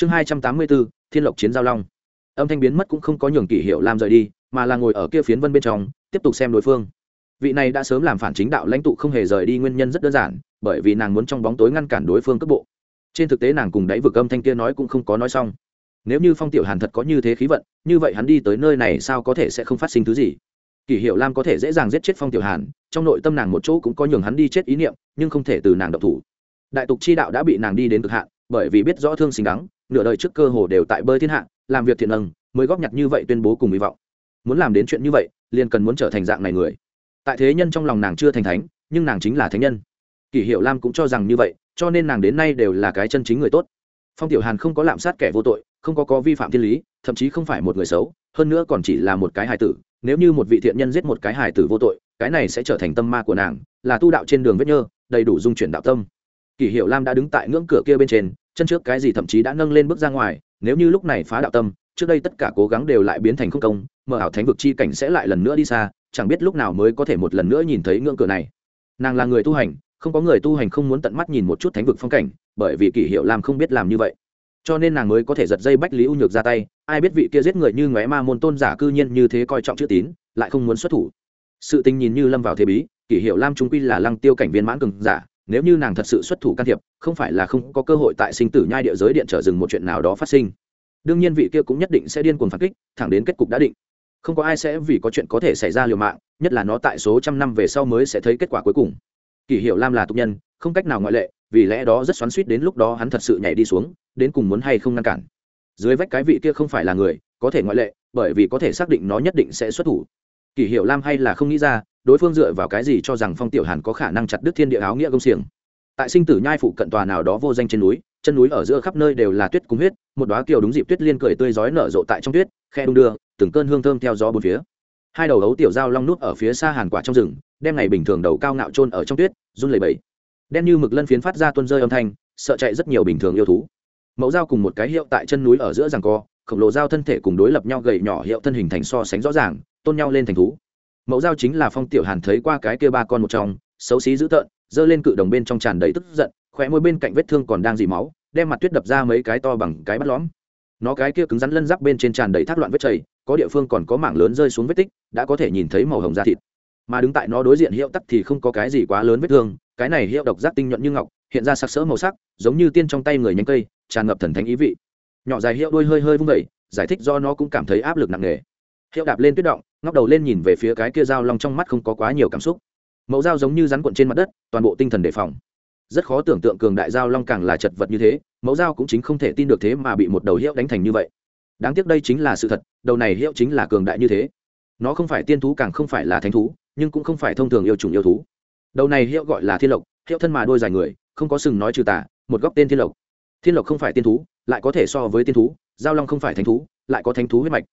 chương hai trăm tám mươi bốn thiên lộc chiến giao long. Âm thanh biến mất cũng không có nhường kỷ hiệu lam rời đi, mà là ngồi ở kia phiến vân bên trong, tiếp tục xem đối phương. Vị này đã sớm làm phản chính đạo lãnh tụ không hề rời đi nguyên nhân rất đơn giản, bởi vì nàng muốn trong bóng tối ngăn cản đối phương cước bộ. Trên thực tế nàng cùng đáy vực âm thanh kia nói cũng không có nói xong. Nếu như phong tiểu hàn thật có như thế khí vận, như vậy hắn đi tới nơi này sao có thể sẽ không phát sinh thứ gì? Kỷ hiệu lam có thể dễ dàng giết chết phong tiểu hàn, trong nội tâm nàng một chỗ cũng có nhường hắn đi chết ý niệm, nhưng không thể từ nàng độc thủ. Đại tục chi đạo đã bị nàng đi đến cực hạn, bởi vì biết rõ thương xình đắng nửa đời trước cơ hồ đều tại bơi thiên hạ, làm việc thiện âng mới góp nhặt như vậy tuyên bố cùng hy vọng. Muốn làm đến chuyện như vậy, liền cần muốn trở thành dạng này người. Tại thế nhân trong lòng nàng chưa thành thánh, nhưng nàng chính là thánh nhân. Kỷ hiệu lam cũng cho rằng như vậy, cho nên nàng đến nay đều là cái chân chính người tốt. Phong tiểu hàn không có lạm sát kẻ vô tội, không có có vi phạm thiên lý, thậm chí không phải một người xấu, hơn nữa còn chỉ là một cái hài tử. Nếu như một vị thiện nhân giết một cái hài tử vô tội, cái này sẽ trở thành tâm ma của nàng, là tu đạo trên đường vết nhơ, đầy đủ dung chuyển đạo tâm. Kỷ hiệu lam đã đứng tại ngưỡng cửa kia bên trên chân trước cái gì thậm chí đã nâng lên bước ra ngoài, nếu như lúc này phá đạo tâm, trước đây tất cả cố gắng đều lại biến thành không công, mở ảo thánh vực chi cảnh sẽ lại lần nữa đi xa, chẳng biết lúc nào mới có thể một lần nữa nhìn thấy ngưỡng cửa này. Nàng là người tu hành, không có người tu hành không muốn tận mắt nhìn một chút thánh vực phong cảnh, bởi vì kỷ hiệu lam không biết làm như vậy. Cho nên nàng mới có thể giật dây bách lý u nhược ra tay, ai biết vị kia giết người như ngóe ma môn tôn giả cư nhiên như thế coi trọng chữ tín, lại không muốn xuất thủ. Sự tình nhìn như lâm vào thế bí, kỷ hiệu lam trung quy là lăng tiêu cảnh viên mãn cường giả nếu như nàng thật sự xuất thủ can thiệp, không phải là không có cơ hội tại sinh tử nhai địa giới điện trở dừng một chuyện nào đó phát sinh. Đương nhiên vị kia cũng nhất định sẽ điên cuồng phản kích, thẳng đến kết cục đã định. Không có ai sẽ vì có chuyện có thể xảy ra liều mạng, nhất là nó tại số trăm năm về sau mới sẽ thấy kết quả cuối cùng. Kỷ hiệu lam là tục nhân, không cách nào ngoại lệ, vì lẽ đó rất xoắn suýt đến lúc đó hắn thật sự nhảy đi xuống, đến cùng muốn hay không ngăn cản. Dưới vách cái vị kia không phải là người, có thể ngoại lệ, bởi vì có thể xác định nó nhất định sẽ xuất thủ kỷ hiệu lam hay là không nghĩ ra, đối phương dựa vào cái gì cho rằng phong tiểu hàn có khả năng chặt đứt thiên địa áo nghĩa công xiềng. Tại sinh tử nhai phụ cận tòa nào đó vô danh trên núi, chân núi ở giữa khắp nơi đều là tuyết cung huyết, một đoá kiều đúng dịp tuyết liên cười tươi rói nở rộ tại trong tuyết, khe đung đưa, từng cơn hương thơm theo gió bốn phía. Hai đầu ấu tiểu dao long nút ở phía xa hàn quả trong rừng, đem ngày bình thường đầu cao ngạo trôn ở trong tuyết, run lẩy bẩy. Đen như mực lân phiến phát ra tuôn rơi âm thanh, sợ chạy rất nhiều bình thường yêu thú. Mẫu dao cùng một cái hiệu tại chân núi ở giữa rằng co, khổng lồ dao thân thể cùng đối lập nhau gầy nhỏ hiệu thân hình thành so sánh rõ ràng tôn nhau lên thành thú. Mẫu dao chính là phong tiểu hàn thấy qua cái kia ba con một trong, xấu xí dữ tợn, giơ lên cự đồng bên trong tràn đầy tức giận, khóe môi bên cạnh vết thương còn đang dì máu, đem mặt tuyết đập ra mấy cái to bằng cái bắt lõm. Nó cái kia cứng rắn lân giáp bên trên tràn đầy thác loạn vết chảy, có địa phương còn có mảng lớn rơi xuống vết tích, đã có thể nhìn thấy màu hồng da thịt. Mà đứng tại nó đối diện hiệu tắc thì không có cái gì quá lớn vết thương, cái này hiệu độc giác tinh nhuận như ngọc, hiện ra sắc sỡ màu sắc, giống như tiên trong tay người nhánh cây, tràn ngập thần thánh ý vị. Nhỏ dài hiệu đuôi hơi hơi vung vẩy giải thích do nó cũng cảm thấy áp lực nặng nề. Hiệu đạp lên tuyết động ngóc đầu lên nhìn về phía cái kia dao long trong mắt không có quá nhiều cảm xúc. Mẫu dao giống như rắn cuộn trên mặt đất, toàn bộ tinh thần đề phòng. Rất khó tưởng tượng cường đại dao long càng là chật vật như thế, mẫu dao cũng chính không thể tin được thế mà bị một đầu hiệu đánh thành như vậy. Đáng tiếc đây chính là sự thật, đầu này hiệu chính là cường đại như thế. Nó không phải tiên thú càng không phải là thánh thú, nhưng cũng không phải thông thường yêu trùng yêu thú. Đầu này hiệu gọi là thiên lộc, hiệu thân mà đôi dài người, không có sừng nói trừ tả một góc tên thiên lộc. Thiên lộc không phải tiên thú, lại có thể so với tiên thú giao long không phải thánh thú, lại có thánh thú huyết mạch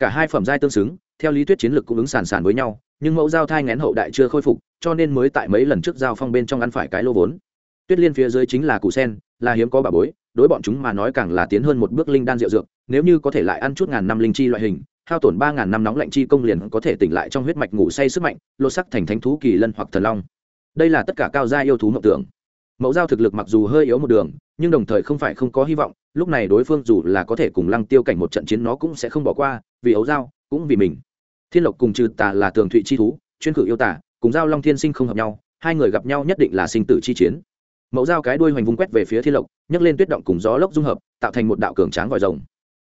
cả hai phẩm giai tương xứng, theo lý thuyết chiến lược cũng ứng sàn sàn với nhau, nhưng mẫu giao thai ngén hậu đại chưa khôi phục, cho nên mới tại mấy lần trước giao phong bên trong ăn phải cái lô vốn. Tuyết liên phía dưới chính là cụ sen, là hiếm có bà bối, đối bọn chúng mà nói càng là tiến hơn một bước linh đan rượu dược, nếu như có thể lại ăn chút ngàn năm linh chi loại hình, hao tổn ba ngàn năm nóng lạnh chi công liền có thể tỉnh lại trong huyết mạch ngủ say sức mạnh, lột sắc thành thánh thú kỳ lân hoặc thần long. Đây là tất cả cao gia yêu thú mộng tưởng mẫu giao thực lực mặc dù hơi yếu một đường, nhưng đồng thời không phải không có hy vọng, lúc này đối phương dù là có thể cùng lăng tiêu cảnh một trận chiến nó cũng sẽ không bỏ qua, vì ấu giao, cũng vì mình. Thiên lộc cùng trừ tà là tường thụy chi thú, chuyên cử yêu tả cùng giao long thiên sinh không hợp nhau, hai người gặp nhau nhất định là sinh tử chi chiến. Mẫu giao cái đuôi hoành vung quét về phía thiên lộc, nhấc lên tuyết động cùng gió lốc dung hợp, tạo thành một đạo cường tráng vòi rồng.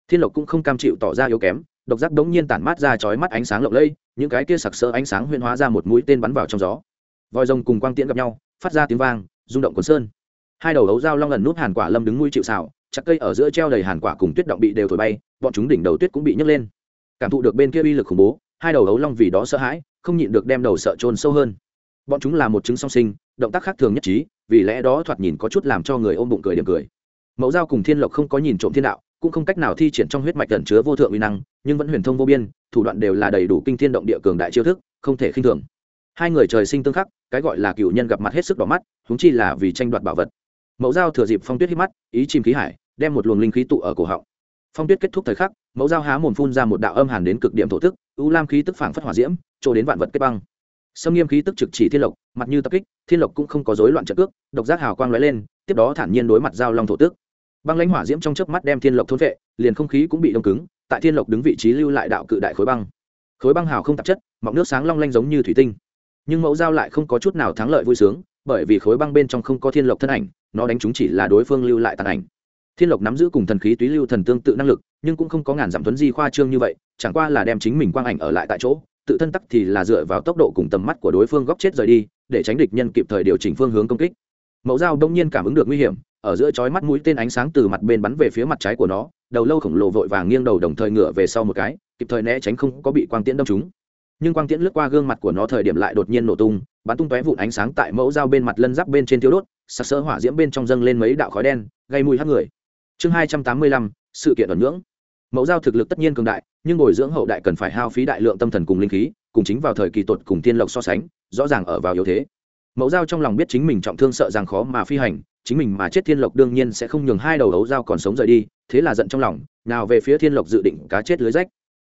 Thiên lộc cũng không cam chịu tỏ ra yếu kém, độc giác đống nhiên tản mát ra chói mắt ánh sáng lộng lẫy, những cái kia sặc sỡ ánh sáng huyên hóa ra một mũi tên bắn vào trong gió. Vòi rồng cùng quang tiễn gặp nhau, phát ra tiếng vang rung động quần sơn. Hai đầu ấu dao long ẩn nút hàn quả lâm đứng nuôi chịu xào, chặt cây ở giữa treo đầy hàn quả cùng tuyết động bị đều thổi bay, bọn chúng đỉnh đầu tuyết cũng bị nhấc lên. Cảm thụ được bên kia uy lực khủng bố, hai đầu ấu long vì đó sợ hãi, không nhịn được đem đầu sợ trôn sâu hơn. Bọn chúng là một chứng song sinh, động tác khác thường nhất trí, vì lẽ đó thoạt nhìn có chút làm cho người ôm bụng cười điểm cười. Mẫu dao cùng thiên lộc không có nhìn trộm thiên đạo, cũng không cách nào thi triển trong huyết mạch gần chứa vô thượng uy năng, nhưng vẫn huyền thông vô biên, thủ đoạn đều là đầy đủ kinh thiên động địa cường đại chiêu thức, không thể khinh thường hai người trời sinh tương khắc, cái gọi là cựu nhân gặp mặt hết sức đỏ mắt húng chi là vì tranh đoạt bảo vật. Mẫu dao thừa dịp phong tuyết hít mắt, ý chìm khí hải, đem một luồng linh khí tụ ở cổ họng. Phong tuyết kết thúc thời khắc, mẫu dao há mồm phun ra một đạo âm hàn đến cực điểm thổ tức ưu lam khí tức phảng phất hỏa diễm, trổ đến vạn vật kết băng. Sâm nghiêm khí tức trực chỉ thiên lộc, mặt như tập kích, thiên lộc cũng không có rối loạn trợ cước, độc giác hào quang lóe lên, tiếp đó thản nhiên đối mặt giao long thổ tức. Băng lãnh hỏa diễm trong chớp mắt đem thiên lộc thôn vệ, liền không khí cũng bị đông cứng, tại thiên lộc đứng vị trí lưu lại đạo cự đại khối băng. Khối băng hào không tạp chất, mọng nước sáng long lanh giống như thủy tinh nhưng mẫu dao lại không có chút nào thắng lợi vui sướng, bởi vì khối băng bên trong không có thiên lộc thân ảnh, nó đánh chúng chỉ là đối phương lưu lại tàn ảnh. Thiên lộc nắm giữ cùng thần khí túy lưu thần tương tự năng lực, nhưng cũng không có ngàn giảm tuấn di khoa trương như vậy, chẳng qua là đem chính mình quang ảnh ở lại tại chỗ, tự thân tắc thì là dựa vào tốc độ cùng tầm mắt của đối phương góc chết rời đi, để tránh địch nhân kịp thời điều chỉnh phương hướng công kích. Mẫu dao đông nhiên cảm ứng được nguy hiểm, ở giữa chói mắt mũi tên ánh sáng từ mặt bên bắn về phía mặt trái của nó, đầu lâu khổng lồ vội vàng nghiêng đầu đồng thời ngửa về sau một cái, kịp thời né tránh không có bị quang tiễn đâm trúng nhưng quang tiễn lướt qua gương mặt của nó thời điểm lại đột nhiên nổ tung, bắn tung tóe vụn ánh sáng tại mẫu dao bên mặt lân giáp bên trên thiếu đốt, sặc sỡ hỏa diễm bên trong dâng lên mấy đạo khói đen, gây mùi hắc người. Chương hai trăm tám mươi lăm, sự kiện ẩn ngưỡng. Mẫu dao thực lực tất nhiên cường đại, nhưng bồi dưỡng hậu đại cần phải hao phí đại lượng tâm thần cùng linh khí, cùng chính vào thời kỳ tột cùng tiên lộc so sánh, rõ ràng ở vào yếu thế. Mẫu dao trong lòng biết chính mình trọng thương sợ rằng khó mà phi hành, chính mình mà chết thiên lộc đương nhiên sẽ không nhường hai đầu ấu dao còn sống rời đi, thế là giận trong lòng, nào về phía thiên lộc dự định cá chết lưới rách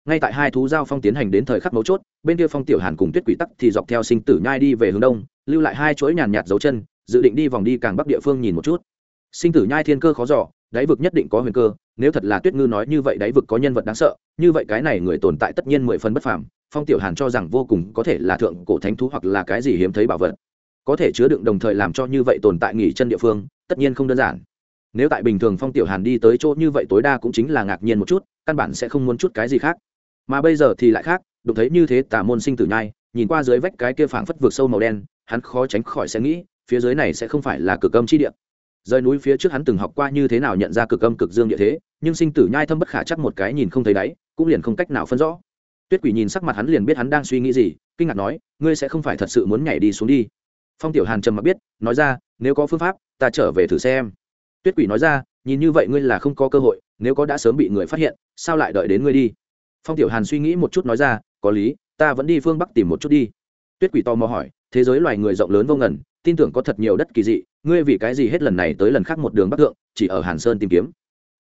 ngay tại hai thú giao phong tiến hành đến thời khắc mấu chốt, bên kia phong tiểu hàn cùng tuyết quỷ tắc thì dọc theo sinh tử nhai đi về hướng đông, lưu lại hai chuỗi nhàn nhạt dấu chân, dự định đi vòng đi càng bắc địa phương nhìn một chút. Sinh tử nhai thiên cơ khó giỏ đáy vực nhất định có huyền cơ, nếu thật là tuyết ngư nói như vậy đáy vực có nhân vật đáng sợ, như vậy cái này người tồn tại tất nhiên mười phần bất phàm, phong tiểu hàn cho rằng vô cùng có thể là thượng cổ thánh thú hoặc là cái gì hiếm thấy bảo vật. Có thể chứa đựng đồng thời làm cho như vậy tồn tại nghỉ chân địa phương, tất nhiên không đơn giản. Nếu tại bình thường phong tiểu hàn đi tới chỗ như vậy tối đa cũng chính là ngạc nhiên một chút, căn bản sẽ không muốn chút cái gì khác mà bây giờ thì lại khác, đụng thấy như thế tả môn sinh tử nhai, nhìn qua dưới vách cái kia phảng phất vượt sâu màu đen, hắn khó tránh khỏi sẽ nghĩ, phía dưới này sẽ không phải là cực âm chi địa. Rời núi phía trước hắn từng học qua như thế nào nhận ra cực âm cực dương địa thế, nhưng sinh tử nhai thâm bất khả chắc một cái nhìn không thấy đáy, cũng liền không cách nào phân rõ. Tuyết quỷ nhìn sắc mặt hắn liền biết hắn đang suy nghĩ gì, kinh ngạc nói, ngươi sẽ không phải thật sự muốn nhảy đi xuống đi? Phong tiểu hàn trầm mặc biết, nói ra, nếu có phương pháp, ta trở về thử xem. Tuyết quỷ nói ra, nhìn như vậy ngươi là không có cơ hội, nếu có đã sớm bị người phát hiện, sao lại đợi đến ngươi đi? Phong tiểu hàn suy nghĩ một chút nói ra, có lý, ta vẫn đi phương bắc tìm một chút đi. Tuyết quỷ to mò hỏi, thế giới loài người rộng lớn vô ngần, tin tưởng có thật nhiều đất kỳ dị, ngươi vì cái gì hết lần này tới lần khác một đường bắc thượng, chỉ ở hàn sơn tìm kiếm?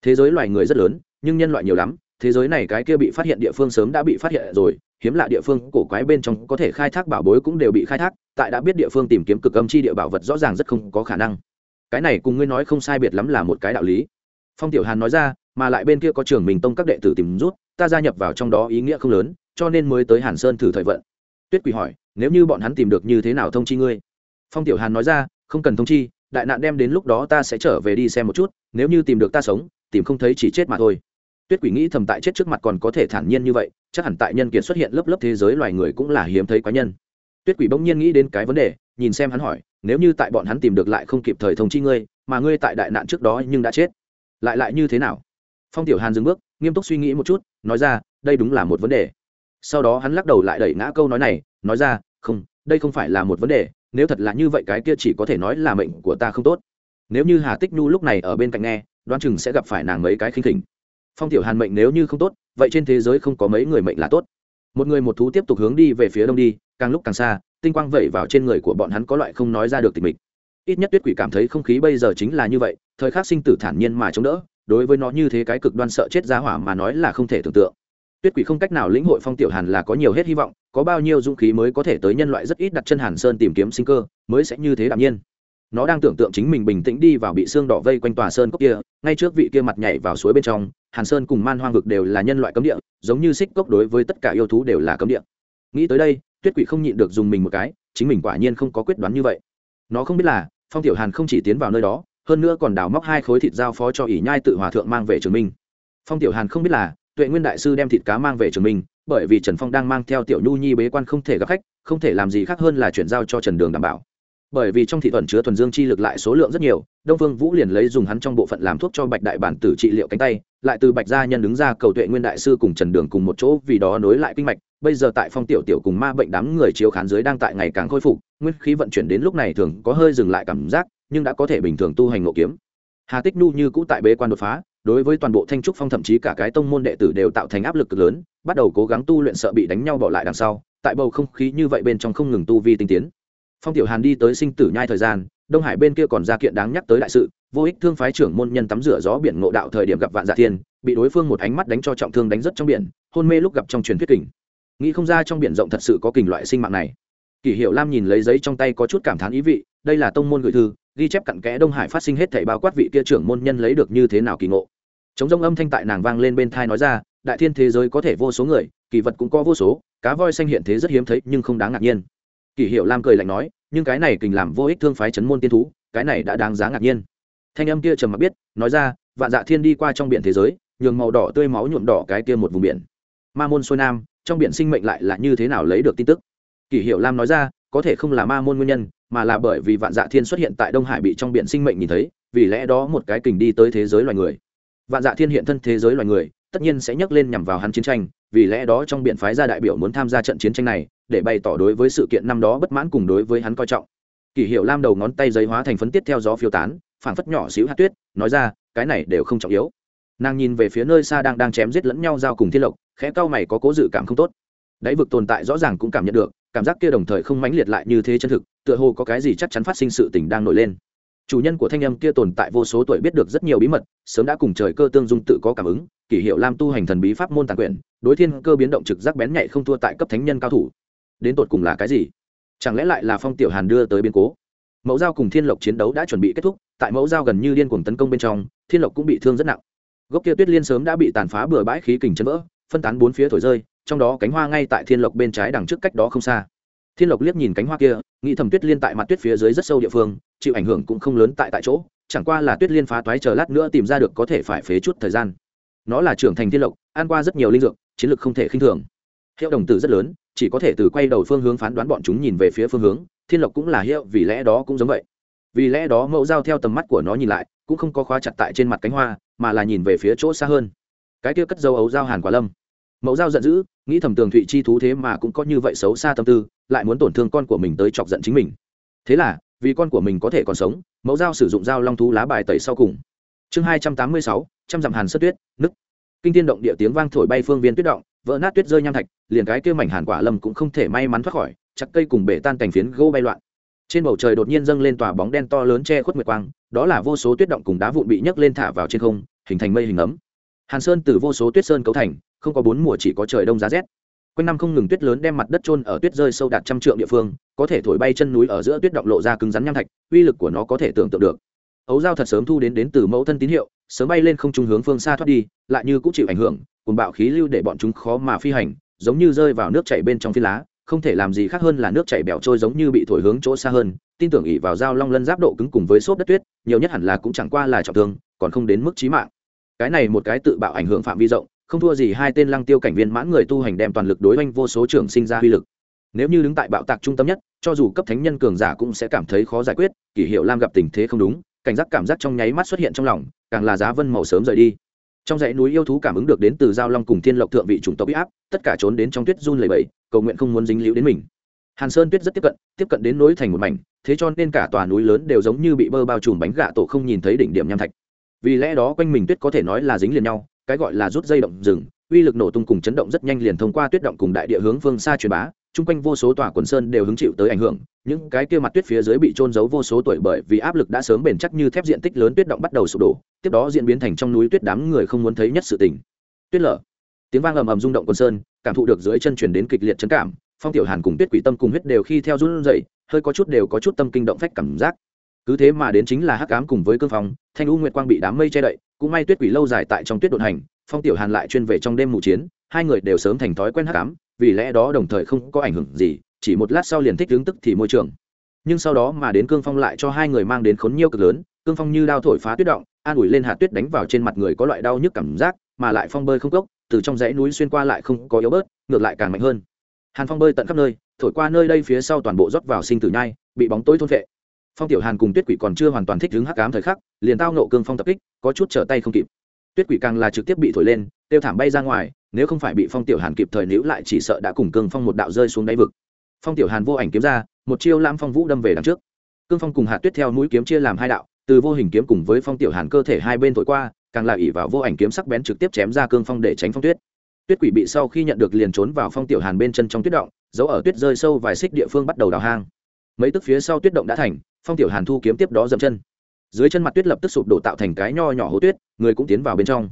Thế giới loài người rất lớn, nhưng nhân loại nhiều lắm, thế giới này cái kia bị phát hiện địa phương sớm đã bị phát hiện rồi, hiếm lạ địa phương cổ quái bên trong có thể khai thác bảo bối cũng đều bị khai thác, tại đã biết địa phương tìm kiếm cực âm chi địa bảo vật rõ ràng rất không có khả năng. Cái này cùng ngươi nói không sai biệt lắm là một cái đạo lý. Phong tiểu hàn nói ra mà lại bên kia có trường mình tông các đệ tử tìm rút, ta gia nhập vào trong đó ý nghĩa không lớn, cho nên mới tới hàn sơn thử thời vận. Tuyết quỷ hỏi, nếu như bọn hắn tìm được như thế nào thông chi ngươi? Phong tiểu hàn nói ra, không cần thông chi, đại nạn đem đến lúc đó ta sẽ trở về đi xem một chút, nếu như tìm được ta sống, tìm không thấy chỉ chết mà thôi. Tuyết quỷ nghĩ thầm tại chết trước mặt còn có thể thản nhiên như vậy, chắc hẳn tại nhân kiệt xuất hiện lớp lớp thế giới loài người cũng là hiếm thấy quá nhân. Tuyết quỷ bỗng nhiên nghĩ đến cái vấn đề, nhìn xem hắn hỏi, nếu như tại bọn hắn tìm được lại không kịp thời thông chi ngươi, mà ngươi tại đại nạn trước đó nhưng đã chết, lại lại như thế nào? Phong tiểu hàn dừng bước, nghiêm túc suy nghĩ một chút, nói ra, đây đúng là một vấn đề. Sau đó hắn lắc đầu lại đẩy ngã câu nói này, nói ra, không, đây không phải là một vấn đề, nếu thật là như vậy cái kia chỉ có thể nói là mệnh của ta không tốt. Nếu như hà tích nhu lúc này ở bên cạnh nghe, đoán chừng sẽ gặp phải nàng mấy cái khinh khỉnh. Phong tiểu hàn mệnh nếu như không tốt, vậy trên thế giới không có mấy người mệnh là tốt. Một người một thú tiếp tục hướng đi về phía đông đi, càng lúc càng xa, tinh quang vẩy vào trên người của bọn hắn có loại không nói ra được tình mình ít nhất tuyết quỷ cảm thấy không khí bây giờ chính là như vậy, thời khắc sinh tử thản nhiên mà chống đỡ đối với nó như thế cái cực đoan sợ chết giá hỏa mà nói là không thể tưởng tượng. Tuyết quỷ không cách nào lĩnh hội phong tiểu hàn là có nhiều hết hy vọng, có bao nhiêu dũng khí mới có thể tới nhân loại rất ít đặt chân hàn sơn tìm kiếm sinh cơ, mới sẽ như thế đạm nhiên. Nó đang tưởng tượng chính mình bình tĩnh đi vào bị xương đỏ vây quanh tòa sơn cốc kia, ngay trước vị kia mặt nhảy vào suối bên trong, hàn sơn cùng man hoang vực đều là nhân loại cấm địa, giống như xích cốc đối với tất cả yêu thú đều là cấm địa. Nghĩ tới đây, tuyết quỷ không nhịn được dùng mình một cái, chính mình quả nhiên không có quyết đoán như vậy. Nó không biết là, phong tiểu hàn không chỉ tiến vào nơi đó hơn nữa còn đào móc hai khối thịt giao phó cho ỷ nhai tự hòa thượng mang về trường minh. Phong tiểu hàn không biết là, tuệ nguyên đại sư đem thịt cá mang về trường minh, bởi vì trần phong đang mang theo tiểu nhu nhi bế quan không thể gặp khách, không thể làm gì khác hơn là chuyển giao cho trần đường đảm bảo. Bởi vì trong thị thuần chứa thuần dương chi lực lại số lượng rất nhiều, đông phương vũ liền lấy dùng hắn trong bộ phận làm thuốc cho bạch đại bản tử trị liệu cánh tay, lại từ bạch gia nhân đứng ra cầu tuệ nguyên đại sư cùng trần đường cùng một chỗ vì đó nối lại kinh mạch. Bây giờ tại phong tiểu tiểu cùng ma bệnh đám người chiếu khán dưới đang tại ngày càng khôi phục, nguyên khí vận chuyển đến lúc này thường có hơi dừng lại cảm giác nhưng đã có thể bình thường tu hành ngộ kiếm. Hà tích nhu như cũ tại bế quan đột phá, đối với toàn bộ thanh trúc phong thậm chí cả cái tông môn đệ tử đều tạo thành áp lực cực lớn, bắt đầu cố gắng tu luyện sợ bị đánh nhau bỏ lại đằng sau, tại bầu không khí như vậy bên trong không ngừng tu vi tinh tiến. Phong tiểu hàn đi tới sinh tử nhai thời gian, đông hải bên kia còn ra kiện đáng nhắc tới đại sự, vô ích thương phái trưởng môn nhân tắm rửa gió biển ngộ đạo thời điểm gặp vạn dạ thiên, bị đối phương một ánh mắt đánh cho trọng thương đánh rất trong biển, hôn mê lúc gặp trong truyền thuyết kình. Nghĩ không ra trong biển rộng thật sự có kình loại sinh mạng này. Kỷ hiệu lam nhìn lấy giấy trong tay có chút cảm thán ý vị, đây là tông môn gửi thư ghi chép cặn kẽ đông hải phát sinh hết thảy bao quát vị kia trưởng môn nhân lấy được như thế nào kỳ ngộ. Chống rông âm thanh tại nàng vang lên bên thai nói ra, đại thiên thế giới có thể vô số người, kỳ vật cũng có vô số, cá voi xanh hiện thế rất hiếm thấy nhưng không đáng ngạc nhiên. Kỳ hiệu lam cười lạnh nói, nhưng cái này kình làm vô ích thương phái chấn môn tiên thú, cái này đã đáng giá ngạc nhiên. Thanh âm kia trầm mặc biết, nói ra, vạn dạ thiên đi qua trong biển thế giới, nhường màu đỏ tươi máu nhuộm đỏ cái kia một vùng biển. Ma môn xuôi nam, trong biển sinh mệnh lại là như thế nào lấy được tin tức? Kỷ hiệu lam nói ra, có thể không là ma môn nguyên nhân mà là bởi vì vạn dạ thiên xuất hiện tại đông hải bị trong biển sinh mệnh nhìn thấy, vì lẽ đó một cái kình đi tới thế giới loài người. Vạn dạ thiên hiện thân thế giới loài người, tất nhiên sẽ nhắc lên nhằm vào hắn chiến tranh, vì lẽ đó trong biển phái gia đại biểu muốn tham gia trận chiến tranh này, để bày tỏ đối với sự kiện năm đó bất mãn cùng đối với hắn coi trọng. Kỷ hiệu lam đầu ngón tay giấy hóa thành phấn tiết theo gió phiêu tán, phảng phất nhỏ xíu hạt tuyết, nói ra, cái này đều không trọng yếu. Nàng nhìn về phía nơi xa đang đang chém giết lẫn nhau giao cùng thiên lộc, khẽ cau mày có cố dự cảm không tốt. Đáy vực tồn tại rõ ràng cũng cảm nhận được cảm giác kia đồng thời không mãnh liệt lại như thế chân thực, tựa hồ có cái gì chắc chắn phát sinh sự tình đang nổi lên. Chủ nhân của thanh âm kia tồn tại vô số tuổi biết được rất nhiều bí mật, sớm đã cùng trời cơ tương dung tự có cảm ứng, kỷ hiệu lam tu hành thần bí pháp môn tàn quyển đối thiên cơ biến động trực giác bén nhạy không thua tại cấp thánh nhân cao thủ. Đến tột cùng là cái gì? Chẳng lẽ lại là phong tiểu hàn đưa tới biến cố? Mẫu giao cùng thiên lộc chiến đấu đã chuẩn bị kết thúc, tại mẫu giao gần như điên cuồng tấn công bên trong, thiên lộc cũng bị thương rất nặng. Gốc kia tuyết liên sớm đã bị tàn phá bừa bãi khí kình chấn vỡ, phân tán bốn phía thổi rơi trong đó cánh hoa ngay tại thiên lộc bên trái đằng trước cách đó không xa. Thiên lộc liếc nhìn cánh hoa kia, nghĩ thầm tuyết liên tại mặt tuyết phía dưới rất sâu địa phương, chịu ảnh hưởng cũng không lớn tại tại chỗ, chẳng qua là tuyết liên phá toái chờ lát nữa tìm ra được có thể phải phế chút thời gian. Nó là trưởng thành thiên lộc, ăn qua rất nhiều linh dược, chiến lược không thể khinh thường. Hiệu đồng tử rất lớn, chỉ có thể từ quay đầu phương hướng phán đoán bọn chúng nhìn về phía phương hướng, thiên lộc cũng là hiệu, vì lẽ đó cũng giống vậy. Vì lẽ đó mẫu dao theo tầm mắt của nó nhìn lại, cũng không có khóa chặt tại trên mặt cánh hoa, mà là nhìn về phía chỗ xa hơn. Cái kia cất dấu ấu dao hàn quả lâm mẫu dao giận dữ, nghĩ thầm tường thụy chi thú thế mà cũng có như vậy xấu xa tâm tư, lại muốn tổn thương con của mình tới chọc giận chính mình. Thế là, vì con của mình có thể còn sống, mẫu dao sử dụng dao long thú lá bài tẩy sau cùng. Chương hai trăm tám mươi sáu, trăm dặm hàn sất tuyết, nức. Kinh thiên động địa tiếng vang thổi bay phương viên tuyết động, vỡ nát tuyết rơi nham thạch, liền cái kia mảnh hàn quả lâm cũng không thể may mắn thoát khỏi, chặt cây cùng bể tan cành phiến gỗ bay loạn. Trên bầu trời đột nhiên dâng lên tòa bóng đen to lớn che khuất nguyệt quang, đó là vô số tuyết động cùng đá vụn bị nhấc lên thả vào trên không, hình thành mây hình ấm. Hàn sơn từ vô số tuyết sơn cấu thành không có bốn mùa chỉ có trời đông giá rét. Quanh năm không ngừng tuyết lớn đem mặt đất trôn ở tuyết rơi sâu đạt trăm trượng địa phương, có thể thổi bay chân núi ở giữa tuyết động lộ ra cứng rắn nham thạch, uy lực của nó có thể tưởng tượng được. Ấu dao thật sớm thu đến đến từ mẫu thân tín hiệu, sớm bay lên không trung hướng phương xa thoát đi, lại như cũng chịu ảnh hưởng cùng bạo khí lưu để bọn chúng khó mà phi hành, giống như rơi vào nước chảy bên trong phi lá, không thể làm gì khác hơn là nước chảy bẻo trôi giống như bị thổi hướng chỗ xa hơn, tin tưởng ỉ vào dao long lân giáp độ cứng cùng với xốp đất tuyết, nhiều nhất hẳn là cũng chẳng qua là trọng thương, còn không đến mức chí mạng. Cái này một cái tự bạo ảnh hưởng phạm vi rộng không thua gì hai tên lăng tiêu cảnh viên mãn người tu hành đem toàn lực đối oanh vô số trường sinh ra uy lực. Nếu như đứng tại bạo tạc trung tâm nhất, cho dù cấp thánh nhân cường giả cũng sẽ cảm thấy khó giải quyết kỷ hiệu lam gặp tình thế không đúng, cảnh giác cảm giác trong nháy mắt xuất hiện trong lòng, càng là giá vân màu sớm rời đi. Trong dãy núi yêu thú cảm ứng được đến từ giao long cùng thiên lộc thượng vị chủng tộc bị áp, tất cả trốn đến trong tuyết run lầy bẫy cầu nguyện không muốn dính líu đến mình. Hàn sơn tuyết rất tiếp cận tiếp cận đến nối thành một mảnh, thế cho nên cả tòa núi lớn đều giống như bị bơ bao trùm bánh gạ tổ không nhìn thấy đỉnh điểm nham thạch. Vì lẽ đó quanh mình tuyết có thể nói là dính liền nhau cái gọi là rút dây động rừng, uy lực nổ tung cùng chấn động rất nhanh liền thông qua tuyết động cùng đại địa hướng phương xa truyền bá, chung quanh vô số tòa quần sơn đều hứng chịu tới ảnh hưởng, những cái kia mặt tuyết phía dưới bị trôn giấu vô số tuổi bởi vì áp lực đã sớm bền chắc như thép diện tích lớn tuyết động bắt đầu sụp đổ, tiếp đó diễn biến thành trong núi tuyết đám người không muốn thấy nhất sự tình. Tuyết lở. Tiếng vang ầm ầm rung động quần sơn, cảm thụ được dưới chân chuyển đến kịch liệt chấn cảm, phong tiểu hàn cùng tuyết quỷ tâm cùng huyết đều khi theo run dậy hơi có chút đều có chút tâm kinh động phách cảm giác. Cứ thế mà đến chính là hắc ám cùng với cương phong, thanh u nguyệt quang bị đám mây che đậy cũng may tuyết quỷ lâu dài tại trong tuyết đột hành, phong tiểu hàn lại chuyên về trong đêm mù chiến, hai người đều sớm thành thói quen hắc ám vì lẽ đó đồng thời không có ảnh hưởng gì, chỉ một lát sau liền thích hướng tức thì môi trường. Nhưng sau đó mà đến cương phong lại cho hai người mang đến khốn nhiêu cực lớn, cương phong như đao thổi phá tuyết động, an ủi lên hạt tuyết đánh vào trên mặt người có loại đau nhức cảm giác, mà lại phong bơi không cốc, từ trong dãy núi xuyên qua lại không có yếu bớt, ngược lại càng mạnh hơn. Hàn phong bơi tận khắp nơi, thổi qua nơi đây phía sau toàn bộ rót vào sinh tử nhai, bị bóng tối thôn vệ phong tiểu hàn cùng tuyết quỷ còn chưa hoàn toàn thích ứng hắc ám thời khắc, liền tao nộ cương phong tập kích, có chút trở tay không kịp. Tuyết quỷ càng là trực tiếp bị thổi lên, tiêu thảm bay ra ngoài, nếu không phải bị phong tiểu hàn kịp thời níu lại chỉ sợ đã cùng cương phong một đạo rơi xuống đáy vực. Phong tiểu hàn vô ảnh kiếm ra, một chiêu lam phong vũ đâm về đằng trước. Cương phong cùng hạt tuyết theo mũi kiếm chia làm hai đạo, từ vô hình kiếm cùng với phong tiểu hàn cơ thể hai bên thổi qua, càng là ỉ vào vô ảnh kiếm sắc bén trực tiếp chém ra cương phong để tránh phong tuyết. Tuyết quỷ bị sau khi nhận được liền trốn vào phong tiểu hàn bên chân trong tuyết động giấu ở tuyết rơi sâu vài xích địa phương bắt đầu đào hang mấy tức phía sau tuyết động đã thành, phong tiểu hàn thu kiếm tiếp đó dậm chân. Dưới chân mặt tuyết lập tức sụp đổ tạo thành cái nho nhỏ hố tuyết, người cũng tiến vào bên trong.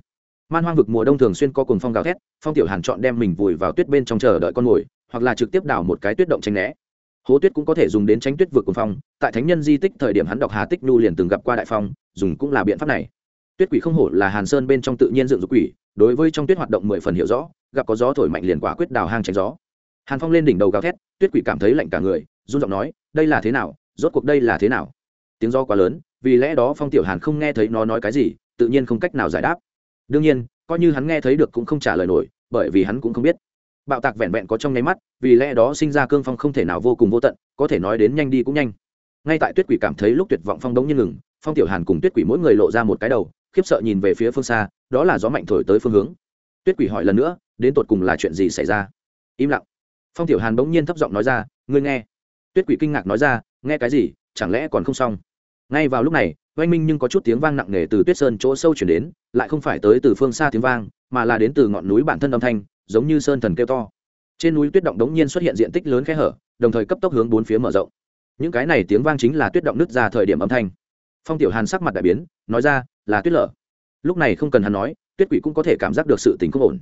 Man hoang vực mùa đông thường xuyên có cùng phong gào thét, phong tiểu hàn chọn đem mình vùi vào tuyết bên trong chờ đợi con mồi, hoặc là trực tiếp đào một cái tuyết động tranh né. Hố tuyết cũng có thể dùng đến tránh tuyết vượt cuồng phong, tại thánh nhân di tích thời điểm hắn đọc hà tích nhu liền từng gặp qua đại phong, dùng cũng là biện pháp này. Tuyết quỷ không hổ là hàn sơn bên trong tự nhiên dựng dục quỷ, đối với trong tuyết hoạt động mười phần hiểu rõ, gặp có gió thổi mạnh liền quả quyết đào hang tránh gió. Hàn phong lên đỉnh đầu gào thét, tuyết quỷ cảm thấy lạnh cả người run giọng nói, đây là thế nào? Rốt cuộc đây là thế nào? Tiếng do quá lớn, vì lẽ đó phong tiểu hàn không nghe thấy nó nói cái gì, tự nhiên không cách nào giải đáp. Đương nhiên, coi như hắn nghe thấy được cũng không trả lời nổi, bởi vì hắn cũng không biết. Bạo tạc vẹn vẹn có trong nháy mắt, vì lẽ đó sinh ra cương phong không thể nào vô cùng vô tận, có thể nói đến nhanh đi cũng nhanh. Ngay tại tuyết quỷ cảm thấy lúc tuyệt vọng phong đống như ngừng, phong tiểu hàn cùng tuyết quỷ mỗi người lộ ra một cái đầu, khiếp sợ nhìn về phía phương xa, đó là gió mạnh thổi tới phương hướng. Tuyết quỷ hỏi lần nữa, đến tột cùng là chuyện gì xảy ra? Im lặng. Phong tiểu hàn bỗng nhiên thấp giọng nói ra, ngươi nghe tuyết quỷ kinh ngạc nói ra, nghe cái gì? Chẳng lẽ còn không xong? Ngay vào lúc này, oanh minh nhưng có chút tiếng vang nặng nề từ tuyết sơn chỗ sâu chuyển đến, lại không phải tới từ phương xa tiếng vang, mà là đến từ ngọn núi bản thân âm thanh, giống như sơn thần kêu to. Trên núi tuyết động đống nhiên xuất hiện diện tích lớn khe hở, đồng thời cấp tốc hướng bốn phía mở rộng. Những cái này tiếng vang chính là tuyết động nứt ra thời điểm âm thanh. Phong tiểu hàn sắc mặt đại biến, nói ra, là tuyết lở. Lúc này không cần hắn nói, tuyết quỷ cũng có thể cảm giác được sự tình không ổn.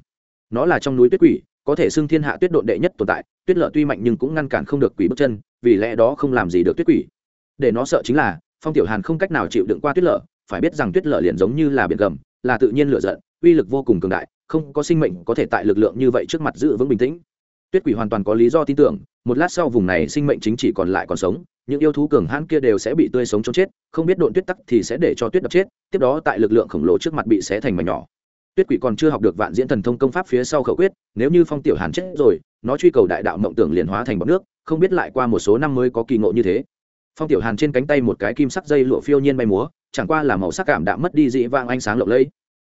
Nó là trong núi tuyết quỷ, có thể xưng thiên hạ tuyết độn đệ nhất tồn tại, tuyết lở tuy mạnh nhưng cũng ngăn cản không được quỷ bước chân vì lẽ đó không làm gì được tuyết quỷ. Để nó sợ chính là, phong tiểu hàn không cách nào chịu đựng qua tuyết lở, phải biết rằng tuyết lở liền giống như là biển gầm, là tự nhiên lửa giận, uy lực vô cùng cường đại, không có sinh mệnh có thể tại lực lượng như vậy trước mặt giữ vững bình tĩnh. Tuyết quỷ hoàn toàn có lý do tin tưởng, một lát sau vùng này sinh mệnh chính chỉ còn lại còn sống, những yêu thú cường hãn kia đều sẽ bị tươi sống chống chết, không biết độn tuyết tắc thì sẽ để cho tuyết đập chết, tiếp đó tại lực lượng khổng lồ trước mặt bị xé thành mảnh nhỏ. Tuyết quỷ còn chưa học được vạn diễn thần thông công pháp phía sau khẩu quyết, nếu như phong tiểu hàn chết rồi nó truy cầu đại đạo mộng tưởng liền hóa thành bọc nước, không biết lại qua một số năm mới có kỳ ngộ như thế. Phong tiểu hàn trên cánh tay một cái kim sắc dây lụa phiêu nhiên bay múa, chẳng qua là màu sắc cảm đã mất đi dị vang ánh sáng lộng lẫy.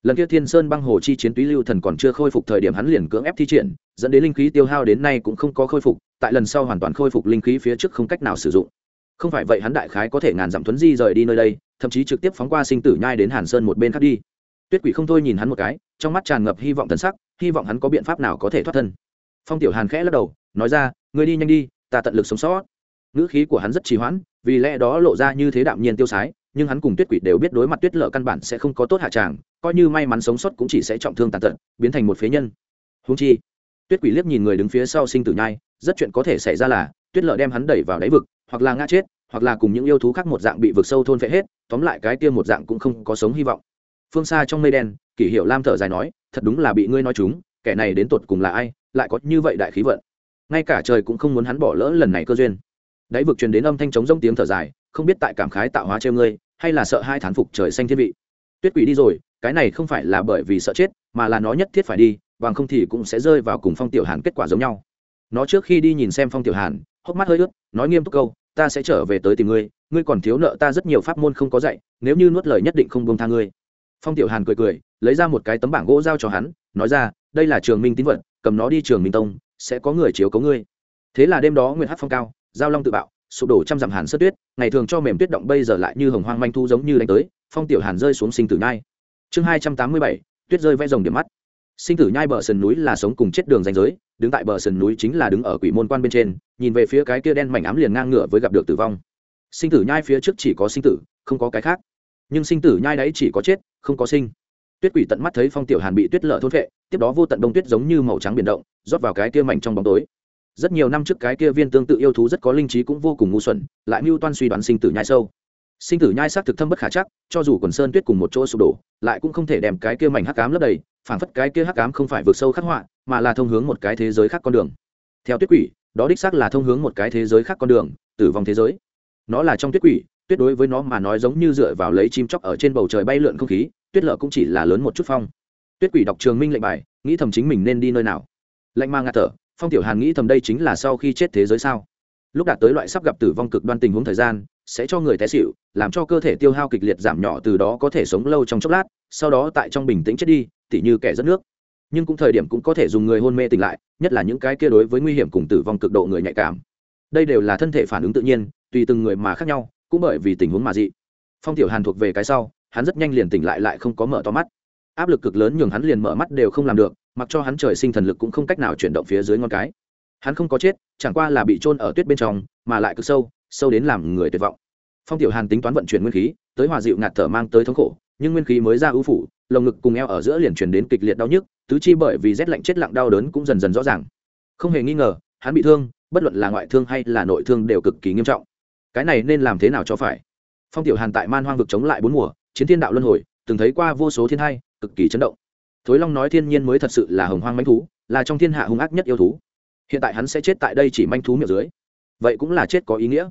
Lần kia thiên sơn băng hồ chi chiến túy lưu thần còn chưa khôi phục thời điểm hắn liền cưỡng ép thi triển, dẫn đến linh khí tiêu hao đến nay cũng không có khôi phục, tại lần sau hoàn toàn khôi phục linh khí phía trước không cách nào sử dụng. Không phải vậy hắn đại khái có thể ngàn dặm thuấn di rời đi nơi đây, thậm chí trực tiếp phóng qua sinh tử nhai đến hàn sơn một bên khác đi. Tuyết quỷ không thôi nhìn hắn một cái, trong mắt tràn ngập hy vọng thần sắc, hy vọng hắn có biện pháp nào có thể thoát thân phong tiểu hàn khẽ lắc đầu, nói ra, ngươi đi nhanh đi, ta tận lực sống sót. Ngữ khí của hắn rất trì hoãn, vì lẽ đó lộ ra như thế đạm nhiên tiêu sái, nhưng hắn cùng tuyết quỷ đều biết đối mặt tuyết lợ căn bản sẽ không có tốt hạ tràng, coi như may mắn sống sót cũng chỉ sẽ trọng thương tàn tật, biến thành một phế nhân. Húng chi, tuyết quỷ liếc nhìn người đứng phía sau sinh tử nhai, rất chuyện có thể xảy ra là, tuyết lợ đem hắn đẩy vào đáy vực, hoặc là ngã chết, hoặc là cùng những yêu thú khác một dạng bị vực sâu thôn phệ hết, tóm lại cái kia một dạng cũng không có sống hy vọng. Phương xa trong mây đen, kỷ hiệu lam thở dài nói, thật đúng là bị ngươi nói chúng, kẻ này đến tột cùng là ai? Lại có như vậy đại khí vận. Ngay cả trời cũng không muốn hắn bỏ lỡ lần này cơ duyên. Đáy vực truyền đến âm thanh trống rông tiếng thở dài, không biết tại cảm khái tạo hóa treo ngươi, hay là sợ hai thán phục trời xanh thiên vị. Tuyết quỷ đi rồi, cái này không phải là bởi vì sợ chết, mà là nó nhất thiết phải đi, bằng không thì cũng sẽ rơi vào cùng phong tiểu hàn kết quả giống nhau. Nó trước khi đi nhìn xem phong tiểu hàn, hốc mắt hơi ướt, nói nghiêm túc câu, ta sẽ trở về tới tìm ngươi ngươi còn thiếu nợ ta rất nhiều pháp môn không có dạy, nếu như nuốt lời nhất định không bông tha ngươi. Phong tiểu hàn cười cười, lấy ra một cái tấm bảng gỗ giao cho hắn, nói ra, đây là trường minh tín vật cầm nó đi trường minh tông, sẽ có người chiếu cấu ngươi. Thế là đêm đó nguyệt hát phong cao, giao long tự bạo, sụp đổ trăm dặm hàn sất tuyết, ngày thường cho mềm tuyết động bây giờ lại như hồng hoang manh thu giống như đánh tới, phong tiểu hàn rơi xuống sinh tử nhai. Chương hai trăm tám mươi bảy, tuyết rơi vẽ rồng điểm mắt. Sinh tử nhai bờ sườn núi là sống cùng chết đường danh giới, đứng tại bờ sườn núi chính là đứng ở quỷ môn quan bên trên, nhìn về phía cái kia đen mảnh ám liền ngang ngửa với gặp được tử vong. Sinh tử nhai phía trước chỉ có sinh tử, không có cái khác. Nhưng sinh tử nhai đấy chỉ có chết, không có sinh tuyết quỷ tận mắt thấy phong tiểu hàn bị tuyết lở thôn vệ tiếp đó vô tận đông tuyết giống như màu trắng biển động, rót vào cái kia mảnh trong bóng tối. Rất nhiều năm trước cái kia viên tương tự yêu thú rất có linh trí cũng vô cùng ngu xuẩn, lại mưu toan suy đoán sinh tử nhai sâu. Sinh tử nhai xác thực thâm bất khả chắc, cho dù quần sơn tuyết cùng một chỗ sụp đổ, lại cũng không thể đem cái kia mảnh hắc cám lấp đầy, phảng phất cái kia hắc cám không phải vượt sâu khắc họa, mà là thông hướng một cái thế giới khác con đường. Theo tuyết quỷ, đó đích xác là thông hướng một cái thế giới khác con đường, tử vong thế giới. Nó là trong tuyết quỷ, tuyết đối với nó mà nói giống như dựa vào lấy chim chóc ở trên bầu trời bay lượn không khí tuyết lợ cũng chỉ là lớn một chút phong. Tuyết quỷ đọc trường minh lệnh bài, nghĩ thầm chính mình nên đi nơi nào. Lệnh mang ngạt thở, phong tiểu hàn nghĩ thầm đây chính là sau khi chết thế giới sao. Lúc đạt tới loại sắp gặp tử vong cực đoan tình huống thời gian, sẽ cho người té xịu làm cho cơ thể tiêu hao kịch liệt giảm nhỏ từ đó có thể sống lâu trong chốc lát, sau đó tại trong bình tĩnh chết đi, tỉ như kẻ rất nước. Nhưng cũng thời điểm cũng có thể dùng người hôn mê tỉnh lại, nhất là những cái kia đối với nguy hiểm cùng tử vong cực độ người nhạy cảm. Đây đều là thân thể phản ứng tự nhiên, tùy từng người mà khác nhau, cũng bởi vì tình huống mà dị. Phong tiểu hàn thuộc về cái sau hắn rất nhanh liền tỉnh lại lại không có mở to mắt. Áp lực cực lớn nhường hắn liền mở mắt đều không làm được, mặc cho hắn trời sinh thần lực cũng không cách nào chuyển động phía dưới ngón cái. Hắn không có chết, chẳng qua là bị trôn ở tuyết bên trong, mà lại cực sâu sâu đến làm người tuyệt vọng. Phong tiểu hàn tính toán vận chuyển nguyên khí, tới hòa dịu ngạt thở mang tới thống khổ, nhưng nguyên khí mới ra ưu phủ, lồng ngực cùng eo ở giữa liền chuyển đến kịch liệt đau nhức, tứ chi bởi vì rét lạnh chết lặng đau đớn cũng dần dần rõ ràng. Không hề nghi ngờ, hắn bị thương, bất luận là ngoại thương hay là nội thương đều cực kỳ nghiêm trọng. Cái này nên làm thế nào cho phải? Phong tiểu hàn tại man hoang vực chống lại bốn mùa chiến thiên đạo luân hồi, từng thấy qua vô số thiên hai, cực kỳ chấn động. Thối long nói thiên nhiên mới thật sự là hồng hoang manh thú, là trong thiên hạ hung ác nhất yêu thú. Hiện tại hắn sẽ chết tại đây chỉ manh thú miệng dưới. Vậy cũng là chết có ý nghĩa.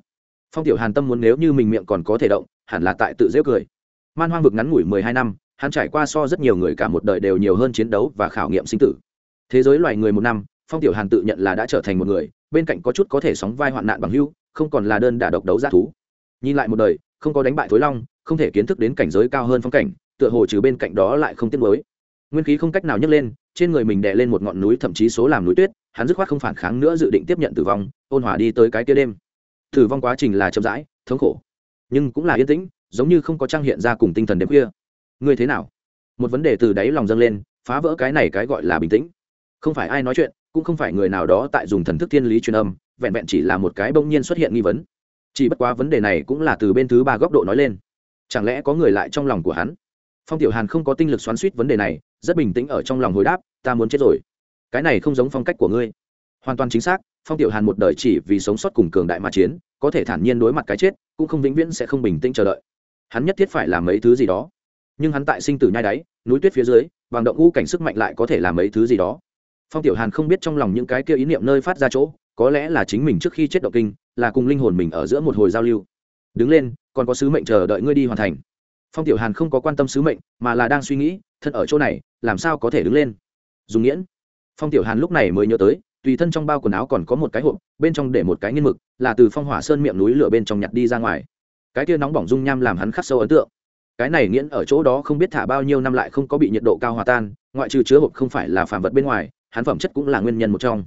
Phong tiểu hàn tâm muốn nếu như mình miệng còn có thể động, hẳn là tại tự dễ cười. Man hoang vực ngắn ngủi mười hai năm, hắn trải qua so rất nhiều người cả một đời đều nhiều hơn chiến đấu và khảo nghiệm sinh tử. Thế giới loài người một năm, phong tiểu hàn tự nhận là đã trở thành một người, bên cạnh có chút có thể sóng vai hoạn nạn bằng hưu, không còn là đơn đả độc đấu g thú. Nhìn lại một đời, không có đánh bại thối long không thể kiến thức đến cảnh giới cao hơn phong cảnh, tựa hồ trừ bên cạnh đó lại không tiếc mới nguyên khí không cách nào nhấc lên, trên người mình đè lên một ngọn núi, thậm chí số làm núi tuyết, hắn dứt khoát không phản kháng nữa dự định tiếp nhận tử vong, ôn hòa đi tới cái kia đêm. Tử vong quá trình là chậm rãi, thống khổ, nhưng cũng là yên tĩnh, giống như không có trang hiện ra cùng tinh thần đêm khuya. Ngươi thế nào? Một vấn đề từ đáy lòng dâng lên, phá vỡ cái này cái gọi là bình tĩnh. Không phải ai nói chuyện, cũng không phải người nào đó tại dùng thần thức thiên lý truyền âm, vẹn vẹn chỉ là một cái bỗng nhiên xuất hiện nghi vấn. Chỉ bất quá vấn đề này cũng là từ bên thứ ba góc độ nói lên chẳng lẽ có người lại trong lòng của hắn? Phong tiểu hàn không có tinh lực xoắn suýt vấn đề này, rất bình tĩnh ở trong lòng hồi đáp, ta muốn chết rồi. Cái này không giống phong cách của ngươi. Hoàn toàn chính xác, phong tiểu hàn một đời chỉ vì sống sót cùng cường đại mà chiến, có thể thản nhiên đối mặt cái chết, cũng không vĩnh viễn sẽ không bình tĩnh chờ đợi. Hắn nhất thiết phải làm mấy thứ gì đó. Nhưng hắn tại sinh tử nhai đáy, núi tuyết phía dưới, bằng động ngũ cảnh sức mạnh lại có thể làm mấy thứ gì đó. Phong tiểu hàn không biết trong lòng những cái kia ý niệm nơi phát ra chỗ, có lẽ là chính mình trước khi chết động kinh, là cùng linh hồn mình ở giữa một hồi giao lưu. Đứng lên còn có sứ mệnh chờ đợi ngươi đi hoàn thành. Phong tiểu hàn không có quan tâm sứ mệnh, mà là đang suy nghĩ, thân ở chỗ này, làm sao có thể đứng lên? Dùng nghiễn. Phong tiểu hàn lúc này mới nhớ tới, tùy thân trong bao quần áo còn có một cái hộp, bên trong để một cái nghiên mực, là từ phong hỏa sơn miệng núi lửa bên trong nhặt đi ra ngoài. Cái kia nóng bỏng dung nham làm hắn khắc sâu ấn tượng. Cái này nghiễn ở chỗ đó không biết thả bao nhiêu năm lại không có bị nhiệt độ cao hòa tan, ngoại trừ chứa hộp không phải là phàm vật bên ngoài, hắn phẩm chất cũng là nguyên nhân một trong.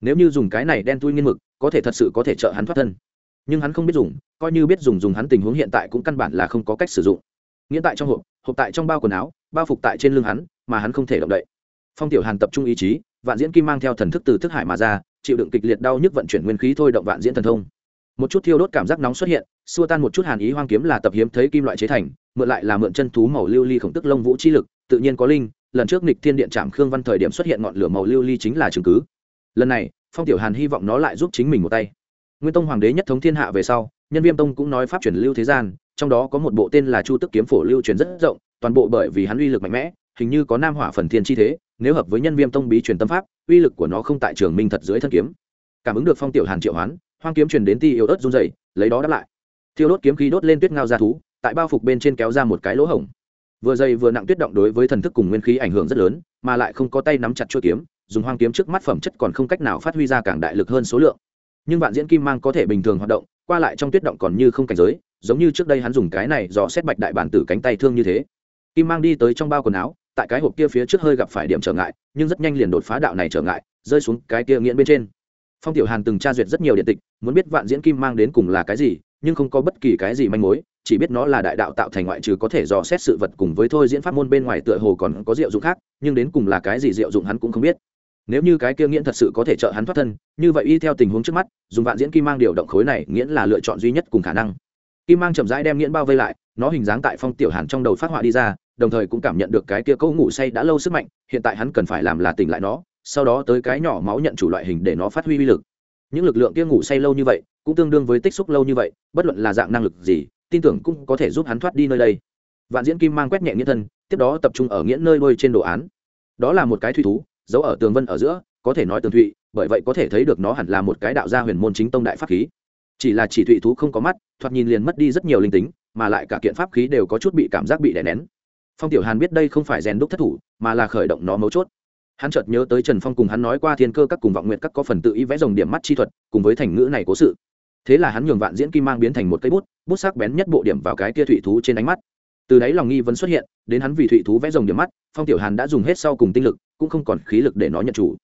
Nếu như dùng cái này đen tui nghiên mực, có thể thật sự có thể trợ hắn thoát thân nhưng hắn không biết dùng, coi như biết dùng dùng hắn tình huống hiện tại cũng căn bản là không có cách sử dụng. Nghĩa tại trong hộp hộp tại trong bao quần áo, bao phục tại trên lưng hắn, mà hắn không thể động đậy. Phong tiểu hàn tập trung ý chí, vạn diễn kim mang theo thần thức từ thức hải mà ra, chịu đựng kịch liệt đau nhức vận chuyển nguyên khí thôi động vạn diễn thần thông. Một chút thiêu đốt cảm giác nóng xuất hiện, xua tan một chút hàn ý hoang kiếm là tập hiếm thấy kim loại chế thành, mượn lại là mượn chân thú màu lưu ly khổng tức lông vũ chi lực, tự nhiên có linh, lần trước nịch thiên điện trạm khương văn thời điểm xuất hiện ngọn lửa màu lưu ly chính là chứng cứ. Lần này, phong tiểu hàn hy vọng nó lại giúp chính mình một tay nguyên tông hoàng đế nhất thống thiên hạ về sau, nhân viêm tông cũng nói pháp truyền lưu thế gian, trong đó có một bộ tên là chu tức kiếm phổ lưu truyền rất rộng, toàn bộ bởi vì hắn uy lực mạnh mẽ, hình như có nam hỏa phần thiên chi thế, nếu hợp với nhân viêm tông bí truyền tâm pháp, uy lực của nó không tại trường minh thật dưới thân kiếm. Cảm ứng được phong tiểu hàn triệu hoán, hoang kiếm truyền đến ti yếu ớt run dày lấy đó đáp lại. Thiêu đốt kiếm khí đốt lên tuyết ngao ra thú, tại bao phục bên trên kéo ra một cái lỗ hổng. Vừa dày vừa nặng tuyết động đối với thần thức cùng nguyên khí ảnh hưởng rất lớn, mà lại không có tay nắm chặt chuôi kiếm, dùng hoang kiếm trước mắt phẩm chất còn không cách nào phát huy ra càng đại lực hơn số lượng nhưng vạn diễn kim mang có thể bình thường hoạt động, qua lại trong tuyết động còn như không cảnh giới, giống như trước đây hắn dùng cái này dò xét bạch đại bản tử cánh tay thương như thế. Kim mang đi tới trong bao quần áo, tại cái hộp kia phía trước hơi gặp phải điểm trở ngại, nhưng rất nhanh liền đột phá đạo này trở ngại, rơi xuống cái kia nghiện bên trên. Phong tiểu hàn từng tra duyệt rất nhiều điện tịch, muốn biết vạn diễn kim mang đến cùng là cái gì, nhưng không có bất kỳ cái gì manh mối, chỉ biết nó là đại đạo tạo thành ngoại trừ có thể dò xét sự vật cùng với thôi diễn pháp môn bên ngoài tựa hồ còn có diệu dụng khác, nhưng đến cùng là cái gì diệu dụng hắn cũng không biết nếu như cái kia nghiễn thật sự có thể trợ hắn thoát thân, như vậy y theo tình huống trước mắt, dùng vạn diễn kim mang điều động khối này nghiễn là lựa chọn duy nhất cùng khả năng. Kim mang chậm rãi đem nghiễn bao vây lại, nó hình dáng tại phong tiểu hàn trong đầu phát họa đi ra, đồng thời cũng cảm nhận được cái kia câu ngủ say đã lâu sức mạnh, hiện tại hắn cần phải làm là tỉnh lại nó, sau đó tới cái nhỏ máu nhận chủ loại hình để nó phát huy uy lực. Những lực lượng kia ngủ say lâu như vậy, cũng tương đương với tích xúc lâu như vậy, bất luận là dạng năng lực gì, tin tưởng cũng có thể giúp hắn thoát đi nơi đây. Vạn diễn kim mang quét nhẹ nghĩa thân, tiếp đó tập trung ở nghĩa nơi đôi trên đồ án. Đó là một cái thủy thú giấu ở tường vân ở giữa, có thể nói tường thụy, bởi vậy có thể thấy được nó hẳn là một cái đạo gia huyền môn chính tông đại pháp khí. Chỉ là chỉ thụy thú không có mắt, thoạt nhìn liền mất đi rất nhiều linh tính, mà lại cả kiện pháp khí đều có chút bị cảm giác bị đè nén. Phong tiểu hàn biết đây không phải rèn đúc thất thủ, mà là khởi động nó mấu chốt. Hắn chợt nhớ tới trần phong cùng hắn nói qua thiên cơ các cùng vọng nguyện các có phần tự ý vẽ dòng điểm mắt chi thuật, cùng với thành ngữ này cố sự. Thế là hắn nhường vạn diễn kim mang biến thành một cây bút bút sắc bén nhất bộ điểm vào cái kia thụy thú trên ánh mắt từ đấy lòng nghi vấn xuất hiện, đến hắn vì thụy thú vẽ rồng điểm mắt, phong tiểu hàn đã dùng hết sau cùng tinh lực, cũng không còn khí lực để nó nhận chủ.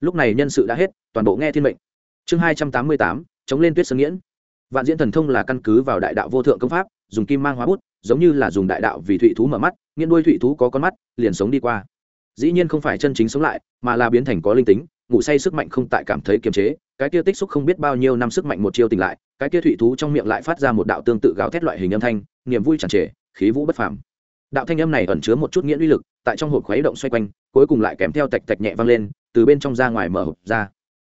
Lúc này nhân sự đã hết, toàn bộ nghe thiên mệnh. Chương hai trăm tám mươi tám, chống lên tuyết sơn nghiễn. Vạn diễn thần thông là căn cứ vào đại đạo vô thượng công pháp, dùng kim mang hóa bút, giống như là dùng đại đạo vì thụy thú mở mắt nghiên đuôi thụy thú có con mắt, liền sống đi qua. Dĩ nhiên không phải chân chính sống lại, mà là biến thành có linh tính, ngủ say sức mạnh không tại cảm thấy kiềm chế, cái kia tích xúc không biết bao nhiêu năm sức mạnh một chiêu tỉnh lại, cái kia thụy thú trong miệng lại phát ra một đạo tương tự gào thét loại hình âm thanh, niềm vui tràn trề khí vũ bất phàm. Đạo thanh âm này ẩn chứa một chút nghĩa uy lực, tại trong hộp khuấy động xoay quanh, cuối cùng lại kèm theo tạch tạch nhẹ vang lên, từ bên trong ra ngoài mở hộp ra.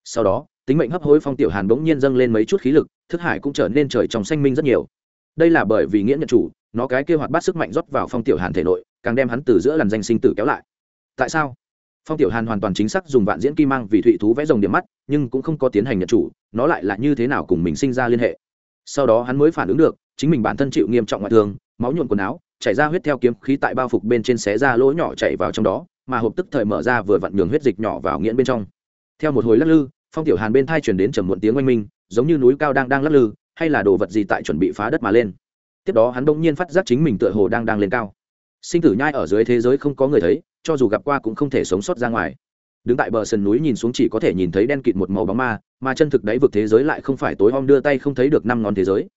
Sau đó, tính mệnh hấp hối phong tiểu hàn bỗng nhiên dâng lên mấy chút khí lực, thức hải cũng trở nên trời trong xanh minh rất nhiều. Đây là bởi vì nghĩa nhận chủ, nó cái kêu hoạt bát sức mạnh rót vào phong tiểu hàn thể nội, càng đem hắn từ giữa làn danh sinh tử kéo lại. Tại sao? Phong tiểu hàn hoàn toàn chính xác dùng vạn diễn kim mang vì thụy thú vẽ rồng điểm mắt, nhưng cũng không có tiến hành nhận chủ, nó lại là như thế nào cùng mình sinh ra liên hệ? Sau đó hắn mới phản ứng được, chính mình bản thân chịu nghiêm trọng ngoại thương máu nhuộn quần áo, chảy ra huyết theo kiếm khí tại bao phục bên trên xé ra lỗ nhỏ chảy vào trong đó, mà hộp tức thời mở ra vừa vặn đường huyết dịch nhỏ vào nghiện bên trong. Theo một hồi lắc lư, phong tiểu hàn bên thai chuyển đến trầm muộn tiếng oanh minh, giống như núi cao đang đang lắc lư, hay là đồ vật gì tại chuẩn bị phá đất mà lên. Tiếp đó hắn bỗng nhiên phát giác chính mình tựa hồ đang đang lên cao. Sinh tử nhai ở dưới thế giới không có người thấy, cho dù gặp qua cũng không thể sống sót ra ngoài. Đứng tại bờ sườn núi nhìn xuống chỉ có thể nhìn thấy đen kịt một màu bóng ma, mà chân thực đáy vực thế giới lại không phải tối om đưa tay không thấy được năm ngón thế giới.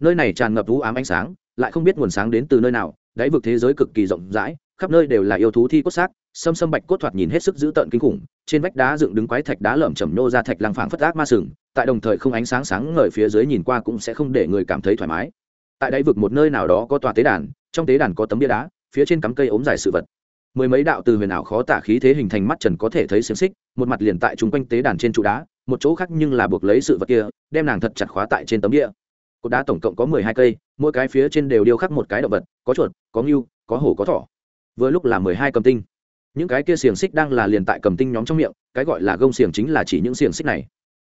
Nơi này tràn ngập vũ ám ánh sáng lại không biết nguồn sáng đến từ nơi nào, đáy vực thế giới cực kỳ rộng rãi, khắp nơi đều là yêu thú thi cốt xác, xâm xâm bạch cốt thoạt nhìn hết sức dữ tợn kinh khủng, trên vách đá dựng đứng quái thạch đá lởm chầm nô ra thạch lăng phảng phất ác ma sừng, tại đồng thời không ánh sáng sáng ngời phía dưới nhìn qua cũng sẽ không để người cảm thấy thoải mái. Tại đáy vực một nơi nào đó có tòa tế đàn, trong tế đàn có tấm bia đá, phía trên cắm cây ốm dài sự vật. Mười mấy đạo từ huyền ảo khó tả khí thế hình thành mắt trần có thể thấy xiềng xích, một mặt liền tại chung quanh tế đàn trên trụ đá, một chỗ khác nhưng là buộc lấy sự vật kia, đem nàng thật chặt khóa tại trên tấm địa cột đá tổng cộng có mười hai cây, mỗi cái phía trên đều điêu khắc một cái động vật, có chuột, có ngưu, có hổ, có thỏ. Vừa lúc là mười hai cầm tinh. Những cái kia xiềng xích đang là liền tại cầm tinh nhóm trong miệng, cái gọi là gông xiềng chính là chỉ những xiềng xích này.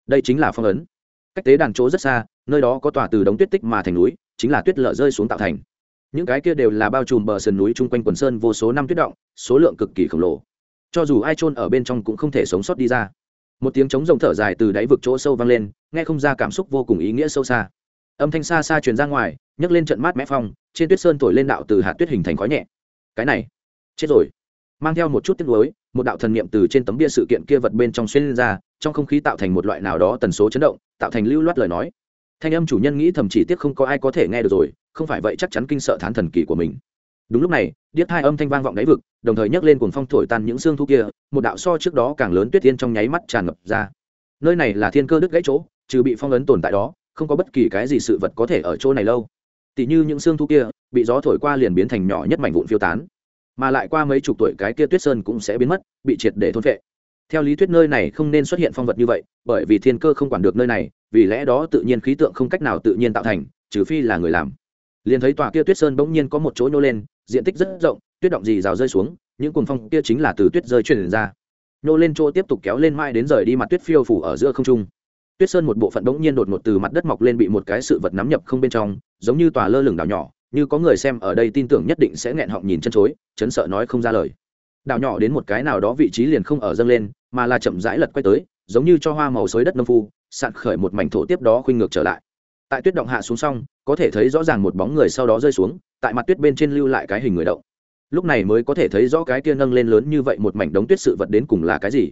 Đây chính là phong ấn. Cách tế đàn chỗ rất xa, nơi đó có tòa từ đống tuyết tích mà thành núi, chính là tuyết lở rơi xuống tạo thành. Những cái kia đều là bao trùm bờ sườn núi chung quanh quần sơn vô số năm tuyết động, số lượng cực kỳ khổng lồ. Cho dù ai trôn ở bên trong cũng không thể sống sót đi ra. Một tiếng trống rồng thở dài từ đáy vực chỗ sâu vang lên, nghe không ra cảm xúc vô cùng ý nghĩa sâu xa âm thanh xa xa truyền ra ngoài, nhấc lên trận mát mẽ phong, trên tuyết sơn thổi lên đạo từ hạt tuyết hình thành khói nhẹ. Cái này, chết rồi. Mang theo một chút tiếc nuối, một đạo thần niệm từ trên tấm bia sự kiện kia vật bên trong xuyên lên ra, trong không khí tạo thành một loại nào đó tần số chấn động, tạo thành lưu loát lời nói. Thanh âm chủ nhân nghĩ thầm chỉ tiếc không có ai có thể nghe được rồi, không phải vậy chắc chắn kinh sợ thán thần kỳ của mình. Đúng lúc này, điếc hai âm thanh vang vọng đáy vực, đồng thời nhấc lên cuồng phong thổi tan những xương thu kia, một đạo so trước đó càng lớn tuyết tiên trong nháy mắt tràn ngập ra. Nơi này là thiên cơ đức gãy chỗ, trừ bị phong ấn tồn tại đó không có bất kỳ cái gì sự vật có thể ở chỗ này lâu. Tỉ như những xương thu kia, bị gió thổi qua liền biến thành nhỏ nhất mảnh vụn phiêu tán. Mà lại qua mấy chục tuổi cái kia tuyết sơn cũng sẽ biến mất, bị triệt để thôn vệ theo lý thuyết nơi này không nên xuất hiện phong vật như vậy, bởi vì thiên cơ không quản được nơi này, vì lẽ đó tự nhiên khí tượng không cách nào tự nhiên tạo thành, trừ phi là người làm. Liền thấy tòa kia tuyết sơn bỗng nhiên có một chỗ nhô lên, diện tích rất rộng, tuyết động gì rào rơi xuống, những cuồng phong kia chính là từ tuyết rơi truyền ra. Nhô lên chỗ tiếp tục kéo lên mãi đến rời đi mặt tuyết phiêu phủ ở giữa không trung tuyết sơn một bộ phận bỗng nhiên đột ngột từ mặt đất mọc lên bị một cái sự vật nắm nhập không bên trong, giống như tòa lơ lửng đảo nhỏ, như có người xem ở đây tin tưởng nhất định sẽ nghẹn họng nhìn chân chối, chấn sợ nói không ra lời. Đảo nhỏ đến một cái nào đó vị trí liền không ở dâng lên, mà là chậm rãi lật quay tới, giống như cho hoa màu xới đất nông phu, sạn khởi một mảnh thổ tiếp đó khuynh ngược trở lại. Tại tuyết động hạ xuống xong, có thể thấy rõ ràng một bóng người sau đó rơi xuống, tại mặt tuyết bên trên lưu lại cái hình người động. Lúc này mới có thể thấy rõ cái kia nâng lên lớn như vậy một mảnh đống tuyết sự vật đến cùng là cái gì.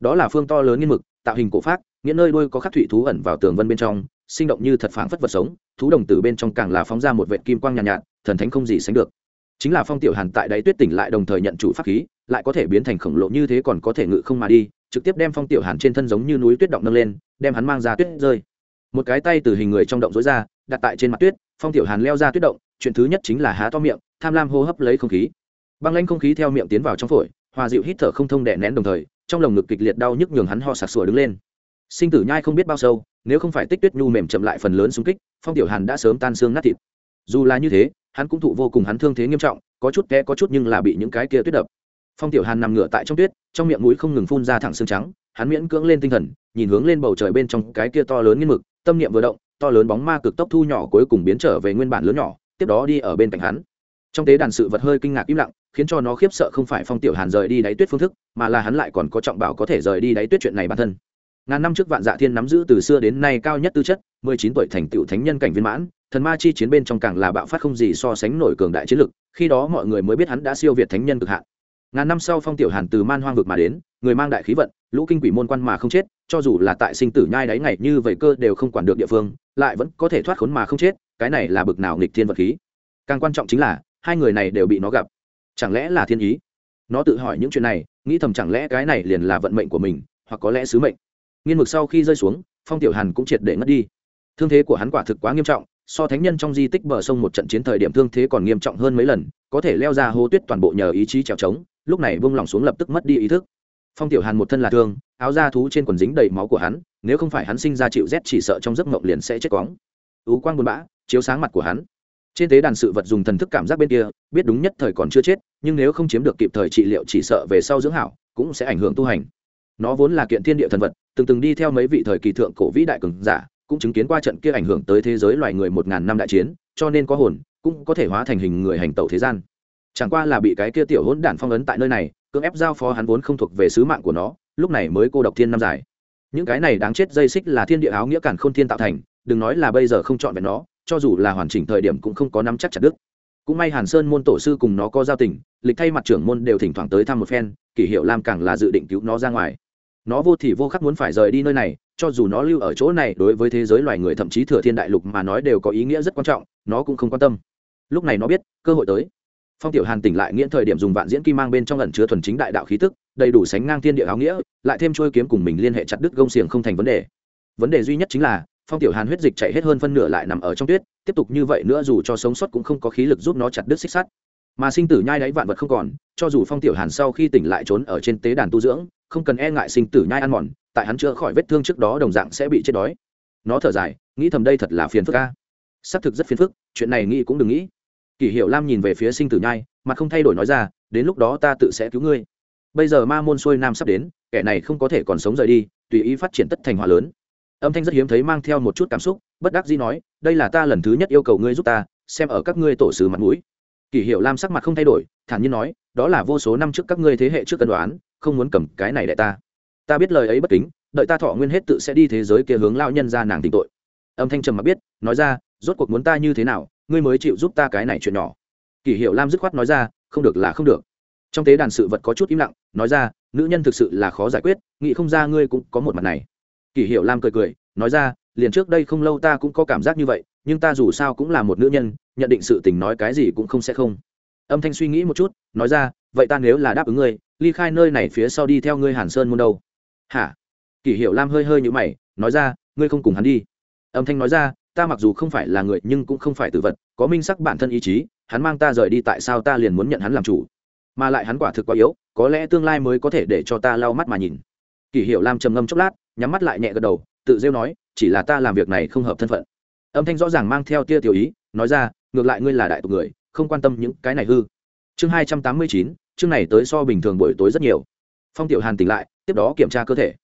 Đó là phương to lớn nghiên mực, tạo hình cổ pháp nghĩa nơi đôi có khắc thủy thú ẩn vào tường vân bên trong sinh động như thật phảng phất vật sống thú đồng tử bên trong càng là phóng ra một vệ kim quang nhàn nhạt, nhạt thần thánh không gì sánh được. Chính là phong tiểu hàn tại đáy tuyết tỉnh lại đồng thời nhận chủ pháp khí lại có thể biến thành khổng lồ như thế còn có thể ngự không mà đi trực tiếp đem phong tiểu hàn trên thân giống như núi tuyết động nâng lên đem hắn mang ra tuyết rơi. Một cái tay từ hình người trong động rối ra đặt tại trên mặt tuyết phong tiểu hàn leo ra tuyết động chuyện thứ nhất chính là há to miệng tham lam hô hấp lấy không khí. Băng lanh không khí theo miệng tiến vào trong phổi hòa dịu hít thở không thông đè nén đồng thời trong lồng ngực kịch liệt đau nhức nhường hắn ho sặc sủa đứng lên sinh tử nhai không biết bao sâu, nếu không phải tích tuyết nhu mềm chậm lại phần lớn xung kích, phong tiểu hàn đã sớm tan xương nát thịt. Dù là như thế, hắn cũng thụ vô cùng hắn thương thế nghiêm trọng, có chút té có chút nhưng là bị những cái kia tuyết đập. Phong tiểu hàn nằm ngửa tại trong tuyết, trong miệng mũi không ngừng phun ra thẳng xương trắng, hắn miễn cưỡng lên tinh thần, nhìn hướng lên bầu trời bên trong cái kia to lớn nghiên mực, tâm niệm vừa động, to lớn bóng ma cực tốc thu nhỏ cuối cùng biến trở về nguyên bản lớn nhỏ, tiếp đó đi ở bên cạnh hắn. Trong tế đàn sự vật hơi kinh ngạc im lặng, khiến cho nó khiếp sợ không phải phong tiểu hàn rời đi đáy tuyết phương thức, mà là hắn lại còn có trọng bảo có thể rời đi đáy tuyết chuyện này bản thân ngàn năm trước vạn dạ thiên nắm giữ từ xưa đến nay cao nhất tư chất, mười chín tuổi thành tựu thánh nhân cảnh viên mãn, thần ma chi chiến bên trong càng là bạo phát không gì so sánh nổi cường đại chiến lực, khi đó mọi người mới biết hắn đã siêu việt thánh nhân cực hạn. Ngàn năm sau phong tiểu hàn từ man hoang vực mà đến, người mang đại khí vận, lũ kinh quỷ môn quan mà không chết, cho dù là tại sinh tử nhai đáy ngày như vậy cơ đều không quản được địa phương, lại vẫn có thể thoát khốn mà không chết, cái này là bực nào nghịch thiên vật khí. Càng quan trọng chính là, hai người này đều bị nó gặp. Chẳng lẽ là thiên ý? Nó tự hỏi những chuyện này, nghĩ thầm chẳng lẽ cái này liền là vận mệnh của mình, hoặc có lẽ sứ mệnh? Nghiên mực sau khi rơi xuống, phong tiểu hàn cũng triệt để ngất đi. Thương thế của hắn quả thực quá nghiêm trọng, so thánh nhân trong di tích bờ sông một trận chiến thời điểm thương thế còn nghiêm trọng hơn mấy lần, có thể leo ra hố tuyết toàn bộ nhờ ý chí trèo trống, lúc này buông lỏng xuống lập tức mất đi ý thức. Phong tiểu hàn một thân là thương, áo da thú trên quần dính đầy máu của hắn, nếu không phải hắn sinh ra chịu rét chỉ sợ trong giấc mộng liền sẽ chết quóng. Ú quang buồn bã, chiếu sáng mặt của hắn. Trên tế đàn sự vật dùng thần thức cảm giác bên kia, biết đúng nhất thời còn chưa chết, nhưng nếu không chiếm được kịp thời trị liệu chỉ sợ về sau dưỡng hảo, cũng sẽ ảnh hưởng tu hành. Nó vốn là kiện thiên địa thần vật từng từng đi theo mấy vị thời kỳ thượng cổ vĩ đại cường giả, cũng chứng kiến qua trận kia ảnh hưởng tới thế giới loài người một ngàn năm đại chiến, cho nên có hồn, cũng có thể hóa thành hình người hành tẩu thế gian. Chẳng qua là bị cái kia tiểu hỗn đản phong ấn tại nơi này, cưỡng ép giao phó hắn vốn không thuộc về sứ mạng của nó, lúc này mới cô độc thiên năm dài. Những cái này đáng chết dây xích là thiên địa áo nghĩa cản khôn thiên tạo thành, đừng nói là bây giờ không chọn về nó, cho dù là hoàn chỉnh thời điểm cũng không có nắm chắc chặt đức cũng may hàn sơn môn tổ sư cùng nó có giao tình, lịch thay mặt trưởng môn đều thỉnh thoảng tới thăm một phen kỷ hiệu lam càng là dự định cứu nó ra ngoài nó vô thì vô khắc muốn phải rời đi nơi này, cho dù nó lưu ở chỗ này, đối với thế giới loài người, thậm chí thừa thiên đại lục mà nói đều có ý nghĩa rất quan trọng, nó cũng không quan tâm. Lúc này nó biết, cơ hội tới. Phong tiểu hàn tỉnh lại nghĩa thời điểm dùng vạn diễn kim mang bên trong lần chứa thuần chính đại đạo khí tức, đầy đủ sánh ngang thiên địa áo nghĩa, lại thêm trôi kiếm cùng mình liên hệ chặt đứt gông xiềng không thành vấn đề. Vấn đề duy nhất chính là, phong tiểu hàn huyết dịch chạy hết hơn phân nửa lại nằm ở trong tuyết, tiếp tục như vậy nữa dù cho sống sót cũng không có khí lực giúp nó chặt đứt xích sắt. Mà sinh tử nhai đáy vạn vật không còn, cho dù phong tiểu hàn sau khi tỉnh lại trốn ở trên tế đàn tu dưỡng không cần e ngại sinh tử nhai ăn mòn, tại hắn chữa khỏi vết thương trước đó đồng dạng sẽ bị chết đói. Nó thở dài, nghĩ thầm đây thật là phiền phức ca xác thực rất phiền phức, chuyện này nghĩ cũng đừng nghĩ. Kỷ hiệu lam nhìn về phía sinh tử nhai, mặt không thay đổi nói ra, đến lúc đó ta tự sẽ cứu ngươi. Bây giờ ma môn xuôi nam sắp đến, kẻ này không có thể còn sống rời đi, tùy ý phát triển tất thành hỏa lớn. Âm thanh rất hiếm thấy mang theo một chút cảm xúc, bất đắc dĩ nói, đây là ta lần thứ nhất yêu cầu ngươi giúp ta, xem ở các ngươi tổ sứ mặt mũi. Kỷ hiệu lam sắc mặt không thay đổi, thản nhiên nói, đó là vô số năm trước các ngươi thế hệ trước cân đoán không muốn cầm cái này đại ta. Ta biết lời ấy bất kính, đợi ta thọ nguyên hết tự sẽ đi thế giới kia hướng lao nhân ra nàng tình tội. Âm thanh trầm mặc biết, nói ra, rốt cuộc muốn ta như thế nào, ngươi mới chịu giúp ta cái này chuyện nhỏ. Kỷ hiệu lam dứt khoát nói ra, không được là không được. Trong tế đàn sự vật có chút im lặng, nói ra, nữ nhân thực sự là khó giải quyết, nghĩ không ra ngươi cũng có một mặt này. Kỷ hiệu lam cười cười, nói ra, liền trước đây không lâu ta cũng có cảm giác như vậy, nhưng ta dù sao cũng là một nữ nhân, nhận định sự tình nói cái gì cũng không sẽ không. Âm thanh suy nghĩ một chút, nói ra vậy ta nếu là đáp ứng ngươi, ly khai nơi này phía sau đi theo ngươi hàn sơn môn đâu? Hả? Kỷ hiệu lam hơi hơi nhữ mày, nói ra, ngươi không cùng hắn đi. Âm thanh nói ra, ta mặc dù không phải là người nhưng cũng không phải tự vật, có minh sắc bản thân ý chí, hắn mang ta rời đi tại sao ta liền muốn nhận hắn làm chủ? Mà lại hắn quả thực quá yếu, có lẽ tương lai mới có thể để cho ta lau mắt mà nhìn. Kỷ hiệu lam trầm ngâm chốc lát, nhắm mắt lại nhẹ gật đầu, tự rêu nói, chỉ là ta làm việc này không hợp thân phận. Âm thanh rõ ràng mang theo tia tiểu ý, nói ra, ngược lại ngươi là đại tộc người, không quan tâm những cái này hư. Chương hai trăm tám mươi chín chương này tới so bình thường buổi tối rất nhiều. Phong tiểu hàn tỉnh lại, tiếp đó kiểm tra cơ thể.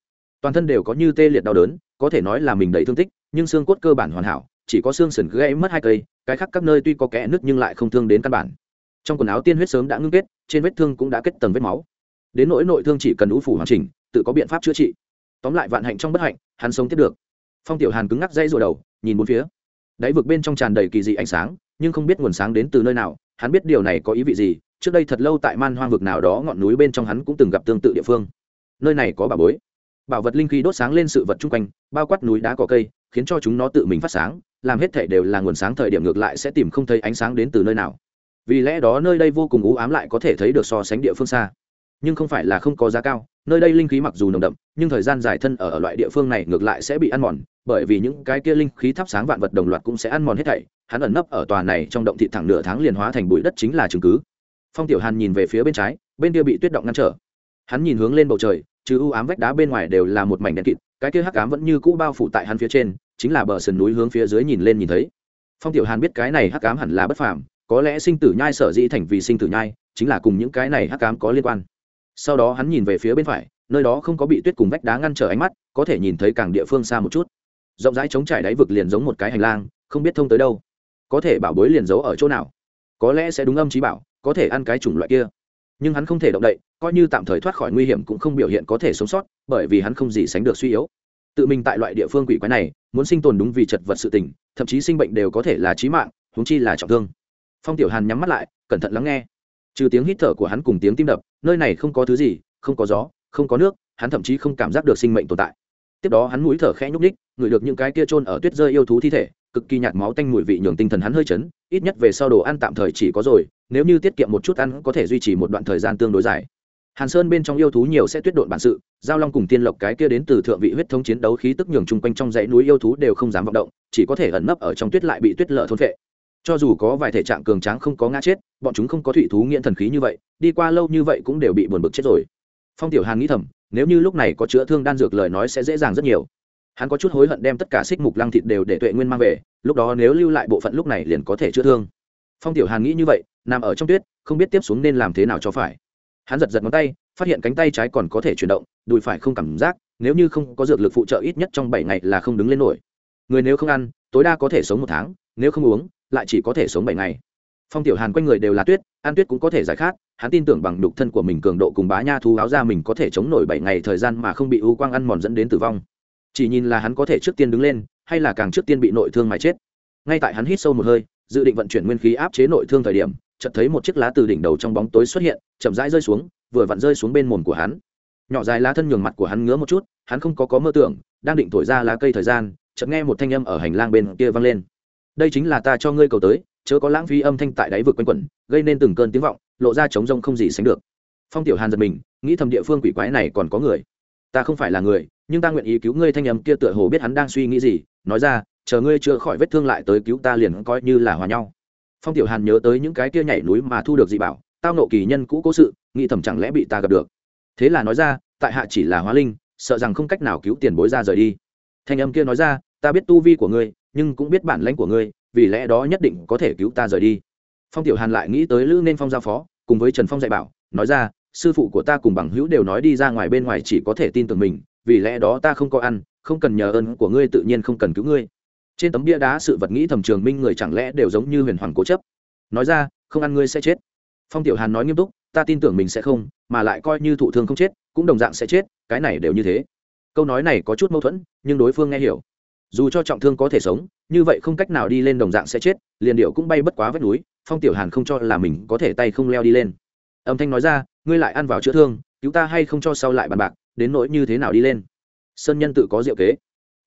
Toàn thân đều có như tê liệt đau đớn, có thể nói là mình đầy thương tích, nhưng xương cốt cơ bản hoàn hảo, chỉ có xương sườn gãy mất hai cây, cái khác các nơi tuy có kẽ nứt nhưng lại không thương đến căn bản. Trong quần áo tiên huyết sớm đã ngưng kết, trên vết thương cũng đã kết tầng vết máu. Đến nỗi nội thương chỉ cần ú phủ hoàn chỉnh, tự có biện pháp chữa trị. Tóm lại vạn hạnh trong bất hạnh, hắn sống tiếp được. Phong tiểu hàn cứng ngắc dây rồi đầu, nhìn bốn phía. Đáy vực bên trong tràn đầy kỳ dị ánh sáng, nhưng không biết nguồn sáng đến từ nơi nào, hắn biết điều này có ý vị gì trước đây thật lâu tại man hoang vực nào đó ngọn núi bên trong hắn cũng từng gặp tương tự địa phương. Nơi này có bà bối. Bảo vật linh khí đốt sáng lên sự vật chung quanh bao quát núi đá cỏ cây khiến cho chúng nó tự mình phát sáng làm hết thể đều là nguồn sáng thời điểm ngược lại sẽ tìm không thấy ánh sáng đến từ nơi nào. Vì lẽ đó nơi đây vô cùng u ám lại có thể thấy được so sánh địa phương xa. Nhưng không phải là không có giá cao nơi đây linh khí mặc dù nồng đậm nhưng thời gian dài thân ở, ở loại địa phương này ngược lại sẽ bị ăn mòn bởi vì những cái kia linh khí thắp sáng vạn vật đồng loạt cũng sẽ ăn mòn hết thảy. Hắn ẩn nấp ở tòa này trong động thị thẳng nửa tháng liền hóa thành bụi đất chính là chứng cứ phong tiểu hàn nhìn về phía bên trái, bên kia bị tuyết động ngăn trở. Hắn nhìn hướng lên bầu trời chứ u ám vách đá bên ngoài đều là một mảnh đen kịt, cái kia hắc ám vẫn như cũ bao phủ tại hắn phía trên, chính là bờ sườn núi hướng phía dưới nhìn lên nhìn thấy. Phong tiểu hàn biết cái này hắc ám hẳn là bất phàm, có lẽ sinh tử nhai sở dĩ thành vì sinh tử nhai, chính là cùng những cái này hắc ám có liên quan. Sau đó hắn nhìn về phía bên phải, nơi đó không có bị tuyết cùng vách đá ngăn trở ánh mắt, có thể nhìn thấy càng địa phương xa một chút. Rộng rãi trống trải đáy vực liền giống một cái hành lang, không biết thông tới đâu. Có thể bảo bối liền giấu ở chỗ nào? Có lẽ sẽ đúng âm trí bảo có thể ăn cái chủng loại kia. Nhưng hắn không thể động đậy, coi như tạm thời thoát khỏi nguy hiểm cũng không biểu hiện có thể sống sót, bởi vì hắn không gì sánh được suy yếu. Tự mình tại loại địa phương quỷ quái này, muốn sinh tồn đúng vì chật vật sự tình, thậm chí sinh bệnh đều có thể là trí mạng húng chi là trọng thương. Phong tiểu hàn nhắm mắt lại, cẩn thận lắng nghe. Trừ tiếng hít thở của hắn cùng tiếng tim đập, nơi này không có thứ gì, không có gió, không có nước, hắn thậm chí không cảm giác được sinh mệnh tồn tại. Tiếp đó hắn mũi thở khẽ nhúc ních ngửi được những cái kia trôn ở tuyết rơi yêu thú thi thể, cực kỳ nhạt máu tanh mùi vị nhường tinh thần hắn hơi chấn, ít nhất về sau đồ ăn tạm thời chỉ có rồi nếu như tiết kiệm một chút ăn có thể duy trì một đoạn thời gian tương đối dài. Hàn sơn bên trong yêu thú nhiều sẽ tuyết độn bản sự, giao long cùng tiên lộc cái kia đến từ thượng vị huyết thống chiến đấu khí tức nhường chung quanh trong dãy núi yêu thú đều không dám vọng động, chỉ có thể ẩn nấp ở trong tuyết lại bị tuyết lở thôn vệ. cho dù có vài thể trạng cường tráng không có ngã chết, bọn chúng không có thủy thú nghiện thần khí như vậy, đi qua lâu như vậy cũng đều bị buồn bực chết rồi. Phong tiểu hàn nghĩ thầm, nếu như lúc này có chữa thương đan dược lời nói sẽ dễ dàng rất nhiều. Hắn có chút hối hận đem tất cả xích mục lăng thịt đều để tuệ nguyên mang về, lúc đó nếu lưu lại bộ phận lúc này liền có thể chữa thương phong tiểu hàn nghĩ như vậy, nằm ở trong tuyết, không biết tiếp xuống nên làm thế nào cho phải. Hắn giật giật ngón tay, phát hiện cánh tay trái còn có thể chuyển động, đùi phải không cảm giác, nếu như không có dược lực phụ trợ ít nhất trong bảy ngày là không đứng lên nổi. Người nếu không ăn, tối đa có thể sống một tháng, nếu không uống, lại chỉ có thể sống bảy ngày. Phong tiểu hàn quanh người đều là tuyết, ăn tuyết cũng có thể giải khát, hắn tin tưởng bằng đục thân của mình cường độ cùng bá nha thu áo ra mình có thể chống nổi bảy ngày thời gian mà không bị u quang ăn mòn dẫn đến tử vong. Chỉ nhìn là hắn có thể trước tiên đứng lên, hay là càng trước tiên bị nội thương mà chết. Ngay tại hắn hít sâu một hơi dự định vận chuyển nguyên khí áp chế nội thương thời điểm, chợt thấy một chiếc lá từ đỉnh đầu trong bóng tối xuất hiện, chậm rãi rơi xuống, vừa vặn rơi xuống bên mồm của hắn. Nhỏ dài lá thân nhường mặt của hắn ngứa một chút, hắn không có có mơ tưởng, đang định thổi ra lá cây thời gian, chợt nghe một thanh âm ở hành lang bên kia vang lên. Đây chính là ta cho ngươi cầu tới, chớ có lãng phí âm thanh tại đáy vực quanh quẩn, gây nên từng cơn tiếng vọng, lộ ra trống rông không gì sánh được. Phong tiểu hàn giật mình, nghĩ thầm địa phương quỷ quái này còn có người. Ta không phải là người, nhưng ta nguyện ý cứu ngươi. Thanh âm kia tựa hồ biết hắn đang suy nghĩ gì, nói ra chờ ngươi chữa khỏi vết thương lại tới cứu ta liền coi như là hòa nhau. Phong tiểu hàn nhớ tới những cái kia nhảy núi mà thu được dị bảo, tao nộ kỳ nhân cũ cố sự, nghĩ thầm chẳng lẽ bị ta gặp được. Thế là nói ra, tại hạ chỉ là hóa linh, sợ rằng không cách nào cứu tiền bối ra rời đi. Thanh âm kia nói ra, ta biết tu vi của ngươi, nhưng cũng biết bản lãnh của ngươi, vì lẽ đó nhất định có thể cứu ta rời đi. Phong tiểu hàn lại nghĩ tới lữ nên phong giao phó, cùng với trần phong dạy bảo, nói ra, sư phụ của ta cùng bằng hữu đều nói đi ra ngoài bên ngoài chỉ có thể tin tưởng mình, vì lẽ đó ta không có ăn, không cần nhờ ơn của ngươi tự nhiên không cần cứu ngươi trên tấm bia đá sự vật nghĩ thầm trường minh người chẳng lẽ đều giống như huyền hoàng cố chấp? Nói ra, không ăn ngươi sẽ chết. Phong tiểu hàn nói nghiêm túc, ta tin tưởng mình sẽ không, mà lại coi như thụ thương không chết, cũng đồng dạng sẽ chết, cái này đều như thế. Câu nói này có chút mâu thuẫn, nhưng đối phương nghe hiểu. Dù cho trọng thương có thể sống, như vậy không cách nào đi lên đồng dạng sẽ chết, liền điệu cũng bay bất quá vách núi, phong tiểu hàn không cho là mình có thể tay không leo đi lên. Âm thanh nói ra, ngươi lại ăn vào chữa thương, cứu ta hay không cho sau lại bàn bạc, đến nỗi như thế nào đi lên? Sơn nhân tự có diệu kế.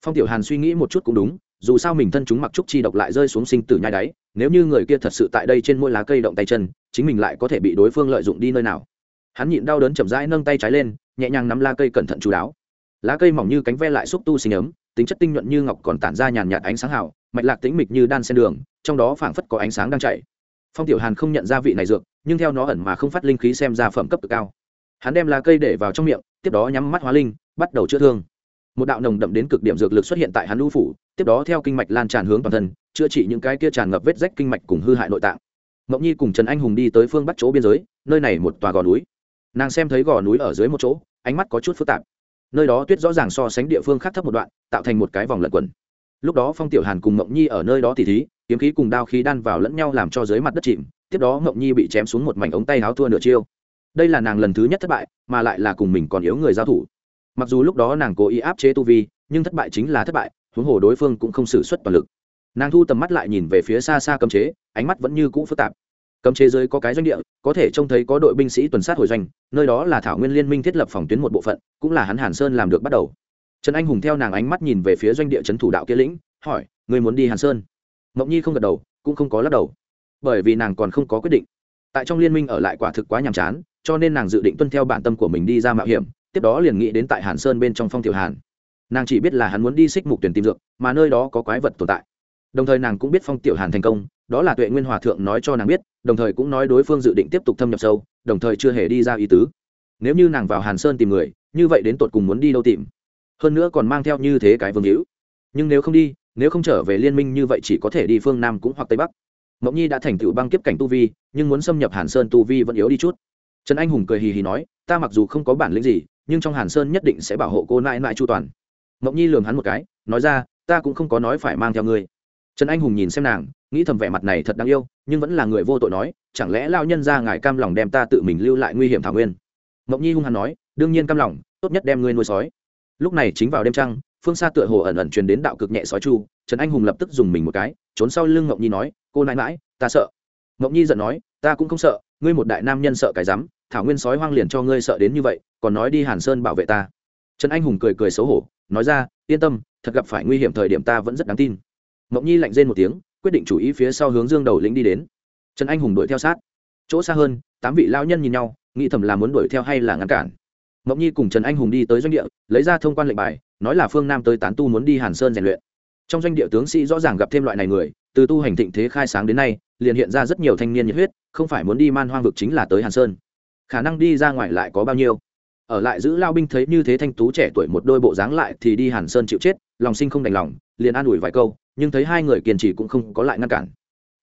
Phong tiểu hàn suy nghĩ một chút cũng đúng dù sao mình thân chúng mặc trúc chi độc lại rơi xuống sinh tử nhai đáy, nếu như người kia thật sự tại đây trên mỗi lá cây động tay chân, chính mình lại có thể bị đối phương lợi dụng đi nơi nào. Hắn nhịn đau đớn chậm rãi nâng tay trái lên, nhẹ nhàng nắm lá cây cẩn thận chú đáo. Lá cây mỏng như cánh ve lại xúc tu sinh ấm, tính chất tinh nhuận như ngọc còn tản ra nhàn nhạt ánh sáng hào, mạch lạc tĩnh mịch như đan sen đường, trong đó phảng phất có ánh sáng đang chạy phong tiểu hàn không nhận ra vị này dược, nhưng theo nó ẩn mà không phát linh khí xem ra phẩm cấp cực cao. Hắn đem lá cây để vào trong miệng, tiếp đó nhắm mắt hóa linh, bắt đầu chữa thương một đạo nồng đậm đến cực điểm dược lực xuất hiện tại hắn lưu phủ, tiếp đó theo kinh mạch lan tràn hướng toàn thân, chữa trị những cái kia tràn ngập vết rách kinh mạch cùng hư hại nội tạng. Mộng nhi cùng trần anh hùng đi tới phương bắt chỗ biên giới, nơi này một tòa gò núi. Nàng xem thấy gò núi ở dưới một chỗ, ánh mắt có chút phức tạp. Nơi đó tuyết rõ ràng so sánh địa phương khác thấp một đoạn, tạo thành một cái vòng lẩn quẩn. Lúc đó phong tiểu hàn cùng mộng nhi ở nơi đó tỉ thí, kiếm khí cùng đao khí đan vào lẫn nhau làm cho dưới mặt đất chìm, tiếp đó mộng nhi bị chém xuống một mảnh ống tay áo thua nửa chiêu. Đây là nàng lần thứ nhất thất bại, mà lại là cùng mình còn yếu người giao thủ mặc dù lúc đó nàng cố ý áp chế tu vi, nhưng thất bại chính là thất bại, huống hồ đối phương cũng không xử suất toàn lực. Nàng thu tầm mắt lại nhìn về phía xa xa cấm chế, ánh mắt vẫn như cũ phức tạp. Cấm chế dưới có cái doanh địa, có thể trông thấy có đội binh sĩ tuần sát hồi doanh, nơi đó là thảo nguyên liên minh thiết lập phòng tuyến một bộ phận, cũng là hắn hàn sơn làm được bắt đầu. Trần anh hùng theo nàng ánh mắt nhìn về phía doanh địa trấn thủ đạo kia lĩnh, hỏi người muốn đi hàn sơn? Mộng nhi không gật đầu, cũng không có lắc đầu. Bởi vì nàng còn không có quyết định. Tại trong liên minh ở lại quả thực quá nhàm chán, cho nên nàng dự định tuân theo bản tâm của mình đi ra mạo hiểm tiếp đó liền nghĩ đến tại hàn sơn bên trong phong tiểu hàn. Nàng chỉ biết là hắn muốn đi xích mục tuyển tìm dược, mà nơi đó có quái vật tồn tại. Đồng thời nàng cũng biết phong tiểu hàn thành công, đó là tuệ nguyên hòa thượng nói cho nàng biết, đồng thời cũng nói đối phương dự định tiếp tục thâm nhập sâu, đồng thời chưa hề đi ra ý tứ. Nếu như nàng vào hàn sơn tìm người, như vậy đến tột cùng muốn đi đâu tìm? Hơn nữa còn mang theo như thế cái vương hữu. Nhưng nếu không đi, nếu không trở về liên minh như vậy chỉ có thể đi phương nam cũng hoặc tây bắc. Mộng nhi đã thành tựu băng kiếp cảnh tu vi, nhưng muốn xâm nhập hàn sơn tu vi vẫn yếu đi chút. Trần anh hùng cười hì hì nói, ta mặc dù không có bản lĩnh gì nhưng trong hàn sơn nhất định sẽ bảo hộ cô nãi nãi chu toàn. Mộng nhi lường hắn một cái, nói ra, ta cũng không có nói phải mang theo ngươi. Trần anh hùng nhìn xem nàng, nghĩ thầm vẻ mặt này thật đáng yêu, nhưng vẫn là người vô tội nói, chẳng lẽ lao nhân ra ngài cam lòng đem ta tự mình lưu lại nguy hiểm thảo nguyên? Mộng nhi hung hắn nói, đương nhiên cam lòng, tốt nhất đem ngươi nuôi sói. Lúc này chính vào đêm trăng, phương xa tựa hồ ẩn ẩn truyền đến đạo cực nhẹ sói chu, trần anh hùng lập tức dùng mình một cái, trốn sau lưng mộng nhi nói, cô nãi mãi ta sợ. Mộng nhi giận nói, ta cũng không sợ ngươi một đại nam nhân sợ cái rắm, thảo nguyên sói hoang liền cho ngươi sợ đến như vậy, còn nói đi hàn sơn bảo vệ ta. Trần anh hùng cười cười xấu hổ, nói ra, yên tâm, thật gặp phải nguy hiểm thời điểm ta vẫn rất đáng tin. Mộng nhi lạnh rên một tiếng, quyết định chủ ý phía sau hướng dương đầu lĩnh đi đến. Trần anh hùng đuổi theo sát. Chỗ xa hơn, tám vị lao nhân nhìn nhau, nghĩ thầm là muốn đuổi theo hay là ngăn cản. Mộng nhi cùng trần anh hùng đi tới doanh địa, lấy ra thông quan lệnh bài, nói là phương nam tới tán tu muốn đi hàn sơn rèn luyện. Trong doanh địa tướng sĩ rõ ràng gặp thêm loại này người, từ tu hành thịnh thế khai sáng đến nay liền hiện ra rất nhiều thanh niên nhiệt huyết, không phải muốn đi man hoang vực chính là tới hàn sơn. Khả năng đi ra ngoài lại có bao nhiêu? Ở lại giữ lao binh thấy như thế thanh tú trẻ tuổi một đôi bộ dáng lại thì đi hàn sơn chịu chết, lòng sinh không đành lòng, liền an ủi vài câu, nhưng thấy hai người kiên trì cũng không có lại ngăn cản.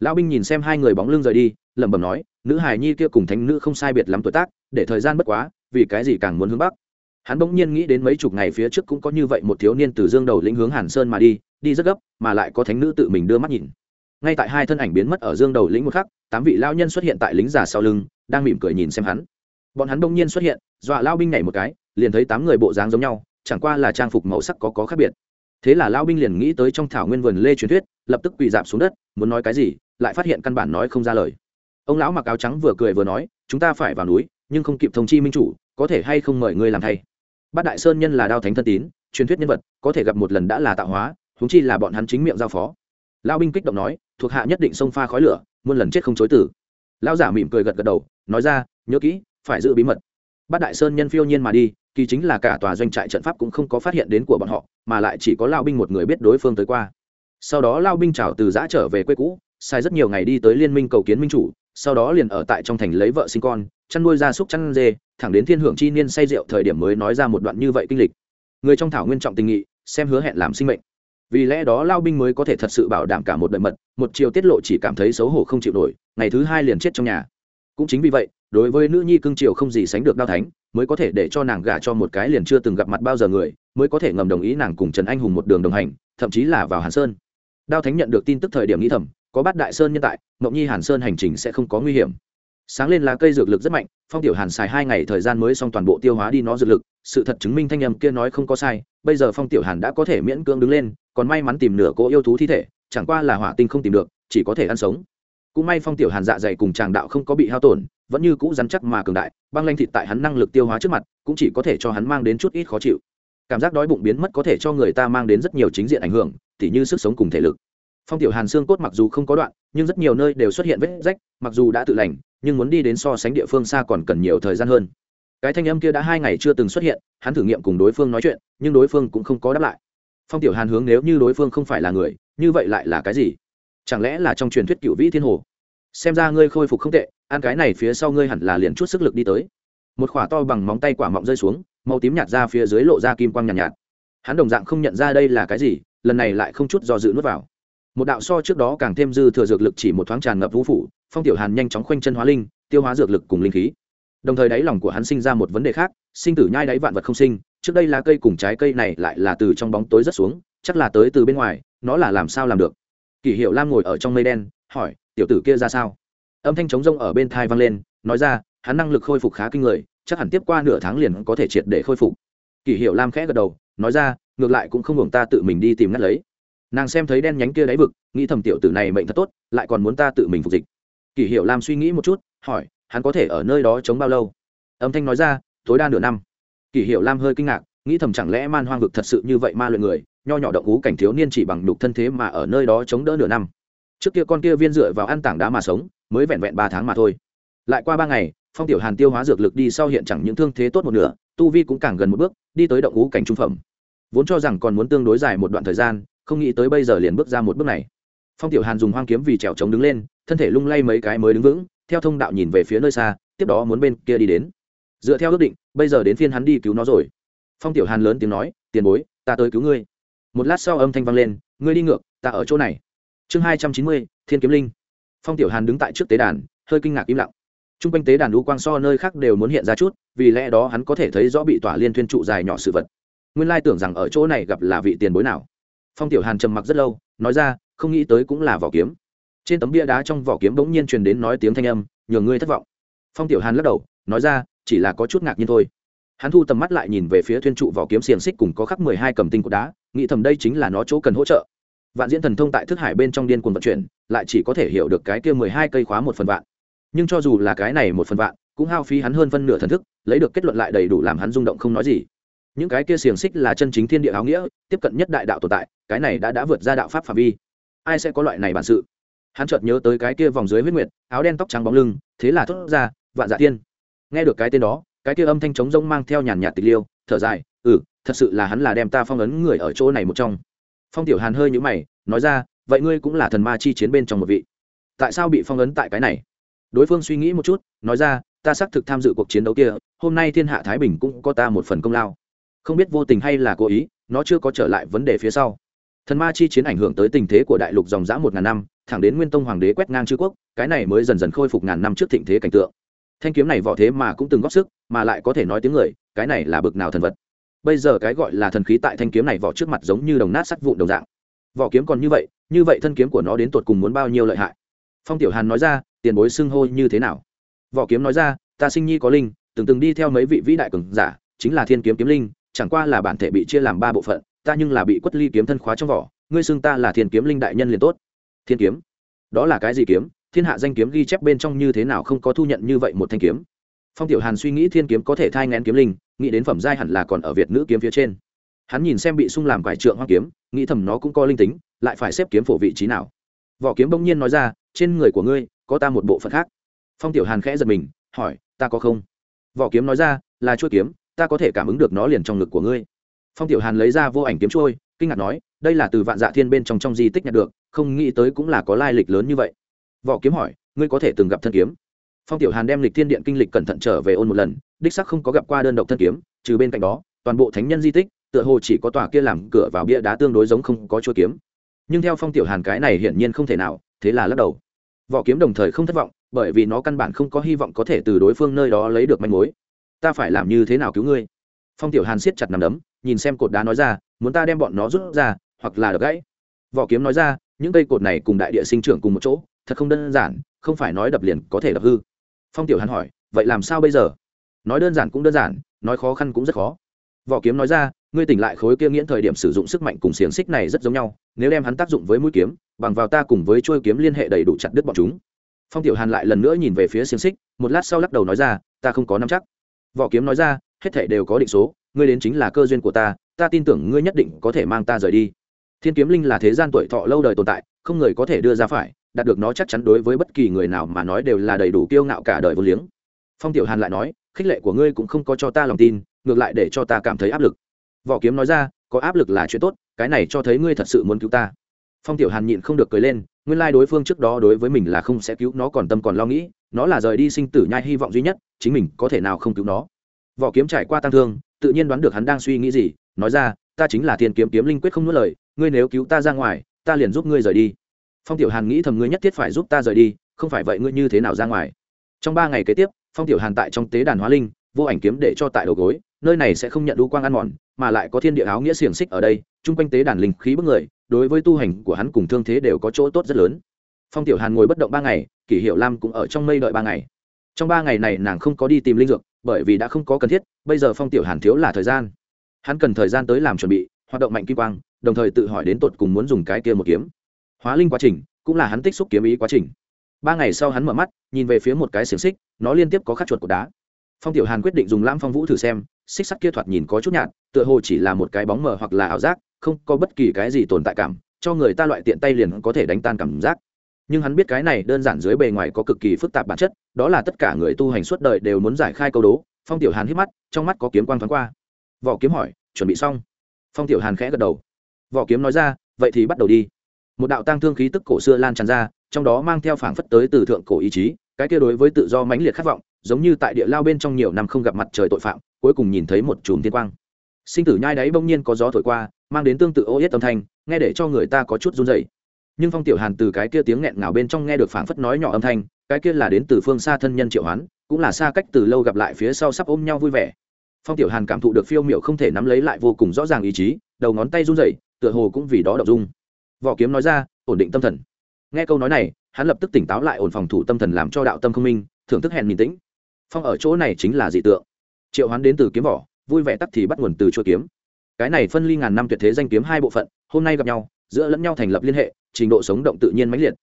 Lão binh nhìn xem hai người bóng lưng rời đi, lẩm bẩm nói, nữ hài nhi kia cùng thánh nữ không sai biệt lắm tuổi tác, để thời gian bất quá, vì cái gì càng muốn hướng bắc? Hắn bỗng nhiên nghĩ đến mấy chục ngày phía trước cũng có như vậy một thiếu niên từ dương đầu lĩnh hướng hàn sơn mà đi đi rất gấp, mà lại có thánh nữ tự mình đưa mắt nhìn ngay tại hai thân ảnh biến mất ở dương đầu lĩnh một khắc, tám vị lao nhân xuất hiện tại lính già sau lưng, đang mỉm cười nhìn xem hắn. Bọn hắn đông nhiên xuất hiện, dọa lao binh nhảy một cái, liền thấy tám người bộ dáng giống nhau, chẳng qua là trang phục màu sắc có có khác biệt. Thế là lao binh liền nghĩ tới trong thảo nguyên vườn lê truyền thuyết, lập tức quỳ dạp xuống đất, muốn nói cái gì, lại phát hiện căn bản nói không ra lời. Ông lão mặc áo trắng vừa cười vừa nói, chúng ta phải vào núi, nhưng không kịp thông chi minh chủ, có thể hay không mời ngươi làm thay? Bát đại sơn nhân là đao thánh thân tín, truyền thuyết nhân vật, có thể gặp một lần đã là tạo hóa húng chi là bọn hắn chính miệng giao phó. Lao binh kích động nói thuộc hạ nhất định xông pha khói lửa, muôn lần chết không chối tử lao giả mỉm cười gật gật đầu, nói ra, nhớ kỹ, phải giữ bí mật. Bát đại sơn nhân phiêu nhiên mà đi, kỳ chính là cả tòa doanh trại trận pháp cũng không có phát hiện đến của bọn họ, mà lại chỉ có lao binh một người biết đối phương tới qua. Sau đó lao binh trào từ giã trở về quê cũ, sai rất nhiều ngày đi tới liên minh cầu kiến minh chủ, sau đó liền ở tại trong thành lấy vợ sinh con, chăn nuôi gia súc chăn dê, thẳng đến thiên hưởng chi niên say rượu thời điểm mới nói ra một đoạn như vậy kinh lịch. Người trong thảo nguyên trọng tình nghị, xem hứa hẹn làm sinh mệnh vì lẽ đó lao binh mới có thể thật sự bảo đảm cả một đời mật, một chiều tiết lộ chỉ cảm thấy xấu hổ không chịu nổi, ngày thứ hai liền chết trong nhà. Cũng chính vì vậy, đối với nữ nhi cưng triều không gì sánh được đao thánh, mới có thể để cho nàng gả cho một cái liền chưa từng gặp mặt bao giờ người, mới có thể ngầm đồng ý nàng cùng trần anh hùng một đường đồng hành, thậm chí là vào hàn sơn. Đao thánh nhận được tin tức thời điểm nghĩ thầm, có bát đại sơn nhân tại, mộng nhi hàn sơn hành trình sẽ không có nguy hiểm. Sáng lên lá cây dược lực rất mạnh, phong tiểu hàn xài hai ngày thời gian mới xong toàn bộ tiêu hóa đi nó dược lực sự thật chứng minh thanh âm kia nói không có sai, bây giờ phong tiểu hàn đã có thể miễn cưỡng đứng lên, còn may mắn tìm nửa cỗ yêu thú thi thể, chẳng qua là hỏa tinh không tìm được, chỉ có thể ăn sống. Cũng may phong tiểu hàn dạ dày cùng tràng đạo không có bị hao tổn, vẫn như cũ rắn chắc mà cường đại, băng lanh thịt tại hắn năng lực tiêu hóa trước mặt, cũng chỉ có thể cho hắn mang đến chút ít khó chịu. Cảm giác đói bụng biến mất có thể cho người ta mang đến rất nhiều chính diện ảnh hưởng, tỉ như sức sống cùng thể lực. Phong tiểu hàn xương cốt mặc dù không có đoạn, nhưng rất nhiều nơi đều xuất hiện vết rách, mặc dù đã tự lành, nhưng muốn đi đến so sánh địa phương xa còn cần nhiều thời gian hơn cái thanh âm kia đã hai ngày chưa từng xuất hiện hắn thử nghiệm cùng đối phương nói chuyện nhưng đối phương cũng không có đáp lại. Phong tiểu hàn hướng nếu như đối phương không phải là người như vậy lại là cái gì? Chẳng lẽ là trong truyền thuyết cựu vĩ thiên hồ? Xem ra ngươi khôi phục không tệ ăn cái này phía sau ngươi hẳn là liền chút sức lực đi tới. Một khỏa to bằng móng tay quả mọng rơi xuống màu tím nhạt ra phía dưới lộ ra kim quang nhàn nhạt, nhạt. Hắn đồng dạng không nhận ra đây là cái gì lần này lại không chút do dự nuốt vào. Một đạo so trước đó càng thêm dư thừa dược lực chỉ một thoáng tràn ngập vũ phủ phong tiểu hàn nhanh chóng khoanh chân hóa linh tiêu hóa dược lực cùng linh khí đồng thời đáy lòng của hắn sinh ra một vấn đề khác, sinh tử nhai đáy vạn vật không sinh, trước đây lá cây cùng trái cây này lại là từ trong bóng tối rất xuống, chắc là tới từ bên ngoài, nó là làm sao làm được? Kỷ hiệu lam ngồi ở trong mây đen, hỏi, tiểu tử kia ra sao? Âm thanh trống rông ở bên thai vang lên, nói ra, hắn năng lực khôi phục khá kinh người, chắc hẳn tiếp qua nửa tháng liền có thể triệt để khôi phục. Kỷ hiệu lam khẽ gật đầu, nói ra, ngược lại cũng không hưởng ta tự mình đi tìm ngắt lấy. Nàng xem thấy đen nhánh kia đáy vực, nghĩ thầm tiểu tử này mệnh thật tốt, lại còn muốn ta tự mình phục dịch. Kỷ hiệu lam suy nghĩ một chút, hỏi hắn có thể ở nơi đó chống bao lâu? Âm thanh nói ra, tối đa nửa năm. Kỷ hiệu lam hơi kinh ngạc, nghĩ thầm chẳng lẽ man hoang vực thật sự như vậy ma luyện người, nho nhỏ động ú cảnh thiếu niên chỉ bằng đục thân thế mà ở nơi đó chống đỡ nửa năm. Trước kia con kia viên dựa vào ăn tảng đá mà sống, mới vẹn vẹn ba tháng mà thôi. Lại qua ba ngày, phong tiểu hàn tiêu hóa dược lực đi sau hiện chẳng những thương thế tốt một nửa, tu vi cũng càng gần một bước, đi tới động ú cảnh trung phẩm. Vốn cho rằng còn muốn tương đối dài một đoạn thời gian, không nghĩ tới bây giờ liền bước ra một bước này. Phong tiểu hàn dùng hoang kiếm vì trèo trống đứng lên, thân thể lung lay mấy cái mới đứng vững theo thông đạo nhìn về phía nơi xa, tiếp đó muốn bên kia đi đến. Dựa theo ước định, bây giờ đến phiên hắn đi cứu nó rồi. Phong tiểu hàn lớn tiếng nói, tiền bối, ta tới cứu ngươi. Một lát sau âm thanh vang lên, ngươi đi ngược, ta ở chỗ này. Chương hai trăm chín mươi, thiên kiếm linh. Phong tiểu hàn đứng tại trước tế đàn, hơi kinh ngạc im lặng. T r u n g quanh tế đàn đu quang so nơi khác đều muốn hiện ra chút, vì lẽ đó hắn có thể thấy rõ bị tỏa liên thuyên trụ dài nhỏ sự vật. Nguyên lai tưởng rằng ở chỗ này gặp là vị tiền bối nào. Phong tiểu hàn trầm mặc rất lâu, nói ra, không nghĩ tới cũng là vỏ kiếm trên tấm bia đá trong vỏ kiếm bỗng nhiên truyền đến nói tiếng thanh âm nhường ngươi thất vọng. Phong tiểu hàn lắc đầu, nói ra, chỉ là có chút ngạc nhiên thôi. Hắn thu tầm mắt lại nhìn về phía thuyên trụ vỏ kiếm xiềng xích cùng có khắc mười hai cầm tinh của đá, nghĩ thầm đây chính là nó chỗ cần hỗ trợ. Vạn diễn thần thông tại thức hải bên trong điên cuồng vận chuyển, lại chỉ có thể hiểu được cái kia mười hai cây khóa một phần vạn. Nhưng cho dù là cái này một phần vạn, cũng hao phí hắn hơn phân nửa thần thức, lấy được kết luận lại đầy đủ làm hắn rung động không nói gì. Những cái kia xiềng xích là chân chính thiên địa áo nghĩa, tiếp cận nhất đại đạo tồn tại, cái này đã đã vượt ra đạo pháp phạm vi. Ai sẽ có loại này bản sự? Hắn chợt nhớ tới cái kia vòng dưới huyết nguyệt, áo đen tóc trắng bóng lưng, thế là thốt ra, vạn dạ tiên. Nghe được cái tên đó, cái kia âm thanh trống rông mang theo nhàn nhạt tịch liêu, thở dài ừ thật sự là hắn là đem ta phong ấn người ở chỗ này một trong. Phong tiểu hàn hơi nhũ mày, nói ra, vậy ngươi cũng là thần ma chi chiến bên trong một vị. Tại sao bị phong ấn tại cái này? Đối phương suy nghĩ một chút, nói ra, ta xác thực tham dự cuộc chiến đấu kia, hôm nay thiên hạ thái bình cũng có ta một phần công lao. Không biết vô tình hay là cố ý, nó chưa có trở lại vấn đề phía sau. Thần ma chi chiến ảnh hưởng tới tình thế của đại lục dòng dã một ngàn năm thẳng đến nguyên tông hoàng đế quét ngang chư quốc, cái này mới dần dần khôi phục ngàn năm trước thịnh thế cảnh tượng. Thanh kiếm này vỏ thế mà cũng từng góp sức, mà lại có thể nói tiếng người, cái này là bực nào thần vật. Bây giờ cái gọi là thần khí tại thanh kiếm này vỏ trước mặt giống như đồng nát sắt vụn đồng dạng. Vỏ kiếm còn như vậy như vậy thân kiếm của nó đến tột cùng muốn bao nhiêu lợi hại? Phong tiểu hàn nói ra, tiền bối xưng hô như thế nào? Vỏ kiếm nói ra, ta sinh nhi có linh, từng từng đi theo mấy vị vĩ đại cường giả, chính là thiên kiếm kiếm linh, chẳng qua là bản thể bị chia làm ba bộ phận, ta nhưng là bị quất ly kiếm thân khóa trong vỏ, ngươi xưng ta là thiên kiếm linh đại nhân liền tốt thiên kiếm. Đó là cái gì kiếm? Thiên hạ danh kiếm ghi chép bên trong như thế nào không có thu nhận như vậy một thanh kiếm? Phong tiểu hàn suy nghĩ thiên kiếm có thể thai ngén kiếm linh, nghĩ đến phẩm giai hẳn là còn ở việt nữ kiếm phía trên. Hắn nhìn xem bị sung làm quải trượng hoa kiếm, nghĩ thầm nó cũng có linh tính, lại phải xếp kiếm phổ vị trí nào? Vỏ kiếm bỗng nhiên nói ra, trên người của ngươi, có ta một bộ phận khác. Phong tiểu hàn khẽ giật mình, hỏi, ta có không? Vỏ kiếm nói ra, là chuôi kiếm, ta có thể cảm ứng được nó liền trong ngực của ngươi. Phong tiểu hàn lấy ra vô ảnh kiếm trôi, kinh ngạc nói, đây là từ vạn dạ thiên bên trong trong di tích nhận được không nghĩ tới cũng là có lai lịch lớn như vậy. Võ kiếm hỏi, ngươi có thể từng gặp thân kiếm? Phong tiểu hàn đem lịch thiên điện kinh lịch cẩn thận trở về ôn một lần, đích sắc không có gặp qua đơn độc thân kiếm, trừ bên cạnh đó, toàn bộ thánh nhân di tích, tựa hồ chỉ có tòa kia làm cửa vào bia đá tương đối giống không có chuôi kiếm. Nhưng theo phong tiểu hàn cái này hiển nhiên không thể nào, thế là lắc đầu. Võ kiếm đồng thời không thất vọng, bởi vì nó căn bản không có hy vọng có thể từ đối phương nơi đó lấy được manh mối. Ta phải làm như thế nào cứu ngươi? Phong tiểu hàn siết chặt nằm đấm, nhìn xem cột đá nói ra, muốn ta đem bọn nó rút ra, hoặc là đập gãy? Vỏ kiếm nói ra những cây cột này cùng đại địa sinh trưởng cùng một chỗ, thật không đơn giản, không phải nói đập liền có thể đập hư. Phong tiểu hàn hỏi, vậy làm sao bây giờ? Nói đơn giản cũng đơn giản, nói khó khăn cũng rất khó. Vỏ kiếm nói ra, ngươi tỉnh lại khối kia nghiễn thời điểm sử dụng sức mạnh cùng xiềng xích này rất giống nhau, nếu đem hắn tác dụng với mũi kiếm, bằng vào ta cùng với trôi kiếm liên hệ đầy đủ chặt đứt bọn chúng. Phong tiểu hàn lại lần nữa nhìn về phía xiềng xích, một lát sau lắc đầu nói ra, ta không có nắm chắc. Vỏ kiếm nói ra, hết thể đều có định số, ngươi đến chính là cơ duyên của ta ta tin tưởng ngươi nhất định có thể mang ta rời đi thiên kiếm linh là thế gian tuổi thọ lâu đời tồn tại, không người có thể đưa ra phải, đạt được nó chắc chắn đối với bất kỳ người nào mà nói đều là đầy đủ kiêu ngạo cả đời vô liếng. Phong tiểu hàn lại nói, khích lệ của ngươi cũng không có cho ta lòng tin, ngược lại để cho ta cảm thấy áp lực. Võ kiếm nói ra, có áp lực là chuyện tốt, cái này cho thấy ngươi thật sự muốn cứu ta. Phong tiểu hàn nhịn không được cười lên, nguyên lai đối phương trước đó đối với mình là không sẽ cứu nó còn tâm còn lo nghĩ, nó là rời đi sinh tử nhai hy vọng duy nhất, chính mình có thể nào không cứu nó. Võ kiếm trải qua tăng thương, tự nhiên đoán được hắn đang suy nghĩ gì, nói ra, ta chính là thiên kiếm kiếm linh quyết không nuốt lời ngươi nếu cứu ta ra ngoài, ta liền giúp ngươi rời đi. Phong tiểu hàn nghĩ thầm ngươi nhất thiết phải giúp ta rời đi, không phải vậy ngươi như thế nào ra ngoài? Trong ba ngày kế tiếp, phong tiểu hàn tại trong tế đàn hóa linh, vô ảnh kiếm để cho tại đầu gối, nơi này sẽ không nhận đu quang ăn mòn, mà lại có thiên địa áo nghĩa xiềng xích ở đây, chung quanh tế đàn linh khí bức người, đối với tu hành của hắn cùng thương thế đều có chỗ tốt rất lớn. Phong tiểu hàn ngồi bất động ba ngày, kỷ hiệu lam cũng ở trong mây đợi ba ngày. Trong ba ngày này nàng không có đi tìm linh dược, bởi vì đã không có cần thiết, bây giờ phong tiểu hàn thiếu là thời gian. Hắn cần thời gian tới làm chuẩn bị hoạt động mạnh kim quang, đồng thời tự hỏi đến tột cùng muốn dùng cái kia một kiếm. Hóa linh quá trình, cũng là hắn tích xúc kiếm ý quá trình. Ba ngày sau hắn mở mắt, nhìn về phía một cái xiềng xích, nó liên tiếp có khắc chuột cột đá. Phong tiểu hàn quyết định dùng lãm phong vũ thử xem, xích sắt kia thoạt nhìn có chút nhạt, tựa hồ chỉ là một cái bóng mờ hoặc là ảo giác, không có bất kỳ cái gì tồn tại cảm, cho người ta loại tiện tay liền có thể đánh tan cảm giác. Nhưng hắn biết cái này đơn giản dưới bề ngoài có cực kỳ phức tạp bản chất, đó là tất cả người tu hành suốt đời đều muốn giải khai câu đố. Phong tiểu hàn hít mắt, trong mắt có kiếm quang thoáng qua. Vỏ kiếm hỏi, chuẩn bị xong? Phong tiểu hàn khẽ gật đầu. Vỏ kiếm nói ra, vậy thì bắt đầu đi. Một đạo tăng thương khí tức cổ xưa lan tràn ra, trong đó mang theo phảng phất tới từ thượng cổ ý chí, cái kia đối với tự do mãnh liệt khát vọng, giống như tại địa lao bên trong nhiều năm không gặp mặt trời tội phạm, cuối cùng nhìn thấy một chùm thiên quang. Sinh tử nhai đáy bỗng nhiên có gió thổi qua, mang đến tương tự ô yết âm thanh, nghe để cho người ta có chút run dày nhưng phong tiểu hàn từ cái kia tiếng nghẹn ngào bên trong nghe được phảng phất nói nhỏ âm thanh, cái kia là đến từ phương xa thân nhân triệu hoán, cũng là xa cách từ lâu gặp lại phía sau sắp ôm nhau vui vẻ phong tiểu hàn cảm thụ được phiêu miệu không thể nắm lấy lại vô cùng rõ ràng ý chí, đầu ngón tay run rẩy, tựa hồ cũng vì đó động dung. Võ kiếm nói ra, ổn định tâm thần. Nghe câu nói này, hắn lập tức tỉnh táo lại ổn phòng thủ tâm thần làm cho đạo tâm không minh, thưởng thức hèn bình tĩnh. Phong ở chỗ này chính là dị tượng. Triệu hoán đến từ kiếm vỏ vui vẻ tắt thì bắt nguồn từ chuôi kiếm. Cái này phân ly ngàn năm tuyệt thế danh kiếm hai bộ phận, hôm nay gặp nhau, giữa lẫn nhau thành lập liên hệ, trình độ sống động tự nhiên mãnh liệt.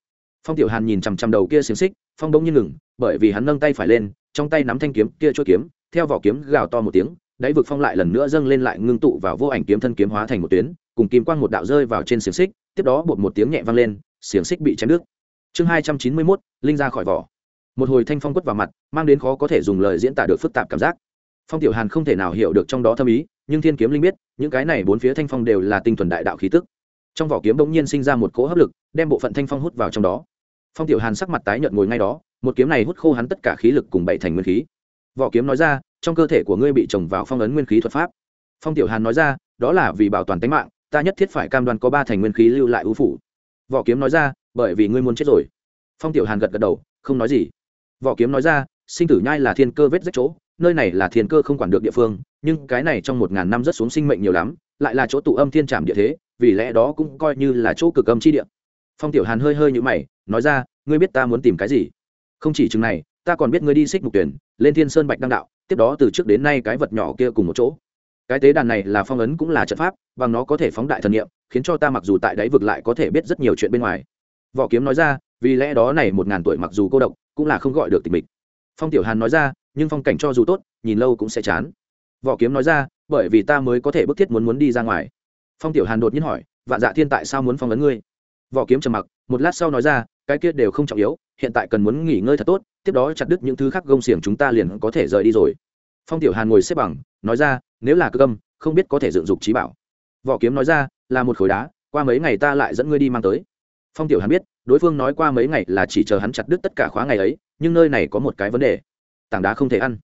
Phong tiểu hàn nhìn chằm chằm đầu kia xiềng xích, phong đông như ngừng, bởi vì hắn nâng tay phải lên, trong tay nắm thanh kiếm kia chuôi kiếm theo vỏ kiếm gào to một tiếng, đáy vực phong lại lần nữa dâng lên lại ngưng tụ vào vô ảnh kiếm thân kiếm hóa thành một tuyến, cùng kim quang một đạo rơi vào trên xiềng xích, tiếp đó bột một tiếng nhẹ vang lên, xiềng xích bị chém đứt. Chương hai trăm chín mươi mốt, linh ra khỏi vỏ. Một hồi thanh phong quất vào mặt, mang đến khó có thể dùng lời diễn tả được phức tạp cảm giác. Phong tiểu hàn không thể nào hiểu được trong đó thâm ý, nhưng thiên kiếm linh biết, những cái này bốn phía thanh phong đều là tinh thuần đại đạo khí tức. Trong vỏ kiếm bỗng nhiên sinh ra một cỗ hấp lực, đem bộ phận thanh phong hút vào trong đó. Phong tiểu hàn sắc mặt tái nhợt ngồi ngay đó, một kiếm này hút khô hắn tất cả khí lực cùng bảy thành nguyên khí võ kiếm nói ra, trong cơ thể của ngươi bị trồng vào phong ấn nguyên khí thuật pháp. Phong tiểu hàn nói ra, đó là vì bảo toàn tính mạng, ta nhất thiết phải cam đoan có ba thành nguyên khí lưu lại ưu phủ. Võ kiếm nói ra, bởi vì ngươi muốn chết rồi. Phong tiểu hàn gật gật đầu, không nói gì. Võ kiếm nói ra, sinh tử nhai là thiên cơ vết rách chỗ, nơi này là thiên cơ không quản được địa phương, nhưng cái này trong một ngàn năm rất xuống sinh mệnh nhiều lắm, lại là chỗ tụ âm thiên trảm địa thế, vì lẽ đó cũng coi như là chỗ cực âm chi địa. Phong tiểu hàn hơi hơi như mày, nói ra, ngươi biết ta muốn tìm cái gì? Không chỉ chừng này ta còn biết ngươi đi xích mục tuyển, lên thiên sơn bạch đăng đạo, tiếp đó từ trước đến nay cái vật nhỏ kia cùng một chỗ. Cái tế đàn này là phong ấn cũng là trận pháp, bằng nó có thể phóng đại thần niệm, khiến cho ta mặc dù tại đáy vực lại có thể biết rất nhiều chuyện bên ngoài. Võ kiếm nói ra, vì lẽ đó này một ngàn tuổi mặc dù cô độc, cũng là không gọi được tình mình phong tiểu hàn nói ra, nhưng phong cảnh cho dù tốt, nhìn lâu cũng sẽ chán. Võ kiếm nói ra, bởi vì ta mới có thể bức thiết muốn muốn đi ra ngoài. Phong tiểu hàn đột nhiên hỏi, vạn dạ thiên tại sao muốn phong ấn ngươi? Võ kiếm trầm mặc, một lát sau nói ra, cái kia đều không trọng yếu, hiện tại cần muốn nghỉ ngơi thật tốt tiếp đó chặt đứt những thứ khác gông xiềng chúng ta liền có thể rời đi rồi. Phong tiểu hàn ngồi xếp bằng, nói ra, nếu là cơ âm không biết có thể dựng dục trí bảo. Võ kiếm nói ra, là một khối đá, qua mấy ngày ta lại dẫn ngươi đi mang tới. Phong tiểu hàn biết, đối phương nói qua mấy ngày là chỉ chờ hắn chặt đứt tất cả khóa ngày ấy, nhưng nơi này có một cái vấn đề. Tảng đá không thể ăn.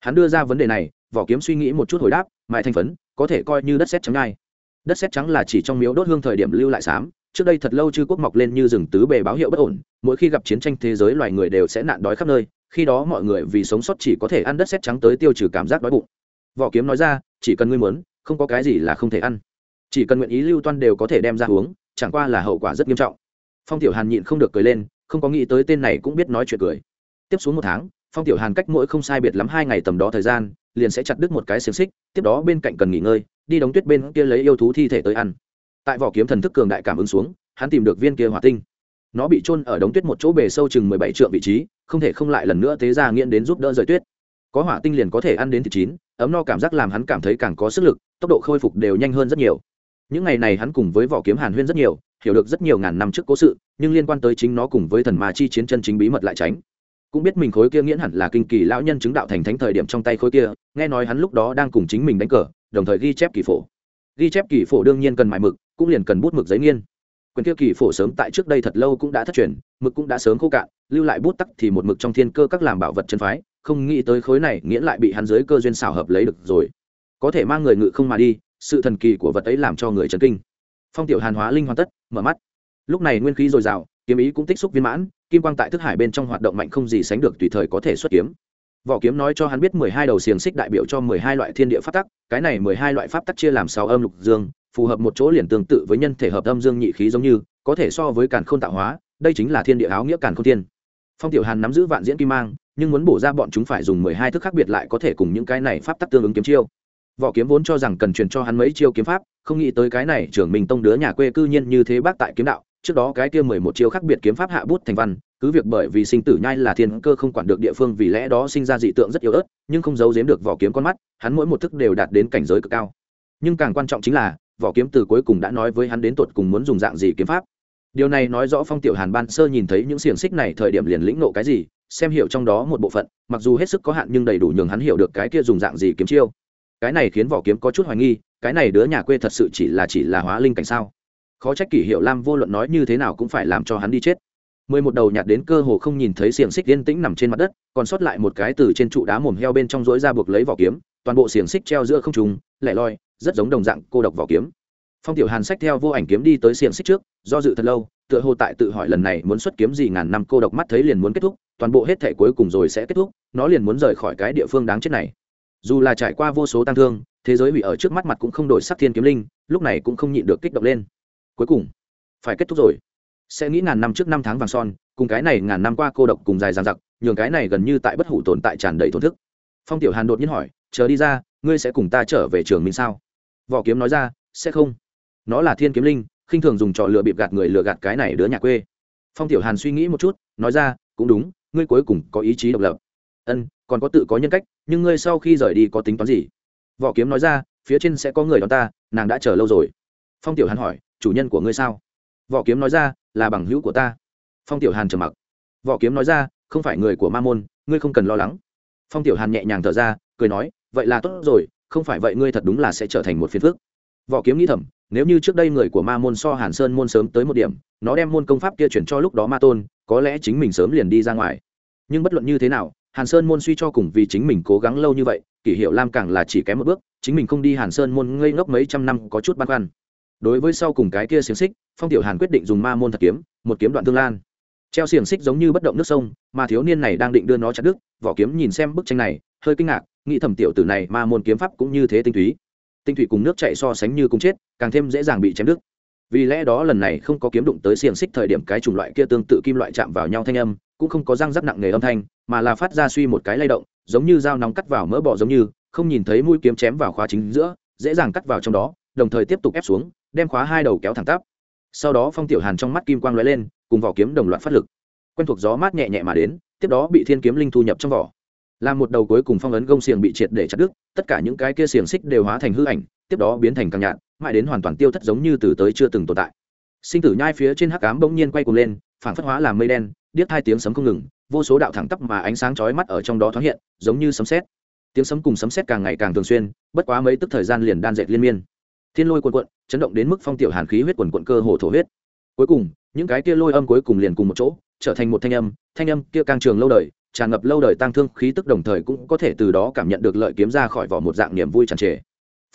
Hắn đưa ra vấn đề này, võ kiếm suy nghĩ một chút hồi đáp, mại thành phấn, có thể coi như đất xét trắng ngai đất xét trắng là chỉ trong miếu đốt hương thời điểm lưu lại xám trước đây thật lâu chư quốc mọc lên như rừng tứ bề báo hiệu bất ổn, mỗi khi gặp chiến tranh thế giới loài người đều sẽ nạn đói khắp nơi, khi đó mọi người vì sống sót chỉ có thể ăn đất xét trắng tới tiêu trừ cảm giác đói bụng. Võ kiếm nói ra, chỉ cần ngươi muốn, không có cái gì là không thể ăn. Chỉ cần nguyện ý lưu toan đều có thể đem ra uống, chẳng qua là hậu quả rất nghiêm trọng. Phong tiểu hàn nhịn không được cười lên, không có nghĩ tới tên này cũng biết nói chuyện cười. Tiếp xuống một tháng, phong tiểu hàn cách mỗi không sai biệt lắm hai ngày tầm đó thời gian, liền sẽ chặt đứt một cái xiềng xích, tiếp đó bên cạnh cần nghỉ ngơi, đi đóng tuyết bên kia lấy yêu thú thi thể tới ăn tại vỏ kiếm thần thức cường đại cảm ứng xuống, hắn tìm được viên kia hỏa tinh. Nó bị trôn ở đống tuyết một chỗ bề sâu chừng mười bảy triệu vị trí, không thể không lại lần nữa tế ra nghiện đến giúp đỡ rời tuyết. Có hỏa tinh liền có thể ăn đến thịt chín, ấm no cảm giác làm hắn cảm thấy càng có sức lực, tốc độ khôi phục đều nhanh hơn rất nhiều. Những ngày này hắn cùng với vỏ kiếm hàn huyên rất nhiều, hiểu được rất nhiều ngàn năm trước cố sự, nhưng liên quan tới chính nó cùng với thần ma chi chiến chân chính bí mật lại tránh. Cũng biết mình khối kia nghiễn hẳn là kinh kỳ lão nhân chứng đạo thành thánh thời điểm trong tay khối kia, nghe nói hắn lúc đó đang cùng chính mình đánh cờ, đồng thời ghi chép kỳ phổ ghi chép kỳ phổ đương nhiên cần mài mực, cũng liền cần bút mực giấy nghiên. Quyền kia kỳ phổ sớm tại trước đây thật lâu cũng đã thất truyền, mực cũng đã sớm khô cạn, lưu lại bút tắc thì một mực trong thiên cơ các làm bảo vật chân phái, không nghĩ tới khối này nghiễn lại bị hắn dưới cơ duyên xảo hợp lấy được rồi. Có thể mang người ngự không mà đi, sự thần kỳ của vật ấy làm cho người chấn kinh. Phong tiểu hàn hóa linh hoàn tất, mở mắt. Lúc này nguyên khí dồi dào, kiếm ý cũng tích xúc viên mãn, kim quang tại thức hải bên trong hoạt động mạnh không gì sánh được tùy thời có thể xuất kiếm võ kiếm nói cho hắn biết mười hai đầu xiềng xích đại biểu cho mười hai loại thiên địa pháp tắc, cái này mười hai loại pháp tắc chia làm sáu âm lục dương, phù hợp một chỗ liền tương tự với nhân thể hợp âm dương nhị khí giống như, có thể so với càn khôn tạo hóa, đây chính là thiên địa áo nghĩa càn khôn tiên phong tiểu hàn nắm giữ vạn diễn kim mang, nhưng muốn bổ ra bọn chúng phải dùng mười hai thức khác biệt lại có thể cùng những cái này pháp tắc tương ứng kiếm chiêu. Võ kiếm vốn cho rằng cần truyền cho hắn mấy chiêu kiếm pháp, không nghĩ tới cái này trưởng mình tông đứa nhà quê cư nhiên như thế bác tại kiếm đạo, trước đó cái kia mười một chiêu khác biệt kiếm pháp hạ bút thành văn cứ việc bởi vì sinh tử nhai là thiên cơ không quản được địa phương vì lẽ đó sinh ra dị tượng rất yếu ớt, nhưng không giấu giếm được vỏ kiếm con mắt, hắn mỗi một thức đều đạt đến cảnh giới cực cao. Nhưng càng quan trọng chính là, vỏ kiếm từ cuối cùng đã nói với hắn đến tột cùng muốn dùng dạng gì kiếm pháp. Điều này nói rõ phong tiểu hàn ban sơ nhìn thấy những xiềng xích này thời điểm liền lĩnh nộ cái gì, xem hiểu trong đó một bộ phận, mặc dù hết sức có hạn nhưng đầy đủ nhường hắn hiểu được cái kia dùng dạng gì kiếm chiêu. Cái này khiến vỏ kiếm có chút hoài nghi, cái này đứa nhà quê thật sự chỉ là chỉ là hóa linh cảnh sao? Khó trách kỷ hiệu lam vô luận nói như thế nào cũng phải làm cho hắn đi chết mười một đầu nhạt đến cơ hồ không nhìn thấy xiềng xích yên tĩnh nằm trên mặt đất, còn sót lại một cái từ trên trụ đá mồm heo bên trong rỗi ra buộc lấy vỏ kiếm, toàn bộ xiềng xích treo giữa không trùng lẻ loi, rất giống đồng dạng cô độc vỏ kiếm. Phong tiểu hàn sách theo vô ảnh kiếm đi tới xiềng xích trước, do dự thật lâu, tựa hồ tại tự hỏi lần này muốn xuất kiếm gì ngàn năm cô độc mắt thấy liền muốn kết thúc, toàn bộ hết thể cuối cùng rồi sẽ kết thúc, nó liền muốn rời khỏi cái địa phương đáng chết này. Dù là trải qua vô số tăng thương, thế giới hủy ở trước mắt mặt cũng không đổi sắc thiên kiếm linh, lúc này cũng không nhịn được kích động lên. Cuối cùng, phải kết thúc rồi sẽ nghĩ ngàn năm trước năm tháng vàng son, cùng cái này ngàn năm qua cô độc cùng dài dằng dặc, nhường cái này gần như tại bất hủ tồn tại tràn đầy thổn thức. Phong tiểu hàn đột nhiên hỏi, chờ đi ra, ngươi sẽ cùng ta trở về trường mình sao? Võ kiếm nói ra, sẽ không. Nó là thiên kiếm linh, khinh thường dùng trò lừa bịp gạt người lừa gạt cái này đứa nhà quê. Phong tiểu hàn suy nghĩ một chút, nói ra, cũng đúng, ngươi cuối cùng có ý chí độc lập. Ân, còn có tự có nhân cách, nhưng ngươi sau khi rời đi có tính toán gì? Võ kiếm nói ra, phía trên sẽ có người đón ta, nàng đã chờ lâu rồi. Phong tiểu hàn hỏi, chủ nhân của ngươi sao? Võ kiếm nói ra, là bằng hữu của ta. Phong tiểu hàn trầm mặc. Võ kiếm nói ra, không phải người của ma môn, ngươi không cần lo lắng. Phong tiểu hàn nhẹ nhàng thở ra, cười nói, vậy là tốt rồi, không phải vậy ngươi thật đúng là sẽ trở thành một phiền phước võ kiếm nghĩ thầm, nếu như trước đây người của ma môn so hàn sơn môn sớm tới một điểm, nó đem môn công pháp kia chuyển cho lúc đó ma tôn, có lẽ chính mình sớm liền đi ra ngoài. Nhưng bất luận như thế nào, hàn sơn môn suy cho cùng vì chính mình cố gắng lâu như vậy, kỷ hiệu lam càng là chỉ kém một bước, chính mình không đi hàn sơn môn ngây ngốc mấy trăm năm có chút băn khoăn đối với sau cùng cái kia xiềng xích, phong tiểu hàn quyết định dùng ma môn thật kiếm, một kiếm đoạn tương lan. Treo xiềng xích giống như bất động nước sông, mà thiếu niên này đang định đưa nó chặt đứt, vỏ kiếm nhìn xem bức tranh này, hơi kinh ngạc, nghĩ thẩm tiểu tử này ma môn kiếm pháp cũng như thế tinh túy. Tinh thủy cùng nước chạy so sánh như cùng chết, càng thêm dễ dàng bị chém đứt. Vì lẽ đó lần này không có kiếm đụng tới xiềng xích thời điểm cái chủng loại kia tương tự kim loại chạm vào nhau thanh âm, cũng không có răng rắc nặng nề âm thanh, mà là phát ra suy một cái lay động, giống như dao nóng cắt vào mỡ bò giống như, không nhìn thấy mũi kiếm chém vào khóa chính giữa, dễ dàng cắt vào trong đó, đồng thời tiếp tục ép xuống đem khóa hai đầu kéo thẳng tắp. Sau đó phong tiểu hàn trong mắt kim quang lóe lên, cùng vỏ kiếm đồng loạt phát lực. Quen thuộc gió mát nhẹ nhẹ mà đến, tiếp đó bị thiên kiếm linh thu nhập trong vỏ. Làm một đầu cuối cùng phong ấn gông xiềng bị triệt để chặt đứt, tất cả những cái kia xiềng xích đều hóa thành hư ảnh, tiếp đó biến thành càng nhạt, mãi đến hoàn toàn tiêu thất giống như từ tới chưa từng tồn tại. Sinh tử nhai phía trên hắc ám bỗng nhiên quay cuồng lên phản phất hóa làm mây đen, điếc hai tiếng sấm không ngừng, vô số đạo thẳng tắp mà ánh sáng chói mắt ở trong đó thoáng hiện, giống như sấm sét. Tiếng sấm cùng sấm sét càng ngày càng thường xuyên, bất quá mấy tức thời gian liền đan dệt liên miên thiên lôi cuồn cuộn, chấn động đến mức phong tiểu hàn khí huyết quần quận cơ hồ thổ huyết. Cuối cùng, những cái kia lôi âm cuối cùng liền cùng một chỗ, trở thành một thanh âm thanh âm kia càng trường lâu đời, tràn ngập lâu đời tăng thương khí tức đồng thời cũng có thể từ đó cảm nhận được lợi kiếm ra khỏi vỏ một dạng niềm vui tràn trề.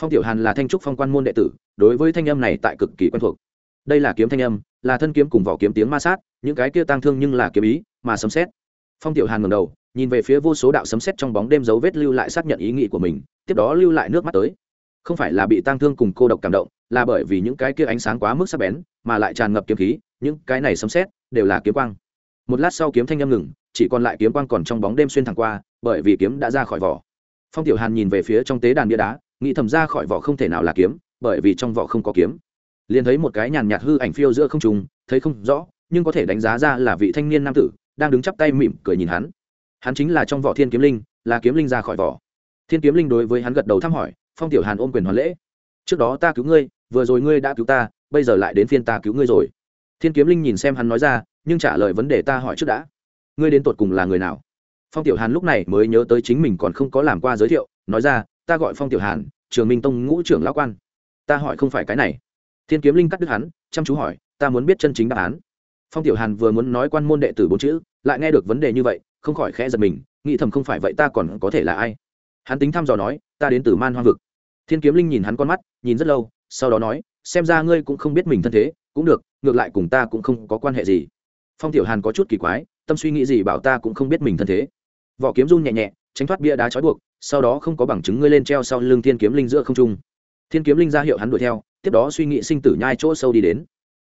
Phong tiểu hàn là thanh trúc phong quan môn đệ tử, đối với thanh âm này tại cực kỳ quen thuộc. Đây là kiếm thanh âm, là thân kiếm cùng vỏ kiếm tiếng ma sát, những cái kia tăng thương nhưng là kiếm ý, mà sấm xét phong tiểu hàn ngầm đầu, nhìn về phía vô số đạo sấm xét trong bóng đêm dấu vết lưu lại xác nhận ý nghĩ của mình, tiếp đó lưu lại nước mắt tới không phải là bị tang thương cùng cô độc cảm động, là bởi vì những cái kia ánh sáng quá mức sắc bén, mà lại tràn ngập kiếm khí, những cái này sấm xét đều là kiếm quang. Một lát sau kiếm thanh âm ngừng, chỉ còn lại kiếm quang còn trong bóng đêm xuyên thẳng qua, bởi vì kiếm đã ra khỏi vỏ. Phong tiểu hàn nhìn về phía trong tế đàn bia đá, nghĩ thầm ra khỏi vỏ không thể nào là kiếm, bởi vì trong vỏ không có kiếm. Liền thấy một cái nhàn nhạt hư ảnh phiêu giữa không trùng thấy không rõ, nhưng có thể đánh giá ra là vị thanh niên nam tử, đang đứng chắp tay mỉm cười nhìn hắn. Hắn chính là trong vỏ thiên kiếm linh, là kiếm linh ra khỏi vỏ. Thiên kiếm linh đối với hắn gật đầu thăm hỏi phong tiểu hàn ôm quyền hoàn lễ. Trước đó ta cứu ngươi, vừa rồi ngươi đã cứu ta, bây giờ lại đến phiên ta cứu ngươi rồi. Thiên kiếm linh nhìn xem hắn nói ra, nhưng trả lời vấn đề ta hỏi trước đã. Ngươi đến tột cùng là người nào? Phong tiểu hàn lúc này mới nhớ tới chính mình còn không có làm qua giới thiệu, nói ra, ta gọi phong tiểu hàn, trường minh tông ngũ trưởng lão quan. Ta hỏi không phải cái này. Thiên kiếm linh cắt đứt hắn, chăm chú hỏi, ta muốn biết chân chính đáp án. Phong tiểu hàn vừa muốn nói quan môn đệ tử bốn chữ, lại nghe được vấn đề như vậy, không khỏi khẽ giật mình, nghĩ thầm không phải vậy ta còn có thể là ai? Hắn tính thăm dò nói, ta đến từ man hoang vực. Thiên kiếm linh nhìn hắn con mắt, nhìn rất lâu, sau đó nói, xem ra ngươi cũng không biết mình thân thế, cũng được, ngược lại cùng ta cũng không có quan hệ gì. Phong tiểu hàn có chút kỳ quái, tâm suy nghĩ gì bảo ta cũng không biết mình thân thế. Vỏ kiếm run nhẹ nhẹ, tránh thoát bia đá trói buộc, sau đó không có bằng chứng ngươi lên treo sau lưng thiên kiếm linh giữa không trung. Thiên kiếm linh ra hiệu hắn đuổi theo, tiếp đó suy nghĩ sinh tử nhai chỗ sâu đi đến.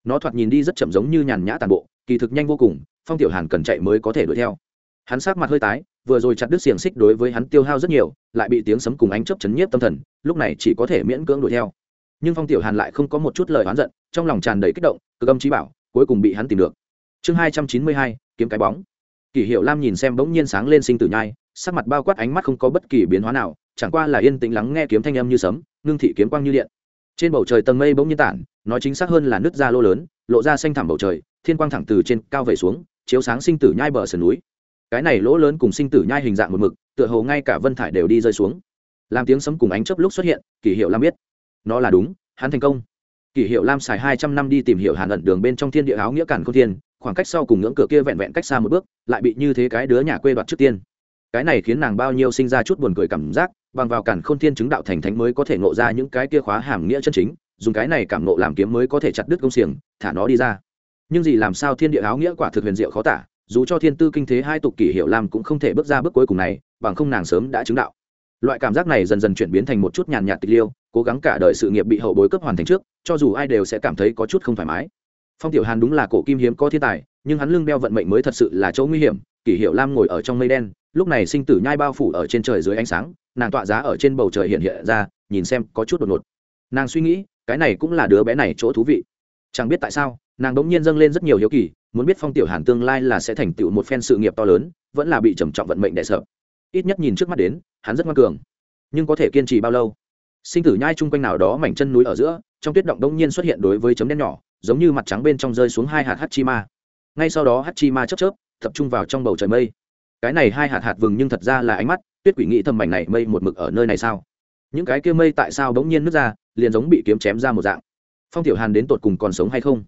Nó thoạt nhìn đi rất chậm giống như nhàn nhã tàn bộ, kỳ thực nhanh vô cùng, phong tiểu hàn cần chạy mới có thể đuổi theo. Hắn sát mặt hơi tái vừa rồi chặt đứt xiềng xích đối với hắn tiêu hao rất nhiều, lại bị tiếng sấm cùng ánh chớp chấn nhiếp tâm thần, lúc này chỉ có thể miễn cưỡng đuổi theo. Nhưng phong tiểu hàn lại không có một chút lời oán giận, trong lòng tràn đầy kích động, cực âm trí bảo, cuối cùng bị hắn tìm được. Chương hai trăm chín mươi hai, kiếm cái bóng. Kỷ hiệu lam nhìn xem bỗng nhiên sáng lên sinh tử nhai, sắc mặt bao quát ánh mắt không có bất kỳ biến hóa nào, chẳng qua là yên tĩnh lắng nghe kiếm thanh âm như sấm, ngưng thị kiếm quang như điện. Trên bầu trời tầng mây bỗng nhiên tản, nói chính xác hơn là nước da lô lớn, lộ ra xanh thẳm bầu trời, thiên quang thẳng từ trên cao về xuống, chiếu sáng sinh tử nhai bờ sườn núi cái này lỗ lớn cùng sinh tử nhai hình dạng một mực, tựa hồ ngay cả vân thải đều đi rơi xuống. Làm tiếng sấm cùng ánh chớp lúc xuất hiện, kỷ hiệu lam biết, nó là đúng, hắn thành công. Kỷ hiệu lam xài hai trăm năm đi tìm hiểu hàn ẩn đường bên trong thiên địa áo nghĩa cản không thiên, khoảng cách sau cùng ngưỡng cửa kia vẹn vẹn cách xa một bước, lại bị như thế cái đứa nhà quê đoạt trước tiên. Cái này khiến nàng bao nhiêu sinh ra chút buồn cười cảm giác, bằng vào cản khôn thiên chứng đạo thành thánh mới có thể ngộ ra những cái kia khóa hàm nghĩa chân chính, dùng cái này cảm ngộ làm kiếm mới có thể chặt đứt công xiềng, thả nó đi ra. Nhưng gì làm sao thiên địa áo nghĩa quả thực huyền diệu khó tả dù cho thiên tư kinh thế hai tục kỷ hiệu lam cũng không thể bước ra bước cuối cùng này, bằng không nàng sớm đã chứng đạo. Loại cảm giác này dần dần chuyển biến thành một chút nhàn nhạt tịch liêu, cố gắng cả đời sự nghiệp bị hậu bối cấp hoàn thành trước, cho dù ai đều sẽ cảm thấy có chút không thoải mái. Phong tiểu hàn đúng là cổ kim hiếm có thiên tài, nhưng hắn lưng đeo vận mệnh mới thật sự là chỗ nguy hiểm, kỷ hiệu lam ngồi ở trong mây đen, lúc này sinh tử nhai bao phủ ở trên trời dưới ánh sáng, nàng tọa giá ở trên bầu trời hiện hiện ra, nhìn xem có chút đột ngột. Nàng suy nghĩ, cái này cũng là đứa bé này chỗ thú vị. Chẳng biết tại sao, nàng đống nhiên dâng lên rất nhiều hiếu kỳ muốn biết phong tiểu hàn tương lai là sẽ thành tựu một phen sự nghiệp to lớn, vẫn là bị trầm trọng vận mệnh đè sợ ít nhất nhìn trước mắt đến, hắn rất ngoan cường, nhưng có thể kiên trì bao lâu? Sinh tử nhai chung quanh nào đó mảnh chân núi ở giữa, trong tuyết động đông nhiên xuất hiện đối với chấm đen nhỏ, giống như mặt trắng bên trong rơi xuống hai hạt hát chi ma. Ngay sau đó hát chi ma chớp chớp, tập trung vào trong bầu trời mây. Cái này hai hạt hạt vừng nhưng thật ra là ánh mắt, tuyết quỷ nghĩ thầm mảnh này mây một mực ở nơi này sao? Những cái kia mây tại sao bỗng nhiên nứt ra, liền giống bị kiếm chém ra một dạng. Phong tiểu hàn đến tột cùng còn sống hay không?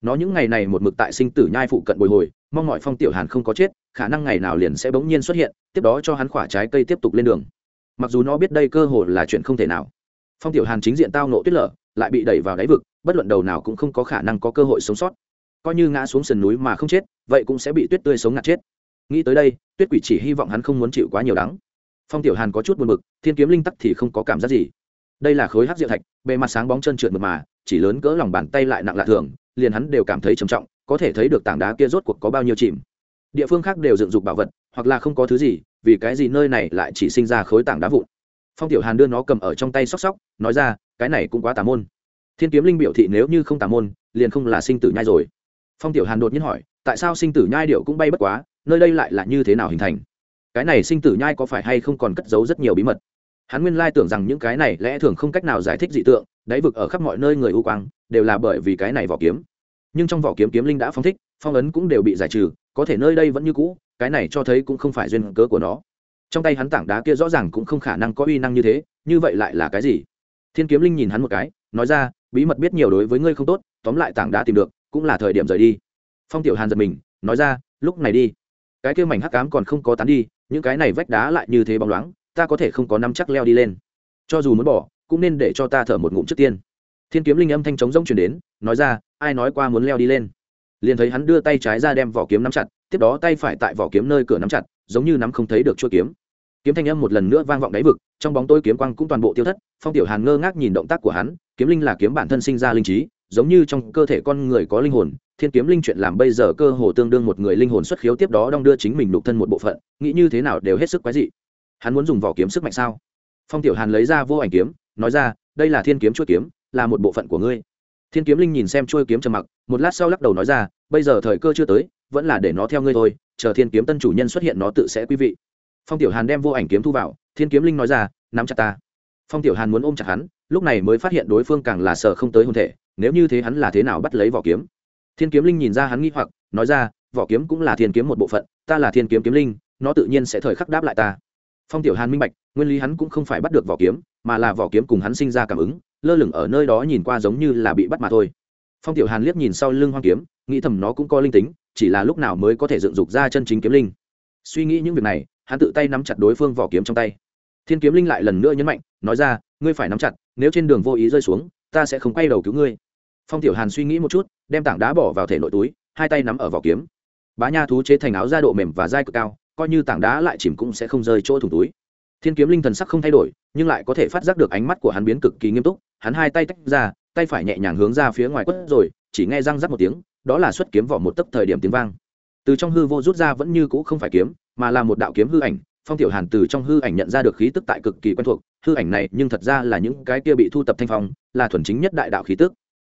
Nó những ngày này một mực tại sinh tử nhai phụ cận bồi hồi, mong mọi phong tiểu hàn không có chết, khả năng ngày nào liền sẽ bỗng nhiên xuất hiện, tiếp đó cho hắn khỏa trái cây tiếp tục lên đường. Mặc dù nó biết đây cơ hội là chuyện không thể nào. Phong tiểu hàn chính diện tao nộ tuyết lở, lại bị đẩy vào đáy vực, bất luận đầu nào cũng không có khả năng có cơ hội sống sót. Coi như ngã xuống sườn núi mà không chết, vậy cũng sẽ bị tuyết tươi sống ngạt chết. Nghĩ tới đây, tuyết quỷ chỉ hy vọng hắn không muốn chịu quá nhiều đắng. Phong tiểu hàn có chút buồn bực, thiên kiếm linh tắc thì không có cảm giác gì. Đây là khối hắc diệu thạch, bề mặt sáng bóng chân trượt mà, chỉ lớn cỡ lòng bàn tay lại nặng lạ thường liền hắn đều cảm thấy trầm trọng, có thể thấy được tảng đá kia rốt cuộc có bao nhiêu chìm. Địa phương khác đều dựng dục bảo vật, hoặc là không có thứ gì, vì cái gì nơi này lại chỉ sinh ra khối tảng đá vụn. Phong tiểu hàn đưa nó cầm ở trong tay sóc sóc, nói ra, cái này cũng quá tà môn. Thiên kiếm linh biểu thị nếu như không tà môn, liền không là sinh tử nhai rồi. Phong tiểu hàn đột nhiên hỏi, tại sao sinh tử nhai điệu cũng bay bất quá, nơi đây lại là như thế nào hình thành? Cái này sinh tử nhai có phải hay không còn cất giấu rất nhiều bí mật? Hắn nguyên lai tưởng rằng những cái này lẽ thường không cách nào giải thích dị tượng đáy vực ở khắp mọi nơi người u quang, đều là bởi vì cái này vỏ kiếm. Nhưng trong vỏ kiếm kiếm linh đã phong thích, phong ấn cũng đều bị giải trừ, có thể nơi đây vẫn như cũ, cái này cho thấy cũng không phải duyên cớ của nó. Trong tay hắn tảng đá kia rõ ràng cũng không khả năng có uy năng như thế, như vậy lại là cái gì? Thiên kiếm linh nhìn hắn một cái, nói ra, bí mật biết nhiều đối với ngươi không tốt, tóm lại tảng đá tìm được, cũng là thời điểm rời đi. Phong tiểu hàn giật mình, nói ra, lúc này đi. Cái kia mảnh hắc cám còn không có tán đi, những cái này vách đá lại như thế bóng loáng, ta có thể không có năm chắc leo đi lên. Cho dù muốn bỏ cũng nên để cho ta thở một ngụm trước tiên. Thiên kiếm linh âm thanh trống rỗng chuyển đến, nói ra, ai nói qua muốn leo đi lên? Liền thấy hắn đưa tay trái ra đem vỏ kiếm nắm chặt, tiếp đó tay phải tại vỏ kiếm nơi cửa nắm chặt, giống như nắm không thấy được chuôi kiếm. Kiếm thanh âm một lần nữa vang vọng đáy vực, trong bóng tôi kiếm quang cũng toàn bộ tiêu thất, phong tiểu hàn ngơ ngác nhìn động tác của hắn, kiếm linh là kiếm bản thân sinh ra linh trí, giống như trong cơ thể con người có linh hồn, thiên kiếm linh chuyện làm bây giờ cơ hồ tương đương một người linh hồn xuất khiếu tiếp đó đong đưa chính mình đục thân một bộ phận, nghĩ như thế nào đều hết sức quái dị. Hắn muốn dùng vỏ kiếm sức mạnh sao? Phong tiểu hàn lấy ra vô ảnh kiếm nói ra, đây là thiên kiếm chuôi kiếm, là một bộ phận của ngươi. Thiên kiếm linh nhìn xem chuôi kiếm trầm mặc, một lát sau lắc đầu nói ra, bây giờ thời cơ chưa tới, vẫn là để nó theo ngươi thôi, chờ thiên kiếm tân chủ nhân xuất hiện nó tự sẽ quý vị. Phong tiểu hàn đem vô ảnh kiếm thu vào, thiên kiếm linh nói ra, nắm chặt ta. Phong tiểu hàn muốn ôm chặt hắn, lúc này mới phát hiện đối phương càng là sợ không tới hôn thể, nếu như thế hắn là thế nào bắt lấy vỏ kiếm? Thiên kiếm linh nhìn ra hắn nghi hoặc, nói ra, vỏ kiếm cũng là thiên kiếm một bộ phận, ta là thiên kiếm kiếm linh, nó tự nhiên sẽ thời khắc đáp lại ta. Phong tiểu hàn minh bạch, nguyên lý hắn cũng không phải bắt được vỏ kiếm mà là vỏ kiếm cùng hắn sinh ra cảm ứng, lơ lửng ở nơi đó nhìn qua giống như là bị bắt mà thôi. Phong tiểu hàn liếc nhìn sau lưng hoang kiếm, nghĩ thầm nó cũng có linh tính, chỉ là lúc nào mới có thể dựng dục ra chân chính kiếm linh. Suy nghĩ những việc này, hắn tự tay nắm chặt đối phương vỏ kiếm trong tay. Thiên kiếm linh lại lần nữa nhấn mạnh, nói ra, ngươi phải nắm chặt, nếu trên đường vô ý rơi xuống, ta sẽ không quay đầu cứu ngươi. Phong tiểu hàn suy nghĩ một chút, đem tảng đá bỏ vào thể nội túi, hai tay nắm ở vỏ kiếm. Bá nha thú chế thành áo da độ mềm và dai cực cao, coi như tảng đá lại chìm cũng sẽ không rơi chỗ thủng túi thiên kiếm linh thần sắc không thay đổi, nhưng lại có thể phát giác được ánh mắt của hắn biến cực kỳ nghiêm túc. Hắn hai tay tách ra, tay phải nhẹ nhàng hướng ra phía ngoài quất rồi, chỉ nghe răng rắc một tiếng, đó là xuất kiếm vỏ một tấc thời điểm tiếng vang. Từ trong hư vô rút ra vẫn như cũ không phải kiếm, mà là một đạo kiếm hư ảnh. Phong tiểu hàn từ trong hư ảnh nhận ra được khí tức tại cực kỳ quen thuộc. Hư ảnh này nhưng thật ra là những cái kia bị thu tập thanh phong, là thuần chính nhất đại đạo khí tức.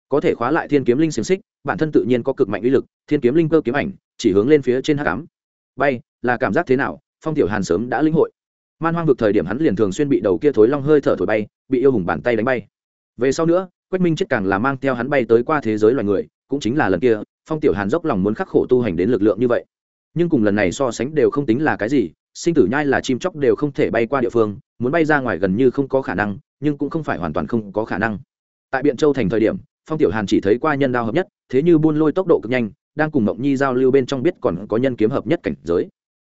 Có thể khóa lại thiên kiếm linh xiềng xích, bản thân tự nhiên có cực mạnh uy lực, thiên kiếm linh cơ kiếm ảnh, chỉ hướng lên phía trên hắc ám. Bay, là cảm giác thế nào? Phong tiểu hàn sớm đã linh hội man hoang vực thời điểm hắn liền thường xuyên bị đầu kia thối long hơi thở thổi bay, bị yêu hùng bàn tay đánh bay. Về sau nữa, quách minh chết càng là mang theo hắn bay tới qua thế giới loài người, cũng chính là lần kia, phong tiểu hàn dốc lòng muốn khắc khổ tu hành đến lực lượng như vậy. Nhưng cùng lần này so sánh đều không tính là cái gì, sinh tử nhai là chim chóc đều không thể bay qua địa phương, muốn bay ra ngoài gần như không có khả năng, nhưng cũng không phải hoàn toàn không có khả năng. Tại biện châu thành thời điểm, phong tiểu hàn chỉ thấy qua nhân đao hợp nhất, thế như buôn lôi tốc độ cực nhanh, đang cùng mộng nhi giao lưu bên trong biết còn có nhân kiếm hợp nhất cảnh giới.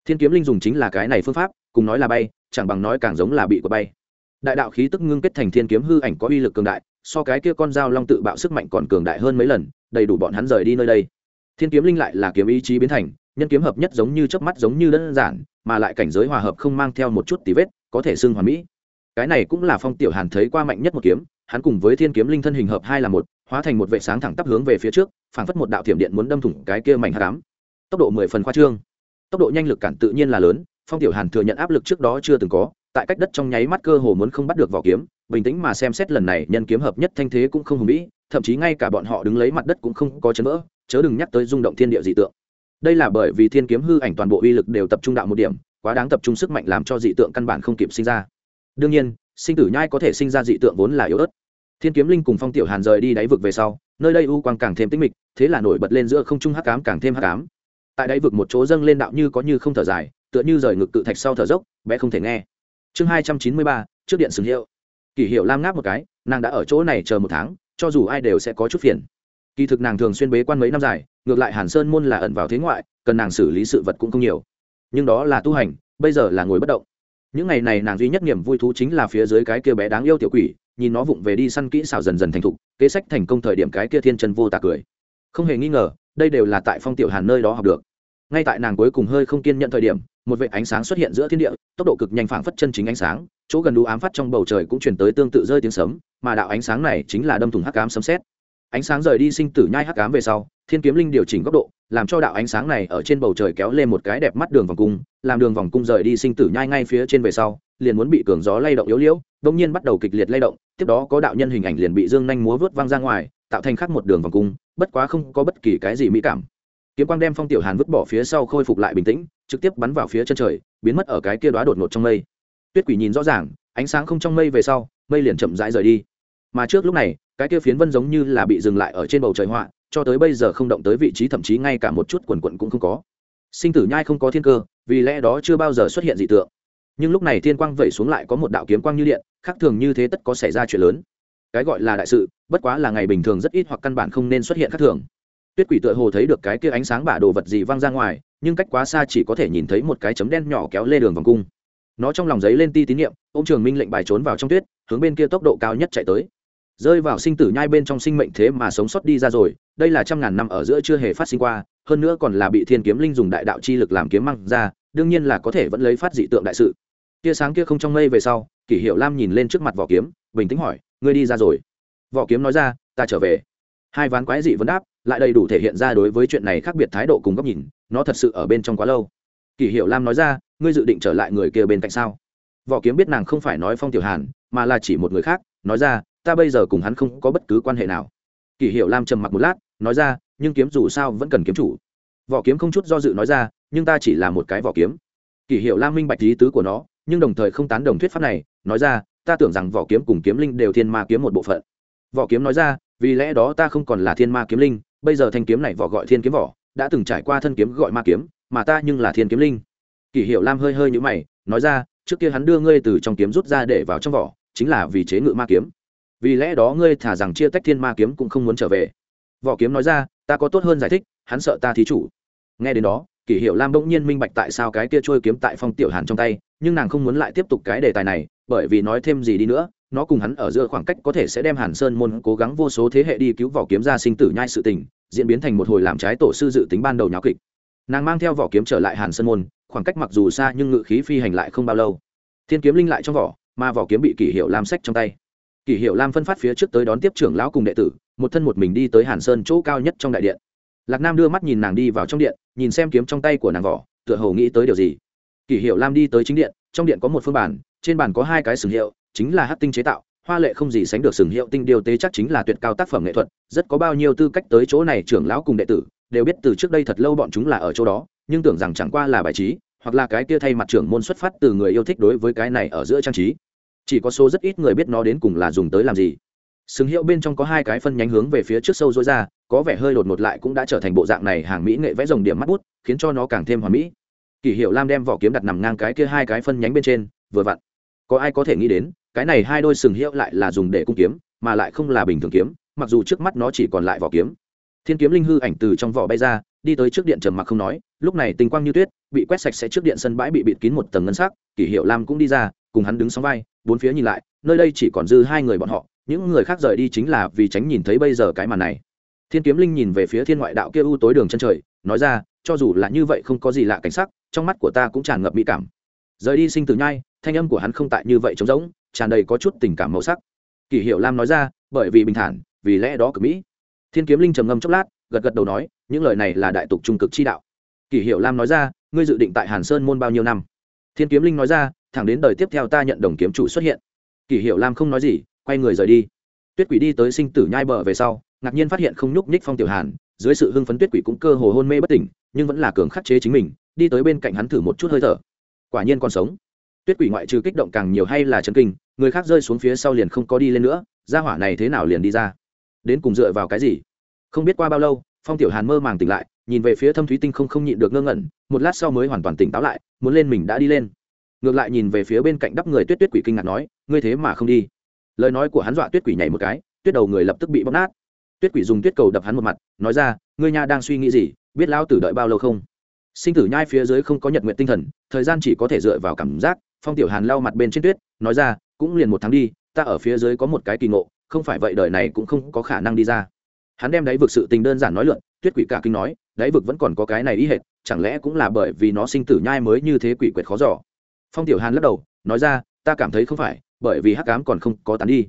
Thiên kiếm linh dùng chính là cái này phương pháp, cùng nói là bay chẳng bằng nói càng giống là bị của bay. Đại đạo khí tức ngưng kết thành thiên kiếm hư ảnh có uy lực cường đại, so cái kia con dao long tự bạo sức mạnh còn cường đại hơn mấy lần, đầy đủ bọn hắn rời đi nơi đây. Thiên kiếm linh lại là kiếm ý chí biến thành, nhân kiếm hợp nhất giống như chớp mắt giống như đơn giản, mà lại cảnh giới hòa hợp không mang theo một chút tí vết, có thể xưng hoàn mỹ. Cái này cũng là phong tiểu hàn thấy qua mạnh nhất một kiếm, hắn cùng với thiên kiếm linh thân hình hợp hai là một, hóa thành một vệ sáng thẳng tắp hướng về phía trước, phảng phất một đạo thiểm điện muốn đâm thủng cái kia mảnh hám. tốc độ mười phần khoa trương. Tốc độ nhanh lực cản tự nhiên là lớn phong tiểu hàn thừa nhận áp lực trước đó chưa từng có, tại cách đất trong nháy mắt cơ hồ muốn không bắt được vỏ kiếm, bình tĩnh mà xem xét lần này nhân kiếm hợp nhất thanh thế cũng không hùng vĩ, thậm chí ngay cả bọn họ đứng lấy mặt đất cũng không có chấn vỡ, chớ đừng nhắc tới rung động thiên địa dị tượng. Đây là bởi vì thiên kiếm hư ảnh toàn bộ uy lực đều tập trung đạo một điểm, quá đáng tập trung sức mạnh làm cho dị tượng căn bản không kịp sinh ra. Đương nhiên, sinh tử nhai có thể sinh ra dị tượng vốn là yếu ớt. Thiên kiếm linh cùng phong tiểu hàn rời đi đáy vực về sau, nơi đây u quang càng thêm tĩnh mịch, thế là nổi bật lên giữa không trung hắc ám càng thêm hắc ám. Tại đáy vực một chỗ dâng lên đạo như có như không thở dài tựa như rời ngực cự thạch sau thở dốc, bé không thể nghe. Chương hai trăm chín mươi ba, trước điện sừng hiệu. Kỷ hiệu lam ngáp một cái, nàng đã ở chỗ này chờ một tháng, cho dù ai đều sẽ có chút phiền. Kỳ thực nàng thường xuyên bế quan mấy năm dài, ngược lại hàn sơn môn là ẩn vào thế ngoại, cần nàng xử lý sự vật cũng không nhiều. Nhưng đó là tu hành, bây giờ là ngồi bất động. Những ngày này nàng duy nhất niềm vui thú chính là phía dưới cái kia bé đáng yêu tiểu quỷ, nhìn nó vụng về đi săn kỹ xảo dần dần thành thục, kế sách thành công thời điểm cái kia thiên chân vô tạc cười. Không hề nghi ngờ, đây đều là tại phong tiểu hàn nơi đó học được. Ngay tại nàng cuối cùng hơi không kiên nhận thời điểm một vệ ánh sáng xuất hiện giữa thiên địa, tốc độ cực nhanh phảng phất chân chính ánh sáng, chỗ gần đu ám phát trong bầu trời cũng chuyển tới tương tự rơi tiếng sấm, mà đạo ánh sáng này chính là đâm thủng hắc ám sấm xét ánh sáng rời đi sinh tử nhai hắc ám về sau, thiên kiếm linh điều chỉnh góc độ, làm cho đạo ánh sáng này ở trên bầu trời kéo lên một cái đẹp mắt đường vòng cung, làm đường vòng cung rời đi sinh tử nhai ngay phía trên về sau, liền muốn bị cường gió lay động yếu liễu đông nhiên bắt đầu kịch liệt lay động, tiếp đó có đạo nhân hình ảnh liền bị dương nhanh múa vớt văng ra ngoài, tạo thành khắc một đường vòng cung, bất quá không có bất kỳ cái gì mỹ cảm kiếm quang đem phong tiểu hàn vứt bỏ phía sau khôi phục lại bình tĩnh, trực tiếp bắn vào phía chân trời, biến mất ở cái kia đoá đột ngột trong mây. Tuyết quỷ nhìn rõ ràng, ánh sáng không trong mây về sau, mây liền chậm rãi rời đi. Mà trước lúc này, cái kia phiến vân giống như là bị dừng lại ở trên bầu trời họa, cho tới bây giờ không động tới vị trí, thậm chí ngay cả một chút quần quận cũng không có. Sinh tử nhai không có thiên cơ, vì lẽ đó chưa bao giờ xuất hiện dị tượng. Nhưng lúc này thiên quang vẩy xuống lại có một đạo kiếm quang như điện, khác thường như thế tất có xảy ra chuyện lớn. Cái gọi là đại sự, bất quá là ngày bình thường rất ít hoặc căn bản không nên xuất hiện khác thường tuyết quỷ tựa hồ thấy được cái kia ánh sáng bả đồ vật gì văng ra ngoài, nhưng cách quá xa chỉ có thể nhìn thấy một cái chấm đen nhỏ kéo lê đường vòng cung. Nó trong lòng giấy lên ti tín nhiệm ô m trường minh lệnh bài trốn vào trong tuyết, hướng bên kia tốc độ cao nhất chạy tới. Rơi vào sinh tử nhai bên trong sinh mệnh thế mà sống sót đi ra rồi, đây là trăm ngàn năm ở giữa chưa hề phát sinh qua, hơn nữa còn là bị thiên kiếm linh dùng đại đạo chi lực làm kiếm măng ra, đương nhiên là có thể vẫn lấy phát dị tượng đại sự. Tia sáng kia không trong mây về sau, kỷ hiệu lam nhìn lên trước mặt vỏ kiếm, bình tĩnh hỏi, ngươi đi ra rồi? Vỏ kiếm nói ra, ta trở về. Hai ván quái dị vấn đáp lại đầy đủ thể hiện ra đối với chuyện này khác biệt thái độ cùng góc nhìn, nó thật sự ở bên trong quá lâu. Kỷ hiệu lam nói ra, ngươi dự định trở lại người kia bên cạnh sao? Võ kiếm biết nàng không phải nói phong tiểu hàn, mà là chỉ một người khác, nói ra, ta bây giờ cùng hắn không có bất cứ quan hệ nào. Kỷ hiệu lam trầm mặc một lát, nói ra, nhưng kiếm dù sao vẫn cần kiếm chủ. Võ kiếm không chút do dự nói ra, nhưng ta chỉ là một cái võ kiếm. Kỷ hiệu lam minh bạch lý tứ của nó, nhưng đồng thời không tán đồng thuyết pháp này, nói ra, ta tưởng rằng võ kiếm cùng kiếm linh đều thiên ma kiếm một bộ phận. Võ kiếm nói ra vì lẽ đó ta không còn là thiên ma kiếm linh, bây giờ thanh kiếm này vỏ gọi thiên kiếm vỏ, đã từng trải qua thân kiếm gọi ma kiếm, mà ta nhưng là thiên kiếm linh. Kỷ hiệu lam hơi hơi nhũ mày, nói ra, trước kia hắn đưa ngươi từ trong kiếm rút ra để vào trong vỏ, chính là vì chế ngự ma kiếm. Vì lẽ đó ngươi thả rằng chia tách thiên ma kiếm cũng không muốn trở về. Vỏ kiếm nói ra, ta có tốt hơn giải thích, hắn sợ ta thí chủ. Nghe đến đó, kỷ hiệu lam bỗng nhiên minh bạch tại sao cái kia trôi kiếm tại phong tiểu hàn trong tay, nhưng nàng không muốn lại tiếp tục cái đề tài này, bởi vì nói thêm gì đi nữa nó cùng hắn ở giữa khoảng cách có thể sẽ đem hàn sơn môn cố gắng vô số thế hệ đi cứu vỏ kiếm ra sinh tử nhai sự tình, diễn biến thành một hồi làm trái tổ sư dự tính ban đầu nháo kịch. Nàng mang theo vỏ kiếm trở lại hàn sơn môn, khoảng cách mặc dù xa nhưng ngự khí phi hành lại không bao lâu. Thiên kiếm linh lại trong vỏ, mà vỏ kiếm bị kỷ hiệu lam sách trong tay. Kỷ hiệu lam phân phát phía trước tới đón tiếp trưởng lão cùng đệ tử, một thân một mình đi tới hàn sơn chỗ cao nhất trong đại điện. Lạc nam đưa mắt nhìn nàng đi vào trong điện, nhìn xem kiếm trong tay của nàng vỏ, tựa hồ nghĩ tới điều gì. Kỷ hiệu lam đi tới chính điện, trong điện có một phương bản trên bàn có hai cái sừng hiệu chính là hát tinh chế tạo, hoa lệ không gì sánh được sừng hiệu tinh điều tế chắc chính là tuyệt cao tác phẩm nghệ thuật, rất có bao nhiêu tư cách tới chỗ này trưởng lão cùng đệ tử, đều biết từ trước đây thật lâu bọn chúng là ở chỗ đó, nhưng tưởng rằng chẳng qua là bài trí, hoặc là cái kia thay mặt trưởng môn xuất phát từ người yêu thích đối với cái này ở giữa trang trí. Chỉ có số rất ít người biết nó đến cùng là dùng tới làm gì. Sừng hiệu bên trong có hai cái phân nhánh hướng về phía trước sâu dối ra, có vẻ hơi đột ngột lại cũng đã trở thành bộ dạng này hàng mỹ nghệ vẽ rồng điểm mắt bút, khiến cho nó càng thêm hoàn mỹ. Kỷ hiệu lam đem vỏ kiếm đặt nằm ngang cái kia hai cái phân nhánh bên trên, vừa vặn. Có ai có thể nghĩ đến cái này hai đôi sừng hiệu lại là dùng để cung kiếm, mà lại không là bình thường kiếm, mặc dù trước mắt nó chỉ còn lại vỏ kiếm. Thiên kiếm linh hư ảnh từ trong vỏ bay ra, đi tới trước điện trầm mặc không nói, lúc này tình quang như tuyết, bị quét sạch sẽ trước điện sân bãi bị bịt kín một tầng ngân sắc, kỷ hiệu lam cũng đi ra, cùng hắn đứng sóng vai, bốn phía nhìn lại, nơi đây chỉ còn dư hai người bọn họ, những người khác rời đi chính là vì tránh nhìn thấy bây giờ cái màn này. Thiên kiếm linh nhìn về phía thiên ngoại đạo kia u tối đường chân trời, nói ra, cho dù là như vậy không có gì lạ cảnh sắc, trong mắt của ta cũng tràn ngập mỹ cảm. Rời đi sinh từ nhai, thanh âm của hắn không tại như vậy trống rỗng tràn đầy có chút tình cảm màu sắc. Kỷ hiệu lam nói ra, bởi vì bình thản, vì lẽ đó cực mỹ. Thiên kiếm linh trầm ngâm chốc lát, gật gật đầu nói, những lời này là đại tục trung cực chi đạo. Kỷ hiệu lam nói ra, ngươi dự định tại hàn sơn môn bao nhiêu năm? Thiên kiếm linh nói ra, thẳng đến đời tiếp theo ta nhận đồng kiếm chủ xuất hiện. Kỷ hiệu lam không nói gì, quay người rời đi. Tuyết quỷ đi tới sinh tử nhai bờ về sau, ngạc nhiên phát hiện không nhúc nhích phong tiểu hàn, dưới sự hưng phấn tuyết quỷ cũng cơ hồ hôn mê bất tỉnh, nhưng vẫn là cường khắc chế chính mình, đi tới bên cạnh hắn thử một chút hơi thở. Quả nhiên còn sống tuyết quỷ ngoại trừ kích động càng nhiều hay là chấn kinh, người khác rơi xuống phía sau liền không có đi lên nữa, gia hỏa này thế nào liền đi ra? Đến cùng dựa vào cái gì? Không biết qua bao lâu, phong tiểu hàn mơ màng tỉnh lại, nhìn về phía thâm thúy tinh không không nhịn được ngơ ngẩn, một lát sau mới hoàn toàn tỉnh táo lại, muốn lên mình đã đi lên. Ngược lại nhìn về phía bên cạnh đắp người tuyết tuyết quỷ kinh ngạc nói, ngươi thế mà không đi. Lời nói của hắn dọa tuyết quỷ nhảy một cái, tuyết đầu người lập tức bị bóc nát. Tuyết quỷ dùng tuyết cầu đập hắn một mặt, nói ra, ngươi nha đang suy nghĩ gì, biết lao tử đợi bao lâu không? Sinh tử nhai phía dưới không có nhật nguyện tinh thần, thời gian chỉ có thể dựa vào cảm giác phong tiểu hàn lau mặt bên trên tuyết, nói ra, cũng liền một tháng đi, ta ở phía dưới có một cái kỳ ngộ, không phải vậy đời này cũng không có khả năng đi ra. Hắn đem đáy vực sự tình đơn giản nói luận, tuyết quỷ cả kinh nói, đáy vực vẫn còn có cái này ý hệt, chẳng lẽ cũng là bởi vì nó sinh tử nhai mới như thế quỷ quyệt khó giỏ phong tiểu hàn lắc đầu, nói ra, ta cảm thấy không phải, bởi vì hắc cám còn không có tán đi.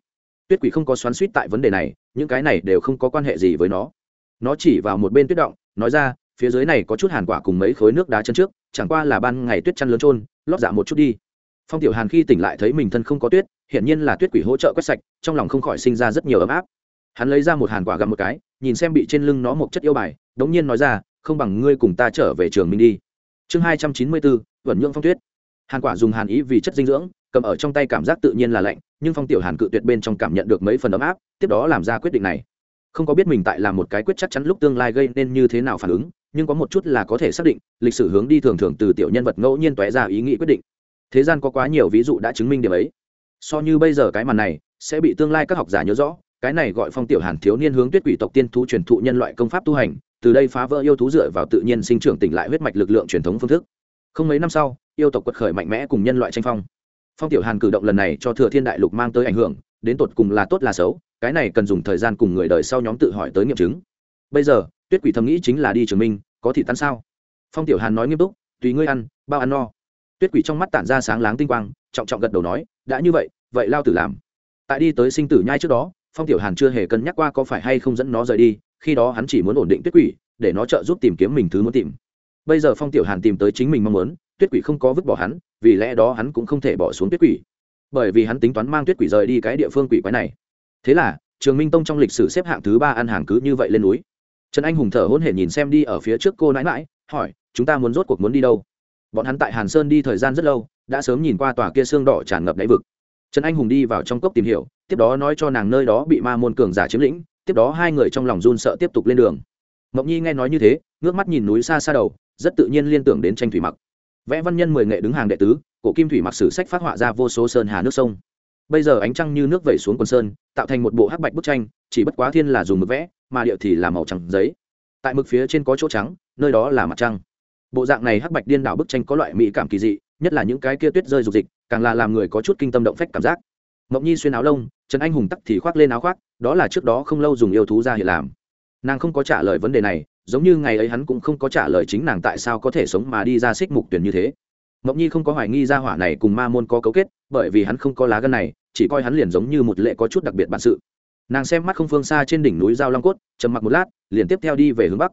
Tuyết quỷ không có xoắn suýt tại vấn đề này, những cái này đều không có quan hệ gì với nó. Nó chỉ vào một bên tuyết động, nói ra, phía dưới này có chút hàn quả cùng mấy khối nước đá chân trước, chẳng qua là ban ngày tuyết chăn lớn trôn, lót dạ một chút đi phong tiểu hàn khi tỉnh lại thấy mình thân không có tuyết, hiển nhiên là tuyết quỷ hỗ trợ quét sạch, trong lòng không khỏi sinh ra rất nhiều ấm áp. Hắn lấy ra một hàn quả gặm một cái, nhìn xem bị trên lưng nó một chất yêu bài, đống nhiên nói ra, không bằng ngươi cùng ta trở về trường minh đi. Chương hai trăm chín mươi bốn vẩn nhượng phong tuyết. Hàn quả dùng hàn ý vì chất dinh dưỡng, cầm ở trong tay cảm giác tự nhiên là lạnh, nhưng phong tiểu hàn cự tuyệt bên trong cảm nhận được mấy phần ấm áp, tiếp đó làm ra quyết định này. Không có biết mình tại làm một cái quyết chắc chắn lúc tương lai gây nên như thế nào phản ứng, nhưng có một chút là có thể xác định, lịch sử hướng đi thường thường từ tiểu nhân vật ngẫu nhiên toé ra ý nghĩ quyết định thế gian có quá nhiều ví dụ đã chứng minh điểm ấy. So như bây giờ cái màn này, sẽ bị tương lai các học giả nhớ rõ, cái này gọi phong tiểu hàn thiếu niên hướng tuyết quỷ tộc tiên thú truyền thụ nhân loại công pháp tu hành, từ đây phá vỡ yêu thú dựa vào tự nhiên sinh trưởng tỉnh lại huyết mạch lực lượng truyền thống phương thức. Không mấy năm sau, yêu tộc quật khởi mạnh mẽ cùng nhân loại tranh phong. Phong tiểu hàn cử động lần này cho thừa thiên đại lục mang tới ảnh hưởng, đến tột cùng là tốt là xấu, cái này cần dùng thời gian cùng người đời sau nhóm tự hỏi tới nghiệm chứng. Bây giờ, tuyết quỷ thầm nghĩ chính là đi trường minh, có thị tan sao? Phong tiểu hàn nói nghiêm túc, tùy ngươi ăn, bao ăn no tuyết quỷ trong mắt tản ra sáng láng tinh quang, trọng trọng gật đầu nói, đã như vậy vậy lao tử làm. Tại đi tới sinh tử nhai trước đó, phong tiểu hàn chưa hề cân nhắc qua có phải hay không dẫn nó rời đi, khi đó hắn chỉ muốn ổn định tuyết quỷ, để nó trợ giúp tìm kiếm mình thứ muốn tìm. Bây giờ phong tiểu hàn tìm tới chính mình mong muốn, tuyết quỷ không có vứt bỏ hắn, vì lẽ đó hắn cũng không thể bỏ xuống tuyết quỷ. Bởi vì hắn tính toán mang tuyết quỷ rời đi cái địa phương quỷ quái này. Thế là, trường minh tông trong lịch sử xếp hạng thứ ba ăn hàng cứ như vậy lên núi. Trần anh hùng thở hôn hển nhìn xem đi ở phía trước cô nãi mãi hỏi, chúng ta muốn rốt cuộc muốn đi đâu? Bọn hắn tại hàn sơn đi thời gian rất lâu, đã sớm nhìn qua tòa kia xương đỏ tràn ngập đáy vực. Trần anh hùng đi vào trong cốc tìm hiểu, tiếp đó nói cho nàng nơi đó bị ma môn cường giả chiếm lĩnh, tiếp đó hai người trong lòng run sợ tiếp tục lên đường. Mộng nhi nghe nói như thế, ngước mắt nhìn núi xa xa đầu, rất tự nhiên liên tưởng đến tranh thủy mặc. Vẽ văn nhân mười nghệ đứng hàng đệ tứ, cổ kim thủy mặc sử sách phát họa ra vô số sơn hà nước sông. Bây giờ ánh trăng như nước vẩy xuống quần sơn, tạo thành một bộ hắc bạch bức tranh, chỉ bất quá thiên là dùng mực vẽ, mà địa thì là màu trắng giấy. Tại mực phía trên có chỗ trắng, nơi đó là mặt trăng bộ dạng này hắc bạch điên đảo bức tranh có loại mỹ cảm kỳ dị, nhất là những cái kia tuyết rơi rục dịch, càng là làm người có chút kinh tâm động phách cảm giác. Mộng nhi xuyên áo lông, trần anh hùng tắc thì khoác lên áo khoác, đó là trước đó không lâu dùng yêu thú ra hiện làm. Nàng không có trả lời vấn đề này, giống như ngày ấy hắn cũng không có trả lời chính nàng tại sao có thể sống mà đi ra xích mục tuyển như thế. Mộng nhi không có hoài nghi ra hỏa này cùng ma môn có cấu kết, bởi vì hắn không có lá gân này, chỉ coi hắn liền giống như một lệ có chút đặc biệt bản sự. Nàng xem mắt không phương xa trên đỉnh núi giao long cốt, trầm mặc một lát, liền tiếp theo đi về hướng bắc.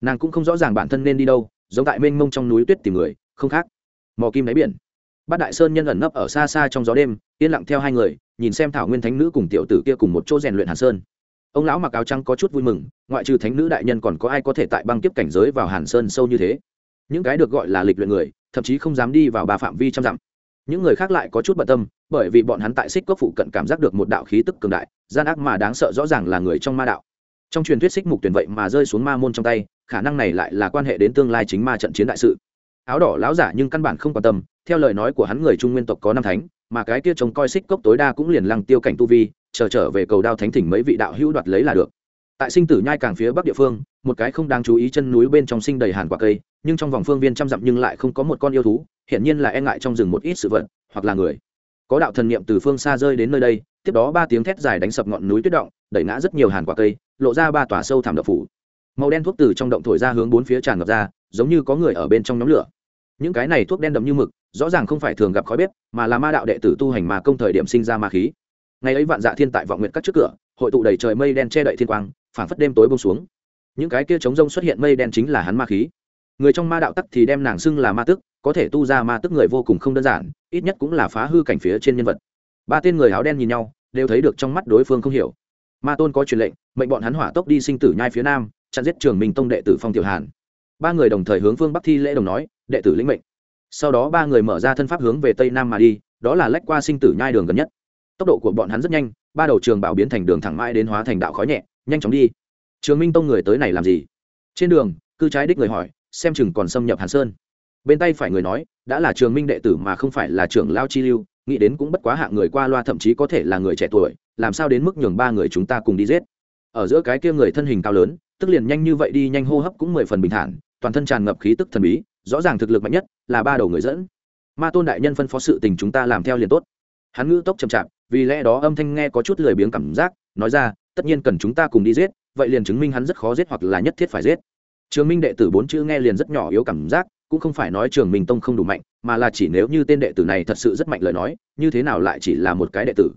Nàng cũng không rõ ràng bản thân nên đi đâu giống tại mênh mông trong núi tuyết tìm người, không khác. Mò kim đáy biển. Bát đại sơn nhân ẩn nấp ở xa xa trong gió đêm, yên lặng theo hai người, nhìn xem thảo nguyên thánh nữ cùng tiểu tử kia cùng một chỗ rèn luyện hàn sơn. Ông lão mặc áo trắng có chút vui mừng, ngoại trừ thánh nữ đại nhân còn có ai có thể tại băng tiếp cảnh giới vào hàn sơn sâu như thế? Những cái được gọi là lịch luyện người, thậm chí không dám đi vào bà phạm vi trăm dặm. Những người khác lại có chút bận tâm, bởi vì bọn hắn tại xích cốc phụ cận cảm giác được một đạo khí tức cường đại, gian ác mà đáng sợ rõ ràng là người trong ma đạo trong truyền thuyết xích mục tuyển vậy mà rơi xuống ma môn trong tay, khả năng này lại là quan hệ đến tương lai chính ma trận chiến đại sự. Áo đỏ láo giả nhưng căn bản không quan tâm, theo lời nói của hắn người trung nguyên tộc có năm thánh, mà cái kia trông coi xích cốc tối đa cũng liền lăng tiêu cảnh tu vi, chờ trở về cầu đao thánh thỉnh mấy vị đạo hữu đoạt lấy là được. Tại sinh tử nhai càng phía bắc địa phương, một cái không đáng chú ý chân núi bên trong sinh đầy hàn quả cây, nhưng trong vòng phương viên trăm dặm nhưng lại không có một con yêu thú, hiển nhiên là e ngại trong rừng một ít sự vật, hoặc là người. Có đạo thần niệm từ phương xa rơi đến nơi đây, tiếp đó ba tiếng thét dài đánh sập ngọn núi tuyết động, đẩy ngã rất nhiều hàn quả cây lộ ra ba tòa sâu thảm độc phủ. Màu đen thuốc từ trong động thổi ra hướng bốn phía tràn ngập ra, giống như có người ở bên trong nhóm lửa. Những cái này thuốc đen đậm như mực, rõ ràng không phải thường gặp khói bếp, mà là ma đạo đệ tử tu hành mà công thời điểm sinh ra ma khí. Ngày ấy vạn dạ thiên tại vọng nguyện các trước cửa, hội tụ đầy trời mây đen che đậy thiên quang, phảng phất đêm tối bông xuống. Những cái kia chống rông xuất hiện mây đen chính là hắn ma khí. Người trong ma đạo tắc thì đem nàng xưng là ma tức có thể tu ra ma tức người vô cùng không đơn giản, ít nhất cũng là phá hư cảnh phía trên nhân vật. Ba tên người áo đen nhìn nhau, đều thấy được trong mắt đối phương không hiểu ma tôn có truyền lệnh, mệnh bọn hắn hỏa tốc đi sinh tử nhai phía nam, chặn giết trường minh tông đệ tử phong tiểu hàn. Ba người đồng thời hướng phương bắc thi lễ đồng nói, đệ tử lĩnh mệnh. Sau đó ba người mở ra thân pháp hướng về tây nam mà đi, đó là lách qua sinh tử nhai đường gần nhất. Tốc độ của bọn hắn rất nhanh, ba đầu trường bảo biến thành đường thẳng mãi đến hóa thành đạo khói nhẹ, nhanh chóng đi. Trường minh tông người tới này làm gì? Trên đường, cư trái đích người hỏi, xem chừng còn xâm nhập hàn sơn. Bên tay phải người nói, đã là trường minh đệ tử mà không phải là trưởng lao chi lưu, nghĩ đến cũng bất quá hạng người qua loa thậm chí có thể là người trẻ tuổi làm sao đến mức nhường ba người chúng ta cùng đi giết? Ở giữa cái kia người thân hình cao lớn, tức liền nhanh như vậy đi nhanh hô hấp cũng mười phần bình thản, toàn thân tràn ngập khí tức thần bí, rõ ràng thực lực mạnh nhất là ba đầu người dẫn. Ma tôn đại nhân phân phó sự tình chúng ta làm theo liền tốt. Hắn ngữ tốc chậm chạp, vì lẽ đó âm thanh nghe có chút lười biếng cảm giác, nói ra, tất nhiên cần chúng ta cùng đi giết, vậy liền chứng minh hắn rất khó giết hoặc là nhất thiết phải giết. Trường minh đệ tử bốn chữ nghe liền rất nhỏ yếu cảm giác, cũng không phải nói trường minh tông không đủ mạnh, mà là chỉ nếu như tên đệ tử này thật sự rất mạnh lời nói, như thế nào lại chỉ là một cái đệ tử?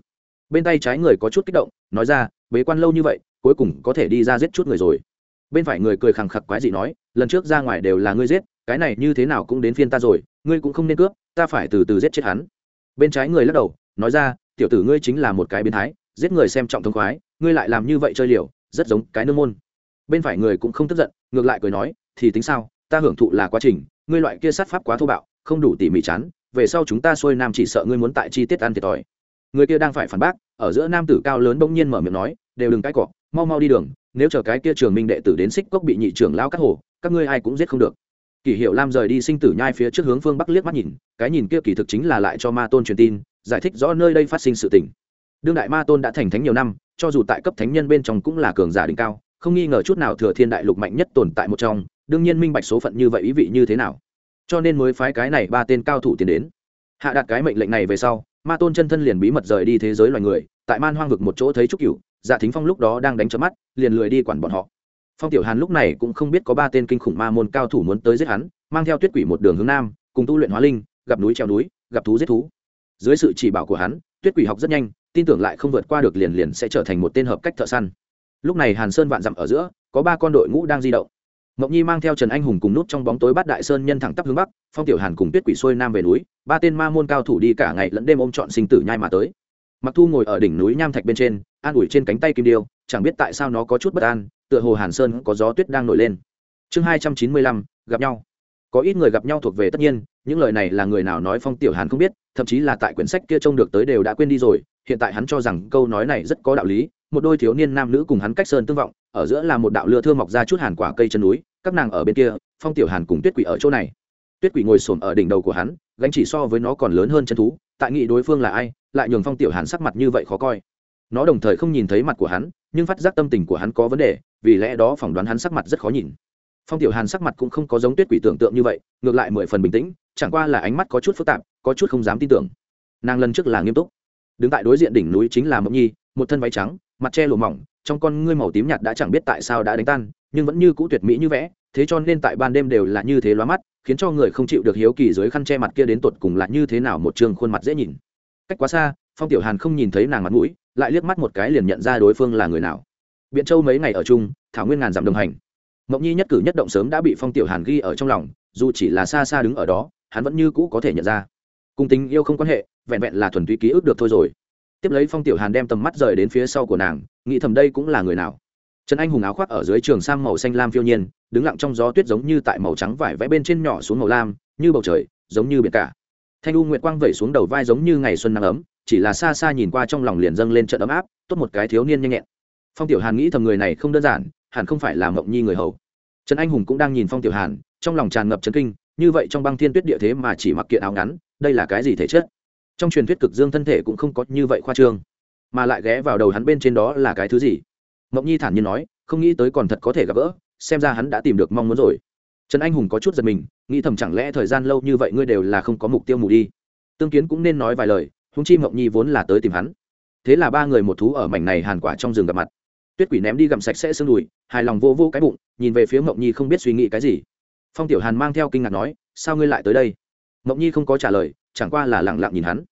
Bên tay trái người có chút kích động, nói ra, bế quan lâu như vậy, cuối cùng có thể đi ra giết chút người rồi. Bên phải người cười khẳng khặc quái gì nói, lần trước ra ngoài đều là ngươi giết, cái này như thế nào cũng đến phiên ta rồi, ngươi cũng không nên cướp, ta phải từ từ giết chết hắn. Bên trái người lắc đầu, nói ra, tiểu tử ngươi chính là một cái biến thái, giết người xem trọng thông khoái, ngươi lại làm như vậy chơi liều, rất giống cái nương môn. Bên phải người cũng không tức giận, ngược lại cười nói, thì tính sao, ta hưởng thụ là quá trình, ngươi loại kia sát pháp quá thô bạo, không đủ tỉ mỉ chán, về sau chúng ta xuôi nam chỉ sợ ngươi muốn tại chi tiết ăn thiệt thòi người kia đang phải phản bác, ở giữa nam tử cao lớn bỗng nhiên mở miệng nói, đều đừng cái cọ, mau mau đi đường, nếu chờ cái kia trường minh đệ tử đến xích cốc bị nhị trưởng lao cắt hồ, các ngươi ai cũng giết không được. Kỷ hiệu lam rời đi sinh tử nhai phía trước hướng phương bắc liếc mắt nhìn, cái nhìn kia kỳ thực chính là lại cho ma tôn truyền tin, giải thích rõ nơi đây phát sinh sự tình. Đương đại ma tôn đã thành thánh nhiều năm, cho dù tại cấp thánh nhân bên trong cũng là cường giả đỉnh cao, không nghi ngờ chút nào thừa thiên đại lục mạnh nhất tồn tại một trong, đương nhiên minh bạch số phận như vậy ý vị như thế nào. Cho nên mới phái cái này ba tên cao thủ tiến đến. Hạ đặt cái mệnh lệnh này về sau ma tôn chân thân liền bí mật rời đi thế giới loài người, tại man hoang vực một chỗ thấy trúc cửu dạ thính phong lúc đó đang đánh chớp mắt, liền lười đi quản bọn họ. Phong tiểu hàn lúc này cũng không biết có ba tên kinh khủng ma môn cao thủ muốn tới giết hắn, mang theo tuyết quỷ một đường hướng nam, cùng tu luyện hóa linh, gặp núi treo núi, gặp thú giết thú. Dưới sự chỉ bảo của hắn, tuyết quỷ học rất nhanh, tin tưởng lại không vượt qua được liền liền sẽ trở thành một tên hợp cách thợ săn. Lúc này hàn sơn vạn dặm ở giữa, có ba con đội ngũ đang di động. Ngọc nhi mang theo trần anh hùng cùng nút trong bóng tối bắt đại sơn nhân thẳng tắp hướng bắc, phong tiểu hàn cùng tuyết quỷ xuôi nam về núi, ba tên ma môn cao thủ đi cả ngày lẫn đêm ôm trọn sinh tử nhai mà tới. Mặc thu ngồi ở đỉnh núi nham thạch bên trên, an ủi trên cánh tay kim điêu, chẳng biết tại sao nó có chút bất an, tựa hồ hàn sơn có gió tuyết đang nổi lên. Chương hai trăm chín mươi lăm, gặp nhau. Có ít người gặp nhau thuộc về tất nhiên, những lời này là người nào nói phong tiểu hàn không biết, thậm chí là tại quyển sách kia trông được tới đều đã quên đi rồi, hiện tại hắn cho rằng câu nói này rất có đạo lý một đôi thiếu niên nam nữ cùng hắn cách sơn tương vọng, ở giữa là một đạo lưa thưa mọc ra chút hàn quả cây chân núi, các nàng ở bên kia, phong tiểu hàn cùng tuyết quỷ ở chỗ này. Tuyết quỷ ngồi xổm ở đỉnh đầu của hắn, gánh chỉ so với nó còn lớn hơn chân thú, tại nghị đối phương là ai, lại nhường phong tiểu hàn sắc mặt như vậy khó coi. Nó đồng thời không nhìn thấy mặt của hắn, nhưng phát giác tâm tình của hắn có vấn đề, vì lẽ đó phỏng đoán hắn sắc mặt rất khó nhìn. Phong tiểu hàn sắc mặt cũng không có giống tuyết quỷ tưởng tượng như vậy, ngược lại mười phần bình tĩnh, chẳng qua là ánh mắt có chút phức tạp, có chút không dám tin tưởng. Nàng lần trước là nghiêm túc. Đứng tại đối diện đỉnh núi chính là mộng nhi, một thân váy trắng mặt che lỗ mỏng, trong con ngươi màu tím nhạt đã chẳng biết tại sao đã đánh tan, nhưng vẫn như cũ tuyệt mỹ như vẽ, thế cho nên tại ban đêm đều là như thế loa mắt, khiến cho người không chịu được hiếu kỳ dưới khăn che mặt kia đến tột cùng là như thế nào một trường khuôn mặt dễ nhìn. Cách quá xa, phong tiểu hàn không nhìn thấy nàng mặt mũi, lại liếc mắt một cái liền nhận ra đối phương là người nào. Biện châu mấy ngày ở chung, thảo nguyên ngàn dặm đồng hành. Mộng nhi nhất cử nhất động sớm đã bị phong tiểu hàn ghi ở trong lòng, dù chỉ là xa xa đứng ở đó, hắn vẫn như cũ có thể nhận ra. Cùng tình yêu không quan hệ, vẹn vẹn là thuần túy ký ức được thôi rồi tiếp lấy phong tiểu hàn đem tầm mắt rời đến phía sau của nàng, nghĩ thầm đây cũng là người nào. Trần anh hùng áo khoác ở dưới trường sang màu xanh lam phiêu nhiên, đứng lặng trong gió tuyết giống như tại màu trắng vải vẽ bên trên nhỏ xuống màu lam, như bầu trời, giống như biển cả. Thanh u nguyệt quang vẩy xuống đầu vai giống như ngày xuân nắng ấm, chỉ là xa xa nhìn qua trong lòng liền dâng lên trận ấm áp, tốt một cái thiếu niên nhanh nhẹn. Phong tiểu hàn nghĩ thầm người này không đơn giản, hẳn không phải là mộng nhi người hầu. Trần anh hùng cũng đang nhìn phong tiểu hàn, trong lòng tràn ngập chấn kinh, như vậy trong băng thiên tuyết địa thế mà chỉ mặc kiện áo ngắn, đây là cái gì thể chất? Trong truyền thuyết cực dương thân thể cũng không có như vậy khoa trương, mà lại ghé vào đầu hắn bên trên đó là cái thứ gì? Mộng nhi thản nhiên nói, không nghĩ tới còn thật có thể gặp gỡ, xem ra hắn đã tìm được mong muốn rồi. Trần anh hùng có chút giật mình, nghĩ thầm chẳng lẽ thời gian lâu như vậy ngươi đều là không có mục tiêu mù đi. Tương kiến cũng nên nói vài lời húng chi mộng nhi vốn là tới tìm hắn. Thế là ba người một thú ở mảnh này hàn quả trong rừng gặp mặt. Tuyết quỷ ném đi gặm sạch sẽ xương đùi, hài lòng vô vô cái bụng, nhìn về phía mộng nhi không biết suy nghĩ cái gì. Phong tiểu hàn mang theo kinh ngạc nói, sao ngươi lại tới đây? Mộng nhi không có trả lời chẳng qua là lẳng lặng nhìn hắn.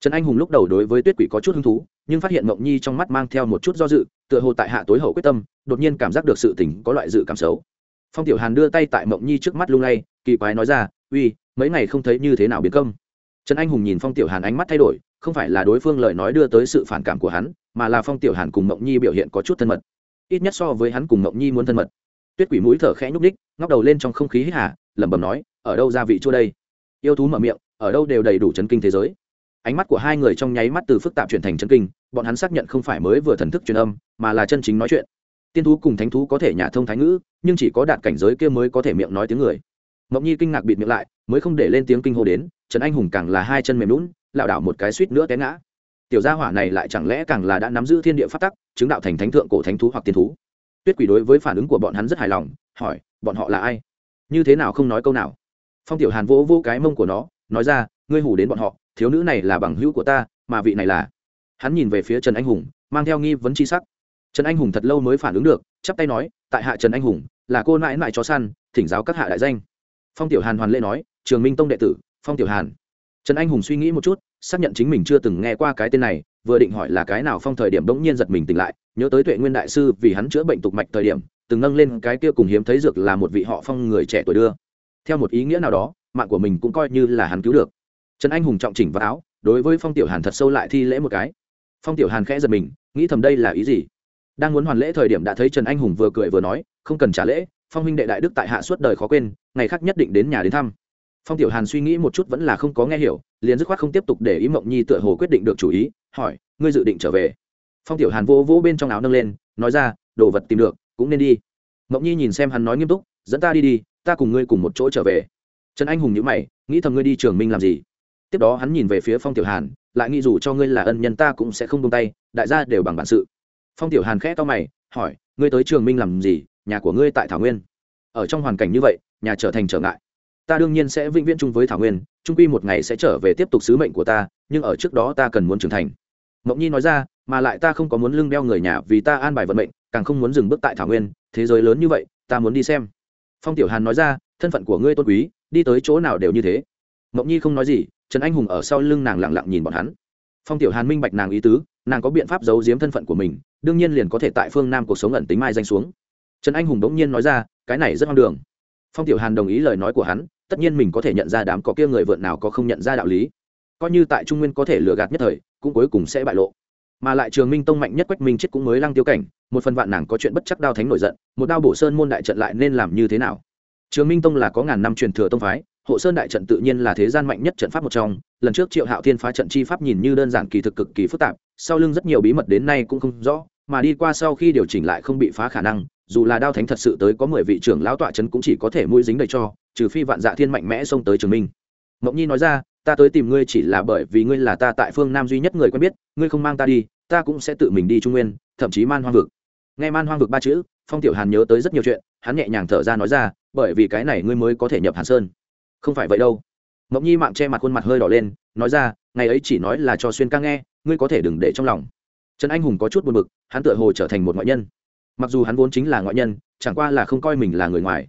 Trần anh hùng lúc đầu đối với tuyết quỷ có chút hứng thú, nhưng phát hiện mộng nhi trong mắt mang theo một chút do dự, tựa hồ tại hạ tối hậu quyết tâm, đột nhiên cảm giác được sự tình có loại dự cảm xấu. Phong tiểu hàn đưa tay tại mộng nhi trước mắt lung lay, kỳ quái nói ra, uy, mấy ngày không thấy như thế nào biến công? Trần anh hùng nhìn phong tiểu hàn ánh mắt thay đổi, không phải là đối phương lời nói đưa tới sự phản cảm của hắn, mà là phong tiểu hàn cùng mộng nhi biểu hiện có chút thân mật. Ít nhất so với hắn cùng mộng nhi muốn thân mật. Tuyết quỷ mũi thở khẽ nhúc ních ngóc đầu lên trong không khí hít hà, lẩm bẩm nói, ở đâu ra vị chua đây? Yêu thú mở miệng ở đâu đều đầy đủ chấn kinh thế giới. Ánh mắt của hai người trong nháy mắt từ phức tạp chuyển thành chấn kinh, bọn hắn xác nhận không phải mới vừa thần thức truyền âm, mà là chân chính nói chuyện. Tiên thú cùng thánh thú có thể nhả thông thái ngữ, nhưng chỉ có đạt cảnh giới kia mới có thể miệng nói tiếng người. Mộng nhi kinh ngạc bịt miệng lại, mới không để lên tiếng kinh hô đến, trần anh hùng càng là hai chân mềm lún lảo đảo một cái suýt nữa té ngã. Tiểu gia hỏa này lại chẳng lẽ càng là đã nắm giữ thiên địa phát tắc, chứng đạo thành thánh thượng cổ thánh thú hoặc tiên thú? Tuyết quỷ đối với phản ứng của bọn hắn rất hài lòng, hỏi, bọn họ là ai? Như thế nào không nói câu nào? Phong tiểu hàn vỗ vỗ cái mông của nó nói ra, ngươi hủ đến bọn họ, thiếu nữ này là bằng hữu của ta, mà vị này là. Hắn nhìn về phía trần anh hùng, mang theo nghi vấn c h i sắc. Trần anh hùng thật lâu mới phản ứng được, chắp tay nói, tại hạ trần anh hùng, là cô nãi nãi chó săn, thỉnh giáo các hạ đại danh. Phong tiểu hàn hoàn lễ nói, trường minh tông đệ tử, phong tiểu hàn. Trần anh hùng suy nghĩ một chút, xác nhận chính mình chưa từng nghe qua cái tên này, vừa định hỏi là cái nào phong thời điểm bỗng nhiên giật mình tỉnh lại, nhớ tới tuệ nguyên đại sư vì hắn chữa bệnh tục mạch thời điểm, từng nâng lên cái kia cùng hiếm thấy dược là một vị họ phong người trẻ tuổi đưa. Theo một ý nghĩa nào đó mạng của mình cũng coi như là hắn cứu được. Trần anh hùng trọng chỉnh vào áo, đối với phong tiểu hàn thật sâu lại thi lễ một cái. Phong tiểu hàn khẽ giật mình, nghĩ thầm đây là ý gì? Đang muốn hoàn lễ thời điểm đã thấy trần anh hùng vừa cười vừa nói, không cần trả lễ, phong huynh đệ đại đức tại hạ suốt đời khó quên, ngày khác nhất định đến nhà đến thăm. Phong tiểu hàn suy nghĩ một chút vẫn là không có nghe hiểu, liền dứt khoát không tiếp tục để ý mộng nhi tựa hồ quyết định được chủ ý, hỏi, ngươi dự định trở về? Phong tiểu hàn vô vỗ bên trong áo nâng lên, nói ra, đồ vật tìm được, cũng nên đi. Mộng nhi nhìn xem hắn nói nghiêm túc, dẫn ta đi đi, ta cùng ngươi cùng một chỗ trở về trần anh hùng nhữ mày, nghĩ thầm ngươi đi trường minh làm gì? Tiếp đó hắn nhìn về phía phong tiểu hàn, lại nghĩ dù cho ngươi là ân nhân ta cũng sẽ không buông tay, đại gia đều bằng bản sự. Phong tiểu hàn khẽ to mày, hỏi, ngươi tới trường minh làm gì? Nhà của ngươi tại thảo nguyên. Ở trong hoàn cảnh như vậy, nhà trở thành trở ngại. Ta đương nhiên sẽ vĩnh viễn chung với thảo nguyên trung quy một ngày sẽ trở về tiếp tục sứ mệnh của ta, nhưng ở trước đó ta cần muốn trưởng thành. Mộng nhi nói ra, mà lại ta không có muốn lưng đeo người nhà vì ta an bài vận mệnh, càng không muốn dừng bước tại thảo nguyên, thế giới lớn như vậy, ta muốn đi xem. Phong tiểu hàn nói ra, thân phận của ngươi tôn quý đi tới chỗ nào đều như thế. Mộng nhi không nói gì, trần anh hùng ở sau lưng nàng lặng lặng nhìn bọn hắn. Phong tiểu hàn minh bạch nàng ý tứ, nàng có biện pháp giấu giếm thân phận của mình, đương nhiên liền có thể tại phương nam cuộc sống ẩn tính mai danh xuống. Trần anh hùng đống nhiên nói ra, cái này rất hoang đường. Phong tiểu hàn đồng ý lời nói của hắn, tất nhiên mình có thể nhận ra đám có kia người vượn nào có không nhận ra đạo lý. Coi như tại trung nguyên có thể lừa gạt nhất thời, cũng cuối cùng sẽ bại lộ. Mà lại trường minh tông mạnh nhất quách minh chết cũng mới lăng tiêu cảnh, một phần vạn nàng có chuyện bất chắc đao thánh nổi giận, một đao bổ sơn môn đại trận lại nên làm như thế nào? Trường minh tông là có ngàn năm truyền thừa tông phái, hộ sơn đại trận tự nhiên là thế gian mạnh nhất trận pháp một trong. Lần trước triệu hạo thiên phá trận chi pháp nhìn như đơn giản kỳ thực cực kỳ phức tạp, sau lưng rất nhiều bí mật đến nay cũng không rõ, mà đi qua sau khi điều chỉnh lại không bị phá khả năng, dù là đao thánh thật sự tới có mười vị trưởng lão tọa trấn cũng chỉ có thể mũi dính đầy cho, trừ phi vạn dạ thiên mạnh mẽ xông tới trường minh. Mộng nhi nói ra, ta tới tìm ngươi chỉ là bởi vì ngươi là ta tại phương nam duy nhất người quen biết, ngươi không mang ta đi, ta cũng sẽ tự mình đi trung nguyên, thậm chí man hoang vực. Nghe man hoang vực ba chữ phong tiểu hàn nhớ tới rất nhiều chuyện, hắn nhẹ nhàng thở ra nói ra, bởi vì cái này ngươi mới có thể nhập hàn sơn. Không phải vậy đâu. Mộng nhi mạng che mặt khuôn mặt hơi đỏ lên, nói ra, ngày ấy chỉ nói là cho xuyên ca nghe, ngươi có thể đừng để trong lòng. Trần anh hùng có chút buồn bực, hắn tựa hồ trở thành một ngoại nhân. Mặc dù hắn vốn chính là ngoại nhân, chẳng qua là không coi mình là người ngoài.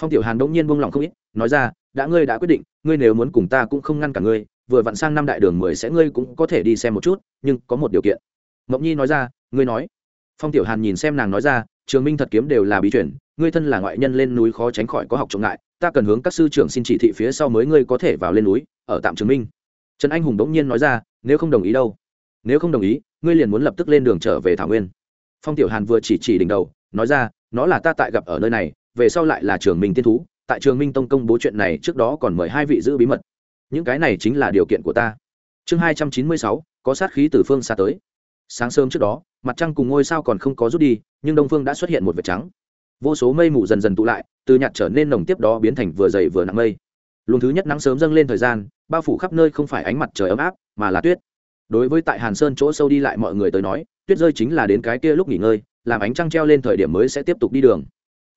Phong tiểu hàn đ ỗ n g nhiên buông lòng không ít, nói ra, đã ngươi đã quyết định, ngươi nếu muốn cùng ta cũng không ngăn cả ngươi, vừa vặn sang năm đại đường mười sẽ ngươi cũng có thể đi xem một chút, nhưng có một điều kiện. Mộng nhi nói ra, ngươi nói. Phong tiểu hàn nhìn xem nàng nói ra trường minh thật kiếm đều là bí chuyển ngươi thân là ngoại nhân lên núi khó tránh khỏi có học trọng ngại, ta cần hướng các sư trưởng xin chỉ thị phía sau mới ngươi có thể vào lên núi, ở tạm trường minh. Trần anh hùng đ ỗ n g nhiên nói ra, nếu không đồng ý đâu? Nếu không đồng ý, ngươi liền muốn lập tức lên đường trở về thảo nguyên. Phong tiểu hàn vừa chỉ chỉ đỉnh đầu, nói ra, nó là ta tại gặp ở nơi này, về sau lại là trường minh tiên thú, tại trường minh tông công bố chuyện này trước đó còn mời hai vị giữ bí mật. Những cái này chính là điều kiện của ta. Chương hai trăm chín mươi sáu, có sát khí từ phương xa tới sáng sớm trước đó, mặt trăng cùng ngôi sao còn không có rút đi, nhưng đông phương đã xuất hiện một vệt trắng. Vô số mây mù dần dần tụ lại, từ nhạt trở nên nồng tiếp đó biến thành vừa dày vừa nặng mây. Luồng thứ nhất nắng sớm dâng lên thời gian, bao phủ khắp nơi không phải ánh mặt trời ấm áp, mà là tuyết. Đối với tại hàn sơn chỗ sâu đi lại mọi người tới nói, tuyết rơi chính là đến cái kia lúc nghỉ ngơi, làm ánh trăng treo lên thời điểm mới sẽ tiếp tục đi đường.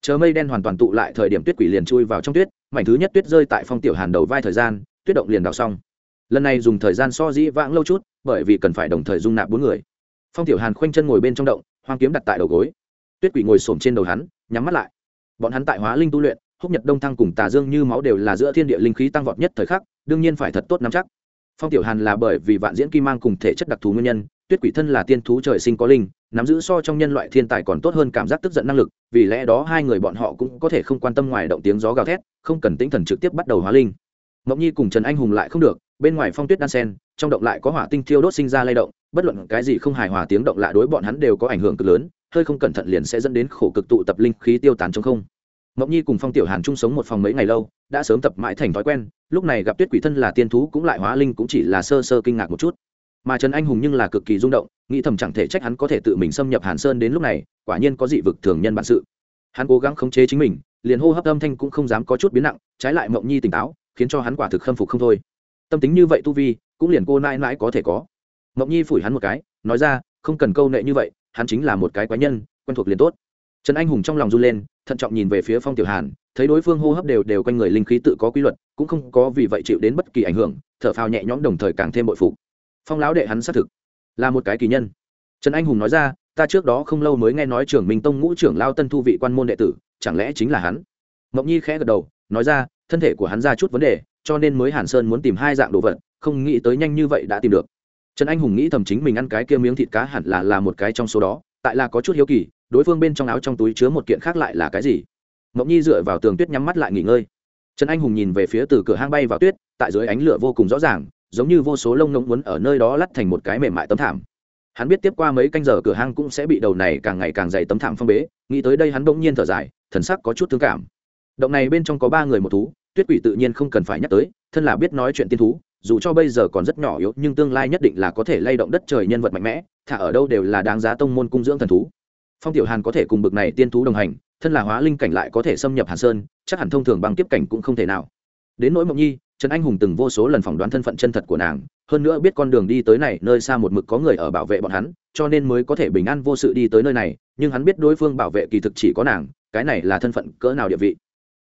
Chờ mây đen hoàn toàn tụ lại thời điểm tuyết quỷ liền chui vào trong tuyết, mảnh thứ nhất tuyết rơi tại phong tiểu hàn đầu vai thời gian, tuyết động liền đào xong. Lần này dùng thời gian so dĩ vãng lâu chút, bởi vì cần phải đồng thời dung nạp bốn người phong tiểu hàn khoanh chân ngồi bên trong động, hoang kiếm đặt tại đầu gối. Tuyết quỷ ngồi xổm trên đầu hắn, nhắm mắt lại. Bọn hắn tại hóa linh tu luyện, húc nhật đông thăng cùng tà dương như máu đều là giữa thiên địa linh khí tăng vọt nhất thời khắc, đương nhiên phải thật tốt nắm chắc. Phong tiểu hàn là bởi vì vạn diễn kim mang cùng thể chất đặc thù nguyên nhân, tuyết quỷ thân là tiên thú trời sinh có linh, nắm giữ so trong nhân loại thiên tài còn tốt hơn cảm giác tức giận năng lực, vì lẽ đó hai người bọn họ cũng có thể không quan tâm ngoài động tiếng gió gào thét, không cần tinh thần trực tiếp bắt đầu hóa linh. Mộng nhi cùng trần anh hùng lại không được, bên ngoài phong tuyết đan sen, trong động lại có hỏa tinh thiêu đốt sinh ra lay động bất luận cái gì không hài hòa tiếng động lạ đối bọn hắn đều có ảnh hưởng cực lớn, hơi không cẩn thận liền sẽ dẫn đến khổ cực tụ tập linh khí tiêu tán trong không. Mộng nhi cùng phong tiểu hàn chung sống một phòng mấy ngày lâu, đã sớm tập mãi thành thói quen, lúc này gặp tuyết quỷ thân là tiên thú cũng lại hóa linh cũng chỉ là sơ sơ kinh ngạc một chút. Mà trần anh hùng nhưng là cực kỳ rung động, nghĩ thầm chẳng thể trách hắn có thể tự mình xâm nhập hàn sơn đến lúc này, quả nhiên có dị vực thường nhân bản sự. Hắn cố gắng khống chế chính mình, liền hô hấp âm thanh cũng không dám có chút biến nặng, trái lại mộng nhi tỉnh táo, khiến cho hắn quả thực khâm phục không thôi. Tâm tính như vậy tu vi, cũng liền cô nãi nãi có thể có mộng nhi phủi hắn một cái, nói ra, không cần câu nệ như vậy, hắn chính là một cái quái nhân, quen thuộc liền tốt. Trần anh hùng trong lòng run lên, thận trọng nhìn về phía phong tiểu hàn, thấy đối phương hô hấp đều đều quanh người linh khí tự có quy luật, cũng không có vì vậy chịu đến bất kỳ ảnh hưởng, thở phào nhẹ nhõm đồng thời càng thêm bội phụ phong lão đệ hắn xác thực là một cái kỳ nhân. Trần anh hùng nói ra, ta trước đó không lâu mới nghe nói trưởng minh tông ngũ trưởng lao tân thu vị quan môn đệ tử, chẳng lẽ chính là hắn? Mộng nhi khẽ gật đầu, nói ra, thân thể của hắn ra chút vấn đề, cho nên mới hàn sơn muốn tìm hai dạng đồ vật, không nghĩ tới nhanh như vậy đã tìm được trần anh hùng nghĩ thầm chính mình ăn cái kia miếng thịt cá hẳn là là một cái trong số đó, tại là có chút hiếu kỳ, đối phương bên trong áo trong túi chứa một kiện khác lại là cái gì? Mộng nhi dựa vào tường tuyết nhắm mắt lại nghỉ ngơi. Trần anh hùng nhìn về phía từ cửa hang bay vào tuyết, tại dưới ánh lửa vô cùng rõ ràng, giống như vô số lông ngỗng muốn ở nơi đó lắt thành một cái mềm mại tấm thảm. Hắn biết tiếp qua mấy canh giờ cửa hang cũng sẽ bị đầu này càng ngày càng dày tấm thảm phong bế, nghĩ tới đây hắn bỗng nhiên thở dài, thần sắc có chút thương cảm. Động này bên trong có ba người một thú, tuyết quỷ tự nhiên không cần phải nhắc tới, thân là biết nói chuyện tiên thú dù cho bây giờ còn rất nhỏ yếu, nhưng tương lai nhất định là có thể lay động đất trời nhân vật mạnh mẽ, thả ở đâu đều là đáng giá tông môn cung dưỡng thần thú. Phong tiểu hàn có thể cùng bực này tiên thú đồng hành, thân là hóa linh cảnh lại có thể xâm nhập hàn sơn, chắc hẳn thông thường bằng tiếp cảnh cũng không thể nào. Đến nỗi mộng nhi, trần anh hùng từng vô số lần phỏng đoán thân phận chân thật của nàng, hơn nữa biết con đường đi tới này, nơi xa một mực có người ở bảo vệ bọn hắn, cho nên mới có thể bình an vô sự đi tới nơi này, nhưng hắn biết đối phương bảo vệ kỳ thực chỉ có nàng, cái này là thân phận cỡ nào địa vị.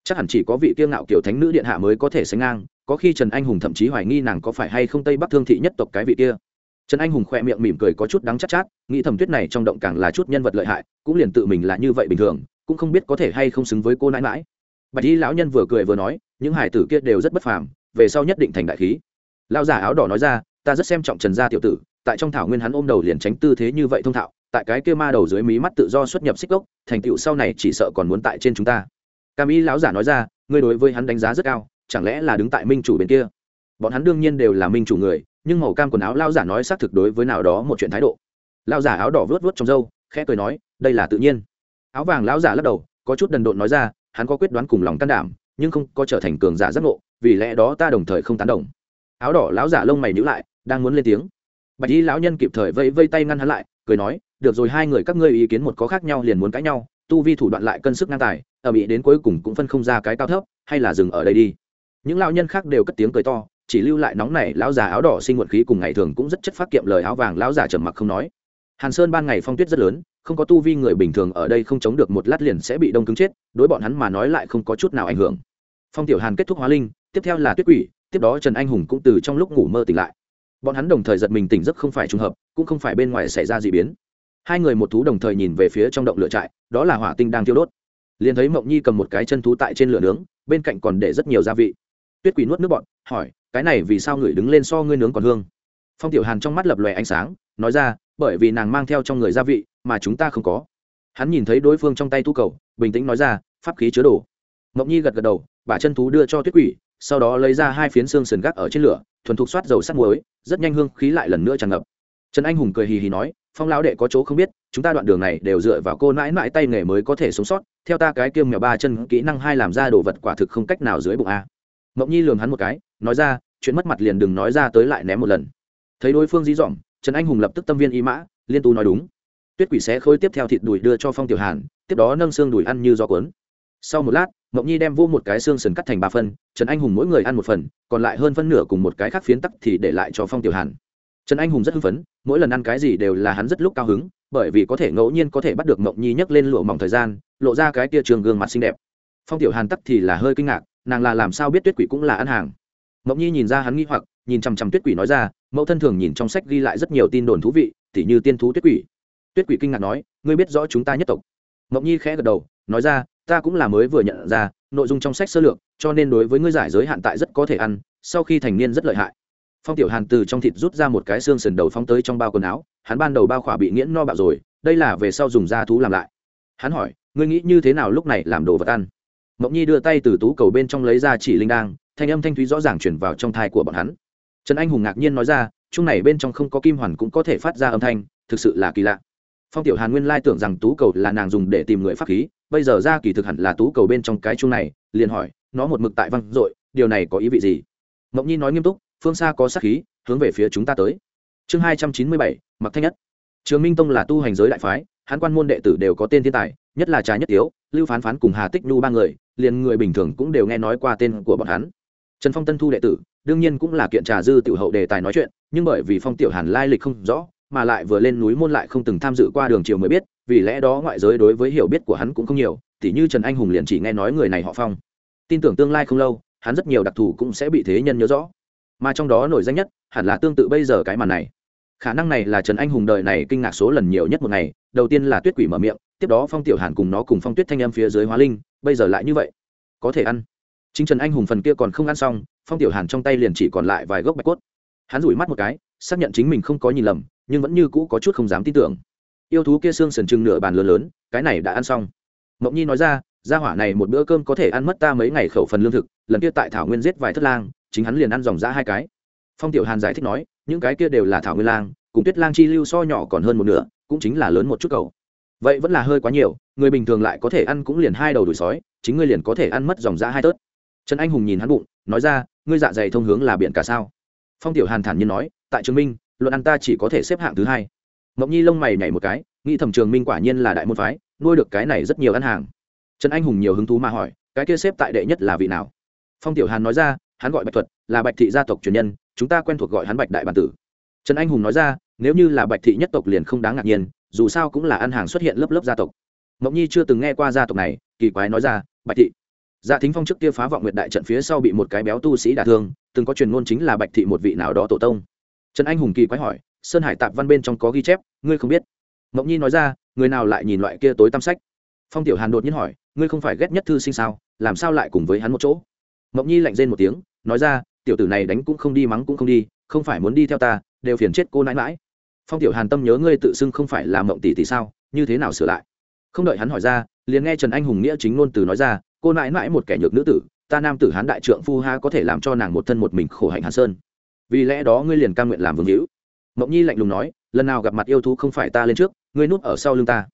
Chắc hẳn chỉ có vị kiêng ngạo kiểu thánh nữ điện hạ mới có thể sánh ngang có khi trần anh hùng thậm chí hoài nghi nàng có phải hay không tây bắc thương thị nhất tộc cái vị kia. Trần anh hùng khỏe miệng mỉm cười có chút đắng chắc chát, chát nghĩ thẩm tuyết này trong động càng là chút nhân vật lợi hại cũng liền tự mình là như vậy bình thường cũng không biết có thể hay không xứng với cô nãi mãi. Bạch y lão nhân vừa cười vừa nói những hải tử kia đều rất bất phàm về sau nhất định thành đại khí. Lão giả áo đỏ nói ra ta rất xem trọng trần gia tiểu tử tại trong thảo nguyên hắn ôm đầu liền tránh tư thế như vậy thông thạo tại cái kia ma đầu dưới mí mắt tự do xuất nhập xích gốc thành tựu sau này chỉ sợ còn muốn tại trên chúng ta. Cam y lão giả nói ra ngươi đối với hắn đánh giá rất cao chẳng lẽ là đứng tại minh chủ bên kia? Bọn hắn đương nhiên đều là minh chủ người, nhưng màu cam quần áo lao giả nói xác thực đối với nào đó một chuyện thái độ. Lao giả áo đỏ vớt vớt trong râu, khẽ cười nói, đây là tự nhiên. Áo vàng lão giả lắc đầu, có chút đần độn nói ra, hắn có quyết đoán cùng lòng can đảm, nhưng không có trở thành cường giả giác ngộ, vì lẽ đó ta đồng thời không tán đồng. Áo đỏ lão giả lông mày nhữ lại, đang muốn lên tiếng. Bạch y lão nhân kịp thời vây vây tay ngăn hắn lại, cười nói, được rồi hai người các ngươi ý kiến một có khác nhau liền muốn cãi nhau, tu vi thủ đoạn lại cân sức ngang tài, ở mỹ đến cuối cùng cũng phân không ra cái cao thấp, hay là dừng ở đây đi những lao nhân khác đều cất tiếng cười to, chỉ lưu lại nóng này lão già áo đỏ sinh nguồn khí cùng ngày thường cũng rất chất phát kiệm lời áo vàng lão già trầm mặc không nói. Hàn sơn ban ngày phong tuyết rất lớn, không có tu vi người bình thường ở đây không chống được một lát liền sẽ bị đông cứng chết, đối bọn hắn mà nói lại không có chút nào ảnh hưởng. Phong tiểu hàn kết thúc hóa linh, tiếp theo là tuyết quỷ, tiếp đó trần anh hùng cũng từ trong lúc ngủ mơ tỉnh lại. Bọn hắn đồng thời giật mình tỉnh giấc không phải trùng hợp, cũng không phải bên ngoài xảy ra d ị biến. Hai người một thú đồng thời nhìn về phía trong động lửa trại, đó là hỏa tinh đang thiêu đốt. Liền thấy mộng nhi cầm một cái chân thú tại trên lửa nướng, bên cạnh còn để rất nhiều gia vị tuyết quỷ nuốt nước bọn hỏi, cái này vì sao người đứng lên so ngươi nướng còn hương? Phong tiểu hàn trong mắt lập lòe ánh sáng, nói ra, bởi vì nàng mang theo trong người gia vị, mà chúng ta không có. Hắn nhìn thấy đối phương trong tay tu cầu, bình tĩnh nói ra, pháp khí chứa đồ. Mộng nhi gật gật đầu, bà chân thú đưa cho tuyết quỷ, sau đó lấy ra hai phiến xương sườn gác ở trên lửa, thuần thục soát dầu sắt muối, rất nhanh hương khí lại lần nữa tràn ngập. Trần anh hùng cười hì hì nói, phong lão đệ có chỗ không biết, chúng ta đoạn đường này đều dựa vào cô nãi nãi tay nghề mới có thể sống sót, theo ta cái kiêm mèo ba chân kỹ năng hai làm ra đồ vật quả thực không cách nào dưới bụng a mộng nhi lường hắn một cái, nói ra, chuyện mất mặt liền đừng nói ra tới lại ném một lần. Thấy đối phương dí dỏm, trần anh hùng lập tức tâm viên ý mã, liên tu nói đúng. Tuyết quỷ xé khôi tiếp theo thịt đùi đưa cho phong tiểu hàn, tiếp đó nâng xương đùi ăn như gió cuốn. Sau một lát, mộng nhi đem vô một cái xương sần cắt thành ba phân trần anh hùng mỗi người ăn một phần, còn lại hơn phân nửa cùng một cái khác phiến tắc thì để lại cho phong tiểu hàn. Trần anh hùng rất hưng phấn, mỗi lần ăn cái gì đều là hắn rất lúc cao hứng, bởi vì có thể ngẫu nhiên có thể bắt được mộng nhi nhấc lên lụa mỏng thời gian, lộ ra cái tia trường gương mặt xinh đẹp. Phong tiểu hàn tắc thì là hơi kinh ngạc nàng là làm sao biết tuyết quỷ cũng là ăn hàng? Mộng nhi nhìn ra hắn nghi hoặc, nhìn chằm chằm tuyết quỷ nói ra, mẫu thân thường nhìn trong sách ghi lại rất nhiều tin đồn thú vị, tỉ như tiên thú tuyết quỷ. Tuyết quỷ kinh ngạc nói, ngươi biết rõ chúng ta nhất tộc. Mộng nhi khẽ gật đầu, nói ra, ta cũng là mới vừa nhận ra, nội dung trong sách sơ lược, cho nên đối với ngươi giải giới hạn tại rất có thể ăn, sau khi thành niên rất lợi hại. Phong tiểu hàn từ trong thịt rút ra một cái xương sườn đầu phóng tới trong bao quần áo, hắn ban đầu bao khỏa bị nghiễn no bạo rồi, đây là về sau dùng da thú làm lại. Hắn hỏi, ngươi nghĩ như thế nào lúc này làm đồ vật ăn? Mộng nhi đưa tay từ tú cầu bên trong lấy ra chỉ linh đang thanh âm thanh thúy rõ ràng chuyển vào trong thai của bọn hắn. Trần anh hùng ngạc nhiên nói ra chung này bên trong không có kim hoàn cũng có thể phát ra âm thanh thực sự là kỳ lạ. Phong tiểu hàn nguyên lai tưởng rằng tú cầu là nàng dùng để tìm người pháp khí bây giờ ra kỳ thực hẳn là tú cầu bên trong cái chung này liền hỏi nó một mực tại văng rồi, điều này có ý vị gì? Mộng nhi nói nghiêm túc phương xa có sát khí hướng về phía chúng ta tới. Chương hai trăm chín mươi bảy mặc thanh nhất. Trường minh tông là tu hành giới đại phái hán quan môn đệ tử đều có tên thiên tài nhất là trà nhất tiếu lưu phán phán cùng hà tích nhu ba người liền người bình thường cũng đều nghe nói qua tên của bọn hắn. Trần phong tân thu đệ tử, đương nhiên cũng là kiện trà dư tiểu hậu đề tài nói chuyện, nhưng bởi vì phong tiểu hàn lai lịch không rõ, mà lại vừa lên núi môn lại không từng tham dự qua đường chiều mới biết, vì lẽ đó ngoại giới đối với hiểu biết của hắn cũng không nhiều, tỉ như trần anh hùng liền chỉ nghe nói người này họ phong. Tin tưởng tương lai không lâu, hắn rất nhiều đặc thù cũng sẽ bị thế nhân nhớ rõ. Mà trong đó nổi danh nhất, hẳn là tương tự bây giờ cái màn này. Khả năng này là trần anh hùng đời này kinh ngạc số lần nhiều nhất một ngày, đầu tiên là tuyết quỷ mở miệng, tiếp đó phong tiểu hàn cùng nó cùng phong tuyết thanh âm phía dưới hóa linh bây giờ lại như vậy? Có thể ăn. Chính trần anh hùng phần kia còn không ăn xong, phong tiểu hàn trong tay liền chỉ còn lại vài gốc bạch cốt. Hắn rủi mắt một cái, xác nhận chính mình không có nhìn lầm, nhưng vẫn như cũ có chút không dám tin tưởng. Yêu thú kia xương sần chừng nửa bàn lớn lớn, cái này đã ăn xong. Mộng nhi nói ra, gia hỏa này một bữa cơm có thể ăn mất ta mấy ngày khẩu phần lương thực, lần kia tại thảo nguyên giết vài thất lang, chính hắn liền ăn dòng ra hai cái. Phong tiểu hàn giải thích nói, những cái kia đều là thảo nguyên lang, cùng tuyết lang chi lưu so nhỏ còn hơn một nửa, cũng chính là lớn một chút cầu vậy vẫn là hơi quá nhiều, người bình thường lại có thể ăn cũng liền hai đầu đùi sói, chính ngươi liền có thể ăn mất dòng ra hai tớt. Trần anh hùng nhìn hắn bụng, nói ra, ngươi dạ dày thông hướng là biển cả sao? Phong tiểu hàn thản nhiên nói, tại trường minh, luận ăn ta chỉ có thể xếp hạng thứ hai. Mộng nhi lông mày nhảy một cái, nghĩ thầm trường minh quả nhiên là đại môn phái, nuôi được cái này rất nhiều ăn hàng. Trần anh hùng nhiều hứng thú mà hỏi, cái kia xếp tại đệ nhất là vị nào? Phong tiểu hàn nói ra, hắn gọi bạch thuật, là bạch thị gia tộc truyền nhân, chúng ta quen thuộc gọi hắn bạch đại bản tử. Trần anh hùng nói ra, nếu như là bạch thị nhất tộc liền không đáng ngạc nhiên dù sao cũng là ăn hàng xuất hiện lớp lớp gia tộc. Mộng nhi chưa từng nghe qua gia tộc này, kỳ quái nói ra, bạch thị. Dạ thính phong trước kia phá vọng nguyệt đại trận phía sau bị một cái béo tu sĩ đả thương, từng có truyền ngôn chính là bạch thị một vị nào đó tổ tông. Trần anh hùng kỳ quái hỏi, sơn hải tạp văn bên trong có ghi chép, ngươi không biết? Mộng nhi nói ra, người nào lại nhìn loại kia tối tam sách? Phong tiểu hàn đột nhiên hỏi, ngươi không phải ghét nhất thư sinh sao, làm sao lại cùng với hắn một chỗ? Mộng nhi lạnh rên một tiếng, nói ra, tiểu tử này đánh cũng không đi, mắng cũng không đi, không phải muốn đi theo ta, đều phiền chết cô nãi mãi phong tiểu hàn tâm nhớ ngươi tự xưng không phải là mộng tỷ tỷ sao? Như thế nào sửa lại? Không đợi hắn hỏi ra, liền nghe trần anh hùng nghĩa chính ngôn từ nói ra, cô nãi nãi một kẻ nhược nữ tử, ta nam tử hán đại trượng phu ha có thể làm cho nàng một thân một mình khổ hạnh hàn sơn. Vì lẽ đó ngươi liền ca nguyện làm vương hữu. Mộng nhi lạnh lùng nói, lần nào gặp mặt yêu thú không phải ta lên trước, ngươi núp ở sau lưng ta.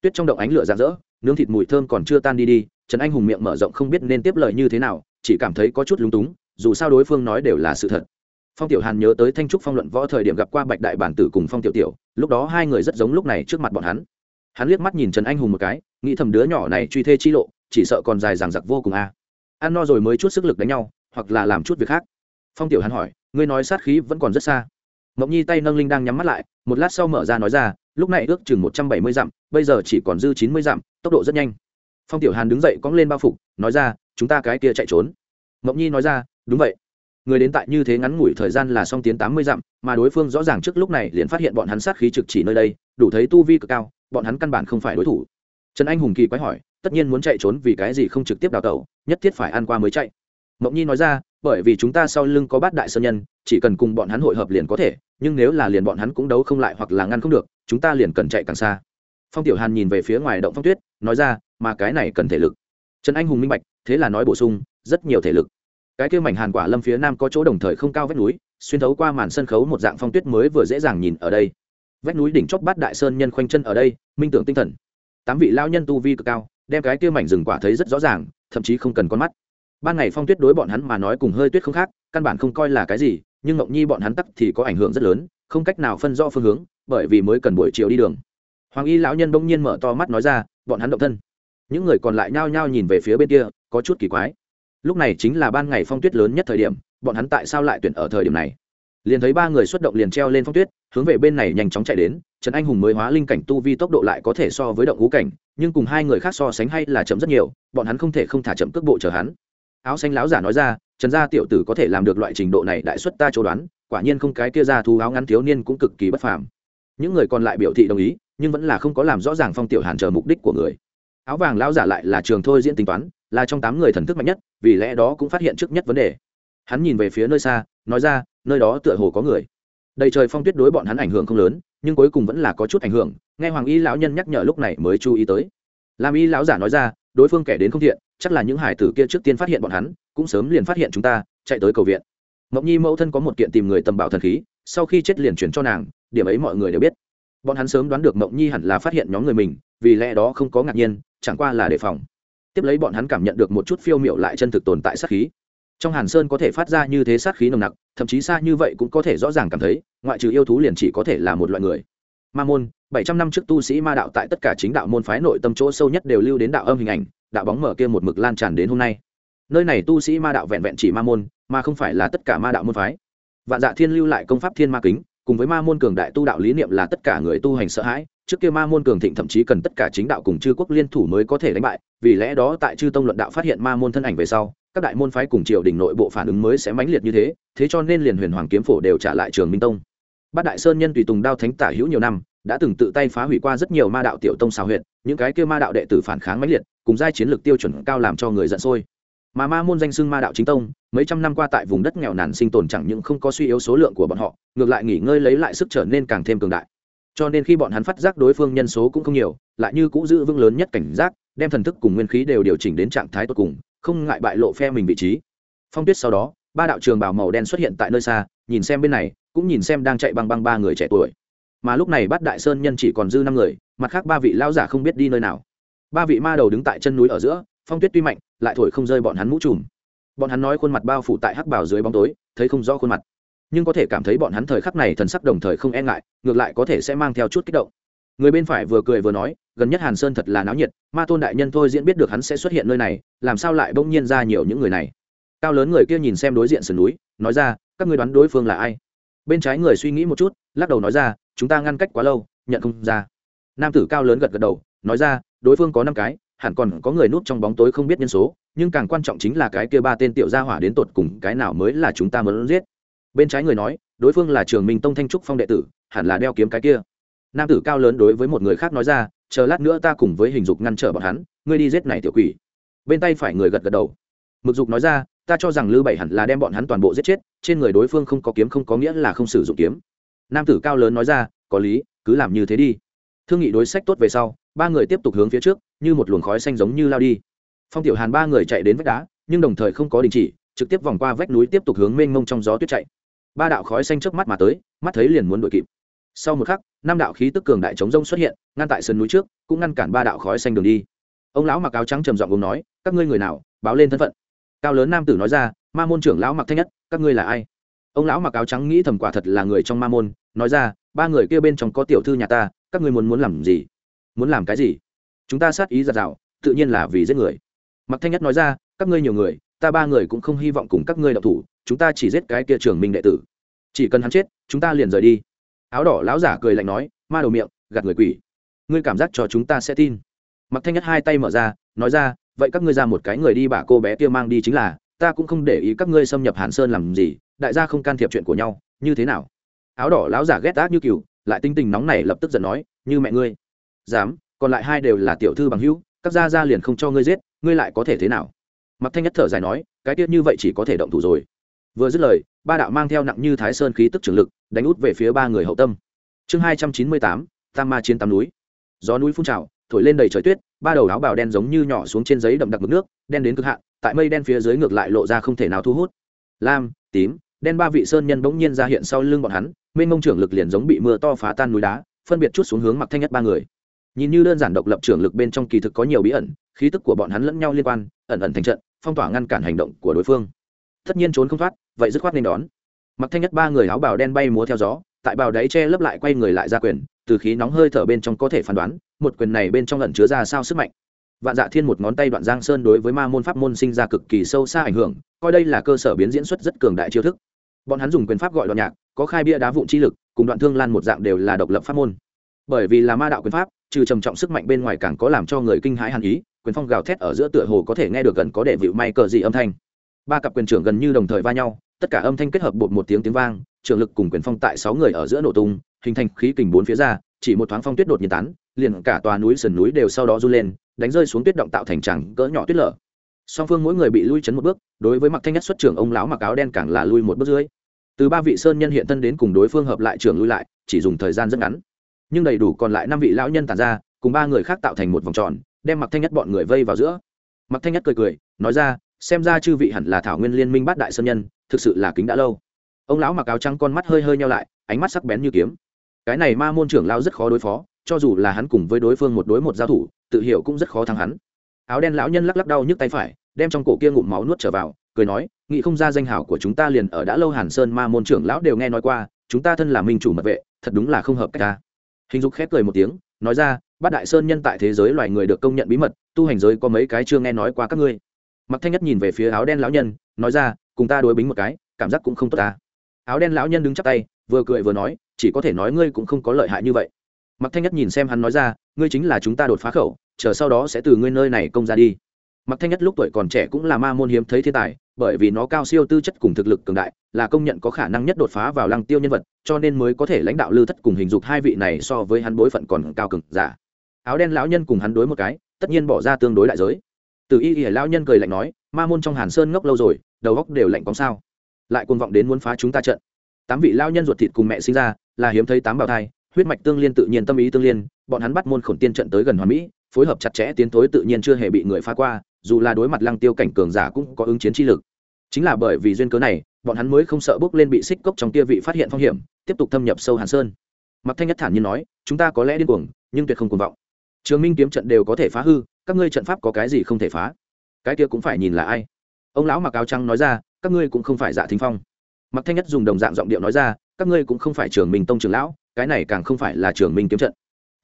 Tuyết trong động ánh lửa rạng rỡ, nướng thịt mùi thơm còn chưa tan đi đi, trần anh hùng miệng mở rộng không biết nên tiếp lời như thế nào, chỉ cảm thấy có chút lúng túng, dù sao đối phương nói đều là sự thật phong tiểu hàn nhớ tới thanh trúc phong luận võ thời điểm gặp qua bạch đại bản tử cùng phong tiểu tiểu, lúc đó hai người rất giống lúc này trước mặt bọn hắn. Hắn liếc mắt nhìn trần anh hùng một cái, nghĩ thầm đứa nhỏ này truy thê chi lộ, chỉ sợ còn dài dằng dặc vô cùng a. Ăn no rồi mới chút sức lực đánh nhau, hoặc là làm chút việc khác. Phong tiểu hàn hỏi, ngươi nói sát khí vẫn còn rất xa. Mộng nhi tay nâng linh đang nhắm mắt lại, một lát sau mở ra nói ra, lúc này ước chừng một trăm bảy mươi dặm, bây giờ chỉ còn dư chín mươi dặm, tốc độ rất nhanh. Phong tiểu hàn đứng dậy cóng lên bao phục, nói ra, chúng ta cái kia chạy trốn. Mộng nhi nói ra, đúng vậy người đến tại như thế ngắn ngủi thời gian là xong tiến tám mươi dặm, mà đối phương rõ ràng trước lúc này liền phát hiện bọn hắn sát khí trực chỉ nơi đây, đủ thấy tu vi cực cao, bọn hắn căn bản không phải đối thủ. Trần anh hùng kỳ quái hỏi, tất nhiên muốn chạy trốn vì cái gì không trực tiếp đào tẩu, nhất thiết phải ăn qua mới chạy. Mộng nhi nói ra, bởi vì chúng ta sau lưng có bát đại sơn nhân, chỉ cần cùng bọn hắn hội hợp liền có thể, nhưng nếu là liền bọn hắn cũng đấu không lại hoặc là ngăn không được, chúng ta liền cần chạy càng xa. Phong tiểu hàn nhìn về phía ngoài động phong tuyết, nói ra, mà cái này cần thể lực. Trần anh hùng minh bạch, thế là nói bổ sung, rất nhiều thể lực cái kia mảnh hàn quả lâm phía nam có chỗ đồng thời không cao vách núi, xuyên thấu qua màn sân khấu một dạng phong tuyết mới vừa dễ dàng nhìn ở đây. Vách núi đỉnh chóp bát đại sơn nhân khoanh chân ở đây, minh tưởng tinh thần. Tám vị lao nhân tu vi cực cao, đem cái kia mảnh rừng quả thấy rất rõ ràng, thậm chí không cần con mắt. Ban ngày phong tuyết đối bọn hắn mà nói cùng hơi tuyết không khác, căn bản không coi là cái gì, nhưng ngọc nhi bọn hắn tắc thì có ảnh hưởng rất lớn, không cách nào phân rõ phương hướng, bởi vì mới cần buổi chiều đi đường. Hoàng y lão nhân bỗng nhiên mở to mắt nói ra, bọn hắn động thân. Những người còn lại nhao nhao nhìn về phía bên kia, có chút kỳ quái lúc này chính là ban ngày phong tuyết lớn nhất thời điểm, bọn hắn tại sao lại tuyển ở thời điểm này? Liền thấy ba người xuất động liền treo lên phong tuyết, hướng về bên này nhanh chóng chạy đến, trần anh hùng mới hóa linh cảnh tu vi tốc độ lại có thể so với động ngũ cảnh, nhưng cùng hai người khác so sánh hay là chậm rất nhiều, bọn hắn không thể không thả chậm cước bộ chờ hắn. Áo xanh láo giả nói ra, trần gia tiểu tử có thể làm được loại trình độ này đại xuất ta chỗ đoán, quả nhiên không cái kia ra thu áo ngắn thiếu niên cũng cực kỳ bất phàm. Những người còn lại biểu thị đồng ý, nhưng vẫn là không có làm rõ ràng phong tiểu hàn chờ mục đích của người. Áo vàng lão giả lại là trường thôi diễn tính toán là trong tám người thần thức mạnh nhất, vì lẽ đó cũng phát hiện trước nhất vấn đề. Hắn nhìn về phía nơi xa, nói ra, nơi đó tựa hồ có người. Đầy trời phong tuyết đối bọn hắn ảnh hưởng không lớn, nhưng cuối cùng vẫn là có chút ảnh hưởng, nghe hoàng y lão nhân nhắc nhở lúc này mới chú ý tới. Làm y lão giả nói ra, đối phương kẻ đến không thiện, chắc là những hải tử kia trước tiên phát hiện bọn hắn, cũng sớm liền phát hiện chúng ta, chạy tới cầu viện. Mộng nhi mẫu thân có một kiện tìm người tầm bảo thần khí, sau khi chết liền chuyển cho nàng, điểm ấy mọi người đều biết. Bọn hắn sớm đoán được mộng nhi hẳn là phát hiện nhóm người mình, vì lẽ đó không có ngạc nhiên, chẳng qua là đề phòng tiếp lấy bọn hắn cảm nhận được một chút phiêu miệu lại chân thực tồn tại sát khí. Trong hàn sơn có thể phát ra như thế sát khí nồng nặc, thậm chí xa như vậy cũng có thể rõ ràng cảm thấy, ngoại trừ yêu thú liền chỉ có thể là một loại người. Ma môn, bảy trăm năm trước tu sĩ ma đạo tại tất cả chính đạo môn phái nội tâm chỗ sâu nhất đều lưu đến đạo âm hình ảnh, đạo bóng mở kia một mực lan tràn đến hôm nay. Nơi này tu sĩ ma đạo vẹn vẹn chỉ ma môn, mà không phải là tất cả ma đạo môn phái. Vạn dạ thiên lưu lại công pháp thiên ma kính cùng với ma môn cường đại tu đạo lý niệm là tất cả người tu hành sợ hãi, trước kia ma môn cường thịnh thậm chí cần tất cả chính đạo cùng chư quốc liên thủ mới có thể đánh bại, vì lẽ đó tại chư tông luận đạo phát hiện ma môn thân ảnh về sau, các đại môn phái cùng triều đình nội bộ phản ứng mới sẽ mãnh liệt như thế thế cho nên liền huyền hoàng kiếm phổ đều trả lại trường minh tông. Bát đại sơn nhân tùy tùng đao thánh tả hữu nhiều năm, đã từng tự tay phá hủy qua rất nhiều ma đạo tiểu tông xào huyện những cái kia ma đạo đệ tử phản kháng mãnh liệt, cùng giai chiến lược tiêu chuẩn cao làm cho người giận sôi mà ma môn danh xưng ma đạo chính tông, mấy trăm năm qua tại vùng đất nghèo nàn sinh tồn chẳng những không có suy yếu số lượng của bọn họ, ngược lại nghỉ ngơi lấy lại sức trở nên càng thêm cường đại. Cho nên khi bọn hắn phát giác đối phương nhân số cũng không nhiều, lại như cũng giữ vững lớn nhất cảnh giác, đem thần thức cùng nguyên khí đều điều chỉnh đến trạng thái tốt cùng, không ngại bại lộ phe mình vị trí. Phong tuyết sau đó, ba đạo trường bảo màu đen xuất hiện tại nơi xa, nhìn xem bên này, cũng nhìn xem đang chạy băng băng ba người trẻ tuổi. Mà lúc này bát đại sơn nhân chỉ còn dư năm người, mặt khác ba vị lao giả không biết đi nơi nào. Ba vị ma đầu đứng tại chân núi ở giữa, phong tuyết tuy mạnh lại thổi không rơi bọn hắn mũ trùm. Bọn hắn nói khuôn mặt bao phủ tại hắc bảo dưới bóng tối, thấy không rõ khuôn mặt. Nhưng có thể cảm thấy bọn hắn thời khắc này thần sắc đồng thời không e ngại, ngược lại có thể sẽ mang theo chút kích động. Người bên phải vừa cười vừa nói, gần nhất hàn sơn thật là náo nhiệt, ma tôn đại nhân thôi diễn biết được hắn sẽ xuất hiện nơi này, làm sao lại bỗng nhiên ra nhiều những người này? Cao lớn người kia nhìn xem đối diện sườn núi, nói ra, các người đoán đối phương là ai? Bên trái người suy nghĩ một chút, lắc đầu nói ra, chúng ta ngăn cách quá lâu, nhận không ra. Nam tử cao lớn gật gật đầu, nói ra, đối phương có năm cái hẳn còn có người núp trong bóng tối không biết nhân số, nhưng càng quan trọng chính là cái kia ba tên tiểu gia hỏa đến tột cùng cái nào mới là chúng ta muốn giết. Bên trái người nói, đối phương là trường minh tông thanh trúc phong đệ tử, hẳn là đeo kiếm cái kia. Nam tử cao lớn đối với một người khác nói ra, chờ lát nữa ta cùng với hình dục ngăn trở bọn hắn, ngươi đi giết này tiểu quỷ. Bên tay phải người gật gật đầu. Mực dục nói ra, ta cho rằng lư bảy hẳn là đem bọn hắn toàn bộ giết chết, trên người đối phương không có kiếm không có nghĩa là không sử dụng kiếm. Nam tử cao lớn nói ra, có lý, cứ làm như thế đi. Thương nghị đối sách tốt về sau, ba người tiếp tục hướng phía trước như một luồng khói xanh giống như lao đi. Phong tiểu hàn ba người chạy đến vách đá, nhưng đồng thời không có đình chỉ, trực tiếp vòng qua vách núi tiếp tục hướng mênh mông trong gió tuyết chạy. Ba đạo khói xanh trước mắt mà tới, mắt thấy liền muốn đuổi kịp. Sau một khắc, năm đạo khí tức cường đại chống rông xuất hiện, ngăn tại sườn núi trước, cũng ngăn cản ba đạo khói xanh đường đi. Ông lão mặc áo trắng trầm giọng gồm nói, các ngươi người nào, báo lên thân phận. Cao lớn nam tử nói ra, ma môn trưởng lão mặc thanh nhất, các ngươi là ai? Ông lão mặc áo trắng nghĩ thầm quả thật là người trong ma môn, nói ra, ba người kia bên trong có tiểu thư nhà ta, các ngươi muốn muốn làm gì? Muốn làm cái gì? Chúng ta sát ý giặt rào, tự nhiên là vì giết người. Mặc thanh nhất nói ra, các ngươi nhiều người, ta ba người cũng không hy vọng cùng các ngươi đậu thủ, chúng ta chỉ giết cái kia trưởng minh đệ tử. Chỉ cần hắn chết, chúng ta liền rời đi. Áo đỏ lão giả cười lạnh nói, ma đầu miệng, gạt người quỷ. Ngươi cảm giác cho chúng ta sẽ tin. Mặc thanh nhất hai tay mở ra, nói ra, vậy các ngươi ra một cái người đi bà cô bé kia mang đi chính là, ta cũng không để ý các ngươi xâm nhập hàn sơn làm gì, đại gia không can thiệp chuyện của nhau, như thế nào? Áo đỏ lão giả ghét ác như cừu, lại tinh tình nóng này lập tức giận nói, như mẹ ngươi. Dám còn lại hai đều là tiểu thư bằng hữu, các gia gia liền không cho ngươi giết, ngươi lại có thể thế nào? Mặc thanh nhất thở dài nói, cái tiết như vậy chỉ có thể động thủ rồi. Vừa dứt lời, ba đạo mang theo nặng như thái sơn khí tức trường lực, đánh út về phía ba người hậu tâm. Chương hai trăm chín mươi tám, tam ma chiến tám núi. Gió núi phun trào, thổi lên đầy trời tuyết, ba đầu áo bào đen giống như nhỏ xuống trên giấy đậm đặc mực nước, đen đến cực hạn, tại mây đen phía dưới ngược lại lộ ra không thể nào thu hút. Lam, tím, đen ba vị sơn nhân bỗng nhiên ra hiện sau lưng bọn hắn, mênh mông trưởng lực liền giống bị mưa to phá tan núi đá, phân biệt chút xuống hướng mặc thanh nhất ba người nhìn như đơn giản độc lập trưởng lực bên trong kỳ thực có nhiều bí ẩn, khí tức của bọn hắn lẫn nhau liên quan, ẩn ẩn thành trận, phong tỏa ngăn cản hành động của đối phương. Tất nhiên trốn không thoát, vậy dứt khoát nên đón. Mặc thanh nhất ba người áo bào đen bay múa theo gió, tại bào đáy che lấp lại quay người lại ra quyền, từ khí nóng hơi thở bên trong có thể phán đoán, một quyền này bên trong ẩn chứa ra sao sức mạnh. Vạn dạ thiên một ngón tay đoạn giang sơn đối với ma môn pháp môn sinh ra cực kỳ sâu xa ảnh hưởng, coi đây là cơ sở biến diễn xuất rất cường đại chiêu thức. Bọn hắn dùng quyền pháp gọi đoạn nhạc, có khai bia đá vụn chi lực, cùng đoạn thương lan một dạng đều là độc lập pháp môn. Bởi vì là ma đạo quyền pháp trừ trầm trọng sức mạnh bên ngoài càng có làm cho người kinh hãi hàn ý, quyền phong gào thét ở giữa tựa hồ có thể nghe được gần có đệ vịu may cờ gì âm thanh. Ba cặp quyền trưởng gần như đồng thời va nhau, tất cả âm thanh kết hợp bột một tiếng tiếng vang trường lực cùng quyền phong tại sáu người ở giữa nổ tung, hình thành khí kình bốn phía ra, chỉ một thoáng phong tuyết đột nhiên tán, liền cả tòa núi sườn núi đều sau đó run lên, đánh rơi xuống tuyết động tạo thành tràng cỡ nhỏ tuyết lở. Song phương mỗi người bị lui chấn một bước, đối với mặc thanh nhất xuất trưởng ông lão mặc áo đen càng là lui một bước dưới. Từ ba vị sơn nhân hiện thân đến cùng đối phương hợp lại trưởng lui lại, chỉ dùng thời gian rất ngắn nhưng đầy đủ còn lại năm vị lão nhân tàn ra, cùng ba người khác tạo thành một vòng tròn, đem mặc thanh nhất bọn người vây vào giữa. Mặc thanh nhất cười cười, nói ra, xem ra chư vị hẳn là thảo nguyên liên minh bát đại sơn nhân, thực sự là kính đã lâu. Ông lão mặc áo trắng con mắt hơi hơi nhau lại, ánh mắt sắc bén như kiếm. Cái này ma môn trưởng lao rất khó đối phó, cho dù là hắn cùng với đối phương một đối một giao thủ, tự hiểu cũng rất khó thắng hắn. Áo đen lão nhân lắc lắc đau nhức tay phải, đem trong cổ kia ngụm máu nuốt trở vào, cười nói, nghị không ra danh hảo của chúng ta liền ở đã lâu hàn sơn ma môn trưởng lão đều nghe nói qua, chúng ta thân là minh chủ mật vệ, thật đúng là không hợp cách ta hình dục khép cười một tiếng, nói ra, bát đại sơn nhân tại thế giới loài người được công nhận bí mật, tu hành giới có mấy cái chưa nghe nói qua các ngươi. Mặc thanh nhất nhìn về phía áo đen lão nhân, nói ra, cùng ta đối bính một cái, cảm giác cũng không tốt ta. Áo đen lão nhân đứng chắp tay, vừa cười vừa nói, chỉ có thể nói ngươi cũng không có lợi hại như vậy. Mặc thanh nhất nhìn xem hắn nói ra, ngươi chính là chúng ta đột phá khẩu, chờ sau đó sẽ từ ngươi nơi này công ra đi. Mặc thanh nhất lúc tuổi còn trẻ cũng là ma môn hiếm thấy thiên tài bởi vì nó cao siêu tư chất cùng thực lực cường đại, là công nhận có khả năng nhất đột phá vào lăng tiêu nhân vật, cho nên mới có thể lãnh đạo lư thất cùng hình dục hai vị này so với hắn bối phận còn cao cường giả. Áo đen lão nhân cùng hắn đối một cái, tất nhiên bỏ ra tương đối đại giới. Từ y y lão nhân cười lạnh nói, ma môn trong hàn sơn ngốc lâu rồi, đầu góc đều lạnh cóng sao? Lại cuồng vọng đến muốn phá chúng ta trận. Tám vị lão nhân ruột thịt cùng mẹ sinh ra, là hiếm thấy tám bào thai, huyết mạch tương liên tự nhiên, tâm ý tương liên, bọn hắn bắt môn khổn tiên trận tới gần hoàn mỹ, phối hợp chặt chẽ tiến thối tự nhiên chưa hề bị người phá qua dù là đối mặt lăng tiêu cảnh cường giả cũng có ứng chiến chi lực. Chính là bởi vì duyên cớ này, bọn hắn mới không sợ bước lên bị xích cốc trong kia vị phát hiện phong hiểm, tiếp tục thâm nhập sâu hàn sơn. Mặc thanh nhất thản nhiên nói, chúng ta có lẽ điên cuồng, nhưng tuyệt không cuồng vọng. Trường minh kiếm trận đều có thể phá hư, các ngươi trận pháp có cái gì không thể phá? Cái kia cũng phải nhìn là ai. Ông lão mặc áo trắng nói ra, các ngươi cũng không phải dạ thính phong. Mặc thanh nhất dùng đồng dạng giọng điệu nói ra, các ngươi cũng không phải trường minh tông trường lão, cái này càng không phải là trường minh kiếm trận.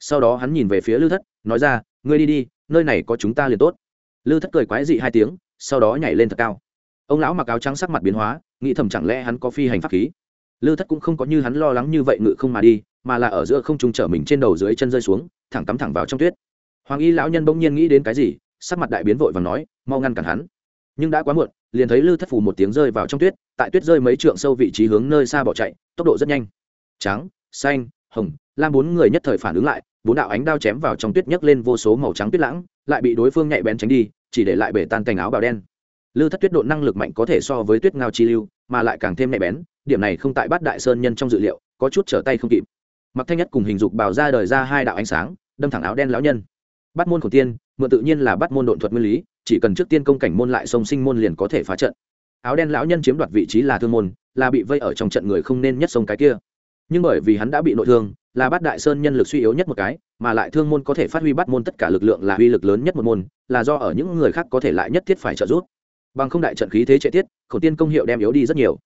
Sau đó hắn nhìn về phía lư thất, nói ra, ngươi đi đi, nơi này có chúng ta liền tốt lư thất cười quái dị hai tiếng, sau đó nhảy lên thật cao. Ông lão mặc áo trắng sắc mặt biến hóa, nghĩ thầm chẳng lẽ hắn có phi hành pháp khí. Lư thất cũng không có như hắn lo lắng như vậy ngự không mà đi, mà là ở giữa không trung trở mình trên đầu dưới chân rơi xuống, thẳng tắm thẳng vào trong tuyết. Hoàng y lão nhân bỗng nhiên nghĩ đến cái gì, sắc mặt đại biến vội và nói, mau ngăn cản hắn. Nhưng đã quá muộn, liền thấy lư thất phù một tiếng rơi vào trong tuyết, tại tuyết rơi mấy trượng sâu vị trí hướng nơi xa bỏ chạy, tốc độ rất nhanh. Trắng, xanh, hồng, lam bốn người nhất thời phản ứng lại, bốn đạo ánh đao chém vào trong tuyết nhấc lên vô số màu trắng tuyết lãng lại bị đối phương nhạy bén tránh đi, chỉ để lại bể tan cành áo bào đen. Lư thất tuyết độ năng lực mạnh có thể so với tuyết ngao chi lưu, mà lại càng thêm nhạy bén, điểm này không tại bát đại sơn nhân trong dự liệu, có chút trở tay không kịp. Mặc thanh nhất cùng hình dục bào ra đời ra hai đạo ánh sáng, đâm thẳng áo đen lão nhân. Bắt môn khổ tiên, mượn tự nhiên là bắt môn độn thuật nguyên lý, chỉ cần trước tiên công cảnh môn lại sông sinh môn liền có thể phá trận. Áo đen lão nhân chiếm đoạt vị trí là thương môn, là bị vây ở trong trận người không nên nhất sông cái kia. Nhưng bởi vì hắn đã bị nội thương là bát đại sơn nhân lực suy yếu nhất một cái, mà lại thương môn có thể phát huy bắt môn tất cả lực lượng là uy lực lớn nhất một môn, là do ở những người khác có thể lại nhất thiết phải trợ giúp. Bằng không đại trận khí thế chạy tiết, khổ tiên công hiệu đem yếu đi rất nhiều.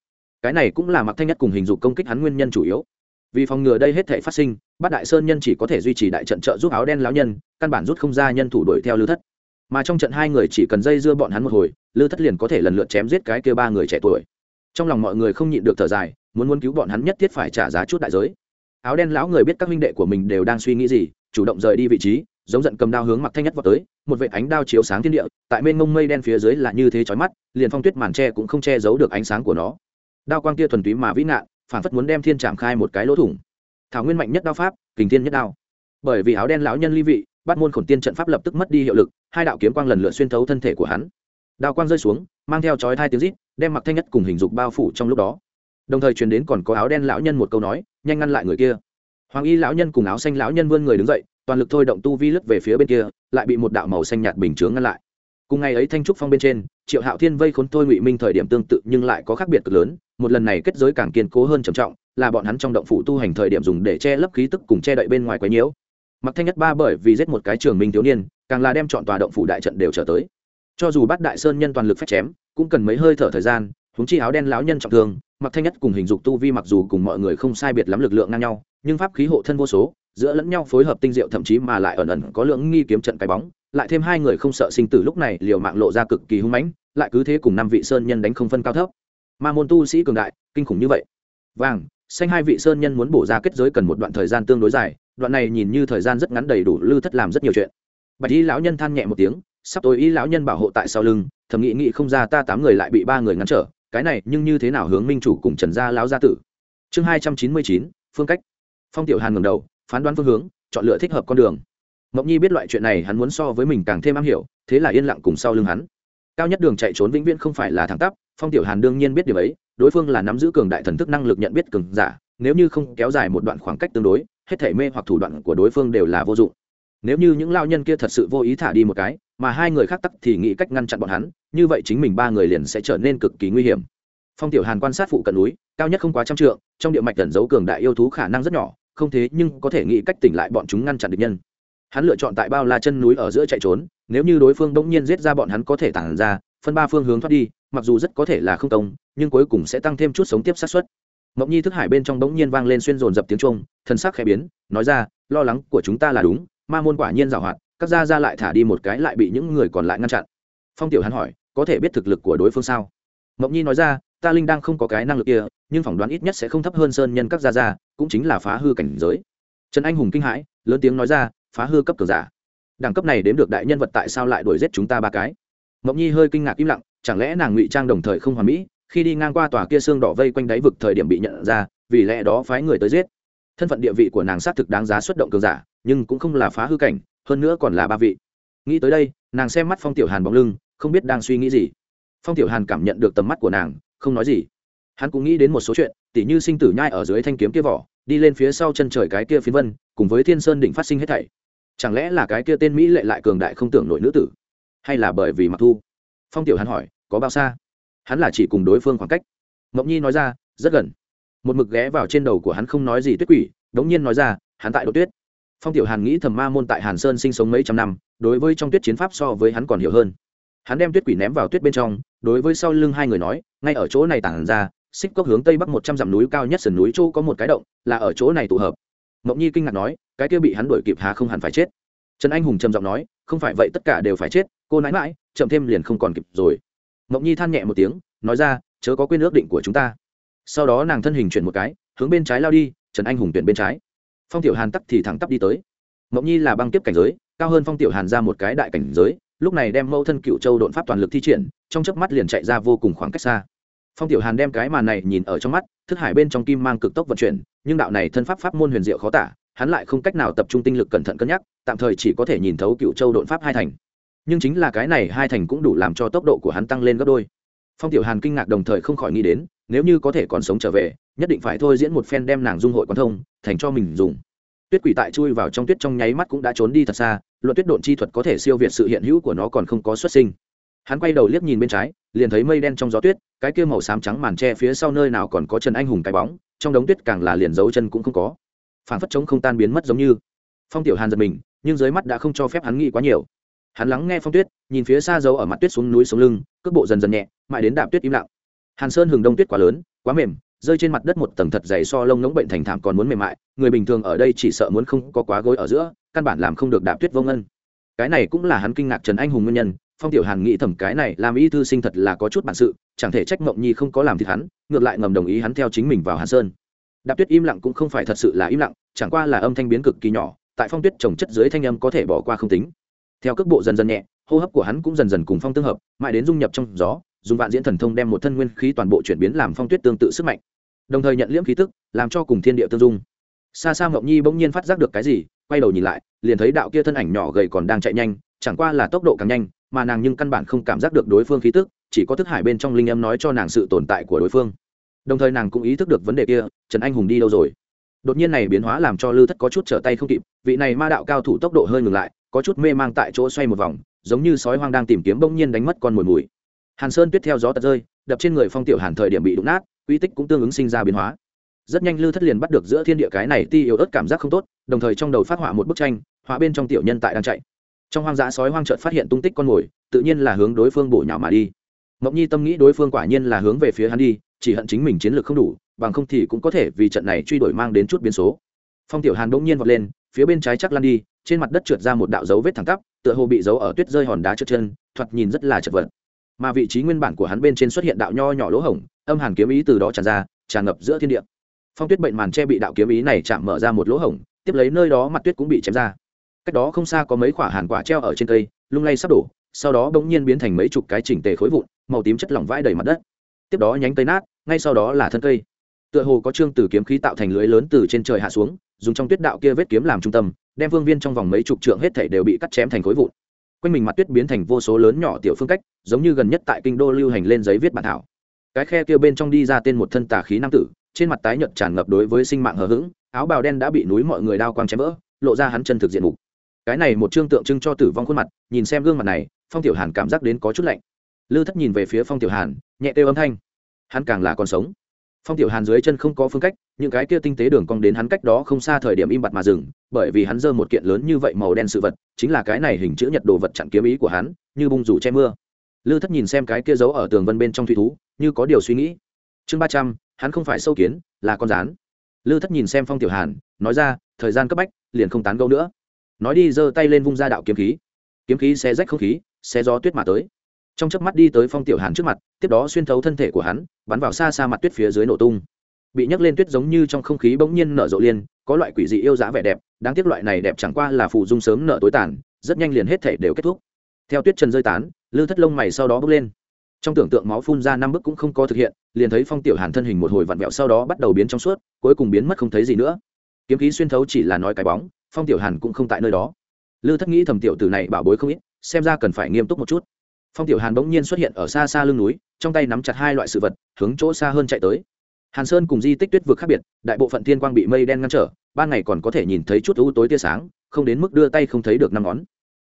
Cái này cũng là mặc thanh nhất cùng hình dục công kích hắn nguyên nhân chủ yếu. Vì phòng ngừa đây hết thể phát sinh, bát đại sơn nhân chỉ có thể duy trì đại trận trợ giúp áo đen lão nhân, căn bản rút không ra nhân thủ đuổi theo lưu thất. Mà trong trận hai người chỉ cần dây dưa bọn hắn một hồi lưu thất liền có thể lần lượt chém giết cái kia ba người trẻ tuổi. Trong lòng mọi người không nhịn được thở dài, muốn muốn cứu bọn hắn nhất thiết phải trả giá chút đại giới áo đen lão người biết các minh đệ của mình đều đang suy nghĩ gì, chủ động rời đi vị trí, giống giận cầm đao hướng mặc thanh nhất vào tới, một vệ ánh đao chiếu sáng thiên địa, tại mênh mông mây đen phía dưới là như thế chói mắt, liền phong tuyết màn tre cũng không che giấu được ánh sáng của nó. Đao quang kia thuần túy mà vĩ nạn phản phất muốn đem thiên trảm khai một cái lỗ thủng. Thảo nguyên mạnh nhất đao pháp, kình thiên nhất đao. Bởi vì áo đen lão nhân ly vị, bắt môn khổn tiên trận pháp lập tức mất đi hiệu lực, hai đạo kiếm quang lần lượt xuyên thấu thân thể của hắn. Đao quang rơi xuống, mang theo chói thai tiếng rít, đem mặc thanh nhất cùng hình dục bao phủ trong lúc đó đồng thời truyền đến còn có áo đen lão nhân một câu nói, nhanh ngăn lại người kia. Hoàng y lão nhân cùng áo xanh lão nhân vươn người đứng dậy, toàn lực thôi động tu vi lướt về phía bên kia, lại bị một đạo màu xanh nhạt bình chướng ngăn lại. Cùng ngày ấy thanh trúc phong bên trên, triệu hạo thiên vây khốn thôi ngụy minh thời điểm tương tự nhưng lại có khác biệt cực lớn, một lần này kết giới càng kiên cố hơn trầm trọng, là bọn hắn trong động phủ tu hành thời điểm dùng để che lấp khí tức cùng che đậy bên ngoài quấy nhiễu. Mặc thanh nhất ba bởi vì giết một cái trường minh thiếu niên, càng là đem chọn tòa động phủ đại trận đều trở tới. Cho dù bắt đại sơn nhân toàn lực phép chém, cũng cần mấy hơi thở thời gian húng chi áo đen lão nhân trọng thương mặc thanh nhất cùng hình dục tu vi mặc dù cùng mọi người không sai biệt lắm lực lượng ngang nhau, nhưng pháp khí hộ thân vô số, giữa lẫn nhau phối hợp tinh diệu, thậm chí mà lại ẩn ẩn có lượng nghi kiếm trận cái bóng, lại thêm hai người không sợ sinh tử lúc này liều mạng lộ ra cực kỳ hung mãnh, lại cứ thế cùng năm vị sơn nhân đánh không phân cao thấp. Ma môn tu sĩ cường đại, kinh khủng như vậy. Vàng, xanh hai vị sơn nhân muốn bổ ra kết giới cần một đoạn thời gian tương đối dài, đoạn này nhìn như thời gian rất ngắn đầy đủ lư thất làm rất nhiều chuyện. Bạch y lão nhân than nhẹ một tiếng, sắp tối y lão nhân bảo hộ tại sau lưng, thầm nghĩ nghĩ không ra ta tám người lại bị ba người ngăn trở cái này nhưng như thế nào hướng minh chủ cùng trần gia lão gia tử? Chương hai trăm chín mươi chín, phương cách. Phong tiểu hàn ngầm đầu, phán đoán phương hướng, chọn lựa thích hợp con đường. Mộng nhi biết loại chuyện này, hắn muốn so với mình càng thêm am hiểu, thế là yên lặng cùng sau lưng hắn. Cao nhất đường chạy trốn vĩnh viễn không phải là thẳng tắp, phong tiểu hàn đương nhiên biết điều ấy, đối phương là nắm giữ cường đại thần thức năng lực nhận biết cường giả, nếu như không kéo dài một đoạn khoảng cách tương đối, hết thể mê hoặc thủ đoạn của đối phương đều là vô dụng nếu như những lao nhân kia thật sự vô ý thả đi một cái, mà hai người khác tắc thì nghĩ cách ngăn chặn bọn hắn, như vậy chính mình ba người liền sẽ trở nên cực kỳ nguy hiểm. Phong tiểu hàn quan sát phụ cận núi, cao nhất không quá trăm trượng, trong địa mạch gần giấu cường đại yêu thú khả năng rất nhỏ, không thế nhưng có thể nghĩ cách tỉnh lại bọn chúng ngăn chặn địch nhân. Hắn lựa chọn tại bao la chân núi ở giữa chạy trốn, nếu như đối phương bỗng nhiên giết ra bọn hắn có thể tản ra, phân ba phương hướng thoát đi, mặc dù rất có thể là không công, nhưng cuối cùng sẽ tăng thêm chút sống tiếp sát xuất mộng nhi thức hải bên trong bỗng nhiên vang lên xuyên dồn dập tiếng trung thân sắc khẽ biến, nói ra, lo lắng của chúng ta là đúng ma môn quả nhiên giảo hoạt, các gia ra lại thả đi một cái lại bị những người còn lại ngăn chặn. Phong tiểu hắn hỏi, có thể biết thực lực của đối phương sao? Mộng nhi nói ra, ta linh đang không có cái năng lực kia, nhưng phỏng đoán ít nhất sẽ không thấp hơn sơn nhân các gia gia, cũng chính là phá hư cảnh giới. Trần anh hùng kinh hãi, lớn tiếng nói ra, phá hư cấp cường giả. Đẳng cấp này đến được đại nhân vật tại sao lại đuổi giết chúng ta ba cái? Mộng nhi hơi kinh ngạc im lặng, chẳng lẽ nàng ngụy trang đồng thời không hoàn mỹ? Khi đi ngang qua tòa kia xương đỏ vây quanh đáy vực thời điểm bị nhận ra, vì lẽ đó phái người tới giết thân phận địa vị của nàng xác thực đáng giá xuất động cường giả, nhưng cũng không là phá hư cảnh, hơn nữa còn là ba vị. Nghĩ tới đây, nàng xem mắt phong tiểu hàn bóng lưng, không biết đang suy nghĩ gì. Phong tiểu hàn cảm nhận được tầm mắt của nàng, không nói gì. Hắn cũng nghĩ đến một số chuyện, tỉ như sinh tử nhai ở dưới thanh kiếm kia vỏ, đi lên phía sau chân trời cái kia phiến vân, cùng với thiên sơn đỉnh phát sinh hết thảy. Chẳng lẽ là cái kia tên mỹ lệ lại cường đại không tưởng nổi nữ tử? Hay là bởi vì mặc thu? Phong tiểu hàn hỏi, có bao xa? Hắn là chỉ cùng đối phương khoảng cách. Mộng nhi nói ra, rất gần một mực ghé vào trên đầu của hắn không nói gì tuyết quỷ, đống nhiên nói ra, hắn tại đỗ tuyết. Phong tiểu hàn nghĩ thầm ma môn tại hàn sơn sinh sống mấy trăm năm, đối với trong tuyết chiến pháp so với hắn còn hiểu hơn. Hắn đem tuyết quỷ ném vào tuyết bên trong, đối với sau lưng hai người nói, ngay ở chỗ này tản ra, xích cốc hướng tây bắc một trăm dặm núi cao nhất sườn núi châu có một cái động, là ở chỗ này tụ hợp. Mộng nhi kinh ngạc nói, cái kia bị hắn đuổi kịp hà không hẳn phải chết. Trần anh hùng trầm giọng nói, không phải vậy tất cả đều phải chết, cô nãi mãi chậm thêm liền không còn kịp rồi. Mộng nhi than nhẹ một tiếng, nói ra, chớ có quên ước định của chúng ta sau đó nàng thân hình chuyển một cái, hướng bên trái lao đi, trần anh hùng tuyển bên trái. Phong tiểu hàn tắc thì thẳng tắp đi tới. Mộng nhi là băng tiếp cảnh giới, cao hơn phong tiểu hàn ra một cái đại cảnh giới, lúc này đem mẫu thân cựu châu đột pháp toàn lực thi triển, trong chớp mắt liền chạy ra vô cùng khoảng cách xa. Phong tiểu hàn đem cái màn này nhìn ở trong mắt, thức hải bên trong kim mang cực tốc vận chuyển, nhưng đạo này thân pháp pháp môn huyền diệu khó tả, hắn lại không cách nào tập trung tinh lực cẩn thận cân nhắc, tạm thời chỉ có thể nhìn thấu cựu châu đột pháp hai thành. Nhưng chính là cái này hai thành cũng đủ làm cho tốc độ của hắn tăng lên gấp đôi phong tiểu hàn kinh ngạc đồng thời không khỏi nghĩ đến, nếu như có thể còn sống trở về, nhất định phải thôi diễn một phen đem nàng dung hội quan thông, thành cho mình dùng. Tuyết quỷ tại chui vào trong tuyết trong nháy mắt cũng đã trốn đi thật xa, luận tuyết độn chi thuật có thể siêu việt sự hiện hữu của nó còn không có xuất sinh. Hắn quay đầu liếc nhìn bên trái, liền thấy mây đen trong gió tuyết, cái kia màu xám trắng màn tre phía sau nơi nào còn có trần anh hùng cái bóng, trong đống tuyết càng là liền dấu chân cũng không có. Phản phất trống không tan biến mất giống như. Phong tiểu hàn giật mình, nhưng dưới mắt đã không cho phép hắn nghĩ quá nhiều hắn lắng nghe phong tuyết, nhìn phía xa dấu ở mặt tuyết xuống núi xuống lưng, cước bộ dần dần nhẹ, mãi đến đạp tuyết im lặng. Hàn sơn hừng đông tuyết quá lớn, quá mềm, rơi trên mặt đất một tầng thật dày so lông ngỗng bệnh thành thảm còn muốn mềm mại, người bình thường ở đây chỉ sợ muốn không có quá gối ở giữa, căn bản làm không được đạp tuyết vô ngân. Cái này cũng là hắn kinh ngạc trần anh hùng nguyên nhân, phong tiểu hàn nghĩ thầm cái này làm y thư sinh thật là có chút bản sự, chẳng thể trách mộng nhi không có làm thịt hắn, ngược lại ngầm đồng ý hắn theo chính mình vào hàn sơn. Đạp tuyết im lặng cũng không phải thật sự là im lặng, chẳng qua là âm thanh biến cực kỳ nhỏ, tại phong tuyết trồng chất dưới thanh âm có thể bỏ qua không tính theo cước bộ dần dần nhẹ, hô hấp của hắn cũng dần dần cùng phong tương hợp, mãi đến dung nhập trong gió, dùng vạn diễn thần thông đem một thân nguyên khí toàn bộ chuyển biến làm phong tuyết tương tự sức mạnh. Đồng thời nhận liễm khí tức, làm cho cùng thiên địa tương dung. Xa xa ngọc nhi bỗng nhiên phát giác được cái gì, quay đầu nhìn lại, liền thấy đạo kia thân ảnh nhỏ gầy còn đang chạy nhanh, chẳng qua là tốc độ càng nhanh, mà nàng nhưng căn bản không cảm giác được đối phương khí tức, chỉ có thức hải bên trong linh âm nói cho nàng sự tồn tại của đối phương. Đồng thời nàng cũng ý thức được vấn đề kia, trần anh hùng đi đâu rồi? Đột nhiên này biến hóa làm cho lư thất có chút trở tay không kịp, vị này ma đạo cao thủ tốc độ hơi ngừng lại có chút mê mang tại chỗ xoay một vòng, giống như sói hoang đang tìm kiếm bỗng nhiên đánh mất con mồi mùi. Hàn sơn tuyết theo gió tật rơi, đập trên người phong tiểu hàn thời điểm bị đụng nát, uy tích cũng tương ứng sinh ra biến hóa. Rất nhanh lư thất liền bắt được giữa thiên địa cái này ti yếu ớt cảm giác không tốt, đồng thời trong đầu phát họa một bức tranh, họa bên trong tiểu nhân tại đang chạy. Trong hoang dã sói hoang trợt phát hiện tung tích con mồi, tự nhiên là hướng đối phương bổ nhào mà đi. Mộng nhi tâm nghĩ đối phương quả nhiên là hướng về phía hắn đi, chỉ hận chính mình chiến lược không đủ, bằng không thì cũng có thể vì trận này truy đuổi mang đến chút biến số. Phong tiểu hàn bỗng nhiên vọt lên, phía bên trái chắc lan đi trên mặt đất trượt ra một đạo dấu vết thẳng tắp, tựa hồ bị dấu ở tuyết rơi hòn đá trượt chân, thoạt nhìn rất là chật vật. Mà vị trí nguyên bản của hắn bên trên xuất hiện đạo nho nhỏ lỗ hổng, âm hàn kiếm ý từ đó tràn ra, tràn ngập giữa thiên địa. Phong tuyết bệnh màn che bị đạo kiếm ý này chạm mở ra một lỗ hổng, tiếp lấy nơi đó mặt tuyết cũng bị chém ra. Cách đó không xa có mấy quả hàn quả treo ở trên cây, lung lay sắp đổ, sau đó bỗng nhiên biến thành mấy chục cái chỉnh tề khối vụn, màu tím chất lỏng vãi đầy mặt đất. Tiếp đó nhánh cây nát, ngay sau đó là thân cây tựa hồ có trương từ kiếm khí tạo thành lưới lớn từ trên trời hạ xuống, dùng trong tuyết đạo kia vết kiếm làm trung tâm, đem vương viên trong vòng mấy chục trượng hết thảy đều bị cắt chém thành khối vụn. Quanh mình mặt tuyết biến thành vô số lớn nhỏ tiểu phương cách, giống như gần nhất tại kinh đô lưu hành lên giấy viết bản thảo. Cái khe kia bên trong đi ra tên một thân tà khí nam tử, trên mặt tái nhợt tràn ngập đối với sinh mạng hờ hững, áo bào đen đã bị núi mọi người đao quang chém vỡ, lộ ra hắn chân thực diện mục. Cái này một chương tượng trưng cho tử vong khuôn mặt, nhìn xem gương mặt này, phong tiểu hàn cảm giác đến có chút lạnh. Lư thất nhìn về phía phong tiểu hàn, nhẹ kêu âm thanh. Hắn càng là còn sống phong tiểu hàn dưới chân không có phương cách, những cái kia tinh tế đường cong đến hắn cách đó không xa thời điểm im bặt mà dừng, bởi vì hắn giơ một kiện lớn như vậy màu đen sự vật, chính là cái này hình chữ nhật đồ vật chặn kiếm ý của hắn, như bung rủ che mưa. Lư thất nhìn xem cái kia giấu ở tường vân bên trong thủy thú, như có điều suy nghĩ. Chương ba trăm, hắn không phải sâu kiến, là con rán. Lư thất nhìn xem phong tiểu hàn, nói ra, thời gian cấp bách, liền không tán gẫu nữa. Nói đi, giơ tay lên vung ra đạo kiếm khí. Kiếm khí xé rách không khí, xé gió tuyết mà tới trong chớp mắt đi tới phong tiểu hàn trước mặt, tiếp đó xuyên thấu thân thể của hắn, bắn vào xa xa mặt tuyết phía dưới nổ tung. Bị nhấc lên tuyết giống như trong không khí bỗng nhiên nở rộ liên, có loại quỷ dị yêu giá vẻ đẹp, đáng tiếc loại này đẹp chẳng qua là phụ dung sớm nở tối tàn, rất nhanh liền hết thể đều kết thúc. Theo tuyết trần rơi tán, lư thất lông mày sau đó bước lên. Trong tưởng tượng máu phun ra năm bước cũng không có thực hiện, liền thấy phong tiểu hàn thân hình một hồi vặn vẹo sau đó bắt đầu biến trong suốt, cuối cùng biến mất không thấy gì nữa. Kiếm khí xuyên thấu chỉ là nói cái bóng, phong tiểu hàn cũng không tại nơi đó. Lư thất nghĩ thầm tiểu tử này bảo bối không ít, xem ra cần phải nghiêm túc một chút phong tiểu hàn bỗng nhiên xuất hiện ở xa xa lưng núi, trong tay nắm chặt hai loại sự vật, hướng chỗ xa hơn chạy tới. Hàn sơn cùng di tích tuyết vực khác biệt, đại bộ phận thiên quang bị mây đen ngăn trở, ban ngày còn có thể nhìn thấy chút u tối tia sáng, không đến mức đưa tay không thấy được năm ngón.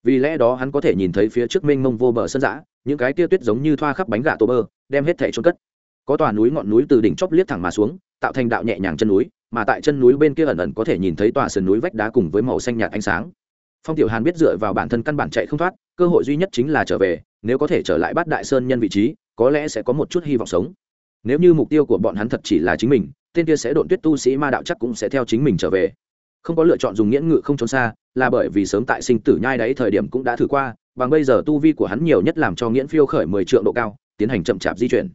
Vì lẽ đó hắn có thể nhìn thấy phía trước mênh mông vô bờ sân giã những cái tia tuyết giống như thoa khắp bánh gà tô bơ, đem hết thẻ trôn cất. Có tòa núi ngọn núi từ đỉnh chóp liếc thẳng mà xuống, tạo thành đạo nhẹ nhàng chân núi, mà tại chân núi bên kia ẩn ẩn có thể nhìn thấy tòa sườn núi vách đá cùng với màu xanh nhạt ánh sáng. Phong tiểu hàn biết dựa vào bản thân căn bản chạy không thoát, cơ hội duy nhất chính là trở về nếu có thể trở lại bắt đại sơn nhân vị trí, có lẽ sẽ có một chút hy vọng sống. Nếu như mục tiêu của bọn hắn thật chỉ là chính mình, tên kia sẽ độn tuyết tu sĩ ma đạo chắc cũng sẽ theo chính mình trở về. Không có lựa chọn dùng nghiễn ngự không trốn xa, là bởi vì sớm tại sinh tử nhai đấy thời điểm cũng đã thử qua, bằng bây giờ tu vi của hắn nhiều nhất làm cho nghiễn phiêu khởi mười trượng độ cao, tiến hành chậm chạp di chuyển.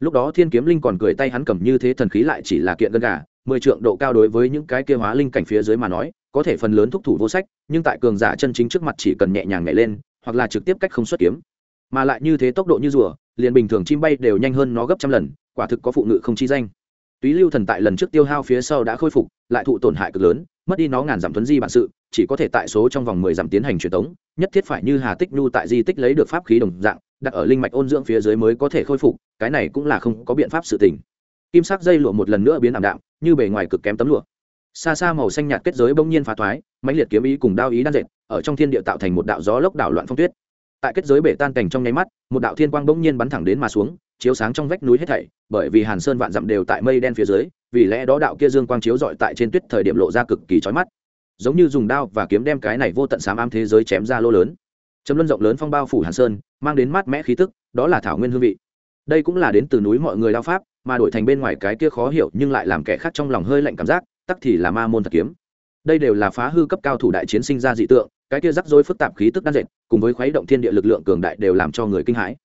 Lúc đó thiên kiếm linh còn cười tay hắn cầm như thế thần khí lại chỉ là kiện gân gà, mười trượng độ cao đối với những cái kia hóa linh cảnh phía dưới mà nói, có thể phần lớn thúc thủ vô sách, nhưng tại cường giả chân chính trước mặt chỉ cần nhẹ nhàng nhảy lên, hoặc là trực tiếp cách không xuất kiếm mà lại như thế tốc độ như rùa, liền bình thường chim bay đều nhanh hơn nó gấp trăm lần, quả thực có phụ ngự không chi danh. Túy lưu thần tại lần trước tiêu hao phía sau đã khôi phục, lại thụ tổn hại cực lớn, mất đi nó ngàn giảm tuấn di bản sự, chỉ có thể tại số trong vòng mười giảm tiến hành truyền tống, nhất thiết phải như hà tích nhu tại di tích lấy được pháp khí đồng dạng, đặt ở linh mạch ôn dưỡng phía dưới mới có thể khôi phục, cái này cũng là không có biện pháp sự tình. Kim sắc dây lụa một lần nữa biến ảm đạm, như bề ngoài cực kém tấm lụa. Xa xa màu xanh nhạt kết giới bỗng nhiên phá thoái, mãnh liệt kiếm ý cùng đao ý đan dệt, ở trong thiên địa tạo thành một đạo gió lốc đảo loạn phong tuyết tại kết giới bể tan cảnh trong nháy mắt, một đạo thiên quang bỗng nhiên bắn thẳng đến mà xuống, chiếu sáng trong vách núi hết thảy, bởi vì hàn sơn vạn dặm đều tại mây đen phía dưới, vì lẽ đó đạo kia dương quang chiếu dọi tại trên tuyết thời điểm lộ ra cực kỳ chói mắt. Giống như dùng đao và kiếm đem cái này vô tận sám am thế giới chém ra lô lớn. Chấm luân rộng lớn phong bao phủ hàn sơn, mang đến mát mẽ khí tức, đó là thảo nguyên hương vị. Đây cũng là đến từ núi mọi người đao pháp, mà đổi thành bên ngoài cái kia khó hiểu nhưng lại làm kẻ khác trong lòng hơi lạnh cảm giác, tắc thì là ma môn thật kiếm. Đây đều là phá hư cấp cao thủ đại chiến sinh ra dị tượng cái kia rắc rối phức tạp khí tức đan dệt, cùng với khuấy động thiên địa lực lượng cường đại đều làm cho người kinh hãi.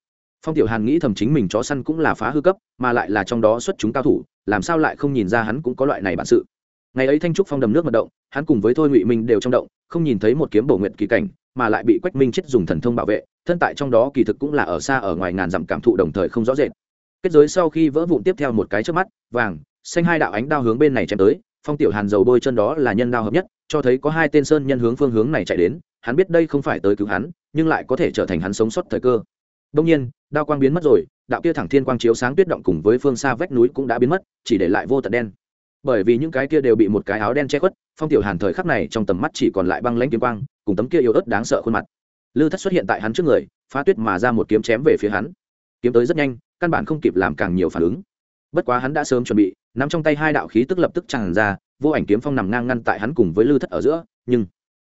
Phong tiểu hàn nghĩ thầm chính mình chó săn cũng là phá hư cấp, mà lại là trong đó xuất chúng cao thủ, làm sao lại không nhìn ra hắn cũng có loại này bản sự. Ngày ấy thanh trúc phong đầm nước mật động, hắn cùng với thôi ngụy minh đều trong động, không nhìn thấy một kiếm bổ nguyện kỳ cảnh, mà lại bị quách minh chết dùng thần thông bảo vệ, thân tại trong đó kỳ thực cũng là ở xa ở ngoài ngàn dặm cảm thụ đồng thời không rõ rệt. Kết giới sau khi vỡ vụn tiếp theo một cái trước mắt, vàng, xanh hai đạo ánh đao hướng bên này chém tới phong tiểu hàn dầu bôi chân đó là nhân đao hợp nhất, cho thấy có hai tên sơn nhân hướng phương hướng này chạy đến, hắn biết đây không phải tới cứu hắn, nhưng lại có thể trở thành hắn sống sót thời cơ. Đông nhiên, đao quang biến mất rồi, đạo kia thẳng thiên quang chiếu sáng tuyết động cùng với phương xa vách núi cũng đã biến mất, chỉ để lại vô tận đen. Bởi vì những cái kia đều bị một cái áo đen che khuất, phong tiểu hàn thời khắc này trong tầm mắt chỉ còn lại băng lãnh kiếm quang, cùng tấm kia yếu ớt đáng sợ khuôn mặt. Lư thất xuất hiện tại hắn trước người, phá tuyết mà ra một kiếm chém về phía hắn. Kiếm tới rất nhanh, căn bản không kịp làm càng nhiều phản ứng bất quá hắn đã sớm chuẩn bị, nắm trong tay hai đạo khí tức lập tức tràn ra, vô ảnh kiếm phong nằm ngang ngăn tại hắn cùng với lư thất ở giữa, nhưng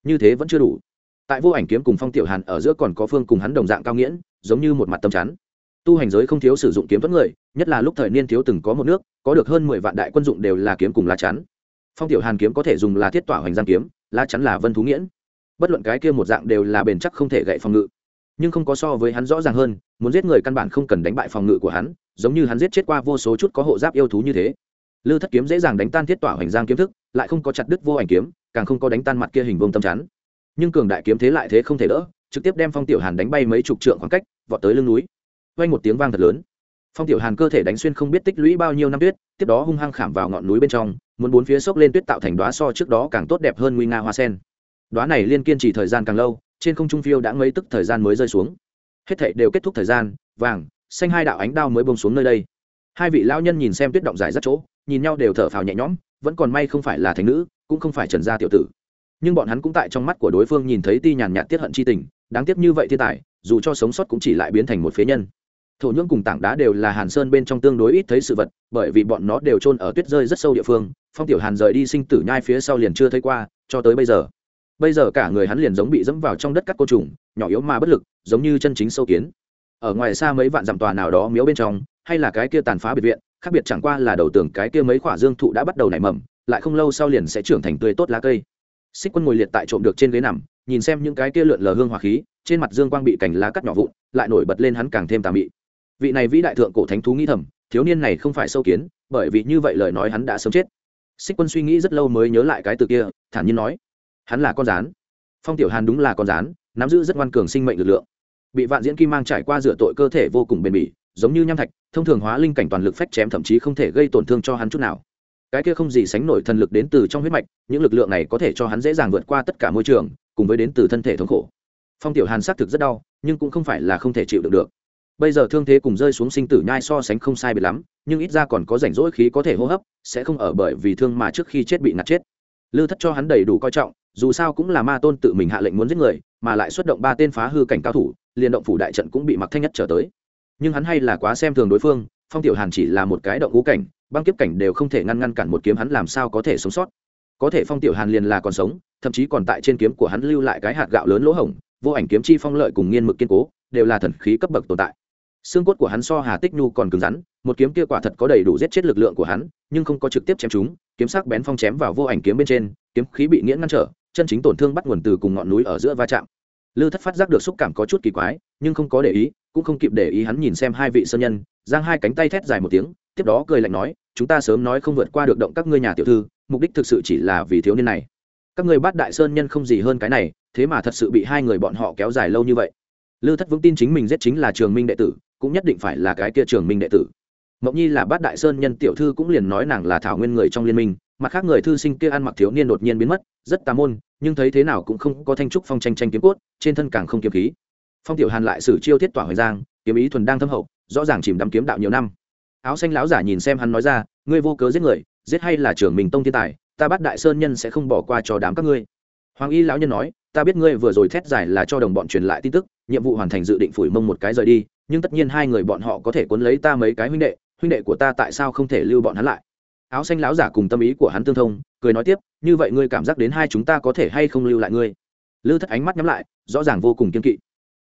như thế vẫn chưa đủ. Tại vô ảnh kiếm cùng phong tiểu hàn ở giữa còn có phương cùng hắn đồng dạng cao nghiễn, giống như một mặt tâm chắn tu hành giới không thiếu sử dụng kiếm thuẫn người, nhất là lúc thời niên thiếu từng có một nước, có được hơn mười vạn đại quân dụng đều là kiếm cùng lá chắn. Phong tiểu hàn kiếm có thể dùng là thiết tỏa hoành giang kiếm, lá chắn là vân thú nghiễn. Bất luận cái kia một dạng đều là bền chắc không thể gậy phòng ngự. Nhưng không có so với hắn rõ ràng hơn, muốn giết người căn bản không cần đánh bại phòng ngự của hắn giống như hắn giết chết qua vô số chút có hộ giáp yêu thú như thế. Lư thất kiếm dễ dàng đánh tan thiết tỏa hoành giang kiếm thức, lại không có chặt đứt vô ảnh kiếm, càng không có đánh tan mặt kia hình vông tâm chắn. Nhưng cường đại kiếm thế lại thế không thể đỡ, trực tiếp đem phong tiểu hàn đánh bay mấy chục trượng khoảng cách, vọt tới lưng núi. Vang một tiếng vang thật lớn. Phong tiểu hàn cơ thể đánh xuyên không biết tích lũy bao nhiêu năm tuyết, tiếp đó hung hăng khảm vào ngọn núi bên trong, muốn bốn phía sốc lên tuyết tạo thành đóa so trước đó càng tốt đẹp hơn nguy nga hoa sen. Đóa này liên kiên trì thời gian càng lâu, trên không trung phiêu đã mấy tức thời gian mới rơi xuống. Hết thảy đều kết thúc thời gian, vàng xanh hai đạo ánh đao mới bông xuống nơi đây. Hai vị lão nhân nhìn xem tuyết động dài rất chỗ, nhìn nhau đều thở phào nhẹ nhõm, vẫn còn may không phải là thành nữ, cũng không phải trần gia tiểu tử. Nhưng bọn hắn cũng tại trong mắt của đối phương nhìn thấy ti nhàn nhạt tiết hận chi tình, đáng tiếc như vậy thiên tài, dù cho sống sót cũng chỉ lại biến thành một phế nhân. Thổ nhưỡng cùng tảng đá đều là hàn sơn bên trong tương đối ít thấy sự vật, bởi vì bọn nó đều trôn ở tuyết rơi rất sâu địa phương, phong tiểu hàn rời đi sinh tử nhai phía sau liền chưa thấy qua, cho tới bây giờ. Bây giờ cả người hắn liền giống bị dẫm vào trong đất cắt côn trùng, nhỏ yếu mà bất lực, giống như chân chính sâu kiến ở ngoài xa mấy vạn dặm tòa nào đó miếu bên trong, hay là cái kia tàn phá biệt viện, khác biệt chẳng qua là đầu tường cái kia mấy quả dương thụ đã bắt đầu nảy mầm, lại không lâu sau liền sẽ trưởng thành tươi tốt lá cây. Xích quân ngồi liệt tại trộm được trên ghế nằm, nhìn xem những cái kia lượn lờ hương hỏa khí, trên mặt dương quang bị cành lá cắt nhỏ vụn, lại nổi bật lên hắn càng thêm tà mị. Vị này vĩ đại thượng cổ thánh thú nghĩ thầm, thiếu niên này không phải sâu kiến, bởi vì như vậy lời nói hắn đã sớm chết. Xích quân suy nghĩ rất lâu mới nhớ lại cái từ kia, thản nhiên nói, hắn là con rán. Phong tiểu hàn đúng là con rán, nắm giữ rất ngoan cường sinh mệnh lực lượng bị vạn diễn kim mang trải qua rửa tội cơ thể vô cùng bền bỉ, giống như nham thạch, thông thường hóa linh cảnh toàn lực phách chém thậm chí không thể gây tổn thương cho hắn chút nào. Cái kia không gì sánh nổi thần lực đến từ trong huyết mạch, những lực lượng này có thể cho hắn dễ dàng vượt qua tất cả môi trường, cùng với đến từ thân thể thống khổ. Phong tiểu hàn xác thực rất đau, nhưng cũng không phải là không thể chịu được được. Bây giờ thương thế cùng rơi xuống sinh tử nhai so sánh không sai biệt lắm, nhưng ít ra còn có rảnh rỗi khí có thể hô hấp, sẽ không ở bởi vì thương mà trước khi chết bị ngạt chết. Lư thất cho hắn đầy đủ coi trọng, dù sao cũng là ma tôn tự mình hạ lệnh muốn giết người, mà lại xuất động ba tên phá hư cảnh cao thủ liền động phủ đại trận cũng bị mặc thanh nhất trở tới. Nhưng hắn hay là quá xem thường đối phương, phong tiểu hàn chỉ là một cái động ngũ cảnh, băng kiếp cảnh đều không thể ngăn ngăn cản một kiếm hắn làm sao có thể sống sót. Có thể phong tiểu hàn liền là còn sống, thậm chí còn tại trên kiếm của hắn lưu lại cái hạt gạo lớn lỗ hổng, vô ảnh kiếm chi phong lợi cùng nghiên mực kiên cố, đều là thần khí cấp bậc tồn tại. Xương cốt của hắn so hà tích nhu còn cứng rắn, một kiếm kia quả thật có đầy đủ giết chết lực lượng của hắn, nhưng không có trực tiếp chém chúng, kiếm sắc bén phong chém vào vô ảnh kiếm bên trên, kiếm khí bị nghiễn ngăn trở, chân chính tổn thương bắt nguồn từ cùng ngọn núi ở giữa va chạm lư thất phát giác được xúc cảm có chút kỳ quái, nhưng không có để ý, cũng không kịp để ý hắn nhìn xem hai vị sơn nhân, giang hai cánh tay thét dài một tiếng, tiếp đó cười lạnh nói, chúng ta sớm nói không vượt qua được động các ngươi nhà tiểu thư, mục đích thực sự chỉ là vì thiếu niên này. Các người bắt đại sơn nhân không gì hơn cái này, thế mà thật sự bị hai người bọn họ kéo dài lâu như vậy. Lư thất vững tin chính mình giết chính là trường minh đệ tử, cũng nhất định phải là cái kia trường minh đệ tử. Mộng nhi là bát đại sơn nhân, tiểu thư cũng liền nói nàng là thảo nguyên người trong liên minh mặt khác người thư sinh kia ăn mặc thiếu niên đột nhiên biến mất, rất tà môn, nhưng thấy thế nào cũng không có thanh trúc phong tranh tranh kiếm cốt, trên thân càng không kiếm khí. Phong tiểu hàn lại sử chiêu thiết tỏa hoài giang, kiếm ý thuần đang thâm hậu, rõ ràng chìm đắm kiếm đạo nhiều năm. Áo xanh láo giả nhìn xem hắn nói ra, ngươi vô cớ giết người, giết hay là trưởng mình tông thiên tài, ta bắt đại sơn nhân sẽ không bỏ qua cho đám các ngươi. Hoàng y lão nhân nói, ta biết ngươi vừa rồi thét giải là cho đồng bọn truyền lại tin tức, nhiệm vụ hoàn thành dự định phủi mông một cái rời đi, nhưng tất nhiên hai người bọn họ có thể cuốn lấy ta mấy cái huynh đệ huynh đệ của ta tại sao không thể lưu bọn hắn lại? Áo xanh lão giả cùng tâm ý của hắn tương thông, cười nói tiếp, như vậy ngươi cảm giác đến hai chúng ta có thể hay không lưu lại ngươi? Lư thất ánh mắt nhắm lại, rõ ràng vô cùng kiên kỵ.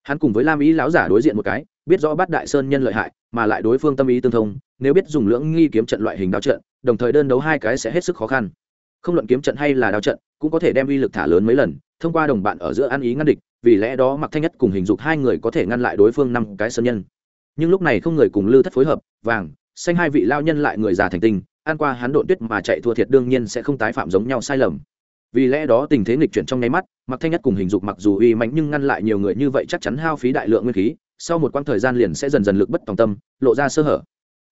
Hắn cùng với lam ý lão giả đối diện một cái, biết rõ bắt đại sơn nhân lợi hại, mà lại đối phương tâm ý tương thông, nếu biết dùng lưỡng nghi kiếm trận loại hình đao trận, đồng thời đơn đấu hai cái sẽ hết sức khó khăn. Không luận kiếm trận hay là đao trận, cũng có thể đem uy lực thả lớn mấy lần, thông qua đồng bạn ở giữa ăn ý ngăn địch, vì lẽ đó mặc thanh nhất cùng hình dục hai người có thể ngăn lại đối phương năm cái sơn nhân. Nhưng lúc này không người cùng lư thất phối hợp, vàng, xanh hai vị lao nhân lại người già thành tinh ăn qua hắn độn tuyết mà chạy thua thiệt đương nhiên sẽ không tái phạm giống nhau sai lầm. Vì lẽ đó tình thế nghịch chuyển trong nháy mắt mặc thanh nhất cùng hình dục mặc dù uy mạnh nhưng ngăn lại nhiều người như vậy chắc chắn hao phí đại lượng nguyên khí, sau một quãng thời gian liền sẽ dần dần lực bất tòng tâm, lộ ra sơ hở.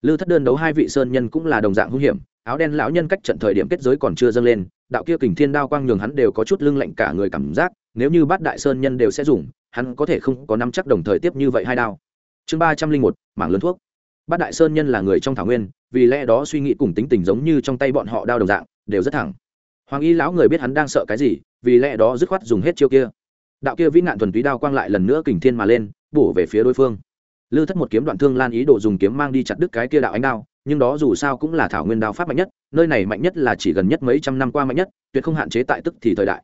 Lư thất đơn đấu hai vị sơn nhân cũng là đồng dạng hung hiểm, áo đen lão nhân cách trận thời điểm kết giới còn chưa dâng lên, đạo kia kình thiên đao quang nhường hắn đều có chút lưng lạnh cả người cảm giác, nếu như bát đại sơn nhân đều sẽ dùng, hắn có thể không có năm chắc đồng thời tiếp như vậy hai đao. Chương ba trăm linh một, mảng lớn thuốc bát đại sơn nhân là người trong thảo nguyên, vì lẽ đó suy nghĩ cùng tính tình giống như trong tay bọn họ đao đồng dạng, đều rất thẳng. Hoàng y lão người biết hắn đang sợ cái gì, vì lẽ đó dứt khoát dùng hết chiêu kia. Đạo kia vĩ nạn thuần túy đao quang lại lần nữa kình thiên mà lên, bổ về phía đối phương. Lư thất một kiếm đoạn thương lan ý đồ dùng kiếm mang đi chặt đứt cái kia đạo ánh đao, nhưng đó dù sao cũng là thảo nguyên đao pháp mạnh nhất, nơi này mạnh nhất là chỉ gần nhất mấy trăm năm qua mạnh nhất, tuyệt không hạn chế tại tức thì thời đại.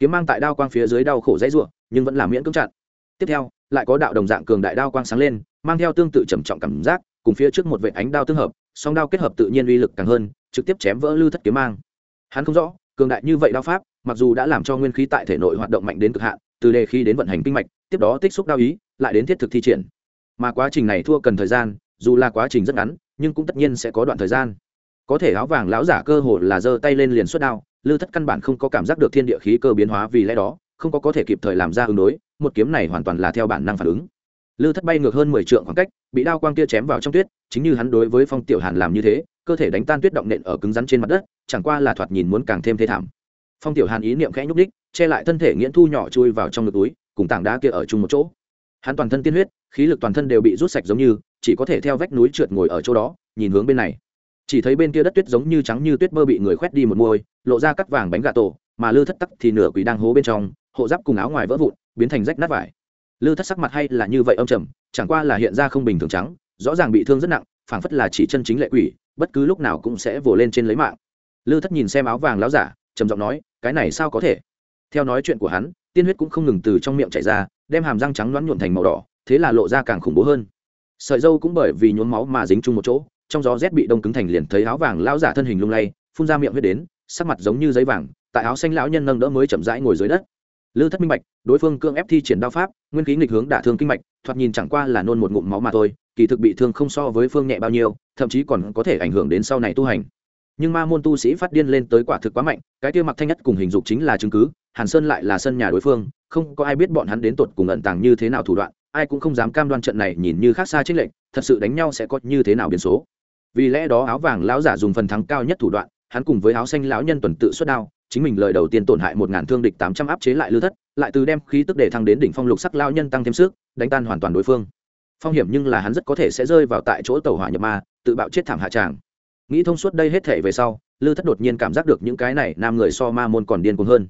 Kiếm mang tại đao quang phía dưới đau khổ dãy ruộng nhưng vẫn là miễn cưỡng chặn. Tiếp theo, lại có đạo đồng dạng cường đại đao quang sáng lên, mang theo tương tự trầm trọng cảm giác cùng phía trước một vệ ánh đao tương hợp, song đao kết hợp tự nhiên uy lực càng hơn, trực tiếp chém vỡ lư thất kiếm mang. Hắn không rõ, cường đại như vậy đao pháp, mặc dù đã làm cho nguyên khí tại thể nội hoạt động mạnh đến cực hạn, từ đề khi đến vận hành kinh mạch, tiếp đó tích xúc đao ý, lại đến thiết thực thi triển. Mà quá trình này thua cần thời gian, dù là quá trình rất ngắn, nhưng cũng tất nhiên sẽ có đoạn thời gian. Có thể áo vàng lão giả cơ hồ là giơ tay lên liền xuất đao lư thất căn bản không có cảm giác được thiên địa khí cơ biến hóa vì lẽ đó, không có có thể kịp thời làm ra ứng đối, một kiếm này hoàn toàn là theo bản năng phản ứng lư thất bay ngược hơn mười trượng khoảng cách, bị đao quang kia chém vào trong tuyết, chính như hắn đối với phong tiểu hàn làm như thế, cơ thể đánh tan tuyết động nện ở cứng rắn trên mặt đất, chẳng qua là thoạt nhìn muốn càng thêm thê thảm. Phong tiểu hàn ý niệm khẽ nhúc đích che lại thân thể nghiễn thu nhỏ chui vào trong ngực túi, cùng tảng đá kia ở chung một chỗ. Hắn toàn thân tiên huyết, khí lực toàn thân đều bị rút sạch giống như, chỉ có thể theo vách núi trượt ngồi ở chỗ đó, nhìn hướng bên này. Chỉ thấy bên kia đất tuyết giống như trắng như tuyết bơ bị người khoét đi một môi, lộ ra cắt vàng bánh gà tổ, mà lư thất tắc thì nửa quỷ đang hố bên trong, hộ giáp cùng áo ngoài vỡ vụn, biến thành rách nát vải lư thất sắc mặt hay là như vậy âm trầm, chẳng qua là hiện ra không bình thường trắng, rõ ràng bị thương rất nặng, phảng phất là chỉ chân chính lệ quỷ, bất cứ lúc nào cũng sẽ vồ lên trên lấy mạng. Lư thất nhìn xem áo vàng láo giả, trầm giọng nói, cái này sao có thể? Theo nói chuyện của hắn, tiên huyết cũng không ngừng từ trong miệng chảy ra, đem hàm răng trắng loãng nhuộn thành màu đỏ, thế là lộ ra càng khủng bố hơn. Sợi dâu cũng bởi vì nhuốm máu mà dính chung một chỗ, trong gió rét bị đông cứng thành liền thấy áo vàng lão giả thân hình lung lay, phun ra miệng huyết đến, sắc mặt giống như giấy vàng, tại áo xanh lão nhân nâng đỡ mới chậm rãi ngồi dưới đất lư thất minh bạch, đối phương cương ép thi triển đao pháp, nguyên khí nghịch hướng đả thương kinh mạch, thoạt nhìn chẳng qua là nôn một ngụm máu mà thôi, kỳ thực bị thương không so với phương nhẹ bao nhiêu, thậm chí còn có thể ảnh hưởng đến sau này tu hành. Nhưng ma môn tu sĩ phát điên lên tới quả thực quá mạnh, cái kia mặc thanh nhất cùng hình dục chính là chứng cứ, hàn sơn lại là sân nhà đối phương, không có ai biết bọn hắn đến tột cùng ẩn tàng như thế nào thủ đoạn, ai cũng không dám cam đoan trận này nhìn như khác xa trích lệnh thật sự đánh nhau sẽ có như thế nào biến số. Vì lẽ đó áo vàng lão giả dùng phần thắng cao nhất thủ đoạn, hắn cùng với áo xanh lão nhân tuần tự xuất đao chính mình lời đầu tiên tổn hại một ngàn thương địch tám trăm áp chế lại lưu thất, lại từ đem khí tức để thăng đến đỉnh phong lục sắc lao nhân tăng thêm sức, đánh tan hoàn toàn đối phương. Phong hiểm nhưng là hắn rất có thể sẽ rơi vào tại chỗ tàu hỏa nhập ma, tự bạo chết thảm hạ tràng. Nghĩ thông suốt đây hết thể về sau, lư thất đột nhiên cảm giác được những cái này nam người so ma môn còn điên cuồng hơn.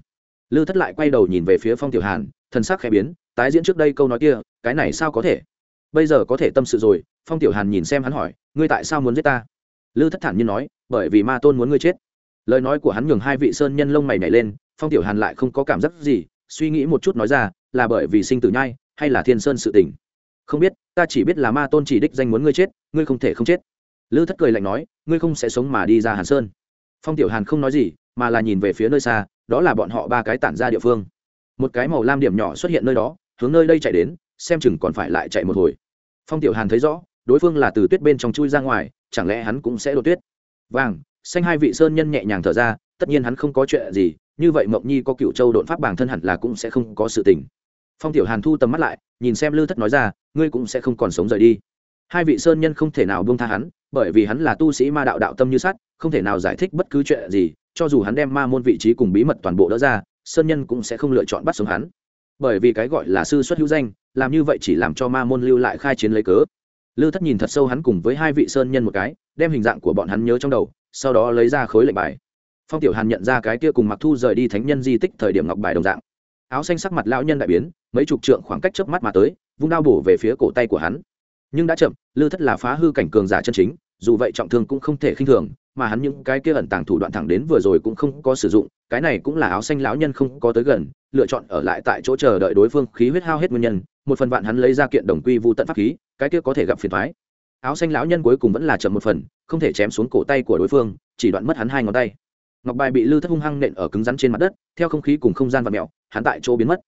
Lư thất lại quay đầu nhìn về phía phong tiểu hàn thân sắc khẽ biến, tái diễn trước đây câu nói kia, cái này sao có thể? Bây giờ có thể tâm sự rồi, phong tiểu hàn nhìn xem hắn hỏi, ngươi tại sao muốn giết ta? Lư thất thản nhiên nói, bởi vì ma tôn muốn ngươi chết lời nói của hắn nhường hai vị sơn nhân lông mày nhảy lên, phong tiểu hàn lại không có cảm giác gì, suy nghĩ một chút nói ra, là bởi vì sinh tử nhai, hay là thiên sơn sự tình? Không biết, ta chỉ biết là ma tôn chỉ đích danh muốn ngươi chết, ngươi không thể không chết. Lư thất cười lạnh nói, ngươi không sẽ sống mà đi ra hàn sơn. Phong tiểu hàn không nói gì, mà là nhìn về phía nơi xa, đó là bọn họ ba cái tản ra địa phương. Một cái màu lam điểm nhỏ xuất hiện nơi đó, hướng nơi đây chạy đến, xem chừng còn phải lại chạy một hồi. Phong tiểu hàn thấy rõ, đối phương là từ tuyết bên trong chui ra ngoài, chẳng lẽ hắn cũng sẽ đột tuyết? Vàng xanh hai vị sơn nhân nhẹ nhàng thở ra, tất nhiên hắn không có chuyện gì, như vậy mộng nhi có cựu châu đột pháp bản thân hẳn là cũng sẽ không có sự tình. Phong tiểu hàn thu tầm mắt lại, nhìn xem lư thất nói ra, ngươi cũng sẽ không còn sống rời đi. Hai vị sơn nhân không thể nào buông tha hắn, bởi vì hắn là tu sĩ ma đạo đạo tâm như sắt, không thể nào giải thích bất cứ chuyện gì, cho dù hắn đem ma môn vị trí cùng bí mật toàn bộ đỡ ra, sơn nhân cũng sẽ không lựa chọn bắt sống hắn. Bởi vì cái gọi là sư xuất hữu danh, làm như vậy chỉ làm cho ma môn lưu lại khai chiến lấy cớ. Lư thất nhìn thật sâu hắn cùng với hai vị sơn nhân một cái, đem hình dạng của bọn hắn nhớ trong đầu sau đó lấy ra khối lệnh bài. Phong tiểu hàn nhận ra cái kia cùng mặc thu rời đi thánh nhân di tích thời điểm ngọc bài đồng dạng. Áo xanh sắc mặt lão nhân đại biến, mấy chục trượng khoảng cách chớp mắt mà tới, vung đao bổ về phía cổ tay của hắn. Nhưng đã chậm, lư thất là phá hư cảnh cường giả chân chính, dù vậy trọng thương cũng không thể khinh thường, mà hắn những cái kia ẩn tàng thủ đoạn thẳng đến vừa rồi cũng không có sử dụng, cái này cũng là áo xanh lão nhân không có tới gần, lựa chọn ở lại tại chỗ chờ đợi đối phương khí huyết hao hết nguyên nhân, một phần vạn hắn lấy ra kiện đồng quy vu tận pháp khí, cái kia có thể gặp phiền thoái áo xanh lão nhân cuối cùng vẫn là chậm một phần, không thể chém xuống cổ tay của đối phương, chỉ đoạn mất hắn hai ngón tay. Ngọc bài bị lư thất hung hăng nện ở cứng rắn trên mặt đất, theo không khí cùng không gian và mẹo hắn tại chỗ biến mất.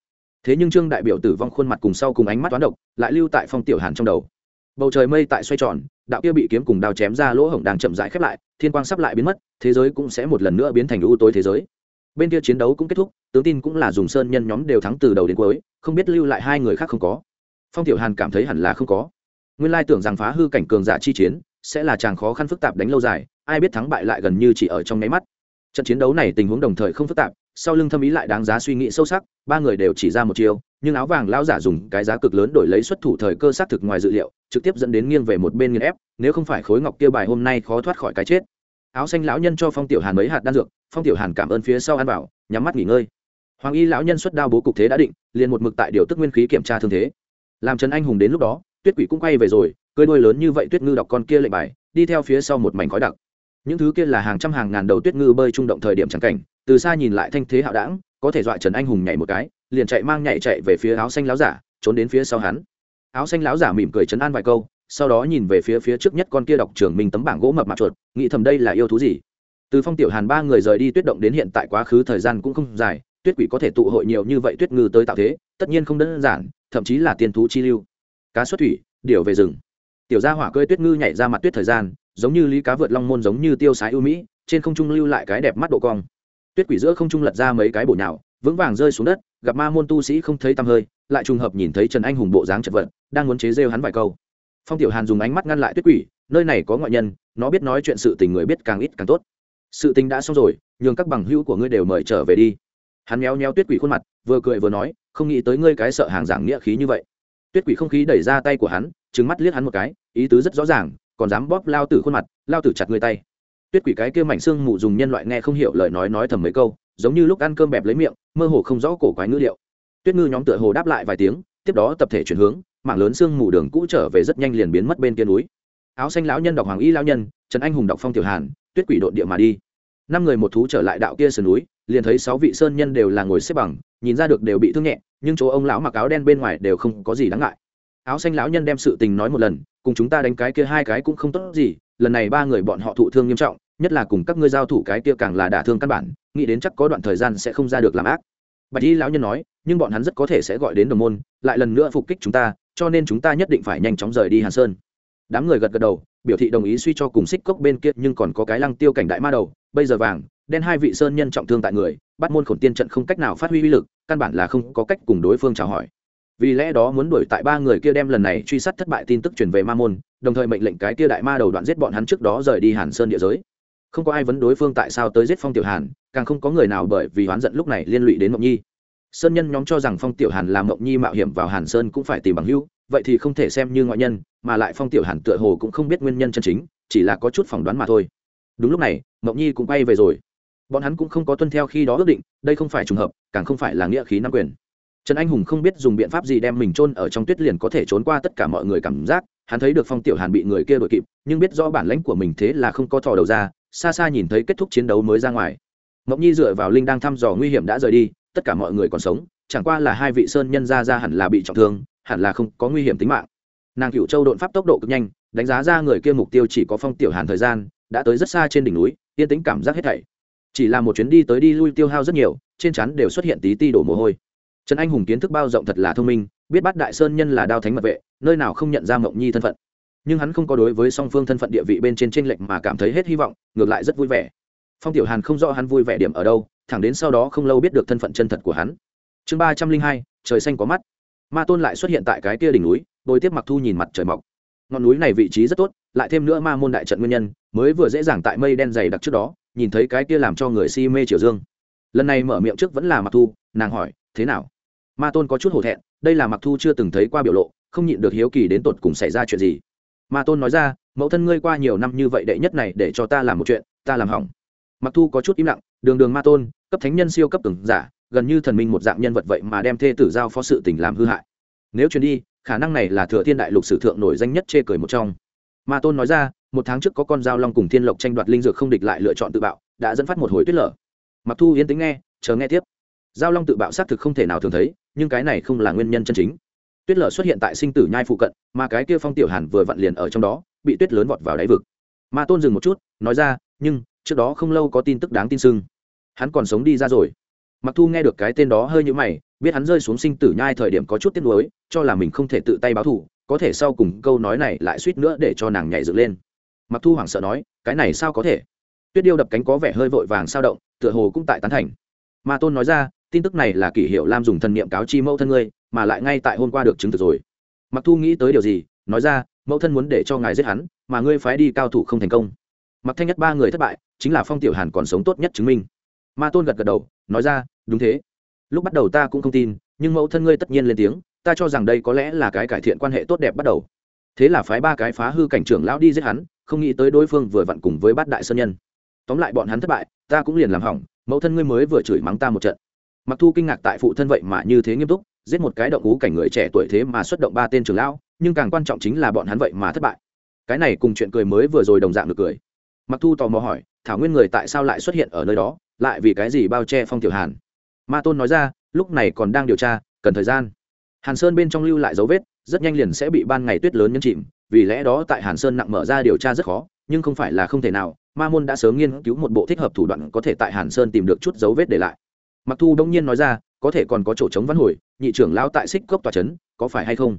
Thế nhưng trương đại biểu tử vong khuôn mặt cùng sau cùng ánh mắt toán độc, lại lưu tại phong tiểu hàn trong đầu. Bầu trời mây tại xoay tròn, đạo kia bị kiếm cùng đao chém ra lỗ hổng đang chậm rãi khép lại, thiên quang sắp lại biến mất, thế giới cũng sẽ một lần nữa biến thành u tối thế giới. Bên kia chiến đấu cũng kết thúc, tướng tin cũng là dùng sơn nhân nhóm đều thắng từ đầu đến cuối, không biết lưu lại hai người khác không có. Phong tiểu hàn cảm thấy hẳn là không có nguyên lai tưởng rằng phá hư cảnh cường giả chi chiến sẽ là chàng khó khăn phức tạp đánh lâu dài, ai biết thắng bại lại gần như chỉ ở trong nháy mắt. Trận chiến đấu này tình huống đồng thời không phức tạp, sau lưng thâm ý lại đáng giá suy nghĩ sâu sắc, ba người đều chỉ ra một chiều nhưng áo vàng lão giả dùng cái giá cực lớn đổi lấy xuất thủ thời cơ xác thực ngoài dự liệu, trực tiếp dẫn đến nghiêng về một bên nghiền ép, nếu không phải khối ngọc kia bài hôm nay khó thoát khỏi cái chết. Áo xanh lão nhân cho phong tiểu hàn mấy hạt đan dược, phong tiểu hàn cảm ơn phía sau ăn bảo nhắm mắt nghỉ ngơi. Hoàng y lão nhân xuất đao bố cục thế đã định, liền một mực tại điều tức nguyên khí kiểm tra thương thế. Làm trần anh hùng đến lúc đó tuyết quỷ cũng quay về rồi cơi đuôi lớn như vậy tuyết ngư đọc con kia lệnh bài, đi theo phía sau một mảnh khói đặc. Những thứ kia là hàng trăm hàng ngàn đầu tuyết ngư bơi trung động thời điểm trắng cảnh, từ xa nhìn lại thanh thế hạo đảng, có thể dọa trần anh hùng nhảy một cái, liền chạy mang nhảy chạy về phía áo xanh láo giả, trốn đến phía sau hắn. Áo xanh láo giả mỉm cười chấn an vài câu, sau đó nhìn về phía phía trước nhất con kia đọc trường minh tấm bảng gỗ mập mạp chuột, nghĩ thầm đây là yêu thú gì. Từ phong tiểu hàn ba người rời đi tuyết động đến hiện tại quá khứ thời gian cũng không dài, tuyết quỷ có thể tụ hội nhiều như vậy tuyết ngư tới tạo thế, tất nhiên không đơn giản, thậm chí là tiền thú chi lưu cá xuất thủy điểu về rừng. Tiểu gia hỏa cơi tuyết ngư nhảy ra mặt tuyết thời gian, giống như lý cá vượt long môn giống như tiêu sái ưu mỹ, trên không trung lưu lại cái đẹp mắt độ cong. Tuyết quỷ giữa không trung lật ra mấy cái bổ nhào, vững vàng rơi xuống đất, gặp ma môn tu sĩ không thấy tăm hơi, lại trùng hợp nhìn thấy trần anh hùng bộ dáng chật vật, đang muốn chế rêu hắn vài câu. Phong tiểu hàn dùng ánh mắt ngăn lại tuyết quỷ, nơi này có ngoại nhân, nó biết nói chuyện sự tình người biết càng ít càng tốt. Sự tình đã xong rồi, nhường các bằng hữu của ngươi đều mời trở về đi. Hắn méo méo tuyết quỷ khuôn mặt, vừa cười vừa nói, không nghĩ tới ngươi cái sợ hàng giảng nghĩa khí như vậy tuyết quỷ không khí đẩy ra tay của hắn trứng mắt liếc hắn một cái, ý tứ rất rõ ràng, còn dám bóp lao tử khuôn mặt, lao tử chặt người tay. Tuyết quỷ cái kia mảnh xương mù dùng nhân loại nghe không hiểu lời nói nói thầm mấy câu, giống như lúc ăn cơm bẹp lấy miệng, mơ hồ không rõ cổ quái ngữ liệu tuyết ngư nhóm tựa hồ đáp lại vài tiếng, tiếp đó tập thể chuyển hướng, mảng lớn xương mù đường cũ trở về rất nhanh liền biến mất bên kia núi. Áo xanh lão nhân đọc hoàng y lão nhân, trần anh hùng đọc phong tiểu hàn, tuyết quỷ đội địa mà đi. Năm người một thú trở lại đạo kia sườn núi, liền thấy sáu vị sơn nhân đều là ngồi xếp bằng nhìn ra được đều bị thương nhẹ, nhưng chỗ ông lão mặc áo đen bên ngoài đều không có gì đáng ngại. Áo xanh lão nhân đem sự tình nói một lần, cùng chúng ta đánh cái kia hai cái cũng không tốt gì, lần này ba người bọn họ thụ thương nghiêm trọng, nhất là cùng các ngươi giao thủ cái kia càng là đả thương căn bản, nghĩ đến chắc có đoạn thời gian sẽ không ra được làm ác. Bạch y lão nhân nói, nhưng bọn hắn rất có thể sẽ gọi đến đồng môn, lại lần nữa phục kích chúng ta, cho nên chúng ta nhất định phải nhanh chóng rời đi hàn sơn. Đám người gật gật đầu, biểu thị đồng ý suy cho cùng xích cốc bên kia, nhưng còn có cái lăng tiêu cảnh đại ma đầu, bây giờ vàng đen hai vị sơn nhân trọng thương tại người, bắt môn khổn tiên trận không cách nào phát huy uy lực, căn bản là không có cách cùng đối phương chào hỏi. Vì lẽ đó muốn đuổi tại ba người kia đem lần này truy sát thất bại tin tức truyền về ma môn, đồng thời mệnh lệnh cái kia đại ma đầu đoạn giết bọn hắn trước đó rời đi hàn sơn địa giới. Không có ai vấn đối phương tại sao tới giết phong tiểu hàn, càng không có người nào bởi vì oán giận lúc này liên lụy đến mộng nhi. Sơn nhân nhóm cho rằng phong tiểu hàn làm mộng nhi mạo hiểm vào hàn sơn cũng phải tìm bằng hữu, vậy thì không thể xem như ngoại nhân, mà lại phong tiểu hàn tựa hồ cũng không biết nguyên nhân chân chính, chỉ là có chút phỏng đoán mà thôi. Đúng lúc này, mộng nhi cũng quay về rồi bọn hắn cũng không có tuân theo khi đó ước định, đây không phải trùng hợp, càng không phải là nghĩa khí nam quyền. Trần anh hùng không biết dùng biện pháp gì đem mình trôn ở trong tuyết liền có thể trốn qua tất cả mọi người cảm giác, hắn thấy được phong tiểu hàn bị người kia đội kịp, nhưng biết rõ bản lãnh của mình thế là không có thò đầu ra, xa xa nhìn thấy kết thúc chiến đấu mới ra ngoài. Mộng nhi dựa vào linh đang thăm dò nguy hiểm đã rời đi, tất cả mọi người còn sống, chẳng qua là hai vị sơn nhân ra ra hẳn là bị trọng thương, hẳn là không có nguy hiểm tính mạng. Nàng cựu châu đột pháp tốc độ cực nhanh, đánh giá ra người kia mục tiêu chỉ có phong tiểu hàn thời gian, đã tới rất xa trên đỉnh núi, yên tĩnh cảm giác hết thảy chỉ là một chuyến đi tới đi lui tiêu hao rất nhiều, trên chắn đều xuất hiện tí ti đổ mồ hôi. Trần anh hùng kiến thức bao rộng thật là thông minh, biết bắt đại sơn nhân là đao thánh mật vệ, nơi nào không nhận ra mộng nhi thân phận. Nhưng hắn không có đối với song phương thân phận địa vị bên trên tranh lệch mà cảm thấy hết hy vọng, ngược lại rất vui vẻ. Phong tiểu hàn không rõ hắn vui vẻ điểm ở đâu, thẳng đến sau đó không lâu biết được thân phận chân thật của hắn. Chương ba trăm linh hai, trời xanh có mắt. Ma tôn lại xuất hiện tại cái kia đỉnh núi đôi tiếp mặc thu nhìn mặt trời mọc. Ngọn núi này vị trí rất tốt, lại thêm nữa ma môn đại trận nguyên nhân, mới vừa dễ dàng tại mây đen dày đặc trước đó nhìn thấy cái kia làm cho người si mê triều dương. Lần này mở miệng trước vẫn là mặc thu, nàng hỏi, thế nào? Ma tôn có chút hổ thẹn, đây là mặc thu chưa từng thấy qua biểu lộ, không nhịn được hiếu kỳ đến tột cùng xảy ra chuyện gì? Ma tôn nói ra, mẫu thân ngươi qua nhiều năm như vậy đệ nhất này để cho ta làm một chuyện, ta làm hỏng. Mặc thu có chút im lặng, đường đường ma tôn, cấp thánh nhân siêu cấp từng giả, gần như thần minh một dạng nhân vật vậy mà đem thê tử giao phó sự tình làm hư hại. Nếu chuyển đi, khả năng này là thừa thiên đại lục sử thượng nổi danh nhất chê cười một trong ma tôn nói ra, một tháng trước có con dao long cùng thiên lộc tranh đoạt linh dược không địch lại lựa chọn tự bạo, đã dẫn phát một hồi tuyết lở. Mặc thu yên tính nghe, chờ nghe tiếp. Giao long tự bạo xác thực không thể nào thường thấy, nhưng cái này không là nguyên nhân chân chính. Tuyết lở xuất hiện tại sinh tử nhai phụ cận, mà cái kia phong tiểu hàn vừa vặn liền ở trong đó, bị tuyết lớn vọt vào đáy vực. Ma tôn dừng một chút, nói ra, nhưng, trước đó không lâu có tin tức đáng tin sưng. Hắn còn sống đi ra rồi. Mặc thu nghe được cái tên đó hơi như mày, biết hắn rơi xuống sinh tử nhai thời điểm có chút tiếc nuối, cho là mình không thể tự tay báo thù có thể sau cùng câu nói này lại suýt nữa để cho nàng nhảy dựng lên. Mặc thu hoảng sợ nói, cái này sao có thể? Tuyết điêu đập cánh có vẻ hơi vội vàng sao động, tựa hồ cũng tại tán thành. Ma tôn nói ra, tin tức này là kỷ hiệu lam dùng thần niệm cáo chi mẫu thân ngươi, mà lại ngay tại hôm qua được chứng thực rồi. Mặc thu nghĩ tới điều gì, nói ra, mẫu thân muốn để cho ngài giết hắn, mà ngươi phái đi cao thủ không thành công. Mặc thanh nhất ba người thất bại, chính là phong tiểu hàn còn sống tốt nhất chứng minh. Ma tôn gật gật đầu, nói ra, đúng thế. Lúc bắt đầu ta cũng không tin, nhưng mẫu thân ngươi tất nhiên lên tiếng ta cho rằng đây có lẽ là cái cải thiện quan hệ tốt đẹp bắt đầu. Thế là phái ba cái phá hư cảnh trưởng lão đi giết hắn, không nghĩ tới đối phương vừa vặn cùng với bát đại sơn nhân. Tóm lại bọn hắn thất bại, ta cũng liền làm hỏng, mẫu thân ngươi mới vừa chửi mắng ta một trận. Mặc thu kinh ngạc tại phụ thân vậy mà như thế nghiêm túc, giết một cái động cú cảnh người trẻ tuổi thế mà xuất động ba tên trưởng lão, nhưng càng quan trọng chính là bọn hắn vậy mà thất bại. Cái này cùng chuyện cười mới vừa rồi đồng dạng được cười. Mặc thu tò mò hỏi, thảo nguyên người tại sao lại xuất hiện ở nơi đó? Lại vì cái gì bao che phong tiểu hàn? Ma tôn nói ra, lúc này còn đang điều tra, cần thời gian hàn sơn bên trong lưu lại dấu vết, rất nhanh liền sẽ bị ban ngày tuyết lớn nhấn chìm, vì lẽ đó tại hàn sơn nặng mở ra điều tra rất khó, nhưng không phải là không thể nào, ma môn đã sớm nghiên cứu một bộ thích hợp thủ đoạn có thể tại hàn sơn tìm được chút dấu vết để lại. Mặc thu đông nhiên nói ra, có thể còn có chỗ chống văn hồi, nhị trưởng lão tại xích cốc tòa c h ấ n có phải hay không?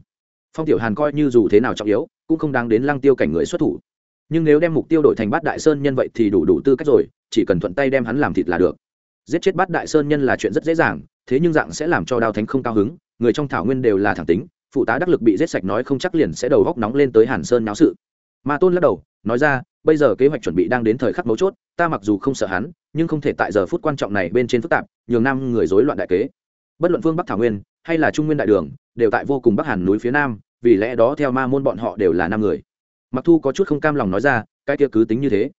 Phong tiểu hàn coi như dù thế nào trọng yếu, cũng không đáng đến lăng tiêu cảnh người xuất thủ. Nhưng nếu đem mục tiêu đổi thành bát đại sơn nhân vậy thì đủ đủ tư cách rồi, chỉ cần thuận tay đem hắn làm thịt là được. Giết chết bát đại sơn nhân là chuyện rất dễ dàng thế nhưng dạng sẽ làm cho đao thánh không cao hứng, người trong thảo nguyên đều là thẳng tính, phụ tá đắc lực bị giết sạch nói không chắc liền sẽ đầu góc nóng lên tới hàn sơn náo sự. Ma tôn lắc đầu, nói ra, bây giờ kế hoạch chuẩn bị đang đến thời khắc mấu chốt, ta mặc dù không sợ hắn, nhưng không thể tại giờ phút quan trọng này bên trên phức tạp, nhường năm người rối loạn đại kế. Bất luận phương bắc thảo nguyên, hay là trung nguyên đại đường, đều tại vô cùng bắc hàn núi phía nam, vì lẽ đó theo ma môn bọn họ đều là năm người. Mặc thu có chút không cam lòng nói ra, cái kia cứ tính như thế.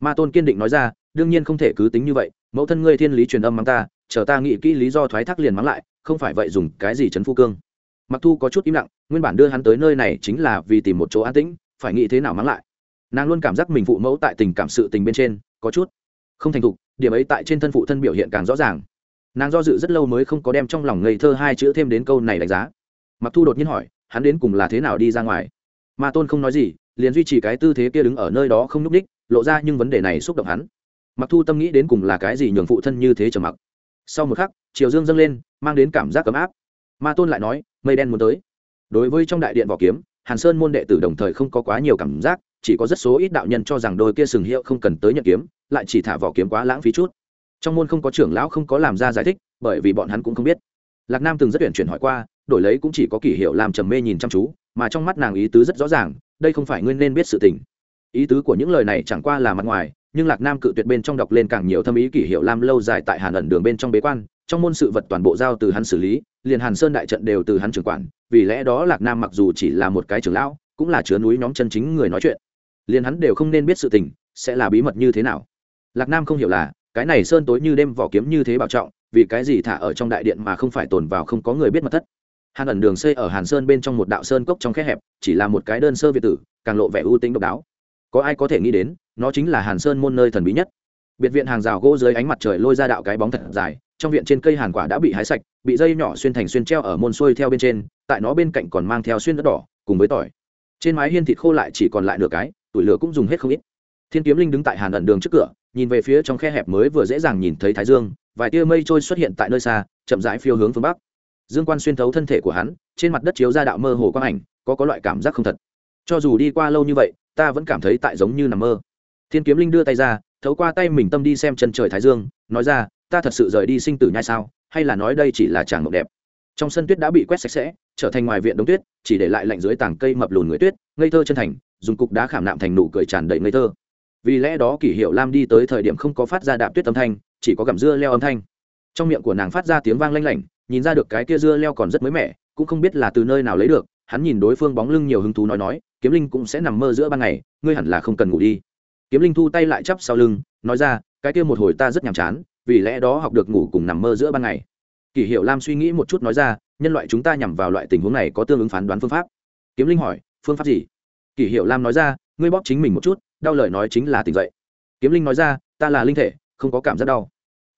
Ma tôn kiên định nói ra, đương nhiên không thể cứ tính như vậy, mẫu thân ngươi thiên lý truyền âm mắng ta chờ ta nghĩ kỹ lý do thoái thác liền mắng lại, không phải vậy dùng cái gì chấn phu cương. Mặc thu có chút im lặng, nguyên bản đưa hắn tới nơi này chính là vì tìm một chỗ an tĩnh, phải nghĩ thế nào mắng lại. Nàng luôn cảm giác mình phụ mẫu tại tình cảm sự tình bên trên, có chút không thành thục, điểm ấy tại trên thân phụ thân biểu hiện càng rõ ràng. Nàng do dự rất lâu mới không có đem trong lòng ngây thơ hai chữ thêm đến câu này đánh giá. Mặc thu đột nhiên hỏi, hắn đến cùng là thế nào đi ra ngoài? Ma tôn không nói gì, liền duy trì cái tư thế kia đứng ở nơi đó không n ú c ních lộ ra nhưng vấn đề này xúc động hắn. Mặc thu tâm nghĩ đến cùng là cái gì nhường phụ thân như thế trầm mặc sau một khắc, chiều dương dâng lên, mang đến cảm giác ấm áp. Ma tôn lại nói, mây đen muốn tới. Đối với trong đại điện vỏ kiếm, hàn sơn môn đệ tử đồng thời không có quá nhiều cảm giác, chỉ có rất số ít đạo nhân cho rằng đôi kia sừng hiệu không cần tới nhận kiếm, lại chỉ thả vỏ kiếm quá lãng phí chút. Trong môn không có trưởng lão không có làm ra giải thích, bởi vì bọn hắn cũng không biết. Lạc nam từng rất tuyển chuyển hỏi qua, đổi lấy cũng chỉ có kỷ hiệu làm trầm mê nhìn chăm chú, mà trong mắt nàng ý tứ rất rõ ràng, đây không phải nguyên nên biết sự tình. Ý tứ của những lời này chẳng qua là mặt ngoài nhưng lạc nam cự tuyệt bên trong đọc lên càng nhiều thâm ý kỷ hiệu lam lâu dài tại hàn ẩn đường bên trong bế quan, trong môn sự vật toàn bộ giao từ hắn xử lý, liền hàn sơn đại trận đều từ hắn trưởng quản, vì lẽ đó lạc nam mặc dù chỉ là một cái trưởng lão, cũng là chứa núi nhóm chân chính người nói chuyện. Liền hắn đều không nên biết sự tình, sẽ là bí mật như thế nào. Lạc nam không hiểu là, cái này sơn tối như đêm vỏ kiếm như thế bảo trọng, vì cái gì thả ở trong đại điện mà không phải tồn vào không có người biết mật thất? Hàn ẩn đường xây ở hàn sơn bên trong một đạo sơn cốc trong khe hẹp, chỉ là một cái đơn sơ việt tử, càng lộ vẻ ưu tính độc đáo. Có ai có thể nghĩ đến nó chính là hàn sơn môn nơi thần bí nhất. Biệt viện hàng rào gỗ dưới ánh mặt trời lôi ra đạo cái bóng thật dài, trong viện trên cây hàn quả đã bị hái sạch, bị dây nhỏ xuyên thành xuyên treo ở môn xuôi theo bên trên, tại nó bên cạnh còn mang theo xuyên đất đỏ, cùng với tỏi. Trên mái hiên thịt khô lại chỉ còn lại nửa cái, tủi lửa cũng dùng hết không ít. Thiên kiếm linh đứng tại hàn ẩn đường trước cửa, nhìn về phía trong khe hẹp mới vừa dễ dàng nhìn thấy thái dương, vài tia mây trôi xuất hiện tại nơi xa, chậm rãi phiêu hướng phương bắc. Dương quan xuyên thấu thân thể của hắn, trên mặt đất chiếu ra đạo mơ hồ quang ảnh, có có loại cảm giác không thật. Cho dù đi qua lâu như vậy, ta vẫn cảm thấy tại giống như nằm mơ thiên kiếm linh đưa tay ra, thấu qua tay mình tâm đi xem chân trời thái dương, nói ra, ta thật sự rời đi sinh tử nhai sao, hay là nói đây chỉ là tràng mộng đẹp? Trong sân tuyết đã bị quét sạch sẽ, trở thành ngoài viện đống tuyết, chỉ để lại lạnh dưới tảng cây mập lùn người tuyết, ngây thơ chân thành, dùng cục đá khảm nạm thành nụ cười tràn đầy ngây thơ. Vì lẽ đó kỷ hiệu lam đi tới thời điểm không có phát ra đạp tuyết âm thanh, chỉ có gặm dưa leo âm thanh. Trong miệng của nàng phát ra tiếng vang lanh lảnh, nhìn ra được cái kia dưa leo còn rất mới mẻ, cũng không biết là từ nơi nào lấy được, hắn nhìn đối phương bóng lưng nhiều hứng thú nói nói, kiếm linh cũng sẽ nằm mơ giữa ban ngày, ngươi hẳn là không cần ngủ đi kiếm linh thu tay lại chắp sau lưng, nói ra, cái kia một hồi ta rất nhàm chán, vì lẽ đó học được ngủ cùng nằm mơ giữa ban ngày. Kỷ hiệu lam suy nghĩ một chút nói ra, nhân loại chúng ta nhằm vào loại tình huống này có tương ứng phán đoán phương pháp. Kiếm linh hỏi, phương pháp gì? Kỷ hiệu lam nói ra, ngươi bóp chính mình một chút, đau lời nói chính là tỉnh dậy. Kiếm linh nói ra, ta là linh thể, không có cảm giác đau.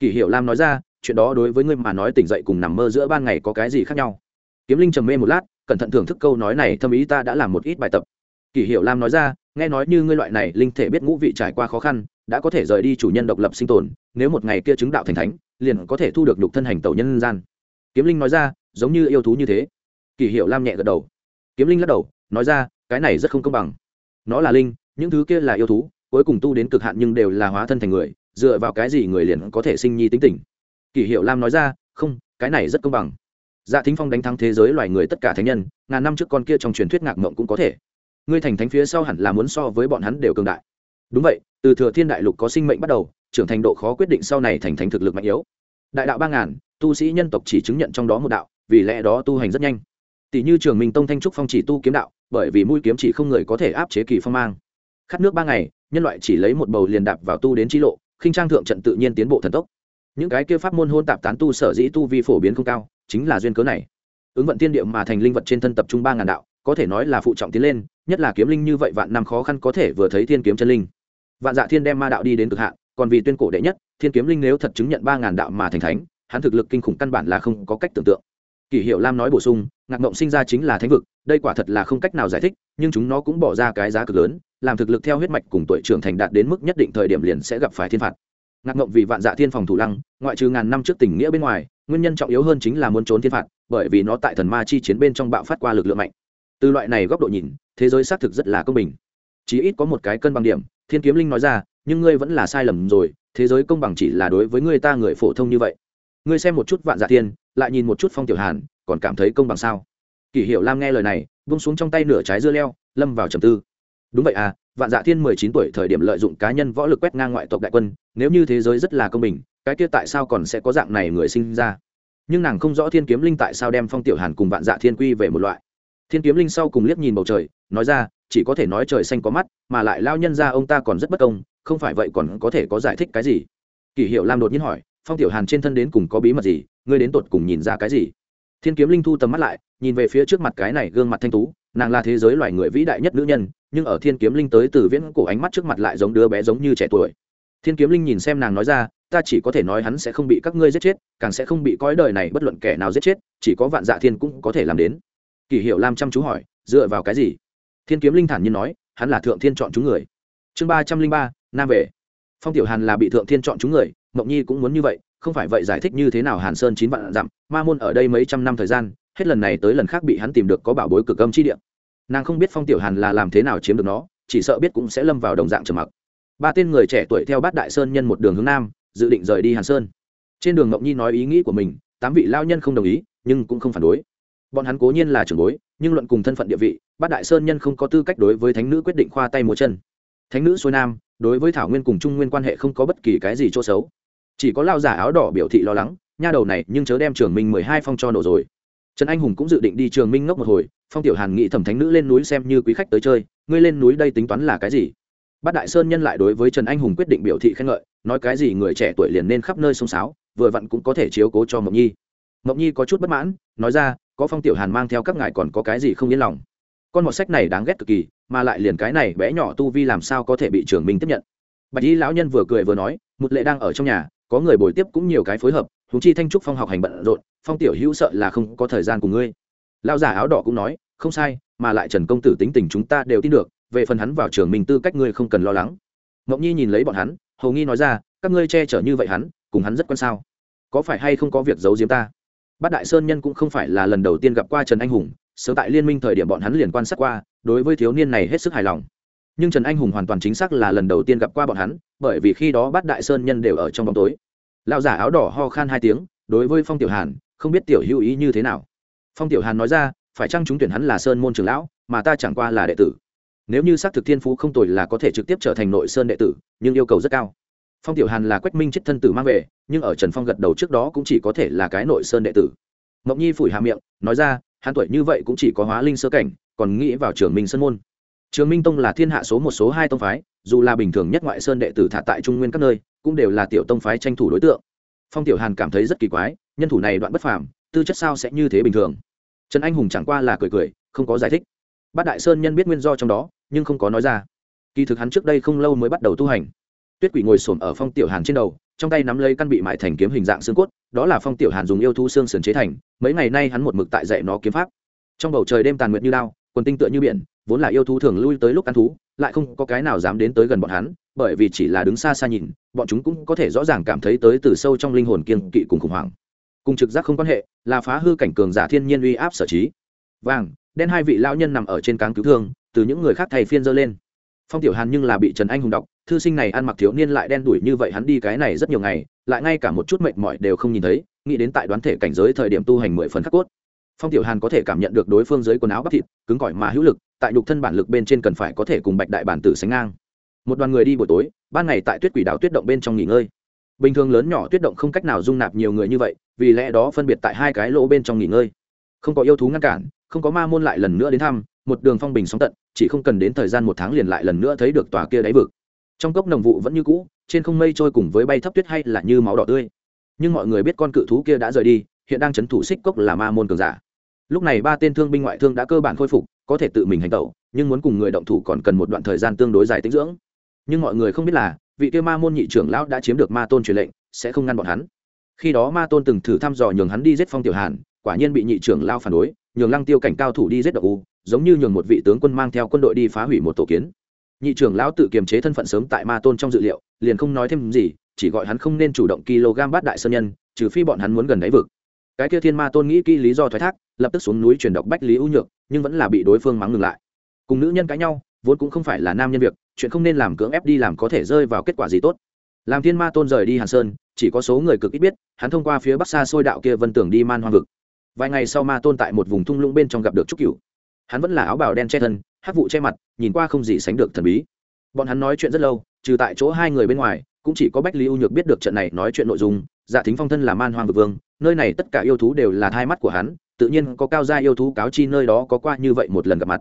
Kỷ hiệu lam nói ra, chuyện đó đối với ngươi mà nói tỉnh dậy cùng nằm mơ giữa ban ngày có cái gì khác nhau? Kiếm linh trầm mê một lát, cẩn thận thưởng thức câu nói này, thâm ý ta đã làm một ít bài tập. Kỷ hiệu lam nói ra nghe nói như ngươi loại này linh thể biết ngũ vị trải qua khó khăn, đã có thể rời đi chủ nhân độc lập sinh tồn, nếu một ngày kia chứng đạo thành thánh, liền có thể thu được nhục thân hành tẩu nhân gian. Kiếm linh nói ra, giống như yêu thú như thế. Kỷ hiệu lam nhẹ gật đầu. Kiếm linh lắc đầu, nói ra, cái này rất không công bằng. Nó là linh, những thứ kia là yêu thú, cuối cùng tu đến cực hạn nhưng đều là hóa thân thành người, dựa vào cái gì người liền có thể sinh nhi tính tình? Kỷ hiệu lam nói ra, không, cái này rất công bằng. Dạ thính phong đánh thắng thế giới loài người tất cả thánh nhân, ngàn năm trước con kia trong truyền thuyết ngạc mộng cũng có thể ngươi thành thánh phía sau hẳn là muốn so với bọn hắn đều cường đại. Đúng vậy, từ thừa thiên đại lục có sinh mệnh bắt đầu, trưởng thành độ khó quyết định sau này thành thánh thực lực mạnh yếu. Đại đạo ba ngàn, tu sĩ nhân tộc chỉ chứng nhận trong đó một đạo, vì lẽ đó tu hành rất nhanh. Tỷ như trường minh tông thanh trúc phong chỉ tu kiếm đạo, bởi vì mũi kiếm chỉ không người có thể áp chế kỳ phong mang. Khát nước ba ngày, nhân loại chỉ lấy một bầu liền đạp vào tu đến trí lộ, khinh trang thượng trận tự nhiên tiến bộ thần tốc. Những cái kia pháp môn hôn tạp tán tu sở dĩ tu vi phổ biến không cao, chính là duyên cớ này. Ứng vận tiên điệu mà thành linh vật trên thân tập trung ba ngàn đạo có thể nói là phụ trọng tiến lên, nhất là kiếm linh như vậy vạn năm khó khăn có thể vừa thấy thiên kiếm chân linh. Vạn dạ thiên đem ma đạo đi đến cực hạn, còn vì tuyên cổ đệ nhất, thiên kiếm linh nếu thật chứng nhận ba ngàn đạo mà thành thánh, hắn thực lực kinh khủng căn bản là không có cách tưởng tượng. Kỷ hiệu lam nói bổ sung, ngạc mộng sinh ra chính là thánh vực, đây quả thật là không cách nào giải thích, nhưng chúng nó cũng bỏ ra cái giá cực lớn, làm thực lực theo huyết mạch cùng tuổi trưởng thành đạt đến mức nhất định thời điểm liền sẽ gặp phải thiên phạt. Ngạc mộng vì vạn dạ thiên phòng thủ lăng, ngoại trừ ngàn năm trước tình nghĩa bên ngoài, nguyên nhân trọng yếu hơn chính là muốn trốn thiên phạt, bởi vì nó tại thần ma chi chiến bên trong bạo phát qua lực lượng mạnh từ loại này góc độ nhìn, thế giới xác thực rất là công bình. Chí ít có một cái cân bằng điểm, thiên kiếm linh nói ra, nhưng ngươi vẫn là sai lầm rồi, thế giới công bằng chỉ là đối với người ta người phổ thông như vậy. Ngươi xem một chút vạn dạ thiên, lại nhìn một chút phong tiểu hàn, còn cảm thấy công bằng sao? Kỷ hiệu lam nghe lời này bung xuống trong tay nửa trái dưa leo, lâm vào trầm tư. Đúng vậy à vạn dạ thiên mười chín tuổi thời điểm lợi dụng cá nhân võ lực quét ngang ngoại tộc đại quân, nếu như thế giới rất là công bình, cái kia tại sao còn sẽ có dạng này người sinh ra? Nhưng nàng không rõ thiên kiếm linh tại sao đem phong tiểu hàn cùng vạn dạ thiên quy về một loại thiên kiếm linh sau cùng liếc nhìn bầu trời, nói ra, chỉ có thể nói trời xanh có mắt, mà lại lao nhân ra ông ta còn rất bất công, không phải vậy còn có thể có giải thích cái gì? Kỷ hiệu lam đột nhiên hỏi, phong tiểu hàn trên thân đến cùng có bí mật gì? Ngươi đến tột cùng nhìn ra cái gì? Thiên kiếm linh thu tầm mắt lại, nhìn về phía trước mặt cái này gương mặt thanh tú, nàng là thế giới loài người vĩ đại nhất nữ nhân, nhưng ở thiên kiếm linh tới từ viễn cổ ánh mắt trước mặt lại giống đứa bé giống như trẻ tuổi. Thiên kiếm linh nhìn xem nàng nói ra, ta chỉ có thể nói hắn sẽ không bị các ngươi giết chết, càng sẽ không bị cõi đời này bất luận kẻ nào giết chết, chỉ có vạn dạ thiên cũng có thể làm đến kỷ hiệu lam chăm chú hỏi, dựa vào cái gì? Thiên kiếm linh thản nhiên nói, hắn là thượng thiên chọn chúng người. Chương ba trăm linh ba, nam về phong tiểu hàn là bị thượng thiên chọn chúng người, mộng nhi cũng muốn như vậy, không phải vậy giải thích như thế nào hàn sơn chín vạn dặm, ma môn ở đây mấy trăm năm thời gian, hết lần này tới lần khác bị hắn tìm được có bảo bối cực âm chi địa. Nàng không biết phong tiểu hàn là làm thế nào chiếm được nó, chỉ sợ biết cũng sẽ lâm vào đồng dạng trầm mặc. Ba tên người trẻ tuổi theo bát đại sơn nhân một đường hướng nam, dự định rời đi hàn sơn. Trên đường ngọc nhi nói ý nghĩ của mình, tám vị lao nhân không đồng ý, nhưng cũng không phản đối bọn hắn cố nhiên là trưởng bối, nhưng luận cùng thân phận địa vị, bát đại sơn nhân không có tư cách đối với thánh nữ quyết định khoa tay múa chân. Thánh nữ xuôi nam, đối với thảo nguyên cùng trung nguyên quan hệ không có bất kỳ cái gì chỗ xấu. Chỉ có lao giả áo đỏ biểu thị lo lắng, nha đầu này nhưng chớ đem trường minh mười hai phong cho nổ rồi. Trần anh hùng cũng dự định đi trường minh ngốc một hồi, phong tiểu hàn nghĩ thẩm thánh nữ lên núi xem như quý khách tới chơi, ngươi lên núi đây tính toán là cái gì? Bát đại sơn nhân lại đối với trần anh hùng quyết định biểu thị khen ngợi, nói cái gì người trẻ tuổi liền nên khắp nơi sông sáo vừa vặn cũng có thể chiếu cố cho mộng nhi. Mộng nhi có chút bất mãn, nói ra có phong tiểu hàn mang theo các ngài còn có cái gì không yên lòng? Con mọt sách này đáng ghét cực kỳ, mà lại liền cái này bé nhỏ tu vi làm sao có thể bị trường minh tiếp nhận? Bạch y lão nhân vừa cười vừa nói một lệ đang ở trong nhà, có người bồi tiếp cũng nhiều cái phối hợp húng chi thanh trúc phong học hành bận rộn, phong tiểu hữu sợ là không có thời gian cùng ngươi. Lão giả áo đỏ cũng nói, không sai, mà lại trần công tử tính tình chúng ta đều tin được, về phần hắn vào trường minh tư cách ngươi không cần lo lắng. Mộng nhi nhìn lấy bọn hắn, hầu nghi nói ra, các ngươi che chở như vậy hắn, cùng hắn rất quan sao? Có phải hay không có việc giấu giếm ta? Bát đại sơn nhân cũng không phải là lần đầu tiên gặp qua trần anh hùng, sớm tại liên minh thời điểm bọn hắn liền quan sát qua, đối với thiếu niên này hết sức hài lòng. Nhưng trần anh hùng hoàn toàn chính xác là lần đầu tiên gặp qua bọn hắn, bởi vì khi đó bát đại sơn nhân đều ở trong bóng tối. Lão giả áo đỏ ho khan hai tiếng, đối với phong tiểu hàn, không biết tiểu hữu ý như thế nào. Phong tiểu hàn nói ra, phải chăng chúng tuyển hắn là sơn môn trường lão, mà ta chẳng qua là đệ tử. Nếu như xác thực thiên phú không tồi là có thể trực tiếp trở thành nội sơn đệ tử, nhưng yêu cầu rất cao phong tiểu hàn là quách minh chết thân tử mang về, nhưng ở trần phong gật đầu trước đó cũng chỉ có thể là cái nội sơn đệ tử. Mộng nhi phủi hà miệng, nói ra, hắn tuổi như vậy cũng chỉ có hóa linh sơ cảnh, còn nghĩ vào trường minh sơn môn. Trường minh tông là thiên hạ số một số hai tông phái, dù là bình thường nhất ngoại sơn đệ tử thả tại trung nguyên các nơi, cũng đều là tiểu tông phái tranh thủ đối tượng. Phong tiểu hàn cảm thấy rất kỳ quái, nhân thủ này đoạn bất phàm, tư chất sao sẽ như thế bình thường? Trần anh hùng chẳng qua là cười cười, không có giải thích. Bát đại sơn nhân biết nguyên do trong đó, nhưng không có nói ra. Kỳ thực hắn trước đây không lâu mới bắt đầu tu hành tuyết quỷ ngồi xổm ở phong tiểu hàn trên đầu, trong tay nắm lấy căn bị mại thành kiếm hình dạng xương cốt, đó là phong tiểu hàn dùng yêu thu xương sườn chế thành, mấy ngày nay hắn một mực tại dạy nó kiếm pháp. Trong bầu trời đêm tàn nguyệt như lao quần tinh tựa như biển, vốn là yêu thú thường lui tới lúc ăn thú, lại không có cái nào dám đến tới gần bọn hắn, bởi vì chỉ là đứng xa xa nhìn, bọn chúng cũng có thể rõ ràng cảm thấy tới từ sâu trong linh hồn kiên kỵ cùng khủng hoảng. Cùng trực giác không quan hệ, là phá hư cảnh cường giả thiên nhiên uy áp sở trí. Vàng, đen hai vị lão nhân nằm ở trên cáng cứu thương, từ những người khác thầy phiên dơ lên. Phong tiểu hàn nhưng là bị trần anh hùng đọc thư sinh này ăn mặc thiếu niên lại đen đuổi như vậy hắn đi cái này rất nhiều ngày, lại ngay cả một chút mệt mỏi đều không nhìn thấy, nghĩ đến tại đoán thể cảnh giới thời điểm tu hành mười phần khắc cốt. Phong tiểu hàn có thể cảm nhận được đối phương dưới quần áo bắp thịt, cứng cỏi mà hữu lực, tại nhục thân bản lực bên trên cần phải có thể cùng bạch đại bản tử sánh ngang. Một đoàn người đi buổi tối, ban ngày tại tuyết quỷ đảo tuyết động bên trong nghỉ ngơi. Bình thường lớn nhỏ tuyết động không cách nào dung nạp nhiều người như vậy, vì lẽ đó phân biệt tại hai cái lỗ bên trong nghỉ ngơi. Không có yêu thú ngăn cản, không có ma môn lại lần nữa đến thăm, một đường phong bình sóng tận, chỉ không cần đến thời gian một tháng liền lại lần nữa thấy được tòa kia đáy vực trong cốc nồng vụ vẫn như cũ, trên không mây trôi cùng với bay thấp tuyết hay là như máu đỏ tươi. Nhưng mọi người biết con cự thú kia đã rời đi, hiện đang c h ấ n thủ xích cốc là ma môn cường giả. Lúc này ba tên thương binh ngoại thương đã cơ bản khôi phục, có thể tự mình hành tẩu, nhưng muốn cùng người động thủ còn cần một đoạn thời gian tương đối dài tinh dưỡng. Nhưng mọi người không biết là, vị kia ma môn nhị trưởng lão đã chiếm được ma tôn truyền lệnh, sẽ không ngăn bọn hắn. Khi đó ma tôn từng thử thăm dò nhường hắn đi giết phong tiểu hàn, quả nhiên bị nhị trưởng lao phản đối, nhường lăng tiêu cảnh cao thủ đi giết đậu u, giống như nhường một vị tướng quân mang theo quân đội đi phá hủy một tổ kiến nhị trưởng lão tự kiềm chế thân phận sớm tại ma tôn trong dự liệu, liền không nói thêm gì, chỉ gọi hắn không nên chủ động kg bát đại sơn nhân, trừ phi bọn hắn muốn gần đáy vực. Cái kia thiên ma tôn nghĩ kỹ lý do thoái thác, lập tức xuống núi truyền đọc bách lý ưu nhược, nhưng vẫn là bị đối phương mắng ngừng lại. Cùng nữ nhân cãi nhau, vốn cũng không phải là nam nhân việc, chuyện không nên làm cưỡng ép đi làm có thể rơi vào kết quả gì tốt. Làm thiên ma tôn rời đi hàn sơn, chỉ có số người cực ít biết, hắn thông qua phía bắc xa xôi đạo kia vân tưởng đi man hoang vực. Vài ngày sau ma tôn tại một vùng thung lũng bên trong gặp được trúc cửu. Hắn vẫn là áo bào đen che thân hắc vụ che mặt, nhìn qua không gì sánh được thần bí. Bọn hắn nói chuyện rất lâu, trừ tại chỗ hai người bên ngoài, cũng chỉ có bách lý u nhược biết được trận này nói chuyện nội dung. Dạ thính phong thân là man hoang vực vương, nơi này tất cả yêu thú đều là thai mắt của hắn, tự nhiên có cao gia yêu thú cáo chi nơi đó có qua như vậy một lần gặp mặt.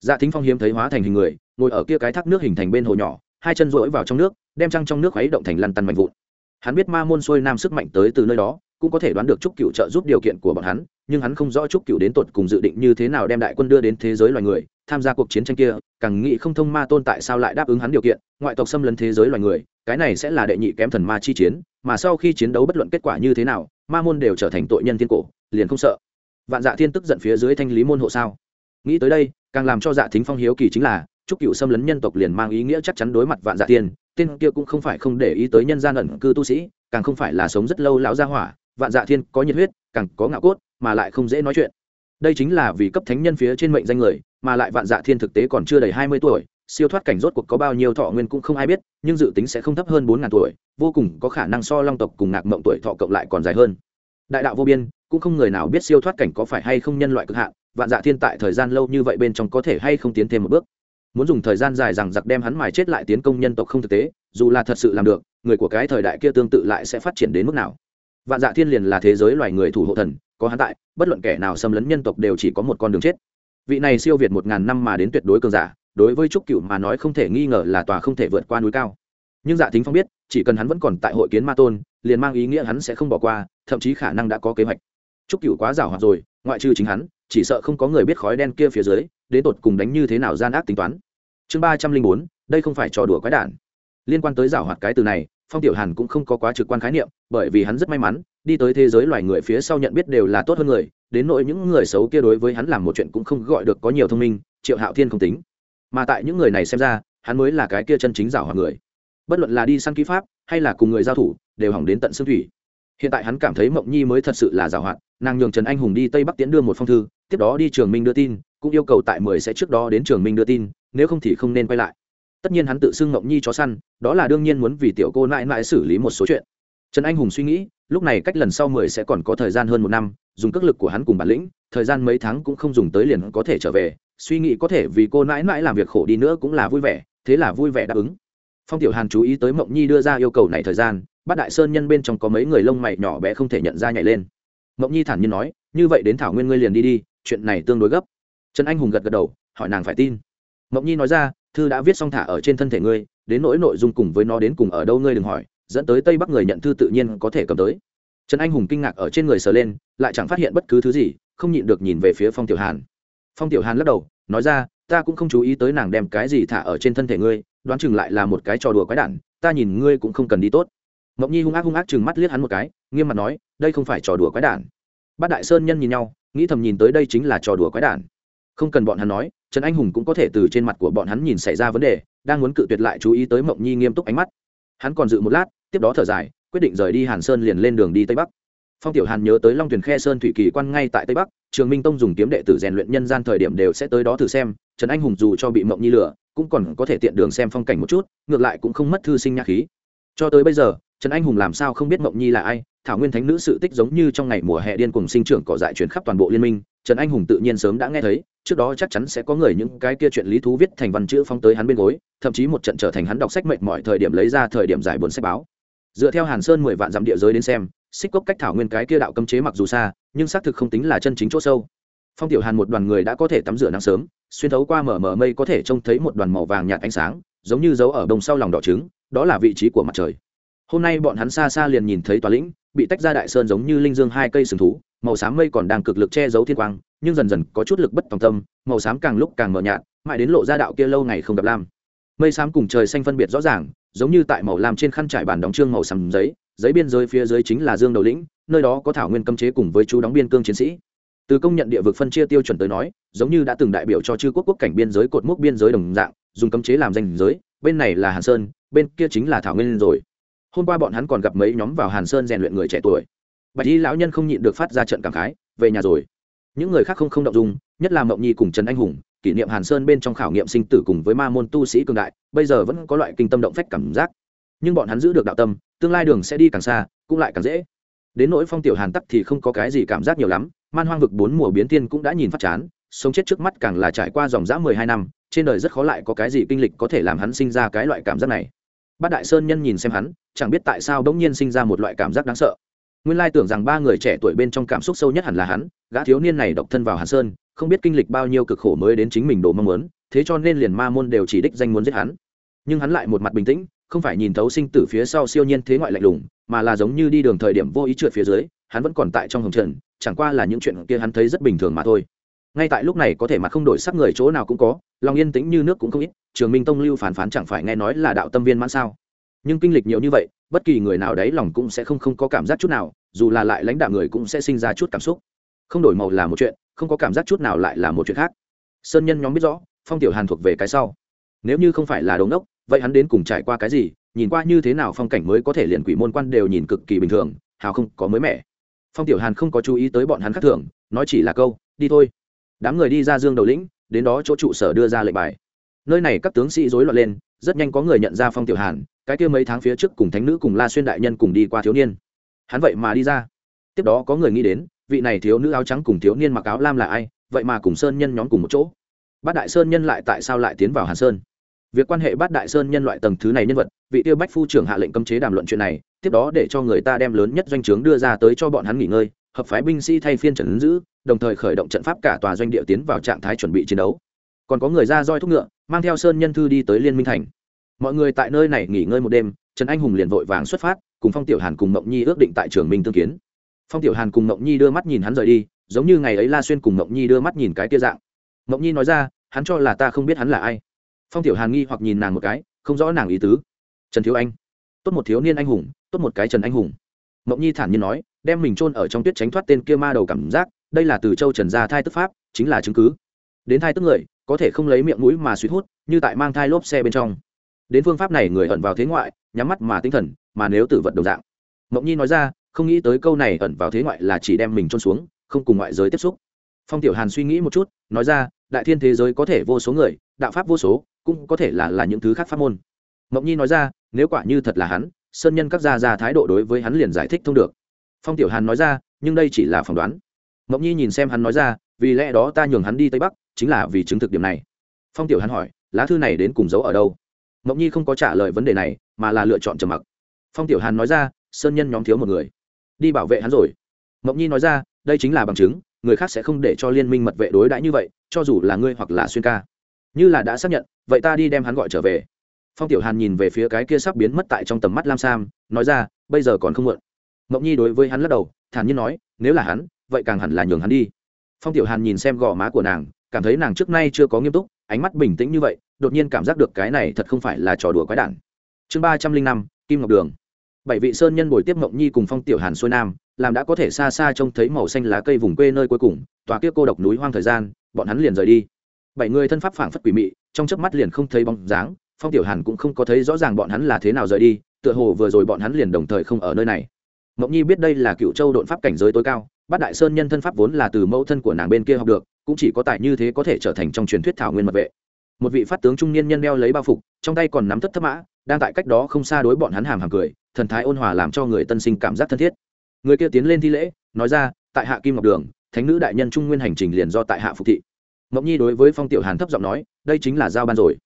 Dạ thính phong hiếm thấy hóa thành hình người, ngồi ở kia cái thác nước hình thành bên hồ nhỏ, hai chân rỗi vào trong nước, đem trăng trong nước khuấy động thành lăn tăn mạnh vụn. Hắn biết ma môn xuôi nam sức mạnh tới từ nơi đó, cũng có thể đoán được trúc cựu trợ giúp điều kiện của bọn hắn, nhưng hắn không rõ trúc cựu đến tột cùng dự định như thế nào đem đại quân đưa đến thế giới loài người tham gia cuộc chiến tranh kia, càng nghĩ không thông ma tôn tại sao lại đáp ứng hắn điều kiện, ngoại tộc xâm lấn thế giới loài người, cái này sẽ là đệ nhị kém thần ma chi chiến, mà sau khi chiến đấu bất luận kết quả như thế nào, ma môn đều trở thành tội nhân thiên cổ, liền không sợ. Vạn dạ thiên tức giận phía dưới thanh lý môn hộ sao? Nghĩ tới đây, càng làm cho dạ thính phong hiếu kỳ chính là trúc cựu xâm lấn nhân tộc liền mang ý nghĩa chắc chắn đối mặt vạn dạ tiên tên kia cũng không phải không để ý tới nhân gian ẩn cư tu sĩ, càng không phải là sống rất lâu lão gia hỏa, vạn dạ thiên có nhiệt huyết, càng có ngạo cốt, mà lại không dễ nói chuyện đây chính là vì cấp thánh nhân phía trên mệnh danh người, mà lại vạn dạ thiên thực tế còn chưa đầy hai mươi tuổi, siêu thoát cảnh rốt cuộc có bao nhiêu thọ nguyên cũng không ai biết, nhưng dự tính sẽ không thấp hơn bốn ngàn tuổi, vô cùng có khả năng so long tộc cùng ngạc mộng tuổi thọ cộng lại còn dài hơn. Đại đạo vô biên, cũng không người nào biết siêu thoát cảnh có phải hay không nhân loại cực hạn, vạn dạ thiên tại thời gian lâu như vậy bên trong có thể hay không tiến thêm một bước. Muốn dùng thời gian dài rằng giặc đem hắn mài chết lại tiến công nhân tộc không thực tế, dù là thật sự làm được, người của cái thời đại kia tương tự lại sẽ phát triển đến mức nào. Vạn dạ thiên liền là thế giới loài người thủ hộ thần có hắn tại, bất luận kẻ nào xâm lấn nhân tộc đều chỉ có một con đường chết. Vị này siêu việt một ngàn năm mà đến tuyệt đối cường giả, đối với trúc cựu mà nói không thể nghi ngờ là tòa không thể vượt qua núi cao. Nhưng dạ thính phong biết, chỉ cần hắn vẫn còn tại hội kiến ma tôn, liền mang ý nghĩa hắn sẽ không bỏ qua, thậm chí khả năng đã có kế hoạch. Trúc cựu quá giảo hoạt rồi, ngoại trừ chính hắn, chỉ sợ không có người biết khói đen kia phía dưới, đến tột cùng đánh như thế nào gian ác tính toán. Chương ba trăm linh bốn, đây không phải trò đùa quái đản. Liên quan tới giảo hoạt cái từ này phong tiểu hàn cũng không có quá trực quan khái niệm, bởi vì hắn rất may mắn, đi tới thế giới loài người phía sau nhận biết đều là tốt hơn người, đến nỗi những người xấu kia đối với hắn làm một chuyện cũng không gọi được có nhiều thông minh, triệu hạo thiên không tính. Mà tại những người này xem ra, hắn mới là cái kia chân chính giảo hòa người. Bất luận là đi săn ký pháp, hay là cùng người giao thủ, đều hỏng đến tận xương thủy. Hiện tại hắn cảm thấy mộng nhi mới thật sự là giảo hoạt, nàng nhường trần anh hùng đi tây bắc tiến đưa một phong thư, tiếp đó đi trường minh đưa tin, cũng yêu cầu tại mười sẽ trước đó đến trường minh đưa tin, nếu không thì không nên quay lại tất nhiên hắn tự xưng mộng nhi chó săn, đó là đương nhiên muốn vì tiểu cô mãi mãi xử lý một số chuyện. Trần anh hùng suy nghĩ, lúc này cách lần sau mười sẽ còn có thời gian hơn một năm, dùng cước lực của hắn cùng bản lĩnh, thời gian mấy tháng cũng không dùng tới liền có thể trở về, suy nghĩ có thể vì cô mãi mãi làm việc khổ đi nữa cũng là vui vẻ, thế là vui vẻ đáp ứng. Phong tiểu hàn chú ý tới mộng nhi đưa ra yêu cầu này thời gian bát đại sơn nhân bên trong có mấy người lông mày nhỏ bé không thể nhận ra nhảy lên. Mộng nhi thản nhiên nói, như vậy đến thảo nguyên ngươi liền đi đi, chuyện này tương đối gấp. Trần anh hùng gật gật đầu, hỏi nàng phải tin. Mộng nhi nói ra thư đã viết xong thả ở trên thân thể ngươi, đến nỗi nội dung cùng với nó đến cùng ở đâu ngươi đừng hỏi, dẫn tới tây bắc người nhận thư tự nhiên có thể cầm tới. Trần anh hùng kinh ngạc ở trên người sờ lên, lại chẳng phát hiện bất cứ thứ gì, không nhịn được nhìn về phía phong tiểu hàn. Phong tiểu hàn lắc đầu, nói ra, ta cũng không chú ý tới nàng đem cái gì thả ở trên thân thể ngươi, đoán chừng lại là một cái trò đùa quái đản, ta nhìn ngươi cũng không cần đi tốt. Mộng nhi hung ác hung ác chừng mắt liếc hắn một cái, nghiêm mặt nói, đây không phải trò đùa quái đản. Bát đại sơn nhân nhìn nhau, nghĩ thầm nhìn tới đây chính là trò đùa quái đản. Không cần bọn hắn nói trần anh hùng cũng có thể từ trên mặt của bọn hắn nhìn xảy ra vấn đề, đang muốn cự tuyệt lại chú ý tới mộng nhi nghiêm túc ánh mắt. Hắn còn dự một lát, tiếp đó thở dài, quyết định rời đi hàn sơn liền lên đường đi tây bắc. Phong tiểu hàn nhớ tới long thuyền khe sơn thủy kỳ quan ngay tại tây bắc, trường minh tông dùng kiếm đệ tử rèn luyện nhân gian thời điểm đều sẽ tới đó thử xem, trần anh hùng dù cho bị mộng nhi lửa cũng còn có thể tiện đường xem phong cảnh một chút, ngược lại cũng không mất thư sinh nhạc khí. Cho tới bây giờ, trần anh hùng làm sao không biết mộng nhi là ai, thảo nguyên thánh nữ sự tích giống như trong ngày mùa hè điên cùng sinh trưởng cỏ dại chuyển khắp toàn bộ liên minh, trần anh hùng tự nhiên sớm đã nghe thấy trước đó chắc chắn sẽ có người những cái kia chuyện lý thú viết thành văn chữ phong tới hắn bên gối, thậm chí một trận trở thành hắn đọc sách mệt mọi thời điểm lấy ra thời điểm giải buồn sách báo. Dựa theo hàn sơn mười vạn dặm địa giới đến xem, xích cốc cách thảo nguyên cái kia đạo cấm chế mặc dù xa, nhưng xác thực không tính là chân chính chỗ sâu. Phong tiểu hàn một đoàn người đã có thể tắm rửa nắng sớm, xuyên thấu qua mở mở mây có thể trông thấy một đoàn màu vàng nhạt ánh sáng, giống như dấu ở đông sau lòng đỏ trứng, đó là vị trí của mặt trời. Hôm nay bọn hắn xa xa liền nhìn thấy tòa lĩnh, bị tách ra đại sơn giống như linh dương hai cây sừng thú, màu xám mây còn đang cực lực che giấu thiên quang nhưng dần dần có chút lực bất tòng tâm, màu xám càng lúc càng mờ nhạt, mãi đến lộ ra đạo kia lâu ngày không gặp lam. Mây xám cùng trời xanh phân biệt rõ ràng, giống như tại màu lam trên khăn trải bàn đóng trương màu xám giấy giấy biên giới phía dưới chính là dương đầu lĩnh, nơi đó có thảo nguyên cấm chế cùng với chú đóng biên cương chiến sĩ. Từ công nhận địa vực phân chia tiêu chuẩn tới nói, giống như đã từng đại biểu cho chư quốc quốc cảnh biên giới cột mốc biên giới đồng dạng, dùng cấm chế làm danh giới, bên này là hàn sơn, bên kia chính là thảo nguyên rồi. Hôm qua bọn hắn còn gặp mấy nhóm vào hàn sơn rèn luyện người trẻ tuổi. Bạch y lão nhân không nhịn được phát ra trận cảm khái, về nhà rồi những người khác không không động dung, nhất là mộng nhi cùng trần anh hùng, kỷ niệm hàn sơn bên trong khảo nghiệm sinh tử cùng với ma môn tu sĩ cường đại, bây giờ vẫn có loại kinh tâm động phách cảm giác. Nhưng bọn hắn giữ được đạo tâm, tương lai đường sẽ đi càng xa, cũng lại càng dễ. Đến nỗi phong tiểu hàn tắc thì không có cái gì cảm giác nhiều lắm, man hoang vực bốn mùa biến tiên cũng đã nhìn phát chán, sống chết trước mắt càng là trải qua dòng dã mười hai năm, trên đời rất khó lại có cái gì kinh lịch có thể làm hắn sinh ra cái loại cảm giác này. Bát đại sơn nhân nhìn xem hắn, chẳng biết tại sao bỗng nhiên sinh ra một loại cảm giác đáng sợ nguyên lai tưởng rằng ba người trẻ tuổi bên trong cảm xúc sâu nhất hẳn là hắn, gã thiếu niên này độc thân vào hàn sơn, không biết kinh lịch bao nhiêu cực khổ mới đến chính mình đồ mong muốn, thế cho nên liền ma môn đều chỉ đích danh muốn giết hắn. Nhưng hắn lại một mặt bình tĩnh, không phải nhìn thấu sinh tử phía sau siêu nhiên thế ngoại lạnh lùng, mà là giống như đi đường thời điểm vô ý trượt phía dưới, hắn vẫn còn tại trong hồng trần, chẳng qua là những chuyện kia hắn thấy rất bình thường mà thôi. Ngay tại lúc này có thể mặt không đổi sắc người chỗ nào cũng có, lòng yên tĩnh như nước cũng không ít, trường minh tông lưu phản phán chẳng phải nghe nói là đạo tâm viên mãn sao. Nhưng kinh lịch nhiều như vậy, bất kỳ người nào đấy lòng cũng sẽ không không có cảm giác chút nào dù là lại lãnh đạo người cũng sẽ sinh ra chút cảm xúc. Không đổi màu là một chuyện, không có cảm giác chút nào lại là một chuyện khác. Sơn nhân nhóm biết rõ, phong tiểu hàn thuộc về cái sau. Nếu như không phải là đống đốc vậy hắn đến cùng trải qua cái gì, nhìn qua như thế nào phong cảnh mới có thể liền quỷ môn quan đều nhìn cực kỳ bình thường, hào không có mới mẻ. Phong tiểu hàn không có chú ý tới bọn hắn khác thường, nói chỉ là câu, đi thôi. Đám người đi ra dương đầu lĩnh, đến đó chỗ trụ sở đưa ra lệnh bài. Nơi này các tướng sĩ rối loạn lên, rất nhanh có người nhận ra phong tiểu hàn, cái kia mấy tháng phía trước cùng thánh nữ cùng la xuyên đại nhân cùng đi qua thiếu niên hắn vậy mà đi ra. Tiếp đó có người nghĩ đến, vị này thiếu nữ áo trắng cùng thiếu niên mặc áo lam là ai, vậy mà cùng sơn nhân nhóm cùng một chỗ. Bát đại sơn nhân lại tại sao lại tiến vào hàn sơn? Việc quan hệ bát đại sơn nhân loại tầng thứ này nhân vật, vị tiêu bách phu trưởng hạ lệnh cấm chế đàm luận chuyện này, tiếp đó để cho người ta đem lớn nhất doanh trướng đưa ra tới cho bọn hắn nghỉ ngơi, hợp phái binh sĩ thay phiên trần ứng giữ, đồng thời khởi động trận pháp cả tòa doanh địa tiến vào trạng thái chuẩn bị chiến đấu. Còn có người ra roi thúc ngựa, mang theo sơn nhân thư đi tới liên minh thành. Mọi người tại nơi này nghỉ ngơi một đêm, trần anh hùng liền vội vàng xuất phát cùng phong tiểu hàn cùng mộng nhi ước định tại trường minh tương kiến. Phong tiểu hàn cùng mộng nhi đưa mắt nhìn hắn rời đi, giống như ngày ấy la xuyên cùng mộng nhi đưa mắt nhìn cái tia dạng. Mộng nhi nói ra, hắn cho là ta không biết hắn là ai. Phong tiểu hàn nghi hoặc nhìn nàng một cái, không rõ nàng ý tứ. Trần thiếu anh. Tốt một thiếu niên anh hùng, tốt một cái trần anh hùng. Mộng nhi thản nhiên nói, đem mình chôn ở trong tuyết tránh thoát tên kia ma đầu cảm giác, đây là từ châu trần gia thai tức pháp, chính là chứng cứ. Đến thai tức người, có thể không lấy miệng mũi mà suýt hút, như tại mang thai lốp xe bên trong. Đến phương pháp này người ẩn vào thế ngoại, nhắm mắt mà tinh thần mà nếu tử vật đồng dạng. Mộng nhi nói ra, không nghĩ tới câu này ẩn vào thế ngoại là chỉ đem mình trôn xuống, không cùng ngoại giới tiếp xúc. Phong tiểu hàn suy nghĩ một chút, nói ra, đại thiên thế giới có thể vô số người, đạo pháp vô số, cũng có thể là là những thứ khác pháp môn. Mộng nhi nói ra, nếu quả như thật là hắn, sơn nhân các gia ra thái độ đối với hắn liền giải thích thông được. Phong tiểu hàn nói ra, nhưng đây chỉ là phỏng đoán. Mộng nhi nhìn xem hắn nói ra, vì lẽ đó ta nhường hắn đi tây bắc, chính là vì chứng thực điểm này. Phong tiểu hàn hỏi, lá thư này đến cùng giấu ở đâu? Mộng nhi không có trả lời vấn đề này, mà là lựa chọn trầm mặc phong tiểu hàn nói ra, sơn nhân nhóm thiếu một người. Đi bảo vệ hắn rồi. Mộng nhi nói ra, đây chính là bằng chứng, người khác sẽ không để cho liên minh mật vệ đối đãi như vậy, cho dù là ngươi hoặc là xuyên ca. Như là đã xác nhận, vậy ta đi đem hắn gọi trở về. Phong tiểu hàn nhìn về phía cái kia sắp biến mất tại trong tầm mắt lam sam, nói ra, bây giờ còn không muộn. Mộng nhi đối với hắn lắc đầu, thản nhiên nói, nếu là hắn, vậy càng hẳn là nhường hắn đi. Phong tiểu hàn nhìn xem gò má của nàng, cảm thấy nàng trước nay chưa có nghiêm túc, ánh mắt bình tĩnh như vậy, đột nhiên cảm giác được cái này thật không phải là trò đùa quái đản. Chương ba trăm linh năm, kim ngọc đường bảy vị sơn nhân bồi tiếp mộng nhi cùng phong tiểu hàn xuôi nam, làm đã có thể xa xa trông thấy màu xanh lá cây vùng quê nơi cuối cùng, tòa kia cô độc núi hoang thời gian, bọn hắn liền rời đi. Bảy người thân pháp phảng phất quỷ mị, trong chớp mắt liền không thấy bóng dáng, phong tiểu hàn cũng không có thấy rõ ràng bọn hắn là thế nào rời đi, tựa hồ vừa rồi bọn hắn liền đồng thời không ở nơi này. Mộng nhi biết đây là cựu châu độn pháp cảnh giới tối cao bát đại sơn nhân thân pháp vốn là từ mẫu thân của nàng bên kia học được, cũng chỉ có tài như thế có thể trở thành trong truyền thuyết thảo nguyên mật vệ. Một vị phát tướng trung niên nhân đeo lấy bao phục, trong tay còn nắm thất thất mã, đang tại cách đó không xa đối bọn hắn hàm hàm cười thần thái ôn hòa làm cho người tân sinh cảm giác thân thiết. Người kia tiến lên thi lễ, nói ra, tại hạ kim ngọc đường, thánh nữ đại nhân trung nguyên hành trình liền do tại hạ phục thị. Ngọc nhi đối với phong tiểu hàn thấp giọng nói, đây chính là giao ban rồi.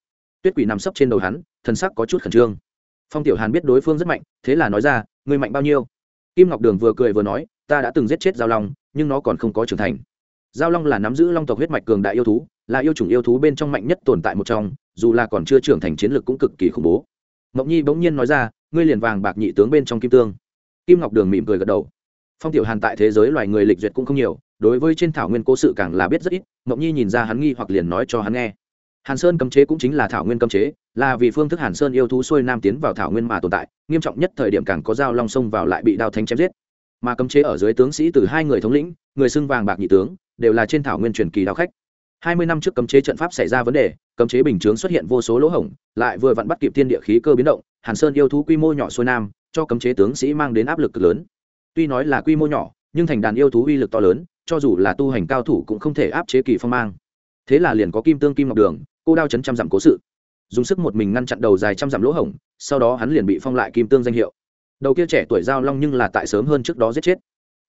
Tuyết quỷ nằm sấp trên đầu hắn, thần sắc có chút khẩn trương. Phong tiểu hàn biết đối phương rất mạnh, thế là nói ra, người mạnh bao nhiêu? Kim ngọc đường vừa cười vừa nói, ta đã từng giết chết giao long, nhưng nó còn không có trưởng thành. Giao long là nắm giữ long tộc huyết mạch cường đại yêu thú, là yêu chủng yêu thú bên trong mạnh nhất tồn tại một trong, dù là còn chưa trưởng thành chiến lược cũng cực kỳ khủng bố. Mộng nhi bỗng nhiên nói ra ngươi liền vàng bạc nhị tướng bên trong kim tương. Kim ngọc đường mỉm cười gật đầu. Phong tiểu hàn tại thế giới loài người lịch duyệt cũng không nhiều, đối với trên thảo nguyên cố sự càng là biết rất ít, mộng nhi nhìn ra hắn nghi hoặc liền nói cho hắn nghe. Hàn sơn cấm chế cũng chính là thảo nguyên cấm chế, là vì phương thức hàn sơn yêu thú xuôi nam tiến vào thảo nguyên mà tồn tại, nghiêm trọng nhất thời điểm càng có dao long sông vào lại bị đao thánh chém giết. Mà cấm chế ở dưới tướng sĩ từ hai người thống lĩnh, người xưng vàng bạc nhị tướng, đều là trên thảo nguyên truyền kỳ đao khách. Hai mươi năm trước cấm chế trận pháp xảy ra vấn đề, cấm chế bình chướng xuất hiện vô số lỗ hổng, lại vừa vặn bắt kịp thiên địa khí cơ biến động hàn sơn yêu thú quy mô nhỏ xuôi nam, cho cấm chế tướng sĩ mang đến áp lực cực lớn. Tuy nói là quy mô nhỏ, nhưng thành đàn yêu thú uy lực to lớn, cho dù là tu hành cao thủ cũng không thể áp chế kỳ phong mang. Thế là liền có kim tương kim ngọc đường, cô đao chấn trăm dặm cố sự. Dùng sức một mình ngăn chặn đầu dài trăm dặm lỗ hổng, sau đó hắn liền bị phong lại kim tương danh hiệu. Đầu kia trẻ tuổi giao long nhưng là tại sớm hơn trước đó giết chết.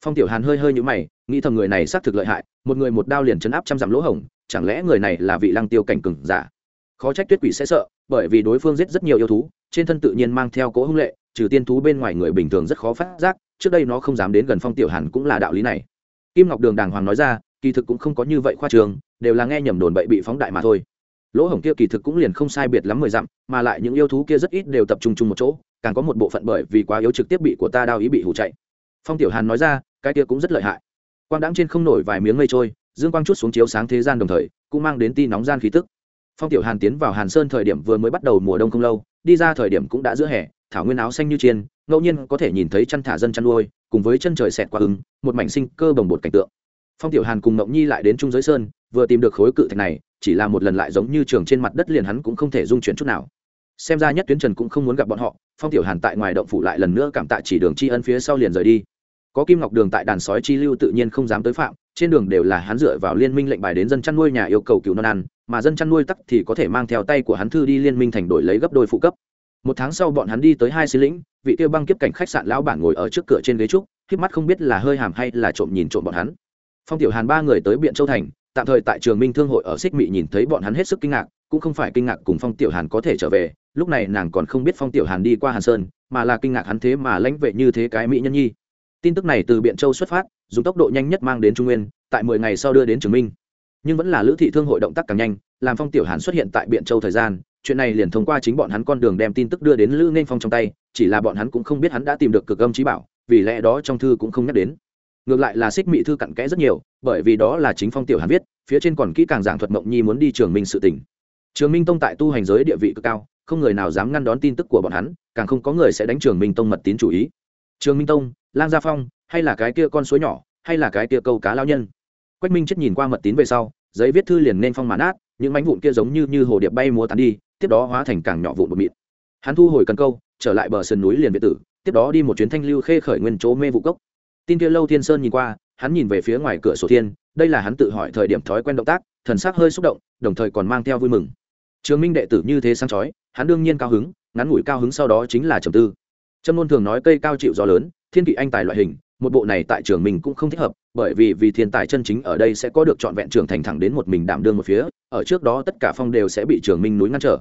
Phong tiểu hàn hơi hơi nhũ mày, nghĩ thầm người này xác thực lợi hại, một người một đao liền chấn áp trăm dặm lỗ hổng, chẳng lẽ người này là vị lăng tiêu cảnh cừng giả? Khó trách tuyết quỷ sẽ sợ, bởi vì đối phương giết rất nhiều yêu thú trên thân tự nhiên mang theo cỗ hung lệ, trừ tiên thú bên ngoài người bình thường rất khó phát giác, trước đây nó không dám đến gần phong tiểu hàn cũng là đạo lý này. Kim ngọc đường đàng hoàng nói ra, kỳ thực cũng không có như vậy khoa trường đều là nghe nhầm đồn bậy bị phóng đại mà thôi. Lỗ hổng kia kỳ thực cũng liền không sai biệt lắm mười dặm, mà lại những yêu thú kia rất ít đều tập trung chung một chỗ, càng có một bộ phận bởi vì quá yếu trực tiếp bị của ta đao ý bị hủ chạy. Phong tiểu hàn nói ra, cái kia cũng rất lợi hại. Quang đãng trên không nổi vài miếng mây trôi, dương quang chút xuống chiếu sáng thế gian đồng thời, cũng mang đến ti nóng gian khí tức. Phong tiểu hàn tiến vào hàn sơn thời điểm vừa mới bắt đầu mùa đông không lâu đi ra thời điểm cũng đã giữa hè, thảo nguyên áo xanh như chiên, ngẫu nhiên có thể nhìn thấy chăn thả dân chăn nuôi, cùng với chân trời xẹt qua ứng một mảnh sinh cơ bồng bột cảnh tượng. Phong tiểu hàn cùng mộng nhi lại đến trung giới sơn, vừa tìm được khối cự thạch này, chỉ là một lần lại giống như trường trên mặt đất liền hắn cũng không thể dung chuyển chút nào. Xem ra nhất tuyến trần cũng không muốn gặp bọn họ, phong tiểu hàn tại ngoài động phủ lại lần nữa cảm tạ chỉ đường tri ân phía sau liền rời đi. Có kim ngọc đường tại đàn sói chi lưu tự nhiên không dám tới phạm, trên đường đều là hắn dựa vào liên minh lệnh bài đến dân chăn nuôi nhà yêu cầu cứu non ăn mà dân chăn nuôi tắc thì có thể mang theo tay của hắn thư đi liên minh thành đổi lấy gấp đôi phụ cấp. Một tháng sau bọn hắn đi tới hai xí lĩnh, vị tiêu băng kiếp cảnh khách sạn lão bản ngồi ở trước cửa trên ghế trúc khiếp mắt không biết là hơi hàm hay là trộm nhìn trộm bọn hắn. Phong tiểu hàn ba người tới biện châu thành, tạm thời tại trường minh thương hội ở xích mị nhìn thấy bọn hắn hết sức kinh ngạc, cũng không phải kinh ngạc cùng phong tiểu hàn có thể trở về, lúc này nàng còn không biết phong tiểu hàn đi qua hàn sơn, mà là kinh ngạc hắn thế mà lãnh vệ như thế cái mỹ nhân nhi. Tin tức này từ biện châu xuất phát, dùng tốc độ nhanh nhất mang đến trung nguyên, tại mười ngày sau đưa đến trường minh nhưng vẫn là lữ thị thương hội động tác càng nhanh, làm phong tiểu hàn xuất hiện tại biện châu thời gian, chuyện này liền thông qua chính bọn hắn con đường đem tin tức đưa đến lữ nên phong trong tay, chỉ là bọn hắn cũng không biết hắn đã tìm được cực âm trí bảo, vì lẽ đó trong thư cũng không nhắc đến. Ngược lại là xích mị thư cặn kẽ rất nhiều, bởi vì đó là chính phong tiểu hàn viết, phía trên còn kỹ càng giảng thuật mộng nhi muốn đi trường minh sự tỉnh trường minh tông tại tu hành giới địa vị cực cao, không người nào dám ngăn đón tin tức của bọn hắn, càng không có người sẽ đánh trường minh tông mật tín chủ ý. Trường minh tông, lang gia phong, hay là cái kia con suối nhỏ, hay là cái kia câu cá lao nhân? Quách minh chết nhìn qua mật tín về sau, giấy viết thư liền nên phong màn át, những mánh vụn kia giống như như hồ điệp bay múa tán đi, tiếp đó hóa thành càng nhỏ vụn bột mịn. Hắn thu hồi cần câu, trở lại bờ sườn núi liền biệt tử, tiếp đó đi một chuyến thanh lưu khê khởi nguyên chỗ mê vụ cốc. Tin kia lâu thiên sơn nhìn qua, hắn nhìn về phía ngoài cửa sổ thiên, đây là hắn tự hỏi thời điểm thói quen động tác, thần sắc hơi xúc động, đồng thời còn mang theo vui mừng. Trường minh đệ tử như thế sáng chói, hắn đương nhiên cao hứng, ngắn ngủi cao hứng sau đó chính là trầm tư. Trâm luôn thường nói cây cao chịu gió lớn, thiên kỵ anh tài loại hình một bộ này tại trường mình cũng không thích hợp, bởi vì vì thiên tài chân chính ở đây sẽ có được trọn vẹn trưởng thành thẳng đến một mình đảm đương một phía, ở trước đó tất cả phong đều sẽ bị trường minh núi ngăn trở.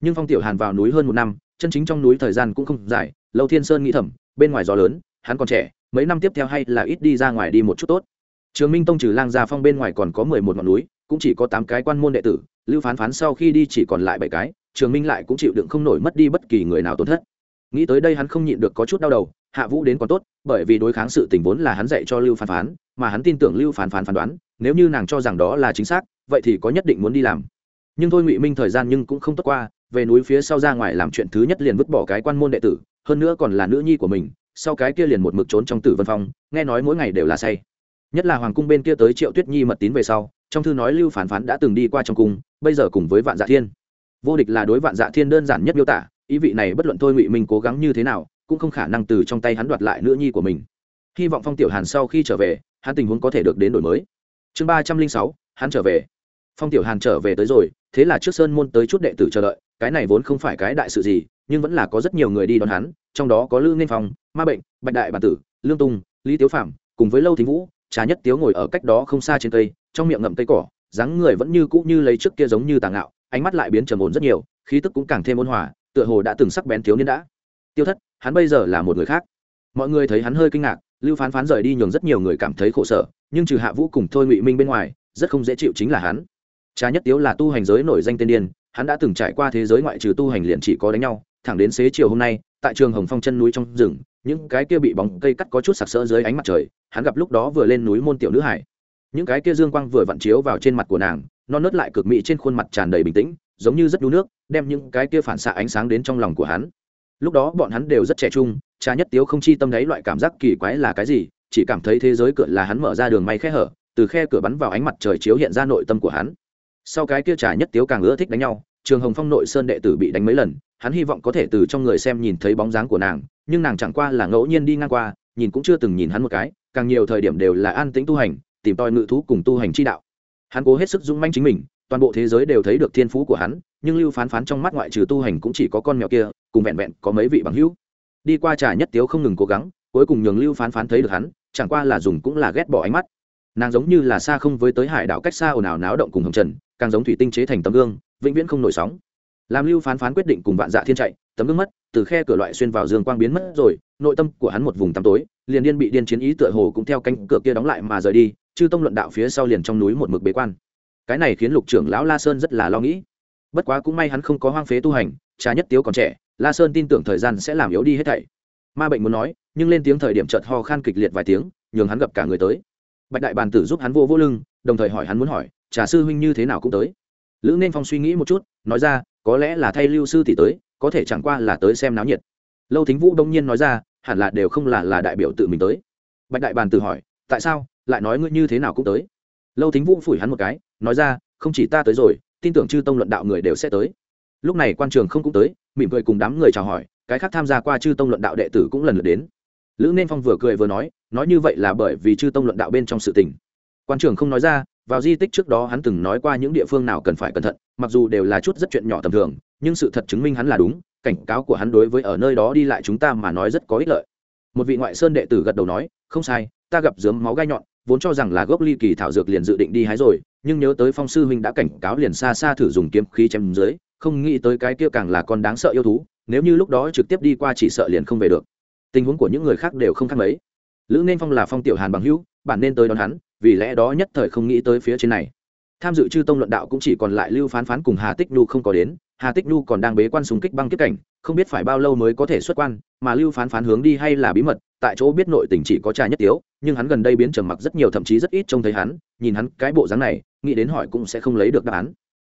Nhưng phong tiểu hàn vào núi hơn một năm, chân chính trong núi thời gian cũng không dài, lâu thiên sơn nghĩ thầm, bên ngoài gió lớn, hắn còn trẻ, mấy năm tiếp theo hay là ít đi ra ngoài đi một chút tốt. Trường minh tông trừ lang gia phong bên ngoài còn có mười một ngọn núi, cũng chỉ có tám cái quan môn đệ tử, lưu phán phán sau khi đi chỉ còn lại bảy cái, trường minh lại cũng chịu đựng không nổi mất đi bất kỳ người nào tổn thất. Nghĩ tới đây hắn không nhịn được có chút đau đầu hạ vũ đến còn tốt, bởi vì đối kháng sự tình vốn là hắn dạy cho lưu phán phán, mà hắn tin tưởng lưu phán phán phán đoán, nếu như nàng cho rằng đó là chính xác, vậy thì có nhất định muốn đi làm. Nhưng thôi ngụy minh thời gian nhưng cũng không tốt qua, về núi phía sau ra ngoài làm chuyện thứ nhất liền vứt bỏ cái quan môn đệ tử, hơn nữa còn là nữ nhi của mình, sau cái kia liền một mực trốn trong tử vân phong, nghe nói mỗi ngày đều là say. Nhất là hoàng cung bên kia tới triệu tuyết nhi mật tín về sau, trong thư nói lưu phán phán đã từng đi qua trong cung, bây giờ cùng với vạn dạ thiên. Vô địch là đối vạn dạ thiên đơn giản nhất miêu tả, ý vị này bất luận thôi ngụy minh cố gắng như thế nào cũng không khả năng từ trong tay hắn đoạt lại nữ nhi của mình. Hy vọng phong tiểu hàn sau khi trở về, hắn tình huống có thể được đến đổi mới. Chương ba trăm linh sáu, hắn trở về. Phong tiểu hàn trở về tới rồi, thế là trước sơn môn tới chút đệ tử chờ đợi, cái này vốn không phải cái đại sự gì, nhưng vẫn là có rất nhiều người đi đón hắn, trong đó có lương nên phong, ma bệnh, bạch đại bản tử, lương tung, lý tiếu phạm cùng với lâu thính vũ, trà nhất tiếu ngồi ở cách đó không xa trên cây, trong miệng ngậm cây cỏ, dáng người vẫn như cũ như lấy trước kia giống như tàng ngạo, ánh mắt lại biến trầm ổn rất nhiều, khí tức cũng càng thêm ôn hòa, tựa hồ đã từng sắc bén thiếu niên đã. Tiêu thất hắn bây giờ là một người khác. Mọi người thấy hắn hơi kinh ngạc, lưu phán phán rời đi nhường rất nhiều người cảm thấy khổ sở, nhưng trừ hạ vũ cùng thôi ngụy minh bên ngoài, rất không dễ chịu chính là hắn. Cha nhất tiếu là tu hành giới nổi danh tên điên, hắn đã từng trải qua thế giới ngoại trừ tu hành liền chỉ có đánh nhau, thẳng đến xế chiều hôm nay, tại trường hồng phong chân núi trong rừng, những cái kia bị bóng cây cắt có chút sặc sỡ dưới ánh mặt trời, hắn gặp lúc đó vừa lên núi môn tiểu nữ hải. Những cái kia dương quang vừa vặn chiếu vào trên mặt của nàng, non nớt lại cực mị trên khuôn mặt tràn đầy bình tĩnh, giống như rất đu nước, đem những cái kia phản xạ ánh sáng đến trong lòng của hắn lúc đó bọn hắn đều rất trẻ trung, cha nhất tiếu không chi tâm đấy loại cảm giác kỳ quái là cái gì, chỉ cảm thấy thế giới cửa là hắn mở ra đường may khe hở, từ khe cửa bắn vào ánh mặt trời chiếu hiện ra nội tâm của hắn. Sau cái kia trà nhất tiếu càng ưa thích đánh nhau, trường hồng phong nội sơn đệ tử bị đánh mấy lần, hắn hy vọng có thể từ trong người xem nhìn thấy bóng dáng của nàng, nhưng nàng chẳng qua là ngẫu nhiên đi ngang qua, nhìn cũng chưa từng nhìn hắn một cái, càng nhiều thời điểm đều là an tĩnh tu hành, tìm tòi ngự thú cùng tu hành chi đạo. Hắn cố hết sức dũng manh chính mình toàn bộ thế giới đều thấy được thiên phú của hắn, nhưng lưu phán phán trong mắt ngoại trừ tu hành cũng chỉ có con mèo kia, cùng vẹn vẹn có mấy vị bằng hữu. Đi qua trà nhất tiếu không ngừng cố gắng, cuối cùng nhường lưu phán phán thấy được hắn, chẳng qua là dùng cũng là ghét bỏ ánh mắt. Nàng giống như là xa không với tới hải đảo cách xa ồn ào náo động cùng hồng trần, càng giống thủy tinh chế thành tấm gương, vĩnh viễn không nổi sóng. Làm lưu phán phán quyết định cùng vạn dạ thiên chạy, tấm gương mất, từ khe cửa loại xuyên vào dương quang biến mất rồi, nội tâm của hắn một vùng tăm tối, liền điên bị điên chiến ý tựa hồ cũng theo cánh cửa kia đóng lại mà rời đi, chư tông luận đạo phía sau liền trong núi một mực bế quan cái này khiến lục trưởng lão la sơn rất là lo nghĩ. Bất quá cũng may hắn không có hoang phế tu hành trà nhất tiếu còn trẻ, la sơn tin tưởng thời gian sẽ làm yếu đi hết thảy. Ma bệnh muốn nói, nhưng lên tiếng thời điểm chợt ho khan kịch liệt vài tiếng, nhường hắn gặp cả người tới. Bạch đại bàn tử giúp hắn vô vô lưng, đồng thời hỏi hắn muốn hỏi, trà sư huynh như thế nào cũng tới? Lữ nên phong suy nghĩ một chút, nói ra, có lẽ là thay lưu sư thì tới, có thể chẳng qua là tới xem náo nhiệt. Lâu thính vũ đông nhiên nói ra, hẳn là đều không là là đại biểu tự mình tới. Bạch đại bàn tử hỏi, tại sao? Lại nói ngươi như thế nào cũng tới? Lâu thính vũ phủi hắn một cái nói ra, không chỉ ta tới rồi, tin tưởng chư tông luận đạo người đều sẽ tới. Lúc này quan trường không cũng tới, mỉm cười cùng đám người chào hỏi, cái khác tham gia qua chư tông luận đạo đệ tử cũng lần lượt đến. Lữ nên phong vừa cười vừa nói nói như vậy là bởi vì chư tông luận đạo bên trong sự tình. Quan trường không nói ra, vào di tích trước đó hắn từng nói qua những địa phương nào cần phải cẩn thận, mặc dù đều là chút rất chuyện nhỏ tầm thường, nhưng sự thật chứng minh hắn là đúng, cảnh cáo của hắn đối với ở nơi đó đi lại chúng ta mà nói rất có ích lợi. Một vị ngoại sơn đệ tử gật đầu nói, không sai, ta gặp dướng máu gai nhọn, vốn cho rằng là gốc ly kỳ thảo dược liền dự định đi hái rồi nhưng nhớ tới phong sư huynh đã cảnh cáo liền xa xa thử dùng kiếm khí chém dưới, không nghĩ tới cái kia càng là con đáng sợ yêu thú, nếu như lúc đó trực tiếp đi qua chỉ sợ liền không về được. Tình huống của những người khác đều không khác mấy. Lữ nên phong là phong tiểu hàn bằng hữu, bản nên tới đón hắn, vì lẽ đó nhất thời không nghĩ tới phía trên này. Tham dự chư tông luận đạo cũng chỉ còn lại lưu phán phán cùng hà tích nhu không có đến hà tích nhu còn đang bế quan súng kích băng kiếp cảnh, không biết phải bao lâu mới có thể xuất quan, mà lưu phán phán hướng đi hay là bí mật, tại chỗ biết nội tình chỉ có trà nhất tiếu, nhưng hắn gần đây biến trầm mặc rất nhiều, thậm chí rất ít trông thấy hắn, nhìn hắn cái bộ dáng này, nghĩ đến hỏi cũng sẽ không lấy được đáp án.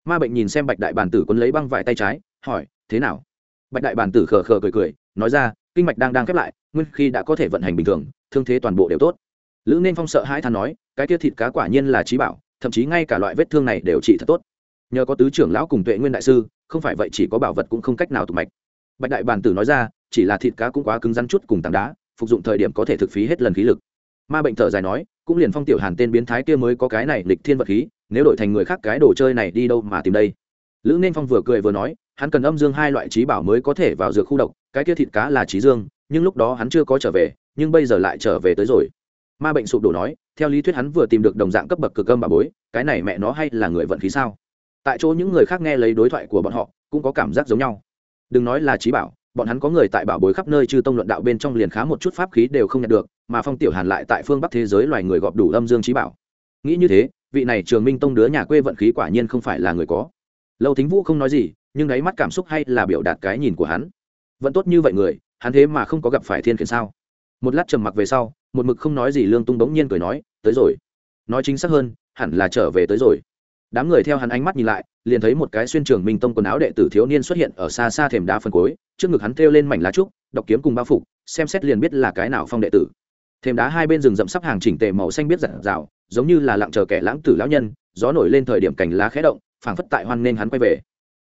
Ma bệnh nhìn xem bạch đại bản tử cuốn lấy băng vải tay trái, hỏi, thế nào? Bạch đại bản tử khờ khờ cười cười, nói ra, kinh mạch đang đang khép lại, nguyên khi đã có thể vận hành bình thường, thương thế toàn bộ đều tốt. Lữ nên phong sợ hãi than nói, cái kia thịt cá quả nhiên là trí bảo, thậm chí ngay cả loại vết thương này đều trị thật tốt nhờ có tứ trưởng lão cùng tuệ nguyên đại sư, không phải vậy chỉ có bảo vật cũng không cách nào tụ mạch. Bạch đại bản tử nói ra, chỉ là thịt cá cũng quá cứng rắn chút cùng tảng đá, phục dụng thời điểm có thể thực phí hết lần khí lực. Ma bệnh thở dài nói, cũng liền phong tiểu hàn tên biến thái kia mới có cái này lịch thiên vật khí, nếu đổi thành người khác cái đồ chơi này đi đâu mà tìm đây? Lữ nên phong vừa cười vừa nói, hắn cần âm dương hai loại trí bảo mới có thể vào dược khu độc, cái kia thịt cá là trí dương, nhưng lúc đó hắn chưa có trở về, nhưng bây giờ lại trở về tới rồi. Ma bệnh sụp đổ nói, theo lý thuyết hắn vừa tìm được đồng dạng cấp bậc cực âm bà bối, cái này mẹ nó hay là người vận khí sao? Tại chỗ những người khác nghe lấy đối thoại của bọn họ, cũng có cảm giác giống nhau. Đừng nói là trí bảo, bọn hắn có người tại bảo bối khắp nơi chư tông luận đạo bên trong liền khá một chút pháp khí đều không nhận được, mà phong tiểu hàn lại tại phương bắc thế giới loài người gọp đủ âm dương trí bảo. Nghĩ như thế, vị này trường minh tông đứa nhà quê vận khí quả nhiên không phải là người có. Lâu thính vũ không nói gì, nhưng đáy mắt cảm xúc hay là biểu đạt cái nhìn của hắn. Vẫn tốt như vậy người, hắn thế mà không có gặp phải thiên khiển sao? Một lát trầm mặc về sau, một mực không nói gì lương tung bỗng nhiên cười nói, tới rồi. Nói chính xác hơn, hẳn là trở về tới rồi đám người theo hắn ánh mắt nhìn lại, liền thấy một cái xuyên trường minh tông quần áo đệ tử thiếu niên xuất hiện ở xa xa thềm đá phân cối trước ngực hắn thêu lên mảnh lá trúc, đọc kiếm cùng bao phục, xem xét liền biết là cái nào phong đệ tử. Thềm đá hai bên rừng rậm sắp hàng chỉnh tề màu xanh biết giặt rào giống như là lặng chờ kẻ lãng tử lão nhân, gió nổi lên thời điểm cành lá khẽ động, phảng phất tại hoan nên hắn quay về.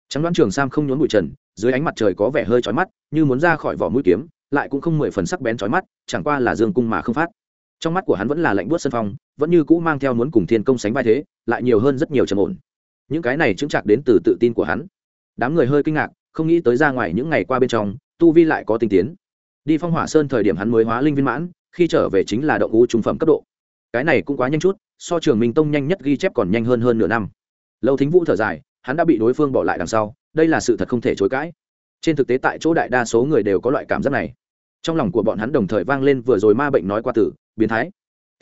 Trắng đoán trường sam không nhốn bụi trần, dưới ánh mặt trời có vẻ hơi chói mắt, như muốn ra khỏi vỏ mũi kiếm, lại cũng không mười phần sắc bén chói mắt, chẳng qua là dương cung mà không phát. Trong mắt của hắn vẫn là lạnh buốt sân phong vẫn như cũ mang theo muốn cùng thiên công sánh vai thế, lại nhiều hơn rất nhiều trầm ổn. Những cái này chứng chặt đến từ tự tin của hắn. Đám người hơi kinh ngạc, không nghĩ tới ra ngoài những ngày qua bên trong, tu vi lại có tinh tiến. Đi phong hỏa sơn thời điểm hắn mới hóa linh viên mãn, khi trở về chính là động u trung phẩm cấp độ. Cái này cũng quá nhanh chút, so trường minh tông nhanh nhất ghi chép còn nhanh hơn hơn nửa năm. Lâu thính vũ thở dài, hắn đã bị đối phương bỏ lại đằng sau, đây là sự thật không thể chối cãi. Trên thực tế tại chỗ đại đa số người đều có loại cảm giác này. Trong lòng của bọn hắn đồng thời vang lên vừa rồi ma bệnh nói qua tử, biến thái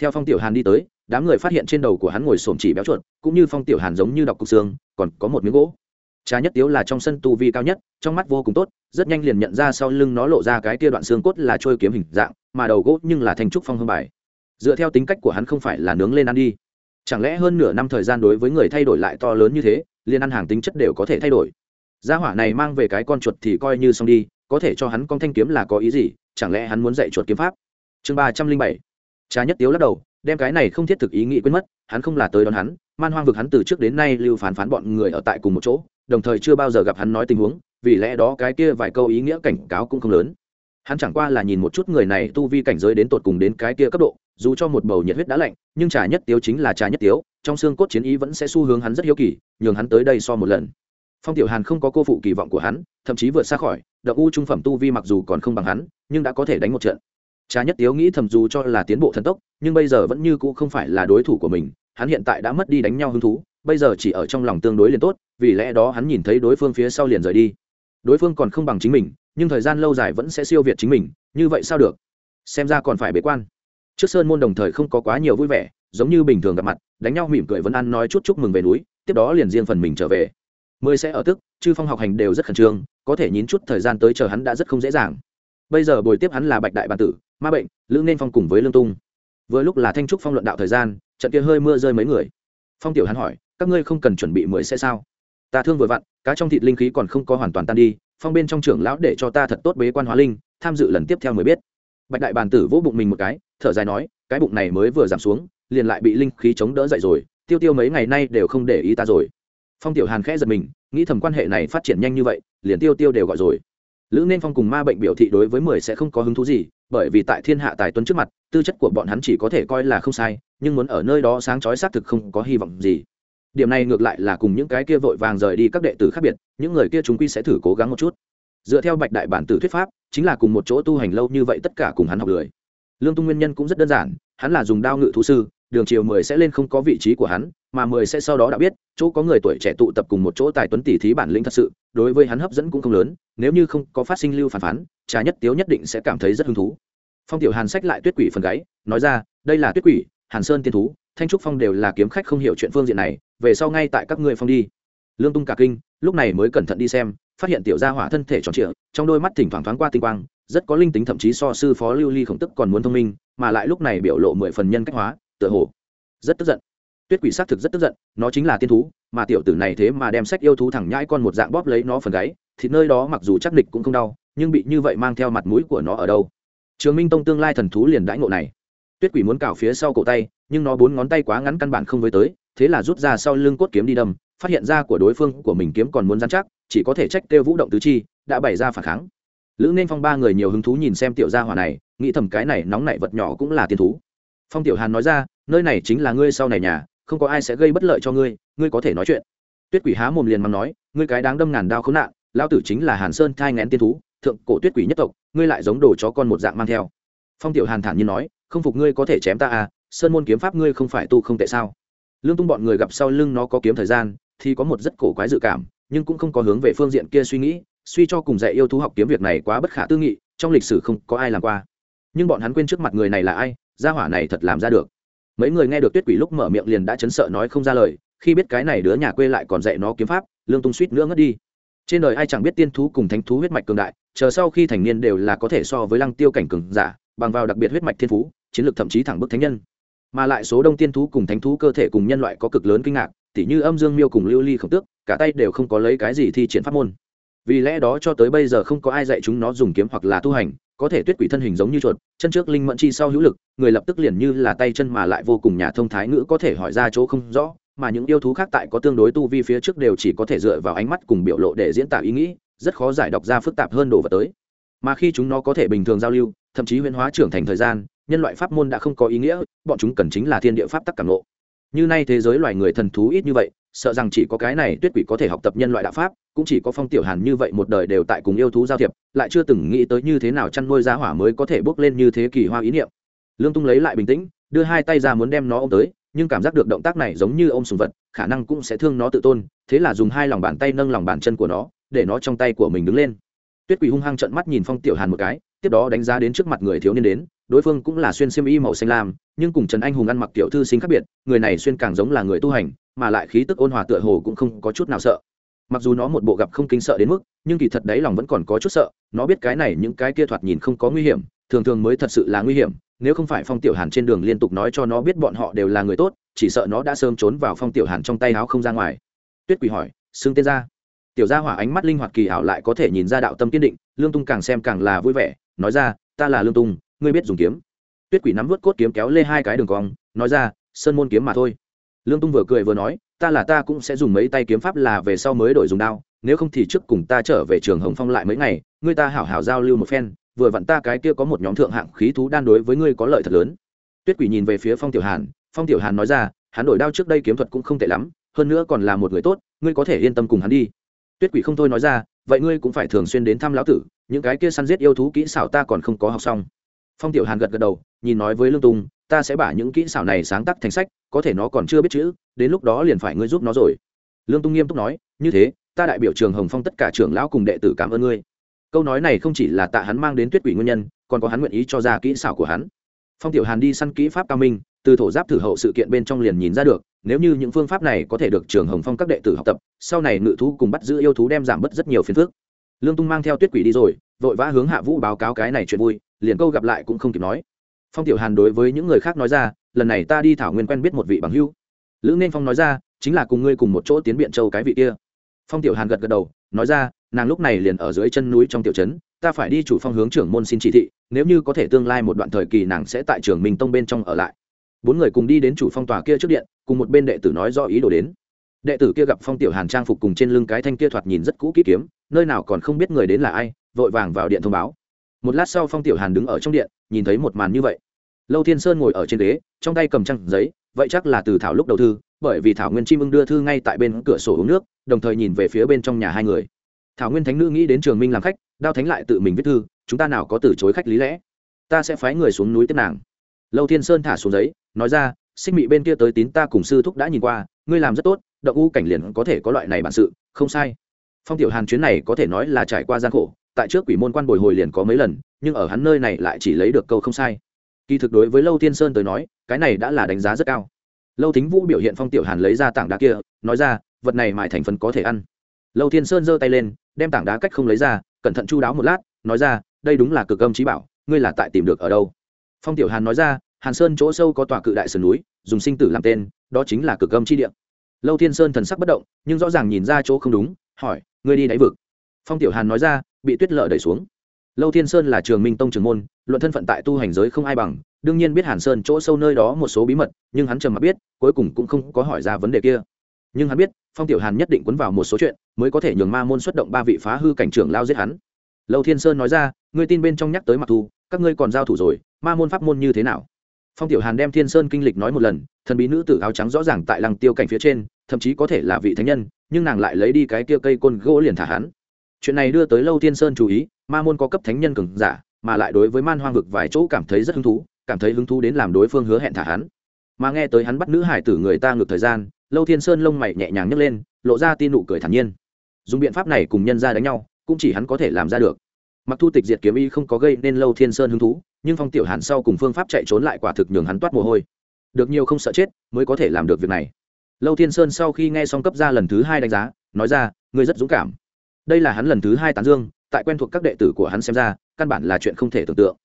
theo phong tiểu hàn đi tới, đám người phát hiện trên đầu của hắn ngồi xổm chỉ béo chuột, cũng như phong tiểu hàn giống như đọc cục xương, còn có một miếng gỗ. Trà nhất tiếu là trong sân tu vi cao nhất, trong mắt vô cùng tốt, rất nhanh liền nhận ra sau lưng nó lộ ra cái kia đoạn xương cốt là trôi kiếm hình dạng, mà đầu gỗ nhưng là thành trúc phong hương bài. Dựa theo tính cách của hắn không phải là nướng lên ăn đi. Chẳng lẽ hơn nửa năm thời gian đối với người thay đổi lại to lớn như thế liên ăn hàng tính chất đều có thể thay đổi? Gia hỏa này mang về cái con chuột thì coi như xong đi, có thể cho hắn con thanh kiếm là có ý gì, chẳng lẽ hắn muốn dạy chuột kiếm pháp? Chương ba trăm linh bảy trà nhất tiếu lắc đầu, đem cái này không thiết thực ý nghĩ quên mất, hắn không là tới đón hắn, man hoang vực hắn từ trước đến nay lưu phán phán bọn người ở tại cùng một chỗ, đồng thời chưa bao giờ gặp hắn nói tình huống, vì lẽ đó cái kia vài câu ý nghĩa cảnh cáo cũng không lớn. Hắn chẳng qua là nhìn một chút người này tu vi cảnh giới đến tột cùng đến cái kia cấp độ, dù cho một bầu nhiệt huyết đã lạnh, nhưng trà nhất tiếu chính là trà nhất tiếu, trong xương cốt chiến ý vẫn sẽ xu hướng hắn rất hiếu kỳ, nhường hắn tới đây so một lần. Phong tiểu hàn không có cô phụ kỳ vọng của hắn, thậm chí vượt xa khỏi đạo u trung phẩm tu vi mặc dù còn không bằng hắn, nhưng đã có thể đánh một trận trà nhất tiếu nghĩ thầm dù cho là tiến bộ thần tốc, nhưng bây giờ vẫn như cũ không phải là đối thủ của mình, hắn hiện tại đã mất đi đánh nhau hứng thú, bây giờ chỉ ở trong lòng tương đối liền tốt, vì lẽ đó hắn nhìn thấy đối phương phía sau liền rời đi. Đối phương còn không bằng chính mình, nhưng thời gian lâu dài vẫn sẽ siêu việt chính mình, như vậy sao được? Xem ra còn phải bế quan. Trước sơn môn đồng thời không có quá nhiều vui vẻ, giống như bình thường gặp mặt, đánh nhau mỉm cười vẫn ăn nói chút chúc mừng về núi, tiếp đó liền riêng phần mình trở về. Mười sẽ ở tức, chư phong học hành đều rất khẩn trương, có thể nhịn chút thời gian tới chờ hắn đã rất không dễ dàng. Bây giờ buổi tiếp hắn là bạch đại bản tử ma bệnh, lữ nên phong cùng với lương tung. Vừa lúc là thanh trúc phong luận đạo thời gian, trận kia hơi mưa rơi mấy người. Phong tiểu hắn hỏi, các ngươi không cần chuẩn bị mười sẽ sao? Ta thương vừa vặn, cá trong thịt linh khí còn không có hoàn toàn tan đi, phong bên trong trưởng lão để cho ta thật tốt bế quan hóa linh, tham dự lần tiếp theo mới biết. Bạch đại bàn tử vỗ bụng mình một cái, thở dài nói, cái bụng này mới vừa giảm xuống, liền lại bị linh khí chống đỡ dậy rồi, tiêu tiêu mấy ngày nay đều không để ý ta rồi. Phong tiểu hàn khẽ giật mình, nghĩ thầm quan hệ này phát triển nhanh như vậy, liền tiêu tiêu đều gọi rồi. Lữ nên phong cùng ma bệnh biểu thị đối với mười sẽ không có hứng thú gì bởi vì tại thiên hạ tài tuấn trước mặt, tư chất của bọn hắn chỉ có thể coi là không sai, nhưng muốn ở nơi đó sáng chói xác thực không có hy vọng gì. Điểm này ngược lại là cùng những cái kia vội vàng rời đi các đệ tử khác biệt, những người kia chúng quy sẽ thử cố gắng một chút. Dựa theo bạch đại bản tử thuyết pháp, chính là cùng một chỗ tu hành lâu như vậy tất cả cùng hắn học lười. Lương tung nguyên nhân cũng rất đơn giản, hắn là dùng đao ngự thú sư, đường chiều mười sẽ lên không có vị trí của hắn mà mười sẽ sau đó đã biết, chỗ có người tuổi trẻ tụ tập cùng một chỗ tài tuấn tỷ thí bản lĩnh thật sự, đối với hắn hấp dẫn cũng không lớn, nếu như không có phát sinh lưu phản phán, trà nhất tiếu nhất định sẽ cảm thấy rất hứng thú. Phong tiểu hàn sách lại tuyết quỷ phần gáy, nói ra, đây là tuyết quỷ, hàn sơn tiên thú, thanh trúc phong đều là kiếm khách không hiểu chuyện phương diện này, về sau ngay tại các ngươi phong đi. Lương tung cả kinh, lúc này mới cẩn thận đi xem, phát hiện tiểu gia hỏa thân thể tròn trịa, trong đôi mắt thỉnh thoảng thoáng qua tinh quang, rất có linh tính thậm chí so sư phó lưu ly khổng tức còn muốn thông minh, mà lại lúc này biểu lộ mười phần nhân cách hóa, tựa hồ rất tức giận tuyết quỷ xác thực rất tức giận, nó chính là tiên thú, mà tiểu tử này thế mà đem sách yêu thú thẳng nhãi con một dạng bóp lấy nó phần gáy thì nơi đó mặc dù chắc địch cũng không đau, nhưng bị như vậy mang theo mặt mũi của nó ở đâu? Trường minh tông tương lai thần thú liền đãi ngộ này. Tuyết quỷ muốn cào phía sau cổ tay, nhưng nó bốn ngón tay quá ngắn căn bản không với tới, thế là rút ra sau lưng cốt kiếm đi đâm, phát hiện ra của đối phương của mình kiếm còn muốn dán chắc, chỉ có thể trách kêu vũ động tứ chi, đã bày ra phản kháng. Lữ nên phong ba người nhiều hứng thú nhìn xem tiểu gia hỏa này, nghĩ thầm cái này nóng nảy vật nhỏ cũng là tiên thú. Phong tiểu hàn nói ra, nơi này chính là ngươi sau này nhà không có ai sẽ gây bất lợi cho ngươi ngươi có thể nói chuyện. Tuyết quỷ há mồm liền mắng nói, ngươi cái đáng đâm ngàn đao khốn nạn lao tử chính là hàn sơn thai ngén tiên thú, thượng cổ tuyết quỷ nhất tộc, ngươi lại giống đồ chó con một dạng mang theo. Phong tiểu hàn thản nhiên nói, không phục ngươi có thể chém ta à sơn môn kiếm pháp ngươi không phải tu không tại sao? Lương tung bọn người gặp sau lưng nó có kiếm thời gian, thì có một rất cổ quái dự cảm, nhưng cũng không có hướng về phương diện kia suy nghĩ, suy cho cùng dạy yêu thú học kiếm việc này quá bất khả tư nghị, trong lịch sử không có ai làm qua. Nhưng bọn hắn quên trước mặt người này là ai, gia hỏa này thật làm ra được mấy người nghe được tuyết quỷ lúc mở miệng liền đã chấn sợ nói không ra lời, khi biết cái này đứa nhà quê lại còn dạy nó kiếm pháp, lương tung suýt nữa ngất đi. Trên đời ai chẳng biết tiên thú cùng thánh thú huyết mạch cường đại, chờ sau khi thành niên đều là có thể so với lăng tiêu cảnh cường giả, bằng vào đặc biệt huyết mạch thiên phú, chiến lược thậm chí thẳng bức thánh nhân. Mà lại số đông tiên thú cùng thánh thú cơ thể cùng nhân loại có cực lớn kinh ngạc, tỉ như âm dương miêu cùng lưu ly khổng tước, cả tay đều không có lấy cái gì thi triển pháp môn. Vì lẽ đó cho tới bây giờ không có ai dạy chúng nó dùng kiếm hoặc là tu hành có thể tuyết quỷ thân hình giống như chuột, chân trước linh mẫn chi sau hữu lực, người lập tức liền như là tay chân mà lại vô cùng nhà thông thái ngữ có thể hỏi ra chỗ không rõ, mà những yêu thú khác tại có tương đối tu vi phía trước đều chỉ có thể dựa vào ánh mắt cùng biểu lộ để diễn tả ý nghĩ, rất khó giải đọc ra phức tạp hơn đồ vật tới. Mà khi chúng nó có thể bình thường giao lưu, thậm chí huyễn hóa trưởng thành thời gian, nhân loại pháp môn đã không có ý nghĩa, bọn chúng cần chính là thiên địa pháp tắc cảm ngộ. Như nay thế giới loài người thần thú ít như vậy sợ rằng chỉ có cái này tuyết quỷ có thể học tập nhân loại đạo pháp, cũng chỉ có phong tiểu hàn như vậy một đời đều tại cùng yêu thú giao thiệp, lại chưa từng nghĩ tới như thế nào chăn nuôi giá hỏa mới có thể bước lên như thế kỳ hoa ý niệm. Lương tung lấy lại bình tĩnh, đưa hai tay ra muốn đem nó ôm tới, nhưng cảm giác được động tác này giống như ôm sùng vật, khả năng cũng sẽ thương nó tự tôn, thế là dùng hai lòng bàn tay nâng lòng bàn chân của nó, để nó trong tay của mình đứng lên. Tuyết quỷ hung hăng trận mắt nhìn phong tiểu hàn một cái, tiếp đó đánh giá đến trước mặt người thiếu niên đến, đối phương cũng là xuyên xiêm y màu xanh lam, nhưng cùng trần anh hùng ăn mặc tiểu thư sinh khác biệt, người này xuyên càng giống là người tu hành mà lại khí tức ôn hòa tựa hồ cũng không có chút nào sợ. Mặc dù nó một bộ gặp không kinh sợ đến mức, nhưng kỳ thật đấy lòng vẫn còn có chút sợ, nó biết cái này những cái kia thoạt nhìn không có nguy hiểm, thường thường mới thật sự là nguy hiểm, nếu không phải phong tiểu hàn trên đường liên tục nói cho nó biết bọn họ đều là người tốt, chỉ sợ nó đã sớm trốn vào phong tiểu hàn trong tay áo không ra ngoài. Tuyết quỷ hỏi, xưng tên ra? Tiểu gia hỏa ánh mắt linh hoạt kỳ ảo lại có thể nhìn ra đạo tâm kiên định, lương tung càng xem càng là vui vẻ, nói ra, ta là lương tung, ngươi biết dùng kiếm. Tuyết quỷ nắm vớt cốt kiếm kéo lê hai cái đường cong, nói ra, sơn môn kiếm mà thôi lương tung vừa cười vừa nói, ta là ta cũng sẽ dùng mấy tay kiếm pháp là về sau mới đổi dùng đao, nếu không thì trước cùng ta trở về trường hồng phong lại mấy ngày, ngươi ta hảo hảo giao lưu một phen, vừa vặn ta cái kia có một nhóm thượng hạng khí thú đan đối với ngươi có lợi thật lớn. Tuyết quỷ nhìn về phía phong tiểu hàn, phong tiểu hàn nói ra, hắn đổi đao trước đây kiếm thuật cũng không tệ lắm, hơn nữa còn là một người tốt, ngươi có thể yên tâm cùng hắn đi. Tuyết quỷ không thôi nói ra, vậy ngươi cũng phải thường xuyên đến thăm lão tử, những cái kia săn giết yêu thú kỹ xảo ta còn không có học xong. Phong tiểu hàn gật gật đầu, nhìn nói với lương tùng ta sẽ bả những kỹ xảo này sáng tác thành sách, có thể nó còn chưa biết chữ, đến lúc đó liền phải ngươi giúp nó rồi. Lương tung nghiêm túc nói, như thế, ta đại biểu trường hồng phong tất cả trưởng lão cùng đệ tử cảm ơn ngươi. Câu nói này không chỉ là tạ hắn mang đến tuyết quỷ nguyên nhân, còn có hắn nguyện ý cho ra kỹ xảo của hắn. Phong tiểu hàn đi săn kỹ pháp cao minh, từ thổ giáp thử hậu sự kiện bên trong liền nhìn ra được, nếu như những phương pháp này có thể được trường hồng phong các đệ tử học tập, sau này ngự thú cùng bắt giữ yêu thú đem giảm bớt rất nhiều phiền phức. Lương tung mang theo tuyết quỷ đi rồi, vội vã hướng hạ vũ báo cáo cái này chuyện vui, liền câu gặp lại cũng không kịp nói phong tiểu hàn đối với những người khác nói ra, lần này ta đi thảo nguyên quen biết một vị bằng hưu lữ nên phong nói ra, chính là cùng ngươi cùng một chỗ tiến biện châu cái vị kia. Phong tiểu hàn gật gật đầu, nói ra, nàng lúc này liền ở dưới chân núi trong tiểu trấn, ta phải đi chủ phong hướng trưởng môn xin chỉ thị, nếu như có thể tương lai một đoạn thời kỳ nàng sẽ tại trường minh tông bên trong ở lại. Bốn người cùng đi đến chủ phong tòa kia trước điện, cùng một bên đệ tử nói do ý đồ đến. Đệ tử kia gặp phong tiểu hàn trang phục cùng trên lưng cái thanh kia thoạt nhìn rất cũ kỹ kiếm, nơi nào còn không biết người đến là ai, vội vàng vào điện thông báo một lát sau phong tiểu hàn đứng ở trong điện, nhìn thấy một màn như vậy. Lâu thiên sơn ngồi ở trên ghế, trong tay cầm trăng giấy, vậy chắc là từ thảo lúc đầu thư, bởi vì thảo nguyên chim ưng đưa thư ngay tại bên cửa sổ uống nước, đồng thời nhìn về phía bên trong nhà hai người. Thảo nguyên thánh nữ nghĩ đến trường minh làm khách, đao thánh lại tự mình viết thư, chúng ta nào có từ chối khách lý lẽ? Ta sẽ phái người xuống núi tiếp nàng. Lâu thiên sơn thả xuống giấy, nói ra, xích mị bên kia tới tín ta cùng sư thúc đã nhìn qua, ngươi làm rất tốt, động u cảnh liền có thể có loại này bản sự, không sai. Phong tiểu hàn chuyến này có thể nói là trải qua gian khổ tại trước quỷ môn quan bồi hồi liền có mấy lần, nhưng ở hắn nơi này lại chỉ lấy được câu không sai. Kỳ thực đối với lâu thiên sơn tới nói, cái này đã là đánh giá rất cao. Lâu thính vũ biểu hiện phong tiểu hàn lấy ra tảng đá kia, nói ra, vật này mài thành phần có thể ăn. Lâu thiên sơn giơ tay lên, đem tảng đá cách không lấy ra, cẩn thận chu đáo một lát, nói ra, đây đúng là cực âm trí bảo, ngươi là tại tìm được ở đâu? Phong tiểu hàn nói ra, hàn sơn chỗ sâu có tòa cự đại sườn núi, dùng sinh tử làm tên, đó chính là cực âm chi địa. Lâu thiên sơn thần sắc bất động, nhưng rõ ràng nhìn ra chỗ không đúng, hỏi, ngươi đi đáy vực. Phong tiểu hàn nói ra bị tuyết lợ đẩy xuống. Lâu thiên sơn là trường minh tông trường môn, luận thân phận tại tu hành giới không ai bằng, đương nhiên biết hàn sơn chỗ sâu nơi đó một số bí mật, nhưng hắn trầm mặc biết, cuối cùng cũng không có hỏi ra vấn đề kia. Nhưng hắn biết, phong tiểu hàn nhất định quấn vào một số chuyện, mới có thể nhường ma môn xuất động ba vị phá hư cảnh trưởng lao giết hắn. Lâu thiên sơn nói ra, ngươi tin bên trong nhắc tới mặc thu, các ngươi còn giao thủ rồi, ma môn pháp môn như thế nào? Phong tiểu hàn đem thiên sơn kinh lịch nói một lần, thần bí nữ tử áo trắng rõ ràng tại lăng tiêu cảnh phía trên, thậm chí có thể là vị thánh nhân, nhưng nàng lại lấy đi cái kia cây côn gỗ liền thả hắn chuyện này đưa tới lâu thiên sơn chú ý, ma môn có cấp thánh nhân cường giả, mà lại đối với man hoang vực vài chỗ cảm thấy rất hứng thú, cảm thấy hứng thú đến làm đối phương hứa hẹn thả hắn. Mà nghe tới hắn bắt nữ hải tử người ta ngược thời gian, lâu thiên sơn lông mày nhẹ nhàng nhấc lên, lộ ra tin nụ cười thản nhiên. Dùng biện pháp này cùng nhân ra đánh nhau, cũng chỉ hắn có thể làm ra được. Mặc thu tịch diệt kiếm y không có gây nên lâu thiên sơn hứng thú, nhưng phong tiểu hàn sau cùng phương pháp chạy trốn lại quả thực nhường hắn toát mồ hôi. Được nhiều không sợ chết, mới có thể làm được việc này. Lâu thiên sơn sau khi nghe xong cấp ra lần thứ hai đánh giá, nói ra, ngươi rất dũng cảm đây là hắn lần thứ hai tán dương, tại quen thuộc các đệ tử của hắn xem ra, căn bản là chuyện không thể tưởng tượng.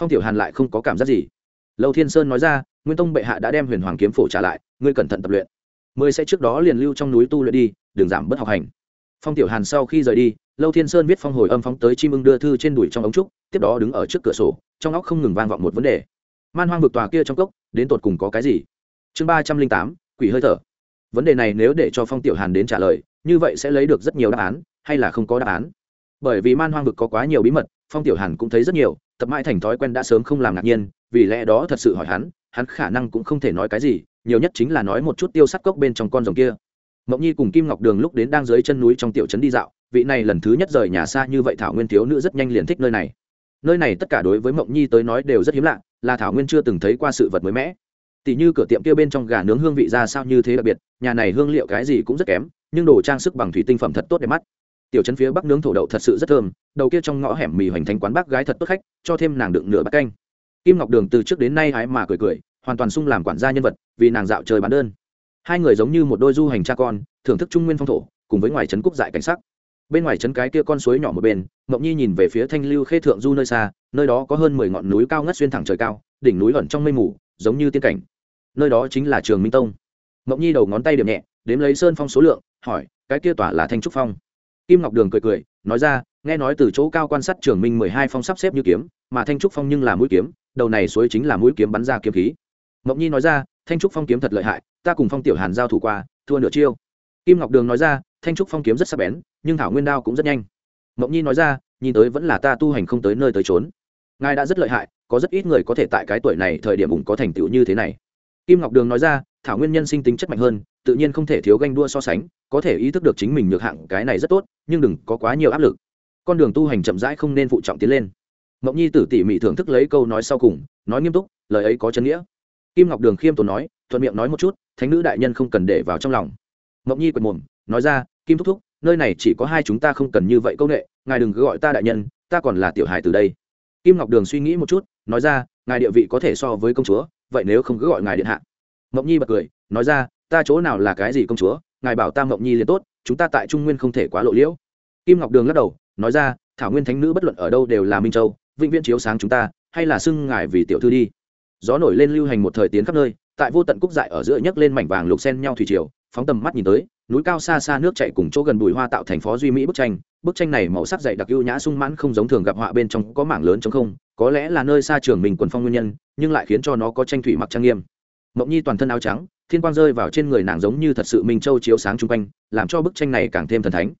Phong tiểu hàn lại không có cảm giác gì. Lâu thiên sơn nói ra, nguyên tông bệ hạ đã đem huyền hoàng kiếm phổ trả lại, ngươi cẩn thận tập luyện. Mười sẽ trước đó liền lưu trong núi tu luyện đi, đừng giảm bớt học hành. Phong tiểu hàn sau khi rời đi, lâu thiên sơn viết phong hồi âm phóng tới chim ưng đưa thư trên đùi trong ống trúc, tiếp đó đứng ở trước cửa sổ, trong óc không ngừng vang vọng một vấn đề. Man hoang vực tòa kia trong cốc, đến tột cùng có cái gì? Chương ba trăm linh tám, quỷ hơi thở. Vấn đề này nếu để cho phong tiểu hàn đến trả lời, như vậy sẽ lấy được rất nhiều đáp án hay là không có đáp án. Bởi vì man hoang vực có quá nhiều bí mật, phong tiểu hàn cũng thấy rất nhiều, tập mãi thành thói quen đã sớm không làm ngạc nhiên, vì lẽ đó thật sự hỏi hắn hắn khả năng cũng không thể nói cái gì, nhiều nhất chính là nói một chút tiêu sắt cốc bên trong con rồng kia. Mộng nhi cùng kim ngọc đường lúc đến đang dưới chân núi trong tiểu trấn đi dạo, vị này lần thứ nhất rời nhà xa như vậy thảo nguyên thiếu nữ rất nhanh liền thích nơi này. Nơi này tất cả đối với mộng nhi tới nói đều rất hiếm lạ, là thảo nguyên chưa từng thấy qua sự vật mới mẻ. Tỷ như cửa tiệm kia bên trong gà nướng hương vị ra sao như thế đặc biệt, nhà này hương liệu cái gì cũng rất kém, nhưng đồ trang sức bằng thủy tinh phẩm thật tốt đẹp mắt tiểu trấn phía bắc nướng thổ đậu thật sự rất thơm, đầu kia trong ngõ hẻm mì hoành thánh quán bác gái thật tốt khách, cho thêm nàng đựng nửa bát canh. Kim ngọc đường từ trước đến nay hái mà cười cười, hoàn toàn sung làm quản gia nhân vật, vì nàng dạo trời bán đơn. Hai người giống như một đôi du hành cha con, thưởng thức trung nguyên phong thổ, cùng với ngoài trấn cúc dại cảnh sắc. Bên ngoài trấn cái kia con suối nhỏ một bên, mộng nhi nhìn về phía thanh lưu khê thượng du nơi xa, nơi đó có hơn mười ngọn núi cao ngất xuyên thẳng trời cao, đỉnh núi ẩn trong mây mù, giống như tiên cảnh. Nơi đó chính là trường minh tông. Mộng nhi đầu ngón tay điểm nhẹ, đếm lấy sơn phong số lượng, hỏi, cái kia tỏa là thanh trúc phong? Kim ngọc đường cười cười, nói ra, nghe nói từ chỗ cao quan sát trường minh mười hai phong sắp xếp như kiếm, mà thanh trúc phong nhưng là mũi kiếm, đầu này suối chính là mũi kiếm bắn ra kiếm khí. Mộng nhi nói ra, thanh trúc phong kiếm thật lợi hại, ta cùng phong tiểu hàn giao thủ qua, thua nửa chiêu. Kim ngọc đường nói ra, thanh trúc phong kiếm rất sắc bén, nhưng thảo nguyên đao cũng rất nhanh. Mộng nhi nói ra, nhìn tới vẫn là ta tu hành không tới nơi tới trốn ngài đã rất lợi hại, có rất ít người có thể tại cái tuổi này thời điểm ủng có thành tựu như thế này. Kim ngọc đường nói ra, thảo nguyên nhân sinh tính chất mạnh hơn, tự nhiên không thể thiếu ganh đua so sánh, có thể ý thức được chính mình nhược hạng cái này rất tốt nhưng đừng có quá nhiều áp lực. Con đường tu hành chậm rãi không nên phụ trọng tiến lên. Mộng nhi tử tỉ mỉ thưởng thức lấy câu nói sau cùng, nói nghiêm túc, lời ấy có chân nghĩa. Kim ngọc đường khiêm tốn nói, thuận miệng nói một chút, thánh nữ đại nhân không cần để vào trong lòng. Mộng nhi quệt mồm, nói ra, kim thúc thúc, nơi này chỉ có hai chúng ta không cần như vậy công nghệ ngài đừng cứ gọi ta đại nhân, ta còn là tiểu hài từ đây. Kim ngọc đường suy nghĩ một chút, nói ra, ngài địa vị có thể so với công chúa, vậy nếu không cứ gọi ngài điện hạ. Mộng nhi bật cười, nói ra, ta chỗ nào là cái gì công chúa, ngài bảo ta mộng nhi liền tốt, chúng ta tại trung nguyên không thể quá lộ liễu kim ngọc đường lắc đầu, nói ra, thảo nguyên thánh nữ bất luận ở đâu đều là minh châu, vĩnh viễn chiếu sáng chúng ta, hay là xưng ngài vì tiểu thư đi. Gió nổi lên lưu hành một thời tiến khắp nơi, tại vô tận cúc dại ở giữa nhấc lên mảnh vàng lục sen nhau thủy triều, phóng tầm mắt nhìn tới, núi cao xa xa nước chạy cùng chỗ gần bùi hoa tạo thành phó duy mỹ bức tranh bức tranh này màu sắc dày đặc ưu nhã sung mãn không giống thường gặp họa bên trong có mảng lớn trống không, có lẽ là nơi xa trường mình quần phong nguyên nhân, nhưng lại khiến cho nó có tranh thủy mặc trang nghiêm. Mộng nhi toàn thân áo trắng, thiên quang rơi vào trên người nàng giống như thật sự minh châu chiếu sáng chung quanh, làm cho bức tranh này càng thêm thần thánh.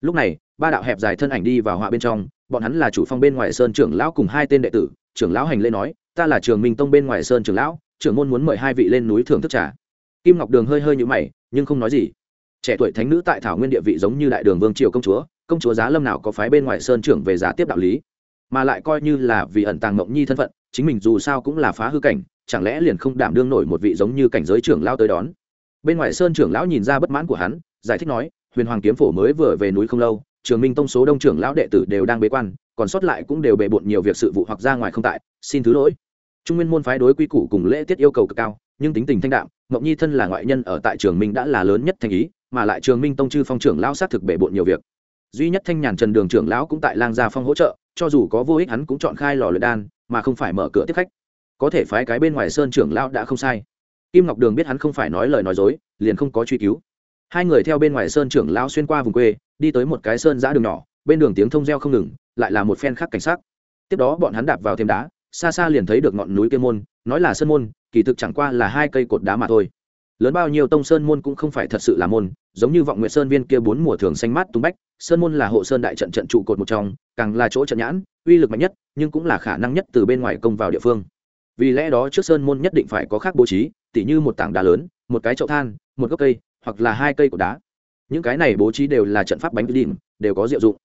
Lúc này ba đạo hẹp dài thân ảnh đi vào họa bên trong, bọn hắn là chủ phong bên ngoài sơn trưởng lão cùng hai tên đệ tử, trưởng lão hành lễ nói, ta là trường minh tông bên ngoài sơn trưởng lão, trưởng môn muốn mời hai vị lên núi thưởng thức trà. Kim ngọc đường hơi hơi nhũ mày, nhưng không nói gì. Trẻ tuổi thánh nữ tại thảo nguyên địa vị giống như đại đường vương triều công chúa công chúa giá lâm nào có phái bên ngoài sơn trưởng về giá tiếp đạo lý, mà lại coi như là vì ẩn tàng mộng nhi thân phận, chính mình dù sao cũng là phá hư cảnh, chẳng lẽ liền không đảm đương nổi một vị giống như cảnh giới trưởng lao tới đón? Bên ngoài sơn trưởng lão nhìn ra bất mãn của hắn, giải thích nói, huyền hoàng kiếm phổ mới vừa về núi không lâu trường minh tông số đông trưởng lão đệ tử đều đang bế quan, còn sót lại cũng đều bề bộn nhiều việc sự vụ hoặc ra ngoài không tại, xin thứ lỗi. Trung nguyên môn phái đối quy củ cùng lễ tiết yêu cầu cực cao, nhưng tính tình thanh đạm ngọc nhi thân là ngoại nhân ở tại trường minh đã là lớn nhất thành ý, mà lại trường minh tông chư phong trưởng lão xác thực bề bộn nhiều việc. Duy nhất thanh nhàn trần đường trưởng lão cũng tại lang gia phong hỗ trợ, cho dù có vô ích hắn cũng chọn khai lò luyện đan, mà không phải mở cửa tiếp khách. Có thể phái cái bên ngoài sơn trưởng lão đã không sai. Kim ngọc đường biết hắn không phải nói lời nói dối, liền không có truy cứu. Hai người theo bên ngoài sơn trưởng lão xuyên qua vùng quê đi tới một cái sơn giã đường nhỏ, bên đường tiếng thông reo không ngừng, lại là một phen khác cảnh sát tiếp đó bọn hắn đạp vào thêm đá, xa xa liền thấy được ngọn núi kia môn, nói là sơn môn, kỳ thực chẳng qua là hai cây cột đá mà thôi. Lớn bao nhiêu tông sơn môn cũng không phải thật sự là môn, giống như vọng nguyệt sơn viên kia bốn mùa thường xanh mát tung bách, sơn môn là hộ sơn đại trận trận trụ cột một trong, càng là chỗ trận nhãn, uy lực mạnh nhất, nhưng cũng là khả năng nhất từ bên ngoài công vào địa phương. Vì lẽ đó trước sơn môn nhất định phải có khác bố trí, tỉ như một tảng đá lớn, một cái chậu than, một gốc cây, hoặc là hai cây cột đá những cái này bố trí đều là trận pháp bánh đỉnh, đều có diệu dụng.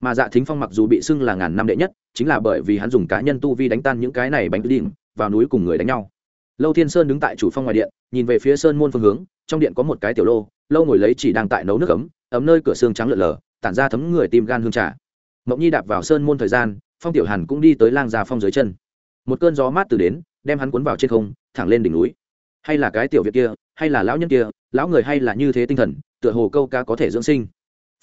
Mà dạ thính phong mặc dù bị xưng là ngàn năm đệ nhất, chính là bởi vì hắn dùng cá nhân tu vi đánh tan những cái này bánh đỉnh, vào núi cùng người đánh nhau. Lâu thiên sơn đứng tại chủ phong ngoài điện, nhìn về phía sơn môn phương hướng, trong điện có một cái tiểu lô, lâu ngồi lấy chỉ đang tại nấu nước ấm ấm nơi cửa xương trắng lợn lờ tản ra thấm người tim gan hương trà. Mộng nhi đạp vào sơn môn thời gian, phong tiểu hàn cũng đi tới lang gia phong dưới chân. Một cơn gió mát từ đến, đem hắn cuốn vào trên không, thẳng lên đỉnh núi. Hay là cái tiểu việt kia, hay là lão nhân kia, lão người hay là như thế tinh thần tựa hồ câu cá có thể dưỡng sinh.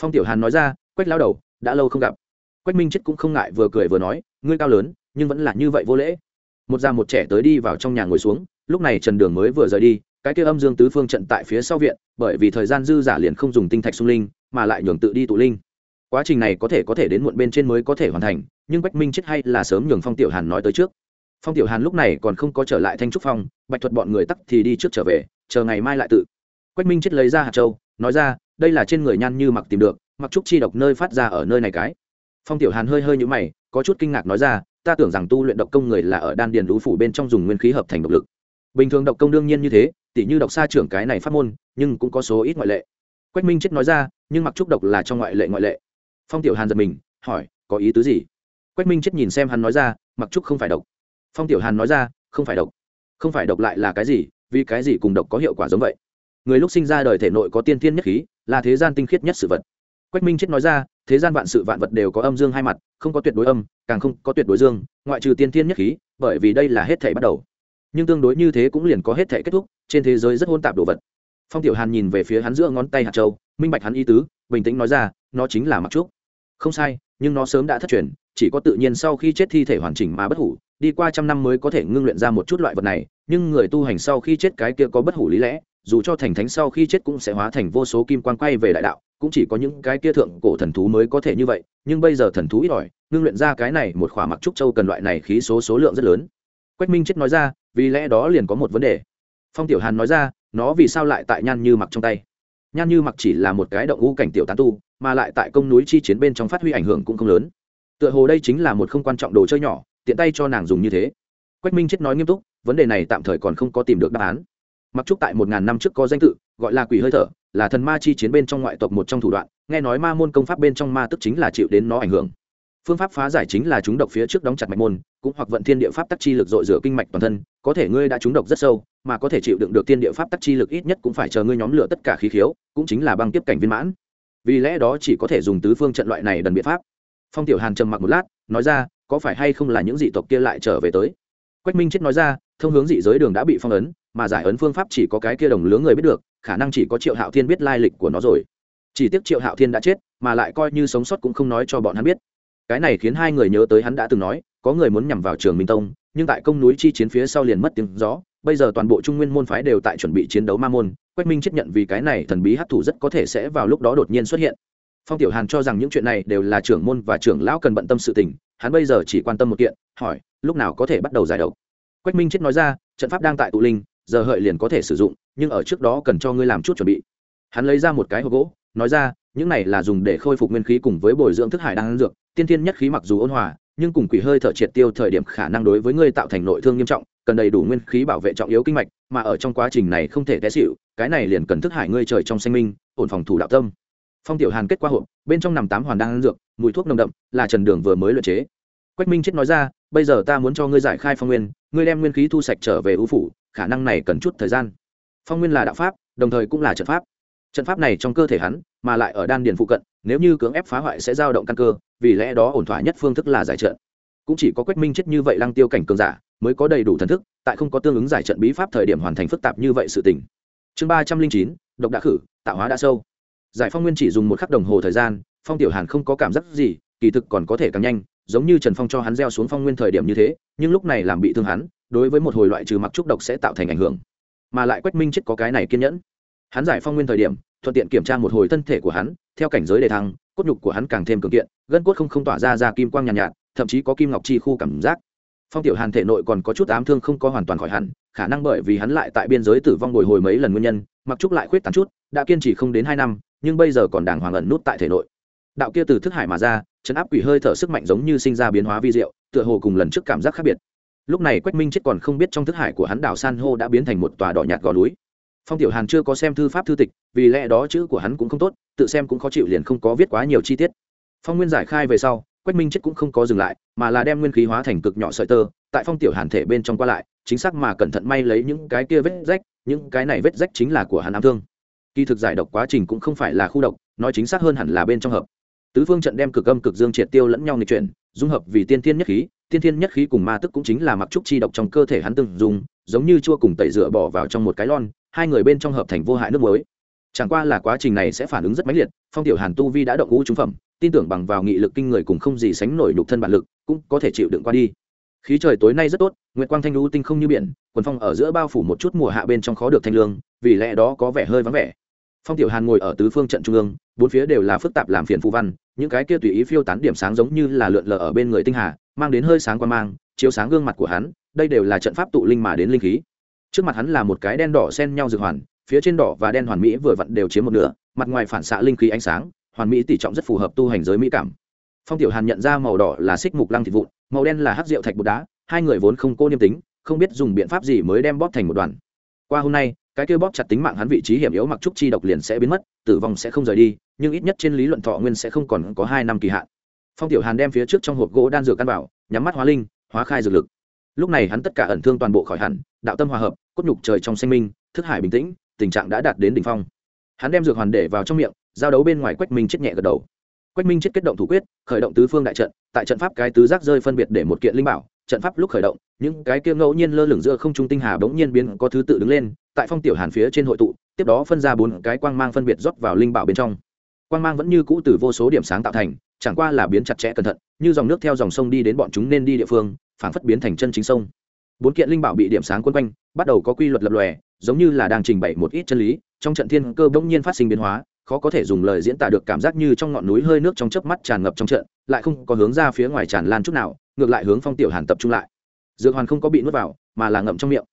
Phong tiểu hàn nói ra, quách lão đầu, đã lâu không gặp. Quách minh chết cũng không ngại vừa cười vừa nói, ngươi cao lớn, nhưng vẫn là như vậy vô lễ. Một già một trẻ tới đi vào trong nhà ngồi xuống, lúc này trần đường mới vừa rời đi, cái kia âm dương tứ phương trận tại phía sau viện, bởi vì thời gian dư giả liền không dùng tinh thạch sung linh, mà lại nhường tự đi tụ linh. Quá trình này có thể có thể đến muộn bên trên mới có thể hoàn thành, nhưng bách minh chết hay là sớm nhường phong tiểu hàn nói tới trước. Phong tiểu hàn lúc này còn không có trở lại thanh trúc phong, bạch thuật bọn người tắc thì đi trước trở về, chờ ngày mai lại tự. Quách minh chết lấy ra hạt châu nói ra, đây là trên người nhan như mặc tìm được, mặc trúc chi độc nơi phát ra ở nơi này cái. Phong tiểu hàn hơi hơi nhũ mày, có chút kinh ngạc nói ra, ta tưởng rằng tu luyện độc công người là ở đan điền lũ phủ bên trong dùng nguyên khí hợp thành độc lực. Bình thường độc công đương nhiên như thế, tỉ như độc xa trưởng cái này phát môn, nhưng cũng có số ít ngoại lệ. Quách minh chết nói ra, nhưng mặc trúc độc là trong ngoại lệ ngoại lệ. Phong tiểu hàn giật mình, hỏi, có ý tứ gì? Quách minh chết nhìn xem hắn nói ra, mặc trúc không phải độc. Phong tiểu hàn nói ra, không phải độc. Không phải độc lại là cái gì, vì cái gì cùng độc có hiệu quả giống vậy? Người lúc sinh ra đời thể nội có tiên tiên nhất khí, là thế gian tinh khiết nhất sự vật. Quách minh chết nói ra, thế gian vạn sự vạn vật đều có âm dương hai mặt, không có tuyệt đối âm, càng không có tuyệt đối dương, ngoại trừ tiên tiên nhất khí, bởi vì đây là hết thể bắt đầu. Nhưng tương đối như thế cũng liền có hết thể kết thúc, trên thế giới rất hôn tạp đồ vật. Phong tiểu hàn nhìn về phía hắn giữa ngón tay hạt châu, minh bạch hắn y tứ, bình tĩnh nói ra, nó chính là mặc trúc. Không sai, nhưng nó sớm đã thất truyền, chỉ có tự nhiên sau khi chết thi thể hoàn chỉnh mà bất hủ, đi qua trăm năm mới có thể ngưng luyện ra một chút loại vật này, nhưng người tu hành sau khi chết cái kia có bất hủ lý lẽ dù cho thành thánh sau khi chết cũng sẽ hóa thành vô số kim quan quay về đại đạo, cũng chỉ có những cái kia thượng cổ thần thú mới có thể như vậy, nhưng bây giờ thần thú ít ỏi, ngưng luyện ra cái này một khỏa mặc trúc châu cần loại này khí số số lượng rất lớn. Quách minh chết nói ra, vì lẽ đó liền có một vấn đề. Phong tiểu hàn nói ra, nó vì sao lại tại nhan như mặc trong tay? Nhan như mặc chỉ là một cái động u cảnh tiểu tán tu, mà lại tại công núi chi chiến bên trong phát huy ảnh hưởng cũng không lớn. Tựa hồ đây chính là một không quan trọng đồ chơi nhỏ, tiện tay cho nàng dùng như thế. Quách minh chết nói nghiêm túc, vấn đề này tạm thời còn không có tìm được đáp án mặc trúc tại một ngàn năm trước có danh tự, gọi là quỷ hơi thở, là thần ma chi chiến bên trong ngoại tộc một trong thủ đoạn, nghe nói ma môn công pháp bên trong ma tức chính là chịu đến nó ảnh hưởng. Phương pháp phá giải chính là chúng độc phía trước đóng chặt mạch môn, cũng hoặc vận thiên địa pháp tắc chi lực dội rửa kinh mạch toàn thân, có thể ngươi đã trúng độc rất sâu, mà có thể chịu đựng được thiên địa pháp tắc chi lực ít nhất cũng phải chờ ngươi nhóm lửa tất cả khí khiếu, cũng chính là băng tiếp cảnh viên mãn. Vì lẽ đó chỉ có thể dùng tứ phương trận loại này đần biện pháp. Phong tiểu hàn trầm mặc một lát, nói ra, có phải hay không là những dị tộc kia lại trở về tới? Quách minh chết nói ra, thông hướng dị giới đường đã bị phong ấn mà giải ấn phương pháp chỉ có cái kia đồng lứa người biết được, khả năng chỉ có triệu hạo thiên biết lai lịch của nó rồi. Chỉ tiếc triệu hạo thiên đã chết, mà lại coi như sống sót cũng không nói cho bọn hắn biết. Cái này khiến hai người nhớ tới hắn đã từng nói, có người muốn nhằm vào trường minh tông, nhưng tại công núi chi chiến phía sau liền mất tiếng gió. Bây giờ toàn bộ trung nguyên môn phái đều tại chuẩn bị chiến đấu ma môn, quách minh chấp nhận vì cái này thần bí hấp thụ rất có thể sẽ vào lúc đó đột nhiên xuất hiện. Phong tiểu hàn cho rằng những chuyện này đều là trưởng môn và trưởng lão cần bận tâm sự tình, hắn bây giờ chỉ quan tâm một kiện, hỏi, lúc nào có thể bắt đầu giải độc? Quách minh chết nói ra, trận pháp đang tại tụ linh giờ hợi liền có thể sử dụng, nhưng ở trước đó cần cho ngươi làm chút chuẩn bị. Hắn lấy ra một cái hộp gỗ, nói ra, những này là dùng để khôi phục nguyên khí cùng với bồi dưỡng thức hải đang dược, tiên thiên nhất khí mặc dù ôn hòa, nhưng cùng quỷ hơi thở triệt tiêu thời điểm khả năng đối với ngươi tạo thành nội thương nghiêm trọng, cần đầy đủ nguyên khí bảo vệ trọng yếu kinh mạch, mà ở trong quá trình này không thể té xịu cái này liền cần thức hải ngươi trời trong sinh minh, ổn phòng thủ đạo tâm. Phong tiểu hàn kết qua hộp, bên trong nằm tám hoàn đan dược, mùi thuốc nồng đậm, là trần đường vừa mới luyện chế. Quách minh chết nói ra, bây giờ ta muốn cho ngươi giải khai phong nguyên, ngươi đem nguyên khí thu sạch trở về ưu phủ khả năng này cần chút thời gian. Phong nguyên là đạo pháp, đồng thời cũng là trận pháp. Trận pháp này trong cơ thể hắn, mà lại ở đan điền phụ cận, nếu như cưỡng ép phá hoại sẽ dao động căn cơ, vì lẽ đó ổn thỏa nhất phương thức là giải trận. Cũng chỉ có quách minh chết như vậy lăng tiêu cảnh cường giả, mới có đầy đủ thần thức, tại không có tương ứng giải trận bí pháp thời điểm hoàn thành phức tạp như vậy sự tình. Chương ba trăm linh chín, độc đã khử, tạo hóa đã sâu. Giải phong nguyên chỉ dùng một khắc đồng hồ thời gian, phong tiểu hàn không có cảm giác gì, kỳ thực còn có thể càng nhanh, giống như trần phong cho hắn gieo xuống phong nguyên thời điểm như thế, nhưng lúc này làm bị thương hắn đối với một hồi loại trừ mặc trúc độc sẽ tạo thành ảnh hưởng mà lại quách minh chết có cái này kiên nhẫn. Hắn giải phong nguyên thời điểm thuận tiện kiểm tra một hồi thân thể của hắn theo cảnh giới đề thăng cốt nhục của hắn càng thêm cường kiện gân cốt không không tỏa ra ra kim quang nhàn nhạt, nhạt thậm chí có kim ngọc chi khu cảm giác. Phong tiểu hàn thể nội còn có chút ám thương không có hoàn toàn khỏi hẳn khả năng bởi vì hắn lại tại biên giới tử vong bồi hồi mấy lần nguyên nhân mặc trúc lại khuyết tán chút đã kiên trì không đến hai năm nhưng bây giờ còn đàng hoàng ẩn nút tại thể nội. Đạo kia từ thức hải mà ra chấn áp quỷ hơi thở sức mạnh giống như sinh ra biến hóa vi diệu tựa hồ cùng lần trước cảm giác khác biệt lúc này quách minh chết còn không biết trong thức hải của hắn đảo san hô đã biến thành một tòa đỏ nhạt gò núi. Phong tiểu hàn chưa có xem thư pháp thư tịch, vì lẽ đó chữ của hắn cũng không tốt, tự xem cũng khó chịu liền không có viết quá nhiều chi tiết. Phong nguyên giải khai về sau, quách minh chết cũng không có dừng lại, mà là đem nguyên khí hóa thành cực nhỏ sợi tơ, tại phong tiểu hàn thể bên trong qua lại, chính xác mà cẩn thận may lấy những cái kia vết rách, những cái này vết rách chính là của hắn ám thương. Kỳ thực giải độc quá trình cũng không phải là khu độc, nói chính xác hơn hẳn là bên trong hợp. Tứ phương trận đem cực âm cực dương triệt tiêu lẫn nhau nghịch chuyển, dung hợp vì tiên thiên nhất khí tiên thiên nhất khí cùng ma tức cũng chính là mặc trúc chi độc trong cơ thể hắn từng dùng giống như chua cùng tẩy rửa bỏ vào trong một cái lon, hai người bên trong hợp thành vô hại nước muối. Chẳng qua là quá trình này sẽ phản ứng rất mãnh liệt, phong tiểu hàn tu vi đã động ngũ trúng phẩm, tin tưởng bằng vào nghị lực kinh người cùng không gì sánh nổi nhục thân bản lực, cũng có thể chịu đựng qua đi. Khí trời tối nay rất tốt, nguyệt quang thanh lũ tinh không như biển, quần phong ở giữa bao phủ một chút mùa hạ bên trong khó được thanh lương, vì lẽ đó có vẻ hơi vắng vẻ. Phong tiểu hàn ngồi ở tứ phương trận trung ương, bốn phía đều là phức tạp làm phiền phù văn, những cái kia tùy ý phiêu tán điểm sáng giống như là lượn lờ ở bên người tinh hà mang đến hơi sáng qua mang, chiếu sáng gương mặt của hắn, đây đều là trận pháp tụ linh mà đến linh khí. Trước mặt hắn là một cái đen đỏ xen nhau dược hoàn, phía trên đỏ và đen hoàn mỹ vừa vặn đều chiếm một nửa, mặt ngoài phản xạ linh khí ánh sáng, hoàn mỹ tỷ trọng rất phù hợp tu hành giới mỹ cảm. Phong tiểu hàn nhận ra màu đỏ là xích mục lăng thịt vụn, màu đen là hắc rượu thạch bột đá, hai người vốn không cô niêm tính, không biết dùng biện pháp gì mới đem bóp thành một đoàn. Qua hôm nay, cái kia bóp chặt tính mạng hắn vị trí hiểm yếu mặc trúc chi độc liền sẽ biến mất, tử vong sẽ không rời đi, nhưng ít nhất trên lý luận thọ nguyên sẽ không còn có hai năm kỳ hạn phong tiểu hàn đem phía trước trong hộp gỗ đan dược căn bảo nhắm mắt hóa linh, hóa khai dược lực. Lúc này hắn tất cả ẩn thương toàn bộ khỏi hẳn, đạo tâm hòa hợp, cốt nhục trời trong sinh minh, thức hải bình tĩnh, tình trạng đã đạt đến đỉnh phong. Hắn đem dược hoàn để vào trong miệng, giao đấu bên ngoài quách minh chết nhẹ gật đầu. Quách minh chết kết động thủ quyết, khởi động tứ phương đại trận, tại trận pháp cái tứ giác rơi phân biệt để một kiện linh bảo, trận pháp lúc khởi động, những cái kia ngẫu nhiên lơ lửng giữa không trung tinh hà bỗng nhiên biến, có thứ tự đứng lên, tại phong tiểu hàn phía trên hội tụ, tiếp đó phân ra bốn cái quang mang phân biệt rót vào linh bảo bên trong. Quang mang vẫn như cũ từ vô số điểm sáng tạo thành chẳng qua là biến chặt chẽ cẩn thận, như dòng nước theo dòng sông đi đến bọn chúng nên đi địa phương, phảng phất biến thành chân chính sông. Bốn kiện linh bảo bị điểm sáng quân quanh, bắt đầu có quy luật lập lòe, giống như là đang trình bày một ít chân lý, trong trận thiên cơ bỗng nhiên phát sinh biến hóa, khó có thể dùng lời diễn tả được cảm giác như trong ngọn núi hơi nước trong chớp mắt tràn ngập trong trận, lại không có hướng ra phía ngoài tràn lan chút nào, ngược lại hướng phong tiểu hàn tập trung lại. Dược hoàn không có bị nuốt vào, mà là ngậm trong miệng.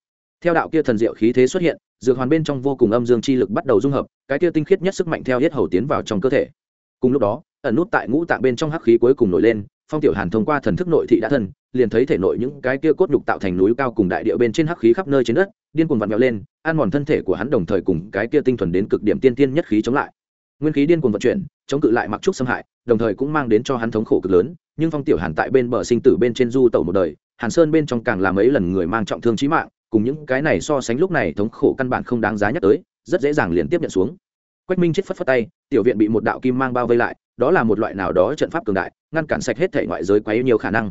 Theo đạo kia thần diệu khí thế xuất hiện, dược hoàn bên trong vô cùng âm dương chi lực bắt đầu dung hợp, cái kia tinh khiết nhất sức mạnh theo hết hầu tiến vào trong cơ thể. Cùng lúc đó ẩn nút tại ngũ tạng bên trong hắc khí cuối cùng nổi lên, phong tiểu hàn thông qua thần thức nội thị đã thân, liền thấy thể nội những cái kia cốt nhục tạo thành núi cao cùng đại địa bên trên hắc khí khắp nơi trên đất, điên cuồng vặn vẹo lên, ăn mòn thân thể của hắn đồng thời cùng cái kia tinh thuần đến cực điểm tiên tiên nhất khí chống lại. Nguyên khí điên cuồng vận chuyển, chống cự lại mặc trúc xâm hại, đồng thời cũng mang đến cho hắn thống khổ cực lớn, nhưng phong tiểu hàn tại bên bờ sinh tử bên trên du tẩu một đời, hàn sơn bên trong càng làm mấy lần người mang trọng thương chí mạng, cùng những cái này so sánh lúc này thống khổ căn bản không đáng giá nhắc tới, rất dễ dàng liền tiếp nhận xuống. Quách minh chết phất phất tay, tiểu viện bị một đạo kim mang bao vây lại đó là một loại nào đó trận pháp cường đại, ngăn cản sạch hết thể ngoại giới quá nhiều khả năng.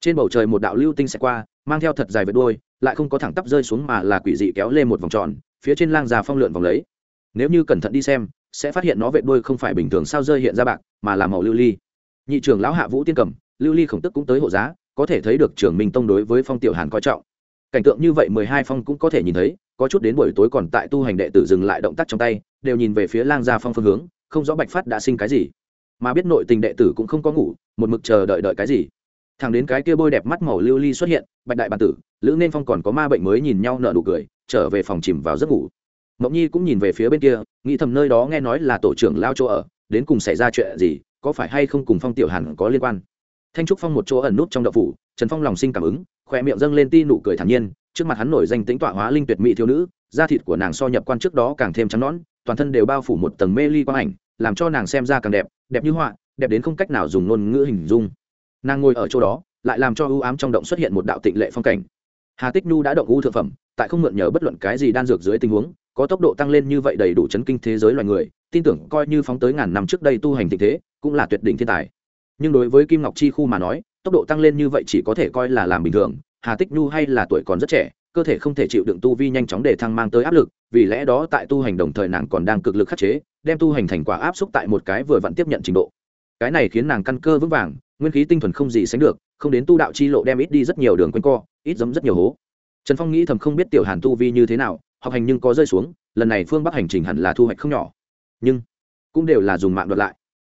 Trên bầu trời một đạo lưu tinh sẽ qua, mang theo thật dài vệt đuôi, lại không có thẳng tắp rơi xuống mà là quỷ dị kéo lên một vòng tròn, phía trên lang già phong lượn vòng lấy. Nếu như cẩn thận đi xem, sẽ phát hiện nó vệt đuôi không phải bình thường sao rơi hiện ra bạc, mà là màu lưu ly. Nhị trưởng lão hạ vũ tiên cầm, lưu ly khổng tức cũng tới hộ giá, có thể thấy được trưởng minh tông đối với phong tiểu hàn coi trọng. Cảnh tượng như vậy mười hai phong cũng có thể nhìn thấy, có chút đến buổi tối còn tại tu hành đệ tử dừng lại động tác trong tay, đều nhìn về phía lang gia phong phương hướng, không rõ bạch phát đã sinh cái gì mà biết nội tình đệ tử cũng không có ngủ, một mực chờ đợi đợi cái gì. Thằng đến cái kia bôi đẹp mắt màu lưu ly xuất hiện, bạch đại bản tử, lữ nên phong còn có ma bệnh mới nhìn nhau nợ nụ cười, trở về phòng chìm vào giấc ngủ. Mộng nhi cũng nhìn về phía bên kia, nghĩ thầm nơi đó nghe nói là tổ trưởng lao chỗ ở, đến cùng xảy ra chuyện gì, có phải hay không cùng phong tiểu hàn có liên quan? Thanh trúc phong một chỗ ẩn nút trong đậu phủ, trần phong lòng sinh cảm ứng khoe miệng dâng lên ti nụ cười thản nhiên, trước mặt hắn nổi danh tính tọa hóa linh tuyệt mỹ thiếu nữ, da thịt của nàng so nhập quan trước đó càng thêm trắng nõn, toàn thân đều bao phủ một tầng mê ly quang ảnh, làm cho nàng xem ra càng đẹp đẹp như họa, đẹp đến không cách nào dùng ngôn ngữ hình dung. Nàng ngồi ở chỗ đó, lại làm cho ưu ám trong động xuất hiện một đạo tịnh lệ phong cảnh. Hà tích nhu đã động u thượng phẩm, tại không mượn nhờ bất luận cái gì đan dược dưới tình huống, có tốc độ tăng lên như vậy đầy đủ chấn kinh thế giới loài người, tin tưởng coi như phóng tới ngàn năm trước đây tu hành tình thế, cũng là tuyệt đỉnh thiên tài. Nhưng đối với kim ngọc chi khu mà nói, tốc độ tăng lên như vậy chỉ có thể coi là làm bình thường. Hà tích nhu hay là tuổi còn rất trẻ, cơ thể không thể chịu đựng tu vi nhanh chóng để thăng mang tới áp lực, vì lẽ đó tại tu hành đồng thời nàng còn đang cực lực khắc chế đem tu hành thành quả áp xúc tại một cái vừa vặn tiếp nhận trình độ. Cái này khiến nàng căn cơ vững vàng, nguyên khí tinh thuần không gì sánh được, không đến tu đạo chi lộ đem ít đi rất nhiều đường quanh co, ít giấm rất nhiều hố. Trần phong nghĩ thầm không biết tiểu hàn tu vi như thế nào, học hành nhưng có rơi xuống, lần này phương bắc hành trình hẳn là thu hoạch không nhỏ. Nhưng, cũng đều là dùng mạng đoạt lại.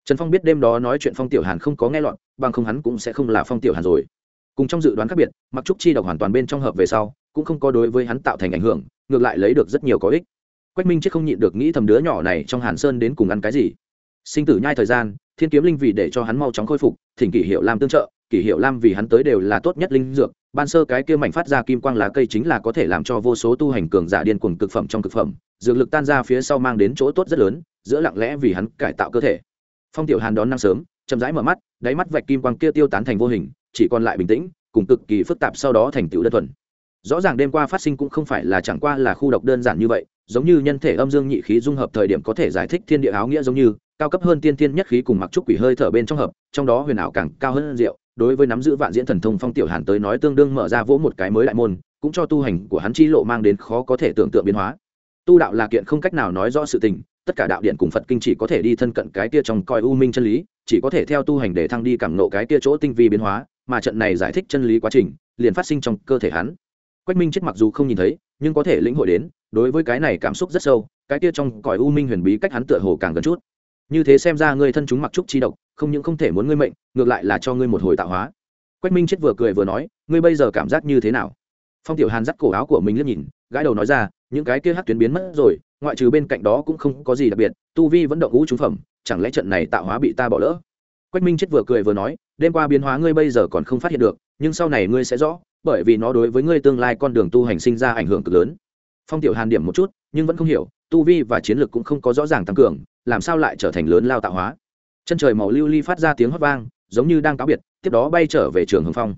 Trần phong biết đêm đó nói chuyện phong tiểu hàn không có nghe lọt, bằng không hắn cũng sẽ không là phong tiểu hàn rồi. Cùng trong dự đoán khác biệt, mặc trúc chi độc hoàn toàn bên trong hợp về sau, cũng không có đối với hắn tạo thành ảnh hưởng, ngược lại lấy được rất nhiều có ích quách minh chết không nhịn được nghĩ thầm đứa nhỏ này trong hàn sơn đến cùng ăn cái gì. Sinh tử nhai thời gian, thiên kiếm linh vì để cho hắn mau chóng khôi phục, thỉnh kỷ hiệu lam tương trợ, kỷ hiệu lam vì hắn tới đều là tốt nhất linh dược. Ban sơ cái kia mảnh phát ra kim quang lá cây chính là có thể làm cho vô số tu hành cường giả điên cuồng cực phẩm trong cực phẩm, dược lực tan ra phía sau mang đến chỗ tốt rất lớn, giữa lặng lẽ vì hắn cải tạo cơ thể. Phong tiểu hàn đón năng sớm, chậm rãi mở mắt, đáy mắt vạch kim quang kia tiêu tán thành vô hình, chỉ còn lại bình tĩnh, cùng cực kỳ phức tạp sau đó thành tựu đơn thuần. Rõ ràng đêm qua phát sinh cũng không phải là chẳng qua là khu độc đơn giản như vậy giống như nhân thể âm dương nhị khí dung hợp thời điểm có thể giải thích thiên địa áo nghĩa giống như, cao cấp hơn tiên tiên nhất khí cùng mặc trúc quỷ hơi thở bên trong hợp, trong đó huyền ảo càng cao hơn rượu đối với nắm giữ vạn diễn thần thông phong tiểu hàn tới nói tương đương mở ra vỗ một cái mới đại môn, cũng cho tu hành của hắn chi lộ mang đến khó có thể tưởng tượng biến hóa. Tu đạo là kiện không cách nào nói rõ sự tình, tất cả đạo điện cùng phật kinh chỉ có thể đi thân cận cái kia trong coi u minh chân lý, chỉ có thể theo tu hành để thăng đi cảm nộ cái kia chỗ tinh vi biến hóa, mà trận này giải thích chân lý quá trình, liền phát sinh trong cơ thể hắn quách minh chết mặc dù không nhìn thấy, nhưng có thể lĩnh hội đến, đối với cái này cảm xúc rất sâu, cái kia trong cõi u minh huyền bí cách hắn tựa hồ càng gần chút. Như thế xem ra ngươi thân chúng mặc trúc chi độc, không những không thể muốn ngươi mệnh, ngược lại là cho ngươi một hồi tạo hóa. Quách minh chết vừa cười vừa nói, ngươi bây giờ cảm giác như thế nào? Phong tiểu hàn dắt cổ áo của mình liếc nhìn, gãi đầu nói ra, những cái kia hát tuyến biến mất rồi, ngoại trừ bên cạnh đó cũng không có gì đặc biệt, tu vi vẫn động ngũ trúng phẩm, chẳng lẽ trận này tạo hóa bị ta bỏ lỡ? Quách minh chết vừa cười vừa nói, đêm qua biến hóa ngươi bây giờ còn không phát hiện được, nhưng sau này ngươi sẽ rõ bởi vì nó đối với ngươi tương lai con đường tu hành sinh ra ảnh hưởng cực lớn. Phong tiểu hàn điểm một chút, nhưng vẫn không hiểu, tu vi và chiến lược cũng không có rõ ràng tăng cường, làm sao lại trở thành lớn lao tạo hóa? Chân trời màu lưu ly phát ra tiếng hót vang, giống như đang cáo biệt, tiếp đó bay trở về trường hồng phong.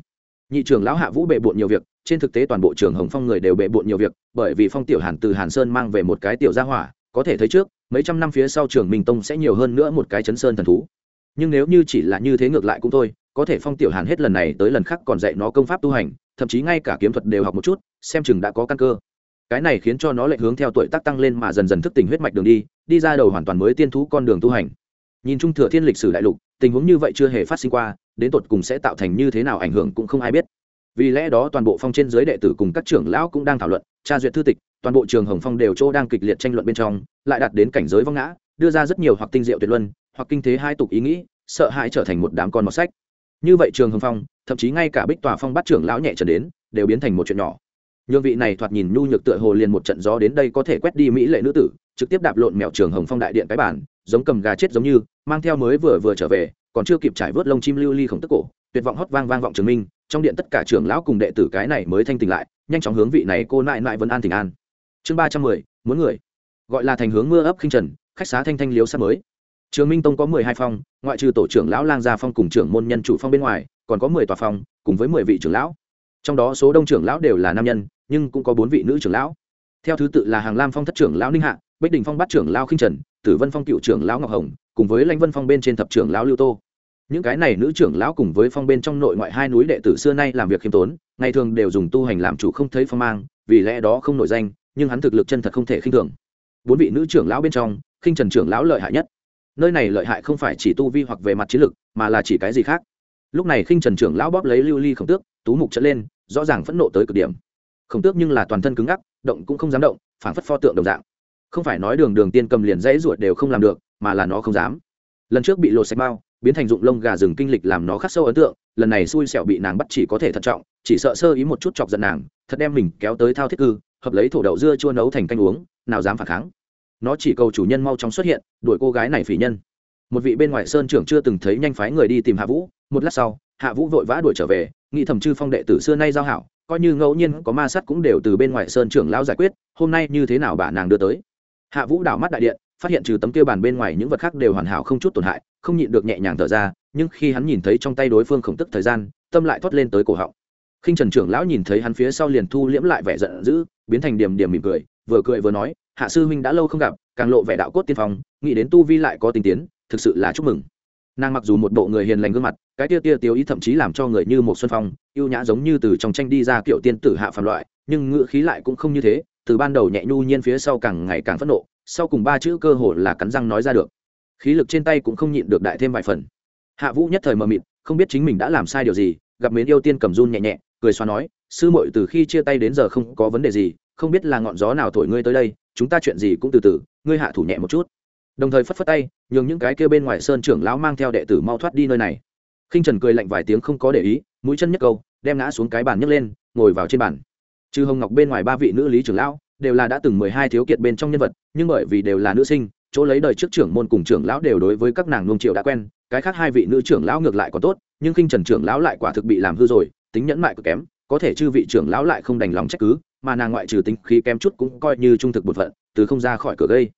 Nhị trường lão hạ vũ bệ bộn nhiều việc, trên thực tế toàn bộ trường hồng phong người đều bệ bộn nhiều việc, bởi vì phong tiểu hàn từ hàn sơn mang về một cái tiểu gia hỏa, có thể thấy trước, mấy trăm năm phía sau trường minh tông sẽ nhiều hơn nữa một cái chấn sơn thần thú. Nhưng nếu như chỉ là như thế ngược lại cũng thôi có thể phong tiểu hàn hết lần này tới lần khác còn dạy nó công pháp tu hành, thậm chí ngay cả kiếm thuật đều học một chút, xem chừng đã có căn cơ. Cái này khiến cho nó lệch hướng theo tuổi tác tăng lên mà dần dần thức tỉnh huyết mạch đường đi đi ra đầu hoàn toàn mới tiên thú con đường tu hành. Nhìn chung thừa thiên lịch sử đại lục, tình huống như vậy chưa hề phát sinh qua, đến tột cùng sẽ tạo thành như thế nào ảnh hưởng cũng không ai biết. Vì lẽ đó toàn bộ phong trên giới đệ tử cùng các trưởng lão cũng đang thảo luận, tra duyệt thư tịch, toàn bộ trường hồng phong đều chỗ đang kịch liệt tranh luận bên trong, lại đạt đến cảnh giới vong ngã, đưa ra rất nhiều hoặc tinh diệu tuyệt luân, hoặc kinh thế hai tục ý nghĩ, sợ hãi trở thành một đám con mọt sách như vậy trường hồng phong, thậm chí ngay cả bích tòa phong bắt trưởng lão nhẹ trở đến, đều biến thành một chuyện nhỏ. Nhương vị này thoạt nhìn nhu nhược tựa hồ liền một trận gió đến đây có thể quét đi mỹ lệ nữ tử, trực tiếp đạp lộn mèo trường hồng phong đại điện cái bản giống cầm gà chết giống như, mang theo mới vừa vừa trở về, còn chưa kịp trải vớt lông chim lưu ly khổng tức cổ, tuyệt vọng hót vang vang vọng trường minh, trong điện tất cả trưởng lão cùng đệ tử cái này mới thanh tỉnh lại, nhanh chóng hướng vị này cô nại nại vân an tỉnh an. Chương ba trăm mười, muốn người. Gọi là thành hướng mưa ấp khinh trần, khách xá thanh thanh liếu sắp mới trường minh tông có mười hai phong, ngoại trừ tổ trưởng lão lang gia phong cùng trưởng môn nhân chủ phong bên ngoài, còn có mười tòa phong, cùng với mười vị trưởng lão. Trong đó số đông trưởng lão đều là nam nhân, nhưng cũng có bốn vị nữ trưởng lão. Theo thứ tự là hàng lam phong thất trưởng lão ninh hạ, bích đình phong bắt trưởng lão khinh trần, tử vân phong cựu trưởng lão ngọc hồng, cùng với lãnh vân phong bên trên thập trưởng lão lưu tô. Những cái này nữ trưởng lão cùng với phong bên trong nội ngoại hai núi đệ tử xưa nay làm việc khiêm tốn, ngày thường đều dùng tu hành làm chủ không thấy phong mang, vì lẽ đó không nổi danh, nhưng hắn thực lực chân thật không thể khinh thường. Bốn vị nữ trưởng lão bên trong, khinh trần trưởng lão lợi hại nhất nơi này lợi hại không phải chỉ tu vi hoặc về mặt chiến lược mà là chỉ cái gì khác. Lúc này khinh trần trưởng lão bóp lấy lưu ly khổng tước, tú mục trở lên, rõ ràng phẫn nộ tới cực điểm. Khổng tước nhưng là toàn thân cứng ngắc, động cũng không dám động, phảng phất pho tượng đồng dạng. Không phải nói đường đường tiên cầm liền dãy ruột đều không làm được, mà là nó không dám. Lần trước bị lột sạch bao, biến thành dụng lông gà rừng kinh lịch làm nó khắc sâu ấn tượng, lần này xui xẻo bị nàng bắt chỉ có thể thận trọng, chỉ sợ sơ ý một chút chọc giận nàng, thật đem mình kéo tới thao thiết cư, hợp lấy thổ đậu dưa chua nấu thành canh uống, nào dám phản kháng nó chỉ cầu chủ nhân mau chóng xuất hiện, đuổi cô gái này phỉ nhân. Một vị bên ngoài sơn trưởng chưa từng thấy nhanh phái người đi tìm hạ vũ. Một lát sau, hạ vũ vội vã đuổi trở về, nghĩ thầm chư phong đệ tử xưa nay giao hảo, coi như ngẫu nhiên có ma sát cũng đều từ bên ngoài sơn trưởng lão giải quyết, hôm nay như thế nào bà nàng đưa tới. Hạ vũ đảo mắt đại điện, phát hiện trừ tấm kia bàn bên ngoài những vật khác đều hoàn hảo không chút tổn hại, không nhịn được nhẹ nhàng thở ra, nhưng khi hắn nhìn thấy trong tay đối phương khổng tức thời gian, tâm lại thoát lên tới cổ họng. Khinh trần trưởng lão nhìn thấy hắn phía sau liền thu liễm lại vẻ giận dữ, biến thành điểm điểm mỉm cười, vừa cười vừa nói hạ sư huynh đã lâu không gặp, càng lộ vẻ đạo cốt tiên phong, nghĩ đến tu vi lại có tình tiến, thực sự là chúc mừng. Nàng mặc dù một bộ người hiền lành gương mặt, cái tia tia tiêu ý thậm chí làm cho người như một xuân phong, ưu nhã giống như từ trong tranh đi ra kiểu tiên tử hạ phàm loại, nhưng ngữ khí lại cũng không như thế, từ ban đầu nhẹ nhu nhiên phía sau càng ngày càng phẫn nộ, sau cùng ba chữ cơ hồ là cắn răng nói ra được. Khí lực trên tay cũng không nhịn được đại thêm vài phần. Hạ vũ nhất thời mờ mịt, không biết chính mình đã làm sai điều gì, gặp mến yêu tiên cầm run nhẹ nhẹ, cười xoa nói, sư muội từ khi chia tay đến giờ không có vấn đề gì không biết là ngọn gió nào thổi ngươi tới đây, chúng ta chuyện gì cũng từ từ, ngươi hạ thủ nhẹ một chút. Đồng thời phất phất tay, nhường những cái kia bên ngoài sơn trưởng lão mang theo đệ tử mau thoát đi nơi này. Khinh trần cười lạnh vài tiếng không có để ý, mũi chân nhấc câu, đem ngã xuống cái bàn nhấc lên, ngồi vào trên bàn. Trừ hồng ngọc bên ngoài ba vị nữ lý trưởng lão, đều là đã từng mười hai thiếu kiệt bên trong nhân vật, nhưng bởi vì đều là nữ sinh, chỗ lấy đời trước trưởng môn cùng trưởng lão đều đối với các nàng nuông triệu đã quen, cái khác hai vị nữ trưởng lão ngược lại còn tốt, nhưng khinh trần trưởng lão lại quả thực bị làm hư rồi, tính nhẫn mại cực kém, có thể chư vị trưởng lão lại không đành lòng trách cứ mà nàng ngoại trừ tính khí kém chút cũng coi như trung thực bột phận, từ không ra khỏi cửa gây.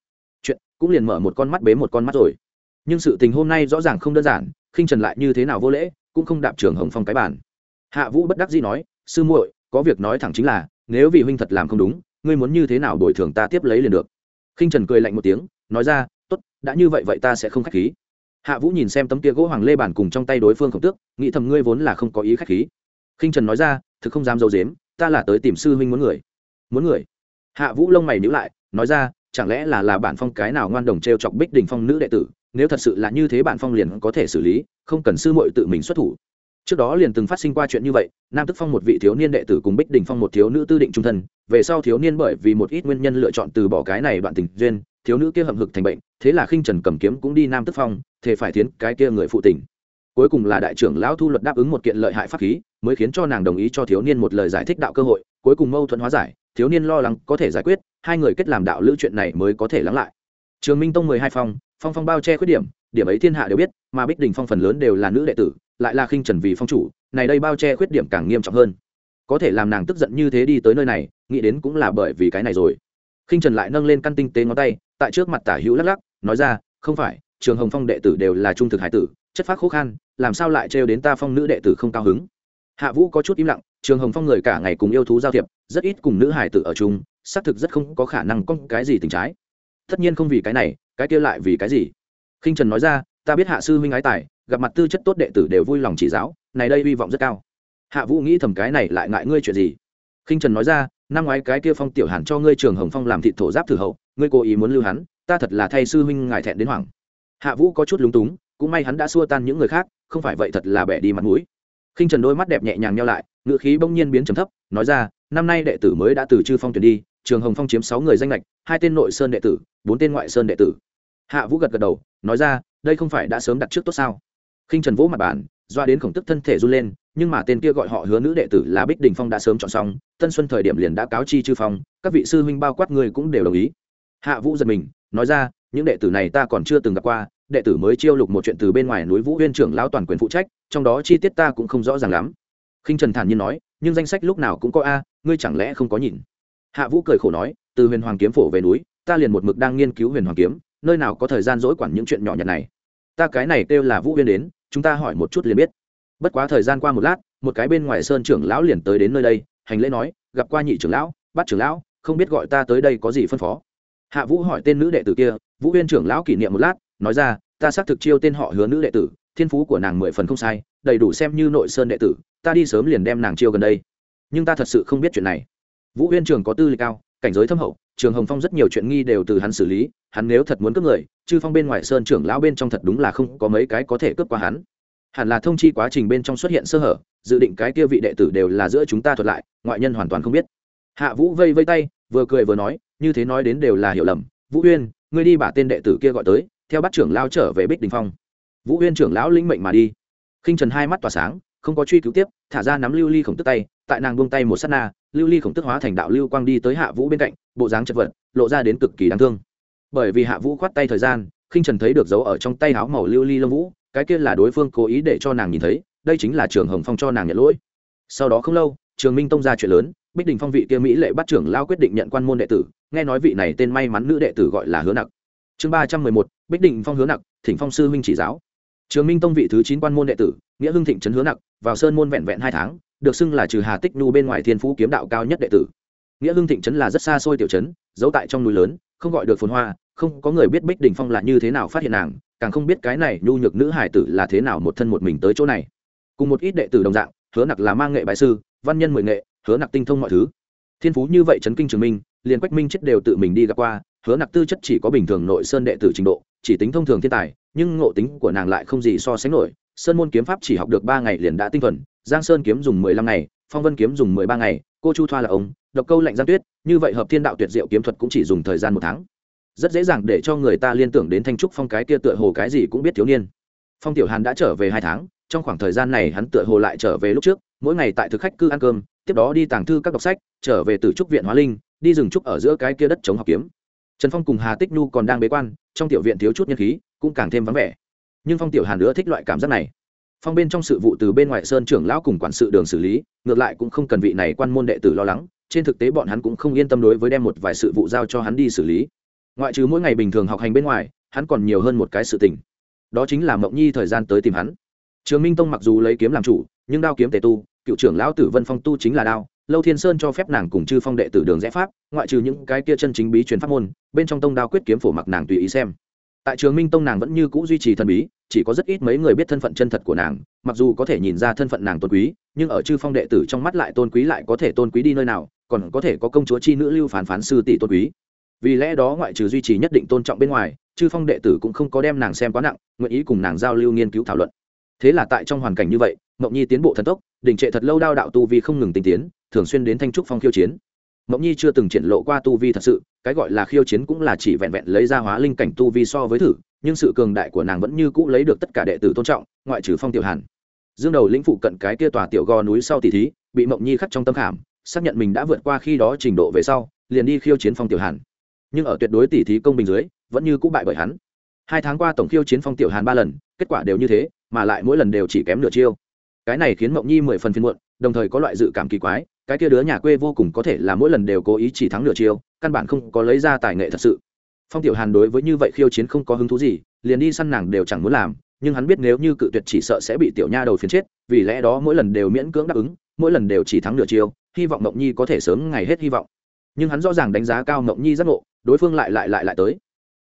Chuyện cũng liền mở một con mắt bế một con mắt rồi. Nhưng sự tình hôm nay rõ ràng không đơn giản, khinh trần lại như thế nào vô lễ, cũng không đạp trường hồng phong cái bản hạ vũ bất đắc dĩ nói, sư muội, có việc nói thẳng chính là, nếu vị huynh thật làm không đúng, ngươi muốn như thế nào đổi thường ta tiếp lấy liền được. Khinh trần cười lạnh một tiếng, nói ra, tốt, đã như vậy vậy ta sẽ không khách khí. Hạ vũ nhìn xem tấm kia gỗ hoàng lê bản cùng trong tay đối phương khổng tước, nghĩ thầm ngươi vốn là không có ý khách khí. Khinh trần nói ra, thực không dám d dếm ta là tới tìm sư huynh muốn người. Muốn người? Hạ vũ lông mày nhữ lại, nói ra, chẳng lẽ là là bản phong cái nào ngoan đồng t r e o chọc bích đình phong nữ đệ tử, nếu thật sự là như thế bản phong liền có thể xử lý, không cần sư mội tự mình xuất thủ. Trước đó liền từng phát sinh qua chuyện như vậy, nam tức phong một vị thiếu niên đệ tử cùng bích đình phong một thiếu nữ tư định trung thân, về sau thiếu niên bởi vì một ít nguyên nhân lựa chọn từ bỏ cái này đoạn tình duyên, thiếu nữ kia hậm hực thành bệnh, thế là khinh trần cầm kiếm cũng đi nam tức phong thế phải tiến cái kia người phụ tình. Cuối cùng là đại trưởng lão thu luật đáp ứng một kiện lợi hại pháp khí mới khiến cho nàng đồng ý cho thiếu niên một lời giải thích đạo cơ hội, cuối cùng mâu thuẫn hóa giải, thiếu niên lo lắng có thể giải quyết, hai người kết làm đạo lữ chuyện này mới có thể lắng lại. Trường minh tông mười hai phong phong phong bao che khuyết điểm điểm ấy thiên hạ đều biết, mà bích đình phong phần lớn đều là nữ đệ tử, lại là khinh trần vì phong chủ, này đây bao che khuyết điểm càng nghiêm trọng hơn. Có thể làm nàng tức giận như thế đi tới nơi này, nghĩ đến cũng là bởi vì cái này rồi. Khinh trần lại nâng lên căn tinh tế ngón tay, tại trước mặt tả hữu lắc lắc, nói ra, không phải, trường hồng phong đệ tử đều là trung thực hải tử, chất phác khó khăn làm sao lại trêu đến ta phong nữ đệ tử không cao hứng? Hạ vũ có chút im lặng, trường hồng phong người cả ngày cùng yêu thú giao thiệp, rất ít cùng nữ hải tử ở chung, xác thực rất không có khả năng có cái gì tình trái. Tất nhiên không vì cái này, cái kia lại vì cái gì? Khinh trần nói ra, ta biết hạ sư huynh ái tài, gặp mặt tư chất tốt đệ tử đều vui lòng chỉ giáo, này đây hy vọng rất cao. Hạ vũ nghĩ thầm cái này lại ngại ngươi chuyện gì? Khinh trần nói ra, năm ngoái cái kia phong tiểu hàn cho ngươi trường hồng phong làm thịt thổ giáp thử hậu, ngươi cố ý muốn lưu hắn, ta thật là thay sư huynh ngài thẹn đến hoảng. Hạ vũ có chút lúng túng, cũng may hắn đã xua tan những người khác, không phải vậy thật là bẻ đi mặt mũi khinh trần đôi mắt đẹp nhẹ nhàng nhau lại ngự khí bỗng nhiên biến trầm thấp, nói ra, năm nay đệ tử mới đã từ chư phong tuyển đi, trường hồng phong chiếm sáu người danh lệch hai tên nội sơn đệ tử, bốn tên ngoại sơn đệ tử. Hạ vũ gật gật đầu, nói ra, đây không phải đã sớm đặt trước tốt sao? Khinh trần vỗ mặt bàn, doa đến khổng tức thân thể run lên, nhưng mà tên kia gọi họ hứa nữ đệ tử là bích đình phong đã sớm chọn xong, tân xuân thời điểm liền đã cáo chi chư phong, các vị sư huynh bao quát người cũng đều đồng ý. Hạ vũ giật mình, nói ra, những đệ tử này ta còn chưa từng gặp qua đệ tử mới chiêu lục một chuyện từ bên ngoài núi vũ huyên trưởng lão toàn quyền phụ trách, trong đó chi tiết ta cũng không rõ ràng lắm. Khinh trần thản nhiên nói, nhưng danh sách lúc nào cũng có a, ngươi chẳng lẽ không có nhìn? Hạ vũ cười khổ nói, từ huyền hoàng kiếm phổ về núi, ta liền một mực đang nghiên cứu huyền hoàng kiếm, nơi nào có thời gian dỗi quản những chuyện nhỏ nhặt này. Ta cái này kêu là vũ huyên đến, chúng ta hỏi một chút liền biết. Bất quá thời gian qua một lát, một cái bên ngoài sơn trưởng lão liền tới đến nơi đây, hành lễ nói, gặp qua nhị trưởng lão bắt trưởng lão, không biết gọi ta tới đây có gì phân phó. Hạ vũ hỏi tên nữ đệ tử kia, vũ huyên trưởng lão kỷ niệm một lát nói ra, ta xác thực chiêu tên họ hứa nữ đệ tử, thiên phú của nàng mười phần không sai, đầy đủ xem như nội sơn đệ tử, ta đi sớm liền đem nàng chiêu gần đây. Nhưng ta thật sự không biết chuyện này. Vũ huyên trường có tư lịch cao, cảnh giới thâm hậu, trường hồng phong rất nhiều chuyện nghi đều từ hắn xử lý, hắn nếu thật muốn cướp người, chư phong bên ngoài sơn trưởng lão bên trong thật đúng là không có mấy cái có thể cướp qua hắn. Hẳn là thông chi quá trình bên trong xuất hiện sơ hở, dự định cái kia vị đệ tử đều là giữa chúng ta thuật lại, ngoại nhân hoàn toàn không biết. Hạ vũ vây vây tay, vừa cười vừa nói, như thế nói đến đều là hiểu lầm. Vũ huyên, ngươi đi bả tên đệ tử kia gọi tới theo bắt trưởng lao trở về bích đình phong. Vũ huyên trưởng lão linh mệnh mà đi. Khinh trần hai mắt tỏa sáng, không có truy cứu tiếp, thả ra nắm lưu ly khổng tức tay, tại nàng buông tay một s á t na, lưu ly khổng tức hóa thành đạo lưu quang đi tới hạ vũ bên cạnh, bộ dáng chật vật, lộ ra đến cực kỳ đáng thương. Bởi vì hạ vũ khoát tay thời gian, khinh trần thấy được dấu ở trong tay áo màu lưu ly lông vũ, cái kia là đối phương cố ý để cho nàng nhìn thấy, đây chính là trường hồng phong cho nàng nhận lỗi. Sau đó không lâu, trường minh tông ra chuyện lớn, bích đình phong vị kia mỹ lệ bắt trưởng lao quyết định nhận quan môn đệ tử, nghe nói vị này tên may mắn nữ đệ tử gọi là hứa nặc chương ba trăm mười một, bích đình phong hứa nặc, thỉnh phong sư huynh chỉ giáo. Trường minh tông vị thứ chín quan môn đệ tử, nghĩa hưng thịnh trấn hứa nặc, vào sơn môn vẹn vẹn hai tháng, được xưng là trừ hà tích nhu bên ngoài thiên phú kiếm đạo cao nhất đệ tử. Nghĩa hưng thịnh trấn là rất xa xôi tiểu trấn, giấu tại trong núi lớn, không gọi được phồn hoa, không có người biết bích đình phong là như thế nào phát hiện nàng, càng không biết cái này nhu nhược nữ hải tử là thế nào một thân một mình tới chỗ này. Cùng một ít đệ tử đồng dạng, hứa nặc là mang nghệ bại sư, văn nhân mười nghệ, hứa nặc tinh thông mọi thứ. Thiên phú như vậy trấn kinh trường minh, liền quách minh chết đều tự mình đi gặp qua hứa nặc tư chất chỉ có bình thường nội sơn đệ tử trình độ, chỉ tính thông thường thiên tài, nhưng ngộ tính của nàng lại không gì so sánh nổi. Sơn môn kiếm pháp chỉ học được ba ngày liền đã tinh thuần, giang sơn kiếm dùng mười lăm ngày, phong vân kiếm dùng mười ba ngày, cô chu thoa là ông, độc câu lạnh giang tuyết, như vậy hợp thiên đạo tuyệt diệu kiếm thuật cũng chỉ dùng thời gian một tháng. Rất dễ dàng để cho người ta liên tưởng đến thanh trúc phong cái kia tựa hồ cái gì cũng biết thiếu niên. Phong tiểu hàn đã trở về hai tháng, trong khoảng thời gian này hắn tựa hồ lại trở về lúc trước, mỗi ngày tại thực khách cư ăn cơm, tiếp đó đi tàng thư các đọc sách, trở về từ trúc viện hóa linh, đi rừng trúc ở giữa cái kia đất chống học kiếm trần phong cùng hà tích nhu còn đang bế quan, trong tiểu viện thiếu chút nhân khí, cũng càng thêm vắng vẻ. Nhưng phong tiểu hàn nữa thích loại cảm giác này. Phong bên trong sự vụ từ bên ngoài sơn trưởng lão cùng quản sự đường xử lý, ngược lại cũng không cần vị này quan môn đệ tử lo lắng, trên thực tế bọn hắn cũng không yên tâm đối với đem một vài sự vụ giao cho hắn đi xử lý. Ngoại trừ mỗi ngày bình thường học hành bên ngoài, hắn còn nhiều hơn một cái sự tình. Đó chính là mộng nhi thời gian tới tìm hắn. Trường minh tông mặc dù lấy kiếm làm chủ, nhưng đao kiếm tề tu, cựu trưởng lão tử vân phong tu chính là đao lâu thiên sơn cho phép nàng cùng chư phong đệ tử đường rẽ pháp, ngoại trừ những cái kia chân chính bí truyền pháp môn, bên trong tông đao quyết kiếm phổ mặc nàng tùy ý xem. Tại trường minh tông nàng vẫn như c ũ duy trì thần bí, chỉ có rất ít mấy người biết thân phận chân thật của nàng, mặc dù có thể nhìn ra thân phận nàng tôn quý, nhưng ở chư phong đệ tử trong mắt lại tôn quý lại có thể tôn quý đi nơi nào, còn có thể có công chúa chi nữ lưu phán phán sư tỷ tôn quý. Vì lẽ đó ngoại trừ duy trì nhất định tôn trọng bên ngoài, chư phong đệ tử cũng không có đem nàng xem quá nặng, nguyện ý cùng nàng giao lưu nghiên cứu thảo luận. Thế là tại trong hoàn cảnh như vậy, mộng nhi tiến bộ thần tốc đỉnh trệ thật lâu đao đạo tu vi không ngừng tinh tiến thường xuyên đến thanh trúc phong khiêu chiến. Mộng nhi chưa từng triển lộ qua tu vi thật sự, cái gọi là khiêu chiến cũng là chỉ vẹn vẹn lấy ra hóa linh cảnh tu vi so với thử, nhưng sự cường đại của nàng vẫn như cũ lấy được tất cả đệ tử tôn trọng, ngoại trừ phong tiểu hàn. Dương đầu lĩnh phụ cận cái kia tòa tiểu gò núi sau tỷ thí, bị mộng nhi khắc trong tâm khảm, xác nhận mình đã vượt qua khi đó trình độ về sau, liền đi khiêu chiến phong tiểu hàn. Nhưng ở tuyệt đối tỷ thí công bình dưới, vẫn như cũ bại bởi hắn. Hai tháng qua tổng khiêu chiến phong tiểu hàn ba lần, kết quả đều như thế, mà lại mỗi lần đều chỉ kém nửa chiêu. Cái này khiến mộng nhi mười phần phiên muộn, đồng thời có loại dự cảm kỳ quái cái kia đứa nhà quê vô cùng có thể là mỗi lần đều cố ý chỉ thắng nửa chiêu, căn bản không có lấy ra tài nghệ thật sự. Phong tiểu hàn đối với như vậy khiêu chiến không có hứng thú gì, liền đi săn nàng đều chẳng muốn làm, nhưng hắn biết nếu như cự tuyệt chỉ sợ sẽ bị tiểu nha đầu phiến chết, vì lẽ đó mỗi lần đều miễn cưỡng đáp ứng, mỗi lần đều chỉ thắng nửa chiêu, hy vọng mộng nhi có thể sớm ngày hết hy vọng. Nhưng hắn rõ ràng đánh giá cao mộng nhi giác ngộ, đối phương lại lại lại lại tới.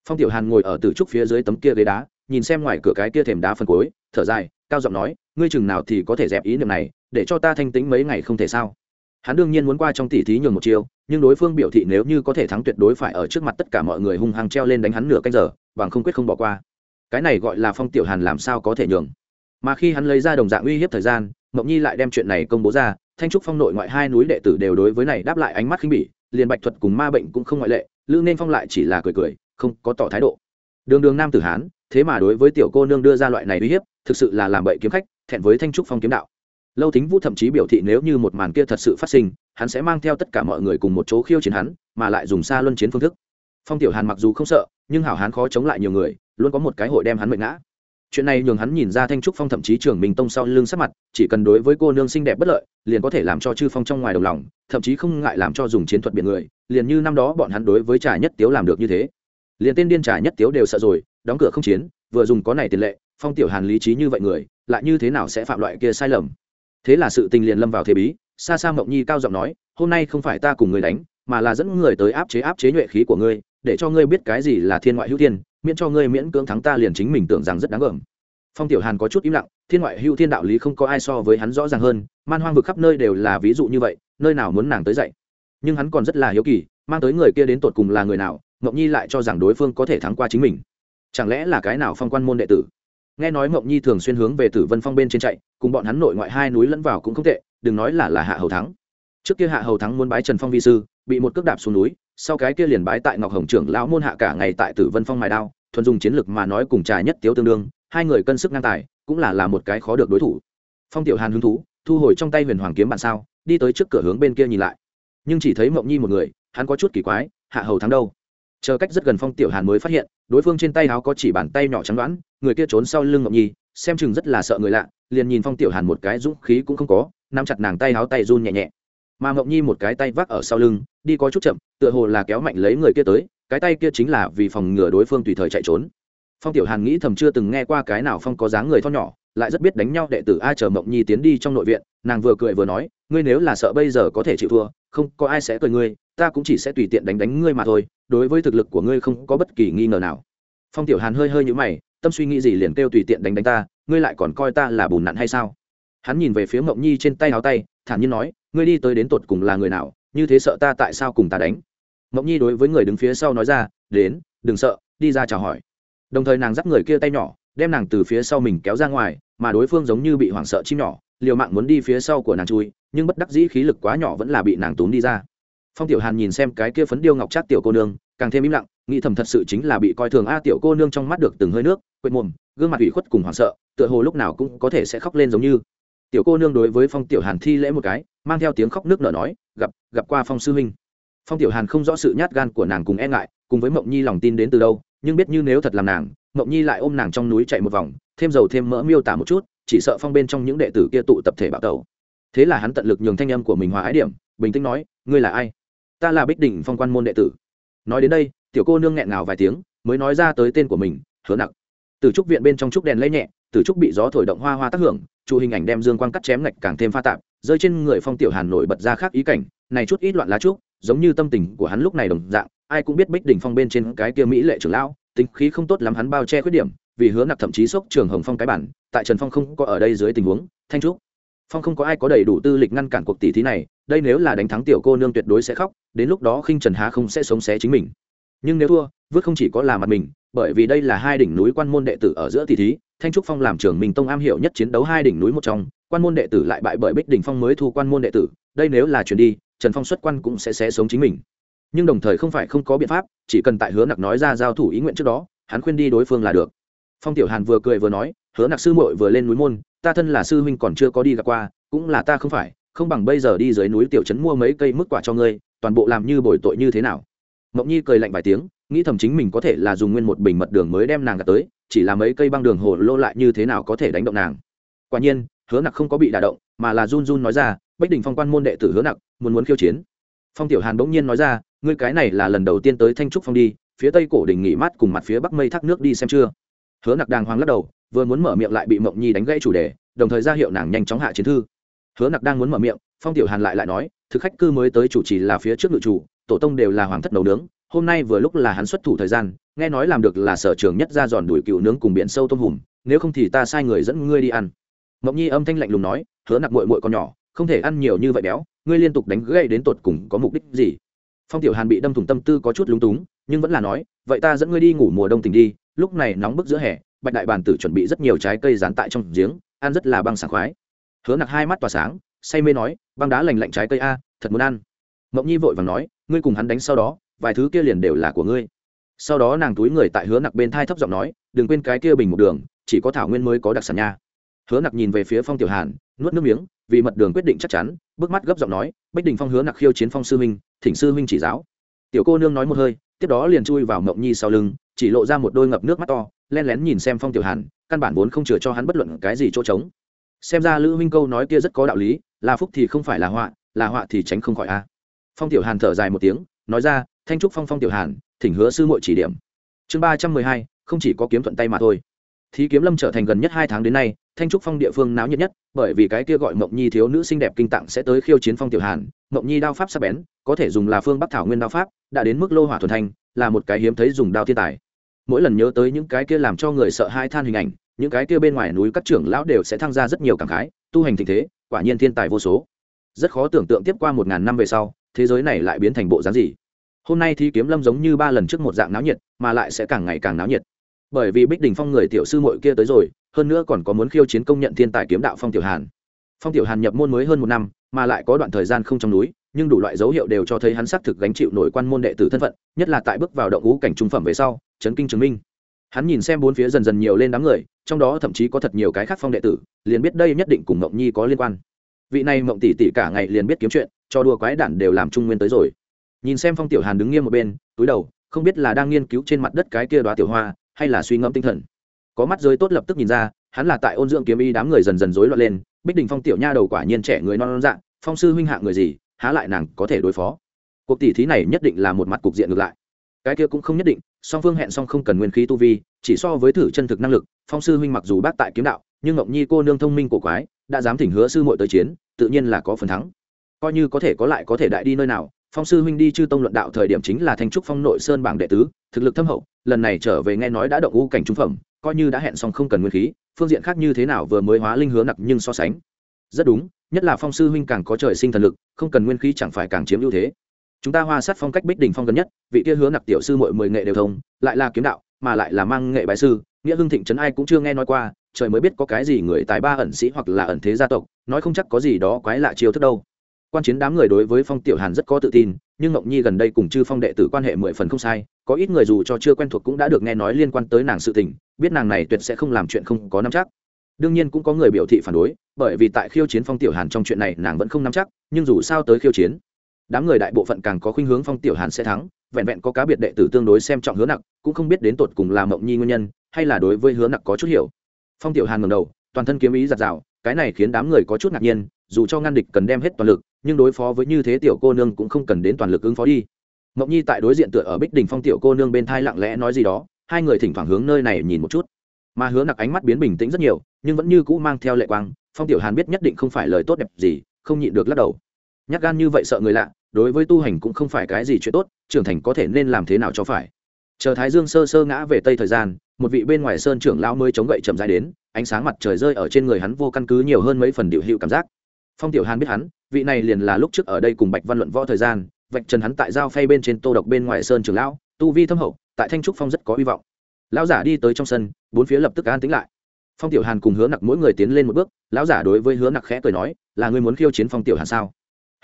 Phong tiểu hàn ngồi ở tử trúc phía dưới tấm kia ghế đá, nhìn xem ngoài cửa cái kia thềm đá phân cối thở dài, cao giọng nói, ngươi chừng nào thì có thể dẹp ý niệm này, để cho ta thanh tĩnh mấy ngày không thể sao? Hắn đương nhiên muốn qua trong tỉ thí nhường một chiêu, nhưng đối phương biểu thị nếu như có thể thắng tuyệt đối phải ở trước mặt tất cả mọi người hung hăng treo lên đánh hắn nửa canh giờ, bằng không quyết không bỏ qua. Cái này gọi là phong tiểu hàn làm sao có thể nhường. Mà khi hắn lấy ra đồng dạng uy hiếp thời gian, mộng nhi lại đem chuyện này công bố ra, thanh trúc phong nội ngoại hai núi đệ tử đều đối với này đáp lại ánh mắt khinh bỉ, liền bạch thuật cùng ma bệnh cũng không ngoại lệ, lữ nên phong lại chỉ là cười cười, không có tỏ thái độ. Đường đường nam tử hán, thế mà đối với tiểu cô nương đưa ra loại này uy hiếp, thực sự là làm bậy kiếm khách, thẹn với thanh trúc phong kiếm đạo lâu thính vũ thậm chí biểu thị nếu như một màn kia thật sự phát sinh, hắn sẽ mang theo tất cả mọi người cùng một chỗ khiêu chiến hắn, mà lại dùng xa luân chiến phương thức. Phong tiểu hàn mặc dù không sợ, nhưng hảo hán khó chống lại nhiều người, luôn có một cái hội đem hắn mệnh ngã. Chuyện này nhường hắn nhìn ra thanh trúc phong thậm chí trưởng mình tông sau lưng sắc mặt, chỉ cần đối với cô nương xinh đẹp bất lợi, liền có thể làm cho chư phong trong ngoài đồng lòng, thậm chí không ngại làm cho dùng chiến thuật biển người, liền như năm đó bọn hắn đối với trà nhất tiếu làm được như thế. Liền tên điên trà nhất tiếu đều sợ rồi, đóng cửa không chiến, vừa dùng có này tiền lệ, phong tiểu hàn lý trí như vậy người, lại như thế nào sẽ phạm loại kia sai lầm? Thế là sự tình liền lâm vào thế bí xa xa mộng nhi cao giọng nói, hôm nay không phải ta cùng người đánh, mà là dẫn người tới áp chế áp chế nhuệ khí của ngươi, để cho ngươi biết cái gì là thiên ngoại hữu thiên, miễn cho ngươi miễn cưỡng thắng ta liền chính mình tưởng rằng rất đáng gờm. Phong tiểu hàn có chút im lặng, thiên ngoại hữu thiên đạo lý không có ai so với hắn rõ ràng hơn, man hoang vực khắp nơi đều là ví dụ như vậy, nơi nào muốn nàng tới dạy? nhưng hắn còn rất là hiếu kỳ, mang tới người kia đến tột cùng là người nào, mộng nhi lại cho rằng đối phương có thể thắng qua chính mình. Chẳng lẽ là cái nào phong quan môn đệ tử? Nghe nói mộng nhi thường xuyên hướng về tử vân phong bên trên chạy, cùng bọn hắn nội ngoại hai núi lẫn vào cũng không tệ, đừng nói là là hạ hầu thắng. Trước kia hạ hầu thắng muốn bái trần phong vi sư, bị một cước đạp xuống núi, sau cái kia liền bái tại ngọc hồng trưởng lão môn hạ cả ngày tại tử vân phong mài đao, thuần dùng chiến lực mà nói cùng trà nhất tiếu tương đương, hai người cân sức ngang tài, cũng là là một cái khó được đối thủ. Phong tiểu hàn hứng thú, thu hồi trong tay huyền hoàng kiếm bạn sao, đi tới trước cửa hướng bên kia nhìn lại. Nhưng chỉ thấy mộng nhi một người, hắn có chút kỳ quái, hạ hầu thắng đâu? Chờ cách rất gần phong tiểu hàn mới phát hiện, đối phương trên tay áo có chỉ bàn tay nhỏ trắng đoán, người kia trốn sau lưng ngọc nhi, xem chừng rất là sợ người lạ, liền nhìn phong tiểu hàn một cái dũng khí cũng không có, nắm chặt nàng tay áo tay run nhẹ nhẹ. Mà ngọc nhi một cái tay vác ở sau lưng, đi có chút chậm, tựa hồ là kéo mạnh lấy người kia tới, cái tay kia chính là vì phòng ngừa đối phương tùy thời chạy trốn. Phong tiểu hàn nghĩ thầm chưa từng nghe qua cái nào phong có dáng người thon nhỏ lại rất biết đánh nhau đệ tử ai chờ mộng nhi tiến đi trong nội viện, nàng vừa cười vừa nói, ngươi nếu là sợ bây giờ có thể chịu thua, không có ai sẽ cười ngươi, ta cũng chỉ sẽ tùy tiện đánh đánh ngươi mà thôi, đối với thực lực của ngươi không có bất kỳ nghi ngờ nào. Phong tiểu hàn hơi hơi nhũ mày, tâm suy nghĩ gì liền kêu tùy tiện đánh đánh ta, ngươi lại còn coi ta là bùn nặn hay sao? Hắn nhìn về phía mộng nhi trên tay áo tay, thản nhiên nói, ngươi đi tới đến tột cùng là người nào, như thế sợ ta tại sao cùng ta đánh? Mộng nhi đối với người đứng phía sau nói ra, đến, đừng sợ, đi ra chào hỏi. Đồng thời nàng dắt người kia tay nhỏ đem nàng từ phía sau mình kéo ra ngoài, mà đối phương giống như bị hoảng sợ chim nhỏ, liều mạng muốn đi phía sau của nàng chui, nhưng bất đắc dĩ khí lực quá nhỏ vẫn là bị nàng túm đi ra. Phong tiểu hàn nhìn xem cái kia phấn điêu ngọc trát tiểu cô nương, càng thêm im lặng, nghĩ thầm thật sự chính là bị coi thường a tiểu cô nương trong mắt được từng hơi nước, quệt mồm, gương mặt ủy khuất cùng hoảng sợ, tựa hồ lúc nào cũng có thể sẽ khóc lên giống như. Tiểu cô nương đối với phong tiểu hàn thi lễ một cái, mang theo tiếng khóc nước nở nói, gặp gặp qua phong sư huynh. Phong tiểu hàn không rõ sự nhát gan của nàng cùng e ngại, cùng với mộng nhi lòng tin đến từ đâu, nhưng biết như nếu thật làm nàng mộng nhi lại ôm nàng trong núi chạy một vòng, thêm dầu thêm mỡ miêu tả một chút, chỉ sợ phong bên trong những đệ tử kia tụ tập thể bạo tẩu. Thế là hắn tận lực nhường thanh âm của mình hòa ái điểm, bình tĩnh nói, ngươi là ai? Ta là bích đỉnh phong quan môn đệ tử. Nói đến đây, tiểu cô nương nghẹn ngào vài tiếng, mới nói ra tới tên của mình, hứa nặc. Từ trúc viện bên trong trúc đèn lấy nhẹ, từ trúc bị gió thổi động hoa hoa tác hưởng, chu hình ảnh đem dương quang cắt chém ngạch càng thêm pha tạp, rơi trên người phong tiểu hàn nổi bật ra khác ý cảnh, này chút ít loạn lá trúc, giống như tâm tình của hắn lúc này đồng dạng, ai cũng biết bích đỉnh phong bên trên cái kia mỹ lệ trưởng lão tính khí không tốt lắm hắn bao che khuyết điểm, vì hứa nặc thậm chí sốc trường hồng phong cái bản, tại trần phong không có ở đây dưới tình huống, thanh trúc. Phong không có ai có đầy đủ tư lịch ngăn cản cuộc tỷ thí này, đây nếu là đánh thắng tiểu cô nương tuyệt đối sẽ khóc, đến lúc đó khinh trần há không sẽ sống xé chính mình. Nhưng nếu thua, vứt không chỉ có là mặt mình, bởi vì đây là hai đỉnh núi quan môn đệ tử ở giữa tỷ thí, thanh trúc phong làm trưởng mình tông am hiểu nhất chiến đấu hai đỉnh núi một trong, quan môn đệ tử lại bại bởi bích đỉnh phong mới thu quan môn đệ tử, đây nếu là chuyển đi, trần phong xuất quan cũng sẽ xé sống chính mình nhưng đồng thời không phải không có biện pháp, chỉ cần tại hứa nặc nói ra giao thủ ý nguyện trước đó, hắn khuyên đi đối phương là được. Phong tiểu hàn vừa cười vừa nói, hứa nặc sư muội vừa lên núi môn, ta thân là sư huynh còn chưa có đi gặp qua, cũng là ta không phải, không bằng bây giờ đi dưới núi tiểu trấn mua mấy cây mức quả cho ngươi, toàn bộ làm như bồi tội như thế nào? Mộng nhi cười lạnh vài tiếng, nghĩ thầm chính mình có thể là dùng nguyên một bình mật đường mới đem nàng gạt tới, chỉ là mấy cây băng đường hồ lô lại như thế nào có thể đánh động nàng. Quả nhiên, hứa nặc không có bị đả động, mà là run run nói ra, bách đình phong quan môn đệ tử hứa nặc, muốn muốn khiêu chiến. Phong tiểu hàn bỗng nhiên nói ra ngươi cái này là lần đầu tiên tới thanh trúc phong đi, phía tây cổ đình nghỉ mát cùng mặt phía bắc mây thác nước đi xem chưa? Hứa nặc đàng hoàng lắc đầu, vừa muốn mở miệng lại bị mộng nhi đánh gãy chủ đề, đồng thời ra hiệu nàng nhanh chóng hạ chiến thư. Hứa nặc đang muốn mở miệng, phong tiểu hàn lại lại nói, thực khách cư mới tới chủ trì là phía trước ngự chủ, tổ tông đều là hoàng thất nấu nướng, hôm nay vừa lúc là hắn xuất thủ thời gian, nghe nói làm được là sở trường nhất ra giòn đuổi cựu nướng cùng biển sâu tôm hùm, nếu không thì ta sai người dẫn ngươi đi ăn. Mộng nhi âm thanh lạnh lùng nói, hứa nặc mội mội con nhỏ, không thể ăn nhiều như vậy béo, ngươi liên tục đánh gãy đến tột cùng có mục đích gì? Phong tiểu hàn bị đâm thủng tâm tư có chút lúng túng, nhưng vẫn là nói, vậy ta dẫn ngươi đi ngủ mùa đông tình đi, lúc này nóng bức giữa hè, bạch đại bàn tử chuẩn bị rất nhiều trái cây dán tại trong giếng, ăn rất là băng sảng khoái. Hứa nặc hai mắt tỏa sáng, say mê nói, băng đá lành lạnh trái cây a, thật muốn ăn. Mộng nhi vội vàng nói, ngươi cùng hắn đánh sau đó, vài thứ kia liền đều là của ngươi. Sau đó nàng túi người tại hứa nặc bên thai thấp giọng nói, đừng quên cái kia bình một đường, chỉ có thảo nguyên mới có đặc sản nha. Hứa nặc nhìn về phía phong tiểu hàn, nuốt nước miếng, vì mật đường quyết định chắc chắn, bước mắt gấp giọng nói bách đình phong hứa nặc khiêu chiến phong sư minh thỉnh sư huynh chỉ giáo. Tiểu cô nương nói một hơi, tiếp đó liền chui vào mộng nhi sau lưng, chỉ lộ ra một đôi ngập nước mắt to, len lén nhìn xem phong tiểu hàn, căn bản vốn không chừa cho hắn bất luận cái gì chỗ trống. Xem ra lữ minh câu nói kia rất có đạo lý, là phúc thì không phải là họa là họa thì tránh không khỏi a. Phong tiểu hàn thở dài một tiếng, nói ra, thanh trúc phong phong tiểu hàn, thỉnh hứa sư muội chỉ điểm. Chương ba trăm mười hai, không chỉ có kiếm thuận tay mà thôi. Thí kiếm lâm trở thành gần nhất hai tháng đến nay thanh trúc phong địa phương náo nhiệt nhất, bởi vì cái kia gọi mộng nhi thiếu nữ xinh đẹp kinh tạng sẽ tới khiêu chiến phong tiểu hàn, mộng nhi đao pháp sắc bén, có thể dùng là phương bắc thảo nguyên đao pháp, đã đến mức lô hỏa thuần thanh là một cái hiếm thấy dùng đao thiên tài. Mỗi lần nhớ tới những cái kia làm cho người sợ hai than hình ảnh, những cái kia bên ngoài núi các trưởng lão đều sẽ tham gia rất nhiều cảm khái, tu hành tình thế, quả nhiên thiên tài vô số. Rất khó tưởng tượng tiếp qua một ngàn năm về sau, thế giới này lại biến thành bộ dáng gì. Hôm nay thi kiếm lâm giống như ba lần trước một dạng náo nhiệt, mà lại sẽ càng ngày càng náo nhiệt bởi vì bích đình phong người tiểu sư mội kia tới rồi, hơn nữa còn có muốn khiêu chiến công nhận thiên tài kiếm đạo phong tiểu hàn. Phong tiểu hàn nhập môn mới hơn một năm, mà lại có đoạn thời gian không trong núi, nhưng đủ loại dấu hiệu đều cho thấy hắn xác thực gánh chịu nổi quan môn đệ tử thân phận, nhất là tại bước vào động ngũ cảnh trung phẩm về sau, chấn kinh chứng minh. Hắn nhìn xem bốn phía dần dần nhiều lên đám người, trong đó thậm chí có thật nhiều cái khác phong đệ tử, liền biết đây nhất định cùng mộng nhi có liên quan. Vị này mộng tỷ tỷ cả ngày liền biết kiếm chuyện, cho đùa quái đản đều làm trung nguyên tới rồi. Nhìn xem phong tiểu hàn đứng nghiêm một bên, túi đầu, không biết là đang nghiên cứu trên mặt đất cái kia đoá tiểu hoa hay là suy ngẫm tinh thần. Có mắt giới tốt lập tức nhìn ra, hắn là tại ôn dưỡng kiếm y đám người dần dần rối loạn lên, bích đình phong tiểu nha đầu quả nhiên trẻ người non non dạng, phong sư huynh hạ người gì, há lại nàng có thể đối phó. Cuộc tỷ thí này nhất định là một mặt cục diện ngược lại. Cái kia cũng không nhất định, song phương hẹn song không cần nguyên khí tu vi, chỉ so với thử chân thực năng lực, phong sư huynh mặc dù bác tại kiếm đạo, nhưng ngọc nhi cô nương thông minh cổ quái, đã dám thỉnh hứa sư muội tới chiến, tự nhiên là có phần thắng. Coi như có thể có lại có thể đại đi nơi nào phong sư huynh đi chư tông luận đạo thời điểm chính là thanh trúc phong nội sơn bảng đệ tứ, thực lực thâm hậu, lần này trở về nghe nói đã động u cảnh trung phẩm, coi như đã hẹn xong không cần nguyên khí, phương diện khác như thế nào vừa mới hóa linh hứa nặc nhưng so sánh. Rất đúng, nhất là phong sư huynh càng có trời sinh thần lực, không cần nguyên khí chẳng phải càng chiếm ưu thế. Chúng ta hoa sát phong cách bích đỉnh phong gần nhất, vị kia hứa nặc tiểu sư mọi mười nghệ đều thông, lại là kiếm đạo, mà lại là mang nghệ bài sư, nghĩa hưng thịnh trấn ai cũng chưa nghe nói qua, trời mới biết có cái gì người tài ba ẩn sĩ hoặc là ẩn thế gia tộc, nói không chắc có gì đó quái lạ chiêu thức đâu quan chiến đám người đối với phong tiểu hàn rất có tự tin nhưng ngọc nhi gần đây cùng chư phong đệ tử quan hệ mười phần không sai có ít người dù cho chưa quen thuộc cũng đã được nghe nói liên quan tới nàng sự tình biết nàng này tuyệt sẽ không làm chuyện không có nắm chắc đương nhiên cũng có người biểu thị phản đối bởi vì tại khiêu chiến phong tiểu hàn trong chuyện này nàng vẫn không nắm chắc nhưng dù sao tới khiêu chiến đám người đại bộ phận càng có khuynh hướng phong tiểu hàn sẽ thắng vẹn vẹn có cá biệt đệ tử tương đối xem trọng hứa nặc cũng không biết đến tột cùng là mộng nhi nguyên nhân hay là đối với hứa nặc có chút hiểu phong tiểu hàn ngầm đầu toàn thân kiếm ý giặt rào cái này khiến đám người có chút ngạc nhiên dù cho ngăn địch cần đem hết toàn lực nhưng đối phó với như thế tiểu cô nương cũng không cần đến toàn lực ứng phó đi. Mộng nhi tại đối diện tựa ở bích đình phong tiểu cô nương bên thai lặng lẽ nói gì đó, hai người thỉnh thoảng hướng nơi này nhìn một chút. Mà hứa nặc ánh mắt biến bình tĩnh rất nhiều, nhưng vẫn như cũ mang theo lệ quang, phong tiểu hàn biết nhất định không phải lời tốt đẹp gì, không nhịn được lắc đầu. Nhắc gan như vậy sợ người lạ, đối với tu hành cũng không phải cái gì chuyện tốt, trưởng thành có thể nên làm thế nào cho phải. Chờ thái dương sơ sơ ngã về tây thời gian, một vị bên ngoài sơn trưởng lão mới chống gậy chậm dài đến, ánh sáng mặt trời rơi ở trên người hắn vô căn cứ nhiều hơn mấy phần điệu hiệu cảm giác phong tiểu hàn biết hắn, vị này liền là lúc trước ở đây cùng bạch văn luận võ thời gian, vạch trần hắn tại giao phay bên trên tô độc bên ngoài sơn trường lão, tu vi thâm hậu, tại thanh trúc phong rất có hy vọng. Lão giả đi tới trong sân, bốn phía lập tức an tính lại. Phong tiểu hàn cùng hứa nặc mỗi người tiến lên một bước, lão giả đối với hứa nặc khẽ cười nói, là ngươi muốn khiêu chiến phong tiểu hàn sao?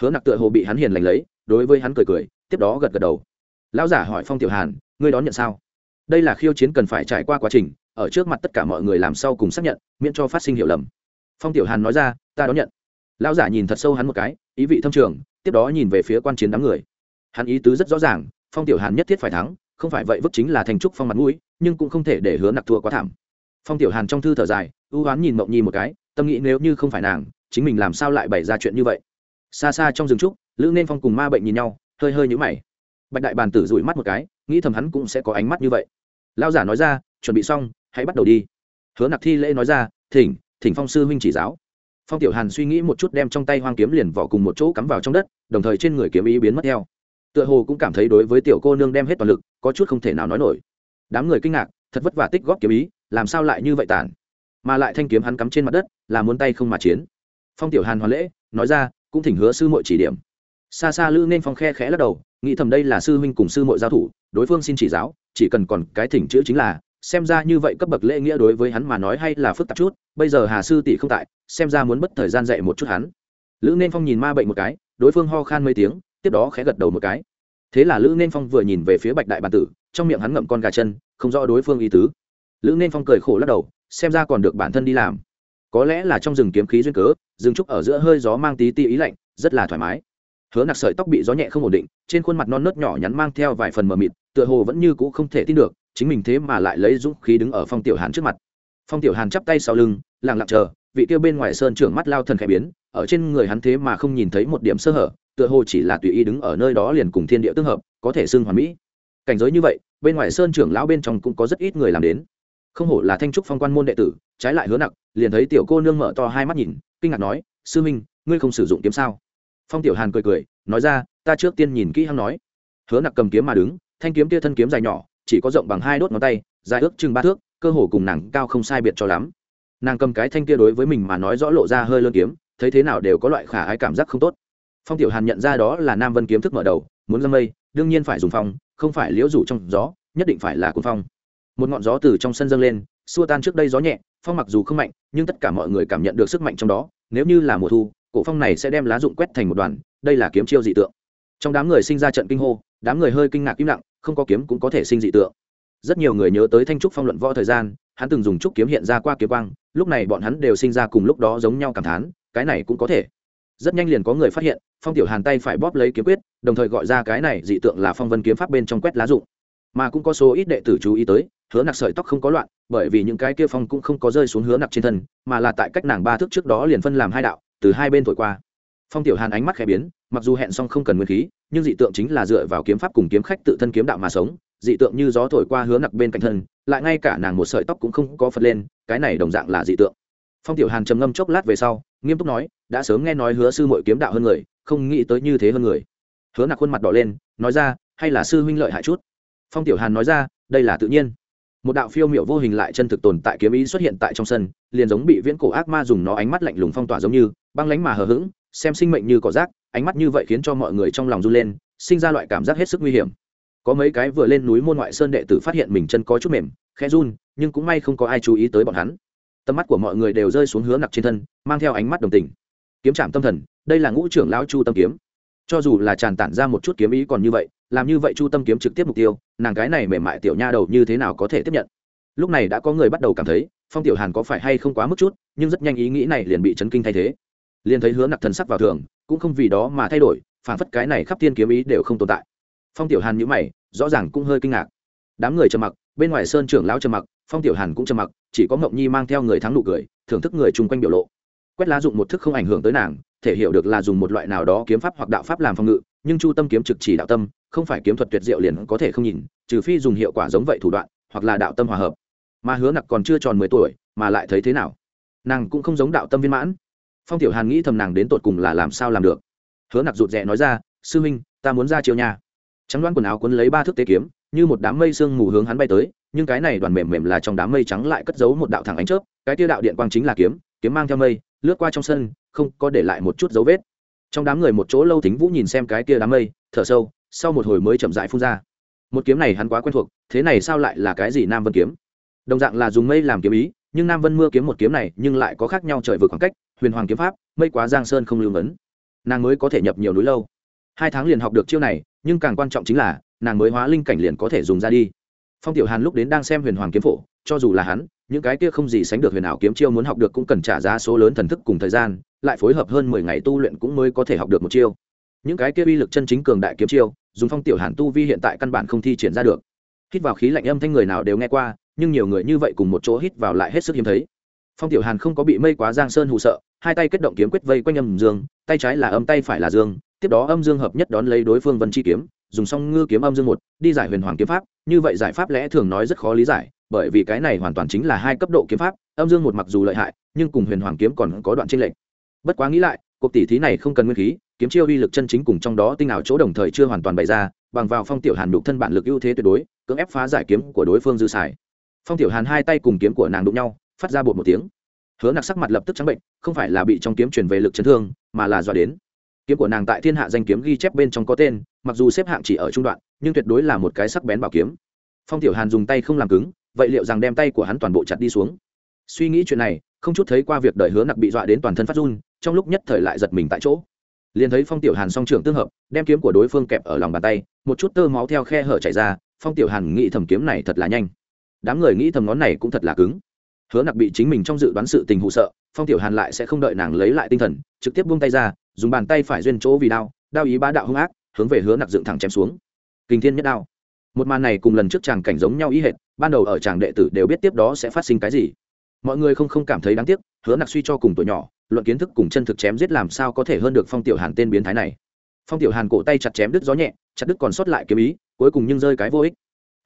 Hứa nặc tựa hồ bị hắn hiền lành lấy, đối với hắn cười cười, tiếp đó gật gật đầu. Lão giả hỏi phong tiểu hàn, ngươi đón nhận sao? Đây là khiêu chiến cần phải trải qua quá trình, ở trước mặt tất cả mọi người làm sau cùng xác nhận, miễn cho phát sinh hiểu lầm. Phong tiểu hàn nói ra, ta đón nhận lão giả nhìn thật sâu hắn một cái, ý vị thâm trường, tiếp đó nhìn về phía quan chiến đám người. Hắn ý tứ rất rõ ràng, phong tiểu hàn nhất thiết phải thắng, không phải vậy vứt chính là thành trúc phong mặt mũi, nhưng cũng không thể để hứa nặc thua quá thảm. Phong tiểu hàn trong thư thở dài, ưu hoán nhìn mộng nhi một cái, tâm nghĩ nếu như không phải nàng, chính mình làm sao lại bày ra chuyện như vậy? Xa xa trong rừng trúc, lữ nên phong cùng ma bệnh nhìn nhau, hơi hơi nhũ mày. Bạch đại bàn tử rủi mắt một cái, nghĩ thầm hắn cũng sẽ có ánh mắt như vậy. Lao giả nói ra, chuẩn bị xong, hãy bắt đầu đi. Hứa nặc thi lễ nói ra, thỉnh thỉnh phong sư huynh chỉ giáo phong tiểu hàn suy nghĩ một chút đem trong tay hoang kiếm liền vỏ cùng một chỗ cắm vào trong đất, đồng thời trên người kiếm ý biến mất theo. Tựa hồ cũng cảm thấy đối với tiểu cô nương đem hết toàn lực, có chút không thể nào nói nổi. Đám người kinh ngạc, thật vất vả tích góp kiếm ý, làm sao lại như vậy tản mà lại thanh kiếm hắn cắm trên mặt đất, là muốn tay không mà chiến. Phong tiểu hàn hoàn lễ, nói ra, cũng thỉnh hứa sư muội chỉ điểm. Xa xa lữ nên phong khe khẽ lắc đầu, nghĩ thầm đây là sư huynh cùng sư muội giao thủ, đối phương xin chỉ giáo, chỉ cần còn cái thỉnh chữ chính là, xem ra như vậy cấp bậc lễ nghĩa đối với hắn mà nói hay là phức tạp chút, bây giờ hà sư tỷ không tại xem ra muốn mất thời gian dạy một chút hắn. Lữ nên phong nhìn ma bệnh một cái, đối phương ho khan mấy tiếng, tiếp đó khẽ gật đầu một cái. Thế là lữ nên phong vừa nhìn về phía bạch đại bản tử, trong miệng hắn ngậm con gà chân, không rõ đối phương ý tứ. Lữ nên phong cười khổ lắc đầu, xem ra còn được bản thân đi làm. Có lẽ là trong rừng kiếm khí duyên cớ, rừng trúc ở giữa hơi gió mang tí ti ý lạnh, rất là thoải mái. Hứa nặc sợi tóc bị gió nhẹ không ổn định, trên khuôn mặt non nớt nhỏ nhắn mang theo vài phần mờ mịt, tựa hồ vẫn như c ũ không thể tin được, chính mình thế mà lại lấy dũng khí đứng ở phong tiểu hàn trước mặt. Phong tiểu hàn chắp tay sau lưng, lặng lặng chờ vị kia bên ngoài sơn trưởng mắt lao thần khẽ biến, ở trên người hắn thế mà không nhìn thấy một điểm sơ hở, tựa hồ chỉ là tùy ý đứng ở nơi đó liền cùng thiên địa tương hợp, có thể xưng hoàn mỹ. Cảnh giới như vậy, bên ngoài sơn trưởng lão bên trong cũng có rất ít người làm đến. Không hổ là thanh trúc phong quan môn đệ tử, trái lại hứa nặc, liền thấy tiểu cô nương mở to hai mắt nhìn, kinh ngạc nói, sư minh, ngươi không sử dụng kiếm sao? Phong tiểu hàn cười cười, nói ra, ta trước tiên nhìn kỹ hắn nói. Hứa nặc cầm kiếm mà đứng, thanh kiếm tia thân kiếm dài nhỏ, chỉ có rộng bằng hai đốt ngón tay, dài ước chừng ba thước, cơ hồ cùng nàng cao không sai biệt cho lắm nàng cầm cái thanh kia đối với mình mà nói rõ lộ ra hơi lơn kiếm, thấy thế nào đều có loại khả ái cảm giác không tốt. Phong tiểu hàn nhận ra đó là nam vân kiếm thức mở đầu, muốn lâm mây, đương nhiên phải dùng phong, không phải liễu rủ trong gió, nhất định phải là cuốn phong. Một ngọn gió từ trong sân dâng lên, xua tan trước đây gió nhẹ, phong mặc dù không mạnh, nhưng tất cả mọi người cảm nhận được sức mạnh trong đó, nếu như là mùa thu, cổ phong này sẽ đem lá rụng quét thành một đoàn, đây là kiếm chiêu dị tượng. Trong đám người sinh ra trận kinh hô, đám người hơi kinh ngạc im lặng, không có kiếm cũng có thể sinh dị tượng. Rất nhiều người nhớ tới thanh trúc phong luận võ thời gian, hắn từng dùng trúc kiếm hiện ra qua kiếm quang lúc này bọn hắn đều sinh ra cùng lúc đó giống nhau cảm thán, cái này cũng có thể. Rất nhanh liền có người phát hiện, phong tiểu hàn tay phải bóp lấy kiếm quyết, đồng thời gọi ra cái này dị tượng là phong vân kiếm pháp bên trong quét lá dụng. Mà cũng có số ít đệ tử chú ý tới, hứa nặc sợi tóc không có loạn, bởi vì những cái kia phong cũng không có rơi xuống hứa nặc trên thân, mà là tại cách nàng ba thước trước đó liền phân làm hai đạo, từ hai bên thổi qua. Phong tiểu hàn ánh mắt khẽ biến, mặc dù hẹn xong không cần nguyên khí, nhưng dị tượng chính là dựa vào kiếm pháp cùng kiếm khách tự thân kiếm đạo mà sống dị tượng như gió thổi qua hứa nặc bên cạnh thân, lại ngay cả nàng một sợi tóc cũng không có phật lên, cái này đồng dạng là dị tượng. Phong tiểu hàn trầm ngâm chốc lát về sau, nghiêm túc nói, đã sớm nghe nói hứa sư mội kiếm đạo hơn người, không nghĩ tới như thế hơn người. Hứa nặc khuôn mặt đỏ lên, nói ra, hay là sư huynh lợi hại chút? Phong tiểu hàn nói ra, đây là tự nhiên. Một đạo phiêu miệu vô hình lại chân thực tồn tại kiếm ý xuất hiện tại trong sân, liền giống bị viễn cổ ác ma dùng nó ánh mắt lạnh lùng phong tỏa giống như, băng lánh mà hờ hững, xem sinh mệnh như cỏ rác, ánh mắt như vậy khiến cho mọi người trong lòng run lên, sinh ra loại cảm giác hết sức nguy hiểm có mấy cái vừa lên núi môn ngoại sơn đệ tử phát hiện mình chân có chút mềm, khẽ run, nhưng cũng may không có ai chú ý tới bọn hắn. Tầm mắt của mọi người đều rơi xuống hứa nặc trên thân, mang theo ánh mắt đồng tình. Kiếm trạm tâm thần, đây là ngũ trưởng lão chu tâm kiếm. Cho dù là tràn tản ra một chút kiếm ý còn như vậy, làm như vậy chu tâm kiếm trực tiếp mục tiêu, nàng cái này mềm mại tiểu nha đầu như thế nào có thể tiếp nhận? Lúc này đã có người bắt đầu cảm thấy, phong tiểu hàn có phải hay không quá mức chút, nhưng rất nhanh ý nghĩ này liền bị chấn kinh thay thế. Liền thấy hứa nặc thần sắc vào thường, cũng không vì đó mà thay đổi phản phất cái này khắp thiên kiếm ý đều không tồn tại. Phong tiểu hàn nhữ mày rõ ràng cũng hơi kinh ngạc. Đám người trầm mặc, bên ngoài sơn trưởng lão trầm mặc, phong tiểu hàn cũng trầm mặc, chỉ có mộng nhi mang theo người thắng nụ cười, thưởng thức người chung quanh biểu lộ. Quét lá dụng một thức không ảnh hưởng tới nàng, thể hiểu được là dùng một loại nào đó kiếm pháp hoặc đạo pháp làm phòng ngự, nhưng chu tâm kiếm trực chỉ đạo tâm, không phải kiếm thuật tuyệt diệu liền có thể không nhìn, trừ phi dùng hiệu quả giống vậy thủ đoạn, hoặc là đạo tâm hòa hợp. Mà hứa nặc còn chưa tròn mười tuổi, mà lại thấy thế nào? Nàng cũng không giống đạo tâm viên mãn. Phong tiểu hàn nghĩ thầm nàng đến tột cùng là làm sao làm được. Hứa nặc rụt rè nói ra, sư huynh ta muốn ra chiều nhà trắng đoán quần áo quấn lấy ba thước tế kiếm, như một đám mây sương mù hướng hắn bay tới, nhưng cái này đoàn mềm mềm là trong đám mây trắng lại cất giấu một đạo thẳng ánh chớp, cái tiêu đạo điện quang chính là kiếm kiếm mang theo mây, lướt qua trong sân, không có để lại một chút dấu vết. Trong đám người một chỗ lâu thính vũ nhìn xem cái kia đám mây, thở sâu, sau một hồi mới chậm rãi phun ra. Một kiếm này hắn quá quen thuộc, thế này sao lại là cái gì nam vân kiếm? Đồng dạng là dùng mây làm kiếm ý, nhưng nam vân mưa kiếm một kiếm này nhưng lại có khác nhau trời vượt khoảng cách, huyền hoàng kiếm pháp, mây quá giang sơn không lưu vấn nàng mới có thể nhập nhiều núi lâu hai tháng liền học được chiêu này, nhưng càng quan trọng chính là, nàng mới hóa linh cảnh liền có thể dùng ra đi. Phong tiểu hàn lúc đến đang xem huyền hoàng kiếm phổ, cho dù là hắn, những cái kia không gì sánh được huyền ảo kiếm chiêu muốn học được cũng cần trả giá số lớn thần thức cùng thời gian, lại phối hợp hơn mười ngày tu luyện cũng mới có thể học được một chiêu. Những cái kia uy lực chân chính cường đại kiếm chiêu, dùng phong tiểu hàn tu vi hiện tại căn bản không thi triển ra được. Hít vào khí lạnh âm thanh người nào đều nghe qua, nhưng nhiều người như vậy cùng một chỗ hít vào lại hết sức hiếm thấy. Phong tiểu hàn không có bị mây quá giang sơn hụ sợ, hai tay kết động kiếm quyết vây quanh âm dương, tay trái là âm, tay phải là dương tiếp đó âm dương hợp nhất đón lấy đối phương vân chi kiếm, dùng xong ngư kiếm âm dương một, đi giải huyền hoàng kiếm pháp. Như vậy giải pháp lẽ thường nói rất khó lý giải, bởi vì cái này hoàn toàn chính là hai cấp độ kiếm pháp, âm dương một mặc dù lợi hại, nhưng cùng huyền hoàng kiếm còn có đoạn tranh lệch. Bất quá nghĩ lại, cuộc tỷ thí này không cần nguyên khí, kiếm chiêu uy lực chân chính cùng trong đó tinh ảo chỗ đồng thời chưa hoàn toàn bày ra, bằng vào phong tiểu hàn đục thân bản lực ưu thế tuyệt đối, cưỡng ép phá giải kiếm của đối phương dư xài. Phong tiểu hàn hai tay cùng kiếm của nàng đụng nhau, phát ra bột một tiếng. Hứa nặc sắc mặt lập tức trắng bệnh, không phải là bị trong kiếm truyền về lực chấn thương, mà là do đến kiếm của nàng tại thiên hạ danh kiếm ghi chép bên trong có tên, mặc dù xếp hạng chỉ ở trung đoạn, nhưng tuyệt đối là một cái sắc bén bảo kiếm. Phong tiểu hàn dùng tay không làm cứng, vậy liệu rằng đem tay của hắn toàn bộ chặt đi xuống? Suy nghĩ chuyện này, không chút thấy qua việc đợi hứa nặc bị dọa đến toàn thân phát run, trong lúc nhất thời lại giật mình tại chỗ. Liền thấy phong tiểu hàn song trưởng tương hợp, đem kiếm của đối phương kẹp ở lòng bàn tay, một chút tơ máu theo khe hở chảy ra, phong tiểu hàn nghĩ thầm kiếm này thật là nhanh. Đám người nghĩ thầm ngón này cũng thật là cứng. Hứa nặc bị chính mình trong dự đoán sự tình hụ sợ, phong tiểu hàn lại sẽ không đợi nàng lấy lại tinh thần, trực tiếp buông tay ra dùng bàn tay phải duyên chỗ vì đao đao ý bá đạo hung ác, hướng về hứa nặc dựng thẳng chém xuống. Kinh thiên nhất đao. Một màn này cùng lần trước chàng cảnh giống nhau ý hệt, ban đầu ở chàng đệ tử đều biết tiếp đó sẽ phát sinh cái gì. Mọi người không không cảm thấy đáng tiếc, hứa nặc suy cho cùng tuổi nhỏ, luận kiến thức cùng chân thực chém giết làm sao có thể hơn được phong tiểu hàn tên biến thái này. Phong tiểu hàn cổ tay chặt chém đứt gió nhẹ, chặt đứt còn sót lại kiếm ý, cuối cùng nhưng rơi cái vô ích.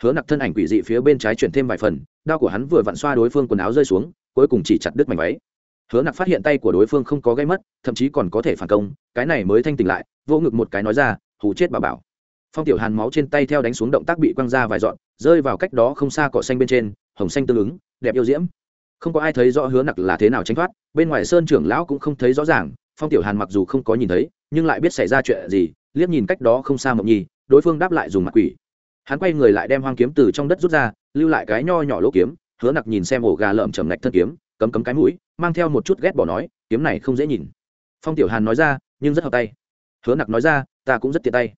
Hứa nặc thân ảnh quỷ dị phía bên trái chuyển thêm vài phần, đao của hắn vừa vặn xoa đối phương quần áo rơi xuống, cuối cùng chỉ chặt đứt mảnh váy hứa nặc phát hiện tay của đối phương không có gây mất, thậm chí còn có thể phản công, cái này mới thanh tỉnh lại, vô ngực một cái nói ra, hù chết bà bảo. Phong tiểu hàn máu trên tay theo đánh xuống động tác bị quăng ra vài dọn, rơi vào cách đó không xa cỏ xanh bên trên, hồng xanh tương ứng, đẹp yêu diễm. Không có ai thấy rõ hứa nặc là thế nào tránh thoát, bên ngoài sơn trưởng lão cũng không thấy rõ ràng, phong tiểu hàn mặc dù không có nhìn thấy, nhưng lại biết xảy ra chuyện gì, liếc nhìn cách đó không xa mộng nhi, đối phương đáp lại dùng mặt quỷ. Hắn quay người lại đem hoang kiếm từ trong đất rút ra, lưu lại cái nho nhỏ lỗ kiếm, hứa nặc nhìn xem ổ gà lợm chầm ngạch thân kiếm cấm cấm cái mũi, mang theo một chút ghét bỏ nói, kiếm này không dễ nhìn. Phong tiểu hàn nói ra, nhưng rất hợp tay. Hứa nặc nói ra, ta cũng rất tiện tay.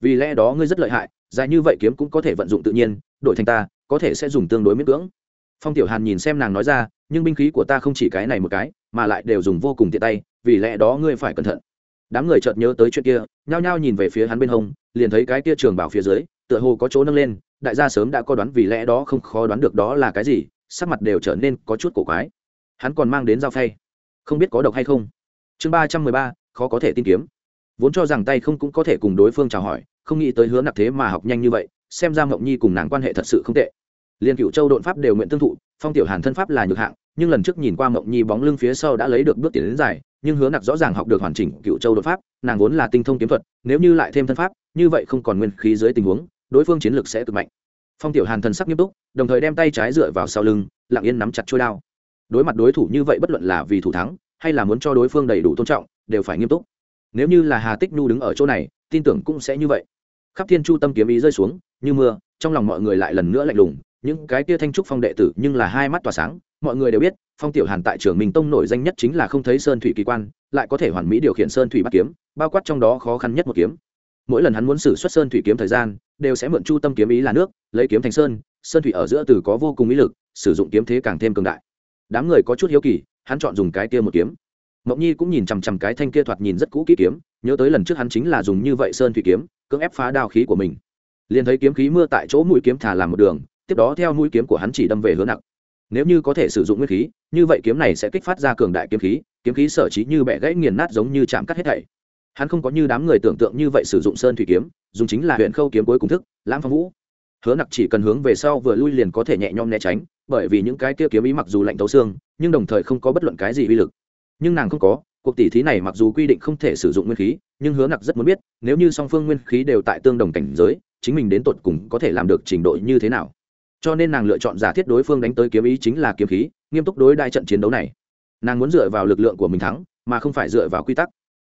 Vì lẽ đó ngươi rất lợi hại, dài như vậy kiếm cũng có thể vận dụng tự nhiên, đổi thành ta, có thể sẽ dùng tương đối miễn cưỡng. Phong tiểu hàn nhìn xem nàng nói ra, nhưng binh khí của ta không chỉ cái này một cái, mà lại đều dùng vô cùng tiện tay, vì lẽ đó ngươi phải cẩn thận. Đám người chợt nhớ tới chuyện kia, nhao nhao nhìn về phía hắn bên hông, liền thấy cái kia trường bảo phía dưới, tựa hồ có chỗ nâng lên, đại gia sớm đã có đoán vì lẽ đó không khó đoán được đó là cái gì, sắc mặt đều trở nên có chút cổ quái hắn còn mang đến dao phay. Không biết có độc hay không. Chương ba trăm mười ba, khó có thể tin kiếm. Vốn cho rằng tay không cũng có thể cùng đối phương chào hỏi, không nghĩ tới hứa nặc thế mà học nhanh như vậy, xem ra mộng nhi cùng nàng quan hệ thật sự không tệ. Liên cựu châu đột pháp đều nguyện tương thụ, phong tiểu hàn thân pháp là nhược hạng, nhưng lần trước nhìn qua mộng nhi bóng lưng phía sau đã lấy được bước tiến đến dài, nhưng hứa nặc rõ ràng học được hoàn chỉnh cựu châu đột pháp, nàng vốn là tinh thông kiếm thuật, nếu như lại thêm thân pháp, như vậy không còn nguyên khí dưới tình huống, đối phương chiến lược sẽ cực mạnh. Phong tiểu hàn thần sắc nghiêm túc, đồng thời đem tay trái dựa vào sau lưng, lặng yên nắm chặt trôi đao đối mặt đối thủ như vậy bất luận là vì thủ thắng hay là muốn cho đối phương đầy đủ tôn trọng, đều phải nghiêm túc. Nếu như là hà tích nhu đứng ở chỗ này, tin tưởng cũng sẽ như vậy. Khắp thiên chu tâm kiếm ý rơi xuống, như mưa, trong lòng mọi người lại lần nữa lạnh lùng, những cái kia thanh trúc phong đệ tử nhưng là hai mắt tỏa sáng, mọi người đều biết, phong tiểu hàn tại trường minh tông nổi danh nhất chính là không thấy sơn thủy kỳ quan, lại có thể hoàn mỹ điều khiển sơn thủy bắt kiếm, bao quát trong đó khó khăn nhất một kiếm. Mỗi lần hắn muốn xử xuất sơn thủy kiếm thời gian, đều sẽ mượn chu tâm kiếm ý là nước, lấy kiếm thành sơn sơn thủy ở giữa từ có vô cùng ý lực, sử dụng kiếm thế càng thêm cường đại đám người có chút hiếu kỳ, hắn chọn dùng cái kia một kiếm. Mộng nhi cũng nhìn chằm chằm cái thanh kia thoạt nhìn rất cũ kỹ kiếm, nhớ tới lần trước hắn chính là dùng như vậy sơn thủy kiếm, cưỡng ép phá đao khí của mình. Liền thấy kiếm khí mưa tại chỗ mũi kiếm thả làm một đường, tiếp đó theo mũi kiếm của hắn chỉ đâm về hướng nặng. Nếu như có thể sử dụng nguyên khí, như vậy kiếm này sẽ kích phát ra cường đại kiếm khí kiếm khí sở trí như bẻ gãy nghiền nát giống như chạm cắt hết thảy. Hắn không có như đám người tưởng tượng như vậy sử dụng sơn thủy kiếm, dùng chính là huyện khâu kiếm cuối cùng thức, lãm phong vũ hứa nặc chỉ cần hướng về sau vừa lui liền có thể nhẹ nhõm né tránh, bởi vì những cái kia kiếm ý mặc dù lạnh tấu xương, nhưng đồng thời không có bất luận cái gì uy lực. Nhưng nàng không có, cuộc tỷ thí này mặc dù quy định không thể sử dụng nguyên khí, nhưng hứa nặc rất muốn biết, nếu như song phương nguyên khí đều tại tương đồng cảnh giới, chính mình đến tột cùng có thể làm được trình độ như thế nào? Cho nên nàng lựa chọn giả thiết đối phương đánh tới kiếm ý chính là kiếm khí, nghiêm túc đối đại trận chiến đấu này. Nàng muốn dựa vào lực lượng của mình thắng, mà không phải dựa vào quy tắc.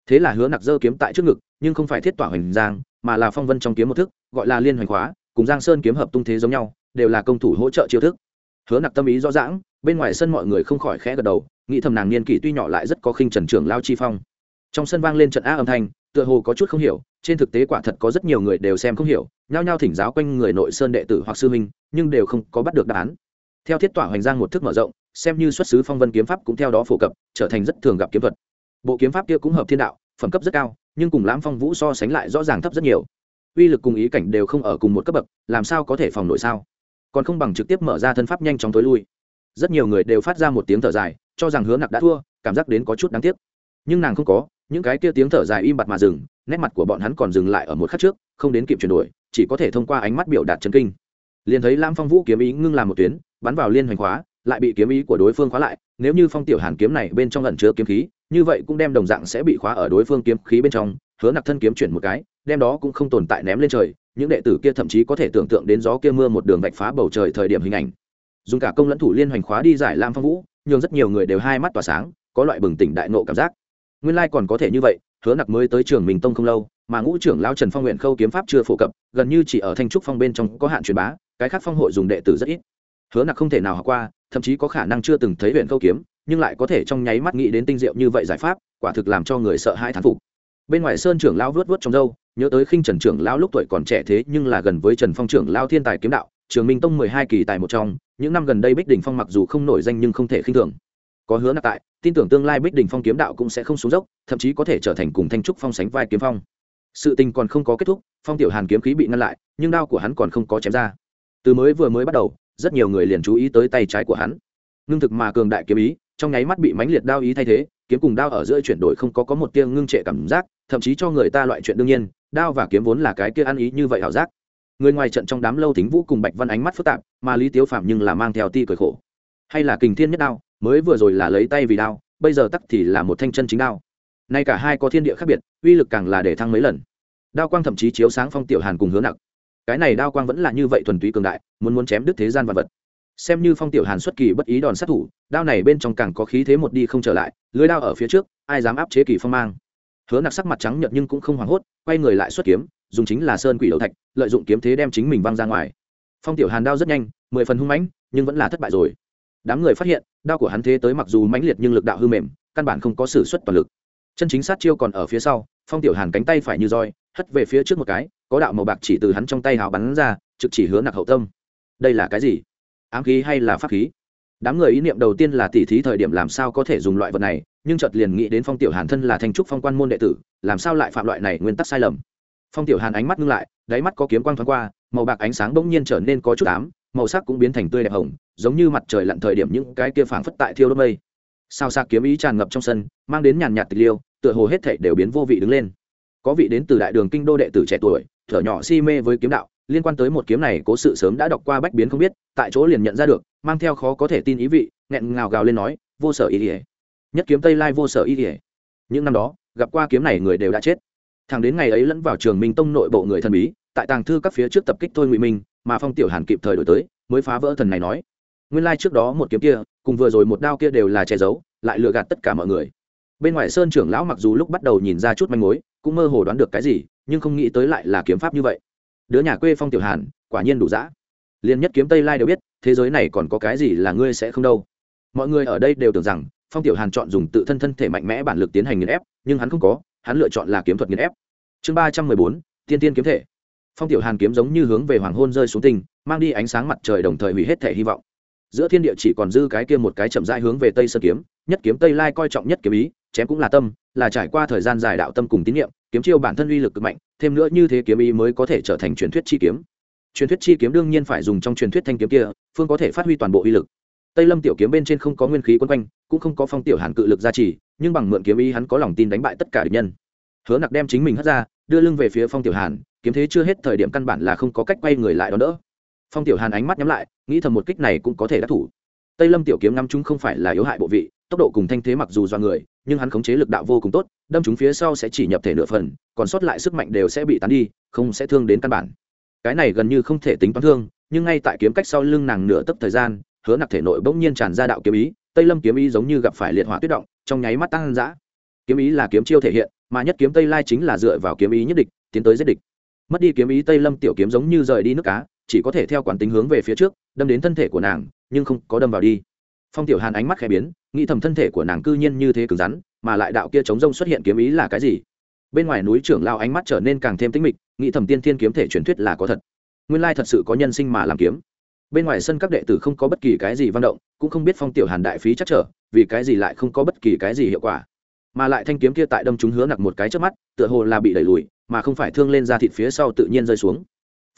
Thế là hứa nặc dơ kiếm tại trước ngực, nhưng không phải thiết tỏa hoành giang, mà là phong vân trong kiếm một thức, gọi là liên hoành khóa cùng giang sơn kiếm hợp tung thế giống nhau, đều là công thủ hỗ trợ chiêu thức. Hứa nặc tâm ý rõ rãng bên ngoài sân mọi người không khỏi khẽ gật đầu, nghĩ thầm nàng niên kỷ tuy nhỏ lại rất có khinh trần trưởng lao chi phong. Trong sân vang lên trận á âm thanh, tựa hồ có chút không hiểu, trên thực tế quả thật có rất nhiều người đều xem không hiểu, nhao nhao thỉnh giáo quanh người nội sơn đệ tử hoặc sư huynh, nhưng đều không có bắt được đáp án. Theo thiết tỏa hoành giang một thức mở rộng, xem như xuất xứ phong vân kiếm pháp cũng theo đó phổ cập, trở thành rất thường gặp kiếm thuật. Bộ kiếm pháp kia cũng hợp thiên đạo, phẩm cấp rất cao, nhưng cùng lãm phong vũ so sánh lại rõ ràng thấp rất nhiều uy lực cùng ý cảnh đều không ở cùng một cấp bậc, làm sao có thể phòng nội sao? Còn không bằng trực tiếp mở ra thân pháp nhanh chóng tối lui. Rất nhiều người đều phát ra một tiếng thở dài, cho rằng hứa nặc đã thua, cảm giác đến có chút đáng tiếc. Nhưng nàng không có, những cái kia tiếng thở dài im bặt mà dừng, nét mặt của bọn hắn còn dừng lại ở một khắc trước, không đến kịp chuyển đổi, chỉ có thể thông qua ánh mắt biểu đạt chân kinh. Liền thấy lam phong vũ kiếm ý ngưng làm một tuyến, bắn vào liên hoành khóa, lại bị kiếm ý của đối phương khóa lại. Nếu như phong tiểu hàn kiếm này bên trong lẩn chứa kiếm khí, như vậy cũng đem đồng dạng sẽ bị khóa ở đối phương kiếm khí bên trong. Hứa nặc thân kiếm chuyển một cái đem đó cũng không tồn tại ném lên trời, những đệ tử kia thậm chí có thể tưởng tượng đến gió kia mưa một đường vạch phá bầu trời thời điểm hình ảnh. Dùng cả công lẫn thủ liên hoành khóa đi giải lam phong vũ nhưng rất nhiều người đều hai mắt tỏa sáng, có loại bừng tỉnh đại nộ cảm giác. Nguyên lai còn có thể như vậy, hứa nặc mới tới trường mình tông không lâu, mà ngũ trưởng lao trần phong nguyện khâu kiếm pháp chưa phổ cập, gần như chỉ ở thanh trúc phong bên trong có hạn truyền bá, cái khác phong hội dùng đệ tử rất ít. Hứa nặc không thể nào học qua, thậm chí có khả năng chưa từng thấy huyện khâu kiếm, nhưng lại có thể trong nháy mắt nghĩ đến tinh diệu như vậy giải pháp, quả thực làm cho người sợ hãi thán phục bên ngoài sơn trưởng lao vớt vớt trong dâu nhớ tới khinh trần trưởng lao lúc tuổi còn trẻ thế nhưng là gần với trần phong trưởng lao thiên tài kiếm đạo, trường minh tông mười hai kỳ tài một trong, những năm gần đây bích đình phong mặc dù không nổi danh nhưng không thể khinh thường. Có hứa nạp tại, tin tưởng tương lai bích đình phong kiếm đạo cũng sẽ không xuống dốc, thậm chí có thể trở thành cùng thanh trúc phong sánh vai kiếm phong. Sự tình còn không có kết thúc, phong tiểu hàn kiếm khí bị ngăn lại, nhưng đao của hắn còn không có chém ra. Từ mới vừa mới bắt đầu, rất nhiều người liền chú ý tới tay trái của hắn. Ngưng thực mà cường đại kiếm ý, trong nháy mắt bị mãnh liệt đao ý thay thế, kiếm cùng đao ở giữa chuyển đổi không có có một tia ngưng trệ cảm giác thậm chí cho người ta loại chuyện đương nhiên, đao và kiếm vốn là cái kia ăn ý như vậy hảo giác. Người ngoài trận trong đám lâu thính vũ cùng bạch văn ánh mắt phức tạp, mà lý tiếu phạm nhưng là mang theo ti cười khổ. Hay là kình thiên nhất đao, mới vừa rồi là lấy tay vì đao, bây giờ tắc thì là một thanh chân chính đao. Nay cả hai có thiên địa khác biệt, uy lực càng là để thăng mấy lần. Đao quang thậm chí chiếu sáng phong tiểu hàn cùng hướng nặng cái này đao quang vẫn là như vậy thuần túy cường đại, muốn muốn chém đứt thế gian vật vật. Xem như phong tiểu hàn xuất kỳ bất ý đòn sát thủ, đao này bên trong càng có khí thế một đi không trở lại, lưới đao ở phía trước, ai dám áp chế kỳ phong mang hứa nặc sắc mặt trắng nhợt nhưng cũng không hoảng hốt, quay người lại xuất kiếm, dùng chính là sơn quỷ đầu thạch, lợi dụng kiếm thế đem chính mình văng ra ngoài. Phong tiểu hàn đao rất nhanh, mười phần hung mãnh, nhưng vẫn là thất bại rồi. Đám người phát hiện, đao của hắn thế tới mặc dù mãnh liệt nhưng lực đạo hư mềm, căn bản không có s ử suất toàn lực. Chân chính sát chiêu còn ở phía sau, phong tiểu hàn cánh tay phải như roi, hất về phía trước một cái, có đạo màu bạc chỉ từ hắn trong tay hào bắn ra, trực chỉ hứa nặc hậu tâm. Đây là cái gì? Ám khí hay là pháp khí? Đám người ý niệm đầu tiên là tỉ thí thời điểm làm sao có thể dùng loại vật này nhưng chợt liền nghĩ đến phong tiểu hàn thân là thanh trúc phong quan môn đệ tử, làm sao lại phạm loại này nguyên tắc sai lầm? Phong tiểu hàn ánh mắt ngưng lại, đáy mắt có kiếm quang thoáng qua, màu bạc ánh sáng bỗng nhiên trở nên có chút ám, màu sắc cũng biến thành tươi đẹp hồng, giống như mặt trời lặn thời điểm những cái kia phảng phất tại thiêu đốt mây. Sao xa kiếm ý tràn ngập trong sân, mang đến nhàn nhạt tịch liêu, tựa hồ hết thảy đều biến vô vị đứng lên. Có vị đến từ đại đường kinh đô đệ tử trẻ tuổi, thở nhỏ si mê với kiếm đạo, liên quan tới một kiếm này cố sự sớm đã đọc qua bách biến không biết, tại chỗ liền nhận ra được, mang theo khó có thể tin ý vị, nghẹn ngào gào lên nói, vô sở ý ỉa nhất kiếm tây lai vô sở y kể. Những năm đó, gặp qua kiếm này người đều đã chết. Thằng đến ngày ấy lẫn vào trường minh tông nội bộ người thần bí, tại tàng thư các phía trước tập kích thôi ngụy minh, mà phong tiểu hàn kịp thời đổi tới, mới phá vỡ thần này nói. Nguyên lai trước đó một kiếm kia, cùng vừa rồi một đao kia đều là che giấu, lại lừa gạt tất cả mọi người. Bên ngoài sơn trưởng lão mặc dù lúc bắt đầu nhìn ra chút manh mối, cũng mơ hồ đoán được cái gì, nhưng không nghĩ tới lại là kiếm pháp như vậy. Đứa nhà quê phong tiểu hàn, quả nhiên đủ dã. Liền nhất kiếm tây lai đều biết, thế giới này còn có cái gì là ngươi sẽ không đâu. Mọi người ở đây đều tưởng rằng phong tiểu hàn chọn dùng tự thân thân thể mạnh mẽ bản lực tiến hành nghiền ép, nhưng hắn không có, hắn lựa chọn là kiếm thuật nghiền ép. Chương ba trăm mười bốn, tiên tiên kiếm thể. Phong tiểu hàn kiếm giống như hướng về hoàng hôn rơi xuống tinh mang đi ánh sáng mặt trời đồng thời hủy hết thể hy vọng. Giữa thiên địa chỉ còn dư cái kia một cái chậm rãi hướng về tây sơn kiếm, nhất kiếm tây lai coi trọng nhất kiếm ý, chém cũng là tâm, là trải qua thời gian dài đạo tâm cùng tín niệm, kiếm chiêu bản thân uy lực cực mạnh, thêm nữa như thế kiếm ý mới có thể trở thành truyền thuyết chi kiếm. Truyền thuyết chi kiếm đương nhiên phải dùng trong truyền thuyết thanh kiếm kia, phương có thể phát huy toàn bộ uy lực tây lâm tiểu kiếm bên trên không có nguyên khí quân quanh, cũng không có phong tiểu hàn cự lực gia trì, nhưng bằng mượn kiếm ý hắn có lòng tin đánh bại tất cả địch nhân. Hứa nặc đem chính mình hất ra, đưa lưng về phía phong tiểu hàn, kiếm thế chưa hết thời điểm căn bản là không có cách quay người lại đó đỡ. Phong tiểu hàn ánh mắt nhắm lại, nghĩ thầm một kích này cũng có thể đắc thủ. Tây lâm tiểu kiếm ngắm chúng không phải là yếu hại bộ vị, tốc độ cùng thanh thế mặc dù do người, nhưng hắn khống chế lực đạo vô cùng tốt, đâm chúng phía sau sẽ chỉ nhập thể nửa phần, còn sót lại sức mạnh đều sẽ bị tán đi, không sẽ thương đến căn bản. Cái này gần như không thể tính toán thương, nhưng ngay tại kiếm cách sau lưng nàng nửa tấc thời gian hứa nặc thể nội bỗng nhiên tràn ra đạo kiếm ý, tây lâm kiếm ý giống như gặp phải liệt hỏa tuyết động, trong nháy mắt tăng dã. Kiếm ý là kiếm chiêu thể hiện, mà nhất kiếm tây lai chính là dựa vào kiếm ý nhất địch, tiến tới giết địch. Mất đi kiếm ý tây lâm tiểu kiếm giống như rời đi nước cá, chỉ có thể theo quản tính hướng về phía trước, đâm đến thân thể của nàng, nhưng không có đâm vào đi. Phong tiểu hàn ánh mắt khẽ biến, nghĩ thầm thân thể của nàng cư nhiên như thế cứng rắn, mà lại đạo kia chống rông xuất hiện kiếm ý là cái gì? Bên ngoài núi trưởng lao ánh mắt trở nên càng thêm tĩnh mịch, nghĩ thầm tiên thiên kiếm thể truyền thuyết là có thật. Nguyên lai thật sự có nhân sinh mà làm kiếm bên ngoài sân các đệ tử không có bất kỳ cái gì văn động, cũng không biết phong tiểu hàn đại phí chắc trở, vì cái gì lại không có bất kỳ cái gì hiệu quả. Mà lại thanh kiếm kia tại đâm chúng hứa nặc một cái trước mắt, tựa hồ là bị đẩy lùi, mà không phải thương lên ra thịt phía sau tự nhiên rơi xuống.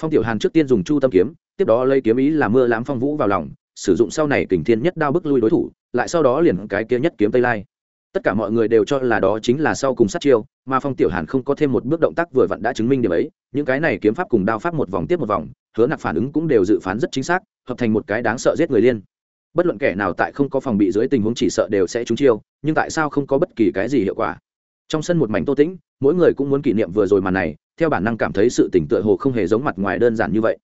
Phong tiểu hàn trước tiên dùng chu tâm kiếm, tiếp đó lấy kiếm ý là mưa lãm phong vũ vào lòng, sử dụng sau này kình thiên nhất đao bức lui đối thủ, lại sau đó liền cái kia nhất kiếm tây lai. Tất cả mọi người đều cho là đó chính là sau cùng sát chiêu, mà phong tiểu hàn không có thêm một bước động tác vừa vặn đã chứng minh điểm ấy, những cái này kiếm pháp cùng đao pháp một vòng tiếp một vòng hứa nặc phản ứng cũng đều dự phán rất chính xác, hợp thành một cái đáng sợ giết người liên. Bất luận kẻ nào tại không có phòng bị dưới tình huống chỉ sợ đều sẽ trúng chiêu, nhưng tại sao không có bất kỳ cái gì hiệu quả? Trong sân một mảnh tô tĩnh, mỗi người cũng muốn kỷ niệm vừa rồi màn này, theo bản năng cảm thấy sự tỉnh tựa hồ không hề giống mặt ngoài đơn giản như vậy.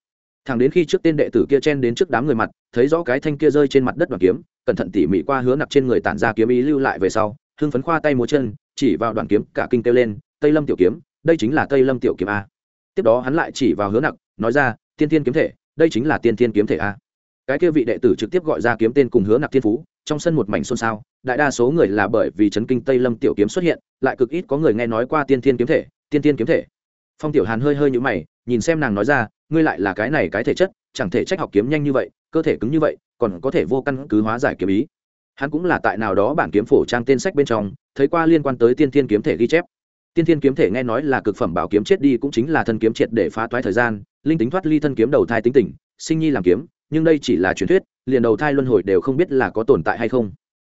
Thằng đến khi trước tên đệ tử kia chen đến trước đám người mặt, thấy rõ cái thanh kia rơi trên mặt đất đoàn kiếm, cẩn thận tỉ mỉ qua hứa nặc trên người tản ra kiếm ý lưu lại về sau, hưng phấn khoa tay múa chân, chỉ vào đoàn kiếm, cả kinh kêu lên, tây lâm tiểu kiếm, đây chính là tây lâm tiểu kiếm a. Tiếp đó hắn lại chỉ vào hứa nặc nói ra tiên thiên kiếm thể, đây chính là tiên thiên kiếm thể a. Cái kia vị đệ tử trực tiếp gọi ra kiếm tên cùng hứa nặc thiên phú, trong sân một mảnh xôn xao, đại đa số người là bởi vì chấn kinh tây lâm tiểu kiếm xuất hiện, lại cực ít có người nghe nói qua tiên thiên kiếm thể, tiên thiên kiếm thể. Phong tiểu hàn hơi hơi nhũ mày, nhìn xem nàng nói ra, ngươi lại là cái này cái thể chất, chẳng thể trách học kiếm nhanh như vậy, cơ thể cứng như vậy, còn có thể vô căn cứ hóa giải kiếm ý. Hắn cũng là tại nào đó bản kiếm phổ trang tên sách bên trong, thấy qua liên quan tới tiên thiên kiếm thể ghi chép tiên thiên kiếm thể nghe nói là cực phẩm bảo kiếm chết đi cũng chính là thân kiếm triệt để phá toái thời gian, linh tính thoát ly thân kiếm đầu thai tính tình, sinh nhi làm kiếm, nhưng đây chỉ là truyền thuyết, liền đầu thai luân hồi đều không biết là có tồn tại hay không.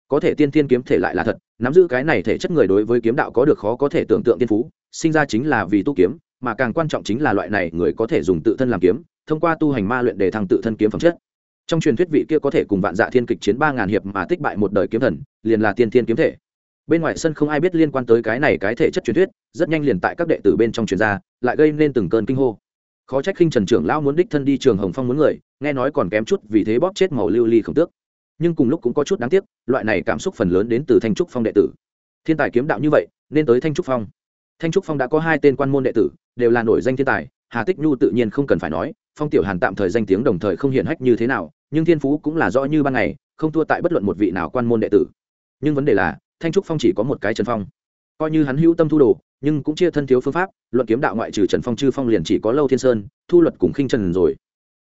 Có thể tiên thiên kiếm thể lại là thật, nắm giữ cái này thể chất người đối với kiếm đạo có được khó có thể tưởng tượng tiên phú, sinh ra chính là vì tu kiếm, mà càng quan trọng chính là loại này người có thể dùng tự thân làm kiếm, thông qua tu hành ma luyện để thăng tự thân kiếm phẩm chất. Trong truyền thuyết vị kia có thể cùng vạn dạ thiên kịch chiến ba ngàn hiệp mà tích bại một đời kiếm thần, liền là tiên thiên kiếm thể bên ngoài sân không ai biết liên quan tới cái này cái thể chất truyền thuyết, rất nhanh liền tại các đệ tử bên trong truyền ra, lại gây nên từng cơn kinh hô. Khó trách khinh trần trưởng lão muốn đích thân đi trường hồng phong muốn người, nghe nói còn kém chút vì thế bóp chết màu lưu ly không tước. Nhưng cùng lúc cũng có chút đáng tiếc, loại này cảm xúc phần lớn đến từ thanh trúc phong đệ tử. Thiên tài kiếm đạo như vậy, nên tới thanh trúc phong. Thanh trúc phong đã có hai tên quan môn đệ tử, đều là nổi danh thiên tài, hà tích nhu tự nhiên không cần phải nói, phong tiểu hàn tạm thời danh tiếng đồng thời không hiển hách như thế nào, nhưng thiên phú cũng là rõ như ban ngày, không thua tại bất luận một vị nào quan môn đệ tử. Nhưng vấn đề là thanh trúc phong chỉ có một cái trần phong. Coi như hắn hữu tâm thu đồ, nhưng cũng chia thân thiếu phương pháp, luận kiếm đạo ngoại trừ trần phong, chư phong liền chỉ có lâu thiên sơn, thu luật cùng khinh trần rồi.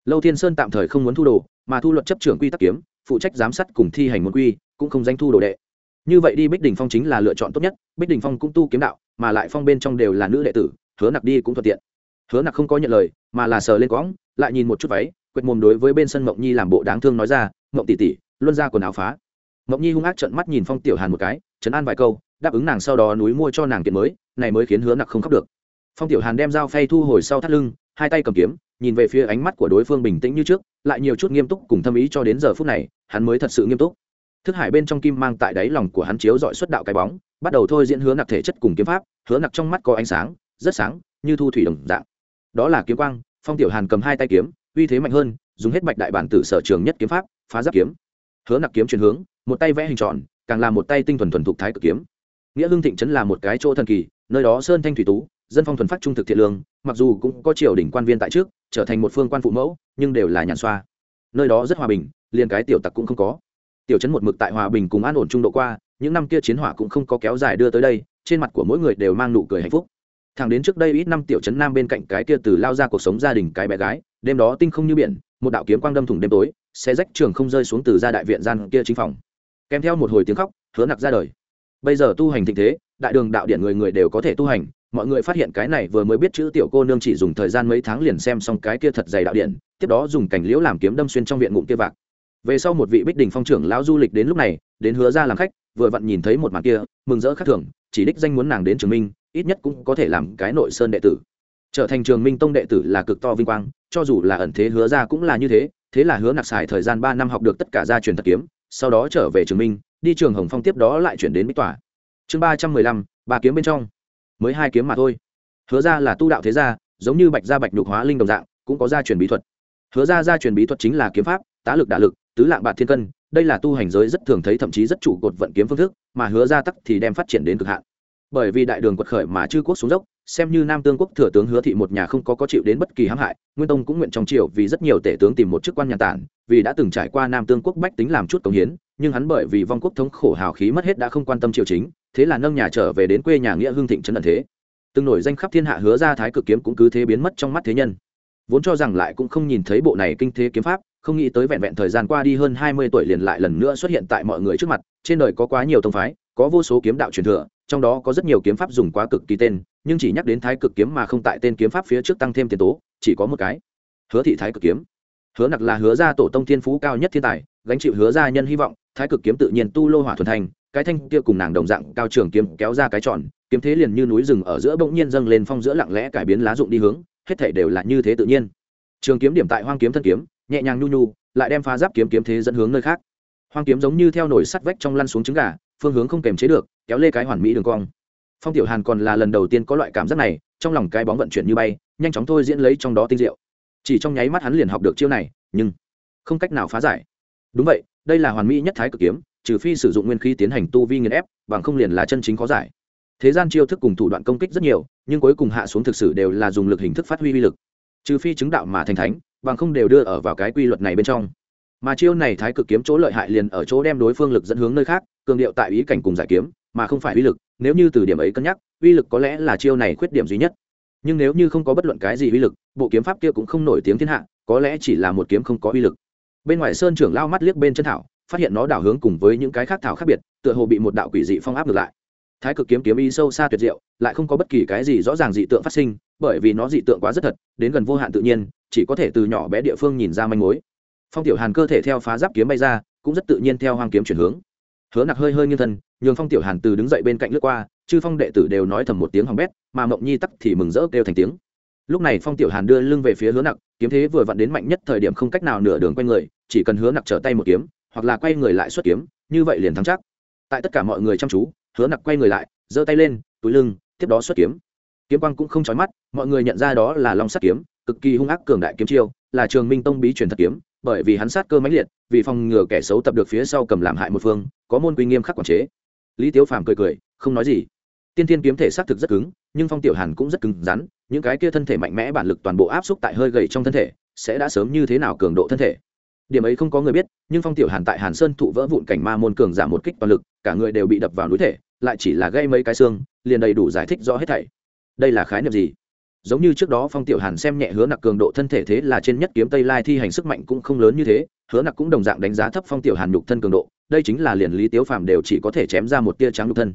Lâu thiên sơn tạm thời không muốn thu đồ, mà thu luật chấp trưởng quy tắc kiếm, phụ trách giám sát cùng thi hành môn quy, cũng không danh thu đồ đệ. Như vậy đi, bích đình phong chính là lựa chọn tốt nhất. Bích đình phong cũng tu kiếm đạo, mà lại phong bên trong đều là nữ đệ tử, hứa nặc đi cũng thuận tiện. Hứa nặc không có nhận lời, mà là sờ lên quõng, lại nhìn một chút váy, quệt mồm đối với bên sân mộng nhi làm bộ đáng thương nói ra, mộng tỉ tỉ luân ra quần áo phá. Mộng nhi hung ác trận mắt nhìn phong tiểu hàn một cái chấn an vài câu, đáp ứng nàng sau đó núi mua cho nàng kiện mới, này mới khiến hứa nặc không khóc được. Phong tiểu hàn đem dao phay thu hồi sau thắt lưng, hai tay cầm kiếm, nhìn về phía ánh mắt của đối phương bình tĩnh như trước, lại nhiều chút nghiêm túc cùng thâm ý cho đến giờ phút này, hắn mới thật sự nghiêm túc. Thức hải bên trong kim mang tại đáy lòng của hắn chiếu dọi xuất đạo cái bóng, bắt đầu thôi diễn hứa nặc thể chất cùng kiếm pháp, hứa nặc trong mắt có ánh sáng, rất sáng, như thu thủy đồng dạng. Đó là kiếm quang, phong tiểu hàn cầm hai tay kiếm, uy thế mạnh hơn, dùng hết bạch đại bản tử sở trường nhất kiếm pháp, phá giáp kiếm. Hứa nặc kiếm chuyển hướng, một tay vẽ hình tròn càng là một tay tinh thuần thuần thục thái cực kiếm. Nghĩa hưng thịnh trấn là một cái chỗ thần kỳ, nơi đó sơn thanh thủy tú, dân phong thuần phát trung thực thiện lương, mặc dù cũng có triều đỉnh quan viên tại trước, trở thành một phương quan phụ mẫu, nhưng đều là nhàn xoa. Nơi đó rất hòa bình, liền cái tiểu tặc cũng không có. Tiểu trấn một mực tại hòa bình cùng an ổn trung độ qua, những năm kia chiến hỏa cũng không có kéo dài đưa tới đây, trên mặt của mỗi người đều mang nụ cười hạnh phúc. Thẳng đến trước đây ít năm tiểu trấn nam bên cạnh cái kia từ lao ra cuộc sống gia đình cái bé gái, đêm đó tinh không như biển, một đạo kiếm quang đâm thủng đêm tối xe rách trường không rơi xuống từ ra đại viện gian kia chính phòng kèm theo một hồi tiếng khóc, hứa nặc ra đời. Bây giờ tu hành thịnh thế, đại đường đạo điện người người đều có thể tu hành, mọi người phát hiện cái này vừa mới biết chữ tiểu cô nương chỉ dùng thời gian mấy tháng liền xem xong cái kia thật dày đạo điện tiếp đó dùng cảnh liễu làm kiếm đâm xuyên trong viện ngụm kia vạc. Về sau một vị bích đình phong trưởng lão du lịch đến lúc này, đến hứa ra làm khách, vừa vặn nhìn thấy một màn kia, mừng rỡ khác thường, chỉ đích danh muốn nàng đến trường minh, ít nhất cũng có thể làm cái nội sơn đệ tử. Trở thành trường minh tông đệ tử là cực to vinh quang, cho dù là ẩn thế hứa ra cũng là như thế thế là hứa nặc xài thời gian ba năm học được tất cả gia truyền thật kiếm sau đó trở về trường minh, đi trường hồng phong tiếp đó lại chuyển đến bích tỏa chương ba trăm mười lăm, ba kiếm bên trong. Mới hai kiếm mà thôi. Hứa ra là tu đạo thế gia, giống như bạch gia bạch nhục hóa linh đồng dạng, cũng có gia truyền bí thuật. Hứa ra gia truyền bí thuật chính là kiếm pháp, tá lực đả lực, tứ lạng bạc thiên cân, đây là tu hành giới rất thường thấy, thậm chí rất trụ cột vận kiếm phương thức, mà hứa ra tắc thì đem phát triển đến cực hạn. Bởi vì đại đường quật khởi mà chư quốc xuống dốc xem như nam tương quốc thừa tướng hứa thị một nhà không có có chịu đến bất kỳ hãm hại, nguyên tông cũng nguyện trong triều vì rất nhiều tể tướng tìm một chức quan nhà tản, vì đã từng trải qua nam tương quốc bách tính làm chút công hiến, nhưng hắn bởi vì vong quốc thống khổ hào khí mất hết đã không quan tâm triều chính, thế là nâng nhà trở về đến quê nhà nghĩa hương thịnh trấn ẩn thế. Từng nổi danh khắp thiên hạ hứa ra thái cực kiếm cũng cứ thế biến mất trong mắt thế nhân. Vốn cho rằng lại cũng không nhìn thấy bộ này kinh thế kiếm pháp, không nghĩ tới vẹn vẹn thời gian qua đi hơn hai mươi tuổi liền lại lần nữa xuất hiện tại mọi người trước mặt, trên đời có quá nhiều tông phái, có vô số kiếm đạo truyền thừa, trong đó có rất nhiều kiếm pháp dùng quá cực kỳ tên nhưng chỉ nhắc đến thái cực kiếm mà không tại tên kiếm pháp phía trước tăng thêm tiền tố, chỉ có một cái. Hứa thị thái cực kiếm. Hứa nặc là hứa ra tổ tông thiên phú cao nhất thiên tài, gánh chịu hứa gia nhân hy vọng, thái cực kiếm tự nhiên tu lô hỏa thuần thành, cái thanh kia cùng nàng đồng dạng cao trường kiếm kéo ra cái tròn, kiếm thế liền như núi rừng ở giữa bỗng nhiên dâng lên phong giữa lặng lẽ cải biến lá dụng đi hướng, hết thể đều là như thế tự nhiên. Trường kiếm điểm tại hoang kiếm thân kiếm, nhẹ nhàng nhu nhu, lại đem phá giáp kiếm kiếm thế dẫn hướng nơi khác. Hoang kiếm giống như theo nổi sắt vách trong lăn xuống trứng gà, phương hướng không kềm chế được, kéo lê cái hoàn mỹ đường cong phong tiểu hàn còn là lần đầu tiên có loại cảm giác này, trong lòng cái bóng vận chuyển như bay, nhanh chóng thôi diễn lấy trong đó tinh diệu. Chỉ trong nháy mắt hắn liền học được chiêu này, nhưng không cách nào phá giải. Đúng vậy, đây là hoàn mỹ nhất thái cực kiếm, trừ phi sử dụng nguyên khí tiến hành tu vi nghiền ép, bằng không liền là chân chính khó giải. Thế gian chiêu thức cùng thủ đoạn công kích rất nhiều, nhưng cuối cùng hạ xuống thực sự đều là dùng lực hình thức phát huy vi lực. Trừ phi chứng đạo mà thành thánh, bằng không đều đưa ở vào cái quy luật này bên trong. Mà chiêu này thái cực kiếm chỗ lợi hại liền ở chỗ đem đối phương lực dẫn hướng nơi khác, cường điệu tại ý cảnh cùng giải kiếm mà không phải uy lực, nếu như từ điểm ấy cân nhắc, uy lực có lẽ là chiêu này khuyết điểm duy nhất. Nhưng nếu như không có bất luận cái gì uy lực, bộ kiếm pháp kia cũng không nổi tiếng thiên hạ, có lẽ chỉ là một kiếm không có uy lực. Bên ngoài sơn trưởng lao mắt liếc bên chân thảo, phát hiện nó đảo hướng cùng với những cái khác thảo khác biệt, tựa hồ bị một đạo quỷ dị phong áp ngược lại. Thái cực kiếm kiếm y sâu xa tuyệt diệu, lại không có bất kỳ cái gì rõ ràng dị tượng phát sinh, bởi vì nó dị tượng quá rất thật, đến gần vô hạn tự nhiên, chỉ có thể từ nhỏ bé địa phương nhìn ra manh mối. Phong tiểu hàn cơ thể theo phá giáp kiếm bay ra, cũng rất tự nhiên theo hoang kiếm chuyển hướng hứa nặc hơi hơi nghiêng thân, nhường phong tiểu hàn từ đứng dậy bên cạnh lướt qua, chư phong đệ tử đều nói thầm một tiếng hỏng bét, mà mộng nhi tắc thì mừng rỡ kêu thành tiếng. Lúc này phong tiểu hàn đưa lưng về phía hứa nặc, kiếm thế vừa vặn đến mạnh nhất thời điểm không cách nào nửa đường quay người, chỉ cần hứa nặc trở tay một kiếm, hoặc là quay người lại xuất kiếm, như vậy liền thắng chắc. Tại tất cả mọi người chăm chú, hứa nặc quay người lại, giơ tay lên, túi lưng, tiếp đó xuất kiếm. Kiếm quang cũng không chói mắt, mọi người nhận ra đó là long sắt kiếm, cực kỳ hung ác cường đại kiếm chiêu, là trường minh tông bí truyền thật kiếm bởi vì hắn sát cơ mãnh liệt, vì phòng ngừa kẻ xấu tập được phía sau cầm làm hại một phương, có môn quy nghiêm khắc quản chế. Lý tiếu phàm cười cười, không nói gì. Tiên thiên kiếm thể xác thực rất cứng, nhưng phong tiểu hàn cũng rất cứng rắn, những cái kia thân thể mạnh mẽ bản lực toàn bộ áp xúc tại hơi gầy trong thân thể, sẽ đã sớm như thế nào cường độ thân thể? Điểm ấy không có người biết, nhưng phong tiểu hàn tại hàn sơn thụ vỡ vụn cảnh ma môn cường giảm một kích toàn lực, cả người đều bị đập vào núi thể, lại chỉ là gây mấy cái xương, liền đầy đủ giải thích rõ hết thảy. Đây là khái niệm gì? Giống như trước đó phong tiểu hàn xem nhẹ hứa nặc cường độ thân thể thế là trên nhất kiếm tây lai thi hành sức mạnh cũng không lớn như thế, hứa nặc cũng đồng dạng đánh giá thấp phong tiểu hàn nhục thân cường độ, đây chính là liền lý tiếu phàm đều chỉ có thể chém ra một tia trắng nhục thân.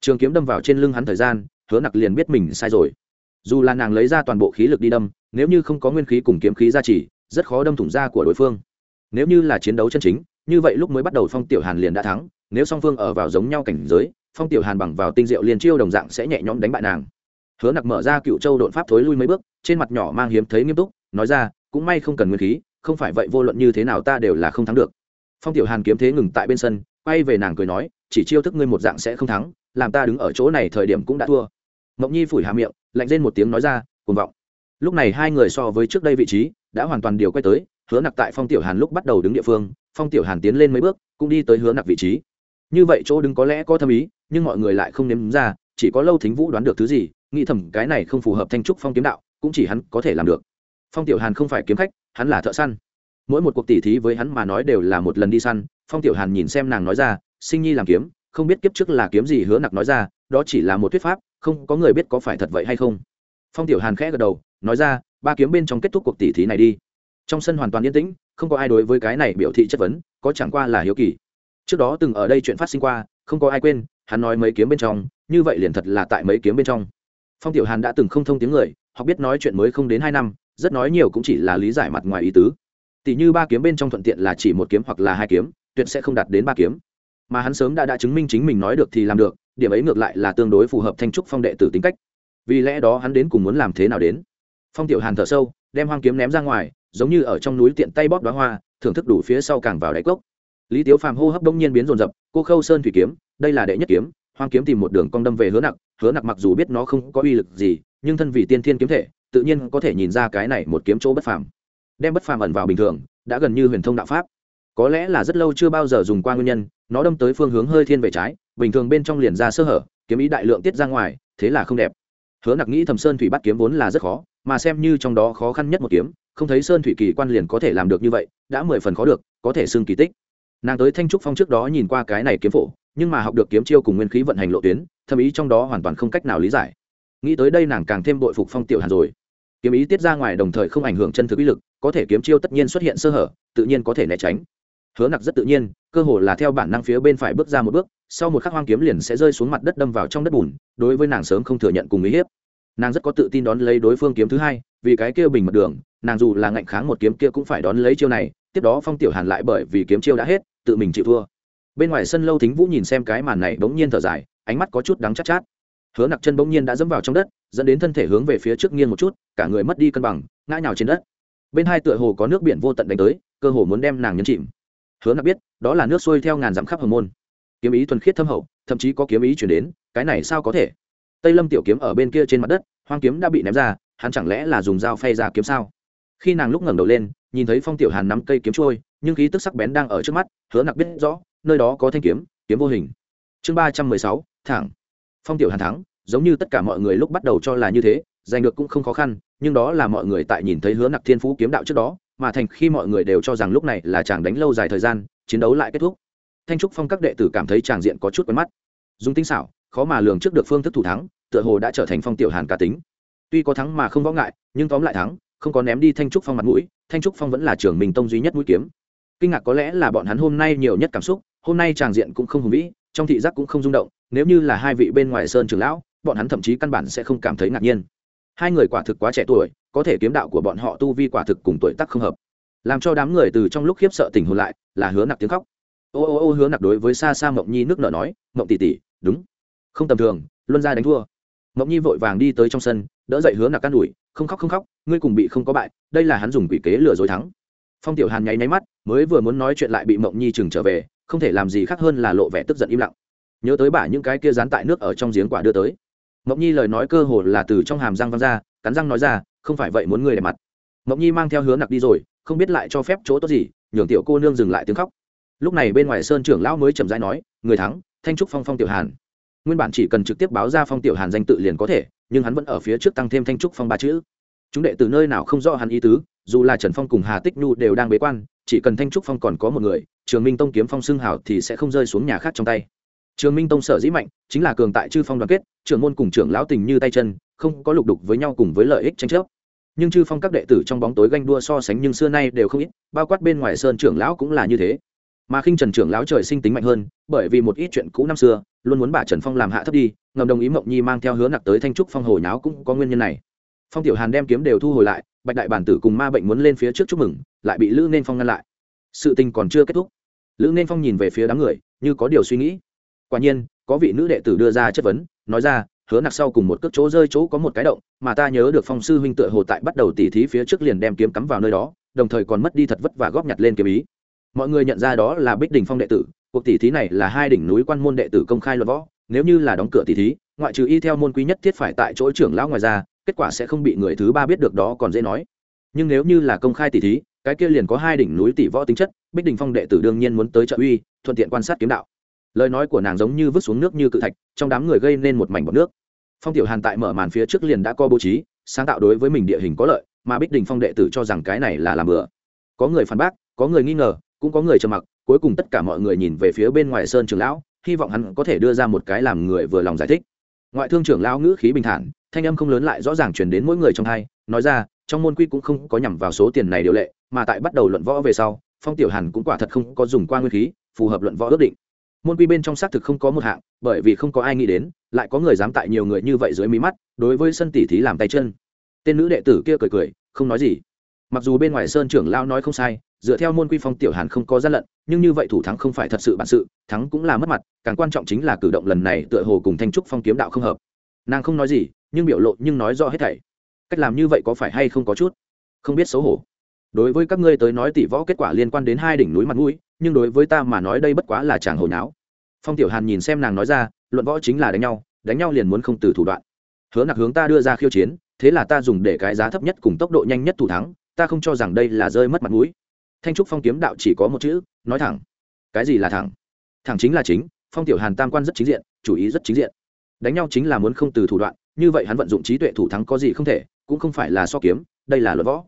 Trường kiếm đâm vào trên lưng hắn thời gian, hứa nặc liền biết mình sai rồi. Dù là nàng lấy ra toàn bộ khí lực đi đâm, nếu như không có nguyên khí cùng kiếm khí gia trì, rất khó đâm thủng da của đối phương. Nếu như là chiến đấu chân chính, như vậy lúc mới bắt đầu phong tiểu hàn liền đã thắng, nếu song phương ở vào giống nhau cảnh giới, phong tiểu hàn bằng vào tinh diệu liền chiêu đồng dạng sẽ nhẹ nhõm đánh bại nàng hứa nặc mở ra cựu châu đột pháp thối lui mấy bước, trên mặt nhỏ mang hiếm thấy nghiêm túc, nói ra, cũng may không cần nguyên khí, không phải vậy vô luận như thế nào ta đều là không thắng được. Phong tiểu hàn kiếm thế ngừng tại bên sân, quay về nàng cười nói, chỉ chiêu thức ngươi một dạng sẽ không thắng, làm ta đứng ở chỗ này thời điểm cũng đã thua. Mộng nhi phủi hà miệng, lạnh lên một tiếng nói ra, cuồng vọng. Lúc này hai người so với trước đây vị trí, đã hoàn toàn điều quay tới, hứa nặc tại phong tiểu hàn lúc bắt đầu đứng địa phương, phong tiểu hàn tiến lên mấy bước, cũng đi tới hứa nặc vị trí. Như vậy chỗ đứng có lẽ có thâm ý, nhưng mọi người lại không nếm ra, chỉ có lâu thính vũ đoán được thứ gì nghĩ thầm cái này không phù hợp thanh trúc phong kiếm đạo, cũng chỉ hắn có thể làm được. Phong tiểu hàn không phải kiếm khách, hắn là thợ săn. Mỗi một cuộc tỉ thí với hắn mà nói đều là một lần đi săn, phong tiểu hàn nhìn xem nàng nói ra, sinh nhi làm kiếm, không biết kiếp trước là kiếm gì hứa nặc nói ra, đó chỉ là một thuyết pháp, không có người biết có phải thật vậy hay không. Phong tiểu hàn khẽ gật đầu, nói ra, ba kiếm bên trong kết thúc cuộc tỉ thí này đi. Trong sân hoàn toàn yên tĩnh, không có ai đối với cái này biểu thị chất vấn, có chẳng qua là hiếu kỳ. Trước đó từng ở đây chuyện phát sinh qua, không có ai quên, hắn nói mấy kiếm bên trong, như vậy liền thật là tại mấy kiếm bên trong phong tiểu hàn đã từng không thông tiếng người, học biết nói chuyện mới không đến hai năm, rất nói nhiều cũng chỉ là lý giải mặt ngoài ý tứ. Tỷ như ba kiếm bên trong thuận tiện là chỉ một kiếm hoặc là hai kiếm, tuyệt sẽ không đạt đến ba kiếm. Mà hắn sớm đã đã chứng minh chính mình nói được thì làm được, điểm ấy ngược lại là tương đối phù hợp thanh trúc phong đệ tử tính cách. Vì lẽ đó hắn đến cùng muốn làm thế nào đến? Phong tiểu hàn thở sâu, đem hoang kiếm ném ra ngoài, giống như ở trong núi tiện tay bóp đoá hoa, thưởng thức đủ phía sau càng vào đáy cốc. Lý tiếu phàm hô hấp đông nhiên biến rồn rập cô khâu sơn thủy kiếm, đây là đệ nhất kiếm. Hoang kiếm tìm một đường cong đâm về hứa nặng hứa nặc mặc dù biết nó không có uy lực gì, nhưng thân vì tiên thiên kiếm thể, tự nhiên có thể nhìn ra cái này một kiếm chỗ bất phàm. Đem bất phàm ẩn vào bình thường, đã gần như huyền thông đạo pháp. Có lẽ là rất lâu chưa bao giờ dùng qua nguyên nhân, nó đâm tới phương hướng hơi thiên về trái, bình thường bên trong liền ra sơ hở, kiếm ý đại lượng tiết ra ngoài, thế là không đẹp. Hứa nặc nghĩ thầm sơn thủy bắt kiếm vốn là rất khó, mà xem như trong đó khó khăn nhất một kiếm, không thấy sơn thủy kỳ quan liền có thể làm được như vậy, đã mười phần khó được, có thể xưng kỳ tích. Nàng tới thanh trúc phong trước đó nhìn qua cái này kiếm phổ, nhưng mà học được kiếm chiêu cùng nguyên khí vận hành lộ tuyến thâm ý trong đó hoàn toàn không cách nào lý giải. Nghĩ tới đây nàng càng thêm bội phục phong tiểu hàn rồi. Kiếm ý tiết ra ngoài đồng thời không ảnh hưởng chân thực ý lực, có thể kiếm chiêu tất nhiên xuất hiện sơ hở, tự nhiên có thể né tránh. Hứa nặc rất tự nhiên, cơ hồ là theo bản năng phía bên phải bước ra một bước, sau một khắc hoang kiếm liền sẽ rơi xuống mặt đất đâm vào trong đất bùn, đối với nàng sớm không thừa nhận cùng ý hiếp. Nàng rất có tự tin đón lấy đối phương kiếm thứ hai, vì cái kia bình mật đường, nàng dù là ngạnh kháng một kiếm kia cũng phải đón lấy chiêu này, tiếp đó phong tiểu hàn lại bởi vì kiếm chiêu đã hết, tự mình chịu thua. Bên ngoài sân lâu thính vũ nhìn xem cái màn này, bỗng nhiên thở dài ánh mắt có chút đắng chát chát. Hứa nặc chân bỗng nhiên đã dẫm vào trong đất, dẫn đến thân thể hướng về phía trước nghiêng một chút, cả người mất đi cân bằng, ngã nhào trên đất. Bên hai tựa hồ có nước biển vô tận đánh tới, cơ hồ muốn đem nàng nhấn chìm. Hứa nặc biết, đó là nước xuôi theo ngàn dặm khắp hồng môn. Kiếm ý thuần khiết thâm hậu, thậm chí có kiếm ý chuyển đến, cái này sao có thể? Tây lâm tiểu kiếm ở bên kia trên mặt đất, hoang kiếm đã bị ném ra, hắn chẳng lẽ là dùng dao phay ra kiếm sao? Khi nàng lúc ngẩng đầu lên, nhìn thấy phong tiểu hàn nắm cây kiếm trôi, nhưng khí tức sắc bén đang ở trước mắt, hứa nặc biết rõ, nơi đó có thanh kiếm kiếm vô hình. Chương ba trăm mười sáu thẳng. Phong tiểu hàn thắng, giống như tất cả mọi người lúc bắt đầu cho là như thế, giành được cũng không khó khăn, nhưng đó là mọi người tại nhìn thấy hứa nặc thiên phú kiếm đạo trước đó, mà thành khi mọi người đều cho rằng lúc này là chàng đánh lâu dài thời gian, chiến đấu lại kết thúc. Thanh trúc phong các đệ tử cảm thấy chàng diện có chút quen mắt. Dùng tinh xảo, khó mà lường trước được phương thức thủ thắng, tựa hồ đã trở thành phong tiểu hàn cá tính. Tuy có thắng mà không võ ngại, nhưng tóm lại thắng, không có ném đi thanh trúc phong mặt mũi, thanh trúc phong vẫn là trưởng mình tông duy nhất mũi kiếm. Kinh ngạc có lẽ là bọn hắn hôm nay nhiều nhất cảm xúc, hôm nay tràng diện cũng không hùng vĩ, trong thị giác cũng không rung động nếu như là hai vị bên ngoài sơn trường lão, bọn hắn thậm chí căn bản sẽ không cảm thấy ngạc nhiên. Hai người quả thực quá trẻ tuổi, có thể kiếm đạo của bọn họ tu vi quả thực cùng tuổi tác không hợp. Làm cho đám người từ trong lúc khiếp sợ tỉnh hồn lại, là hứa nặc tiếng khóc. Ô ô ô, hứa nặc đối với xa xa mộng nhi nước nở nói, mộng tỷ tỷ, đúng. Không tầm thường, luân ra đánh thua. Mộng nhi vội vàng đi tới trong sân, đỡ dậy hứa nặc can ủi, không khóc không khóc, ngươi cùng bị không có bại, đây là hắn dùng quỷ kế lừa dối thắng. Phong tiểu hàn nháy nháy mắt, mới vừa muốn nói chuyện lại bị mộng nhi chừng trở về, không thể làm gì khác hơn là lộ vẻ tức giận im lặng nhớ tới bả những cái kia dán tại nước ở trong giếng quả đưa tới. Mộng nhi lời nói cơ hồ là từ trong hàm răng văng ra, cắn răng nói ra, không phải vậy muốn người đẹp mặt. Mộng nhi mang theo hứa nặc đi rồi, không biết lại cho phép chỗ tốt gì, nhường tiểu cô nương dừng lại tiếng khóc. Lúc này bên ngoài sơn trưởng lão mới chậm rãi nói, người thắng, thanh trúc phong phong tiểu hàn. Nguyên bản chỉ cần trực tiếp báo ra phong tiểu hàn danh tự liền có thể, nhưng hắn vẫn ở phía trước tăng thêm thanh trúc phong ba chữ. Chúng đệ từ nơi nào không rõ hắn ý tứ, dù là trần phong cùng hà tích nhu đều đang bế quan, chỉ cần thanh trúc phong còn có một người, trường minh tông kiếm phong xưng hảo thì sẽ không rơi xuống nhà khác trong tay trường minh tông sở dĩ mạnh chính là cường tại chư phong đoàn kết, trưởng môn cùng trưởng lão tình như tay chân, không có lục đục với nhau cùng với lợi ích tranh chấp. Nhưng chư phong các đệ tử trong bóng tối ganh đua so sánh nhưng xưa nay đều không ít, bao quát bên ngoài sơn trưởng lão cũng là như thế. Mà khinh trần trưởng lão trời sinh tính mạnh hơn, bởi vì một ít chuyện cũ năm xưa, luôn muốn bà trần phong làm hạ thấp đi, ngầm đồng ý mộng nhi mang theo hứa nặc tới thanh trúc phong hồ nháo cũng có nguyên nhân này. Phong tiểu hàn đem kiếm đều thu hồi lại, bạch đại bản tử cùng ma bệnh muốn lên phía trước chúc mừng, lại bị lữ nên phong ngăn lại. Sự tình còn chưa kết thúc. Lữ nên phong nhìn về phía đám người, như có điều suy nghĩ quả nhiên, có vị nữ đệ tử đưa ra chất vấn, nói ra, hứa nặc sau cùng một cước chỗ rơi chỗ có một cái động, mà ta nhớ được phong sư huynh tựa hồ tại bắt đầu tỉ thí phía trước liền đem kiếm cắm vào nơi đó, đồng thời còn mất đi thật vất và góp nhặt lên kiếm ý. Mọi người nhận ra đó là bích đình phong đệ tử, cuộc tỉ thí này là hai đỉnh núi quan môn đệ tử công khai luật võ, nếu như là đóng cửa tỉ thí, ngoại trừ y theo môn quý nhất thiết phải tại chỗ trưởng lão ngoài ra, kết quả sẽ không bị người thứ ba biết được đó còn dễ nói. Nhưng nếu như là công khai tỉ thí, cái kia liền có hai đỉnh núi tỷ võ tính chất, bích đình phong đệ tử đương nhiên muốn tới trợ uy, thuận tiện quan sát kiếm đạo lời nói của nàng giống như vứt xuống nước như cự thạch, trong đám người gây nên một mảnh bọt nước. Phong tiểu hàn tại mở màn phía trước liền đã co bố trí, sáng tạo đối với mình địa hình có lợi, mà bích đình phong đệ tử cho rằng cái này là làm bừa. Có người phản bác, có người nghi ngờ, cũng có người trầm mặc, cuối cùng tất cả mọi người nhìn về phía bên ngoài sơn trường lão, hy vọng hắn có thể đưa ra một cái làm người vừa lòng giải thích. Ngoại thương trưởng lão ngữ khí bình thản, thanh âm không lớn lại rõ ràng chuyển đến mỗi người trong hai, nói ra, trong môn quy cũng không có nhằm vào số tiền này điều lệ, mà tại bắt đầu luận võ về sau, phong tiểu hàn cũng quả thật không có dùng qua nguyên khí, phù hợp luận võ ước định môn quy bên trong xác thực không có một hạng, bởi vì không có ai nghĩ đến, lại có người dám tại nhiều người như vậy dưới mí mắt, đối với sân tỷ thí làm tay chân. Tên nữ đệ tử kia cười cười, không nói gì. Mặc dù bên ngoài sơn trưởng lao nói không sai, dựa theo môn quy phong tiểu hàn không có gian lận, nhưng như vậy thủ thắng không phải thật sự bản sự, thắng cũng là mất mặt, càng quan trọng chính là cử động lần này tựa hồ cùng thanh trúc phong kiếm đạo không hợp. Nàng không nói gì, nhưng biểu lộ nhưng nói rõ hết thảy. Cách làm như vậy có phải hay không có chút? Không biết xấu hổ đối với các ngươi tới nói tỷ võ kết quả liên quan đến hai đỉnh núi mặt mũi, nhưng đối với ta mà nói đây bất quá là chàng hồi náo phong tiểu hàn nhìn xem nàng nói ra, luận võ chính là đánh nhau đánh nhau liền muốn không từ thủ đoạn. Hứa nặc hướng ta đưa ra khiêu chiến, thế là ta dùng để cái giá thấp nhất cùng tốc độ nhanh nhất thủ thắng, ta không cho rằng đây là rơi mất mặt mũi. Thanh trúc phong kiếm đạo chỉ có một chữ, nói thẳng. Cái gì là thẳng? Thẳng chính là chính, phong tiểu hàn tam quan rất chính diện, chủ ý rất chính diện. Đánh nhau chính là muốn không từ thủ đoạn, như vậy hắn vận dụng trí tuệ thủ thắng có gì không thể, cũng không phải là so kiếm, đây là luật võ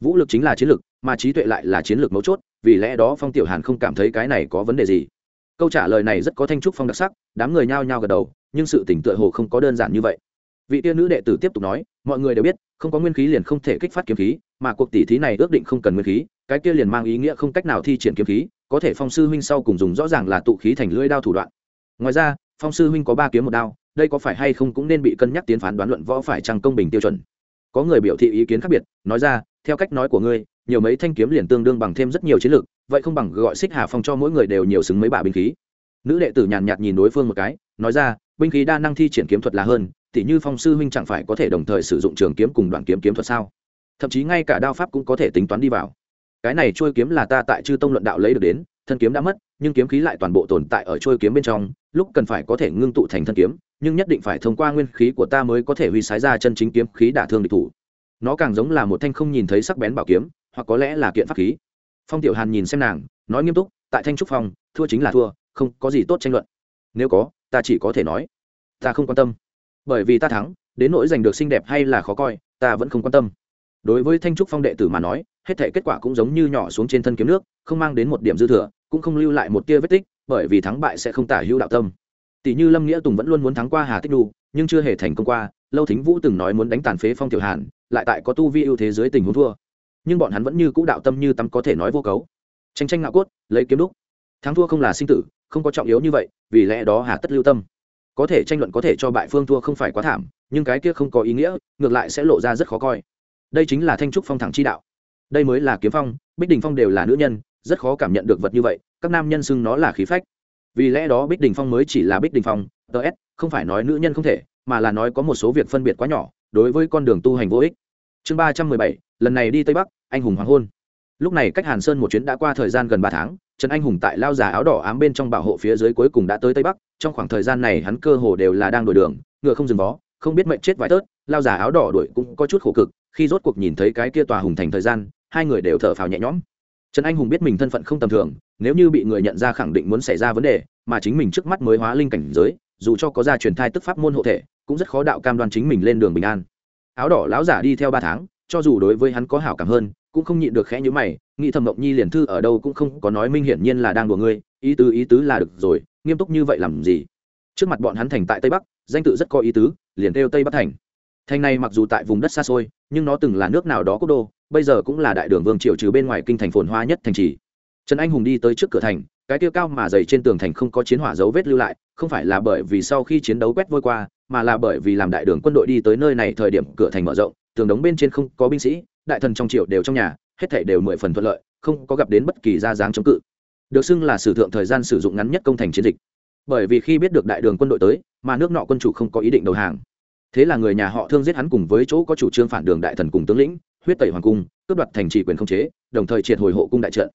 vũ lực chính là chiến lược mà trí tuệ lại là chiến lược mấu chốt, vì lẽ đó phong tiểu hàn không cảm thấy cái này có vấn đề gì. Câu trả lời này rất có thanh trúc phong đặc sắc, đám người nhao nhao gật đầu, nhưng sự tỉnh tựa hồ không có đơn giản như vậy. Vị tiên nữ đệ tử tiếp tục nói, mọi người đều biết, không có nguyên khí liền không thể kích phát kiếm khí, mà cuộc tỷ thí này ước định không cần nguyên khí, cái kia liền mang ý nghĩa không cách nào thi triển kiếm khí, có thể phong sư huynh sau cùng dùng rõ ràng là tụ khí thành lưỡi đao thủ đoạn. Ngoài ra, phong sư huynh có ba kiếm một đao, đây có phải hay không cũng nên bị cân nhắc tiến phán đoán luận võ phải trang công bình tiêu chuẩn. Có người biểu thị ý kiến khác biệt, nói ra theo cách nói của ngươi, nhiều mấy thanh kiếm liền tương đương bằng thêm rất nhiều chiến lược vậy không bằng gọi xích hà phong cho mỗi người đều nhiều xứng mấy bả binh khí. Nữ đệ tử nhàn nhạt nhìn đối phương một cái, nói ra, binh khí đa năng thi triển kiếm thuật là hơn, tỉ như phong sư huynh chẳng phải có thể đồng thời sử dụng trường kiếm cùng đoạn kiếm kiếm thuật sao? Thậm chí ngay cả đao pháp cũng có thể tính toán đi vào. Cái này trôi kiếm là ta tại chư tông luận đạo lấy được đến, thân kiếm đã mất, nhưng kiếm khí lại toàn bộ tồn tại ở trôi kiếm bên trong, lúc cần phải có thể ngưng tụ thành thân kiếm, nhưng nhất định phải thông qua nguyên khí của ta mới có thể huy sái ra chân chính kiếm khí đả thương địch thủ nó càng giống là một thanh không nhìn thấy sắc bén bảo kiếm, hoặc có lẽ là kiện pháp khí. Phong tiểu hàn nhìn xem nàng, nói nghiêm túc, tại thanh trúc phong, thua chính là thua, không có gì tốt tranh luận. Nếu có, ta chỉ có thể nói, ta không quan tâm. Bởi vì ta thắng, đến nỗi giành được xinh đẹp hay là khó coi, ta vẫn không quan tâm. Đối với thanh trúc phong đệ tử mà nói, hết thể kết quả cũng giống như nhỏ xuống trên thân kiếm nước, không mang đến một điểm dư thừa, cũng không lưu lại một tia vết tích, bởi vì thắng bại sẽ không tả hữu đạo tâm. Tỷ như lâm nghĩa tùng vẫn luôn muốn thắng qua hà tích đu, nhưng chưa hề thành công qua, lâu thính vũ từng nói muốn đánh tàn phế phong tiểu hàn lại tại có tu vi ưu thế dưới tình huống thua. Nhưng bọn hắn vẫn như cũ đạo tâm như tắm có thể nói vô cấu. Tranh tranh ngạo cốt, lấy kiếm đúc. Thắng thua không là sinh tử, không có trọng yếu như vậy, vì lẽ đó hà tất lưu tâm. Có thể tranh luận có thể cho bại phương thua không phải quá thảm, nhưng cái kia không có ý nghĩa, ngược lại sẽ lộ ra rất khó coi. Đây chính là thanh trúc phong thẳng chi đạo. Đây mới là kiếm phong, bích đình phong đều là nữ nhân, rất khó cảm nhận được vật như vậy, các nam nhân xưng nó là khí phách. Vì lẽ đó bích đình phong mới chỉ là bích đình phong ts không phải nói nữ nhân không thể, mà là nói có một số việc phân biệt quá nhỏ đối với con đường tu hành vô ích. Chương ba trăm mười bảy, lần này đi tây bắc, anh hùng hoàng hôn. Lúc này cách hàn sơn một chuyến đã qua thời gian gần ba tháng, trần anh hùng tại lao già áo đỏ ám bên trong bảo hộ phía dưới cuối cùng đã tới tây bắc, trong khoảng thời gian này hắn cơ hồ đều là đang đổi đường, ngựa không dừng vó, không biết mệnh chết vài tớt, lao già áo đỏ đuổi cũng có chút khổ cực, khi rốt cuộc nhìn thấy cái kia tòa hùng thành thời gian, hai người đều thở phào nhẹ nhõm. Trần anh hùng biết mình thân phận không tầm thường, nếu như bị người nhận ra khẳng định muốn xảy ra vấn đề, mà chính mình trước mắt mới hóa linh cảnh giới, dù cho có gia truyền thai tức pháp môn hộ thể cũng rất khó đạo cam đoan chính mình lên đường bình an. Áo đỏ lão giả đi theo ba tháng, cho dù đối với hắn có hảo cảm hơn, cũng không nhịn được khẽ nhíu mày, nghĩ thầm mộng nhi liền thư ở đâu cũng không có nói minh hiển nhiên là đang đùa ngươi, ý tứ ý tứ là được rồi, nghiêm túc như vậy làm gì? Trước mặt bọn hắn thành tại tây bắc, danh tự rất có ý tứ, liền kêu tây bắc thành. Thành này mặc dù tại vùng đất xa xôi, nhưng nó từng là nước nào đó quốc đô, bây giờ cũng là đại đường vương triều trừ bên ngoài kinh thành phồn hoa nhất thành trì. Trần anh hùng đi tới trước cửa thành cái tiêu cao mà dày trên tường thành không có chiến hỏa dấu vết lưu lại, không phải là bởi vì sau khi chiến đấu quét vôi qua, mà là bởi vì làm đại đường quân đội đi tới nơi này thời điểm cửa thành mở rộng, tường đống bên trên không có binh sĩ, đại thần trong triều đều trong nhà, hết thảy đều mười phần thuận lợi, không có gặp đến bất kỳ ra dáng chống cự. Được xưng là sử thượng thời gian sử dụng ngắn nhất công thành chiến dịch. Bởi vì khi biết được đại đường quân đội tới, mà nước nọ quân chủ không có ý định đầu hàng. Thế là người nhà họ thương giết hắn cùng với chỗ có chủ trương phản đường đại thần cùng tướng lĩnh, huyết tẩy hoàng cung, cướp đoạt thành trì quyền không chế, đồng thời triệt hồi hộ cung đại trận.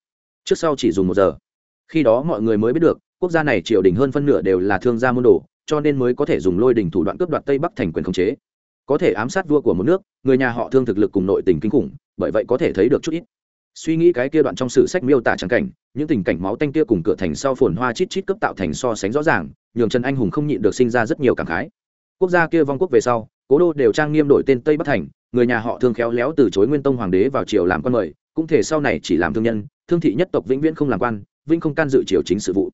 Trước sau chỉ dùng một giờ khi đó mọi người mới biết được, quốc gia này triều đình hơn phân nửa đều là thương gia môn đồ, cho nên mới có thể dùng lôi đình thủ đoạn cướp đoạt tây bắc thành quyền khống chế. Có thể ám sát vua của một nước, người nhà họ thương thực lực cùng nội tình kinh khủng, bởi vậy có thể thấy được chút ít. Suy nghĩ cái kia đoạn trong sử sách miêu tả trắng cảnh, những tình cảnh máu tanh kia cùng cửa thành sau phồn hoa chít chít cấp tạo thành so sánh rõ ràng, nhường trần anh hùng không nhịn được sinh ra rất nhiều cảm khái. Quốc gia kia vong quốc về sau, cố đô đều trang nghiêm đổi tên tây bắc thành, người nhà họ thương khéo léo từ chối nguyên tông hoàng đế vào triều làm quan mời, cũng thể sau này chỉ làm thương nhân, thương thị nhất tộc vĩnh viễn không làm quan vĩnh không can dự triều chính sự vụ.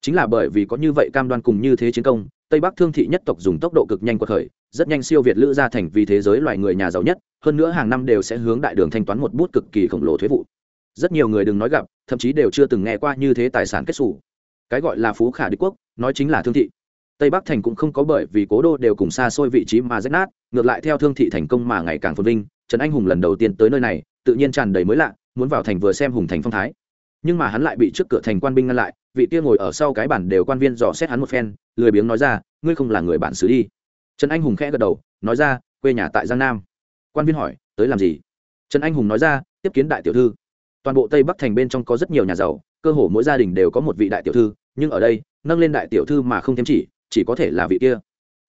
Chính là bởi vì có như vậy cam đoan cùng như thế chiến công, tây bắc thương thị nhất tộc dùng tốc độ cực nhanh của khởi rất nhanh siêu việt lữ gia thành vì thế giới loài người nhà giàu nhất, hơn nữa hàng năm đều sẽ hướng đại đường thanh toán một bút cực kỳ khổng lồ thuế vụ. Rất nhiều người đừng nói gặp, thậm chí đều chưa từng nghe qua như thế tài sản kết xù. Cái gọi là phú khả đế quốc, nói chính là thương thị. Tây bắc thành cũng không có bởi vì cố đô đều cùng xa xôi vị trí mà rách nát, ngược lại theo thương thị thành công mà ngày càng phồn vinh, trần anh hùng lần đầu tiên tới nơi này, tự nhiên tràn đầy mới lạ, muốn vào thành vừa xem hùng thành phong thái nhưng mà hắn lại bị trước cửa thành quan binh ngăn lại, vị kia ngồi ở sau cái bản đều quan viên dò xét hắn một phen, lười biếng nói ra, ngươi không là người bản xứ đi. Trần anh hùng khẽ gật đầu, nói ra, quê nhà tại giang nam. Quan viên hỏi, tới làm gì? Trần anh hùng nói ra, tiếp kiến đại tiểu thư. Toàn bộ tây bắc thành bên trong có rất nhiều nhà giàu, cơ hồ mỗi gia đình đều có một vị đại tiểu thư, nhưng ở đây, nâng lên đại tiểu thư mà không thêm chỉ chỉ có thể là vị kia.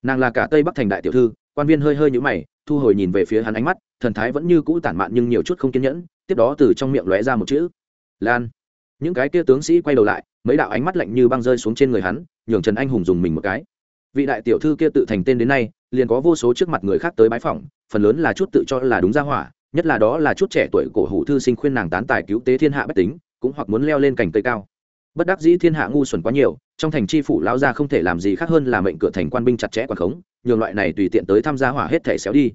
Nàng là cả tây bắc thành đại tiểu thư, quan viên hơi hơi nhũ mày, thu hồi nhìn về phía hắn ánh mắt, thần thái vẫn như cũ tản mạn nhưng nhiều chút không kiên nhẫn, tiếp đó từ trong miệng lóe ra một chữ, lan những cái kia tướng sĩ quay đầu lại, mấy đạo ánh mắt lạnh như băng rơi xuống trên người hắn, nhường trần anh hùng dùng mình một cái. Vị đại tiểu thư kia tự thành tên đến nay, liền có vô số trước mặt người khác tới bái phỏng, phần lớn là chút tự cho là đúng ra hỏa, nhất là đó là chút trẻ tuổi cổ hủ thư sinh khuyên nàng tán tài cứu tế thiên hạ bách tính, cũng hoặc muốn leo lên cành cây cao. Bất đắc dĩ thiên hạ ngu xuẩn quá nhiều, trong thành tri phủ lão gia không thể làm gì khác hơn là mệnh cửa thành quan binh chặt chẽ quản khống, nhường loại này tùy tiện tới tham gia hỏa hết thể xéo đi.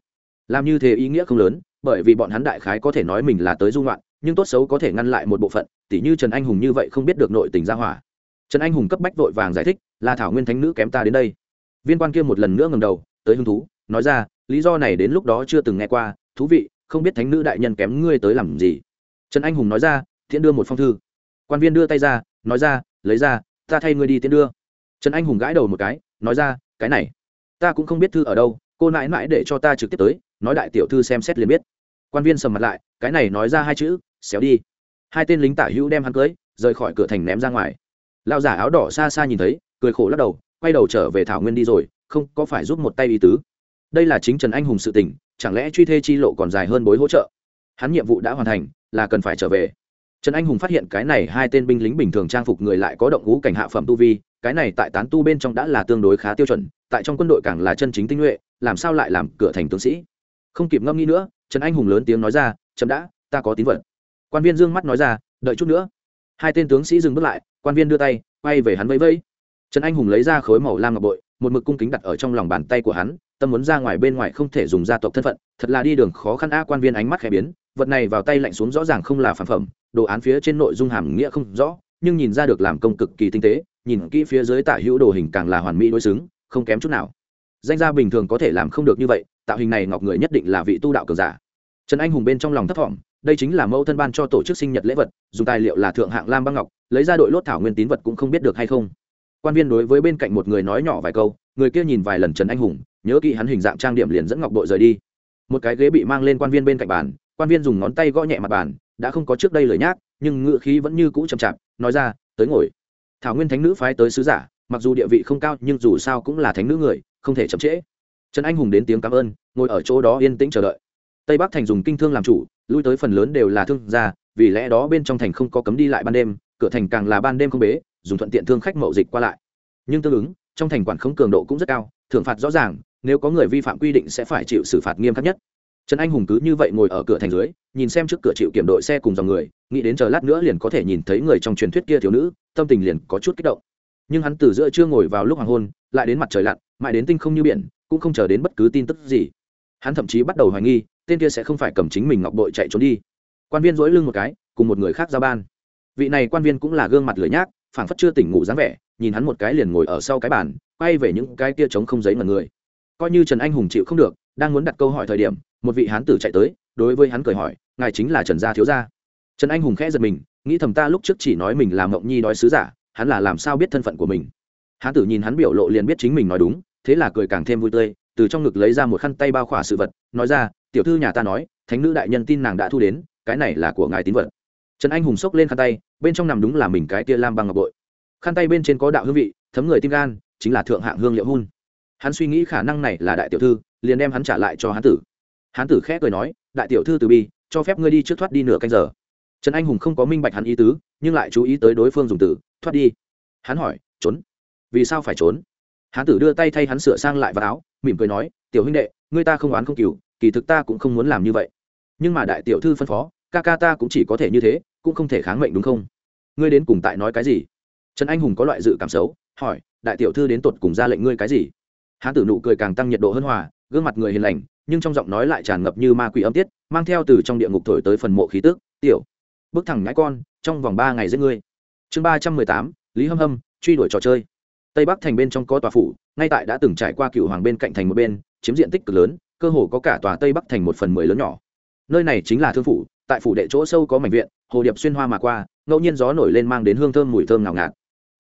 Làm như thế ý nghĩa không lớn, bởi vì bọn hắn đại khái có thể nói mình là tới dung loạn nhưng tốt xấu có thể ngăn lại một bộ phận, tỉ như trần anh hùng như vậy không biết được nội tình gia hỏa. Trần anh hùng cấp bách vội vàng giải thích, là thảo nguyên thánh nữ kém ta đến đây. Viên quan kia một lần nữa ngầm đầu, tới hứng thú, nói ra, lý do này đến lúc đó chưa từng nghe qua, thú vị, không biết thánh nữ đại nhân kém ngươi tới làm gì? Trần anh hùng nói ra thiện đưa một phong thư. Quan viên đưa tay ra, nói ra, lấy ra, ta thay ngươi đi tiễn đưa. Trần anh hùng gãi đầu một cái, nói ra, cái này, ta cũng không biết thư ở đâu, cô nãi mãi để cho ta trực tiếp tới, nói đại tiểu thư xem xét liền biết. Quan viên sầm mặt lại, cái này nói ra hai chữ xéo đi. Hai tên lính tả hữu đem hắn cưới, rời khỏi cửa thành ném ra ngoài. Lao giả áo đỏ xa xa nhìn thấy, cười khổ lắc đầu, quay đầu trở về thảo nguyên đi rồi, không có phải giúp một tay ý tứ. Đây là chính trần anh hùng sự tình, chẳng lẽ truy thê chi lộ còn dài hơn bối hỗ trợ? Hắn nhiệm vụ đã hoàn thành, là cần phải trở về. Trần anh hùng phát hiện cái này hai tên binh lính bình thường trang phục người lại có động ngũ cảnh hạ phẩm tu vi, cái này tại tán tu bên trong đã là tương đối khá tiêu chuẩn, tại trong quân đội càng là chân chính tinh nhuệ, làm sao lại làm cửa thành tướng sĩ? Không kịp ngâm nghĩ nữa, trần anh hùng lớn tiếng nói ra, chậm đã, ta có tín vật quan viên dương mắt nói ra, đợi chút nữa. Hai tên tướng sĩ dừng bước lại, quan viên đưa tay, quay về hắn vẫy vẫy. Trần anh hùng lấy ra khối màu lam ngọc bội, một mực cung kính đặt ở trong lòng bàn tay của hắn, tâm muốn ra ngoài bên ngoài không thể dùng gia tộc thân phận, thật là đi đường khó khăn a quan viên ánh mắt khẽ biến, vật này vào tay lạnh xuống rõ ràng không là phản phẩm, đồ án phía trên nội dung hàm nghĩa không rõ, nhưng nhìn ra được làm công cực kỳ tinh tế, nhìn kỹ phía dưới tả hữu đồ hình càng là hoàn mỹ đối xứng, không kém chút nào. Danh gia bình thường có thể làm không được như vậy, tạo hình này ngọc người nhất định là vị tu đạo cường giả. Trần anh hùng bên trong lòng thấp thỏm đây chính là mẫu thân ban cho tổ chức sinh nhật lễ vật, dùng tài liệu là thượng hạng lam băng ngọc, lấy ra đội lốt thảo nguyên tín vật cũng không biết được hay không. Quan viên đối với bên cạnh một người nói nhỏ vài câu, người kia nhìn vài lần trần anh hùng, nhớ kỹ hắn hình dạng trang điểm liền dẫn ngọc đội rời đi. Một cái ghế bị mang lên quan viên bên cạnh bàn, quan viên dùng ngón tay gõ nhẹ mặt bàn, đã không có trước đây lời nhác, nhưng ngựa khí vẫn như cũ chậm chạp, nói ra, tới ngồi. Thảo nguyên thánh nữ phái tới sứ giả, mặc dù địa vị không cao, nhưng dù sao cũng là thánh nữ người, không thể chậm trễ. Trần anh hùng đến tiếng cảm ơn, ngồi ở chỗ đó yên tĩnh chờ đợi. Tây bắc thành dùng kinh thương làm chủ lui tới phần lớn đều là thương gia, vì lẽ đó bên trong thành không có cấm đi lại ban đêm, cửa thành càng là ban đêm không bế, dùng thuận tiện thương khách mậu dịch qua lại. Nhưng tương ứng, trong thành quản không cường độ cũng rất cao, thưởng phạt rõ ràng, nếu có người vi phạm quy định sẽ phải chịu xử phạt nghiêm khắc nhất. Trần anh hùng cứ như vậy ngồi ở cửa thành dưới, nhìn xem trước cửa chịu kiểm đội xe cùng dòng người, nghĩ đến chờ lát nữa liền có thể nhìn thấy người trong truyền thuyết kia thiếu nữ, tâm tình liền có chút kích động. Nhưng hắn từ giữa chưa ngồi vào lúc hoàng hôn, lại đến mặt trời lặn, mãi đến tinh không như biển, cũng không chờ đến bất cứ tin tức gì. Hắn thậm chí bắt đầu hoài nghi tên kia sẽ không phải cầm chính mình ngọc bội chạy trốn đi. Quan viên dối lưng một cái, cùng một người khác giao ban. Vị này quan viên cũng là gương mặt lười nhác, phảng phất chưa tỉnh ngủ dáng vẻ, nhìn hắn một cái liền ngồi ở sau cái bàn, quay về những cái kia trống không giấy mà người. Coi như trần anh hùng chịu không được, đang muốn đặt câu hỏi thời điểm, một vị hán tử chạy tới, đối với hắn cười hỏi, ngài chính là trần gia thiếu gia? Trần anh hùng khẽ giật mình, nghĩ thầm ta lúc trước chỉ nói mình là mộng nhi đói sứ giả, hắn là làm sao biết thân phận của mình? Hán tử nhìn hắn biểu lộ liền biết chính mình nói đúng, thế là cười càng thêm vui tươi, từ trong ngực lấy ra một khăn tay bao khỏa sự vật, nói ra tiểu thư nhà ta nói, thánh nữ đại nhân tin nàng đã thu đến, cái này là của ngài tín vật. Trần anh hùng xốc lên khăn tay, bên trong nằm đúng là mình cái kia lam bằng ngọc bội. Khăn tay bên trên có đạo hương vị, thấm người tim gan, chính là thượng hạng hương liệu hun. Hắn suy nghĩ khả năng này là đại tiểu thư, liền đem hắn trả lại cho hán tử. Hán tử khẽ cười nói, đại tiểu thư từ bi, cho phép ngươi đi trước thoát đi nửa canh giờ. Trần anh hùng không có minh bạch hắn ý tứ, nhưng lại chú ý tới đối phương dùng từ, thoát đi. Hắn hỏi, trốn? Vì sao phải trốn? Hán tử đưa tay thay hắn sửa sang lại vào áo, mỉm cười nói, tiểu huynh đệ, ngươi ta không oán không cừu kỳ thực ta cũng không muốn làm như vậy. Nhưng mà đại tiểu thư phân phó, ca ca ta cũng chỉ có thể như thế, cũng không thể kháng mệnh đúng không? Ngươi đến cùng tại nói cái gì? Trần anh hùng có loại dự cảm xấu, hỏi, đại tiểu thư đến tột cùng ra lệnh ngươi cái gì? Hán tử nụ cười càng tăng nhiệt độ hơn hòa, gương mặt người hiền lành, nhưng trong giọng nói lại tràn ngập như ma quỷ âm tiết, mang theo từ trong địa ngục thổi tới phần mộ khí tức. Tiểu, bước thẳng ngãi con, trong vòng ba ngày giết ngươi. Chương ba trăm mười tám, lý hâm hâm, truy đuổi trò chơi. Tây bắc thành bên trong có tòa phủ, ngay tại đã từng trải qua cựu hoàng bên cạnh thành một bên, chiếm diện tích cực lớn cơ hồ có cả tòa tây bắc thành một phần mười lớn nhỏ. Nơi này chính là thương phủ, tại phủ đệ chỗ sâu có mảnh viện, hồ điệp xuyên hoa mà qua, ngẫu nhiên gió nổi lên mang đến hương thơm mùi thơm ngào ngạt.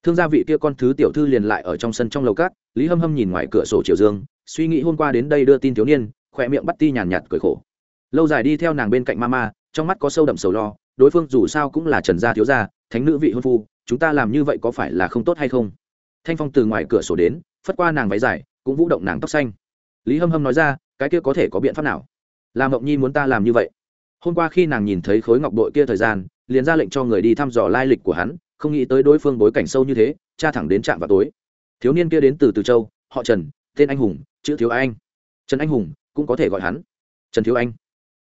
Thương gia vị kia con thứ tiểu thư liền lại ở trong sân trong lầu cát lý hâm hâm nhìn ngoài cửa sổ triều dương, suy nghĩ hôm qua đến đây đưa tin thiếu niên, khỏe miệng bắt ti nhàn nhạt cười khổ. Lâu dài đi theo nàng bên cạnh mama, trong mắt có sâu đậm sầu lo, đối phương dù sao cũng là trần gia thiếu gia, thánh nữ vị hôn phu, chúng ta làm như vậy có phải là không tốt hay không? Thanh phong từ ngoài cửa sổ đến, phất qua nàng váy dài, cũng vũ động nàng tóc xanh. Lý hâm hâm nói ra cái kia có thể có biện pháp nào? Làm mộng nhi muốn ta làm như vậy. Hôm qua khi nàng nhìn thấy khối ngọc đội kia thời gian, liền ra lệnh cho người đi thăm dò lai lịch của hắn, không nghĩ tới đối phương bối cảnh sâu như thế, cha thẳng đến trạm vào tối. Thiếu niên kia đến từ từ châu, họ trần, tên anh hùng, chữ thiếu anh. Trần anh hùng cũng có thể gọi hắn trần thiếu anh.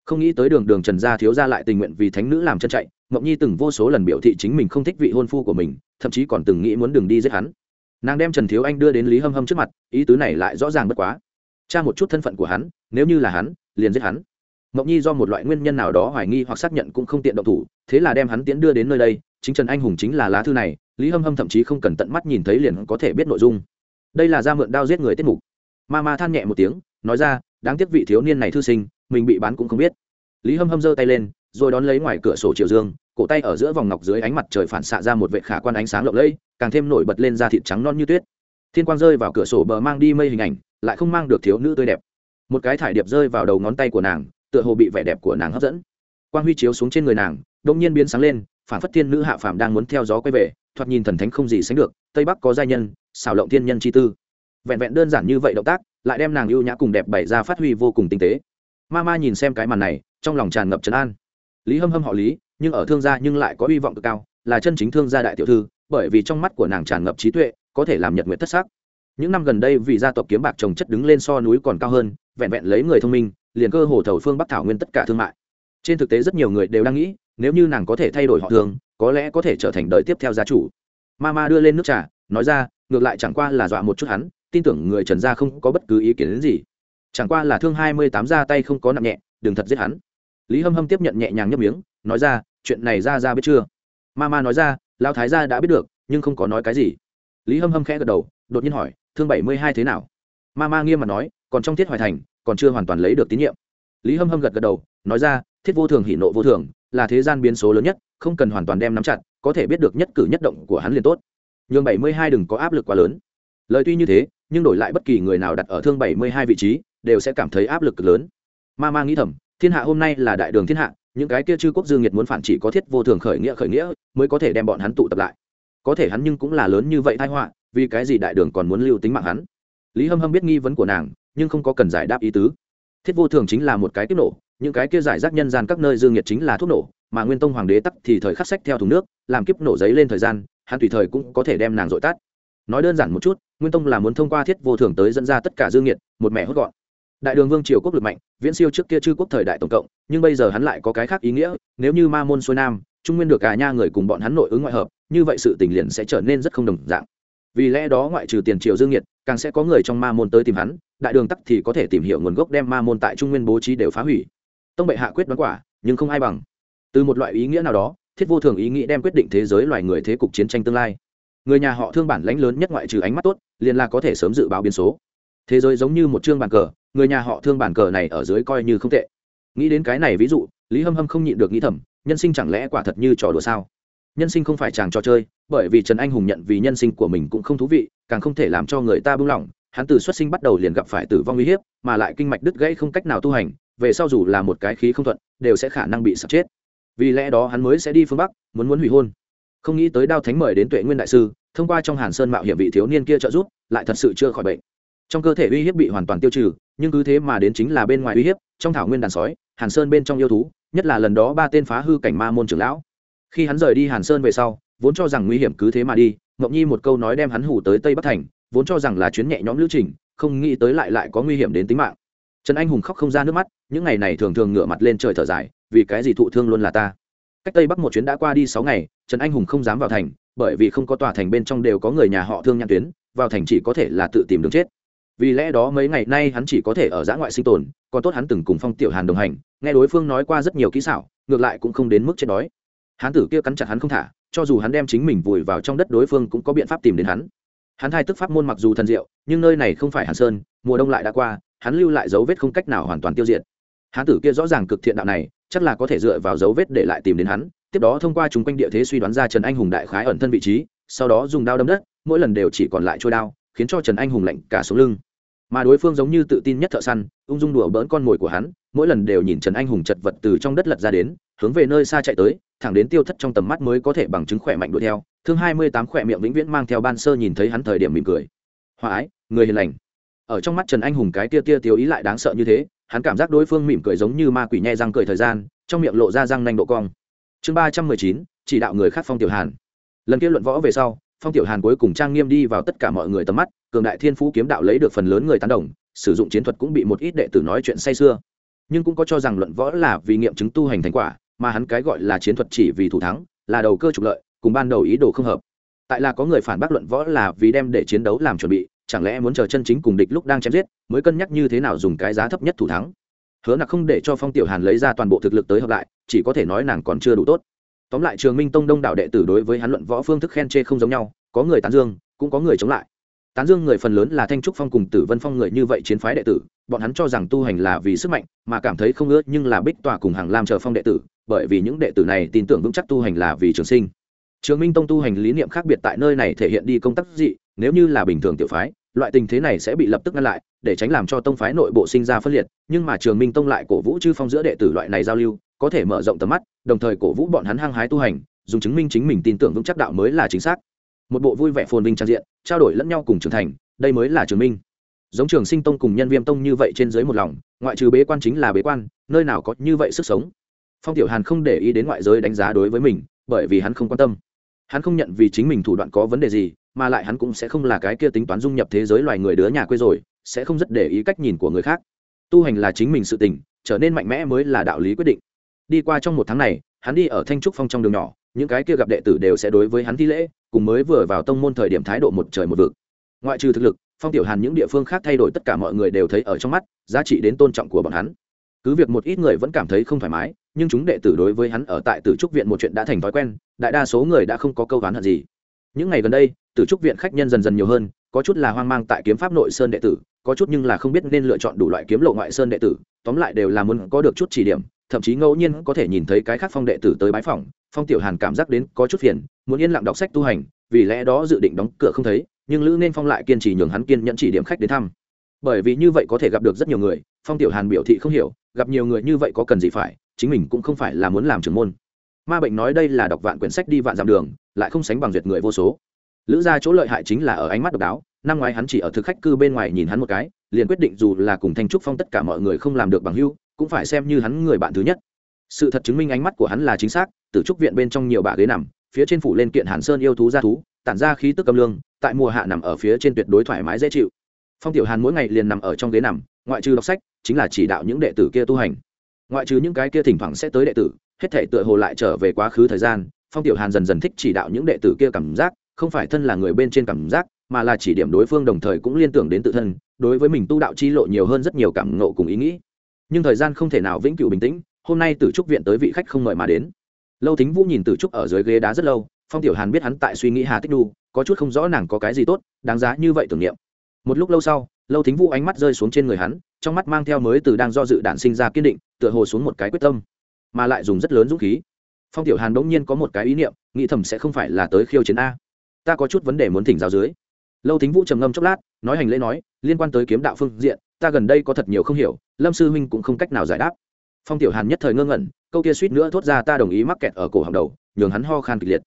Không nghĩ tới đường đường trần gia thiếu gia lại tình nguyện vì thánh nữ làm chân chạy, mộng nhi từng vô số lần biểu thị chính mình không thích vị hôn phu của mình, thậm chí còn từng nghĩ muốn đường đi giết hắn. Nàng đem trần thiếu anh đưa đến lý hâm hâm trước mặt, ý tứ này lại rõ ràng bất quá cha một chút thân phận của hắn, nếu như là hắn, liền giết hắn. Mộng nhi do một loại nguyên nhân nào đó hoài nghi hoặc xác nhận cũng không tiện động thủ, thế là đem hắn tiến đưa đến nơi đây. Chính trần anh hùng chính là lá thư này, lý hâm hâm thậm chí không cần tận mắt nhìn thấy liền có thể biết nội dung. Đây là ra mượn đao giết người tiết mục. Ma ma than nhẹ một tiếng, nói ra, đáng tiếc vị thiếu niên này thư sinh, mình bị bán cũng không biết. Lý hâm hâm giơ tay lên, rồi đón lấy ngoài cửa sổ chiều dương, cổ tay ở giữa vòng ngọc dưới ánh mặt trời phản xạ ra một vệ khả quan ánh sáng lộng lẫy, càng thêm nổi bật lên da thịt trắng non như tuyết. Thiên quang rơi vào cửa sổ bờ mang đi mây hình ảnh lại không mang được thiếu nữ tươi đẹp. Một cái thải điệp rơi vào đầu ngón tay của nàng, tựa hồ bị vẻ đẹp của nàng hấp dẫn. Quang huy chiếu xuống trên người nàng đông nhiên biến sáng lên, phản phất thiên nữ hạ phàm đang muốn theo gió quay về, thoạt nhìn thần thánh không gì sánh được, tây bắc có giai nhân, xảo lộng thiên nhân chi tư. Vẹn vẹn đơn giản như vậy động tác, lại đem nàng ưu nhã cùng đẹp bày ra phát huy vô cùng tinh tế. Ma ma nhìn xem cái màn này, trong lòng tràn ngập trấn an. Lý hâm hâm họ lý, nhưng ở thương gia nhưng lại có hy vọng cực cao, là chân chính thương gia đại tiểu thư, bởi vì trong mắt của nàng tràn ngập trí tuệ, có thể làm nhật nguyện thất sắc những năm gần đây vì gia tộc kiếm bạc trồng chất đứng lên so núi còn cao hơn, vẹn vẹn lấy người thông minh, liền cơ hồ thầu phương bắc thảo nguyên tất cả thương mại. Trên thực tế rất nhiều người đều đang nghĩ, nếu như nàng có thể thay đổi họ thường, có lẽ có thể trở thành đời tiếp theo gia chủ. Mama đưa lên nước trà, nói ra, ngược lại chẳng qua là dọa một chút hắn, tin tưởng người trần gia không có bất cứ ý kiến đến gì. Chẳng qua là thương hai mươi tám ra tay không có nặng nhẹ, đừng thật giết hắn. Lý hâm hâm tiếp nhận nhẹ nhàng nhấp miếng, nói ra, chuyện này ra ra biết chưa? Ma ma nói ra, lão thái gia đã biết được, nhưng không có nói cái gì. Lý hâm hâm khẽ gật đầu, đột nhiên hỏi thương bảy mươi hai thế nào? Ma ma nghiêm mặt nói, còn trong thiết hoài thành, còn chưa hoàn toàn lấy được tín nhiệm. Lý hâm hâm gật gật đầu, nói ra, thiết vô thường hỉ nộ vô thường, là thế gian biến số lớn nhất, không cần hoàn toàn đem nắm chặt, có thể biết được nhất cử nhất động của hắn liền tốt. Nhường bảy mươi hai đừng có áp lực quá lớn. Lời tuy như thế, nhưng đổi lại bất kỳ người nào đặt ở thương bảy mươi hai vị trí, đều sẽ cảm thấy áp lực cực lớn. Ma ma nghĩ thầm, thiên hạ hôm nay là đại đường thiên hạ, những cái kia chư quốc dương nhiệt muốn phản chỉ có thiết vô thường khởi nghĩa khởi nghĩa, mới có thể đem bọn hắn tụ tập lại. Có thể hắn nhưng cũng là lớn như vậy tai họa vì cái gì đại đường còn muốn lưu tính mạng hắn? Lý hâm hâm biết nghi vấn của nàng, nhưng không có cần giải đáp ý tứ. Thiết vô thường chính là một cái kiếp nổ, những cái kia giải rác nhân gian các nơi dương nhiệt chính là thuốc nổ, mà nguyên tông hoàng đế tắc thì thời khắc sách theo thùng nước, làm kiếp nổ giấy lên thời gian, hắn tùy thời cũng có thể đem nàng dội tắt. Nói đơn giản một chút, nguyên tông là muốn thông qua thiết vô thường tới dẫn ra tất cả dương nhiệt, một mẻ hốt gọn. Đại đường vương triều quốc lực mạnh, viễn siêu trước kia chư quốc thời đại tổng cộng, nhưng bây giờ hắn lại có cái khác ý nghĩa, nếu như ma môn xuôi nam, trung nguyên được cả nha người cùng bọn hắn nội ứng ngoại hợp, như vậy sự tình liền sẽ trở nên rất không đồng dạng vì lẽ đó ngoại trừ tiền triều dương nhiệt, càng sẽ có người trong ma môn tới tìm hắn, đại đường tắc thì có thể tìm hiểu nguồn gốc đem ma môn tại trung nguyên bố trí đều phá hủy. Tông bệ hạ quyết đoán quả, nhưng không ai bằng. Từ một loại ý nghĩa nào đó, thiết vô thường ý nghĩ đem quyết định thế giới loài người thế cục chiến tranh tương lai. Người nhà họ thương bản lãnh lớn nhất ngoại trừ ánh mắt tốt, liền là có thể sớm dự báo biến số. Thế giới giống như một chương bàn cờ, người nhà họ thương bàn cờ này ở dưới coi như không tệ. Nghĩ đến cái này ví dụ, lý hâm hâm không nhịn được nghĩ thầm, nhân sinh chẳng lẽ quả thật như trò đùa sao? Nhân sinh không phải chàng trò chơi, bởi vì trần anh hùng nhận vì nhân sinh của mình cũng không thú vị, càng không thể làm cho người ta buông lỏng. Hắn từ xuất sinh bắt đầu liền gặp phải tử vong uy hiếp, mà lại kinh mạch đứt gãy không cách nào tu hành, về sau dù là một cái khí không thuận, đều sẽ khả năng bị sập chết. Vì lẽ đó hắn mới sẽ đi phương bắc, muốn muốn hủy hôn. Không nghĩ tới đao thánh mời đến tuệ nguyên đại sư, thông qua trong hàn sơn mạo hiểm vị thiếu niên kia trợ giúp, lại thật sự chưa khỏi bệnh. Trong cơ thể uy hiếp bị hoàn toàn tiêu trừ, nhưng cứ thế mà đến chính là bên ngoài uy hiếp, trong thảo nguyên đàn sói, hàn sơn bên trong yêu thú, nhất là lần đó ba tên phá hư cảnh ma môn trưởng lão khi hắn rời đi hàn sơn về sau, vốn cho rằng nguy hiểm cứ thế mà đi ngậm nhi một câu nói đem hắn hủ tới tây bắc thành, vốn cho rằng là chuyến nhẹ nhõm lữ trình, không nghĩ tới lại lại có nguy hiểm đến tính mạng. Trần anh hùng khóc không ra nước mắt, những ngày này thường thường ngửa mặt lên trời thở dài, vì cái gì thụ thương luôn là ta? Cách tây bắc một chuyến đã qua đi sáu ngày, trần anh hùng không dám vào thành, bởi vì không có tòa thành bên trong đều có người nhà họ thương nhãn tuyến, vào thành chỉ có thể là tự tìm đường chết. Vì lẽ đó mấy ngày nay hắn chỉ có thể ở giã ngoại sinh tồn, còn tốt hắn từng cùng phong tiểu hàn đồng hành, nghe đối phương nói qua rất nhiều kỹ xảo, ngược lại cũng không đến mức chết đói hán tử kia cắn chặt hắn không thả, cho dù hắn đem chính mình vùi vào trong đất đối phương cũng có biện pháp tìm đến hắn. Hắn thai tức pháp môn mặc dù thần diệu, nhưng nơi này không phải hàn sơn, mùa đông lại đã qua, hắn lưu lại dấu vết không cách nào hoàn toàn tiêu diệt. Hán tử kia rõ ràng cực thiện đạo này, chắc là có thể dựa vào dấu vết để lại tìm đến hắn, tiếp đó thông qua chúng quanh địa thế suy đoán ra trần anh hùng đại khái ẩn thân vị trí, sau đó dùng đao đâm đất, mỗi lần đều chỉ còn lại trôi đao, khiến cho trần anh hùng lạnh cả xuống lưng. Mà đối phương giống như tự tin nhất thợ săn, ung dung đùa bỡn con mồi của hắn, mỗi lần đều nhìn trần anh hùng chật vật từ trong đất lật ra đến, hướng về nơi xa chạy tới thẳng đến tiêu thất trong tầm mắt mới có thể bằng chứng khỏe mạnh đuổi theo. Thương hai mươi tám khỏe miệng vĩnh viễn mang theo ban sơ nhìn thấy hắn thời điểm mỉm cười. Hòa ái, người hiền lành. Ở trong mắt trần anh hùng cái tia tia tiêu ý lại đáng sợ như thế, hắn cảm giác đối phương mỉm cười giống như ma quỷ nhẹ răng cười thời gian, trong miệng lộ ra răng nanh độ cong. Chương ba trăm mười chín, chỉ đạo người khác phong tiểu hàn. Lần kia luận võ về sau, phong tiểu hàn cuối cùng trang nghiêm đi vào tất cả mọi người tầm mắt, cường đại thiên phú kiếm đạo lấy được phần lớn người tán đồng, sử dụng chiến thuật cũng bị một ít đệ tử nói chuyện say xưa. Nhưng cũng có cho rằng luận võ là vì nghiệm chứng tu hành thành quả mà hắn cái gọi là chiến thuật chỉ vì thủ thắng, là đầu cơ trục lợi, cùng ban đầu ý đồ không hợp. Tại là có người phản bác luận võ là vì đem để chiến đấu làm chuẩn bị, chẳng lẽ muốn chờ chân chính cùng địch lúc đang chém giết, mới cân nhắc như thế nào dùng cái giá thấp nhất thủ thắng. Hứa nặc không để cho phong tiểu hàn lấy ra toàn bộ thực lực tới hợp lại, chỉ có thể nói nàng còn chưa đủ tốt. Tóm lại trường minh tông đông đảo đệ tử đối với hắn luận võ phương thức khen chê không giống nhau, có người tán dương, cũng có người chống lại. Tán dương người phần lớn là thanh trúc phong cùng tử vân phong người như vậy chiến phái đệ tử bọn hắn cho rằng tu hành là vì sức mạnh, mà cảm thấy không ưa nhưng là bích tòa cùng hàng lam chờ phong đệ tử, bởi vì những đệ tử này tin tưởng vững chắc tu hành là vì trường sinh. Trường minh tông tu hành lý niệm khác biệt tại nơi này thể hiện đi công tác dị, nếu như là bình thường tiểu phái, loại tình thế này sẽ bị lập tức ngăn lại, để tránh làm cho tông phái nội bộ sinh ra phân liệt, nhưng mà trường minh tông lại cổ vũ chư phong giữa đệ tử loại này giao lưu, có thể mở rộng tầm mắt, đồng thời cổ vũ bọn hắn hăng hái tu hành, dùng chứng minh chính mình tin tưởng vững chắc đạo mới là chính xác. Một bộ vui vẻ phồn vinh trang diện, trao đổi lẫn nhau cùng trưởng thành, đây mới là trường minh giống trường sinh tông cùng nhân viêm tông như vậy trên dưới một lòng, ngoại trừ bế quan chính là bế quan, nơi nào có như vậy sức sống? Phong tiểu hàn không để ý đến ngoại giới đánh giá đối với mình, bởi vì hắn không quan tâm. Hắn không nhận vì chính mình thủ đoạn có vấn đề gì, mà lại hắn cũng sẽ không là cái kia tính toán dung nhập thế giới loài người đứa nhà quê rồi, sẽ không rất để ý cách nhìn của người khác. Tu hành là chính mình sự tình, trở nên mạnh mẽ mới là đạo lý quyết định. Đi qua trong một tháng này, hắn đi ở thanh trúc phong trong đường nhỏ, những cái kia gặp đệ tử đều sẽ đối với hắn thi lễ, cùng mới vừa vào tông môn thời điểm thái độ một trời một vực. Ngoại trừ thực lực phong tiểu hàn những địa phương khác thay đổi tất cả mọi người đều thấy ở trong mắt, giá trị đến tôn trọng của bọn hắn. Cứ việc một ít người vẫn cảm thấy không thoải mái, nhưng chúng đệ tử đối với hắn ở tại tử trúc viện một chuyện đã thành thói quen, đại đa số người đã không có câu đoán hận gì. Những ngày gần đây, tử trúc viện khách nhân dần dần nhiều hơn, có chút là hoang mang tại kiếm pháp nội sơn đệ tử, có chút nhưng là không biết nên lựa chọn đủ loại kiếm lộ ngoại sơn đệ tử, tóm lại đều là muốn có được chút chỉ điểm, thậm chí ngẫu nhiên có thể nhìn thấy cái khác phong đệ tử tới bái phỏng. Phong tiểu hàn cảm giác đến có chút phiền, muốn yên lặng đọc sách tu hành, vì lẽ đó dự định đóng cửa không thấy nhưng lữ nên phong lại kiên trì nhường hắn kiên nhẫn chỉ điểm khách đến thăm. Bởi vì như vậy có thể gặp được rất nhiều người, phong tiểu hàn biểu thị không hiểu, gặp nhiều người như vậy có cần gì phải, chính mình cũng không phải là muốn làm trưởng môn. Ma bệnh nói đây là đọc vạn quyển sách đi vạn dặm đường, lại không sánh bằng duyệt người vô số. Lữ ra chỗ lợi hại chính là ở ánh mắt độc đáo, năm ngoái hắn chỉ ở thực khách cư bên ngoài nhìn hắn một cái, liền quyết định dù là cùng thanh trúc phong tất cả mọi người không làm được bằng hưu cũng phải xem như hắn người bạn thứ nhất. Sự thật chứng minh ánh mắt của hắn là chính xác, từ trúc viện bên trong nhiều bà ghế nằm, phía trên phủ lên kiện hàn sơn yêu thú gia thú, tản ra khí tức cầm lương tại mùa hạ nằm ở phía trên tuyệt đối thoải mái dễ chịu. Phong tiểu hàn mỗi ngày liền nằm ở trong ghế nằm, ngoại trừ đọc sách, chính là chỉ đạo những đệ tử kia tu hành. Ngoại trừ những cái kia thỉnh thoảng sẽ tới đệ tử, hết thể tựa hồ lại trở về quá khứ thời gian, phong tiểu hàn dần dần thích chỉ đạo những đệ tử kia cảm giác, không phải thân là người bên trên cảm giác, mà là chỉ điểm đối phương đồng thời cũng liên tưởng đến tự thân, đối với mình tu đạo chi lộ nhiều hơn rất nhiều cảm ngộ cùng ý nghĩ. Nhưng thời gian không thể nào vĩnh cửu bình tĩnh, hôm nay tử trúc viện tới vị khách không mời mà đến. Lâu thính vũ nhìn tử trúc ở dưới ghế đá rất lâu phong tiểu hàn biết hắn tại suy nghĩ hà tích đu, có chút không rõ nàng có cái gì tốt, đáng giá như vậy tưởng niệm. Một lúc lâu sau, lâu thính vũ ánh mắt rơi xuống trên người hắn, trong mắt mang theo mới từ đang do dự đạn sinh ra kiên định, tựa hồ xuống một cái quyết tâm, mà lại dùng rất lớn dũng khí. Phong tiểu hàn bỗng nhiên có một cái ý niệm, nghĩ thầm sẽ không phải là tới khiêu chiến a. Ta có chút vấn đề muốn thỉnh giáo dưới. Lâu thính vũ trầm ngâm chốc lát, nói hành lễ nói, liên quan tới kiếm đạo phương diện, ta gần đây có thật nhiều không hiểu, lâm sư huynh cũng không cách nào giải đáp. Phong tiểu hàn nhất thời ngơ ngẩn, câu kia suýt nữa thốt ra ta đồng ý mắc kẹt ở cổ hàng đầu, nhường hắn ho khan kịch liệt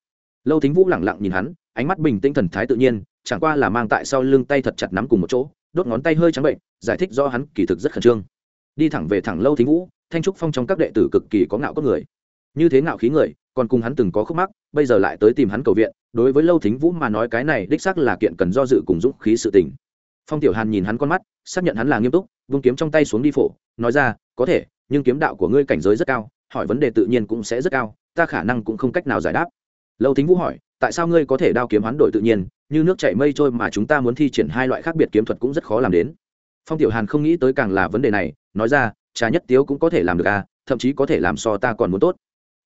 lâu thính vũ lẳng lặng nhìn hắn, ánh mắt bình tĩnh thần thái tự nhiên, chẳng qua là mang tại sau lưng tay thật chặt nắm cùng một chỗ, đốt ngón tay hơi trắng bệnh, giải thích do hắn kỳ thực rất khẩn trương. Đi thẳng về thẳng lâu thính vũ, thanh trúc phong trong các đệ tử cực kỳ có ngạo có người. Như thế ngạo khí người, còn cùng hắn từng có khúc mắc, bây giờ lại tới tìm hắn cầu viện, đối với lâu thính vũ mà nói cái này đích xác là kiện cần do dự cùng dũng khí sự tình. Phong tiểu hàn nhìn hắn con mắt, xác nhận hắn là nghiêm túc, vung kiếm trong tay xuống đi phổ, nói ra, có thể, nhưng kiếm đạo của ngươi cảnh giới rất cao, hỏi vấn đề tự nhiên cũng sẽ rất cao, ta khả năng cũng không cách nào giải đáp lâu thính vũ hỏi, tại sao ngươi có thể đao kiếm hoán đổi tự nhiên, như nước chảy mây trôi mà chúng ta muốn thi triển hai loại khác biệt kiếm thuật cũng rất khó làm đến? Phong tiểu hàn không nghĩ tới càng là vấn đề này, nói ra, trà nhất tiếu cũng có thể làm được à thậm chí có thể làm so ta còn muốn tốt.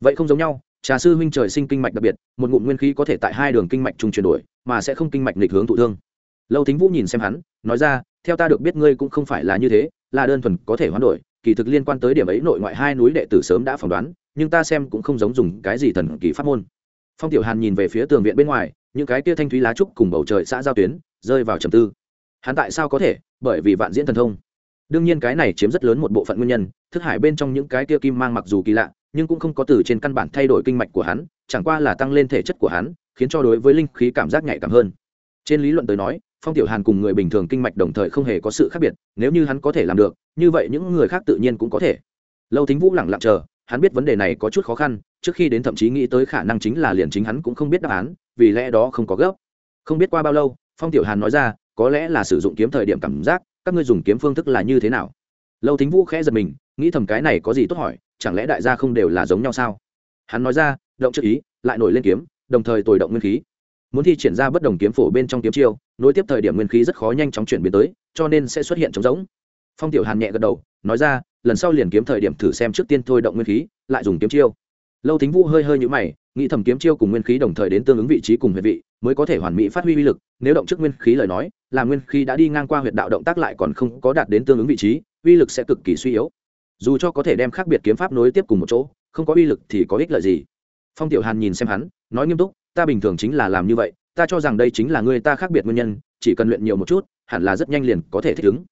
Vậy không giống nhau, trà sư huynh trời sinh kinh mạch đặc biệt, một ngụm nguyên khí có thể tại hai đường kinh mạch chung chuyển đổi, mà sẽ không kinh mạch nghịch hướng thụ thương. Lâu thính vũ nhìn xem hắn, nói ra, theo ta được biết ngươi cũng không phải là như thế, là đơn thuần có thể hoán đổi, kỳ thực liên quan tới điểm ấy nội ngoại hai núi đệ tử sớm đã phỏng đoán, nhưng ta xem cũng không giống dùng cái gì thần kỳ pháp môn phong tiểu hàn nhìn về phía tường viện bên ngoài, những cái kia thanh thúy lá trúc cùng bầu trời xã giao tuyến rơi vào trầm tư. Hắn tại sao có thể? Bởi vì vạn diễn thần thông. Đương nhiên cái này chiếm rất lớn một bộ phận nguyên nhân, thức hải bên trong những cái kia kim mang mặc dù kỳ lạ, nhưng cũng không có từ trên căn bản thay đổi kinh mạch của hắn, chẳng qua là tăng lên thể chất của hắn, khiến cho đối với linh khí cảm giác nhạy cảm hơn. Trên lý luận tới nói, phong tiểu hàn cùng người bình thường kinh mạch đồng thời không hề có sự khác biệt, nếu như hắn có thể làm được, như vậy những người khác tự nhiên cũng có thể. Lâu thính vũ lẳng lặng chờ, hắn biết vấn đề này có chút khó khăn trước khi đến thậm chí nghĩ tới khả năng chính là liền chính hắn cũng không biết đáp án, vì lẽ đó không có gấp. Không biết qua bao lâu, phong tiểu hàn nói ra, có lẽ là sử dụng kiếm thời điểm cảm giác, các ngươi dùng kiếm phương thức là như thế nào? Lâu thính vũ khẽ giật mình, nghĩ thầm cái này có gì tốt hỏi, chẳng lẽ đại gia không đều là giống nhau sao? Hắn nói ra, động chữ ý, lại nổi lên kiếm, đồng thời tồi động nguyên khí. Muốn thi triển ra bất đồng kiếm phổ bên trong kiếm chiêu, nối tiếp thời điểm nguyên khí rất khó nhanh chóng chuyển biến tới, cho nên sẽ xuất hiện trống rỗng. Phong tiểu hàn nhẹ gật đầu, nói ra, lần sau liền kiếm thời điểm thử xem trước tiên thôi động nguyên khí, lại dùng kiếm chiêu lâu thính vũ hơi hơi nhũ mày, nghĩ thầm kiếm chiêu cùng nguyên khí đồng thời đến tương ứng vị trí cùng huyệt vị, mới có thể hoàn mỹ phát huy uy lực, nếu động trước nguyên khí lời nói, là nguyên khí đã đi ngang qua huyệt đạo động tác lại còn không có đạt đến tương ứng vị trí, uy lực sẽ cực kỳ suy yếu. Dù cho có thể đem khác biệt kiếm pháp nối tiếp cùng một chỗ, không có uy lực thì có ích lợi gì? Phong tiểu hàn nhìn xem hắn, nói nghiêm túc, ta bình thường chính là làm như vậy, ta cho rằng đây chính là người ta khác biệt nguyên nhân, chỉ cần luyện nhiều một chút, hẳn là rất nhanh liền có thể thích ứng.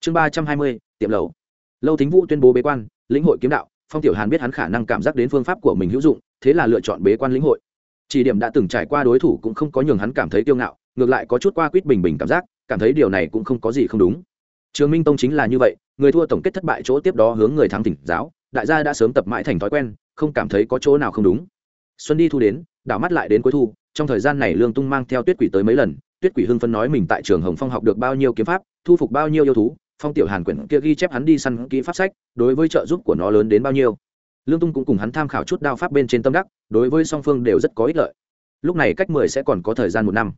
Chương ba trăm hai mươi, tiệm lầu. Lâu thính vũ tuyên bố bế quan, lĩnh hội kiếm đạo phong tiểu hàn biết hắn khả năng cảm giác đến phương pháp của mình hữu dụng, thế là lựa chọn bế quan lĩnh hội. Chỉ điểm đã từng trải qua đối thủ cũng không có nhường hắn cảm thấy kiêu ngạo, ngược lại có chút qua quýt bình bình cảm giác, cảm thấy điều này cũng không có gì không đúng. Trường minh tông chính là như vậy, người thua tổng kết thất bại chỗ tiếp đó hướng người thắng tỉnh giáo, đại gia đã sớm tập mãi thành thói quen, không cảm thấy có chỗ nào không đúng. Xuân đi thu đến, đảo mắt lại đến cuối thu, trong thời gian này lương tung mang theo tuyết quỷ tới mấy lần, tuyết quỷ hưng phân nói mình tại trường hồng phong học được bao nhiêu kiếm pháp, thu phục bao nhiêu yêu thú phong tiểu hàn quyển kia ghi chép hắn đi săn kỹ pháp sách, đối với trợ giúp của nó lớn đến bao nhiêu. Lương tung cũng cùng hắn tham khảo chút đao pháp bên trên tâm đắc, đối với song phương đều rất có ích lợi. Lúc này cách mười sẽ còn có thời gian một năm.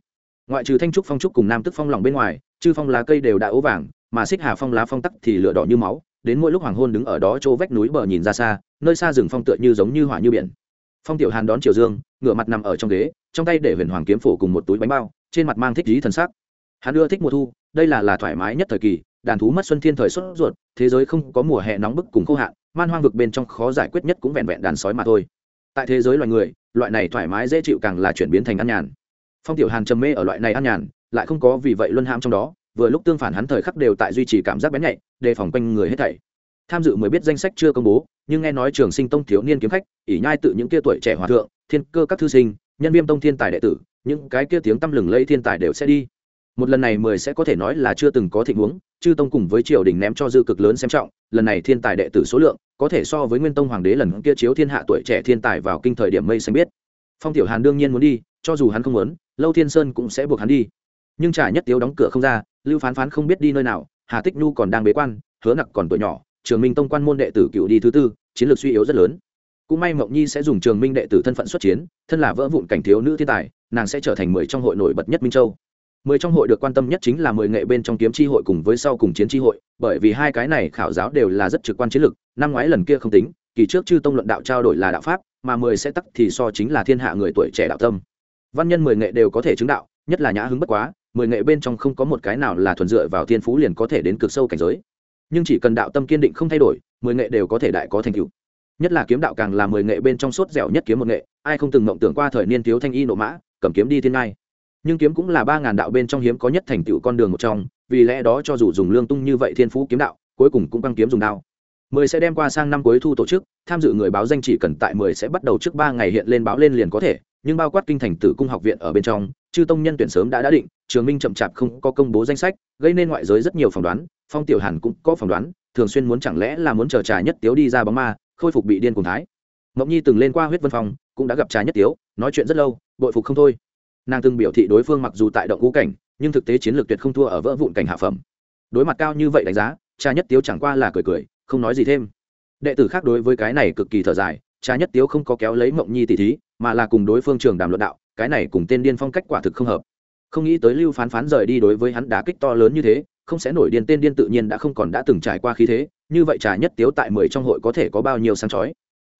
Ngoại trừ thanh trúc phong trúc cùng nam tức phong lòng bên ngoài, chư phong lá cây đều đã ố vàng, mà xích hà phong lá phong tắc thì lửa đỏ như máu, đến mỗi lúc hoàng hôn đứng ở đó chỗ vách núi bờ nhìn ra xa, nơi xa rừng phong tựa như giống như hỏa như biển. Phong tiểu hàn đón triều dương, ngửa mặt nằm ở trong ghế, trong tay để huyền hoàng kiếm phổ cùng một túi bánh bao, trên mặt mang thích lý thần sắc. Hắn ưa thích mùa thu, đây là là thoải mái nhất thời kỳ đàn thú mất xuân thiên thời xuất ruột, thế giới không có mùa hè nóng bức cùng khô hạn, man hoang vực bên trong khó giải quyết nhất cũng vẹn vẹn đàn sói mà thôi. Tại thế giới loài người, loại này thoải mái dễ chịu càng là chuyển biến thành ăn nhàn. Phong tiểu hàn trầm mê ở loại này ăn nhàn, lại không có vì vậy luân ham trong đó, vừa lúc tương phản hắn thời khắc đều tại duy trì cảm giác bén nhạy, đề phòng quanh người hết thảy. Tham dự mới biết danh sách chưa công bố, nhưng nghe nói trường sinh tông thiếu niên kiếm khách, ỷ nhai tự những kia tuổi trẻ hòa thượng, thiên cơ các thư sinh, nhân viên tông thiên tài đệ tử, những cái kia tiếng tăm lừng lẫy thiên tài đều sẽ đi một lần này mười sẽ có thể nói là chưa từng có tình huống, chư tông cùng với triều đình ném cho dư cực lớn xem trọng, lần này thiên tài đệ tử số lượng, có thể so với nguyên tông hoàng đế lần kia chiếu thiên hạ tuổi trẻ thiên tài vào kinh thời điểm mây xanh biết. Phong tiểu hàn đương nhiên muốn đi, cho dù hắn không muốn, lâu thiên sơn cũng sẽ buộc hắn đi. Nhưng trả nhất tiếu đóng cửa không ra, lưu phán phán không biết đi nơi nào, hà tích nhu còn đang bế quan, hứa nặc còn tuổi nhỏ, trường minh tông quan môn đệ tử cựu đi thứ tư, chiến lược suy yếu rất lớn. Cũng may mộng nhi sẽ dùng trường minh đệ tử thân phận xuất chiến, thân là vỡ vụn cảnh thiếu nữ thiên tài, nàng sẽ trở thành mười trong hội nổi bật nhất minh châu mười trong hội được quan tâm nhất chính là mười nghệ bên trong kiếm tri hội cùng với sau cùng chiến tri hội, bởi vì hai cái này khảo giáo đều là rất trực quan chiến lược, năm ngoái lần kia không tính, kỳ trước chư tông luận đạo trao đổi là đạo pháp, mà mười sẽ tắc thì so chính là thiên hạ người tuổi trẻ đạo tâm. Văn nhân mười nghệ đều có thể chứng đạo, nhất là nhã hứng bất quá, mười nghệ bên trong không có một cái nào là thuần dựa vào thiên phú liền có thể đến cực sâu cảnh giới. Nhưng chỉ cần đạo tâm kiên định không thay đổi, mười nghệ đều có thể đại có thành tựu. Nhất là kiếm đạo càng là mười nghệ bên trong sốt dẻo nhất kiếm một nghệ, ai không từng mộng tưởng qua thời niên thiếu thanh y nộ mã, cầm kiếm đi thiên ngai nhưng kiếm cũng là ba ngàn đạo bên trong hiếm có nhất thành tựu con đường một trong, vì lẽ đó cho dù dùng lương tung như vậy thiên phú kiếm đạo, cuối cùng cũng băng kiếm dùng đao. Mười sẽ đem qua sang năm cuối thu tổ chức, tham dự người báo danh chỉ cần tại mười sẽ bắt đầu trước ba ngày hiện lên báo lên liền có thể, nhưng bao quát kinh thành tử cung học viện ở bên trong, chư tông nhân tuyển sớm đã đã định, trường minh chậm chạp không có công bố danh sách, gây nên ngoại giới rất nhiều phỏng đoán, phong tiểu hàn cũng có phỏng đoán, thường xuyên muốn chẳng lẽ là muốn chờ trà nhất tiếu đi ra bóng ma, khôi phục bị điên cùng thái. Mộng nhi từng lên qua huyết vân phong cũng đã gặp trà nhất tiếu, nói chuyện rất lâu, bội phục không thôi nàng từng biểu thị đối phương mặc dù tại động ngũ cảnh, nhưng thực tế chiến lược tuyệt không thua ở vỡ vụn cảnh hạ phẩm. Đối mặt cao như vậy đánh giá, cha nhất tiếu chẳng qua là cười cười, không nói gì thêm. Đệ tử khác đối với cái này cực kỳ thở dài, cha nhất tiếu không có kéo lấy mộng nhi tỷ thí, mà là cùng đối phương trường đàm luận đạo, cái này cùng tên điên phong cách quả thực không hợp. Không nghĩ tới lưu phán phán rời đi đối với hắn đá kích to lớn như thế, không sẽ nổi điên tên điên tự nhiên đã không còn đã từng trải qua khí thế, như vậy trà nhất tiếu tại mười trong hội có thể có bao nhiêu sáng chói?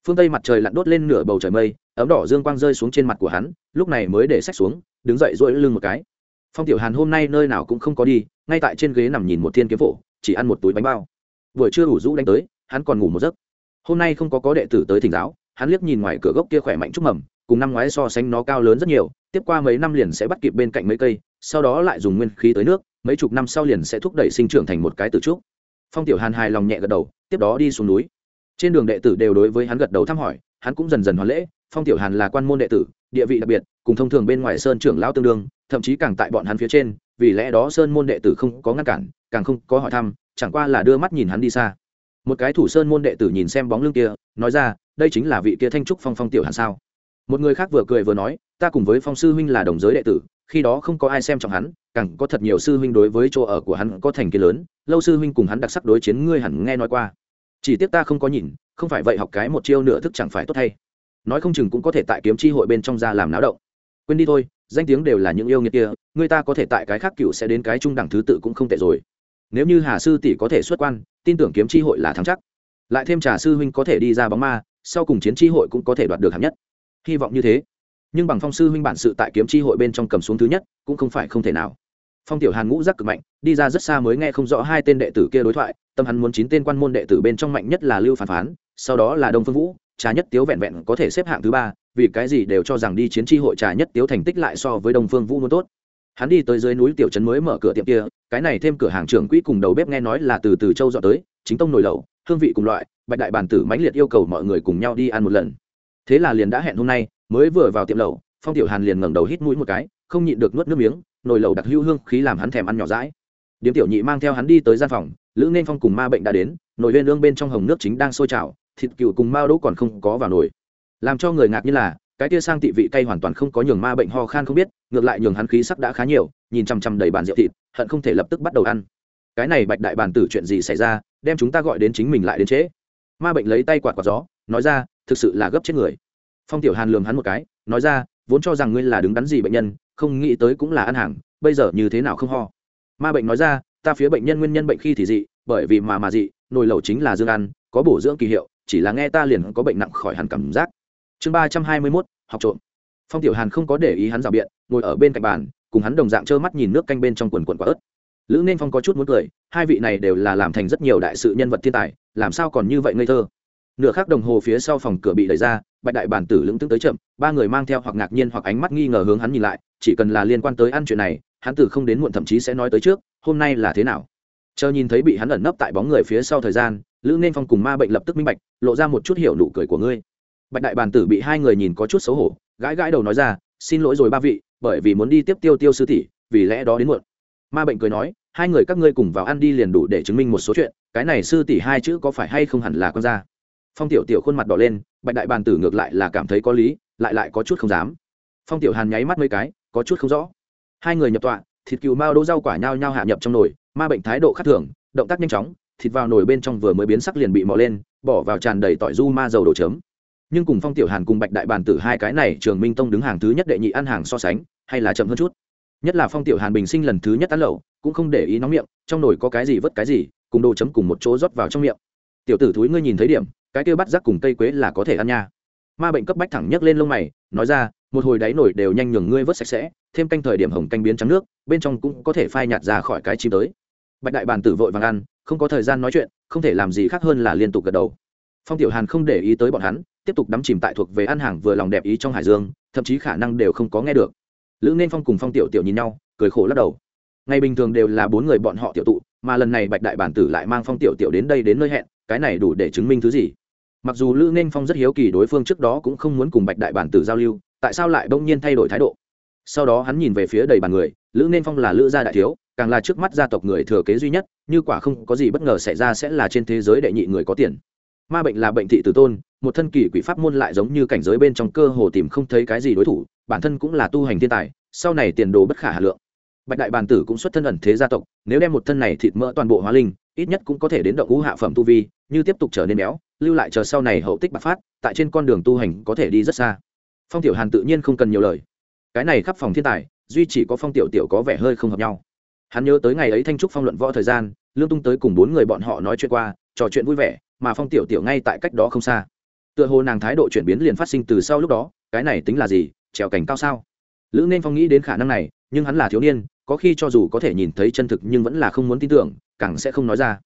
Phương tây mặt trời lặn đốt lên nửa bầu trời mây ấm đỏ dương quang rơi xuống trên mặt của hắn lúc này mới để sách xuống đứng dậy dỗi lưng một cái phong tiểu hàn hôm nay nơi nào cũng không có đi ngay tại trên ghế nằm nhìn một thiên kiếm phổ chỉ ăn một túi bánh bao vừa chưa đủ rũ đánh tới hắn còn ngủ một giấc hôm nay không có có đệ tử tới thỉnh giáo hắn liếc nhìn ngoài cửa gốc kia khỏe mạnh chúc mầm cùng năm ngoái so sánh nó cao lớn rất nhiều tiếp qua mấy năm liền sẽ bắt kịp bên cạnh mấy cây sau đó lại dùng nguyên khí tới nước mấy chục năm sau liền sẽ thúc đẩy sinh trưởng thành một cái từ trúc phong tiểu hàn hài lòng nhẹ gật đầu tiếp đó đi xuống núi trên đường đệ tử đều đối với hắn gật đầu thăm hỏi, hắn cũng dần dần hoàn lễ, phong tiểu hàn là quan môn đệ tử, địa vị đặc biệt, cùng thông thường bên ngoài sơn trưởng lão tương đương, thậm chí càng tại bọn hắn phía trên, vì lẽ đó sơn môn đệ tử không có ngăn cản, càng không có hỏi thăm, chẳng qua là đưa mắt nhìn hắn đi xa. Một cái thủ sơn môn đệ tử nhìn xem bóng lưng kia, nói ra, đây chính là vị kia thanh trúc phong phong tiểu hàn sao? Một người khác vừa cười vừa nói, ta cùng với phong sư huynh là đồng giới đệ tử, khi đó không có ai xem trọng hắn, càng có thật nhiều sư huynh đối với chỗ ở của hắn có thành kiến lớn, lâu sư huynh cùng hắn đặc sắc đối chiến ngươi hẳn nghe nói qua chỉ tiếc ta không có nhìn, không phải vậy học cái một chiêu nửa thức chẳng phải tốt thay nói không chừng cũng có thể tại kiếm chi hội bên trong ra làm náo động. Quên đi thôi, danh tiếng đều là những yêu nghiệt kia, người ta có thể tại cái khác cựu sẽ đến cái trung đẳng thứ tự cũng không tệ rồi. Nếu như hà sư tỷ có thể xuất quan, tin tưởng kiếm chi hội là thắng chắc. Lại thêm trà sư huynh có thể đi ra bóng ma, sau cùng chiến chi hội cũng có thể đoạt được hạng nhất. Hy vọng như thế. Nhưng bằng phong sư huynh bản sự tại kiếm chi hội bên trong cầm xuống thứ nhất, cũng không phải không thể nào phong tiểu hàn ngũ giác cực mạnh, đi ra rất xa mới nghe không rõ hai tên đệ tử kia đối thoại, tâm hắn muốn chín tên quan môn đệ tử bên trong mạnh nhất là lưu phản phán, sau đó là đông phương vũ, trà nhất tiếu vẹn vẹn có thể xếp hạng thứ ba, vì cái gì đều cho rằng đi chiến tri hội trà nhất tiếu thành tích lại so với đông phương vũ muốn tốt. Hắn đi tới dưới núi tiểu trấn mới mở cửa tiệm kia, cái này thêm cửa hàng trưởng quỹ cùng đầu bếp nghe nói là từ từ châu dọn tới, chính tông nồi lẩu, hương vị cùng loại, bạch đại bản tử mãnh liệt yêu cầu mọi người cùng nhau đi ăn một lần. Thế là liền đã hẹn hôm nay, mới vừa vào tiệm lẩu, phong tiểu hàn liền ngẩng đầu hít mũi một cái, không nhịn được nuốt nước miếng nồi lẩu đặc hữu hương khí làm hắn thèm ăn nhỏ rãi điếm tiểu nhị mang theo hắn đi tới gian phòng, lữ nên phong cùng ma bệnh đã đến, nồi lên lương bên trong hồng nước chính đang sôi trào, thịt cừu cùng mao đỗ còn không có vào nồi. Làm cho người ngạc như là, cái tia sang tị vị cay hoàn toàn không có nhường ma bệnh ho khan không biết, ngược lại nhường hắn khí sắc đã khá nhiều, nhìn chằm chằm đầy bàn rượu thịt, hận không thể lập tức bắt đầu ăn. Cái này bạch đại bàn tử chuyện gì xảy ra, đem chúng ta gọi đến chính mình lại đến trễ. Ma bệnh lấy tay quạt quạt gió, nói ra, thực sự là gấp chết người. Phong tiểu hàn lường hắn một cái, nói ra, vốn cho rằng ngươi là đứng đắn gì bệnh nhân không nghĩ tới cũng là ăn hàng, bây giờ như thế nào không ho. Ma bệnh nói ra, ta phía bệnh nhân nguyên nhân bệnh khi thì dị, bởi vì mà mà dị, nồi lẩu chính là dương ăn, có bổ dưỡng kỳ hiệu, chỉ là nghe ta liền có bệnh nặng khỏi hẳn cảm giác. Chương ba trăm hai mươi mốt, học trộm. Phong tiểu hàn không có để ý hắn rào biện, ngồi ở bên cạnh bàn, cùng hắn đồng dạng trơ mắt nhìn nước canh bên trong quần quần quả ớt. Lữ nên phong có chút muốn cười, hai vị này đều là làm thành rất nhiều đại sự nhân vật thiên tài, làm sao còn như vậy ngây thơ? Nửa khắc đồng hồ phía sau phòng cửa bị đẩy ra bạch đại bản tử lững tướng tới chậm, ba người mang theo hoặc ngạc nhiên hoặc ánh mắt nghi ngờ hướng hắn nhìn lại, chỉ cần là liên quan tới ăn chuyện này, hắn tử không đến muộn thậm chí sẽ nói tới trước, hôm nay là thế nào. Chờ nhìn thấy bị hắn ẩn nấp tại bóng người phía sau thời gian, lữ nên phong cùng ma bệnh lập tức minh bạch, lộ ra một chút hiểu nụ cười của ngươi. Bạch đại bản tử bị hai người nhìn có chút xấu hổ, gãi gãi đầu nói ra, xin lỗi rồi ba vị, bởi vì muốn đi tiếp tiêu tiêu sư tỷ, vì lẽ đó đến muộn. Ma bệnh cười nói, hai người các ngươi cùng vào ăn đi liền đủ để chứng minh một số chuyện, cái này sư tỷ hai chữ có phải hay không hẳn là con ra? Phong tiểu tiểu khuôn mặt đỏ lên, bạch đại bàn tử ngược lại là cảm thấy có lý, lại lại có chút không dám. Phong tiểu hàn nháy mắt mấy cái, có chút không rõ. Hai người nhập tọa, thịt cừu mao đỗ rau quả nhao nhao hạ nhập trong nồi, ma bệnh thái độ khác thường, động tác nhanh chóng, thịt vào nồi bên trong vừa mới biến sắc liền bị mò lên, bỏ vào tràn đầy tỏi du ma dầu đổ chấm. Nhưng cùng phong tiểu hàn cùng bạch đại bàn tử hai cái này, trường minh tông đứng hàng thứ nhất đệ nhị ăn hàng so sánh, hay là chậm hơn chút. Nhất là phong tiểu hàn bình sinh lần thứ nhất ăn lẩu, cũng không để ý nóng miệng, trong nồi có cái gì vớt cái gì, cùng đồ chấm cùng một chỗ rót vào trong miệng. Tiểu tử thúi ngươi nhìn thấy điểm cái kia bắt rắc cùng cây quế là có thể ăn nha. Ma bệnh cấp bách thẳng nhấc lên lông mày, nói ra, một hồi đáy nổi đều nhanh nhường ngươi vớt sạch sẽ, thêm canh thời điểm hồng canh biến trắng nước, bên trong cũng có thể phai nhạt ra khỏi cái chim tới. Bạch đại bàn tử vội vàng ăn, không có thời gian nói chuyện, không thể làm gì khác hơn là liên tục gật đầu. Phong tiểu hàn không để ý tới bọn hắn, tiếp tục đắm chìm tại thuộc về ăn hàng vừa lòng đẹp ý trong hải dương, thậm chí khả năng đều không có nghe được. Lữ nên phong cùng phong tiểu tiểu nhìn nhau, cười khổ lắc đầu. Ngày bình thường đều là bốn người bọn họ tiểu tụ, mà lần này bạch đại bản tử lại mang phong tiểu tiểu đến đây đến nơi hẹn, cái này đủ để chứng minh thứ gì mặc dù lữ nên phong rất hiếu kỳ đối phương trước đó cũng không muốn cùng bạch đại bản tử giao lưu, tại sao lại bỗng nhiên thay đổi thái độ? Sau đó hắn nhìn về phía đầy bàn người, lữ nên phong là lữ gia đại thiếu, càng là trước mắt gia tộc người thừa kế duy nhất, như quả không có gì bất ngờ xảy ra sẽ là trên thế giới đệ nhị người có tiền. Ma bệnh là bệnh thị tử tôn, một thân kỳ quỷ pháp môn lại giống như cảnh giới bên trong cơ hồ tìm không thấy cái gì đối thủ, bản thân cũng là tu hành thiên tài, sau này tiền đồ bất khả hà lượng. Bạch đại bàn tử cũng xuất thân ẩn thế gia tộc, nếu đem một thân này thịt mỡ toàn bộ hóa linh, ít nhất cũng có thể đến động ngũ hạ phẩm tu vi, như tiếp tục trở nên béo lưu lại chờ sau này hậu tích bạc phát, tại trên con đường tu hành có thể đi rất xa. Phong tiểu hàn tự nhiên không cần nhiều lời. Cái này khắp phòng thiên tài, duy chỉ có phong tiểu tiểu có vẻ hơi không hợp nhau. Hắn nhớ tới ngày ấy thanh trúc phong luận võ thời gian, lương tung tới cùng bốn người bọn họ nói chuyện qua, trò chuyện vui vẻ, mà phong tiểu tiểu ngay tại cách đó không xa. Tựa hồ nàng thái độ chuyển biến liền phát sinh từ sau lúc đó, cái này tính là gì, trèo cảnh cao sao? Lữ nên phong nghĩ đến khả năng này, nhưng hắn là thiếu niên, có khi cho dù có thể nhìn thấy chân thực nhưng vẫn là không muốn tin tưởng, càng sẽ không nói ra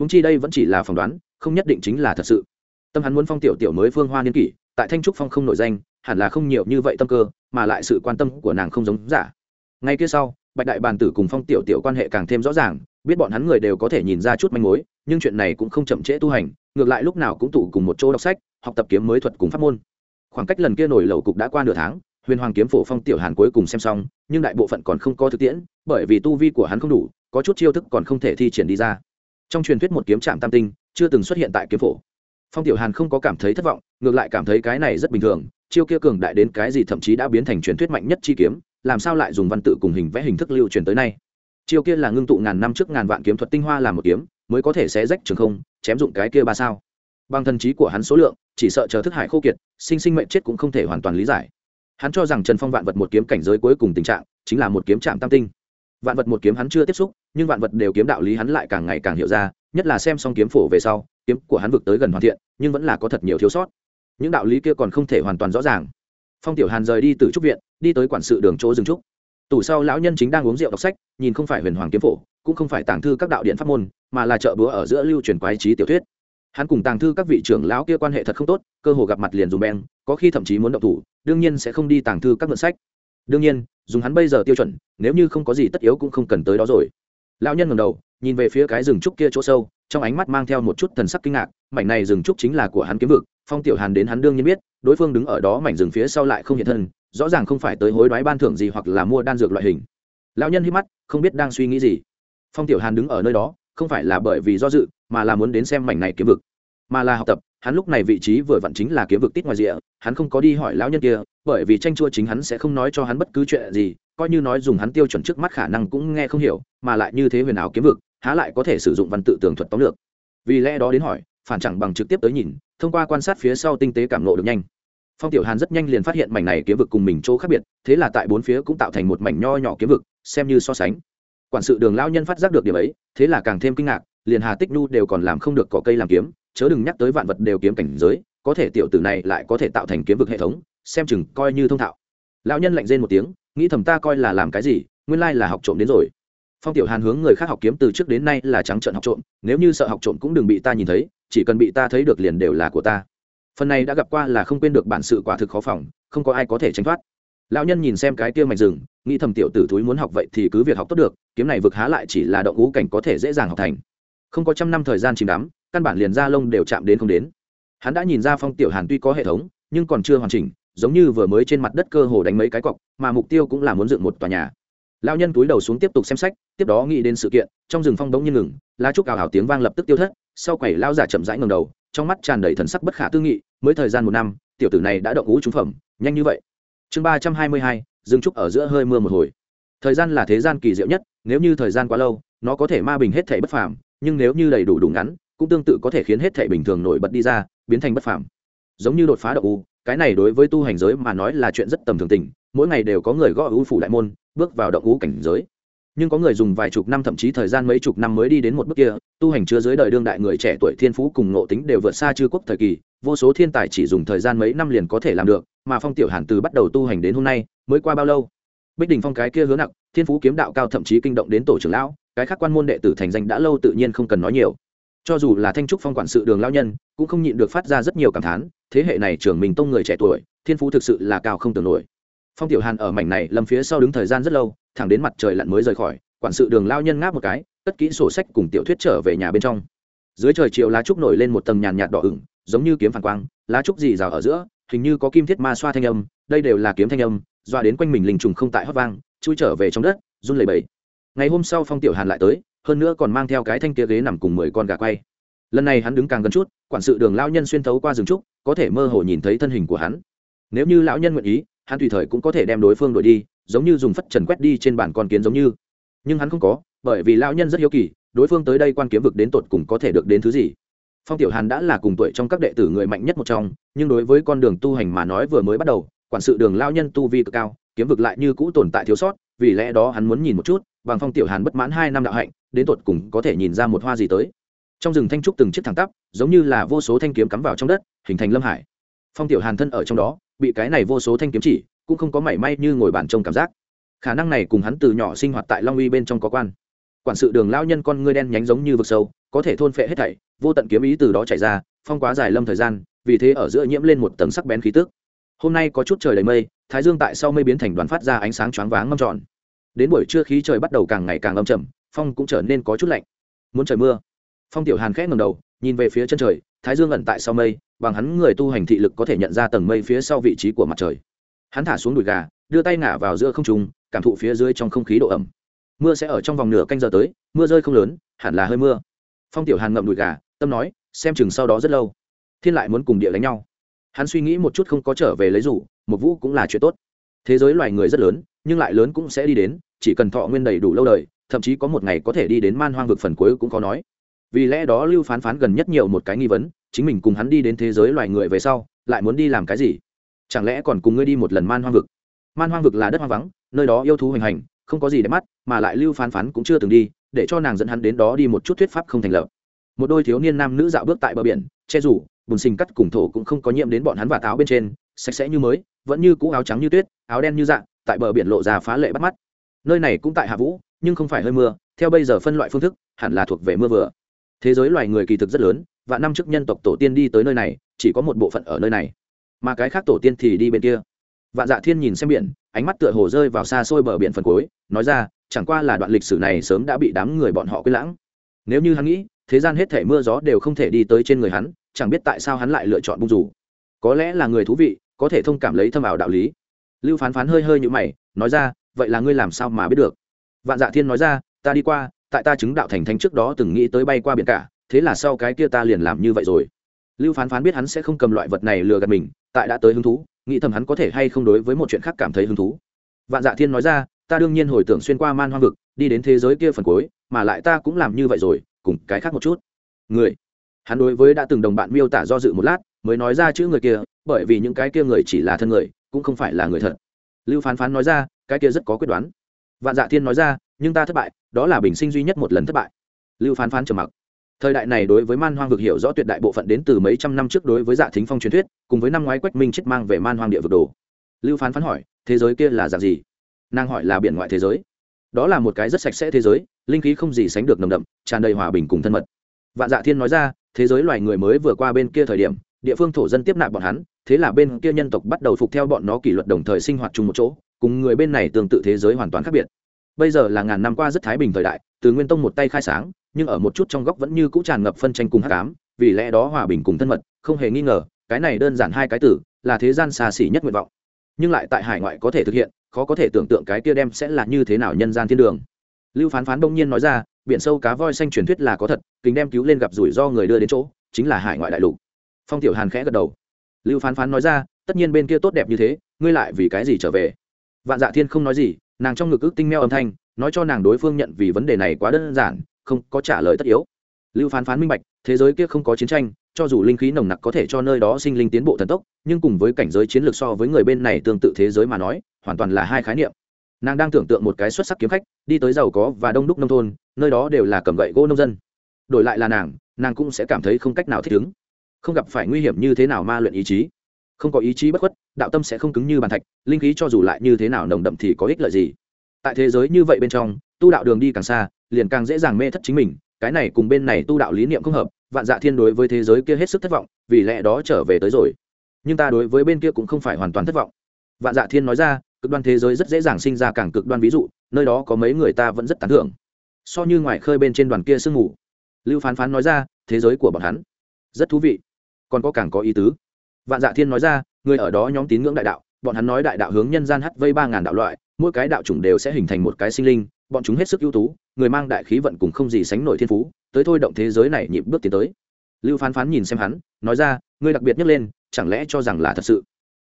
húng chi đây vẫn chỉ là phỏng đoán, không nhất định chính là thật sự. Tâm hắn muốn phong tiểu tiểu mới phương hoa niên kỷ, tại thanh trúc phong không nổi danh, hẳn là không nhiều như vậy tâm cơ, mà lại sự quan tâm của nàng không giống giả. Ngay kia sau, bạch đại bàn tử cùng phong tiểu tiểu quan hệ càng thêm rõ ràng, biết bọn hắn người đều có thể nhìn ra chút manh mối, nhưng chuyện này cũng không chậm trễ tu hành, ngược lại lúc nào cũng tụ cùng một chỗ đọc sách, học tập kiếm mới thuật cùng pháp môn. Khoảng cách lần kia nổi lầu cục đã qua nửa tháng, huyền hoàng kiếm phổ phong tiểu hàn cuối cùng xem xong, nhưng đại bộ phận còn không có thực tiễn, bởi vì tu vi của hắn không đủ, có chút chiêu thức còn không thể thi triển đi ra trong truyền thuyết một kiếm trạm tam tinh, chưa từng xuất hiện tại kiếm phổ. Phong tiểu hàn không có cảm thấy thất vọng, ngược lại cảm thấy cái này rất bình thường, chiêu kia cường đại đến cái gì thậm chí đã biến thành truyền thuyết mạnh nhất chi kiếm, làm sao lại dùng văn tự cùng hình vẽ hình thức lưu truyền tới nay? Chiêu kia là ngưng tụ ngàn năm trước ngàn vạn kiếm thuật tinh hoa làm một kiếm, mới có thể xé rách trường không, chém dụng cái kia ba sao. Bằng thần trí của hắn số lượng, chỉ sợ chờ thức hải khô kiệt, sinh sinh mệnh chết cũng không thể hoàn toàn lý giải. Hắn cho rằng trần phong vạn vật một kiếm cảnh giới cuối cùng tình trạng, chính là một kiếm trạm tam tinh vạn vật một kiếm hắn chưa tiếp xúc, nhưng vạn vật đều kiếm đạo lý hắn lại càng ngày càng hiểu ra, nhất là xem xong kiếm phổ về sau, kiếm của hắn vực tới gần hoàn thiện, nhưng vẫn là có thật nhiều thiếu sót. Những đạo lý kia còn không thể hoàn toàn rõ ràng. Phong tiểu hàn rời đi từ trúc viện, đi tới quản sự đường chỗ dừng trúc. Tủ sau lão nhân chính đang uống rượu đọc sách, nhìn không phải huyền hoàng kiếm phổ, cũng không phải tàng thư các đạo điện pháp môn, mà là chợ búa ở giữa lưu truyền quái trí tiểu thuyết. Hắn cùng tàng thư các vị trưởng lão kia quan hệ thật không tốt, cơ hồ gặp mặt liền dùng beng, có khi thậm chí muốn động thủ, đương nhiên sẽ không đi tàng thư các mượn sách đương nhiên, dùng hắn bây giờ tiêu chuẩn, nếu như không có gì tất yếu cũng không cần tới đó rồi. Lão nhân ngầm đầu, nhìn về phía cái rừng trúc kia chỗ sâu, trong ánh mắt mang theo một chút thần sắc kinh ngạc, mảnh này rừng trúc chính là của hắn kiếm vực, phong tiểu hàn đến hắn đương nhiên biết, đối phương đứng ở đó mảnh rừng phía sau lại không hiện thân, rõ ràng không phải tới hối đoái ban thưởng gì hoặc là mua đan dược loại hình. Lão nhân hít mắt, không biết đang suy nghĩ gì. Phong tiểu hàn đứng ở nơi đó, không phải là bởi vì do dự, mà là muốn đến xem mảnh này kiếm vực, mà là học tập hắn lúc này vị trí vừa vặn chính là kiếm vực tít ngoài rìa, hắn không có đi hỏi lão nhân kia, bởi vì tranh chua chính hắn sẽ không nói cho hắn bất cứ chuyện gì, coi như nói dùng hắn tiêu chuẩn trước mắt khả năng cũng nghe không hiểu, mà lại như thế huyền ảo kiếm vực, há lại có thể sử dụng văn tự tường thuật tóm lược. Vì lẽ đó đến hỏi, phản chẳng bằng trực tiếp tới nhìn, thông qua quan sát phía sau tinh tế cảm nộ được nhanh. Phong tiểu hàn rất nhanh liền phát hiện mảnh này kiếm vực cùng mình chỗ khác biệt, thế là tại bốn phía cũng tạo thành một mảnh nho nhỏ kiếm vực, xem như so sánh. Quản sự đường lao nhân phát giác được điểm ấy, thế là càng thêm kinh ngạc, liền hà tích nu đều còn làm không được cỏ cây làm kiếm chớ đừng nhắc tới vạn vật đều kiếm cảnh giới, có thể tiểu tử này lại có thể tạo thành kiếm vực hệ thống, xem chừng coi như thông thạo. Lão nhân lạnh rên một tiếng, nghĩ thầm ta coi là làm cái gì, nguyên lai là học trộm đến rồi. Phong tiểu hàn hướng người khác học kiếm từ trước đến nay là trắng trợn học trộm, nếu như sợ học trộm cũng đừng bị ta nhìn thấy, chỉ cần bị ta thấy được liền đều là của ta. Phần này đã gặp qua là không quên được bản sự quả thực khó phòng, không có ai có thể tránh thoát. Lão nhân nhìn xem cái kia mạch rừng, nghĩ thầm tiểu tử túi muốn học vậy thì cứ việc học tốt được, kiếm này vực há lại chỉ là động ngũ cảnh có thể dễ dàng học thành. Không có trăm năm thời gian chìm đắm căn bản liền da lông đều chạm đến không đến. Hắn đã nhìn ra phong tiểu hàn tuy có hệ thống, nhưng còn chưa hoàn chỉnh, giống như vừa mới trên mặt đất cơ hồ đánh mấy cái cọc, mà mục tiêu cũng là muốn dựng một tòa nhà. Lao nhân túi đầu xuống tiếp tục xem sách, tiếp đó nghĩ đến sự kiện, trong rừng phong bỗng như ngừng, lá trúc ảo hảo tiếng vang lập tức tiêu thất, sau quẩy lao giả chậm rãi ngầm đầu, trong mắt tràn đầy thần sắc bất khả tư nghị, mới thời gian một năm, tiểu tử này đã động ngũ trúng phẩm, nhanh như vậy. Chương ba trăm hai mươi hai dương trúc ở giữa hơi mưa một hồi. Thời gian là thế gian kỳ diệu nhất, nếu như thời gian quá lâu, nó có thể ma bình hết thể bất phàm, nhưng nếu như đầy đủ đủ ngắn cũng tương tự có thể khiến hết thể bình thường nổi bật đi ra, biến thành bất phàm. Giống như đột phá đậu u, cái này đối với tu hành giới mà nói là chuyện rất tầm thường tình, mỗi ngày đều có người gõ u phủ đại môn, bước vào động u cảnh giới. Nhưng có người dùng vài chục năm thậm chí thời gian mấy chục năm mới đi đến một bước kia, tu hành chưa dưới đời đương đại người trẻ tuổi thiên phú cùng ngộ tính đều vượt xa chư quốc thời kỳ, vô số thiên tài chỉ dùng thời gian mấy năm liền có thể làm được, mà phong tiểu hàn từ bắt đầu tu hành đến hôm nay, mới qua bao lâu? Bích đình phong cái kia hứa nặng thiên phú kiếm đạo cao thậm chí kinh động đến tổ trưởng lão, cái khác quan môn đệ tử thành danh đã lâu tự nhiên không cần nói nhiều cho dù là thanh trúc phong quản sự đường lão nhân, cũng không nhịn được phát ra rất nhiều cảm thán, thế hệ này trưởng mình tông người trẻ tuổi, thiên phú thực sự là cao không tưởng nổi. Phong tiểu hàn ở mảnh này lâm phía sau đứng thời gian rất lâu, thẳng đến mặt trời lặn mới rời khỏi, quản sự đường lao nhân ngáp một cái tất kỹ sổ sách cùng tiểu thuyết trở về nhà bên trong. Dưới trời chiều lá trúc nổi lên một tầng nhàn nhạt đỏ ửng, giống như kiếm phản quang, lá trúc dì rào ở giữa, hình như có kim thiết ma xoa thanh âm, đây đều là kiếm thanh âm doa đến quanh mình linh trùng không tại hót vang, chui trở về trong đất, run lẩy bẩy. Ngày hôm sau phong tiểu hàn lại tới hơn nữa còn mang theo cái thanh kia ghế nằm cùng mười con gà quay. Lần này hắn đứng càng gần chút, quản sự đường lao nhân xuyên thấu qua rừng trúc, có thể mơ hồ nhìn thấy thân hình của hắn. Nếu như lão nhân nguyện ý, hắn tùy thời cũng có thể đem đối phương đổi đi, giống như dùng phất trần quét đi trên bản con kiến giống như. Nhưng hắn không có, bởi vì lão nhân rất hiếu kỳ, đối phương tới đây quan kiếm vực đến tột cùng có thể được đến thứ gì. Phong tiểu hàn đã là cùng tuổi trong các đệ tử người mạnh nhất một trong, nhưng đối với con đường tu hành mà nói vừa mới bắt đầu, quản sự đường lao nhân tu vi cực cao, kiếm vực lại như cũ tồn tại thiếu sót vì lẽ đó hắn muốn nhìn một chút, bằng phong tiểu hàn bất mãn hai năm đạo hạnh, đến tột cùng có thể nhìn ra một hoa gì tới. Trong rừng thanh trúc từng chiếc thẳng tắp, giống như là vô số thanh kiếm cắm vào trong đất, hình thành lâm hải. Phong tiểu hàn thân ở trong đó, bị cái này vô số thanh kiếm chỉ, cũng không có mảy may như ngồi bàn trông cảm giác. Khả năng này cùng hắn từ nhỏ sinh hoạt tại long uy bên trong có quan. Quản sự đường lao nhân con ngươi đen nhánh giống như vực sâu, có thể thôn phệ hết thảy, vô tận kiếm ý từ đó chảy ra, phong quá dài lâm thời gian, vì thế ở giữa nhiễm lên một tầng sắc bén khí tức. Hôm nay có chút trời đầy mây, thái dương tại sau mây biến thành đoàn phát ra ánh sáng choáng váng ngâm tròn đến buổi trưa khí trời bắt đầu càng ngày càng âm trầm, phong cũng trở nên có chút lạnh. Muốn trời mưa, phong tiểu hàn khẽ ngầm đầu, nhìn về phía chân trời, thái dương ẩn tại sau mây, bằng hắn người tu hành thị lực có thể nhận ra tầng mây phía sau vị trí của mặt trời. Hắn thả xuống đùi gà, đưa tay ngả vào giữa không trùng cảm thụ phía dưới trong không khí độ ẩm. Mưa sẽ ở trong vòng nửa canh giờ tới, mưa rơi không lớn, hẳn là hơi mưa. Phong tiểu hàn ngậm đùi gà, tâm nói, xem chừng sau đó rất lâu. Thiên lại muốn cùng địa đánh nhau. Hắn suy nghĩ một chút không có trở về lấy rủ, một vũ cũng là chuyện tốt. Thế giới loài người rất lớn nhưng lại lớn cũng sẽ đi đến, chỉ cần thọ nguyên đầy đủ lâu đời, thậm chí có một ngày có thể đi đến man hoang vực phần cuối cũng có nói. Vì lẽ đó lưu phán phán gần nhất nhiều một cái nghi vấn, chính mình cùng hắn đi đến thế giới loài người về sau, lại muốn đi làm cái gì? Chẳng lẽ còn cùng ngươi đi một lần man hoang vực? Man hoang vực là đất hoang vắng, nơi đó yêu thú hoành hành, không có gì để mắt, mà lại lưu phán phán cũng chưa từng đi, để cho nàng dẫn hắn đến đó đi một chút thuyết pháp không thành lập. Một đôi thiếu niên nam nữ dạo bước tại bờ biển, che rủ, bùn sinh cắt cùng thổ cũng không có nhiễm đến bọn hắn và táo bên trên, sạch sẽ như mới, vẫn như cũ áo trắng như tuyết, áo đen như dạng tại bờ biển lộ ra phá lệ bắt mắt. Nơi này cũng tại hạ vũ, nhưng không phải hơi mưa, theo bây giờ phân loại phương thức, hẳn là thuộc về mưa vừa. Thế giới loài người kỳ thực rất lớn và năm trước nhân tộc tổ tiên đi tới nơi này, chỉ có một bộ phận ở nơi này. Mà cái khác tổ tiên thì đi bên kia. Vạn dạ thiên nhìn xem biển, ánh mắt tựa hồ rơi vào xa xôi bờ biển phần cuối, nói ra, chẳng qua là đoạn lịch sử này sớm đã bị đám người bọn họ quên lãng. Nếu như hắn nghĩ, thế gian hết thể mưa gió đều không thể đi tới trên người hắn, chẳng biết tại sao hắn lại lựa chọn bung rủ có lẽ là người thú vị, có thể thông cảm lấy thâm ảo đạo lý lưu phán phán hơi hơi nhữ mày, nói ra, vậy là ngươi làm sao mà biết được? Vạn dạ thiên nói ra, ta đi qua, tại ta chứng đạo thành thánh trước đó từng nghĩ tới bay qua biển cả, thế là sau cái kia ta liền làm như vậy rồi. Lưu phán phán biết hắn sẽ không cầm loại vật này lừa gạt mình, tại đã tới hứng thú, nghĩ thầm hắn có thể hay không đối với một chuyện khác cảm thấy hứng thú. Vạn dạ thiên nói ra, ta đương nhiên hồi tưởng xuyên qua man hoang vực, đi đến thế giới kia phần cuối, mà lại ta cũng làm như vậy rồi, cùng cái khác một chút. Người, hắn đối với đã từng đồng bạn miêu tả do dự một lát, mới nói ra chữ người kia, bởi vì những cái kia người chỉ là thân người cũng không phải là người thật. Lưu phán phán nói ra, cái kia rất có quyết đoán. Vạn dạ thiên nói ra, nhưng ta thất bại, đó là bình sinh duy nhất một lần thất bại. Lưu phán phán trầm mặc. Thời đại này đối với man hoang vực hiểu rõ tuyệt đại bộ phận đến từ mấy trăm năm trước đối với dạ thính phong truyền thuyết, cùng với năm ngoái quách minh chết mang về man hoang địa vực đồ. Lưu phán phán hỏi, thế giới kia là dạng gì? Nàng hỏi là biển ngoại thế giới. Đó là một cái rất sạch sẽ thế giới, linh khí không gì sánh được nồng đậm, tràn đầy hòa bình cùng thân mật. Vạn dạ thiên nói ra, thế giới loài người mới vừa qua bên kia thời điểm, địa phương thổ dân tiếp nạp bọn hắn thế là bên kia nhân tộc bắt đầu phục theo bọn nó kỷ luật đồng thời sinh hoạt chung một chỗ, cùng người bên này tương tự thế giới hoàn toàn khác biệt. Bây giờ là ngàn năm qua rất thái bình thời đại, từ nguyên tông một tay khai sáng, nhưng ở một chút trong góc vẫn như cũ tràn ngập phân tranh cùng hát cám vì lẽ đó hòa bình cùng thân mật, không hề nghi ngờ, cái này đơn giản hai cái tử là thế gian xa xỉ nhất nguyện vọng. Nhưng lại tại hải ngoại có thể thực hiện, khó có thể tưởng tượng cái kia đem sẽ là như thế nào nhân gian thiên đường. Lưu phán phán đông nhiên nói ra, biển sâu cá voi xanh truyền thuyết là có thật, kính đem cứu lên gặp rủi ro người đưa đến chỗ, chính là hải ngoại đại lục. Phong tiểu hàn khẽ gật đầu lưu phán phán nói ra, tất nhiên bên kia tốt đẹp như thế, ngươi lại vì cái gì trở về? Vạn dạ thiên không nói gì, nàng trong ngực ước tinh meo âm thanh, nói cho nàng đối phương nhận vì vấn đề này quá đơn giản, không có trả lời tất yếu. Lưu phán phán minh bạch, thế giới kia không có chiến tranh, cho dù linh khí nồng nặc có thể cho nơi đó sinh linh tiến bộ thần tốc, nhưng cùng với cảnh giới chiến lược so với người bên này tương tự thế giới mà nói, hoàn toàn là hai khái niệm. Nàng đang tưởng tượng một cái xuất sắc kiếm khách, đi tới giàu có và đông đúc nông thôn, nơi đó đều là cầm gậy gỗ nông dân. Đổi lại là nàng nàng cũng sẽ cảm thấy không cách nào thích ứng không gặp phải nguy hiểm như thế nào ma luyện ý chí. Không có ý chí bất khuất, đạo tâm sẽ không cứng như bàn thạch, linh khí cho dù lại như thế nào nồng đậm thì có ích lợi gì? Tại thế giới như vậy bên trong, tu đạo đường đi càng xa, liền càng dễ dàng mê thất chính mình, cái này cùng bên này tu đạo lý niệm không hợp, vạn dạ thiên đối với thế giới kia hết sức thất vọng, vì lẽ đó trở về tới rồi. Nhưng ta đối với bên kia cũng không phải hoàn toàn thất vọng. Vạn dạ thiên nói ra, cực đoan thế giới rất dễ dàng sinh ra càng cực đoan ví dụ, nơi đó có mấy người ta vẫn rất tán thưởng. So như ngoài khơi bên trên đoàn kia sương mù. Lưu phán phán nói ra, thế giới của bọn hắn rất thú vị còn có càng có ý tứ. Vạn dạ thiên nói ra, người ở đó nhóm tín ngưỡng đại đạo, bọn hắn nói đại đạo hướng nhân gian hắt vây ba ngàn đạo loại, mỗi cái đạo chủng đều sẽ hình thành một cái sinh linh, bọn chúng hết sức ưu tú, người mang đại khí vận cùng không gì sánh nổi thiên phú, tới thôi động thế giới này nhịp bước tiến tới. Lưu phán phán nhìn xem hắn, nói ra ngươi đặc biệt nhấc lên, chẳng lẽ cho rằng là thật sự?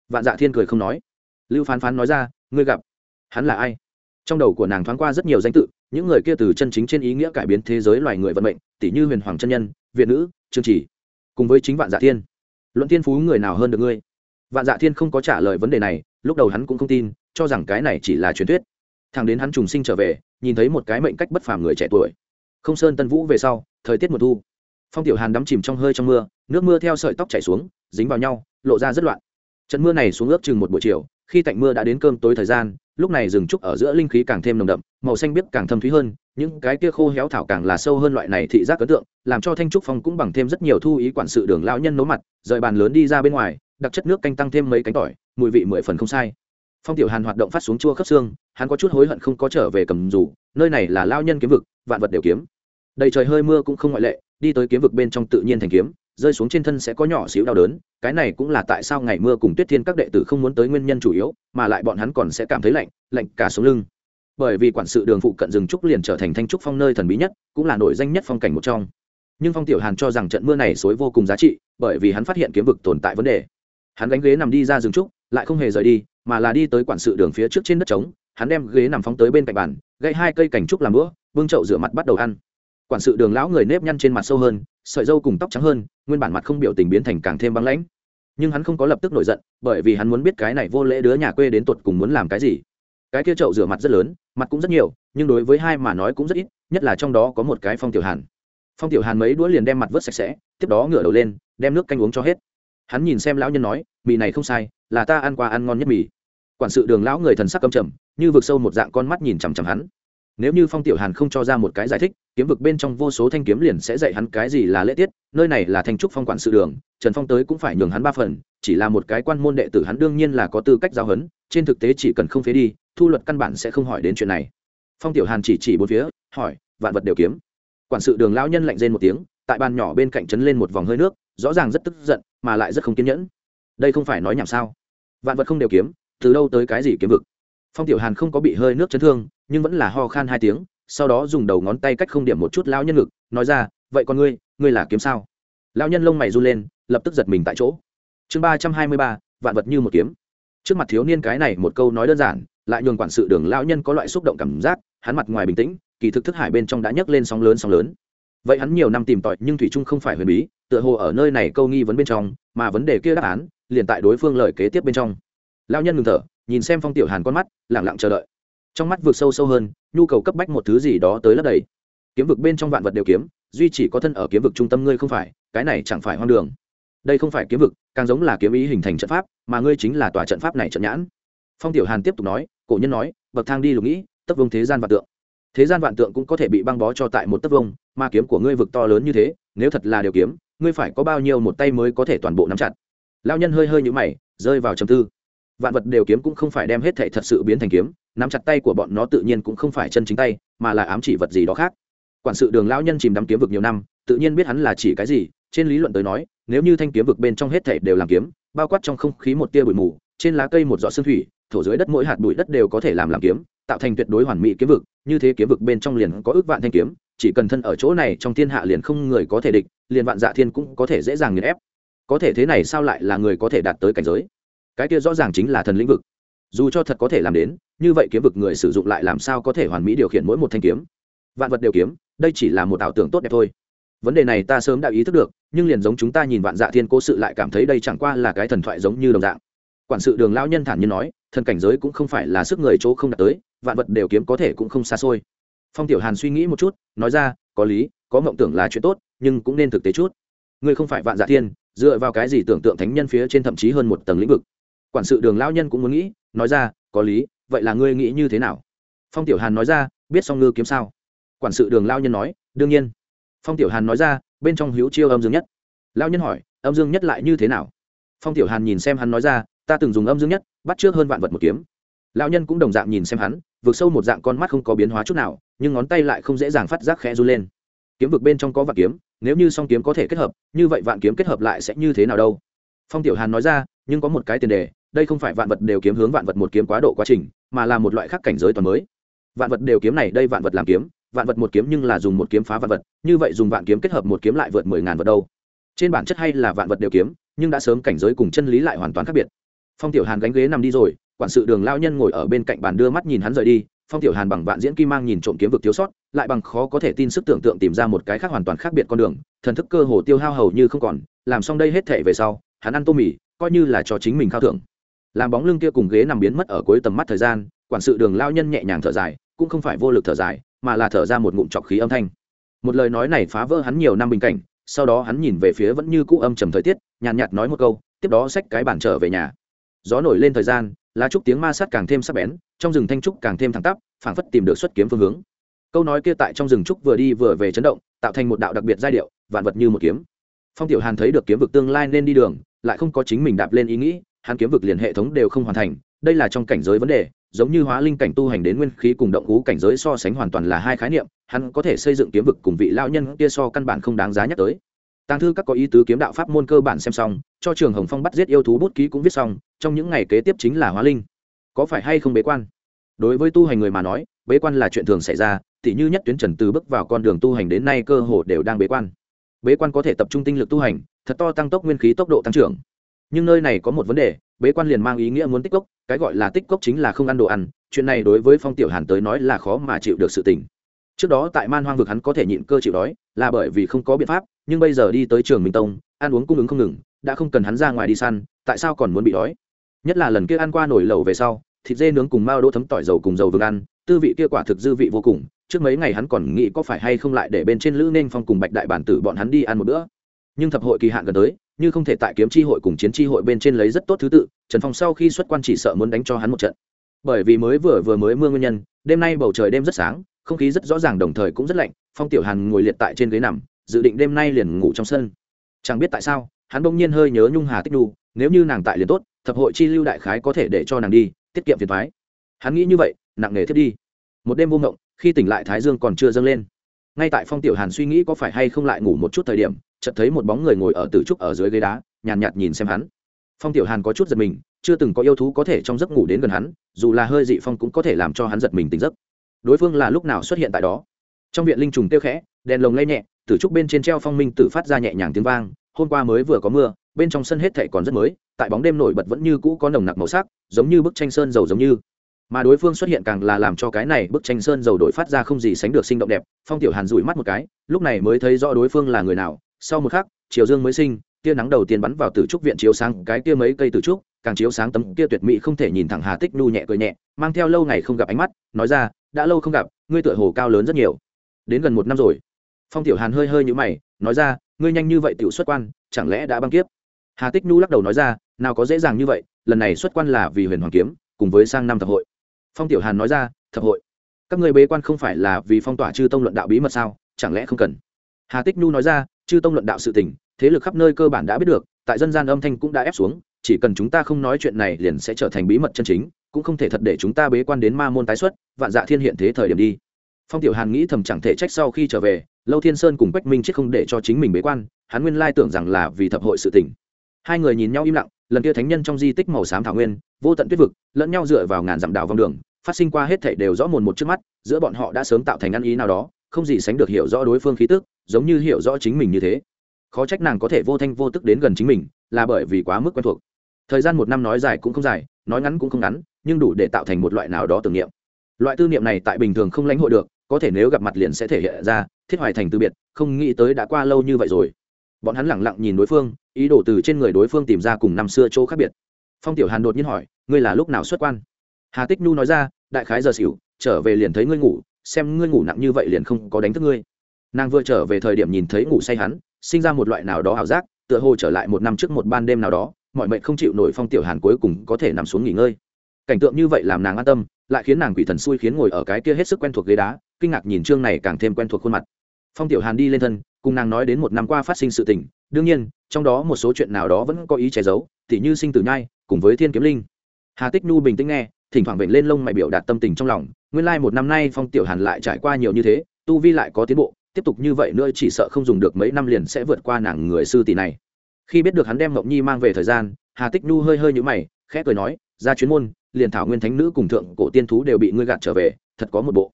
Vạn dạ thiên cười không nói. Lưu phán phán nói ra ngươi gặp, hắn là ai? Trong đầu của nàng thoáng qua rất nhiều danh tự, những người kia từ chân chính trên ý nghĩa cải biến thế giới loài người vận mệnh tỷ như huyền hoàng chân nhân, việt nữ, trương chỉ cùng với chính vạn dạ thiên. Luận thiên phú người nào hơn được ngươi? Vạn dạ thiên không có trả lời vấn đề này, lúc đầu hắn cũng không tin, cho rằng cái này chỉ là truyền thuyết. Thằng đến hắn trùng sinh trở về, nhìn thấy một cái mệnh cách bất phàm người trẻ tuổi. Không sơn tân vũ về sau, thời tiết mùa thu. Phong tiểu hàn đắm chìm trong hơi trong mưa, nước mưa theo sợi tóc chảy xuống, dính vào nhau, lộ ra rất loạn. Trận mưa này xuống ước chừng một buổi chiều, khi tạnh mưa đã đến cơm tối thời gian, lúc này rừng trúc ở giữa linh khí càng thêm nồng đậm, màu xanh biếc càng thâm thúy hơn những cái kia khô héo thảo càng là sâu hơn loại này thị giác ấn tượng, làm cho thanh trúc phong cũng bằng thêm rất nhiều thu ý quản sự đường lão nhân nấu mặt, rời bàn lớn đi ra bên ngoài, đặc chất nước canh tăng thêm mấy cánh tỏi, mùi vị mười phần không sai. Phong tiểu hàn hoạt động phát xuống chua khớp xương, hắn có chút hối hận không có trở về cầm dù, nơi này là lao nhân kiếm vực, vạn vật đều kiếm. Đầy trời hơi mưa cũng không ngoại lệ, đi tới kiếm vực bên trong tự nhiên thành kiếm, rơi xuống trên thân sẽ có nhỏ xíu đau đớn, cái này cũng là tại sao ngày mưa cùng tuyết thiên các đệ tử không muốn tới nguyên nhân chủ yếu, mà lại bọn hắn còn sẽ cảm thấy lạnh lạnh cả sống lưng bởi vì quản sự đường phụ cận rừng trúc liền trở thành thanh trúc phong nơi thần bí nhất, cũng là nổi danh nhất phong cảnh một trong. Nhưng phong tiểu hàn cho rằng trận mưa này xối vô cùng giá trị, bởi vì hắn phát hiện kiếm vực tồn tại vấn đề. Hắn gánh ghế nằm đi ra rừng trúc, lại không hề rời đi, mà là đi tới quản sự đường phía trước trên đất trống. Hắn đem ghế nằm phóng tới bên cạnh bàn gây hai cây cảnh trúc làm bữa vương chậu rửa mặt bắt đầu ăn. Quản sự đường lão người nếp nhăn trên mặt sâu hơn, sợi dâu cùng tóc trắng hơn, nguyên bản mặt không biểu tình biến thành càng thêm băng lãnh. Nhưng hắn không có lập tức nổi giận, bởi vì hắn muốn biết cái này vô lễ đứa nhà quê đến tuột cùng muốn làm cái gì cái kia chậu rửa mặt rất lớn, mặt cũng rất nhiều, nhưng đối với hai mà nói cũng rất ít, nhất là trong đó có một cái phong tiểu hàn. Phong tiểu hàn mấy đũa liền đem mặt vớt sạch sẽ, tiếp đó ngửa đầu lên, đem nước canh uống cho hết. Hắn nhìn xem lão nhân nói, mì này không sai, là ta ăn qua ăn ngon nhất mì. Quản sự đường lão người thần sắc cầm trầm, như vực sâu một dạng con mắt nhìn chằm chằm hắn. Nếu như phong tiểu hàn không cho ra một cái giải thích, kiếm vực bên trong vô số thanh kiếm liền sẽ dạy hắn cái gì là lễ tiết, nơi này là thanh trúc phong quản sự đường, trần phong tới cũng phải nhường hắn ba phần, chỉ là một cái quan môn đệ tử hắn đương nhiên là có tư cách giáo huấn, trên thực tế chỉ cần không phế đi thu luật căn bản sẽ không hỏi đến chuyện này. Phong tiểu hàn chỉ chỉ bốn phía, hỏi, vạn vật đều kiếm. Quản sự đường lão nhân lạnh rên một tiếng, tại bàn nhỏ bên cạnh trấn lên một vòng hơi nước, rõ ràng rất tức giận, mà lại rất không kiên nhẫn. Đây không phải nói nhảm sao? Vạn vật không đều kiếm, từ đâu tới cái gì kiếm vực? Phong tiểu hàn không có bị hơi nước chấn thương, nhưng vẫn là ho khan hai tiếng, sau đó dùng đầu ngón tay cách không điểm một chút lão nhân ngực, nói ra, vậy con ngươi ngươi là kiếm sao? Lão nhân lông mày run lên, lập tức giật mình tại chỗ. Chương ba trăm hai mươi ba, vạn vật như một kiếm. Trước mặt thiếu niên cái này một câu nói đơn giản lại nhường quản sự đường lão nhân có loại xúc động cảm giác, hắn mặt ngoài bình tĩnh, kỳ thực thức hải bên trong đã nhấc lên sóng lớn sóng lớn. Vậy hắn nhiều năm tìm tòi nhưng thủy trung không phải huyền bí, tựa hồ ở nơi này câu nghi vấn bên trong, mà vấn đề kia đáp án, liền tại đối phương lời kế tiếp bên trong. Lão nhân ngừng thở, nhìn xem phong tiểu hàn con mắt lẳng lặng chờ đợi. Trong mắt vượt sâu sâu hơn, nhu cầu cấp bách một thứ gì đó tới lấp đầy. Kiếm vực bên trong vạn vật đều kiếm, duy chỉ có thân ở kiếm vực trung tâm ngươi không phải, cái này chẳng phải hoang đường. Đây không phải kiếm vực, càng giống là kiếm ý hình thành trận pháp, mà ngươi chính là tòa trận pháp này trận nhãn. Phong tiểu hàn tiếp tục nói cổ nhân nói, bậc thang đi lục nghĩ tất vông thế gian vạn tượng. Thế gian vạn tượng cũng có thể bị băng bó cho tại một tấc vông mà kiếm của ngươi vực to lớn như thế, nếu thật là điều kiếm, ngươi phải có bao nhiêu một tay mới có thể toàn bộ nắm chặt? Lao nhân hơi hơi nhũ mày, rơi vào trầm tư. Vạn vật đều kiếm cũng không phải đem hết thệ thật sự biến thành kiếm, nắm chặt tay của bọn nó tự nhiên cũng không phải chân chính tay, mà là ám chỉ vật gì đó khác. Quản sự đường lão nhân chìm đắm kiếm vực nhiều năm, tự nhiên biết hắn là chỉ cái gì, trên lý luận tới nói, nếu như thanh kiếm vực bên trong hết thệ đều làm kiếm, bao quát trong không khí một tia bụi mù, trên lá cây một giọt sương thủy thổ dưới đất mỗi hạt bụi đất đều có thể làm làm kiếm, tạo thành tuyệt đối hoàn mỹ kiếm vực, như thế kiếm vực bên trong liền có ước vạn thanh kiếm, chỉ cần thân ở chỗ này trong thiên hạ liền không người có thể địch, liền vạn dạ thiên cũng có thể dễ dàng nghiền ép. Có thể thế này sao lại là người có thể đạt tới cảnh giới? Cái kia rõ ràng chính là thần lĩnh vực. Dù cho thật có thể làm đến, như vậy kiếm vực người sử dụng lại làm sao có thể hoàn mỹ điều khiển mỗi một thanh kiếm? Vạn vật đều kiếm, đây chỉ là một ảo tưởng tốt đẹp thôi. Vấn đề này ta sớm đã ý thức được, nhưng liền giống chúng ta nhìn vạn dạ thiên cố sự lại cảm thấy đây chẳng qua là cái thần thoại giống như đồng dạng. Quản sự đường lão nhân thản nhiên nói thần cảnh giới cũng không phải là sức người chỗ không đạt tới, vạn vật đều kiếm có thể cũng không xa xôi. Phong tiểu hàn suy nghĩ một chút, nói ra, có lý, có mộng tưởng là chuyện tốt, nhưng cũng nên thực tế chút. Ngươi không phải vạn dạ thiên, dựa vào cái gì tưởng tượng thánh nhân phía trên thậm chí hơn một tầng lĩnh vực. Quản sự đường lão nhân cũng muốn nghĩ, nói ra, có lý, vậy là ngươi nghĩ như thế nào? Phong tiểu hàn nói ra, biết song ngư kiếm sao? Quản sự đường lao nhân nói, đương nhiên. Phong tiểu hàn nói ra, bên trong hữu chiêu âm dương nhất. Lao nhân hỏi, âm dương nhất lại như thế nào? Phong tiểu hàn nhìn xem hắn nói ra ta từng dùng âm dương nhất, bắt trước hơn vạn vật một kiếm. Lão nhân cũng đồng dạng nhìn xem hắn vượt sâu một dạng con mắt không có biến hóa chút nào, nhưng ngón tay lại không dễ dàng phát giác khẽ run lên. Kiếm vực bên trong có vạn kiếm, nếu như song kiếm có thể kết hợp, như vậy vạn kiếm kết hợp lại sẽ như thế nào đâu? Phong tiểu hàn nói ra, nhưng có một cái tiền đề, đây không phải vạn vật đều kiếm hướng vạn vật một kiếm quá độ quá trình, mà là một loại khác cảnh giới toàn mới. Vạn vật đều kiếm này, đây vạn vật làm kiếm, vạn vật một kiếm nhưng là dùng một kiếm phá vạn vật, như vậy dùng vạn kiếm kết hợp một kiếm lại vượt mười ngàn vật đâu. Trên bản chất hay là vạn vật đều kiếm, nhưng đã sớm cảnh giới cùng chân lý lại hoàn toàn khác biệt phong tiểu hàn gánh ghế nằm đi rồi, quản sự đường lao nhân ngồi ở bên cạnh bàn đưa mắt nhìn hắn rời đi, phong tiểu hàn bằng vạn diễn kim mang nhìn trộm kiếm vực thiếu sót, lại bằng khó có thể tin sức tưởng tượng tìm ra một cái khác hoàn toàn khác biệt con đường, thần thức cơ hồ tiêu hao hầu như không còn, làm xong đây hết thể về sau, hắn ăn tô mì, coi như là cho chính mình khao thưởng. Làm bóng lưng kia cùng ghế nằm biến mất ở cuối tầm mắt thời gian, quản sự đường lao nhân nhẹ nhàng thở dài, cũng không phải vô lực thở dài, mà là thở ra một ngụm trọc khí âm thanh. Một lời nói này phá vỡ hắn nhiều năm bình cảnh, sau đó hắn nhìn về phía vẫn như cũ âm trầm thời tiết, nhàn nhạt nói một câu, tiếp đó xách cái bản trở về nhà gió nổi lên thời gian, lá trúc tiếng ma sát càng thêm sắc bén, trong rừng thanh trúc càng thêm thẳng tắp, phảng phất tìm được xuất kiếm phương hướng. Câu nói kia tại trong rừng trúc vừa đi vừa về chấn động, tạo thành một đạo đặc biệt giai điệu, vạn vật như một kiếm. Phong tiểu hàn thấy được kiếm vực tương lai nên đi đường, lại không có chính mình đạp lên ý nghĩ, hắn kiếm vực liền hệ thống đều không hoàn thành, đây là trong cảnh giới vấn đề, giống như hóa linh cảnh tu hành đến nguyên khí cùng động ngũ cảnh giới so sánh hoàn toàn là hai khái niệm, hắn có thể xây dựng kiếm vực cùng vị lao nhân kia so căn bản không đáng giá nhắc tới. Tàng thư các có ý tứ kiếm đạo pháp môn cơ bản xem xong cho trường hồng phong bắt giết yêu thú bút ký cũng viết xong, trong những ngày kế tiếp chính là hóa linh. Có phải hay không bế quan? Đối với tu hành người mà nói, bế quan là chuyện thường xảy ra, tỉ như nhất tuyến trần từ bước vào con đường tu hành đến nay cơ hồ đều đang bế quan. Bế quan có thể tập trung tinh lực tu hành, thật to tăng tốc nguyên khí tốc độ tăng trưởng. Nhưng nơi này có một vấn đề, bế quan liền mang ý nghĩa muốn tích cốc, cái gọi là tích cốc chính là không ăn đồ ăn, chuyện này đối với phong tiểu hàn tới nói là khó mà chịu được sự tình. Trước đó tại man hoang vực hắn có thể nhịn cơ chịu đói, là bởi vì không có biện pháp, nhưng bây giờ đi tới trường minh tông, ăn uống cung ứng không ngừng đã không cần hắn ra ngoài đi săn, tại sao còn muốn bị đói? Nhất là lần kia ăn qua nổi lẩu về sau, thịt dê nướng cùng mao đỗ thấm tỏi dầu cùng dầu vừng ăn, tư vị kia quả thực dư vị vô cùng, trước mấy ngày hắn còn nghĩ có phải hay không lại để bên trên lữ nên phong cùng bạch đại bản tử bọn hắn đi ăn một bữa. Nhưng thập hội kỳ hạn gần tới, như không thể tại kiếm chi hội cùng chiến chi hội bên trên lấy rất tốt thứ tự, trần phong sau khi xuất quan chỉ sợ muốn đánh cho hắn một trận. Bởi vì mới vừa vừa mới mưa nguyên nhân, đêm nay bầu trời đêm rất sáng, không khí rất rõ ràng đồng thời cũng rất lạnh, phong tiểu hàn ngồi liệt tại trên ghế nằm, dự định đêm nay liền ngủ trong sân. Chẳng biết tại sao hắn bỗng nhiên hơi nhớ nhung hà tích đu nếu như nàng tại liền tốt thập hội chi lưu đại khái có thể để cho nàng đi tiết kiệm phiền thoái hắn nghĩ như vậy nặng nề thiết đi. Một đêm vô ngộng khi tỉnh lại thái dương còn chưa dâng lên. Ngay tại phong tiểu hàn suy nghĩ có phải hay không lại ngủ một chút thời điểm chợt thấy một bóng người ngồi ở tử trúc ở dưới ghế đá nhàn nhạt, nhạt nhìn xem hắn. Phong tiểu hàn có chút giật mình chưa từng có yêu thú có thể trong giấc ngủ đến gần hắn dù là hơi dị phong cũng có thể làm cho hắn giật mình tỉnh giấc. Đối phương là lúc nào xuất hiện tại đó? Trong viện linh trùng tiêu khẽ đèn lồng lay nhẹ tử trúc bên trên treo phong minh tử phát ra nhẹ nhàng tiếng vang hôm qua mới vừa có mưa, bên trong sân hết thảy còn rất mới, tại bóng đêm nổi bật vẫn như cũ có nồng nặc màu sắc, giống như bức tranh sơn dầu giống như. Mà đối phương xuất hiện càng là làm cho cái này bức tranh sơn dầu đổi phát ra không gì sánh được sinh động đẹp, phong tiểu hàn rủi mắt một cái, lúc này mới thấy rõ đối phương là người nào, sau một khắc, chiều dương mới sinh, tia nắng đầu tiên bắn vào từ trúc viện chiếu sáng, cái tia mấy cây từ trúc, càng chiếu sáng tấm kia tuyệt mỹ không thể nhìn thẳng hà tích nu nhẹ cười nhẹ, mang theo lâu ngày không gặp ánh mắt, nói ra, đã lâu không gặp, ngươi tựa hồ cao lớn rất nhiều. Đến gần một năm rồi. Phong tiểu hàn hơi hơi nhũ mày, nói ra ngươi nhanh như vậy tiểu xuất quan, chẳng lẽ đã băng kiếp? Hà tích nu lắc đầu nói ra, nào có dễ dàng như vậy, lần này xuất quan là vì huyền hoàng kiếm, cùng với sang năm thập hội. Phong tiểu hàn nói ra, thập hội? Các người bế quan không phải là vì phong tỏa chư tông luận đạo bí mật sao? Chẳng lẽ không cần? Hà tích nu nói ra, chư tông luận đạo sự tình, thế lực khắp nơi cơ bản đã biết được, tại dân gian âm thanh cũng đã ép xuống, chỉ cần chúng ta không nói chuyện này liền sẽ trở thành bí mật chân chính, cũng không thể thật để chúng ta bế quan đến ma môn tái xuất, vạn dạ thiên hiện thế thời điểm đi phong tiểu hàn nghĩ thầm chẳng thể trách sau khi trở về, lâu thiên sơn cùng quách minh chết không để cho chính mình bế quan, hắn nguyên lai tưởng rằng là vì thập hội sự tỉnh hai người nhìn nhau im lặng, lần kia thánh nhân trong di tích màu xám thảo nguyên, vô tận tuyết vực, lẫn nhau dựa vào ngàn dặm đảo vòng đường, phát sinh qua hết thảy đều rõ mồn một trước mắt, giữa bọn họ đã sớm tạo thành ăn ý nào đó, không gì sánh được hiểu rõ đối phương khí tức, giống như hiểu rõ chính mình như thế. Khó trách nàng có thể vô thanh vô tức đến gần chính mình, là bởi vì quá mức quen thuộc. Thời gian một năm nói dài cũng không dài, nói ngắn cũng không ngắn, nhưng đủ để tạo thành một loại nào đó tưởng niệm. Loại tư niệm này tại bình thường không lãnh hội được có thể nếu gặp mặt liền sẽ thể hiện ra, thiết hoài thành từ biệt, không nghĩ tới đã qua lâu như vậy rồi. Bọn hắn lẳng lặng nhìn đối phương, ý đồ từ trên người đối phương tìm ra cùng năm xưa chỗ khác biệt. Phong tiểu hàn đột nhiên hỏi, ngươi là lúc nào xuất quan? Hà tích nhu nói ra, đại khái giờ xỉu, trở về liền thấy ngươi ngủ, xem ngươi ngủ nặng như vậy liền không có đánh thức ngươi. Nàng vừa trở về thời điểm nhìn thấy ngủ say hắn, sinh ra một loại nào đó ảo giác, tựa hồ trở lại một năm trước một ban đêm nào đó, mọi mệnh không chịu nổi phong tiểu hàn cuối cùng có thể nằm xuống nghỉ ngơi. Cảnh tượng như vậy làm nàng an tâm, lại khiến nàng quỷ thần xui khiến ngồi ở cái kia hết sức quen thuộc ghế đá kinh ngạc nhìn trương này càng thêm quen thuộc khuôn mặt. Phong tiểu hàn đi lên thân, cùng nàng nói đến một năm qua phát sinh sự tình, đương nhiên, trong đó một số chuyện nào đó vẫn có ý che giấu, tỉ như sinh tử nhai, cùng với thiên kiếm linh. Hà tích nhu bình tĩnh nghe, thỉnh thoảng vểnh lên lông mày biểu đạt tâm tình trong lòng, nguyên lai một năm nay phong tiểu hàn lại trải qua nhiều như thế, tu vi lại có tiến bộ, tiếp tục như vậy nữa chỉ sợ không dùng được mấy năm liền sẽ vượt qua nàng người sư tỷ này. Khi biết được hắn đem ngọc nhi mang về thời gian, hà tích nhu hơi hơi nhũ mày, khẽ cười nói ra chuyến môn, liền thảo nguyên thánh nữ cùng thượng cổ tiên thú đều bị ngươi gạt trở về, thật có một bộ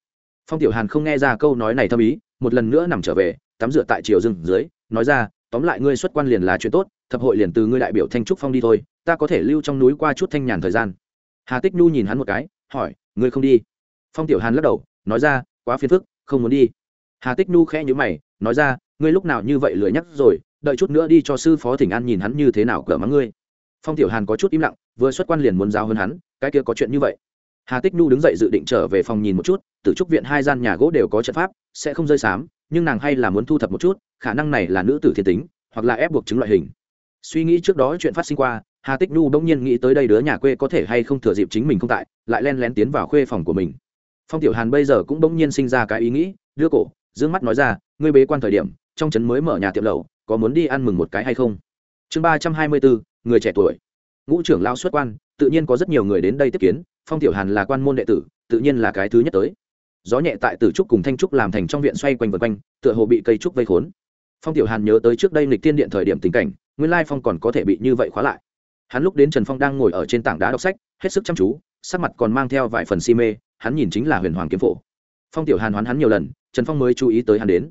phong tiểu hàn không nghe ra câu nói này thâm ý, một lần nữa nằm trở về, tắm rửa tại triều rừng dưới, nói ra, tóm lại ngươi xuất quan liền là chuyện tốt, thập hội liền từ ngươi đại biểu thanh trúc phong đi thôi, ta có thể lưu trong núi qua chút thanh nhàn thời gian. Hà tích nhu nhìn hắn một cái, hỏi, ngươi không đi? Phong tiểu hàn lắc đầu, nói ra, quá phiền phức, không muốn đi. Hà tích nhu khẽ nhữ mày, nói ra, ngươi lúc nào như vậy lười nhắc rồi, đợi chút nữa đi cho sư phó thỉnh an nhìn hắn như thế nào cỡ mắng ngươi. Phong tiểu hàn có chút im lặng, vừa xuất quan liền muốn giáo hơn hắn, cái kia có chuyện như vậy hà tích nhu đứng dậy dự định trở về phòng nhìn một chút, từ trúc viện hai gian nhà gỗ đều có trận pháp, sẽ không rơi sám nhưng nàng hay là muốn thu thập một chút, khả năng này là nữ tử thiên tính, hoặc là ép buộc chứng loại hình. Suy nghĩ trước đó chuyện phát sinh qua, hà tích nhu bỗng nhiên nghĩ tới đây đứa nhà quê có thể hay không thừa dịp chính mình không tại, lại len lén tiến vào khuê phòng của mình. Phong tiểu hàn bây giờ cũng bỗng nhiên sinh ra cái ý nghĩ, đưa cổ d ư ơ n g mắt nói ra, ngươi bế quan thời điểm, trong trấn mới mở nhà tiệm lầu có muốn đi ăn mừng một cái hay không? Chương ba trăm hai mươi bốn, người trẻ tuổi. Ngũ trưởng lao xuất quan, tự nhiên có rất nhiều người đến đây tiếp kiến phong tiểu hàn là quan môn đệ tử, tự nhiên là cái thứ nhất tới. Gió nhẹ tại tử trúc cùng thanh trúc làm thành trong viện xoay quanh vân quanh, tựa hồ bị cây trúc vây khốn. Phong tiểu hàn nhớ tới trước đây lịch tiên điện thời điểm tình cảnh, nguyên lai phong còn có thể bị như vậy khóa lại. Hắn lúc đến trần phong đang ngồi ở trên tảng đá đọc sách, hết sức chăm chú, sắc mặt còn mang theo vài phần si mê, hắn nhìn chính là huyền hoàng kiếm phổ. Phong tiểu hàn hoán hắn nhiều lần, trần phong mới chú ý tới hắn đến.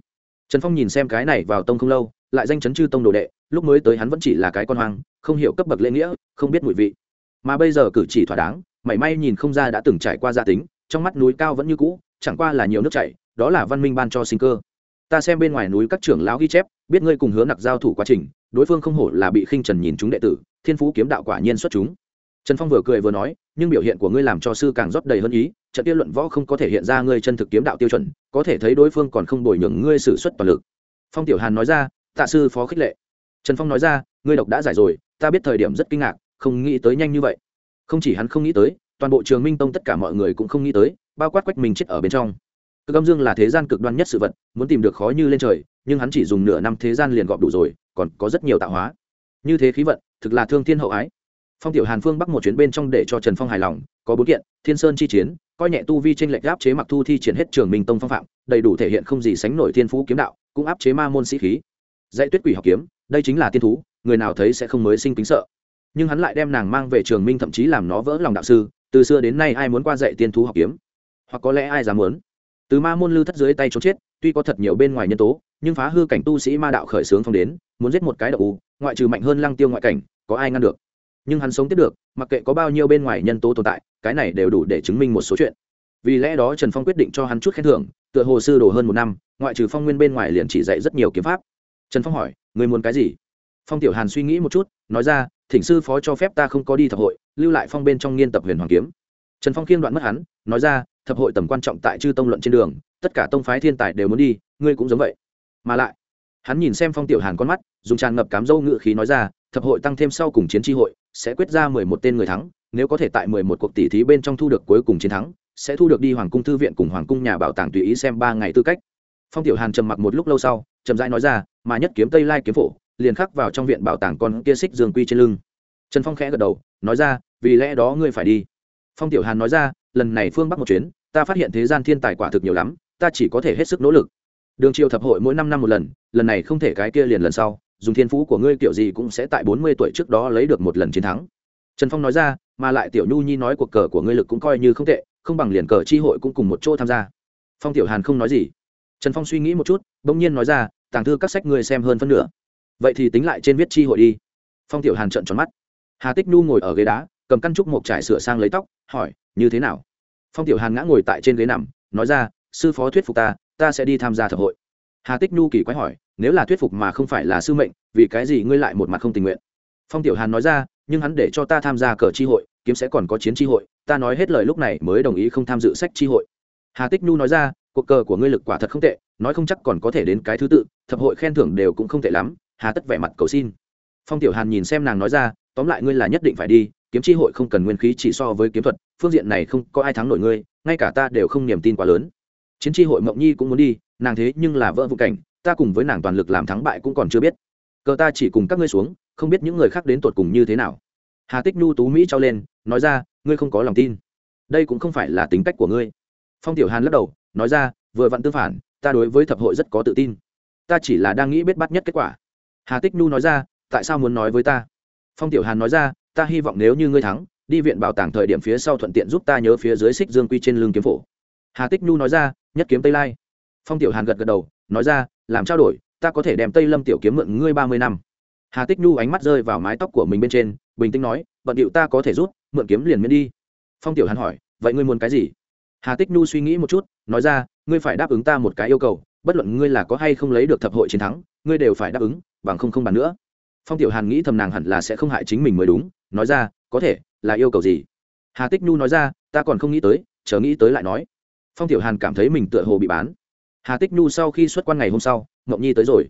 Trần phong nhìn xem cái này vào tông không lâu, lại danh chấn chư tông đồ đệ, lúc mới tới hắn vẫn chỉ là cái con hoang, không hiểu cấp bậc lễ nghĩa, không biết mùi vị. Mà bây giờ cử chỉ thỏa đáng mảy may nhìn không ra đã từng trải qua gia tính, trong mắt núi cao vẫn như cũ, chẳng qua là nhiều nước chảy, đó là văn minh ban cho sinh cơ. Ta xem bên ngoài núi các trưởng lão ghi chép, biết ngươi cùng hứa nặc giao thủ quá trình, đối phương không hổ là bị khinh trần nhìn chúng đệ tử, thiên phú kiếm đạo quả nhiên xuất chúng. Trần phong vừa cười vừa nói, nhưng biểu hiện của ngươi làm cho sư càng rót đầy hơn ý, trận tiêu luận võ không có thể hiện ra ngươi chân thực kiếm đạo tiêu chuẩn, có thể thấy đối phương còn không bồi nhường ngươi xử suất toàn lực. Phong tiểu hàn nói ra, tạ sư phó khích lệ. Trần phong nói ra, ngươi độc đã giải rồi, ta biết thời điểm rất kinh ngạc, không nghĩ tới nhanh như vậy không chỉ hắn không nghĩ tới, toàn bộ trường minh tông tất cả mọi người cũng không nghĩ tới, bao quát quách mình chết ở bên trong. Cực âm dương là thế gian cực đoan nhất sự vật, muốn tìm được khó như lên trời, nhưng hắn chỉ dùng nửa năm thế gian liền gọp đủ rồi, còn có rất nhiều tạo hóa. Như thế khí vận, thực là thương thiên hậu ái. Phong tiểu hàn phương bắc một chuyến bên trong để cho trần phong hài lòng, có bốn kiện, thiên sơn chi chiến, coi nhẹ tu vi tranh lệch áp chế mặc thu thi triển hết trường minh tông phong phạm, đầy đủ thể hiện không gì sánh nổi thiên phú kiếm đạo, cũng áp chế ma môn sĩ khí. Dạy tuyết quỷ học kiếm, đây chính là tiên thú, người nào thấy sẽ không mới sinh kính sợ nhưng hắn lại đem nàng mang về trường minh thậm chí làm nó vỡ lòng đạo sư, từ xưa đến nay ai muốn qua dạy tiên thú học kiếm? Hoặc có lẽ ai dám muốn? Từ ma môn lưu thất dưới tay trốn chết, tuy có thật nhiều bên ngoài nhân tố, nhưng phá hư cảnh tu sĩ ma đạo khởi xướng phong đến, muốn giết một cái đậu u, ngoại trừ mạnh hơn lăng tiêu ngoại cảnh, có ai ngăn được? Nhưng hắn sống tiếp được, mặc kệ có bao nhiêu bên ngoài nhân tố tồn tại, cái này đều đủ để chứng minh một số chuyện. Vì lẽ đó trần phong quyết định cho hắn chút khen thưởng, tựa hồ sư đồ hơn một năm, ngoại trừ phong nguyên bên ngoài liền chỉ dạy rất nhiều kiếm pháp. Trần phong hỏi người muốn cái gì? Phong tiểu hàn suy nghĩ một chút, nói ra thỉnh sư phó cho phép ta không có đi thập hội, lưu lại phong bên trong nghiên tập huyền hoàng kiếm. Trần phong kiên đoạn mất hắn, nói ra, thập hội tầm quan trọng tại chư tông luận trên đường, tất cả tông phái thiên tài đều muốn đi, ngươi cũng giống vậy. Mà lại, hắn nhìn xem phong tiểu hàn con mắt, dùng tràn ngập cám dâu ngự khí nói ra, thập hội tăng thêm sau cùng chiến tri hội, sẽ quyết ra mười một tên người thắng, nếu có thể tại mười một cuộc tỷ thí bên trong thu được cuối cùng chiến thắng, sẽ thu được đi hoàng cung thư viện cùng hoàng cung nhà bảo tàng tùy ý xem ba ngày tư cách. Phong tiểu hàn trầm mặc một lúc lâu sau trầm rãi nói ra, mà nhất kiếm tây lai kiếm phổ liền khắc vào trong viện bảo tàng con kia xích dương quy trên lưng. Trần phong khẽ gật đầu, nói ra, vì lẽ đó ngươi phải đi. Phong tiểu hàn nói ra, lần này phương bắc một chuyến, ta phát hiện thế gian thiên tài quả thực nhiều lắm, ta chỉ có thể hết sức nỗ lực. Đường triều thập hội mỗi năm năm một lần lần này không thể cái kia liền lần sau, dùng thiên phú của ngươi kiểu gì cũng sẽ tại bốn mươi tuổi trước đó lấy được một lần chiến thắng. Trần phong nói ra, mà lại tiểu nhu nhi nói cuộc cờ của ngươi lực cũng coi như không tệ, không bằng liền cờ chi hội cũng cùng một chỗ tham gia. Phong tiểu hàn không nói gì. Trần phong suy nghĩ một chút, bỗng nhiên nói ra, tàng thư các sách ngươi xem hơn phân nửa vậy thì tính lại trên viết chi hội đi. Phong tiểu hàn trợn tròn mắt. Hà tích nhu ngồi ở ghế đá, cầm căn trúc một trải sửa sang lấy tóc, hỏi, như thế nào? Phong tiểu hàn ngã ngồi tại trên ghế nằm, nói ra, sư phó thuyết phục ta ta sẽ đi tham gia thập hội. Hà tích nhu kỳ quái hỏi, nếu là thuyết phục mà không phải là sư mệnh, vì cái gì ngươi lại một mặt không tình nguyện? Phong tiểu hàn nói ra, nhưng hắn để cho ta tham gia cờ tri hội, kiếm sẽ còn có chiến tri hội, ta nói hết lời lúc này mới đồng ý không tham dự sách tri hội. Hà tích nhu nói ra, cuộc cờ của ngươi lực quả thật không tệ, nói không chắc còn có thể đến cái thứ tự, thập hội khen thưởng đều cũng không tệ lắm hà tất vẻ mặt cầu xin. Phong tiểu hàn nhìn xem nàng nói ra, tóm lại ngươi là nhất định phải đi, kiếm chi hội không cần nguyên khí chỉ so với kiếm thuật, phương diện này không có ai thắng nổi ngươi, ngay cả ta đều không niềm tin quá lớn. Chiến tri hội mộng nhi cũng muốn đi, nàng thế nhưng là vỡ vụ cảnh, ta cùng với nàng toàn lực làm thắng bại cũng còn chưa biết. Cờ ta chỉ cùng các ngươi xuống, không biết những người khác đến tột cùng như thế nào. Hà tích nhu tú mỹ trao lên, nói ra, ngươi không có lòng tin. Đây cũng không phải là tính cách của ngươi. Phong tiểu hàn lắc đầu, nói ra, vừa vặn tư phản, ta đối với thập hội rất có tự tin. Ta chỉ là đang nghĩ biết bắt nhất kết quả hà tích nhu nói ra, tại sao muốn nói với ta? Phong tiểu hàn nói ra, ta hy vọng nếu như ngươi thắng, đi viện bảo tàng thời điểm phía sau thuận tiện giúp ta nhớ phía dưới xích dương quy trên lưng kiếm phổ. Hà tích nhu nói ra, nhất kiếm tây lai. Phong tiểu hàn gật gật đầu, nói ra, làm trao đổi, ta có thể đem tây lâm tiểu kiếm mượn ngươi ba mươi năm. Hà tích nhu ánh mắt rơi vào mái tóc của mình bên trên, bình tĩnh nói, bận điệu ta có thể rút, mượn kiếm liền miễn đi. Phong tiểu hàn hỏi, vậy ngươi muốn cái gì? Hà tích nhu suy nghĩ một chút, nói ra, ngươi phải đáp ứng ta một cái yêu cầu, bất luận ngươi là có hay không lấy được thập hội chiến thắng, ngươi đều phải đáp ứng bằng không không bàn nữa. Phong tiểu hàn nghĩ thầm nàng hẳn là sẽ không hại chính mình mới đúng, nói ra, có thể, là yêu cầu gì? Hà tích nhu nói ra, ta còn không nghĩ tới chờ nghĩ tới lại nói. Phong tiểu hàn cảm thấy mình tựa hồ bị bán. Hà tích nhu sau khi xuất quan ngày hôm sau ngộng nhi tới rồi.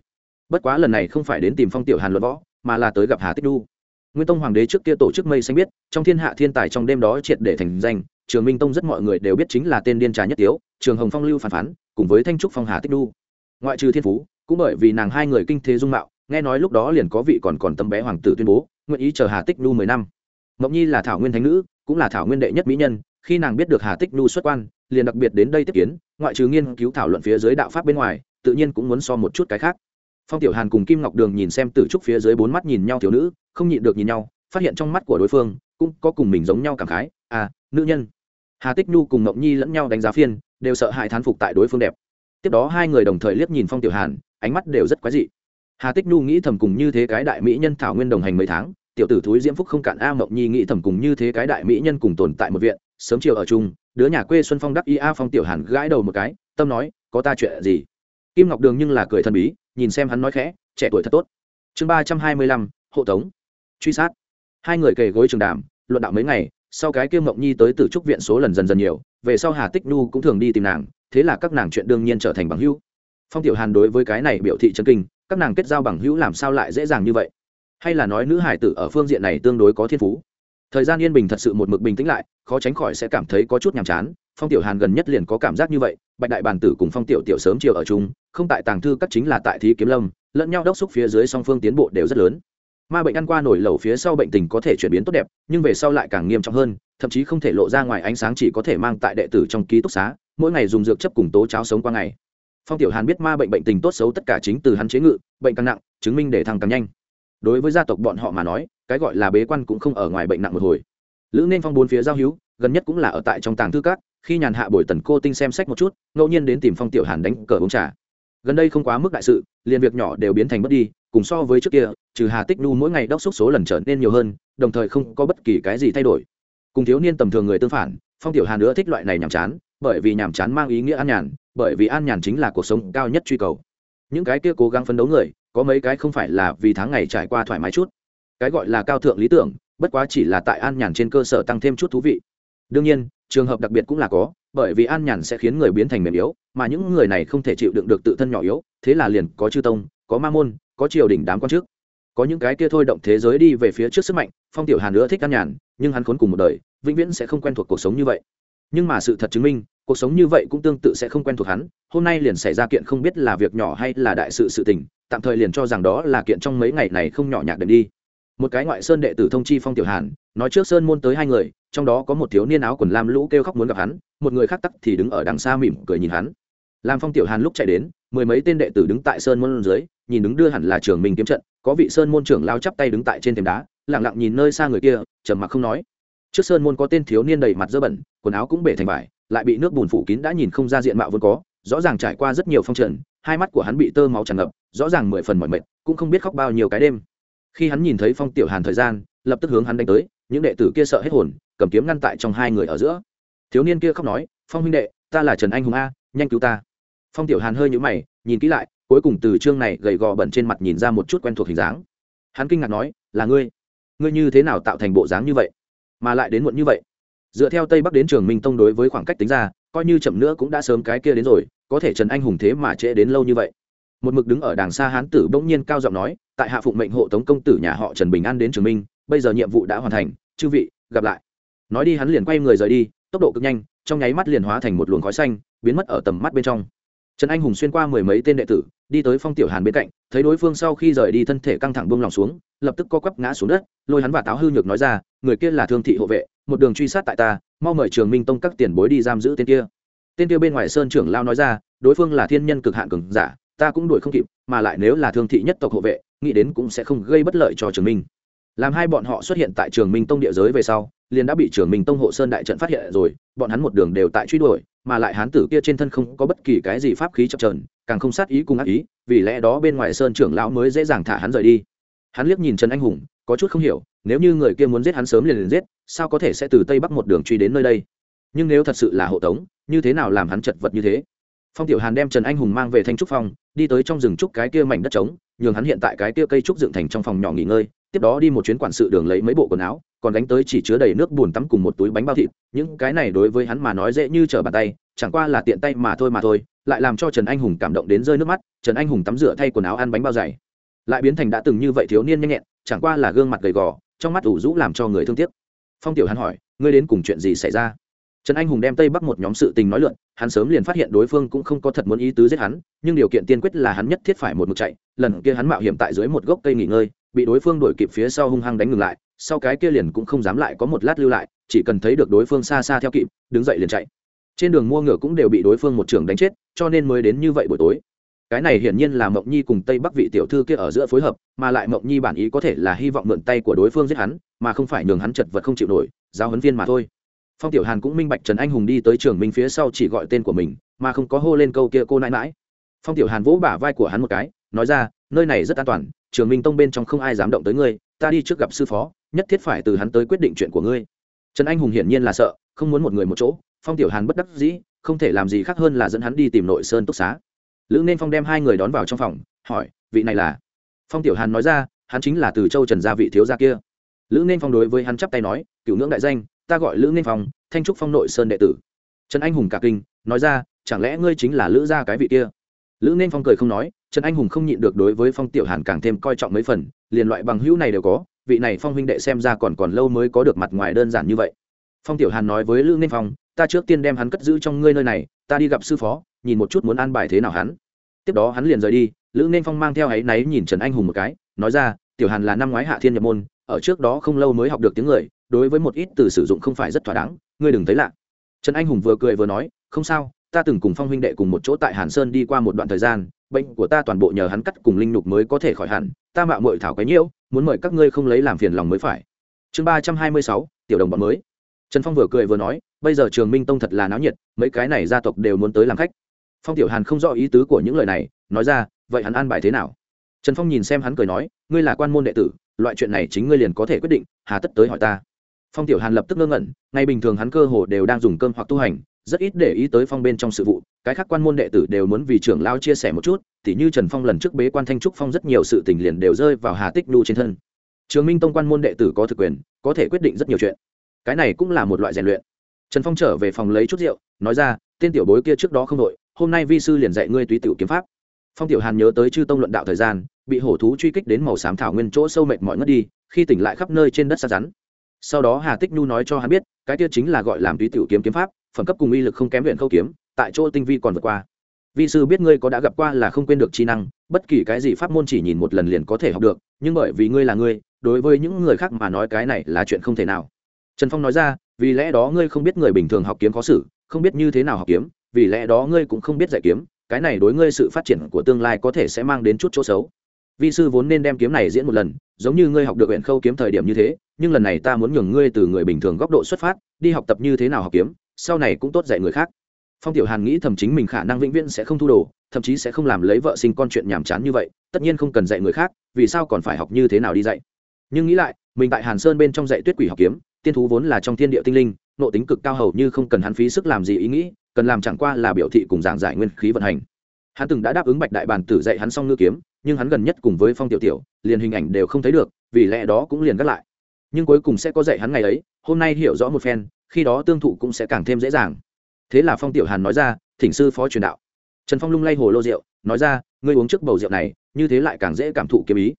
Bất quá lần này không phải đến tìm phong tiểu hàn luận võ, mà là tới gặp hà tích nhu. Nguyên tông hoàng đế trước kia tổ chức mây xanh biết, trong thiên hạ thiên tài trong đêm đó triệt để thành danh, trường minh tông rất mọi người đều biết chính là tên điên trà nhất tiếu, trường hồng phong lưu phản phán, cùng với thanh trúc phong hà tích nhu. Ngoại trừ thiên phú, cũng bởi vì nàng hai người kinh thế dung mạo nghe nói lúc đó liền có vị còn còn tâm bé hoàng tử tuyên bố, nguyện ý chờ hà tích nhu mười năm. Mộng nhi là thảo nguyên thánh nữ, cũng là thảo nguyên đệ nhất mỹ nhân, khi nàng biết được hà tích nhu xuất quan, liền đặc biệt đến đây tiếp kiến, ngoại trừ nghiên cứu thảo luận phía dưới đạo pháp bên ngoài, tự nhiên cũng muốn so một chút cái khác. Phong tiểu hàn cùng kim ngọc đường nhìn xem tử trúc phía dưới bốn mắt nhìn nhau thiếu nữ, không nhịn được nhìn nhau, phát hiện trong mắt của đối phương, cũng có cùng mình giống nhau cảm khái à nữ nhân. Hà tích nhu cùng ngọc nhi lẫn nhau đánh giá phiên, đều sợ hãi thán phục tại đối phương đẹp. Tiếp đó hai người đồng thời liếc nhìn phong tiểu hàn, ánh mắt đều rất quái dị hà tích nhu nghĩ thầm cùng như thế cái đại mỹ nhân thảo nguyên đồng hành mấy tháng, tiểu tử thúi diễm phúc không cạn a mộng nhi nghĩ thầm cùng như thế cái đại mỹ nhân cùng tồn tại một viện, sớm chiều ở chung, đứa nhà quê xuân phong đắc y a phong tiểu hàn gãi đầu một cái, tâm nói, có ta chuyện gì? Kim ngọc đường nhưng là cười thần bí, nhìn xem hắn nói khẽ, trẻ tuổi thật tốt. Chương ba trăm hai mươi lăm, hộ tống. Truy sát. Hai người kề gối trường đàm, luận đạo mấy ngày, sau cái kia mộng nhi tới từ trúc viện số lần dần dần nhiều, về sau hà tích nhu cũng thường đi tìm nàng, thế là các nàng chuyện đương nhiên trở thành bằng hữu. Phong tiểu hàn đối với cái này biểu thị chân kinh các nàng kết giao bằng hữu làm sao lại dễ dàng như vậy? Hay là nói nữ hải tử ở phương diện này tương đối có thiên phú? Thời gian yên bình thật sự một mực bình tĩnh lại, khó tránh khỏi sẽ cảm thấy có chút nhàm chán. Phong tiểu hàn gần nhất liền có cảm giác như vậy, bạch đại bàn tử cùng phong tiểu tiểu sớm chiều ở chung, không tại tàng thư các chính là tại thí kiếm lâm, lẫn nhau đốc xúc phía dưới song phương tiến bộ đều rất lớn. Ma bệnh ăn qua nổi lẩu phía sau bệnh tình có thể chuyển biến tốt đẹp, nhưng về sau lại càng nghiêm trọng hơn, thậm chí không thể lộ ra ngoài ánh sáng chỉ có thể mang tại đệ tử trong ký túc xá, mỗi ngày dùng dược chấp cùng tố cháo sống qua ngày phong tiểu hàn biết ma bệnh bệnh tình tốt xấu tất cả chính từ hắn chế ngự, bệnh càng nặng, chứng minh để thăng càng nhanh. Đối với gia tộc bọn họ mà nói, cái gọi là bế quan cũng không ở ngoài bệnh nặng một hồi. Lữ nên phong bốn phía giao hữu, gần nhất cũng là ở tại trong tàng thư các, khi nhàn hạ buổi tần cô tinh xem sách một chút, ngẫu nhiên đến tìm phong tiểu hàn đánh cờ uống trà. Gần đây không quá mức đại sự, liền việc nhỏ đều biến thành mất đi, cùng so với trước kia, trừ hà tích nu mỗi ngày đốc xúc số lần trở nên nhiều hơn, đồng thời không có bất kỳ cái gì thay đổi. Cùng thiếu niên tầm thường người tương phản, phong tiểu hàn nữa thích loại này nhàm chán, bởi vì nhàm chán mang ý nghĩa an nhàn bởi vì an nhàn chính là cuộc sống cao nhất truy cầu. Những cái kia cố gắng phấn đấu người, có mấy cái không phải là vì tháng ngày trải qua thoải mái chút. Cái gọi là cao thượng lý tưởng, bất quá chỉ là tại an nhàn trên cơ sở tăng thêm chút thú vị. Đương nhiên, trường hợp đặc biệt cũng là có, bởi vì an nhàn sẽ khiến người biến thành mềm yếu, mà những người này không thể chịu đựng được tự thân nhỏ yếu, thế là liền có chư tông, có ma môn, có triều đình đám quan trước. Có những cái kia thôi động thế giới đi về phía trước sức mạnh, phong tiểu hàn nữa thích an nhàn, nhưng hắn khốn cùng một đời, vĩnh viễn sẽ không quen thuộc cuộc sống như vậy. Nhưng mà sự thật chứng minh cuộc sống như vậy cũng tương tự sẽ không quen thuộc hắn, hôm nay liền xảy ra kiện không biết là việc nhỏ hay là đại sự sự tình, tạm thời liền cho rằng đó là kiện trong mấy ngày này không nhỏ nhạc đệm đi. Một cái ngoại sơn đệ tử thông chi phong tiểu hàn, nói trước sơn môn tới hai người, trong đó có một thiếu niên áo quần lam lũ kêu khóc muốn gặp hắn, một người khác tắc thì đứng ở đằng xa mỉm cười nhìn hắn. Làm phong tiểu hàn lúc chạy đến, mười mấy tên đệ tử đứng tại sơn môn dưới, nhìn đứng đưa hẳn là trường mình kiếm trận, có vị sơn môn trưởng lao chắp tay đứng tại trên thềm đá, lặng lặng nhìn nơi xa người kia, trầm mặc không nói. Trước sơn môn có tên thiếu niên đầy mặt dơ bẩn, quần áo cũng bể thành vải lại bị nước bùn phủ kín đã nhìn không ra diện mạo vốn có, rõ ràng trải qua rất nhiều phong trần, hai mắt của hắn bị tơ máu tràn ngập, rõ ràng mười phần mỏi mệt, cũng không biết khóc bao nhiêu cái đêm. Khi hắn nhìn thấy phong tiểu hàn thời gian, lập tức hướng hắn đánh tới, những đệ tử kia sợ hết hồn, cầm kiếm ngăn tại trong hai người ở giữa. Thiếu niên kia khóc nói, phong huynh đệ, ta là trần anh hùng a, nhanh cứu ta. Phong tiểu hàn hơi nhũ mày, nhìn kỹ lại, cuối cùng từ chương này gầy gò bẩn trên mặt nhìn ra một chút quen thuộc hình dáng. Hắn kinh ngạc nói, là ngươi? Ngươi như thế nào tạo thành bộ dáng như vậy? Mà lại đến muộn như vậy? Dựa theo tây bắc đến trường minh tông đối với khoảng cách tính ra, coi như chậm nữa cũng đã sớm cái kia đến rồi, có thể trần anh hùng thế mà trễ đến lâu như vậy. Một mực đứng ở đàng xa hán tử bỗng nhiên cao giọng nói, tại hạ phụng mệnh hộ tống công tử nhà họ trần bình an đến trường minh, bây giờ nhiệm vụ đã hoàn thành, chư vị, gặp lại. Nói đi hắn liền quay người rời đi, tốc độ cực nhanh, trong nháy mắt liền hóa thành một luồng khói xanh, biến mất ở tầm mắt bên trong. Trần anh hùng xuyên qua mười mấy tên đệ tử, đi tới phong tiểu hàn bên cạnh, thấy đối phương sau khi rời đi thân thể căng thẳng buông lòng xuống, lập tức co quắp ngã xuống đất, lôi hắn và táo hư nhược nói ra, người kia là thương thị hộ vệ một đường truy sát tại ta, mau mời trường minh tông các tiền bối đi giam giữ tên kia. Tên kia bên ngoài sơn trưởng lao nói ra, đối phương là thiên nhân cực hạn cường giả, ta cũng đuổi không kịp, mà lại nếu là thương thị nhất tộc hộ vệ, nghĩ đến cũng sẽ không gây bất lợi cho trường minh. Làm hai bọn họ xuất hiện tại trường minh tông địa giới về sau, liền đã bị trường minh tông hộ sơn đại trận phát hiện rồi, bọn hắn một đường đều tại truy đuổi, mà lại hán tử kia trên thân không có bất kỳ cái gì pháp khí chập trờn càng không sát ý cùng ác ý, vì lẽ đó bên ngoài sơn trưởng lão mới dễ dàng thả hắn rời đi hắn liếc nhìn trần anh hùng, có chút không hiểu, nếu như người kia muốn giết hắn sớm liền liền giết, sao có thể sẽ từ tây bắc một đường truy đến nơi đây? Nhưng nếu thật sự là hộ tống, như thế nào làm hắn chật vật như thế? Phong tiểu hàn đem trần anh hùng mang về thanh trúc phong, đi tới trong rừng trúc cái kia mảnh đất trống, nhường hắn hiện tại cái kia cây trúc dựng thành trong phòng nhỏ nghỉ ngơi, tiếp đó đi một chuyến quản sự đường lấy mấy bộ quần áo, còn đánh tới chỉ chứa đầy nước bùn tắm cùng một túi bánh bao thịt. Những cái này đối với hắn mà nói dễ như trở bàn tay, chẳng qua là tiện tay mà thôi mà thôi, lại làm cho trần anh hùng cảm động đến rơi nước mắt. Trần anh hùng tắm rửa thay quần áo ăn bánh bao dày lại biến thành đã từng như vậy thiếu niên nhanh nhẹn, chẳng qua là gương mặt gầy gò, trong mắt ủ rũ làm cho người thương tiếc. Phong tiểu hắn hỏi, ngươi đến cùng chuyện gì xảy ra? Trần anh hùng đem tây bắc một nhóm sự tình nói luận, hắn sớm liền phát hiện đối phương cũng không có thật muốn ý tứ giết hắn, nhưng điều kiện tiên quyết là hắn nhất thiết phải một mực chạy, lần kia hắn mạo hiểm tại dưới một gốc cây nghỉ ngơi, bị đối phương đuổi kịp phía sau hung hăng đánh ngừng lại, sau cái kia liền cũng không dám lại có một lát lưu lại, chỉ cần thấy được đối phương xa xa theo kịp, đứng dậy liền chạy. Trên đường mua ngựa cũng đều bị đối phương một trường đánh chết, cho nên mới đến như vậy buổi tối cái này hiển nhiên là mộng nhi cùng tây bắc vị tiểu thư kia ở giữa phối hợp, mà lại mộng nhi bản ý có thể là hy vọng mượn tay của đối phương giết hắn, mà không phải nhường hắn chật vật không chịu nổi, giao huấn viên mà thôi. Phong tiểu hàn cũng minh bạch trần anh hùng đi tới trường minh phía sau chỉ gọi tên của mình, mà không có hô lên câu kia cô nãi mãi phong tiểu hàn vỗ bả vai của hắn một cái, nói ra, nơi này rất an toàn, trường minh tông bên trong không ai dám động tới ngươi, ta đi trước gặp sư phó, nhất thiết phải từ hắn tới quyết định chuyện của ngươi. Trần anh hùng hiển nhiên là sợ, không muốn một người một chỗ, phong tiểu hàn bất đắc dĩ, không thể làm gì khác hơn là dẫn hắn đi tìm nội sơn túc xá lữ nên phong đem hai người đón vào trong phòng, hỏi, vị này là? Phong tiểu hàn nói ra, hắn chính là từ châu trần gia vị thiếu gia kia. Lữ nên phong đối với hắn chắp tay nói, cựu ngưỡng đại danh, ta gọi lữ nên phong, thanh trúc phong nội sơn đệ tử. Trần anh hùng cả kinh, nói ra, chẳng lẽ ngươi chính là lữ gia cái vị kia? Lữ nên phong cười không nói, trần anh hùng không nhịn được đối với phong tiểu hàn càng thêm coi trọng mấy phần, liền loại bằng hữu này đều có, vị này phong huynh đệ xem ra còn còn lâu mới có được mặt ngoài đơn giản như vậy. Phong tiểu hàn nói với lữ nên phong, ta trước tiên đem hắn cất giữ trong ngươi nơi này ta đi gặp sư phó, nhìn một chút muốn an bài thế nào hắn. Tiếp đó hắn liền rời đi, lữ nên phong mang theo áy náy nhìn trần anh hùng một cái, nói ra, tiểu hàn là năm ngoái hạ thiên nhập môn, ở trước đó không lâu mới học được tiếng người, đối với một ít từ sử dụng không phải rất thỏa đáng, ngươi đừng thấy lạ. Trần anh hùng vừa cười vừa nói, không sao, ta từng cùng phong huynh đệ cùng một chỗ tại hàn sơn đi qua một đoạn thời gian, bệnh của ta toàn bộ nhờ hắn cắt cùng linh nhục mới có thể khỏi hẳn, ta mạo mội thảo cái nhiễu, muốn mời các ngươi không lấy làm phiền lòng mới phải. Chương ba trăm hai mươi sáu, tiểu đồng bọn mới trần phong vừa cười vừa nói, bây giờ trường minh tông thật là náo nhiệt, mấy cái này gia tộc đều muốn tới làm khách. Phong tiểu hàn không rõ ý tứ của những lời này, nói ra, vậy hắn an bài thế nào? Trần phong nhìn xem hắn cười nói, ngươi là quan môn đệ tử, loại chuyện này chính ngươi liền có thể quyết định, hà tất tới hỏi ta. Phong tiểu hàn lập tức ngơ ngẩn ngày bình thường hắn cơ hồ đều đang dùng cơm hoặc tu hành, rất ít để ý tới phong bên trong sự vụ, cái khác quan môn đệ tử đều muốn vì trưởng lao chia sẻ một chút, tỉ như trần phong lần trước bế quan thanh trúc phong rất nhiều sự tình liền đều rơi vào hà tích nhu trên thân. Trường minh tông quan môn đệ tử có thực quyền, có thể quyết định rất nhiều chuyện cái này cũng là một loại rèn luyện. Trần phong trở về phòng lấy chút rượu, nói ra, tên tiểu bối kia trước đó không đội, hôm nay vi sư liền dạy ngươi tùy tiểu kiếm pháp. Phong tiểu hàn nhớ tới chư tông luận đạo thời gian, bị hổ thú truy kích đến màu xám thảo nguyên chỗ sâu mệt mỏi ngất đi, khi tỉnh lại khắp nơi trên đất xa rắn. Sau đó hà tích nhu nói cho hắn biết, cái kia chính là gọi làm tùy tiểu kiếm kiếm pháp, phẩm cấp cùng uy lực không kém luyện khâu kiếm, tại chỗ tinh vi còn vượt qua. Vi sư biết ngươi có đã gặp qua là không quên được chi năng, bất kỳ cái gì pháp môn chỉ nhìn một lần liền có thể học được, nhưng bởi vì ngươi là ngươi, đối với những người khác mà nói cái này là chuyện không thể nào trần phong nói ra, vì lẽ đó ngươi không biết người bình thường học kiếm khó xử, không biết như thế nào học kiếm, vì lẽ đó ngươi cũng không biết dạy kiếm, cái này đối ngươi sự phát triển của tương lai có thể sẽ mang đến chút chỗ xấu. Vi sư vốn nên đem kiếm này diễn một lần, giống như ngươi học được huyện khâu kiếm thời điểm như thế, nhưng lần này ta muốn nhường ngươi từ người bình thường góc độ xuất phát, đi học tập như thế nào học kiếm, sau này cũng tốt dạy người khác. Phong tiểu hàn nghĩ thầm chính mình khả năng vĩnh viễn sẽ không thu đồ, thậm chí sẽ không làm lấy vợ sinh con chuyện nhàm chán như vậy, tất nhiên không cần dạy người khác, vì sao còn phải học như thế nào đi dạy? Nhưng nghĩ lại, mình tại hàn sơn bên trong dạy tuyết quỷ học kiếm tiên thú vốn là trong thiên địa tinh linh, nộ tính cực cao hầu như không cần hắn phí sức làm gì ý nghĩ, cần làm chẳng qua là biểu thị cùng giảng giải nguyên khí vận hành. Hắn từng đã đáp ứng bạch đại bàn tử dạy hắn xong ngư kiếm, nhưng hắn gần nhất cùng với phong tiểu tiểu, liền hình ảnh đều không thấy được, vì lẽ đó cũng liền gác lại. Nhưng cuối cùng sẽ có dạy hắn ngày ấy, hôm nay hiểu rõ một phen, khi đó tương thụ cũng sẽ càng thêm dễ dàng. Thế là phong tiểu hàn nói ra, thỉnh sư phó truyền đạo. Trần phong lung lay hồ lô rượu, nói ra, ngươi uống trước bầu rượu này, như thế lại càng dễ cảm thụ kiếm ý.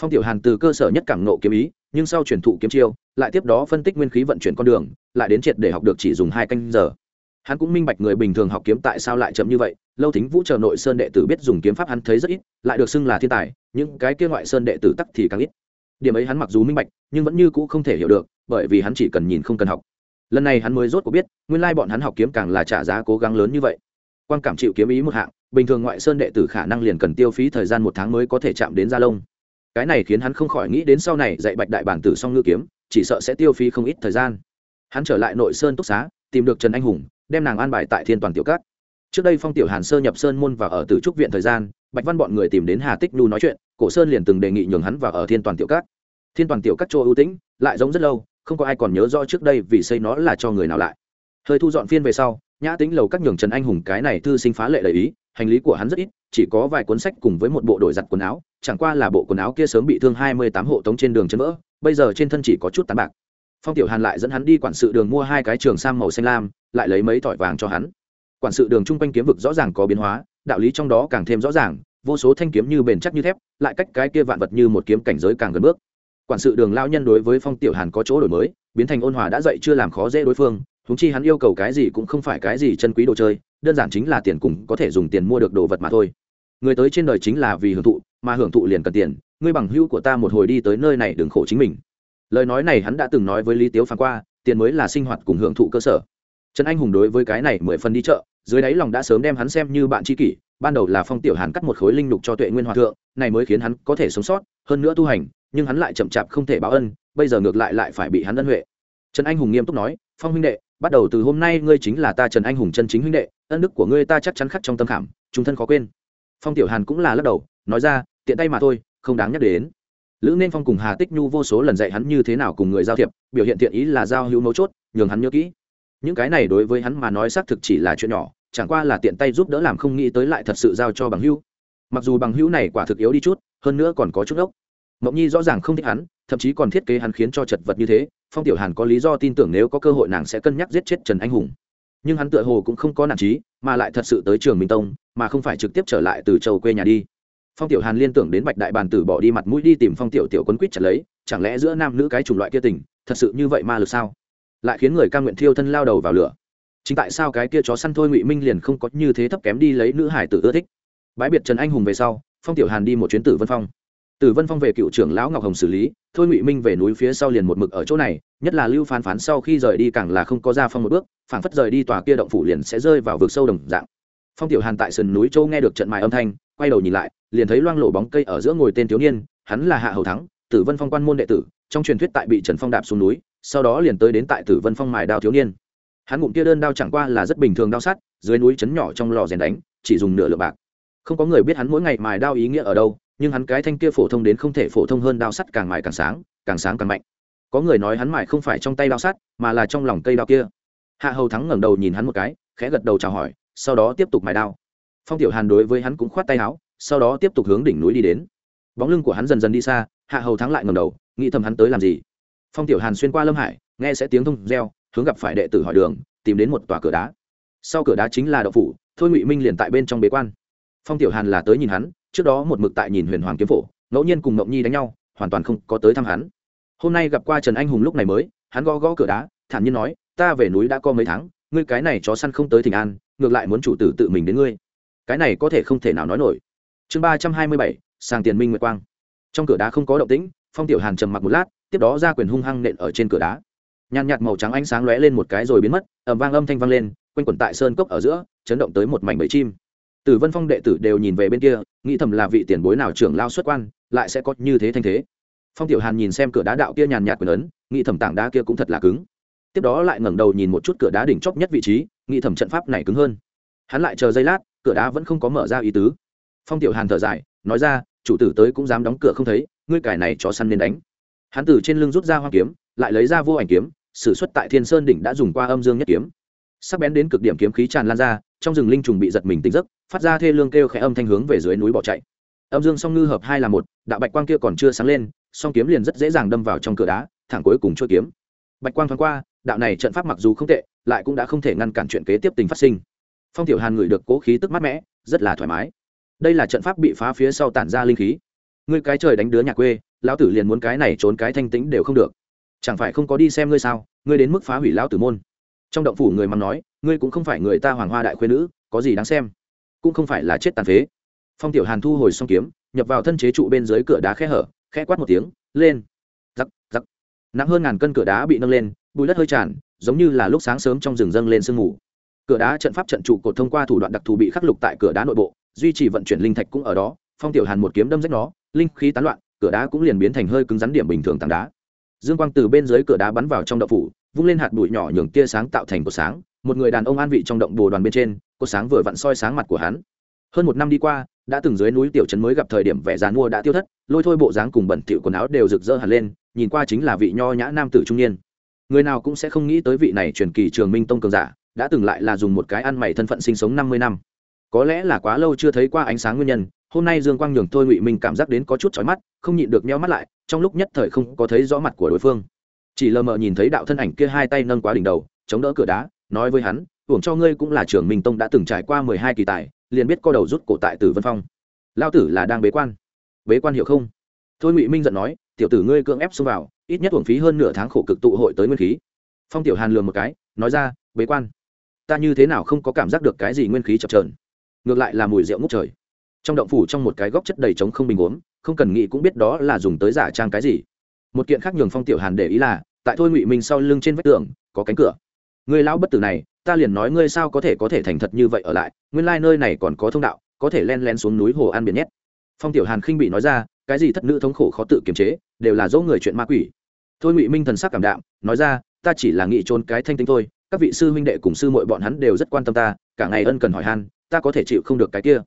Phong tiểu hàn từ cơ sở nhất cảm nộ kiếm ý, nhưng sau truyền thụ kiếm chiêu lại tiếp đó phân tích nguyên khí vận chuyển con đường, lại đến triệt để học được chỉ dùng hai canh giờ. Hắn cũng minh bạch người bình thường học kiếm tại sao lại chậm như vậy, lâu thính vũ chờ nội sơn đệ tử biết dùng kiếm pháp hắn thấy rất ít, lại được xưng là thiên tài, những cái kia ngoại sơn đệ tử tắc thì càng ít. Điểm ấy hắn mặc dù minh bạch, nhưng vẫn như cũ không thể hiểu được, bởi vì hắn chỉ cần nhìn không cần học. Lần này hắn mới rốt cuộc biết, nguyên lai bọn hắn học kiếm càng là trả giá cố gắng lớn như vậy. Quan cảm chịu kiếm ý một hạng, bình thường ngoại sơn đệ tử khả năng liền cần tiêu phí thời gian một tháng mới có thể chạm đến gia lông cái này khiến hắn không khỏi nghĩ đến sau này dạy bạch đại bản tử song ngư kiếm chỉ sợ sẽ tiêu phí không ít thời gian. Hắn trở lại nội sơn túc xá, tìm được trần anh hùng, đem nàng an bài tại thiên toàn tiểu cát trước đây phong tiểu hàn sơ nhập sơn môn và ở từ trúc viện thời gian, bạch văn bọn người tìm đến hà tích nhu nói chuyện, cổ sơn liền từng đề nghị nhường hắn vào ở thiên toàn tiểu cát thiên toàn tiểu cát chỗ ưu tĩnh, lại giống rất lâu, không có ai còn nhớ rõ trước đây vì xây nó là cho người nào lại. Hơi thu dọn phiên về sau, nhã tính lầu các nhường trần anh hùng cái này thư sinh phá lệ đầy ý, hành lý của hắn rất ít, chỉ có vài cuốn sách cùng với một bộ đổi giặt quần áo, chẳng qua là bộ quần áo kia sớm bị thương hai mươi tám hộ tống trên đường chân vỡ bây giờ trên thân chỉ có chút tán bạc. Phong tiểu hàn lại dẫn hắn đi quản sự đường mua hai cái trường sam màu xanh lam, lại lấy mấy tỏi vàng cho hắn. Quản sự đường chung quanh kiếm vực rõ ràng có biến hóa, đạo lý trong đó càng thêm rõ ràng, vô số thanh kiếm như bền chắc như thép, lại cách cái kia vạn vật như một kiếm cảnh giới càng gần bước. Quản sự đường lao nhân đối với phong tiểu hàn có chỗ đổi mới, biến thành ôn hòa đã dậy chưa làm khó dễ đối phương húng chi hắn yêu cầu cái gì cũng không phải cái gì chân quý đồ chơi, đơn giản chính là tiền cùng có thể dùng tiền mua được đồ vật mà thôi. Người tới trên đời chính là vì hưởng thụ, mà hưởng thụ liền cần tiền ngươi bằng hữu của ta một hồi đi tới nơi này đừng khổ chính mình. Lời nói này hắn đã từng nói với lý tiếu phán qua, tiền mới là sinh hoạt cùng hưởng thụ cơ sở. Trần anh hùng đối với cái này mười phần đi chợ, dưới đáy lòng đã sớm đem hắn xem như bạn tri kỷ, ban đầu là phong tiểu hàn cắt một khối linh lục cho tuệ nguyên hòa thượng, này mới khiến hắn có thể sống sót, hơn nữa tu hành, nhưng hắn lại chậm chạp không thể báo ân, bây giờ ngược lại lại phải bị hắn ân huệ. Trần anh hùng nghiêm túc nói, phong huynh đệ, bắt đầu từ hôm nay ngươi chính là ta trần anh hùng chân chính huynh đệ, ân đức của ngươi ta chắc chắn khắc trong tâm khảm, chúng thân khó quên. Phong tiểu hàn cũng là lắc đầu, nói ra, tiện tay mà thôi không đáng nhắc đến. Lữ nên phong cùng hà tích nhu vô số lần dạy hắn như thế nào cùng người giao thiệp, biểu hiện thiện ý là giao hữu mấu chốt, nhường hắn nhớ kỹ. Những cái này đối với hắn mà nói xác thực chỉ là chuyện nhỏ, chẳng qua là tiện tay giúp đỡ làm không nghĩ tới lại thật sự giao cho bằng hữu. Mặc dù bằng hữu này quả thực yếu đi chút, hơn nữa còn có chút ốc. Mộng nhi rõ ràng không thích hắn, thậm chí còn thiết kế hắn khiến cho chật vật như thế, phong tiểu hàn có lý do tin tưởng nếu có cơ hội nàng sẽ cân nhắc giết chết trần anh hùng. Nhưng hắn tựa hồ cũng không có nản trí mà lại thật sự tới trường minh tông, mà không phải trực tiếp trở lại từ châu quê nhà đi phong tiểu hàn liên tưởng đến bạch đại bàn tử bỏ đi mặt mũi đi tìm phong tiểu tiểu quấn quýt chặt lấy, chẳng lẽ giữa nam nữ cái chủng loại kia tình, thật sự như vậy ma lực sao? Lại khiến người ca nguyện thiêu thân lao đầu vào lửa. Chính tại sao cái kia chó săn thôi ngụy minh liền không có như thế thấp kém đi lấy nữ hải tử ưa thích? Bãi biệt trần anh hùng về sau, phong tiểu hàn đi một chuyến tử vân phong. Tử vân phong về cựu trưởng lão ngọc hồng xử lý, thôi ngụy minh về núi phía sau liền một mực ở chỗ này, nhất là lưu phán phán sau khi rời đi càng là không có ra phong một bước, phảng phất rời đi tòa kia động phủ liền sẽ rơi vào vực sâu đồng dạng phong tiểu hàn tại sườn núi châu nghe được trận mài âm thanh, quay đầu nhìn lại, liền thấy loang lộ bóng cây ở giữa ngồi tên thiếu niên, hắn là hạ hầu thắng, tử vân phong quan môn đệ tử, trong truyền thuyết tại bị trần phong đạp xuống núi, sau đó liền tới đến tại tử vân phong mài đao thiếu niên. Hắn ngụm kia đơn đao chẳng qua là rất bình thường đao sắt, dưới núi chấn nhỏ trong lò rèn đánh, chỉ dùng nửa lượng bạc. Không có người biết hắn mỗi ngày mài đao ý nghĩa ở đâu, nhưng hắn cái thanh kia phổ thông đến không thể phổ thông hơn đao sắt càng mài càng sáng càng sáng càng mạnh. Có người nói hắn mài không phải trong tay đao sắt, mà là trong lòng cây đao kia. Hạ hầu thắng ngẩng đầu nhìn hắn một cái, khẽ gật đầu chào hỏi sau đó tiếp tục mài đao. Phong tiểu hàn đối với hắn cũng khoát tay áo, sau đó tiếp tục hướng đỉnh núi đi đến. Bóng lưng của hắn dần dần đi xa, hạ hầu thắng lại ngầm đầu, nghĩ thầm hắn tới làm gì. Phong tiểu hàn xuyên qua lâm hải, nghe sẽ tiếng thông reo, hướng gặp phải đệ tử hỏi đường, tìm đến một tòa cửa đá. Sau cửa đá chính là đậu phủ, thôi ngụy minh liền tại bên trong bế quan. Phong tiểu hàn là tới nhìn hắn, trước đó một mực tại nhìn huyền hoàng kiếm phổ, ngẫu nhiên cùng mộng nhi đánh nhau, hoàn toàn không có tới thăm hắn. Hôm nay gặp qua trần anh hùng lúc này mới, hắn gõ gõ cửa đá, thản nhiên nói, ta về núi đã có mấy tháng ngươi cái này chó săn không tới thỉnh an, ngược lại muốn chủ tử tự mình đến ngươi. Cái này có thể không thể nào nói nổi. Chương ba trăm hai mươi bảy, sàng tiền minh nguyệt quang. Trong cửa đá không có động tĩnh, phong tiểu hàn trầm mặc một lát, tiếp đó ra quyền hung hăng nện ở trên cửa đá. Nhàn nhạt màu trắng ánh sáng lóe lên một cái rồi biến mất ẩm vang âm thanh vang lên, quanh quẩn tại sơn cốc ở giữa, chấn động tới một mảnh bẫy chim. Tử vân phong đệ tử đều nhìn về bên kia, nghĩ thầm là vị tiền bối nào trưởng lao xuất quan, lại sẽ có như thế thanh thế. Phong tiểu hàn nhìn xem cửa đá đạo kia nhàn nhạt quyền ấn, nghĩ thầm tảng đá kia cũng thật là cứng tiếp đó lại ngẩng đầu nhìn một chút cửa đá đỉnh chóp nhất vị trí, nghĩ thầm trận pháp này cứng hơn. Hắn lại chờ giây lát, cửa đá vẫn không có mở ra ý tứ. Phong tiểu hàn thở dài, nói ra, chủ tử tới cũng dám đóng cửa không thấy, ngươi cải này chó săn nên đánh. Hắn từ trên lưng rút ra hoa kiếm, lại lấy ra vô ảnh kiếm s ử tại thiên sơn đỉnh đã dùng qua âm dương nhất kiếm. Sắc bén đến cực điểm kiếm khí tràn lan ra, trong rừng linh trùng bị giật mình tỉnh giấc, phát ra thê lương kêu khẽ âm thanh hướng về dưới núi bỏ chạy. Âm dương song ngư hợp hai là một, đạo bạch quang kia còn chưa sáng lên, song kiếm liền rất dễ dàng đâm vào trong cửa đá, thẳng cuối cùng chua kiếm. Bạch quang thoáng qua đạo này trận pháp mặc dù không tệ, lại cũng đã không thể ngăn cản chuyện kế tiếp tình phát sinh. Phong tiểu hàn ngửi được cố khí tức mát mẽ rất là thoải mái. Đây là trận pháp bị phá phía sau tản ra linh khí. Ngươi cái trời đánh đứa nhà quê, lão tử liền muốn cái này trốn cái thanh tĩnh đều không được. Chẳng phải không có đi xem ngươi sao, ngươi đến mức phá hủy lão tử môn. Trong động phủ người mắng nói, ngươi cũng không phải người ta hoàng hoa đại khuyên nữ, có gì đáng xem? Cũng không phải là chết tàn phế. Phong tiểu hàn thu hồi xong kiếm, nhập vào thân chế trụ bên dưới cửa đá khe hở khe quát một tiếng, lên. Giặc giặc nặng hơn ngàn cân cửa đá bị nâng lên bùi đất hơi tràn, giống như là lúc sáng sớm trong rừng dâng lên sương mù. Cửa đá trận pháp trận trụ cột thông qua thủ đoạn đặc thù bị khắc lục tại cửa đá nội bộ, duy trì vận chuyển linh thạch cũng ở đó, phong tiểu hàn một kiếm đâm rách nó, linh khí tán loạn, cửa đá cũng liền biến thành hơi cứng rắn điểm bình thường tảng đá. Dương quang từ bên dưới cửa đá bắn vào trong động phủ, vung lên hạt bụi nhỏ nhường tia sáng tạo thành cột sáng, một người đàn ông an vị trong động bồ đoàn bên trên, cột sáng vừa vặn soi sáng mặt của hắn. Hơn một năm đi qua, đã từng dưới núi tiểu trấn mới gặp thời điểm vẻ dàn mua đã tiêu thất, lôi thôi bộ dáng cùng bẩn thỉu quần áo đều rực rỡ hẳn lên, nhìn qua chính là vị nho nhã nam tử trung niên người nào cũng sẽ không nghĩ tới vị này truyền kỳ trường minh tông cường giả, đã từng lại là dùng một cái ăn mày thân phận sinh sống năm mươi năm. Có lẽ là quá lâu chưa thấy qua ánh sáng nguyên nhân, hôm nay dương quang nhường thôi ngụy minh cảm giác đến có chút chói mắt, không nhịn được meo mắt lại, trong lúc nhất thời không có thấy rõ mặt của đối phương. Chỉ lờ mờ nhìn thấy đạo thân ảnh kia hai tay nâng quá đỉnh đầu, chống đỡ cửa đá, nói với hắn uổng cho ngươi cũng là trưởng minh tông đã từng trải qua mười hai kỳ tài, liền biết co đầu rút cổ tại tử vân phong. Lao tử là đang bế quan. Bế quan hiểu không? Thôi ngụy minh giận nói tiểu tử ngươi cưỡng ép xông vào, ít nhất uổng phí hơn nửa tháng khổ cực tụ hội tới nguyên khí. Phong tiểu hàn lường một cái, nói ra, bế quan. Ta như thế nào không có cảm giác được cái gì nguyên khí chập trờn ngược lại là mùi rượu ngút trời. Trong động phủ trong một cái góc chất đầy trống không bình uống, không cần nghĩ cũng biết đó là dùng tới giả trang cái gì. Một kiện khác nhường phong tiểu hàn để ý là, tại thôi ngụy minh sau lưng trên vách tường, có cánh cửa. Người lão bất tử này, ta liền nói ngươi sao có thể có thể thành thật như vậy ở lại, nguyên lai nơi này còn có thông đạo, có thể len len xuống núi hồ an biển nhét. Phong tiểu hàn khinh bị nói ra cái gì thất nữ thống khổ khó tự kiềm chế, đều là dỗ người chuyện ma quỷ. Thôi ngụy minh thần sắc cảm đạm, nói ra, ta chỉ là nghĩ trốn cái thanh tinh thôi, các vị sư huynh đệ cùng sư muội bọn hắn đều rất quan tâm ta, cả ngày ân cần hỏi han, ta có thể chịu không được cái kia.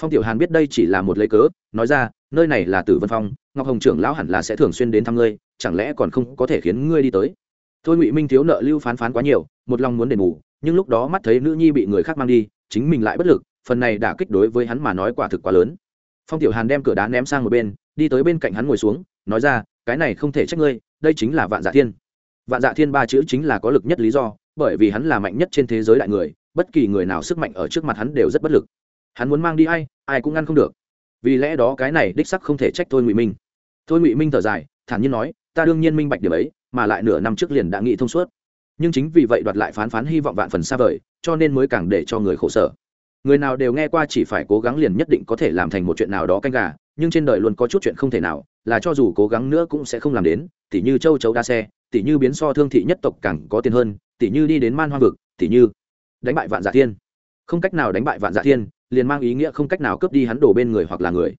Phong tiểu hàn biết đây chỉ là một lấy cớ, nói ra, nơi này là tử vân phong, ngọc hồng trưởng lão hẳn là sẽ thường xuyên đến thăm ngươi, chẳng lẽ còn không có thể khiến ngươi đi tới? Thôi ngụy minh thiếu nợ lưu phán phán quá nhiều, một lòng muốn đền bù, nhưng lúc đó mắt thấy nữ nhi bị người khác mang đi, chính mình lại bất lực, phần này đã kích đối với hắn mà nói quả thực quá lớn phong tiểu hàn đem cửa đá ném sang một bên, đi tới bên cạnh hắn ngồi xuống, nói ra, cái này không thể trách ngươi, đây chính là vạn dạ thiên. Vạn dạ thiên ba chữ chính là có lực nhất lý do, bởi vì hắn là mạnh nhất trên thế giới đại người, bất kỳ người nào sức mạnh ở trước mặt hắn đều rất bất lực. Hắn muốn mang đi ai ai cũng ngăn không được. Vì lẽ đó cái này đích sắc không thể trách thôi ngụy minh. Thôi ngụy minh thở dài, thản nhiên nói, ta đương nhiên minh bạch điểm ấy, mà lại nửa năm trước liền đã nghĩ thông suốt. Nhưng chính vì vậy đoạt lại phán phán hy vọng vạn phần xa vời, cho nên mới càng để cho người khổ sở người nào đều nghe qua chỉ phải cố gắng liền nhất định có thể làm thành một chuyện nào đó canh gà, nhưng trên đời luôn có chút chuyện không thể nào, là cho dù cố gắng nữa cũng sẽ không làm đến. Tỉ như châu chấu đa xe, tỉ như biến so thương thị nhất tộc càng có tiền hơn, tỉ như đi đến man hoang vực, tỉ như đánh bại vạn giả thiên. Không cách nào đánh bại vạn giả thiên, liền mang ý nghĩa không cách nào cướp đi hắn đổ bên người hoặc là người.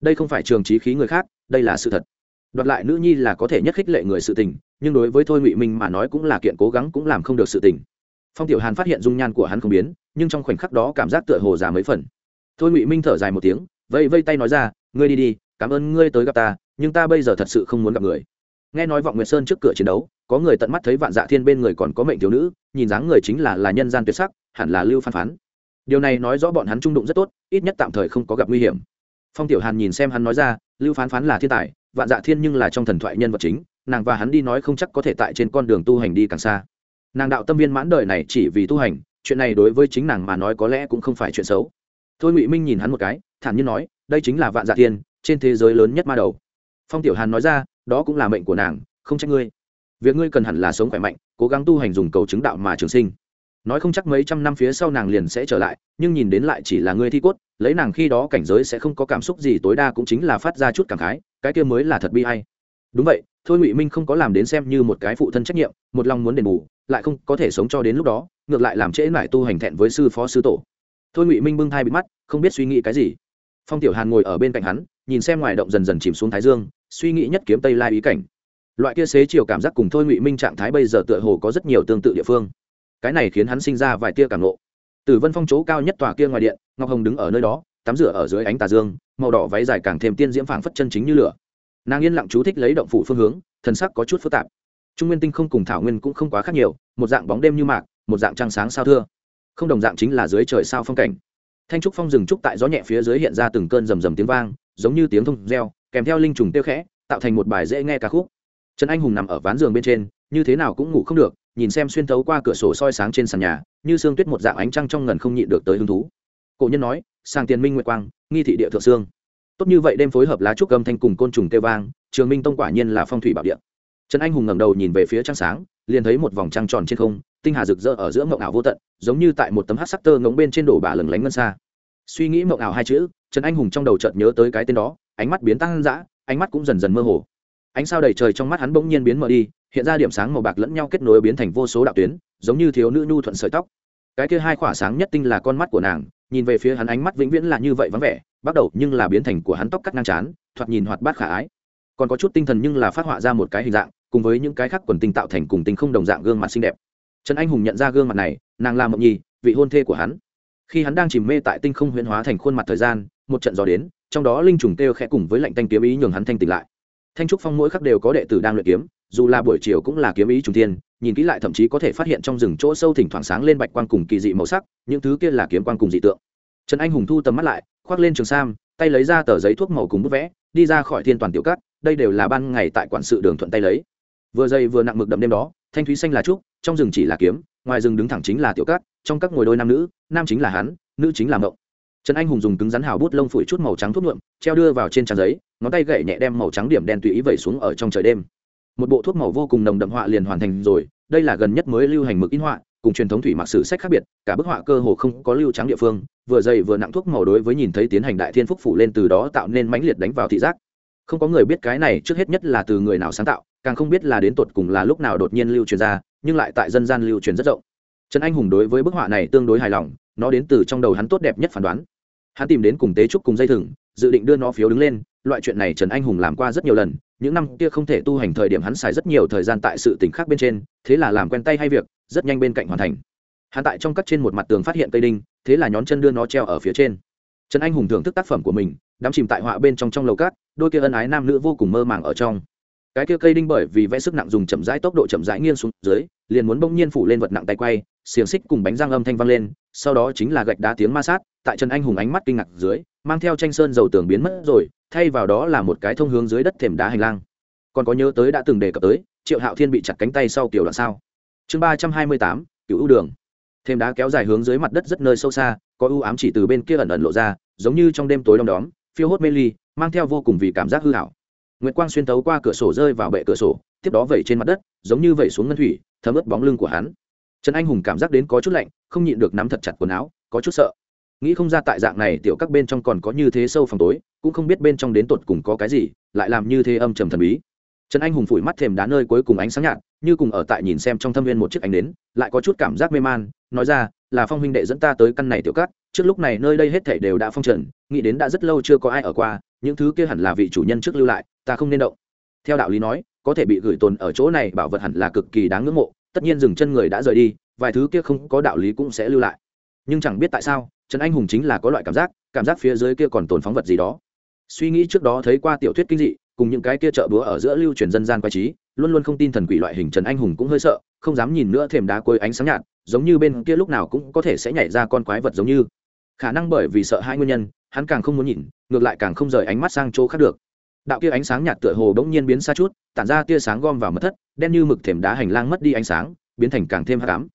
Đây không phải trường trí khí người khác, đây là sự thật. Đoạt lại nữ nhi là có thể nhất khích lệ người sự tình, nhưng đối với thôi ngụy minh mà nói cũng là kiện cố gắng cũng làm không được sự tình. Phong tiểu hàn phát hiện dung nhan của hắn không biến nhưng trong khoảnh khắc đó cảm giác tựa hồ già mấy phần. Thôi ngụy minh thở dài một tiếng vây vây tay nói ra, ngươi đi đi, cảm ơn ngươi tới gặp ta, nhưng ta bây giờ thật sự không muốn gặp người. Nghe nói vọng nguyệt sơn trước cửa chiến đấu, có người tận mắt thấy vạn dạ thiên bên người còn có mệnh thiếu nữ, nhìn dáng người chính là là nhân gian tuyệt sắc, hẳn là lưu phan phán. Điều này nói rõ bọn hắn trung đụng rất tốt, ít nhất tạm thời không có gặp nguy hiểm. Phong tiểu hàn nhìn xem hắn nói ra, lưu phán phán là thiên tài, vạn dạ thiên nhưng là trong thần thoại nhân vật chính, nàng và hắn đi nói không chắc có thể tại trên con đường tu hành đi càng xa. Nàng đạo tâm viên mãn đời này chỉ vì tu hành chuyện này đối với chính nàng mà nói có lẽ cũng không phải chuyện xấu. Thôi ngụy minh nhìn hắn một cái, thản nhiên nói, đây chính là vạn dạ thiên, trên thế giới lớn nhất ma đầu. Phong tiểu hàn nói ra, đó cũng là mệnh của nàng, không trách ngươi. Việc ngươi cần hẳn là sống khỏe mạnh, cố gắng tu hành dùng cầu chứng đạo mà trường sinh. Nói không chắc mấy trăm năm phía sau nàng liền sẽ trở lại, nhưng nhìn đến lại chỉ là ngươi thi cốt, lấy nàng khi đó cảnh giới sẽ không có cảm xúc gì, tối đa cũng chính là phát ra chút cảm khái, cái kia mới là thật bi hay đúng vậy, thôi ngụy minh không có làm đến xem như một cái phụ thân trách nhiệm, một lòng muốn đền bù, lại không có thể sống cho đến lúc đó ngược lại làm trễ lại tu hành thẹn với sư phó sư tổ. Thôi ngụy minh bưng thai bị mắt, không biết suy nghĩ cái gì. Phong tiểu hàn ngồi ở bên cạnh hắn, nhìn xem ngoài động dần dần chìm xuống thái dương, suy nghĩ nhất kiếm tây lai ý cảnh. Loại kia xế chiều cảm giác cùng thôi ngụy minh trạng thái bây giờ tựa hồ có rất nhiều tương tự địa phương. Cái này khiến hắn sinh ra vài tia cảm nộ từ vân phong chỗ cao nhất tòa kia ngoài điện, ngọc hồng đứng ở nơi đó, tắm rửa ở dưới ánh tà dương, màu đỏ váy dài càng thêm tiên diễm phảng phất chân chính như lửa. Nàng yên lặng chú thích lấy động phủ phương hướng, thần sắc có chút phức tạp. Trung nguyên tinh không cùng thảo nguyên cũng không quá khác nhiều, một dạng bóng đêm như mạc một dạng trăng sáng sao thưa. Không đồng dạng chính là dưới trời sao phong cảnh. Thanh trúc phong rừng trúc tại gió nhẹ phía dưới hiện ra từng cơn rầm rầm tiếng vang, giống như tiếng thông reo, kèm theo linh trùng tiêu khẽ, tạo thành một bài dễ nghe ca khúc. Trần anh hùng nằm ở ván giường bên trên, như thế nào cũng ngủ không được, nhìn xem xuyên thấu qua cửa sổ soi sáng trên sàn nhà, như sương tuyết một dạng ánh trăng trong ngần không nhịn được tới hứng thú. Cổ nhân nói sang tiền minh nguyệt quang, nghi thị địa thượng sương. Tốt như vậy đêm phối hợp lá trúc âm thanh cùng côn trùng tê vang, trường minh tông quả nhiên là phong thủy bảo địa. Trần anh hùng ngẩng đầu nhìn về phía trăng sáng, liền thấy một vòng trăng tròn trên không tinh hà rực rỡ ở giữa mộng ảo vô tận, giống như tại một tấm hát sắc tơ ngống bên trên đổ bà lừng lánh ngân xa. Suy nghĩ mộng ảo hai chữ, trần anh hùng trong đầu chợt nhớ tới cái tên đó, ánh mắt biến tăng dã, ánh mắt cũng dần dần mơ hồ. Ánh sao đầy trời trong mắt hắn bỗng nhiên biến mờ đi, hiện ra điểm sáng màu bạc lẫn nhau kết nối biến thành vô số đạo tuyến, giống như thiếu nữ nhu thuận sợi tóc. Cái kia hai khỏa sáng nhất tinh là con mắt của nàng, nhìn về phía hắn ánh mắt vĩnh viễn là như vậy vắng vẻ, bắt đầu nhưng là biến thành của hắn tóc cắt ngang chán thoạt nhìn hoạt bát khả ái. Còn có chút tinh thần nhưng là phát họa ra một cái hình dạng, cùng với những cái khác quần tinh tạo thành cùng tinh không đồng dạng gương mặt xinh đẹp trần anh hùng nhận ra gương mặt này, nàng là mộng nhi, vị hôn thê của hắn. Khi hắn đang chìm mê tại tinh không huyễn hóa thành khuôn mặt thời gian, một trận gió đến, trong đó linh trùng kêu khẽ cùng với lạnh tanh kiếm ý nhường hắn thanh tỉnh lại. Thanh trúc phong mỗi khắc đều có đệ tử đang luyện kiếm, dù là buổi chiều cũng là kiếm ý trùng tiên nhìn kỹ lại thậm chí có thể phát hiện trong rừng chỗ sâu thỉnh thoảng sáng lên bạch quang cùng kỳ dị màu sắc, những thứ kia là kiếm quang cùng dị tượng. Trần anh hùng thu tầm mắt lại, khoác lên trường sam, tay lấy ra tờ giấy thuốc màu cùng bút vẽ, đi ra khỏi thiên toàn tiểu cát, đây đều là ban ngày tại quản sự đường thuận tay lấy. Vừa dày vừa nặng mực đậm đêm đó, thanh thúy xanh là trúc trong rừng chỉ là kiếm, ngoài rừng đứng thẳng chính là tiểu cát, trong các ngồi đôi nam nữ, nam chính là hắn, nữ chính là mộng. Trần anh hùng dùng cứng rắn hào bút lông phủi chút màu trắng thuốc nhuộm, treo đưa vào trên trang giấy, ngón tay gậy nhẹ đem màu trắng điểm đen tùy ý vẩy xuống ở trong trời đêm. Một bộ thuốc màu vô cùng nồng đậm họa liền hoàn thành rồi, đây là gần nhất mới lưu hành mực in họa, cùng truyền thống thủy mặc sử sách khác biệt, cả bức họa cơ hồ không có lưu trắng địa phương, vừa dày vừa nặng thuốc màu đối với nhìn thấy tiến hành đại thiên phúc phủ lên từ đó tạo nên mãnh liệt đánh vào thị giác. Không có người biết cái này trước hết nhất là từ người nào sáng tạo, càng không biết là đến tột cùng là lúc nào đột nhiên lưu truyền ra nhưng lại tại dân gian lưu truyền rất rộng. Trần anh hùng đối với bức họa này tương đối hài lòng, nó đến từ trong đầu hắn tốt đẹp nhất phán đoán. Hắn tìm đến cùng tế trúc cùng dây thừng, dự định đưa nó phiếu đứng lên, loại chuyện này trần anh hùng làm qua rất nhiều lần, những năm kia không thể tu hành thời điểm hắn xài rất nhiều thời gian tại sự tình khác bên trên, thế là làm quen tay hay việc, rất nhanh bên cạnh hoàn thành. Hắn tại trong cắt trên một mặt tường phát hiện cây đinh, thế là nhón chân đưa nó treo ở phía trên. Trần anh hùng thưởng thức tác phẩm của mình, đắm chìm tại họa bên trong trong lầu cát đôi kia ân ái nam nữ vô cùng mơ màng ở trong cái kia cây đinh bởi vì vẽ sức nặng dùng chậm rãi tốc độ chậm rãi nghiêng xuống dưới, liền muốn bỗng nhiên phủ lên vật nặng tay quay, xiềng xích cùng bánh răng âm thanh vang lên, sau đó chính là gạch đá tiếng ma sát, tại trần anh hùng ánh mắt kinh ngạc dưới, mang theo tranh sơn dầu tường biến mất rồi, thay vào đó là một cái thông hướng dưới đất thềm đá hành lang. Còn có nhớ tới đã từng đề cập tới, triệu hạo thiên bị chặt cánh tay sau kiểu đoạn sao. Chương ba trăm hai mươi tám, cựu ưu đường. Thềm đá kéo dài hướng dưới mặt đất rất nơi sâu xa, có ưu ám chỉ từ bên kia ẩn ẩn lộ ra, giống như trong đêm tối đom đóm, phiêu hốt mê ly, mang theo vô cùng vì cảm giác hư hảo nguyệt quang xuyên tấu qua cửa sổ rơi vào bệ cửa sổ, tiếp đó vẩy trên mặt đất, giống như vẩy xuống ngân thủy, thấm ướt bóng lưng của hắn. Trần anh hùng cảm giác đến có chút lạnh, không nhịn được nắm thật chặt quần áo, có chút sợ. Nghĩ không ra tại dạng này tiểu các bên trong còn có như thế sâu phòng tối, cũng không biết bên trong đến tột cùng có cái gì, lại làm như thế âm trầm thần bí. Trần anh hùng phủi mắt thềm đá nơi cuối cùng ánh sáng nhạt, như cùng ở tại nhìn xem trong thâm viên một chiếc ánh đến lại có chút cảm giác mê man, nói ra, là phong huynh đệ dẫn ta tới căn này tiểu cát trước lúc này nơi đây hết thảy đều đã phong trần, nghĩ đến đã rất lâu chưa có ai ở qua những thứ kia hẳn là vị chủ nhân trước lưu lại, ta không nên động. Theo đạo lý nói, có thể bị gửi tồn ở chỗ này bảo vật hẳn là cực kỳ đáng ngưỡng mộ, tất nhiên dừng chân người đã rời đi, vài thứ kia không có đạo lý cũng sẽ lưu lại. Nhưng chẳng biết tại sao, trần anh hùng chính là có loại cảm giác cảm giác phía dưới kia còn tồn phóng vật gì đó. Suy nghĩ trước đó thấy qua tiểu thuyết kinh dị, cùng những cái kia chợ búa ở giữa lưu truyền dân gian quái trí, luôn luôn không tin thần quỷ loại hình trần anh hùng cũng hơi sợ, không dám nhìn nữa thềm đá cối ánh sáng nhạt, giống như bên kia lúc nào cũng có thể sẽ nhảy ra con quái vật giống như. Khả năng bởi vì sợ hai nguyên nhân hắn càng không muốn nhìn, ngược lại càng không rời ánh mắt sang chỗ khác được. Đạo kia ánh sáng nhạt tựa hồ bỗng nhiên biến xa chút, tản ra tia sáng gom vào mất thất, đen như mực thềm đá hành lang mất đi ánh sáng, biến thành càng thêm hắc ám.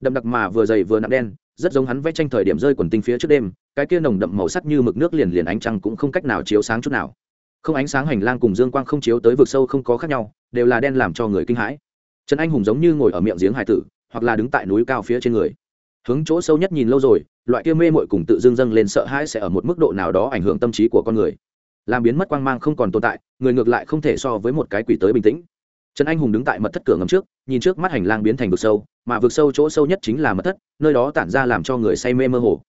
Đậm đặc mà vừa dày vừa nặng đen, rất giống hắn vẽ tranh thời điểm rơi quần tinh phía trước đêm, cái kia nồng đậm màu sắc như mực nước liền liền ánh trăng cũng không cách nào chiếu sáng chút nào. Không ánh sáng hành lang cùng dương quang không chiếu tới vực sâu không có khác nhau, đều là đen làm cho người kinh hãi. Trần anh hùng giống như ngồi ở miệng giếng hải tử, hoặc là đứng tại núi cao phía trên người hướng chỗ sâu nhất nhìn lâu rồi, loại kia mê mội cùng tự dưng dâng lên sợ hãi sẽ ở một mức độ nào đó ảnh hưởng tâm trí của con người. Làm biến mất quang mang không còn tồn tại, người ngược lại không thể so với một cái quỷ tới bình tĩnh. Trần anh hùng đứng tại mật thất cửa ngầm trước, nhìn trước mắt hành lang biến thành vực sâu, mà vực sâu chỗ sâu nhất chính là mật thất, nơi đó tản ra làm cho người say mê mơ hồ.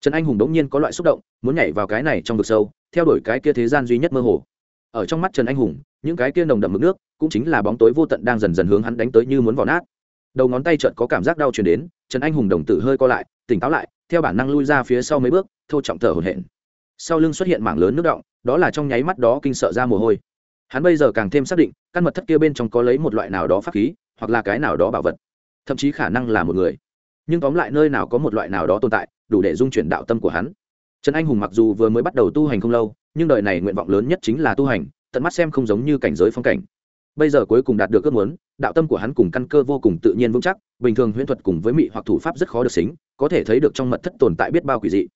Trần anh hùng đống nhiên có loại xúc động, muốn nhảy vào cái này trong vực sâu, theo đuổi cái kia thế gian duy nhất mơ hồ. Ở trong mắt trần anh hùng, những cái kia nồng đậm mực nước, cũng chính là bóng tối vô tận đang dần dần hướng hắn đánh tới như muốn vào nát. Đầu ngón tay chợt có cảm giác đau truyền đến trần anh hùng đồng tử hơi co lại, tỉnh táo lại, theo bản năng lui ra phía sau mấy bước, thô trọng thở hổn hển. Sau lưng xuất hiện mảng lớn nước động, đó là trong nháy mắt đó kinh sợ ra mồ hôi. Hắn bây giờ càng thêm xác định, căn mật thất kia bên trong có lấy một loại nào đó pháp khí, hoặc là cái nào đó bảo vật. Thậm chí khả năng là một người. Nhưng tóm lại nơi nào có một loại nào đó tồn tại, đủ để dung chuyển đạo tâm của hắn. Trần anh hùng mặc dù vừa mới bắt đầu tu hành không lâu, nhưng đời này nguyện vọng lớn nhất chính là tu hành, tận mắt xem không giống như cảnh giới phong cảnh bây giờ cuối cùng đạt được ước muốn, đạo tâm của hắn cùng căn cơ vô cùng tự nhiên vững chắc, bình thường huyễn thuật cùng với mị hoặc thủ pháp rất khó được xính, có thể thấy được trong mật thất tồn tại biết bao quỷ dị.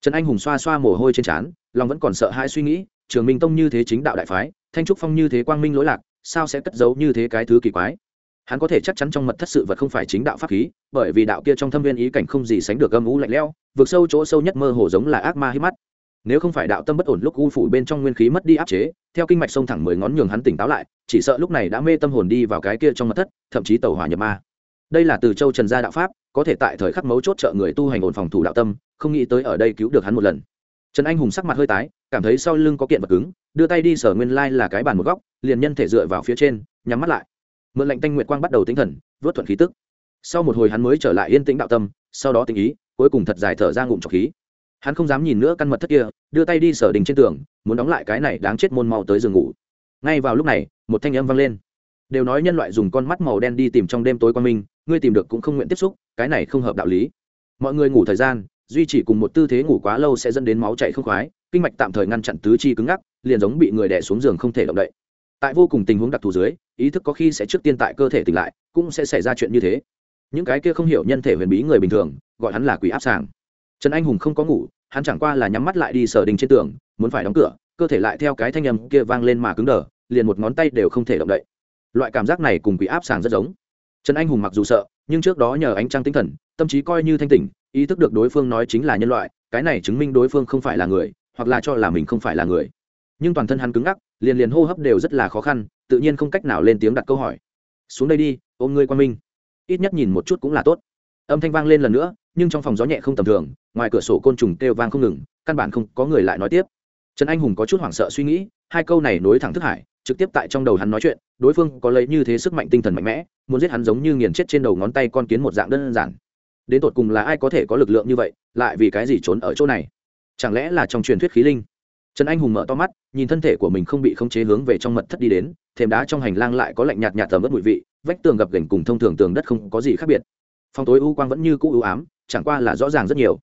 Trần anh hùng xoa xoa mồ hôi trên trán, lòng vẫn còn sợ hãi suy nghĩ, trường minh tông như thế chính đạo đại phái, thanh trúc phong như thế quang minh lỗi lạc, sao sẽ cất giấu như thế cái thứ kỳ quái? Hắn có thể chắc chắn trong mật thất sự vật không phải chính đạo pháp khí, bởi vì đạo kia trong thâm viên ý cảnh không gì sánh được âm ú lạnh lẽo, vượt sâu chỗ sâu nhất mơ hồ giống là ác ma hít mắt. Nếu không phải đạo tâm bất ổn lúc u phủ bên trong nguyên khí mất đi áp chế theo kinh mạch sông thẳng mười ngón nhường hắn tỉnh táo lại, chỉ sợ lúc này đã mê tâm hồn đi vào cái kia trong mật thất, thậm chí tàu hỏa nhập ma. Đây là từ châu trần gia đạo pháp, có thể tại thời khắc mấu chốt trợ người tu hành ổn phòng thủ đạo tâm, không nghĩ tới ở đây cứu được hắn một lần. Trần anh hùng sắc mặt hơi tái, cảm thấy sau lưng có kiện vật cứng, đưa tay đi sở nguyên lai là cái bàn một góc, liền nhân thể dựa vào phía trên, nhắm mắt lại. Mượn lệnh tanh nguyệt quang bắt đầu tinh thần, vớt thuận khí tức. Sau một hồi hắn mới trở lại yên tĩnh đạo tâm, sau đó tình ý, cuối cùng thật dài thở ra ngụm trọc khí hắn không dám nhìn nữa căn mật thất kia, đưa tay đi sở đình trên tường, muốn đóng lại cái này đáng chết môn mau tới giường ngủ. Ngay vào lúc này, một thanh âm vang lên. Đều nói nhân loại dùng con mắt màu đen đi tìm trong đêm tối qua minh, ngươi tìm được cũng không nguyện tiếp xúc, cái này không hợp đạo lý. Mọi người ngủ thời gian, duy chỉ cùng một tư thế ngủ quá lâu sẽ dẫn đến máu chạy không khoái, kinh mạch tạm thời ngăn chặn tứ chi cứng ngắc, liền giống bị người đè xuống giường không thể động đậy. Tại vô cùng tình huống đặc thù dưới, ý thức có khi sẽ trước tiên tại cơ thể tỉnh lại, cũng sẽ xảy ra chuyện như thế. Những cái kia không hiểu nhân thể huyền bí người bình thường, gọi hắn là quỷ áp sàng trần anh hùng không có ngủ, hắn chẳng qua là nhắm mắt lại đi sở đình trên tường, muốn phải đóng cửa, cơ thể lại theo cái thanh âm kia vang lên mà cứng đờ, liền một ngón tay đều không thể động đậy. Loại cảm giác này cùng quỷ áp sàng rất giống. Trần anh hùng mặc dù sợ, nhưng trước đó nhờ ánh trăng tinh thần, tâm trí coi như thanh tỉnh, ý thức được đối phương nói chính là nhân loại, cái này chứng minh đối phương không phải là người, hoặc là cho là mình không phải là người. Nhưng toàn thân hắn cứng ngắc, liền liền hô hấp đều rất là khó khăn, tự nhiên không cách nào lên tiếng đặt câu hỏi. Xuống đây đi, ôm ngươi quan minh. Ít nhất nhìn một chút cũng là tốt. Âm thanh vang lên lần nữa nhưng trong phòng gió nhẹ không tầm thường, ngoài cửa sổ côn trùng kêu vang không ngừng, căn bản không có người lại nói tiếp. Trần anh hùng có chút hoảng sợ suy nghĩ, hai câu này nối thẳng thức hải, trực tiếp tại trong đầu hắn nói chuyện, đối phương có lấy như thế sức mạnh tinh thần mạnh mẽ, muốn giết hắn giống như nghiền chết trên đầu ngón tay con kiến một dạng đơn giản. Đến tột cùng là ai có thể có lực lượng như vậy, lại vì cái gì trốn ở chỗ này? Chẳng lẽ là trong truyền thuyết khí linh? Trần anh hùng mở to mắt, nhìn thân thể của mình không bị khống chế hướng về trong mật thất đi đến, thềm đá trong hành lang lại có lạnh nhạt nhạt tầm ớt bụi vị, vách tường gập gành cùng thông thường tường đất không có gì khác biệt phòng tối u quang vẫn như cũ ưu ám, chẳng qua là rõ ràng rất nhiều.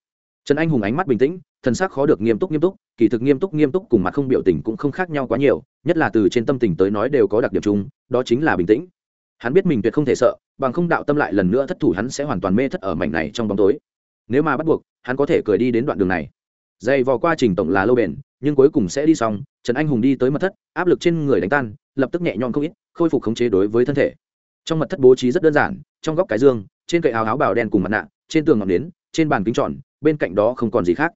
Trần anh hùng ánh mắt bình tĩnh, thần sắc khó được nghiêm túc nghiêm túc, kỳ thực nghiêm túc nghiêm túc cùng mặt không biểu tình cũng không khác nhau quá nhiều, nhất là từ trên tâm tình tới nói đều có đặc điểm chung, đó chính là bình tĩnh. Hắn biết mình tuyệt không thể sợ, bằng không đạo tâm lại lần nữa thất thủ hắn sẽ hoàn toàn mê thất ở mảnh này trong bóng tối. Nếu mà bắt buộc, hắn có thể cười đi đến đoạn đường này. Dày vò qua trình tổng là lâu bền, nhưng cuối cùng sẽ đi xong, trần anh hùng đi tới mật thất, áp lực trên người đánh tan, lập tức nhẹ nhõm không ít, khôi phục khống chế đối với thân thể. Trong mật thất bố trí rất đơn giản, trong góc cái dương trên cậy áo áo bào đen cùng mặt nạ, trên tường ngọn nến, trên bàn kính tròn, bên cạnh đó không còn gì khác.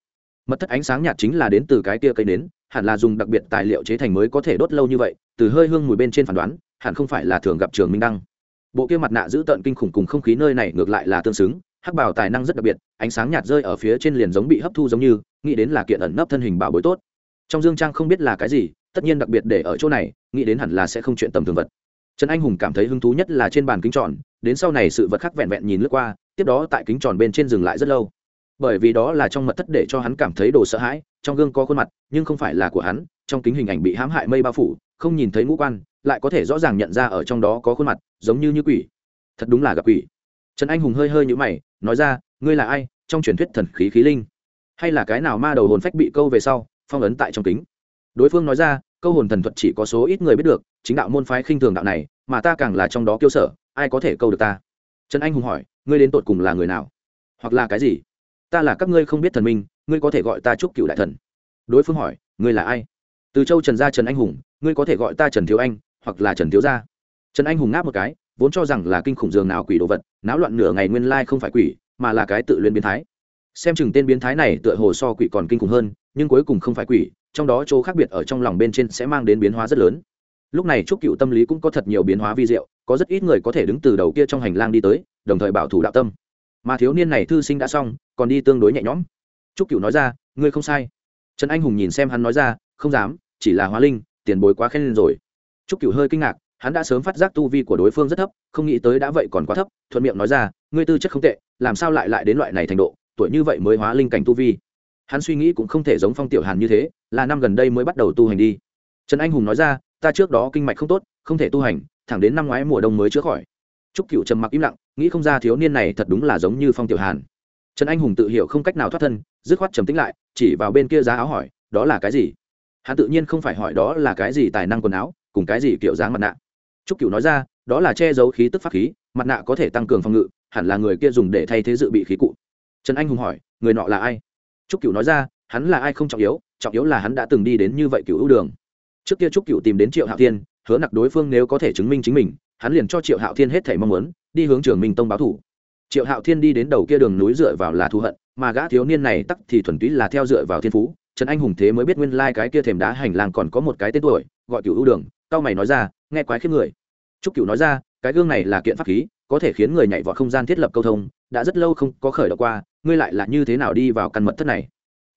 Mật thất ánh sáng nhạt chính là đến từ cái kia cây nến, hẳn là dùng đặc biệt tài liệu chế thành mới có thể đốt lâu như vậy, từ hơi hương mùi bên trên phán đoán, hẳn không phải là thường gặp trường minh đăng. Bộ kia mặt nạ giữ tận kinh khủng cùng không khí nơi này ngược lại là tương xứng, hắc bảo tài năng rất đặc biệt, ánh sáng nhạt rơi ở phía trên liền giống bị hấp thu giống như, nghĩ đến là kiện ẩn nấp thân hình bảo bối tốt. Trong dương trang không biết là cái gì, tất nhiên đặc biệt để ở chỗ này, nghĩ đến hẳn là sẽ không chuyện tầm thường vật trần anh hùng cảm thấy hứng thú nhất là trên bàn kính tròn, đến sau này sự vật khác vẹn vẹn nhìn lướt qua, tiếp đó tại kính tròn bên trên dừng lại rất lâu. Bởi vì đó là trong mật thất để cho hắn cảm thấy đồ sợ hãi, trong gương có khuôn mặt, nhưng không phải là của hắn, trong kính hình ảnh bị hãm hại mây bao phủ, không nhìn thấy ngũ quan, lại có thể rõ ràng nhận ra ở trong đó có khuôn mặt, giống như như quỷ. Thật đúng là gặp quỷ. Trần anh hùng hơi hơi nhũ mày, nói ra, ngươi là ai? Trong truyền thuyết thần khí khí linh. Hay là cái nào ma đầu hồn phách bị câu về sau, phong ấn tại trong kính? Đối phương nói ra câu hồn thần thuật chỉ có số ít người biết được, chính đạo môn phái khinh thường đạo này, mà ta càng là trong đó kiêu sở, ai có thể câu được ta? Trần anh hùng hỏi, ngươi đến tột cùng là người nào? Hoặc là cái gì? Ta là các ngươi không biết thần minh, ngươi có thể gọi ta trúc cựu đại thần. Đối phương hỏi, ngươi là ai? Từ châu trần gia trần anh hùng, ngươi có thể gọi ta trần thiếu anh, hoặc là trần thiếu gia. Trần anh hùng ngáp một cái, vốn cho rằng là kinh khủng dường nào quỷ đồ vật, náo loạn nửa ngày nguyên lai không phải quỷ, mà là cái tự luyện biến thái. Xem chừng tên biến thái này tựa hồ so quỷ còn kinh khủng hơn, nhưng cuối cùng không phải quỷ trong đó chỗ khác biệt ở trong lòng bên trên sẽ mang đến biến hóa rất lớn. Lúc này trúc cựu tâm lý cũng có thật nhiều biến hóa vi diệu, có rất ít người có thể đứng từ đầu kia trong hành lang đi tới, đồng thời bảo thủ đạo tâm. Mà thiếu niên này thư sinh đã xong, còn đi tương đối nhẹ nhõm. Trúc cựu nói ra, ngươi không sai. Trần anh hùng nhìn xem hắn nói ra, không dám, chỉ là hóa linh, tiền bối quá khen lên rồi. Trúc cựu hơi kinh ngạc, hắn đã sớm phát giác tu vi của đối phương rất thấp, không nghĩ tới đã vậy còn quá thấp, thuận miệng nói ra, ngươi tư chất không tệ, làm sao lại lại đến loại này thành độ, tuổi như vậy mới hóa linh cảnh tu vi? Hắn suy nghĩ cũng không thể giống phong tiểu hàn như thế, là năm gần đây mới bắt đầu tu hành đi. Trần anh hùng nói ra, ta trước đó kinh mạch không tốt, không thể tu hành, thẳng đến năm ngoái mùa đông mới chữa khỏi. Trúc cựu trầm mặc im lặng, nghĩ không ra thiếu niên này thật đúng là giống như phong tiểu hàn. Trần anh hùng tự hiểu không cách nào thoát thân, dứt khoát trầm tính lại, chỉ vào bên kia giá áo hỏi, đó là cái gì? Hắn tự nhiên không phải hỏi đó là cái gì tài năng quần áo, cùng cái gì kiểu dáng mặt nạ. Trúc cựu nói ra, đó là che giấu khí tức pháp khí, mặt nạ có thể tăng cường phòng ngự, hẳn là người kia dùng để thay thế dự bị khí cụ. Trần anh hùng hỏi, người nọ là ai? Trúc cựu nói ra, hắn là ai không trọng yếu trọng yếu là hắn đã từng đi đến như vậy cựu ưu đường. Trước kia trúc cựu tìm đến triệu hạo thiên, hứa nặc đối phương nếu có thể chứng minh chính mình, hắn liền cho triệu hạo thiên hết thể mong muốn, đi hướng trường minh tông báo thủ. Triệu hạo thiên đi đến đầu kia đường núi dựa vào là thù hận, mà gã thiếu niên này tắc thì thuần túy là theo dựa vào thiên phú. Trần anh hùng thế mới biết nguyên lai、like、cái kia thềm đá hành lang còn có một cái tên tuổi, gọi cựu ưu đường, cao mày nói ra, nghe quái khiếp người. Trúc cựu nói ra, cái gương này là kiện pháp khí, có thể khiến người nhảy vào không gian thiết lập câu thông, đã rất lâu không có khởi động qua ngươi lại là như thế nào đi vào căn mật thất này?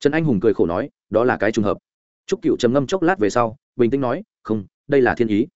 Trần anh hùng cười khổ nói, đó là cái trùng hợp. Trúc cựu trầm ngâm chốc lát về sau, bình tĩnh nói, không, đây là thiên ý.